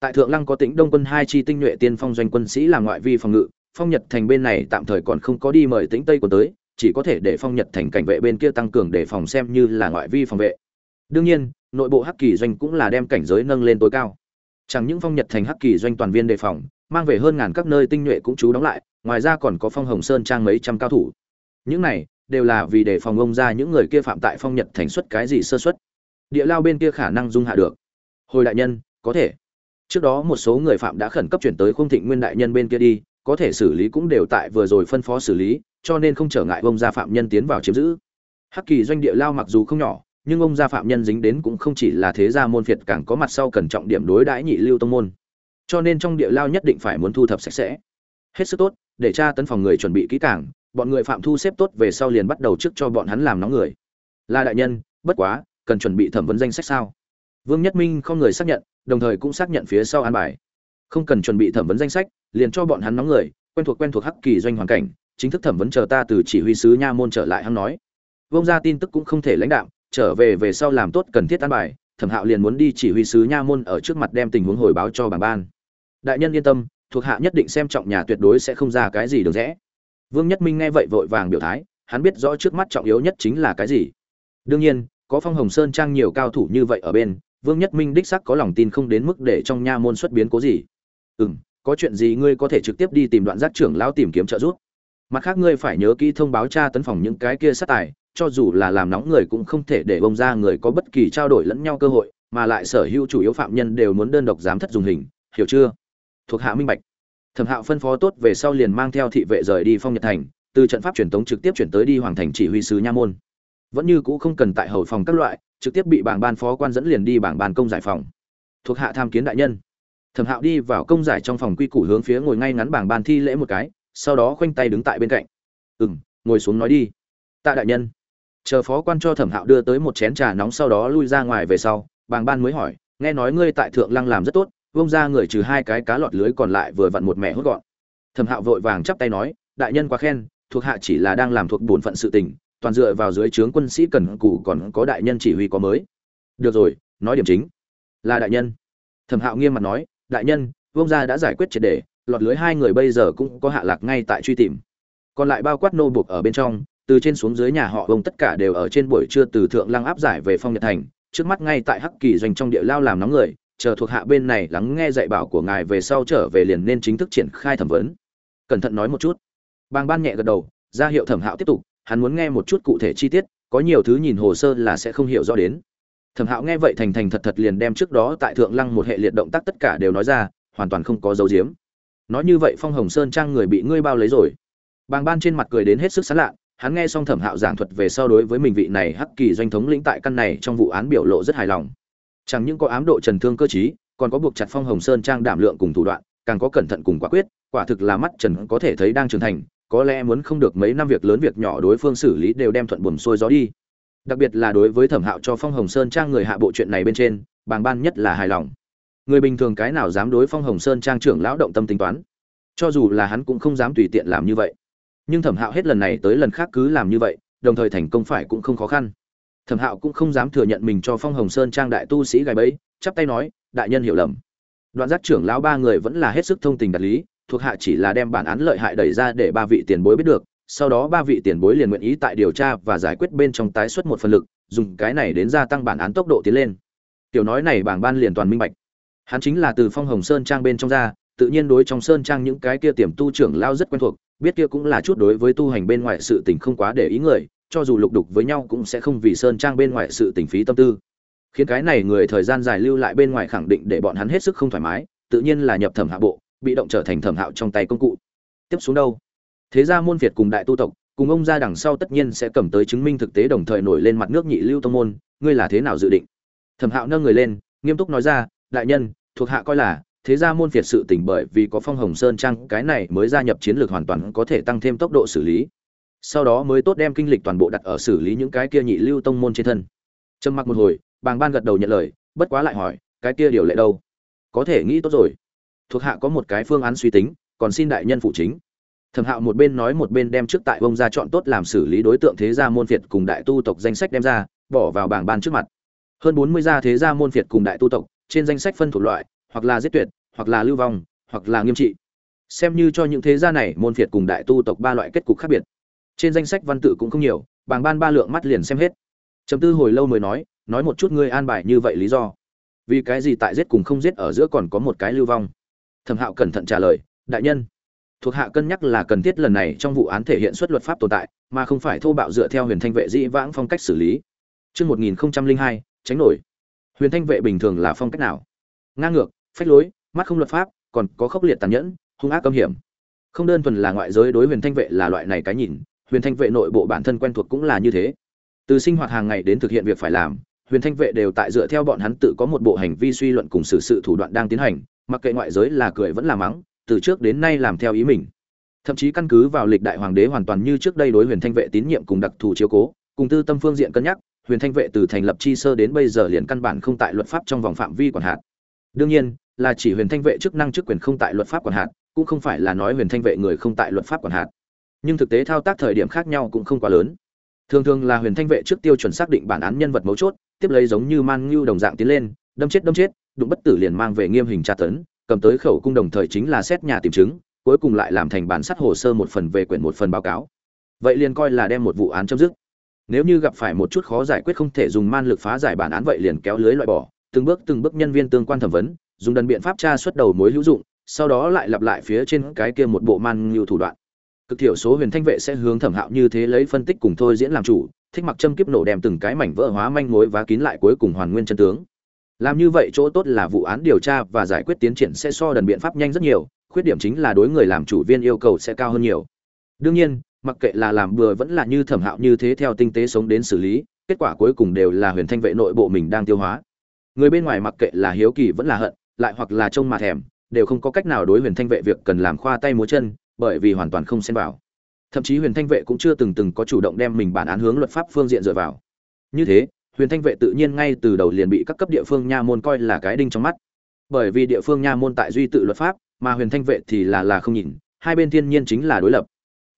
Tại thượng lăng có tính đông quân hai chi tinh nhuệ tiên phong doanh quân sĩ làm ngoại vi phòng ngự, phong nhật thành bên này tạm thời còn không có đi mời tính tây quân tới chỉ có thể để phong nhật thành cảnh vệ bên kia tăng cường để phòng xem như là ngoại vi phòng vệ. Đương nhiên, nội bộ hắc kỳ doanh cũng là đem cảnh giới nâng lên tối cao. Chẳng những phong nhật thành hắc kỳ doanh toàn viên đề phòng, mang về hơn ngàn các nơi tinh nhuệ cũng chú đóng lại, ngoài ra còn có phong hồng sơn trang mấy trăm cao thủ. Những này đều là vì để phòng ông ra những người kia phạm tại phong nhật thành xuất cái gì sơ xuất địa lao bên kia khả năng dung hạ được. Hồi đại nhân, có thể. Trước đó một số người phạm đã khẩn cấp chuyển tới khung thịnh nguyên đại nhân bên kia đi, có thể xử lý cũng đều tại vừa rồi phân phó xử lý cho nên không trở ngại ông gia phạm nhân tiến vào chiếm giữ. Hắc kỳ doanh địa lao mặc dù không nhỏ, nhưng ông gia phạm nhân dính đến cũng không chỉ là thế gia môn phiệt, càng có mặt sau cần trọng điểm đối đãi nhị lưu tông môn. Cho nên trong địa lao nhất định phải muốn thu thập sạch sẽ. Hết sức tốt, để tra tấn phòng người chuẩn bị kỹ càng, bọn người phạm thu xếp tốt về sau liền bắt đầu trước cho bọn hắn làm nóng người. Là đại nhân, bất quá, cần chuẩn bị thẩm vấn danh sách sao? Vương nhất minh không người xác nhận, đồng thời cũng xác nhận phía sau an bài. Không cần chuẩn bị thẩm vấn danh sách, liền cho bọn hắn nóng người, quen thuộc quen thuộc hắc kỳ doanh hoàn cảnh chính thức thẩm vấn chờ ta từ chỉ huy sứ nha môn trở lại hắn nói. Vông ra tin tức cũng không thể lãnh đạo trở về về sau làm tốt cần thiết an bài, thẩm hạo liền muốn đi chỉ huy sứ nha môn ở trước mặt đem tình huống hồi báo cho bảng ban. Đại nhân yên tâm, thuộc hạ nhất định xem trọng nhà tuyệt đối sẽ không ra cái gì được rẽ vương nhất minh nghe vậy vội vàng biểu thái, hắn biết rõ trước mắt trọng yếu nhất chính là cái gì. Đương nhiên, có phong hồng sơn trang nhiều cao thủ như vậy ở bên, vương nhất minh đích sắc có lòng tin không đến mức để trong nha môn xuất biến cố gì. Ừ m có chuyện gì ngươi có thể trực tiếp đi tìm đoạn giác trưởng lão tìm kiếm trợ giúp mặt khác ngươi phải nhớ kỹ thông báo tra tấn phòng những cái kia sát tài, cho dù là làm nóng người cũng không thể để bông ra người có bất kỳ trao đổi lẫn nhau cơ hội, mà lại sở hữu chủ yếu phạm nhân đều muốn đơn độc giám thất dùng hình, hiểu chưa? Thuộc hạ minh bạch. Thẩm hạo phân phó tốt về sau liền mang theo thị vệ rời đi phong nhật thành, từ trận pháp truyền tống trực tiếp chuyển tới đi hoàng thành chỉ huy sứ nha môn. Vẫn như cũ không cần tại hầu phòng các loại, trực tiếp bị bảng ban phó quan dẫn liền đi bảng ban công giải phòng. Thuộc hạ tham kiến đại nhân. Thẩm hạo đi vào công giải trong phòng quy củ hướng phía ngồi ngay ngắn bảng ban thi lễ một cái sau đó khoanh tay đứng tại bên cạnh. Ừ m ngồi xuống nói đi. Tạ đại nhân. Chờ phó quan cho thẩm hạo đưa tới một chén trà nóng sau đó lui ra ngoài về sau, bàng ban mới hỏi, nghe nói ngươi tại thượng lăng làm rất tốt vông ra người trừ hai cái cá lọt lưới còn lại vừa vặn một mẹ hốt gọn. Thẩm hạo vội vàng chắp tay nói, đại nhân quá khen, thuộc hạ chỉ là đang làm thuộc bổn phận sự tình, toàn dựa vào dưới trướng quân sĩ cần cù còn có đại nhân chỉ huy có mới. Được rồi, nói điểm chính. Là đại nhân. Thẩm hạo nghiêm mặt nói, đại nhân vông ra đã giải quyết triệt đề lọt lưới hai người bây giờ cũng có hạ lạc ngay tại truy tìm. Còn lại bao quát nô buộc ở bên trong, từ trên xuống dưới nhà họ vông tất cả đều ở trên buổi trưa từ thượng lăng áp giải về phong nhật thành, trước mắt ngay tại hắc kỳ doanh trong địa lao làm nóng người, chờ thuộc hạ bên này lắng nghe dạy bảo của ngài về sau trở về liền nên chính thức triển khai thẩm vấn. Cẩn thận nói một chút. Bàng ban nhẹ gật đầu, ra hiệu thẩm hạo tiếp tục, hắn muốn nghe một chút cụ thể chi tiết, có nhiều thứ nhìn hồ sơ là sẽ không hiểu rõ đến. Thẩm hạo nghe vậy thành thành thật thật liền đem trước đó tại thượng lăng một hệ liệt động tác tất cả đều nói ra, hoàn toàn không có dấu diếm nói như vậy phong hồng sơn trang người bị ngươi bao lấy rồi. Bàng ban trên mặt cười đến hết sức sán lạ hắn nghe xong thẩm hạo giảng thuật về so đối với mình vị này hắc kỳ doanh thống lĩnh tại căn này trong vụ án biểu lộ rất hài lòng. Chẳng những có ám độ trần thương cơ chí còn có buộc chặt phong hồng sơn trang đảm lượng cùng thủ đoạn, càng có cẩn thận cùng quả quyết, quả thực là mắt trần có thể thấy đang trưởng thành, có lẽ muốn không được mấy năm việc lớn việc nhỏ đối phương xử lý đều đem thuận buồm xuôi gió đi. Đặc biệt là đối với thẩm hạo cho phong hồng sơn trang người hạ bộ chuyện này bên trên, bàng ban nhất là hài lòng người bình thường cái nào dám đối phong hồng sơn trang trưởng lão động tâm tính toán? Cho dù là hắn cũng không dám tùy tiện làm như vậy. Nhưng thẩm hạo hết lần này tới lần khác cứ làm như vậy, đồng thời thành công phải cũng không khó khăn. Thẩm hạo cũng không dám thừa nhận mình cho phong hồng sơn trang đại tu sĩ gài bẫy, chắp tay nói, đại nhân hiểu lầm. Đoạn giác trưởng lão ba người vẫn là hết sức thông tình đạt lý, thuộc hạ chỉ là đem bản án lợi hại đẩy ra để ba vị tiền bối biết được, sau đó ba vị tiền bối liền nguyện ý tại điều tra và giải quyết bên trong tái xuất một phần lực, dùng cái này đến gia tăng bản án tốc độ tiến lên. Tiểu nói này bảng ban liền toàn minh bạch hắn chính là từ phong hồng sơn trang bên trong ra, tự nhiên đối trong sơn trang những cái kia tiềm tu trưởng lao rất quen thuộc, biết kia cũng là chút đối với tu hành bên ngoài sự tình không quá để ý người, cho dù lục đục với nhau cũng sẽ không vì sơn trang bên ngoài sự tình phí tâm tư. Khiến cái này người thời gian dài lưu lại bên ngoài khẳng định để bọn hắn hết sức không thoải mái, tự nhiên là nhập thẩm hạ bộ, bị động trở thành thẩm hạo trong tay công cụ. Tiếp xuống đâu? Thế ra môn việt cùng đại tu tộc, cùng ông ra đằng sau tất nhiên sẽ cầm tới chứng minh thực tế đồng thời nổi lên mặt nước nhị lưu tông môn, ngươi là thế nào dự định? Thẩm hạo nâng người lên, nghiêm túc nói ra, đại nhân thuộc hạ coi là, thế ra môn việt sự tỉnh bởi vì có phong hồng sơn trang, cái này mới gia nhập chiến lược hoàn toàn có thể tăng thêm tốc độ xử lý. Sau đó mới tốt đem kinh lịch toàn bộ đặt ở xử lý những cái kia nhị lưu tông môn trên thân. Trầm mặc một hồi, bàng ban gật đầu nhận lời, bất quá lại hỏi, cái kia điều lệ đâu? Có thể nghĩ tốt rồi. Thuộc hạ có một cái phương án suy tính, còn xin đại nhân phụ chính. Thẩm hạo một bên nói một bên đem trước tại bông ra chọn tốt làm xử lý đối tượng thế gia môn việt cùng đại tu tộc danh sách đem ra, bỏ vào bảng ban trước mặt. Hơn bốn mươi gia thế gia môn việt cùng đại tu tộc trên danh sách phân thuộc loại hoặc là giết tuyệt hoặc là lưu vong hoặc là nghiêm trị. Xem như cho những thế gia này môn phiệt cùng đại tu tộc ba loại kết cục khác biệt. Trên danh sách văn tự cũng không nhiều bảng ban ba lượng mắt liền xem hết. Chấm tư hồi lâu mới nói nói một chút ngươi an bài như vậy lý do. Vì cái gì tại giết cùng không giết ở giữa còn có một cái lưu vong? Thẩm hạo cẩn thận trả lời đại nhân thuộc hạ cân nhắc là cần thiết lần này trong vụ án thể hiện xuất luật pháp tồn tại mà không phải thô bạo dựa theo huyền thanh vệ dĩ vãng phong cách xử lý. Trước 1002, tránh nổi. Huyền thanh vệ bình thường là phong cách nào? Ngang ngược, phách lối, mắt không luật pháp, còn có khốc liệt tàn nhẫn, hung ác âm hiểm. Không đơn thuần là ngoại giới đối huyền thanh vệ là loại này cái nhìn, huyền thanh vệ nội bộ bản thân quen thuộc cũng là như thế. Từ sinh hoạt hàng ngày đến thực hiện việc phải làm, huyền thanh vệ đều tại dựa theo bọn hắn tự có một bộ hành vi suy luận cùng xử sự thủ đoạn đang tiến hành, mặc kệ ngoại giới là cười vẫn là mắng, từ trước đến nay làm theo ý mình thậm chí căn cứ vào lịch đại hoàng đế hoàn toàn như trước đây đối huyền thanh vệ tín nhiệm cùng đặc thù chiếu cố cùng tư tâm phương diện cân nhắc huyền thanh vệ từ thành lập chi sơ đến bây giờ liền căn bản không tại luật pháp trong vòng phạm vi quản hạt. Đương nhiên, là chỉ huyền thanh vệ chức năng chức quyền không tại luật pháp quản hạt, cũng không phải là nói huyền thanh vệ người không tại luật pháp quản hạt. Nhưng thực tế thao tác thời điểm khác nhau cũng không quá lớn. Thường thường là huyền thanh vệ trước tiêu chuẩn xác định bản án nhân vật mấu chốt, tiếp lấy giống như man ngưu đồng dạng tiến lên, đâm chết đâm chết, đụng bất tử liền mang về nghiêm hình tra tấn, cầm tới khẩu cung đồng thời chính là xét nhà tìm chứng, cuối cùng lại làm thành bản sắt hồ sơ một phần về quyển một phần báo cáo. Vậy liền coi là đem một vụ án chấm dứt nếu như gặp phải một chút khó giải quyết không thể dùng man lực phá giải bản án vậy liền kéo lưới loại bỏ, từng bước từng bước nhân viên tương quan thẩm vấn, dùng đần biện pháp tra xuất đầu mối hữu dụng, sau đó lại lặp lại phía trên cái kia một bộ man nhiều thủ đoạn. Cực thiểu số huyền thanh vệ sẽ hướng thẩm hạo như thế lấy phân tích cùng thôi diễn làm chủ, thích mặc châm kiếp nổ đem từng cái mảnh vỡ hóa manh mối và kín lại cuối cùng hoàn nguyên chân tướng. Làm như vậy chỗ tốt là vụ án điều tra và giải quyết tiến triển sẽ so đần biện pháp nhanh rất nhiều, khuyết điểm chính là đối người làm chủ viên yêu cầu sẽ cao hơn nhiều. Đương nhiên mặc kệ là làm bừa vẫn là như thẩm hạo như thế theo tinh tế sống đến xử lý, kết quả cuối cùng đều là huyền thanh vệ nội bộ mình đang tiêu hóa. Người bên ngoài mặc kệ là hiếu kỳ vẫn là hận, lại hoặc là trông mà thèm, đều không có cách nào đối huyền thanh vệ việc cần làm khoa tay múa chân, bởi vì hoàn toàn không xen vào. Thậm chí huyền thanh vệ cũng chưa từng từng có chủ động đem mình bản án hướng luật pháp phương diện dựa vào. Như thế, huyền thanh vệ tự nhiên ngay từ đầu liền bị các cấp địa phương nha môn coi là cái đinh trong mắt. Bởi vì địa phương nha môn tại duy tự luật pháp, mà huyền thanh vệ thì là là không nhìn, hai bên thiên nhiên chính là đối lập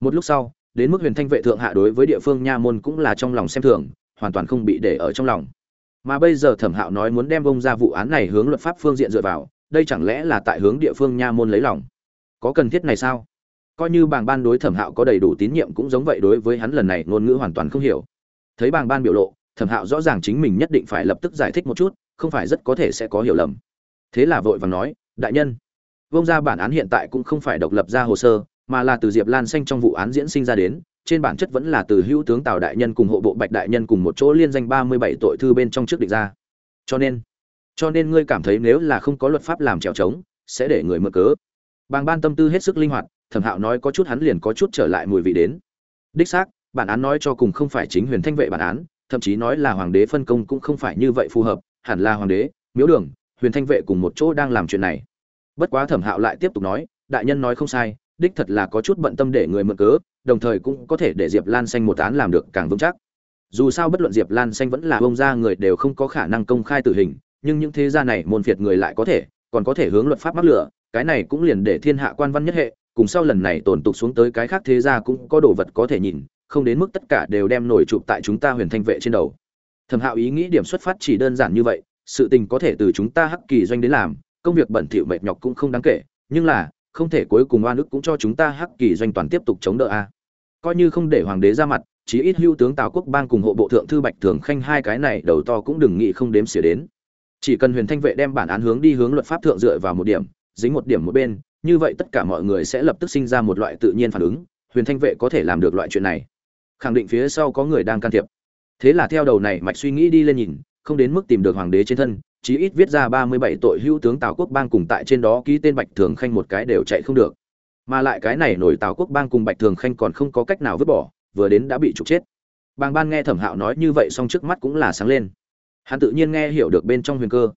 một lúc sau, đến mức huyền thanh vệ thượng hạ đối với địa phương nha môn cũng là trong lòng xem thường, hoàn toàn không bị để ở trong lòng. Mà bây giờ thẩm hạo nói muốn đem bông ra vụ án này hướng luật pháp phương diện dựa vào, đây chẳng lẽ là tại hướng địa phương nha môn lấy lòng? Có cần thiết này sao? Coi như bàng ban đối thẩm hạo có đầy đủ tín nhiệm cũng giống vậy đối với hắn lần này, ngôn ngữ hoàn toàn không hiểu. Thấy bàng ban biểu lộ, thẩm hạo rõ ràng chính mình nhất định phải lập tức giải thích một chút, không phải rất có thể sẽ có hiểu lầm. Thế là vội vàng nói, đại nhân, vông ra bản án hiện tại cũng không phải độc lập ra hồ sơ mà là từ diệp lan xanh trong vụ án diễn sinh ra đến, trên bản chất vẫn là từ hữu tướng tào đại nhân cùng hộ bộ bạch đại nhân cùng một chỗ liên danh ba mươi bảy tội thư bên trong trước định ra. Cho nên cho nên ngươi cảm thấy nếu là không có luật pháp làm trèo trống, sẽ để người mượn cớ. Bàng ban tâm tư hết sức linh hoạt, thẩm hạo nói có chút hắn liền có chút trở lại mùi vị đến. Đích xác, bản án nói cho cùng không phải chính huyền thanh vệ bản án, thậm chí nói là hoàng đế phân công cũng không phải như vậy phù hợp, hẳn là hoàng đế, miếu đường, huyền thanh vệ cùng một chỗ đang làm chuyện này. Bất quá thẩm hạo lại tiếp tục nói, đại nhân nói không sai đích thật là có chút bận tâm để người mượn cớ, đồng thời cũng có thể để diệp lan xanh một án làm được càng vững chắc. Dù sao bất luận diệp lan xanh vẫn là bông ra người đều không có khả năng công khai tử hình, nhưng những thế gia này môn phiệt người lại có thể, còn có thể hướng luật pháp mắc lửa, cái này cũng liền để thiên hạ quan văn nhất hệ, cùng sau lần này tổn tục xuống tới cái khác thế gia cũng có đồ vật có thể nhìn, không đến mức tất cả đều đem nổi chụp tại chúng ta huyền thanh vệ trên đầu. Thẩm hạo ý nghĩ điểm xuất phát chỉ đơn giản như vậy, sự tình có thể từ chúng ta hắc kỳ doanh đến làm, công việc bẩn thỉu mệt nhọc cũng không đáng kể, nhưng là không thể cuối cùng oan ức cũng cho chúng ta hắc kỳ doanh toàn tiếp tục chống đỡ a. Coi như không để hoàng đế ra mặt, chí ít hưu tướng tào quốc bang cùng hộ bộ thượng thư bạch thường khanh hai cái này đầu to cũng đừng nghĩ không đếm xỉa đến. Chỉ cần huyền thanh vệ đem bản án hướng đi hướng luật pháp thượng dựa vào một điểm, dính một điểm một bên, như vậy tất cả mọi người sẽ lập tức sinh ra một loại tự nhiên phản ứng, huyền thanh vệ có thể làm được loại chuyện này. Khẳng định phía sau có người đang can thiệp. Thế là theo đầu này mạch suy nghĩ đi lên nhìn, không đến mức tìm được hoàng đế trên thân chí ít viết ra ba mươi bảy tội hữu tướng Tào Quốc Bang cùng tại trên đó ký tên Bạch Thường Khanh một cái đều chạy không được. Mà lại cái này nổi Tào Quốc Bang cùng Bạch Thường Khanh còn không có cách nào vứt bỏ, vừa đến đã bị trục chết. Bang Ban nghe Thẩm Hạo nói như vậy xong trước mắt cũng là sáng lên. Hắn tự nhiên nghe hiểu được bên trong huyền cơ.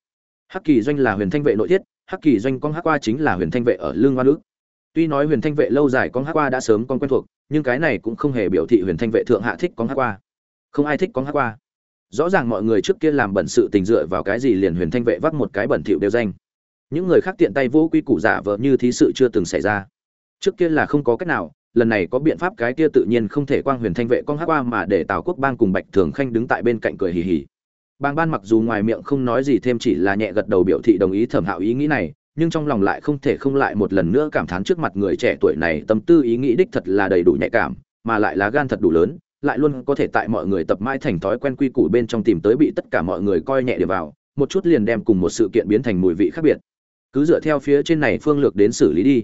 Hắc Kỳ doanh là huyền thanh vệ nội thiết, Hắc Kỳ doanh con Hắc qua chính là huyền thanh vệ ở lương hoa nước. Tuy nói huyền thanh vệ lâu dài con Hắc qua đã sớm con quen thuộc, nhưng cái này cũng không hề biểu thị huyền thanh vệ thượng hạ thích con Hắc qua. Không ai thích con Hắc qua rõ ràng mọi người trước kia làm bẩn sự tình dựa vào cái gì liền huyền thanh vệ vác một cái bẩn thỉu đều danh. Những người khác tiện tay vô quy củ giả vờ như thí sự chưa từng xảy ra. Trước kia là không có cách nào, lần này có biện pháp cái kia tự nhiên không thể quang huyền thanh vệ con hát qua mà để tào quốc bang cùng bạch thường khanh đứng tại bên cạnh cười hì hì. Bang ban mặc dù ngoài miệng không nói gì thêm chỉ là nhẹ gật đầu biểu thị đồng ý thẩm hạo ý nghĩ này, nhưng trong lòng lại không thể không lại một lần nữa cảm thán trước mặt người trẻ tuổi này tâm tư ý nghĩ đích thật là đầy đủ nhạy cảm, mà lại là gan thật đủ lớn lại luôn có thể tại mọi người tập mãi thành thói quen quy củ bên trong tìm tới bị tất cả mọi người coi nhẹ điểm vào, một chút liền đem cùng một sự kiện biến thành mùi vị khác biệt. Cứ dựa theo phía trên này phương lược đến xử lý đi.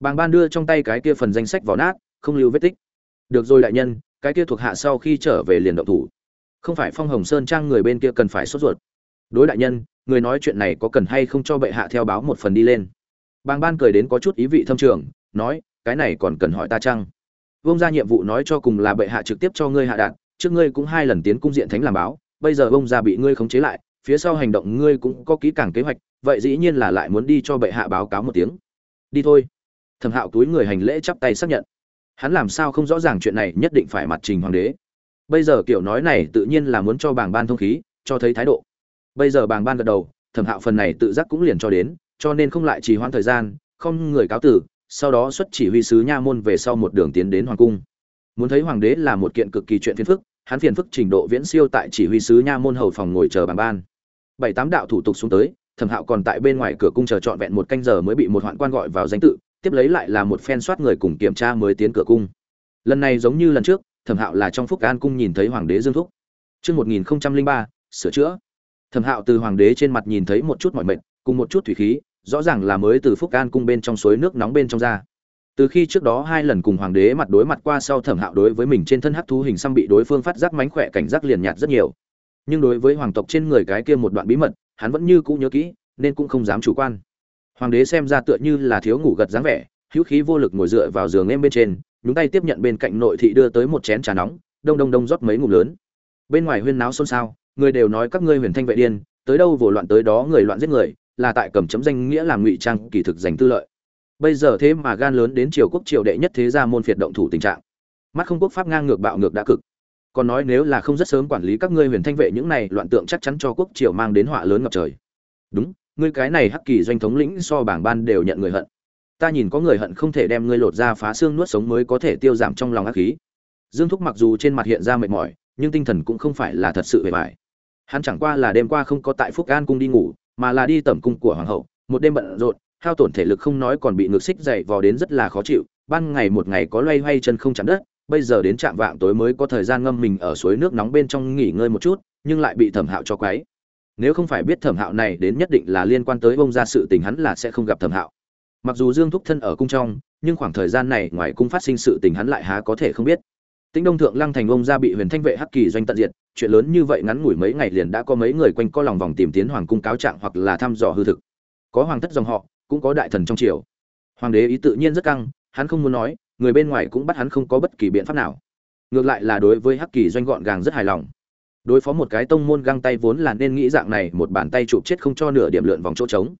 Bàng ban đưa trong tay cái kia phần danh sách vào nát, không lưu vết tích. Được rồi đại nhân, cái kia thuộc hạ sau khi trở về liền động thủ. Không phải phong hồng sơn trang người bên kia cần phải sốt ruột. Đối đại nhân, người nói chuyện này có cần hay không cho bệ hạ theo báo một phần đi lên? Bàng ban cười đến có chút ý vị thâm trường, nói, cái này còn cần hỏi ta chăng? Vông ra nhiệm vụ nói cho cùng là bệ hạ trực tiếp cho ngươi hạ đạn trước ngươi cũng hai lần tiến cung diện thánh làm báo, bây giờ vông ra bị ngươi khống chế lại, phía sau hành động ngươi cũng có kỹ càng kế hoạch, vậy dĩ nhiên là lại muốn đi cho bệ hạ báo cáo một tiếng. Đi thôi. Thẩm hạo túi người hành lễ chắp tay xác nhận. Hắn làm sao không rõ ràng chuyện này nhất định phải mặt trình hoàng đế. Bây giờ kiểu nói này tự nhiên là muốn cho bảng ban thông khí, cho thấy thái độ. Bây giờ bảng ban gật đầu, thẩm hạo phần này tự giác cũng liền cho đến, cho nên không lại trì hoãn thời gian, không người cáo tử sau đó xuất chỉ huy sứ nha môn về sau một đường tiến đến hoàng cung. Muốn thấy hoàng đế là một kiện cực kỳ chuyện phiền phức, hắn phiền phức trình độ viễn siêu tại chỉ huy sứ nha môn hầu phòng ngồi chờ bàn ban. Bảy tám đạo thủ tục xuống tới, thẩm hạo còn tại bên ngoài cửa cung chờ trọn vẹn một canh giờ mới bị một hoạn quan gọi vào danh tự, tiếp lấy lại là một phen soát người cùng kiểm tra mới tiến cửa cung. Lần này giống như lần trước, thẩm hạo là trong phúc an cung nhìn thấy hoàng đế dương thúc. Chương một nghìn ba, sửa chữa. Thẩm hạo từ hoàng đế trên mặt nhìn thấy một chút mỏi mệt, cùng một chút thủy khí rõ ràng là mới từ phúc an cung bên trong suối nước nóng bên trong ra. Từ khi trước đó hai lần cùng hoàng đế mặt đối mặt qua sau thẩm hạo đối với mình trên thân hắc thú hình xăm bị đối phương phát giác mánh khỏe cảnh giác liền nhạt rất nhiều. Nhưng đối với hoàng tộc trên người cái kia một đoạn bí mật, hắn vẫn như cũ nhớ kỹ, nên cũng không dám chủ quan. Hoàng đế xem ra tựa như là thiếu ngủ gật dáng vẻ, hữu khí vô lực ngồi dựa vào giường em bên trên, nhúng tay tiếp nhận bên cạnh nội thị đưa tới một chén trà nóng, đông đông đông rót mấy ngụm lớn. Bên ngoài huyên náo xôn xao, người đều nói các ngươi huyền thanh vệ điên, tới đâu vồ loạn tới đó người loạn giết người là tại cầm chấm danh nghĩa làm ngụy trang kỳ thực giành tư lợi. Bây giờ thế mà gan lớn đến triều quốc triều đệ nhất thế gia môn phiệt động thủ tình trạng. Mắt không quốc pháp ngang ngược bạo ngược đã cực. Còn nói nếu là không rất sớm quản lý các ngươi huyền thanh vệ những này, loạn tượng chắc chắn cho quốc triều mang đến họa lớn ngập trời. Đúng, ngươi cái này hắc kỳ doanh thống lĩnh so bảng ban đều nhận người hận. Ta nhìn có người hận không thể đem ngươi lột ra phá xương nuốt sống mới có thể tiêu giảm trong lòng ác khí. Dương thúc mặc dù trên mặt hiện ra mệt mỏi, nhưng tinh thần cũng không phải là thật sự bề bài hắn chẳng qua là đêm qua không có tại phúc an cung đi ngủ mà là đi tẩm cung của hoàng hậu, một đêm bận rộn, hao tổn thể lực không nói còn bị ngược xích dày vò đến rất là khó chịu, ban ngày một ngày có loay hoay chân không chạm đất, bây giờ đến trạm vạng tối mới có thời gian ngâm mình ở suối nước nóng bên trong nghỉ ngơi một chút, nhưng lại bị thẩm hạo cho quấy. Nếu không phải biết thẩm hạo này đến nhất định là liên quan tới bông ra sự tình hắn là sẽ không gặp thẩm hạo. Mặc dù dương thúc thân ở cung trong, nhưng khoảng thời gian này ngoài cung phát sinh sự tình hắn lại há có thể không biết. Tĩnh Đông Thượng Lăng thành ông gia bị Huyền Thanh vệ Hắc Kỳ doanh tận diệt, chuyện lớn như vậy ngắn ngủi mấy ngày liền đã có mấy người quanh co lòng vòng tìm tiến hoàng cung cáo trạng hoặc là thăm dò hư thực. Có hoàng thất dòng họ, cũng có đại thần trong triều. Hoàng đế ý tự nhiên rất căng, hắn không muốn nói, người bên ngoài cũng bắt hắn không có bất kỳ biện pháp nào. Ngược lại là đối với Hắc Kỳ doanh gọn gàng rất hài lòng. Đối phó một cái tông môn găng tay vốn là nên nghĩ dạng này, một bàn tay chụp chết không cho nửa điểm lượn vòng chỗ trống.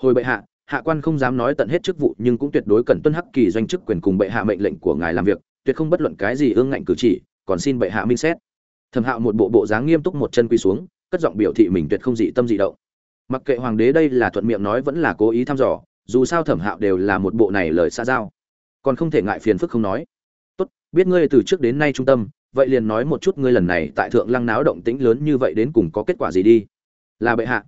Hồi bệ hạ, hạ quan không dám nói tận hết chức vụ, nhưng cũng tuyệt đối cần tuân Hắc Kỳ doanh chức quyền cùng bệ hạ mệnh lệnh của ngài làm việc, tuyệt không bất luận cái gì ương ngạnh cử chỉ, còn xin bệ hạ minh xét. Thẩm hạo một bộ bộ dáng nghiêm túc một chân quỳ xuống, cất giọng biểu thị mình tuyệt không dị tâm dị động. Mặc kệ hoàng đế đây là thuận miệng nói vẫn là cố ý thăm dò, dù sao thẩm hạo đều là một bộ này lời xa giao. Còn không thể ngại phiền phức không nói. Tốt, biết ngươi từ trước đến nay trung tâm, vậy liền nói một chút ngươi lần này tại thượng lăng náo động tĩnh lớn như vậy đến cùng có kết quả gì đi. Là bệ hạ.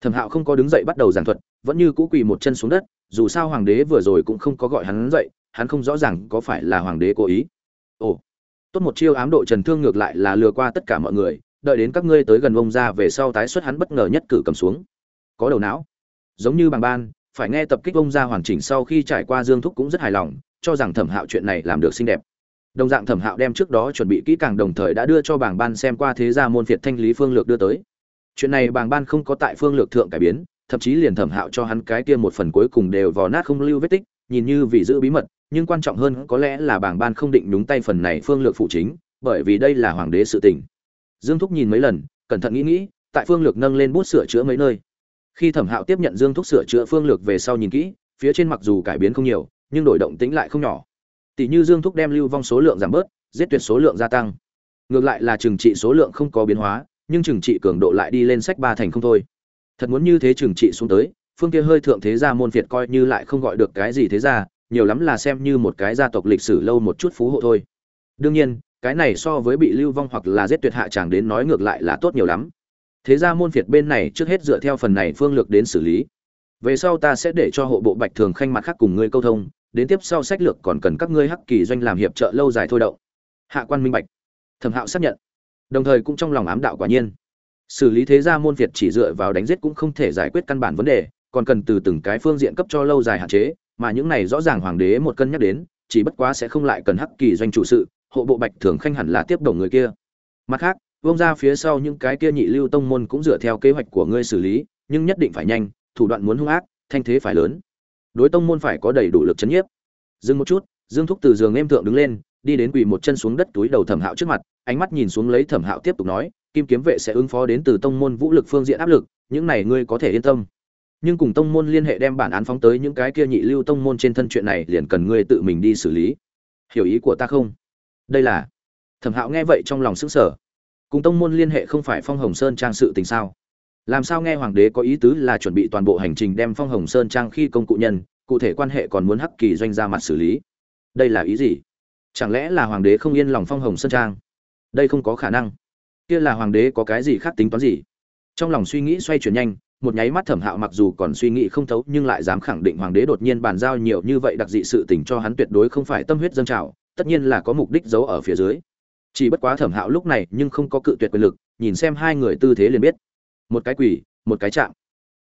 Thẩm hạo không có đứng dậy bắt đầu giảng thuật, vẫn như cũ quỳ một chân xuống đất, dù sao hoàng đế vừa rồi cũng không có gọi hắn dậy hắn không rõ ràng có phải là hoàng đế cố ý. Ồ, tốt một chiêu ám độ trần thương ngược lại là lừa qua tất cả mọi người, đợi đến các ngươi tới gần ông ra về sau tái xuất hắn bất ngờ nhất cử cầm xuống. Có đầu não. Giống như bằng ban, phải nghe tập kích ông ra hoàn chỉnh sau khi trải qua dương thúc cũng rất hài lòng, cho rằng thẩm hạo chuyện này làm được xinh đẹp. Đồng dạng thẩm hạo đem trước đó chuẩn bị kỹ càng đồng thời đã đưa cho bảng ban xem qua thế gia môn phiệt thanh lý phương lược đưa tới. Chuyện này bảng ban không có tại phương lược thượng cải biến, thậm chí liền thẩm hạo cho hắn cái kia một phần cuối cùng đều vò nát không lưu vết tích nhìn như vì giữ bí mật, nhưng quan trọng hơn có lẽ là bảng ban không định đúng tay phần này phương lược phụ chính, bởi vì đây là hoàng đế sự tình. Dương thúc nhìn mấy lần, cẩn thận nghĩ nghĩ, tại phương lược nâng lên bút sửa chữa mấy nơi. Khi thẩm hạo tiếp nhận dương thúc sửa chữa phương lược về sau nhìn kỹ, phía trên mặc dù cải biến không nhiều, nhưng đổi động tính lại không nhỏ. Tỷ như dương thúc đem lưu vong số lượng giảm bớt, giết tuyệt số lượng gia tăng. Ngược lại là trừng trị số lượng không có biến hóa, nhưng trừng trị cường độ lại đi lên sách ba thành không thôi. Thật muốn như thế trừng trị xuống tới phương kia hơi thượng thế gia môn phiệt coi như lại không gọi được cái gì thế gia, nhiều lắm là xem như một cái gia tộc lịch sử lâu một chút phú hộ thôi. Đương nhiên, cái này so với bị lưu vong hoặc là giết tuyệt hạ chẳng đến nói ngược lại là tốt nhiều lắm. Thế ra môn phiệt bên này trước hết dựa theo phần này phương lược đến xử lý. Về sau ta sẽ để cho hộ bộ bạch thường khanh mặt khác cùng ngươi câu thông, đến tiếp sau sách lược còn cần các ngươi hắc kỳ doanh làm hiệp trợ lâu dài thôi động. Hạ quan minh bạch. Thẩm hạo xác nhận. Đồng thời cũng trong lòng ám đạo quả nhiên. Xử lý thế gia môn việt chỉ dựa vào đánh giết cũng không thể giải quyết căn bản vấn đề còn cần từ từng cái phương diện cấp cho lâu dài hạn chế, mà những này rõ ràng hoàng đế một cân nhắc đến, chỉ bất quá sẽ không lại cần hắc kỳ doanh chủ sự, hộ bộ bạch thường khanh hẳn là tiếp đồng người kia. Mặt khác vông ra phía sau những cái kia nhị lưu tông môn cũng dựa theo kế hoạch của ngươi xử lý, nhưng nhất định phải nhanh, thủ đoạn muốn hung ác, thanh thế phải lớn. Đối tông môn phải có đầy đủ lực chấn nhiếp. Dừng một chút, dương thúc từ giường em thượng đứng lên, đi đến quỳ một chân xuống đất túi đầu thẩm hạo trước mặt, ánh mắt nhìn xuống lấy thẩm hạo tiếp tục nói, kim kiếm vệ sẽ ứng phó đến từ tông môn vũ lực phương diện áp lực, những này ngươi có thể yên tâm nhưng cùng tông môn liên hệ đem bản án phóng tới những cái kia nhị lưu tông môn trên thân chuyện này liền cần ngươi tự mình đi xử lý. Hiểu ý của ta không? Đây là. Thẩm hạo nghe vậy trong lòng sững sờ. Cùng tông môn liên hệ không phải phong hồng sơn trang sự tình sao? Làm sao nghe hoàng đế có ý tứ là chuẩn bị toàn bộ hành trình đem phong hồng sơn trang khi công cụ nhân, cụ thể quan hệ còn muốn hắc kỳ doanh ra mặt xử lý? Đây là ý gì? Chẳng lẽ là hoàng đế không yên lòng phong hồng sơn trang? Đây không có khả năng. Kia là hoàng đế có cái gì khác tính toán gì? Trong lòng suy nghĩ xoay chuyển nhanh một nháy mắt thẩm hạo mặc dù còn suy nghĩ không thấu, nhưng lại dám khẳng định hoàng đế đột nhiên bàn giao nhiều như vậy đặc dị sự tình cho hắn tuyệt đối không phải tâm huyết dâng trào, tất nhiên là có mục đích giấu ở phía dưới. Chỉ bất quá thẩm hạo lúc này nhưng không có cự tuyệt quyền lực, nhìn xem hai người tư thế liền biết. Một cái quỷ, một cái chạm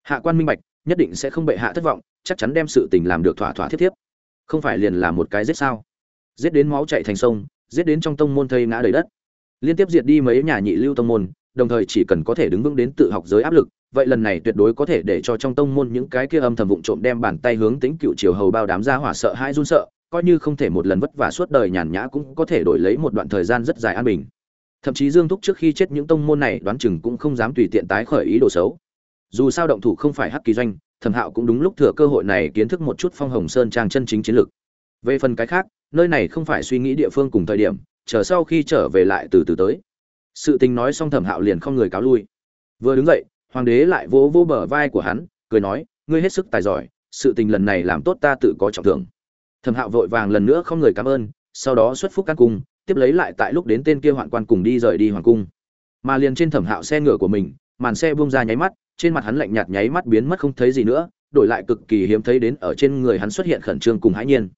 hạ quan minh bạch, nhất định sẽ không bệ hạ thất vọng, chắc chắn đem sự tình làm được thỏa thỏa thiết thiếp. Không phải liền là một cái giết sao? Giết đến máu chạy thành sông, giết đến trong tông môn thây ngã đầy đất. Liên tiếp diệt đi mấy nhà nhị lưu tông môn, đồng thời chỉ cần có thể đứng vững đến tự học giới áp lực vậy lần này tuyệt đối có thể để cho trong tông môn những cái kia âm thầm vụng trộm đem bàn tay hướng tính cựu triều hầu bao đám ra hỏa sợ hai run sợ, coi như không thể một lần vất vả suốt đời nhàn nhã cũng có thể đổi lấy một đoạn thời gian rất dài an bình. Thậm chí dương thúc trước khi chết những tông môn này đoán chừng cũng không dám tùy tiện tái khởi ý đồ xấu. Dù sao động thủ không phải hắc kỳ doanh, thẩm hạo cũng đúng lúc thừa cơ hội này kiến thức một chút phong hồng sơn trang chân chính chiến lược. Về phần cái khác, nơi này không phải suy nghĩ địa phương cùng thời điểm, chờ sau khi trở về lại từ từ tới. Sự tình nói xong thẩm hạo liền không người cáo lui. Vừa đứng dậy hoàng đế lại vỗ vỗ bờ vai của hắn cười nói ngươi hết sức tài giỏi sự tình lần này làm tốt ta tự có trọng thưởng. Thẩm hạo vội vàng lần nữa không người cảm ơn sau đó xuất phúc căn cung tiếp lấy lại tại lúc đến tên kia hoạn quan cùng đi rời đi hoàng cung. Mà liền trên thẩm hạo xe ngựa của mình màn xe bung ra nháy mắt trên mặt hắn lạnh nhạt nháy mắt biến mất không thấy gì nữa đổi lại cực kỳ hiếm thấy đến ở trên người hắn xuất hiện khẩn trương cùng hãi nhiên.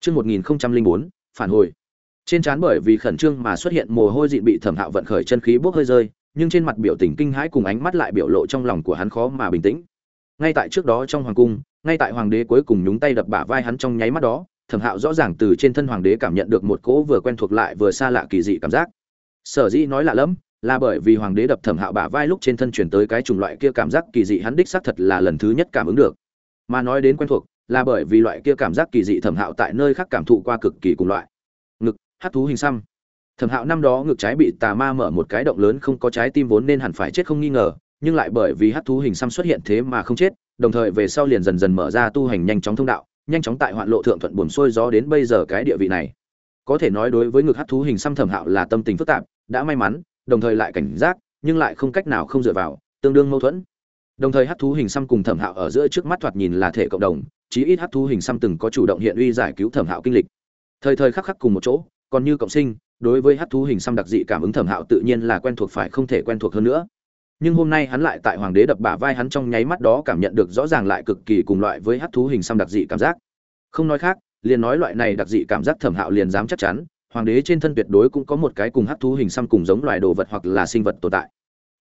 Trước 1004, phản hồi. Trên trán bởi vì khẩn trương mà xuất hiện mồ hôi dị bị thẩm hạo vận khởi chân khí bốc hơi rơi, nhưng trên mặt biểu tình kinh hãi cùng ánh mắt lại biểu lộ trong lòng của hắn khó mà bình tĩnh. Ngay tại trước đó trong hoàng cung, ngay tại hoàng đế cuối cùng nhúng tay đập bả vai hắn trong nháy mắt đó, thẩm hạo rõ ràng từ trên thân hoàng đế cảm nhận được một cỗ vừa quen thuộc lại vừa xa lạ kỳ dị cảm giác. Sở dĩ nói lạ lẫm là bởi vì hoàng đế đập thẩm hạo bả vai lúc trên thân chuyển tới cái chủng loại kia cảm giác kỳ dị hắn đích xác thật là lần thứ nhất cảm ứng được. Mà nói đến quen thuộc là bởi vì loại kia cảm giác kỳ dị thẩm hạo tại nơi khác cảm thụ qua cực kỳ cùng loại. Ngực hát thú hình xăm thẩm hạo năm đó ngược trái bị tà ma mở một cái động lớn không có trái tim vốn nên hẳn phải chết không nghi ngờ, nhưng lại bởi vì hát thú hình xăm xuất hiện thế mà không chết, đồng thời về sau liền dần dần mở ra tu hành nhanh chóng thông đạo, nhanh chóng tại hoạn lộ thượng thuận buồn xuôi gió đến bây giờ cái địa vị này. Có thể nói đối với ngực hắc thú hình xăm thẩm hạo là tâm tình phức tạp, đã may mắn, đồng thời lại cảnh giác, nhưng lại không cách nào không dựa vào, tương đương mâu thuẫn. Đồng thời hắc thú hình xăm cùng thẩm hạo ở giữa trước mắt thoạt nhìn là thể cộng đồng, chí ít hắc thú hình xăm từng có chủ động hiện uy giải cứu thẩm hạo kinh lịch. Thời thời khắc khắc cùng một chỗ, còn như cộng sinh đối với hắc thú hình xăm đặc dị cảm ứng thẩm hạo tự nhiên là quen thuộc phải không thể quen thuộc hơn nữa. Nhưng hôm nay hắn lại tại hoàng đế đập bả vai hắn trong nháy mắt đó cảm nhận được rõ ràng lại cực kỳ cùng loại với hắc thú hình xăm đặc dị cảm giác. Không nói khác, liền nói loại này đặc dị cảm giác thẩm hạo liền dám chắc chắn, hoàng đế trên thân tuyệt đối cũng có một cái cùng hắc thú hình xăm cùng giống loài đồ vật hoặc là sinh vật tồn tại.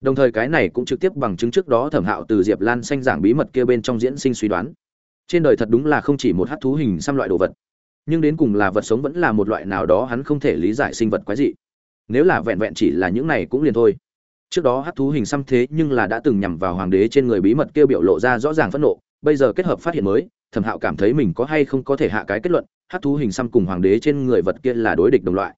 Đồng thời cái này cũng trực tiếp bằng chứng trước đó thẩm hạo từ diệp lan xanh giảng bí mật kia bên trong diễn sinh suy đoán. Trên đời thật đúng là không chỉ một hắc thú hình xăm loại đồ vật nhưng đến cùng là vật sống vẫn là một loại nào đó hắn không thể lý giải sinh vật quái dị. Nếu là vẹn vẹn chỉ là những này cũng liền thôi. Trước đó hắc thú hình xăm thế nhưng là đã từng nhằm vào hoàng đế trên người bí mật kêu biểu lộ ra rõ ràng phẫn nộ, bây giờ kết hợp phát hiện mới, thẩm hạo cảm thấy mình có hay không có thể hạ cái kết luận, hắc thú hình xăm cùng hoàng đế trên người vật kia là đối địch đồng loại.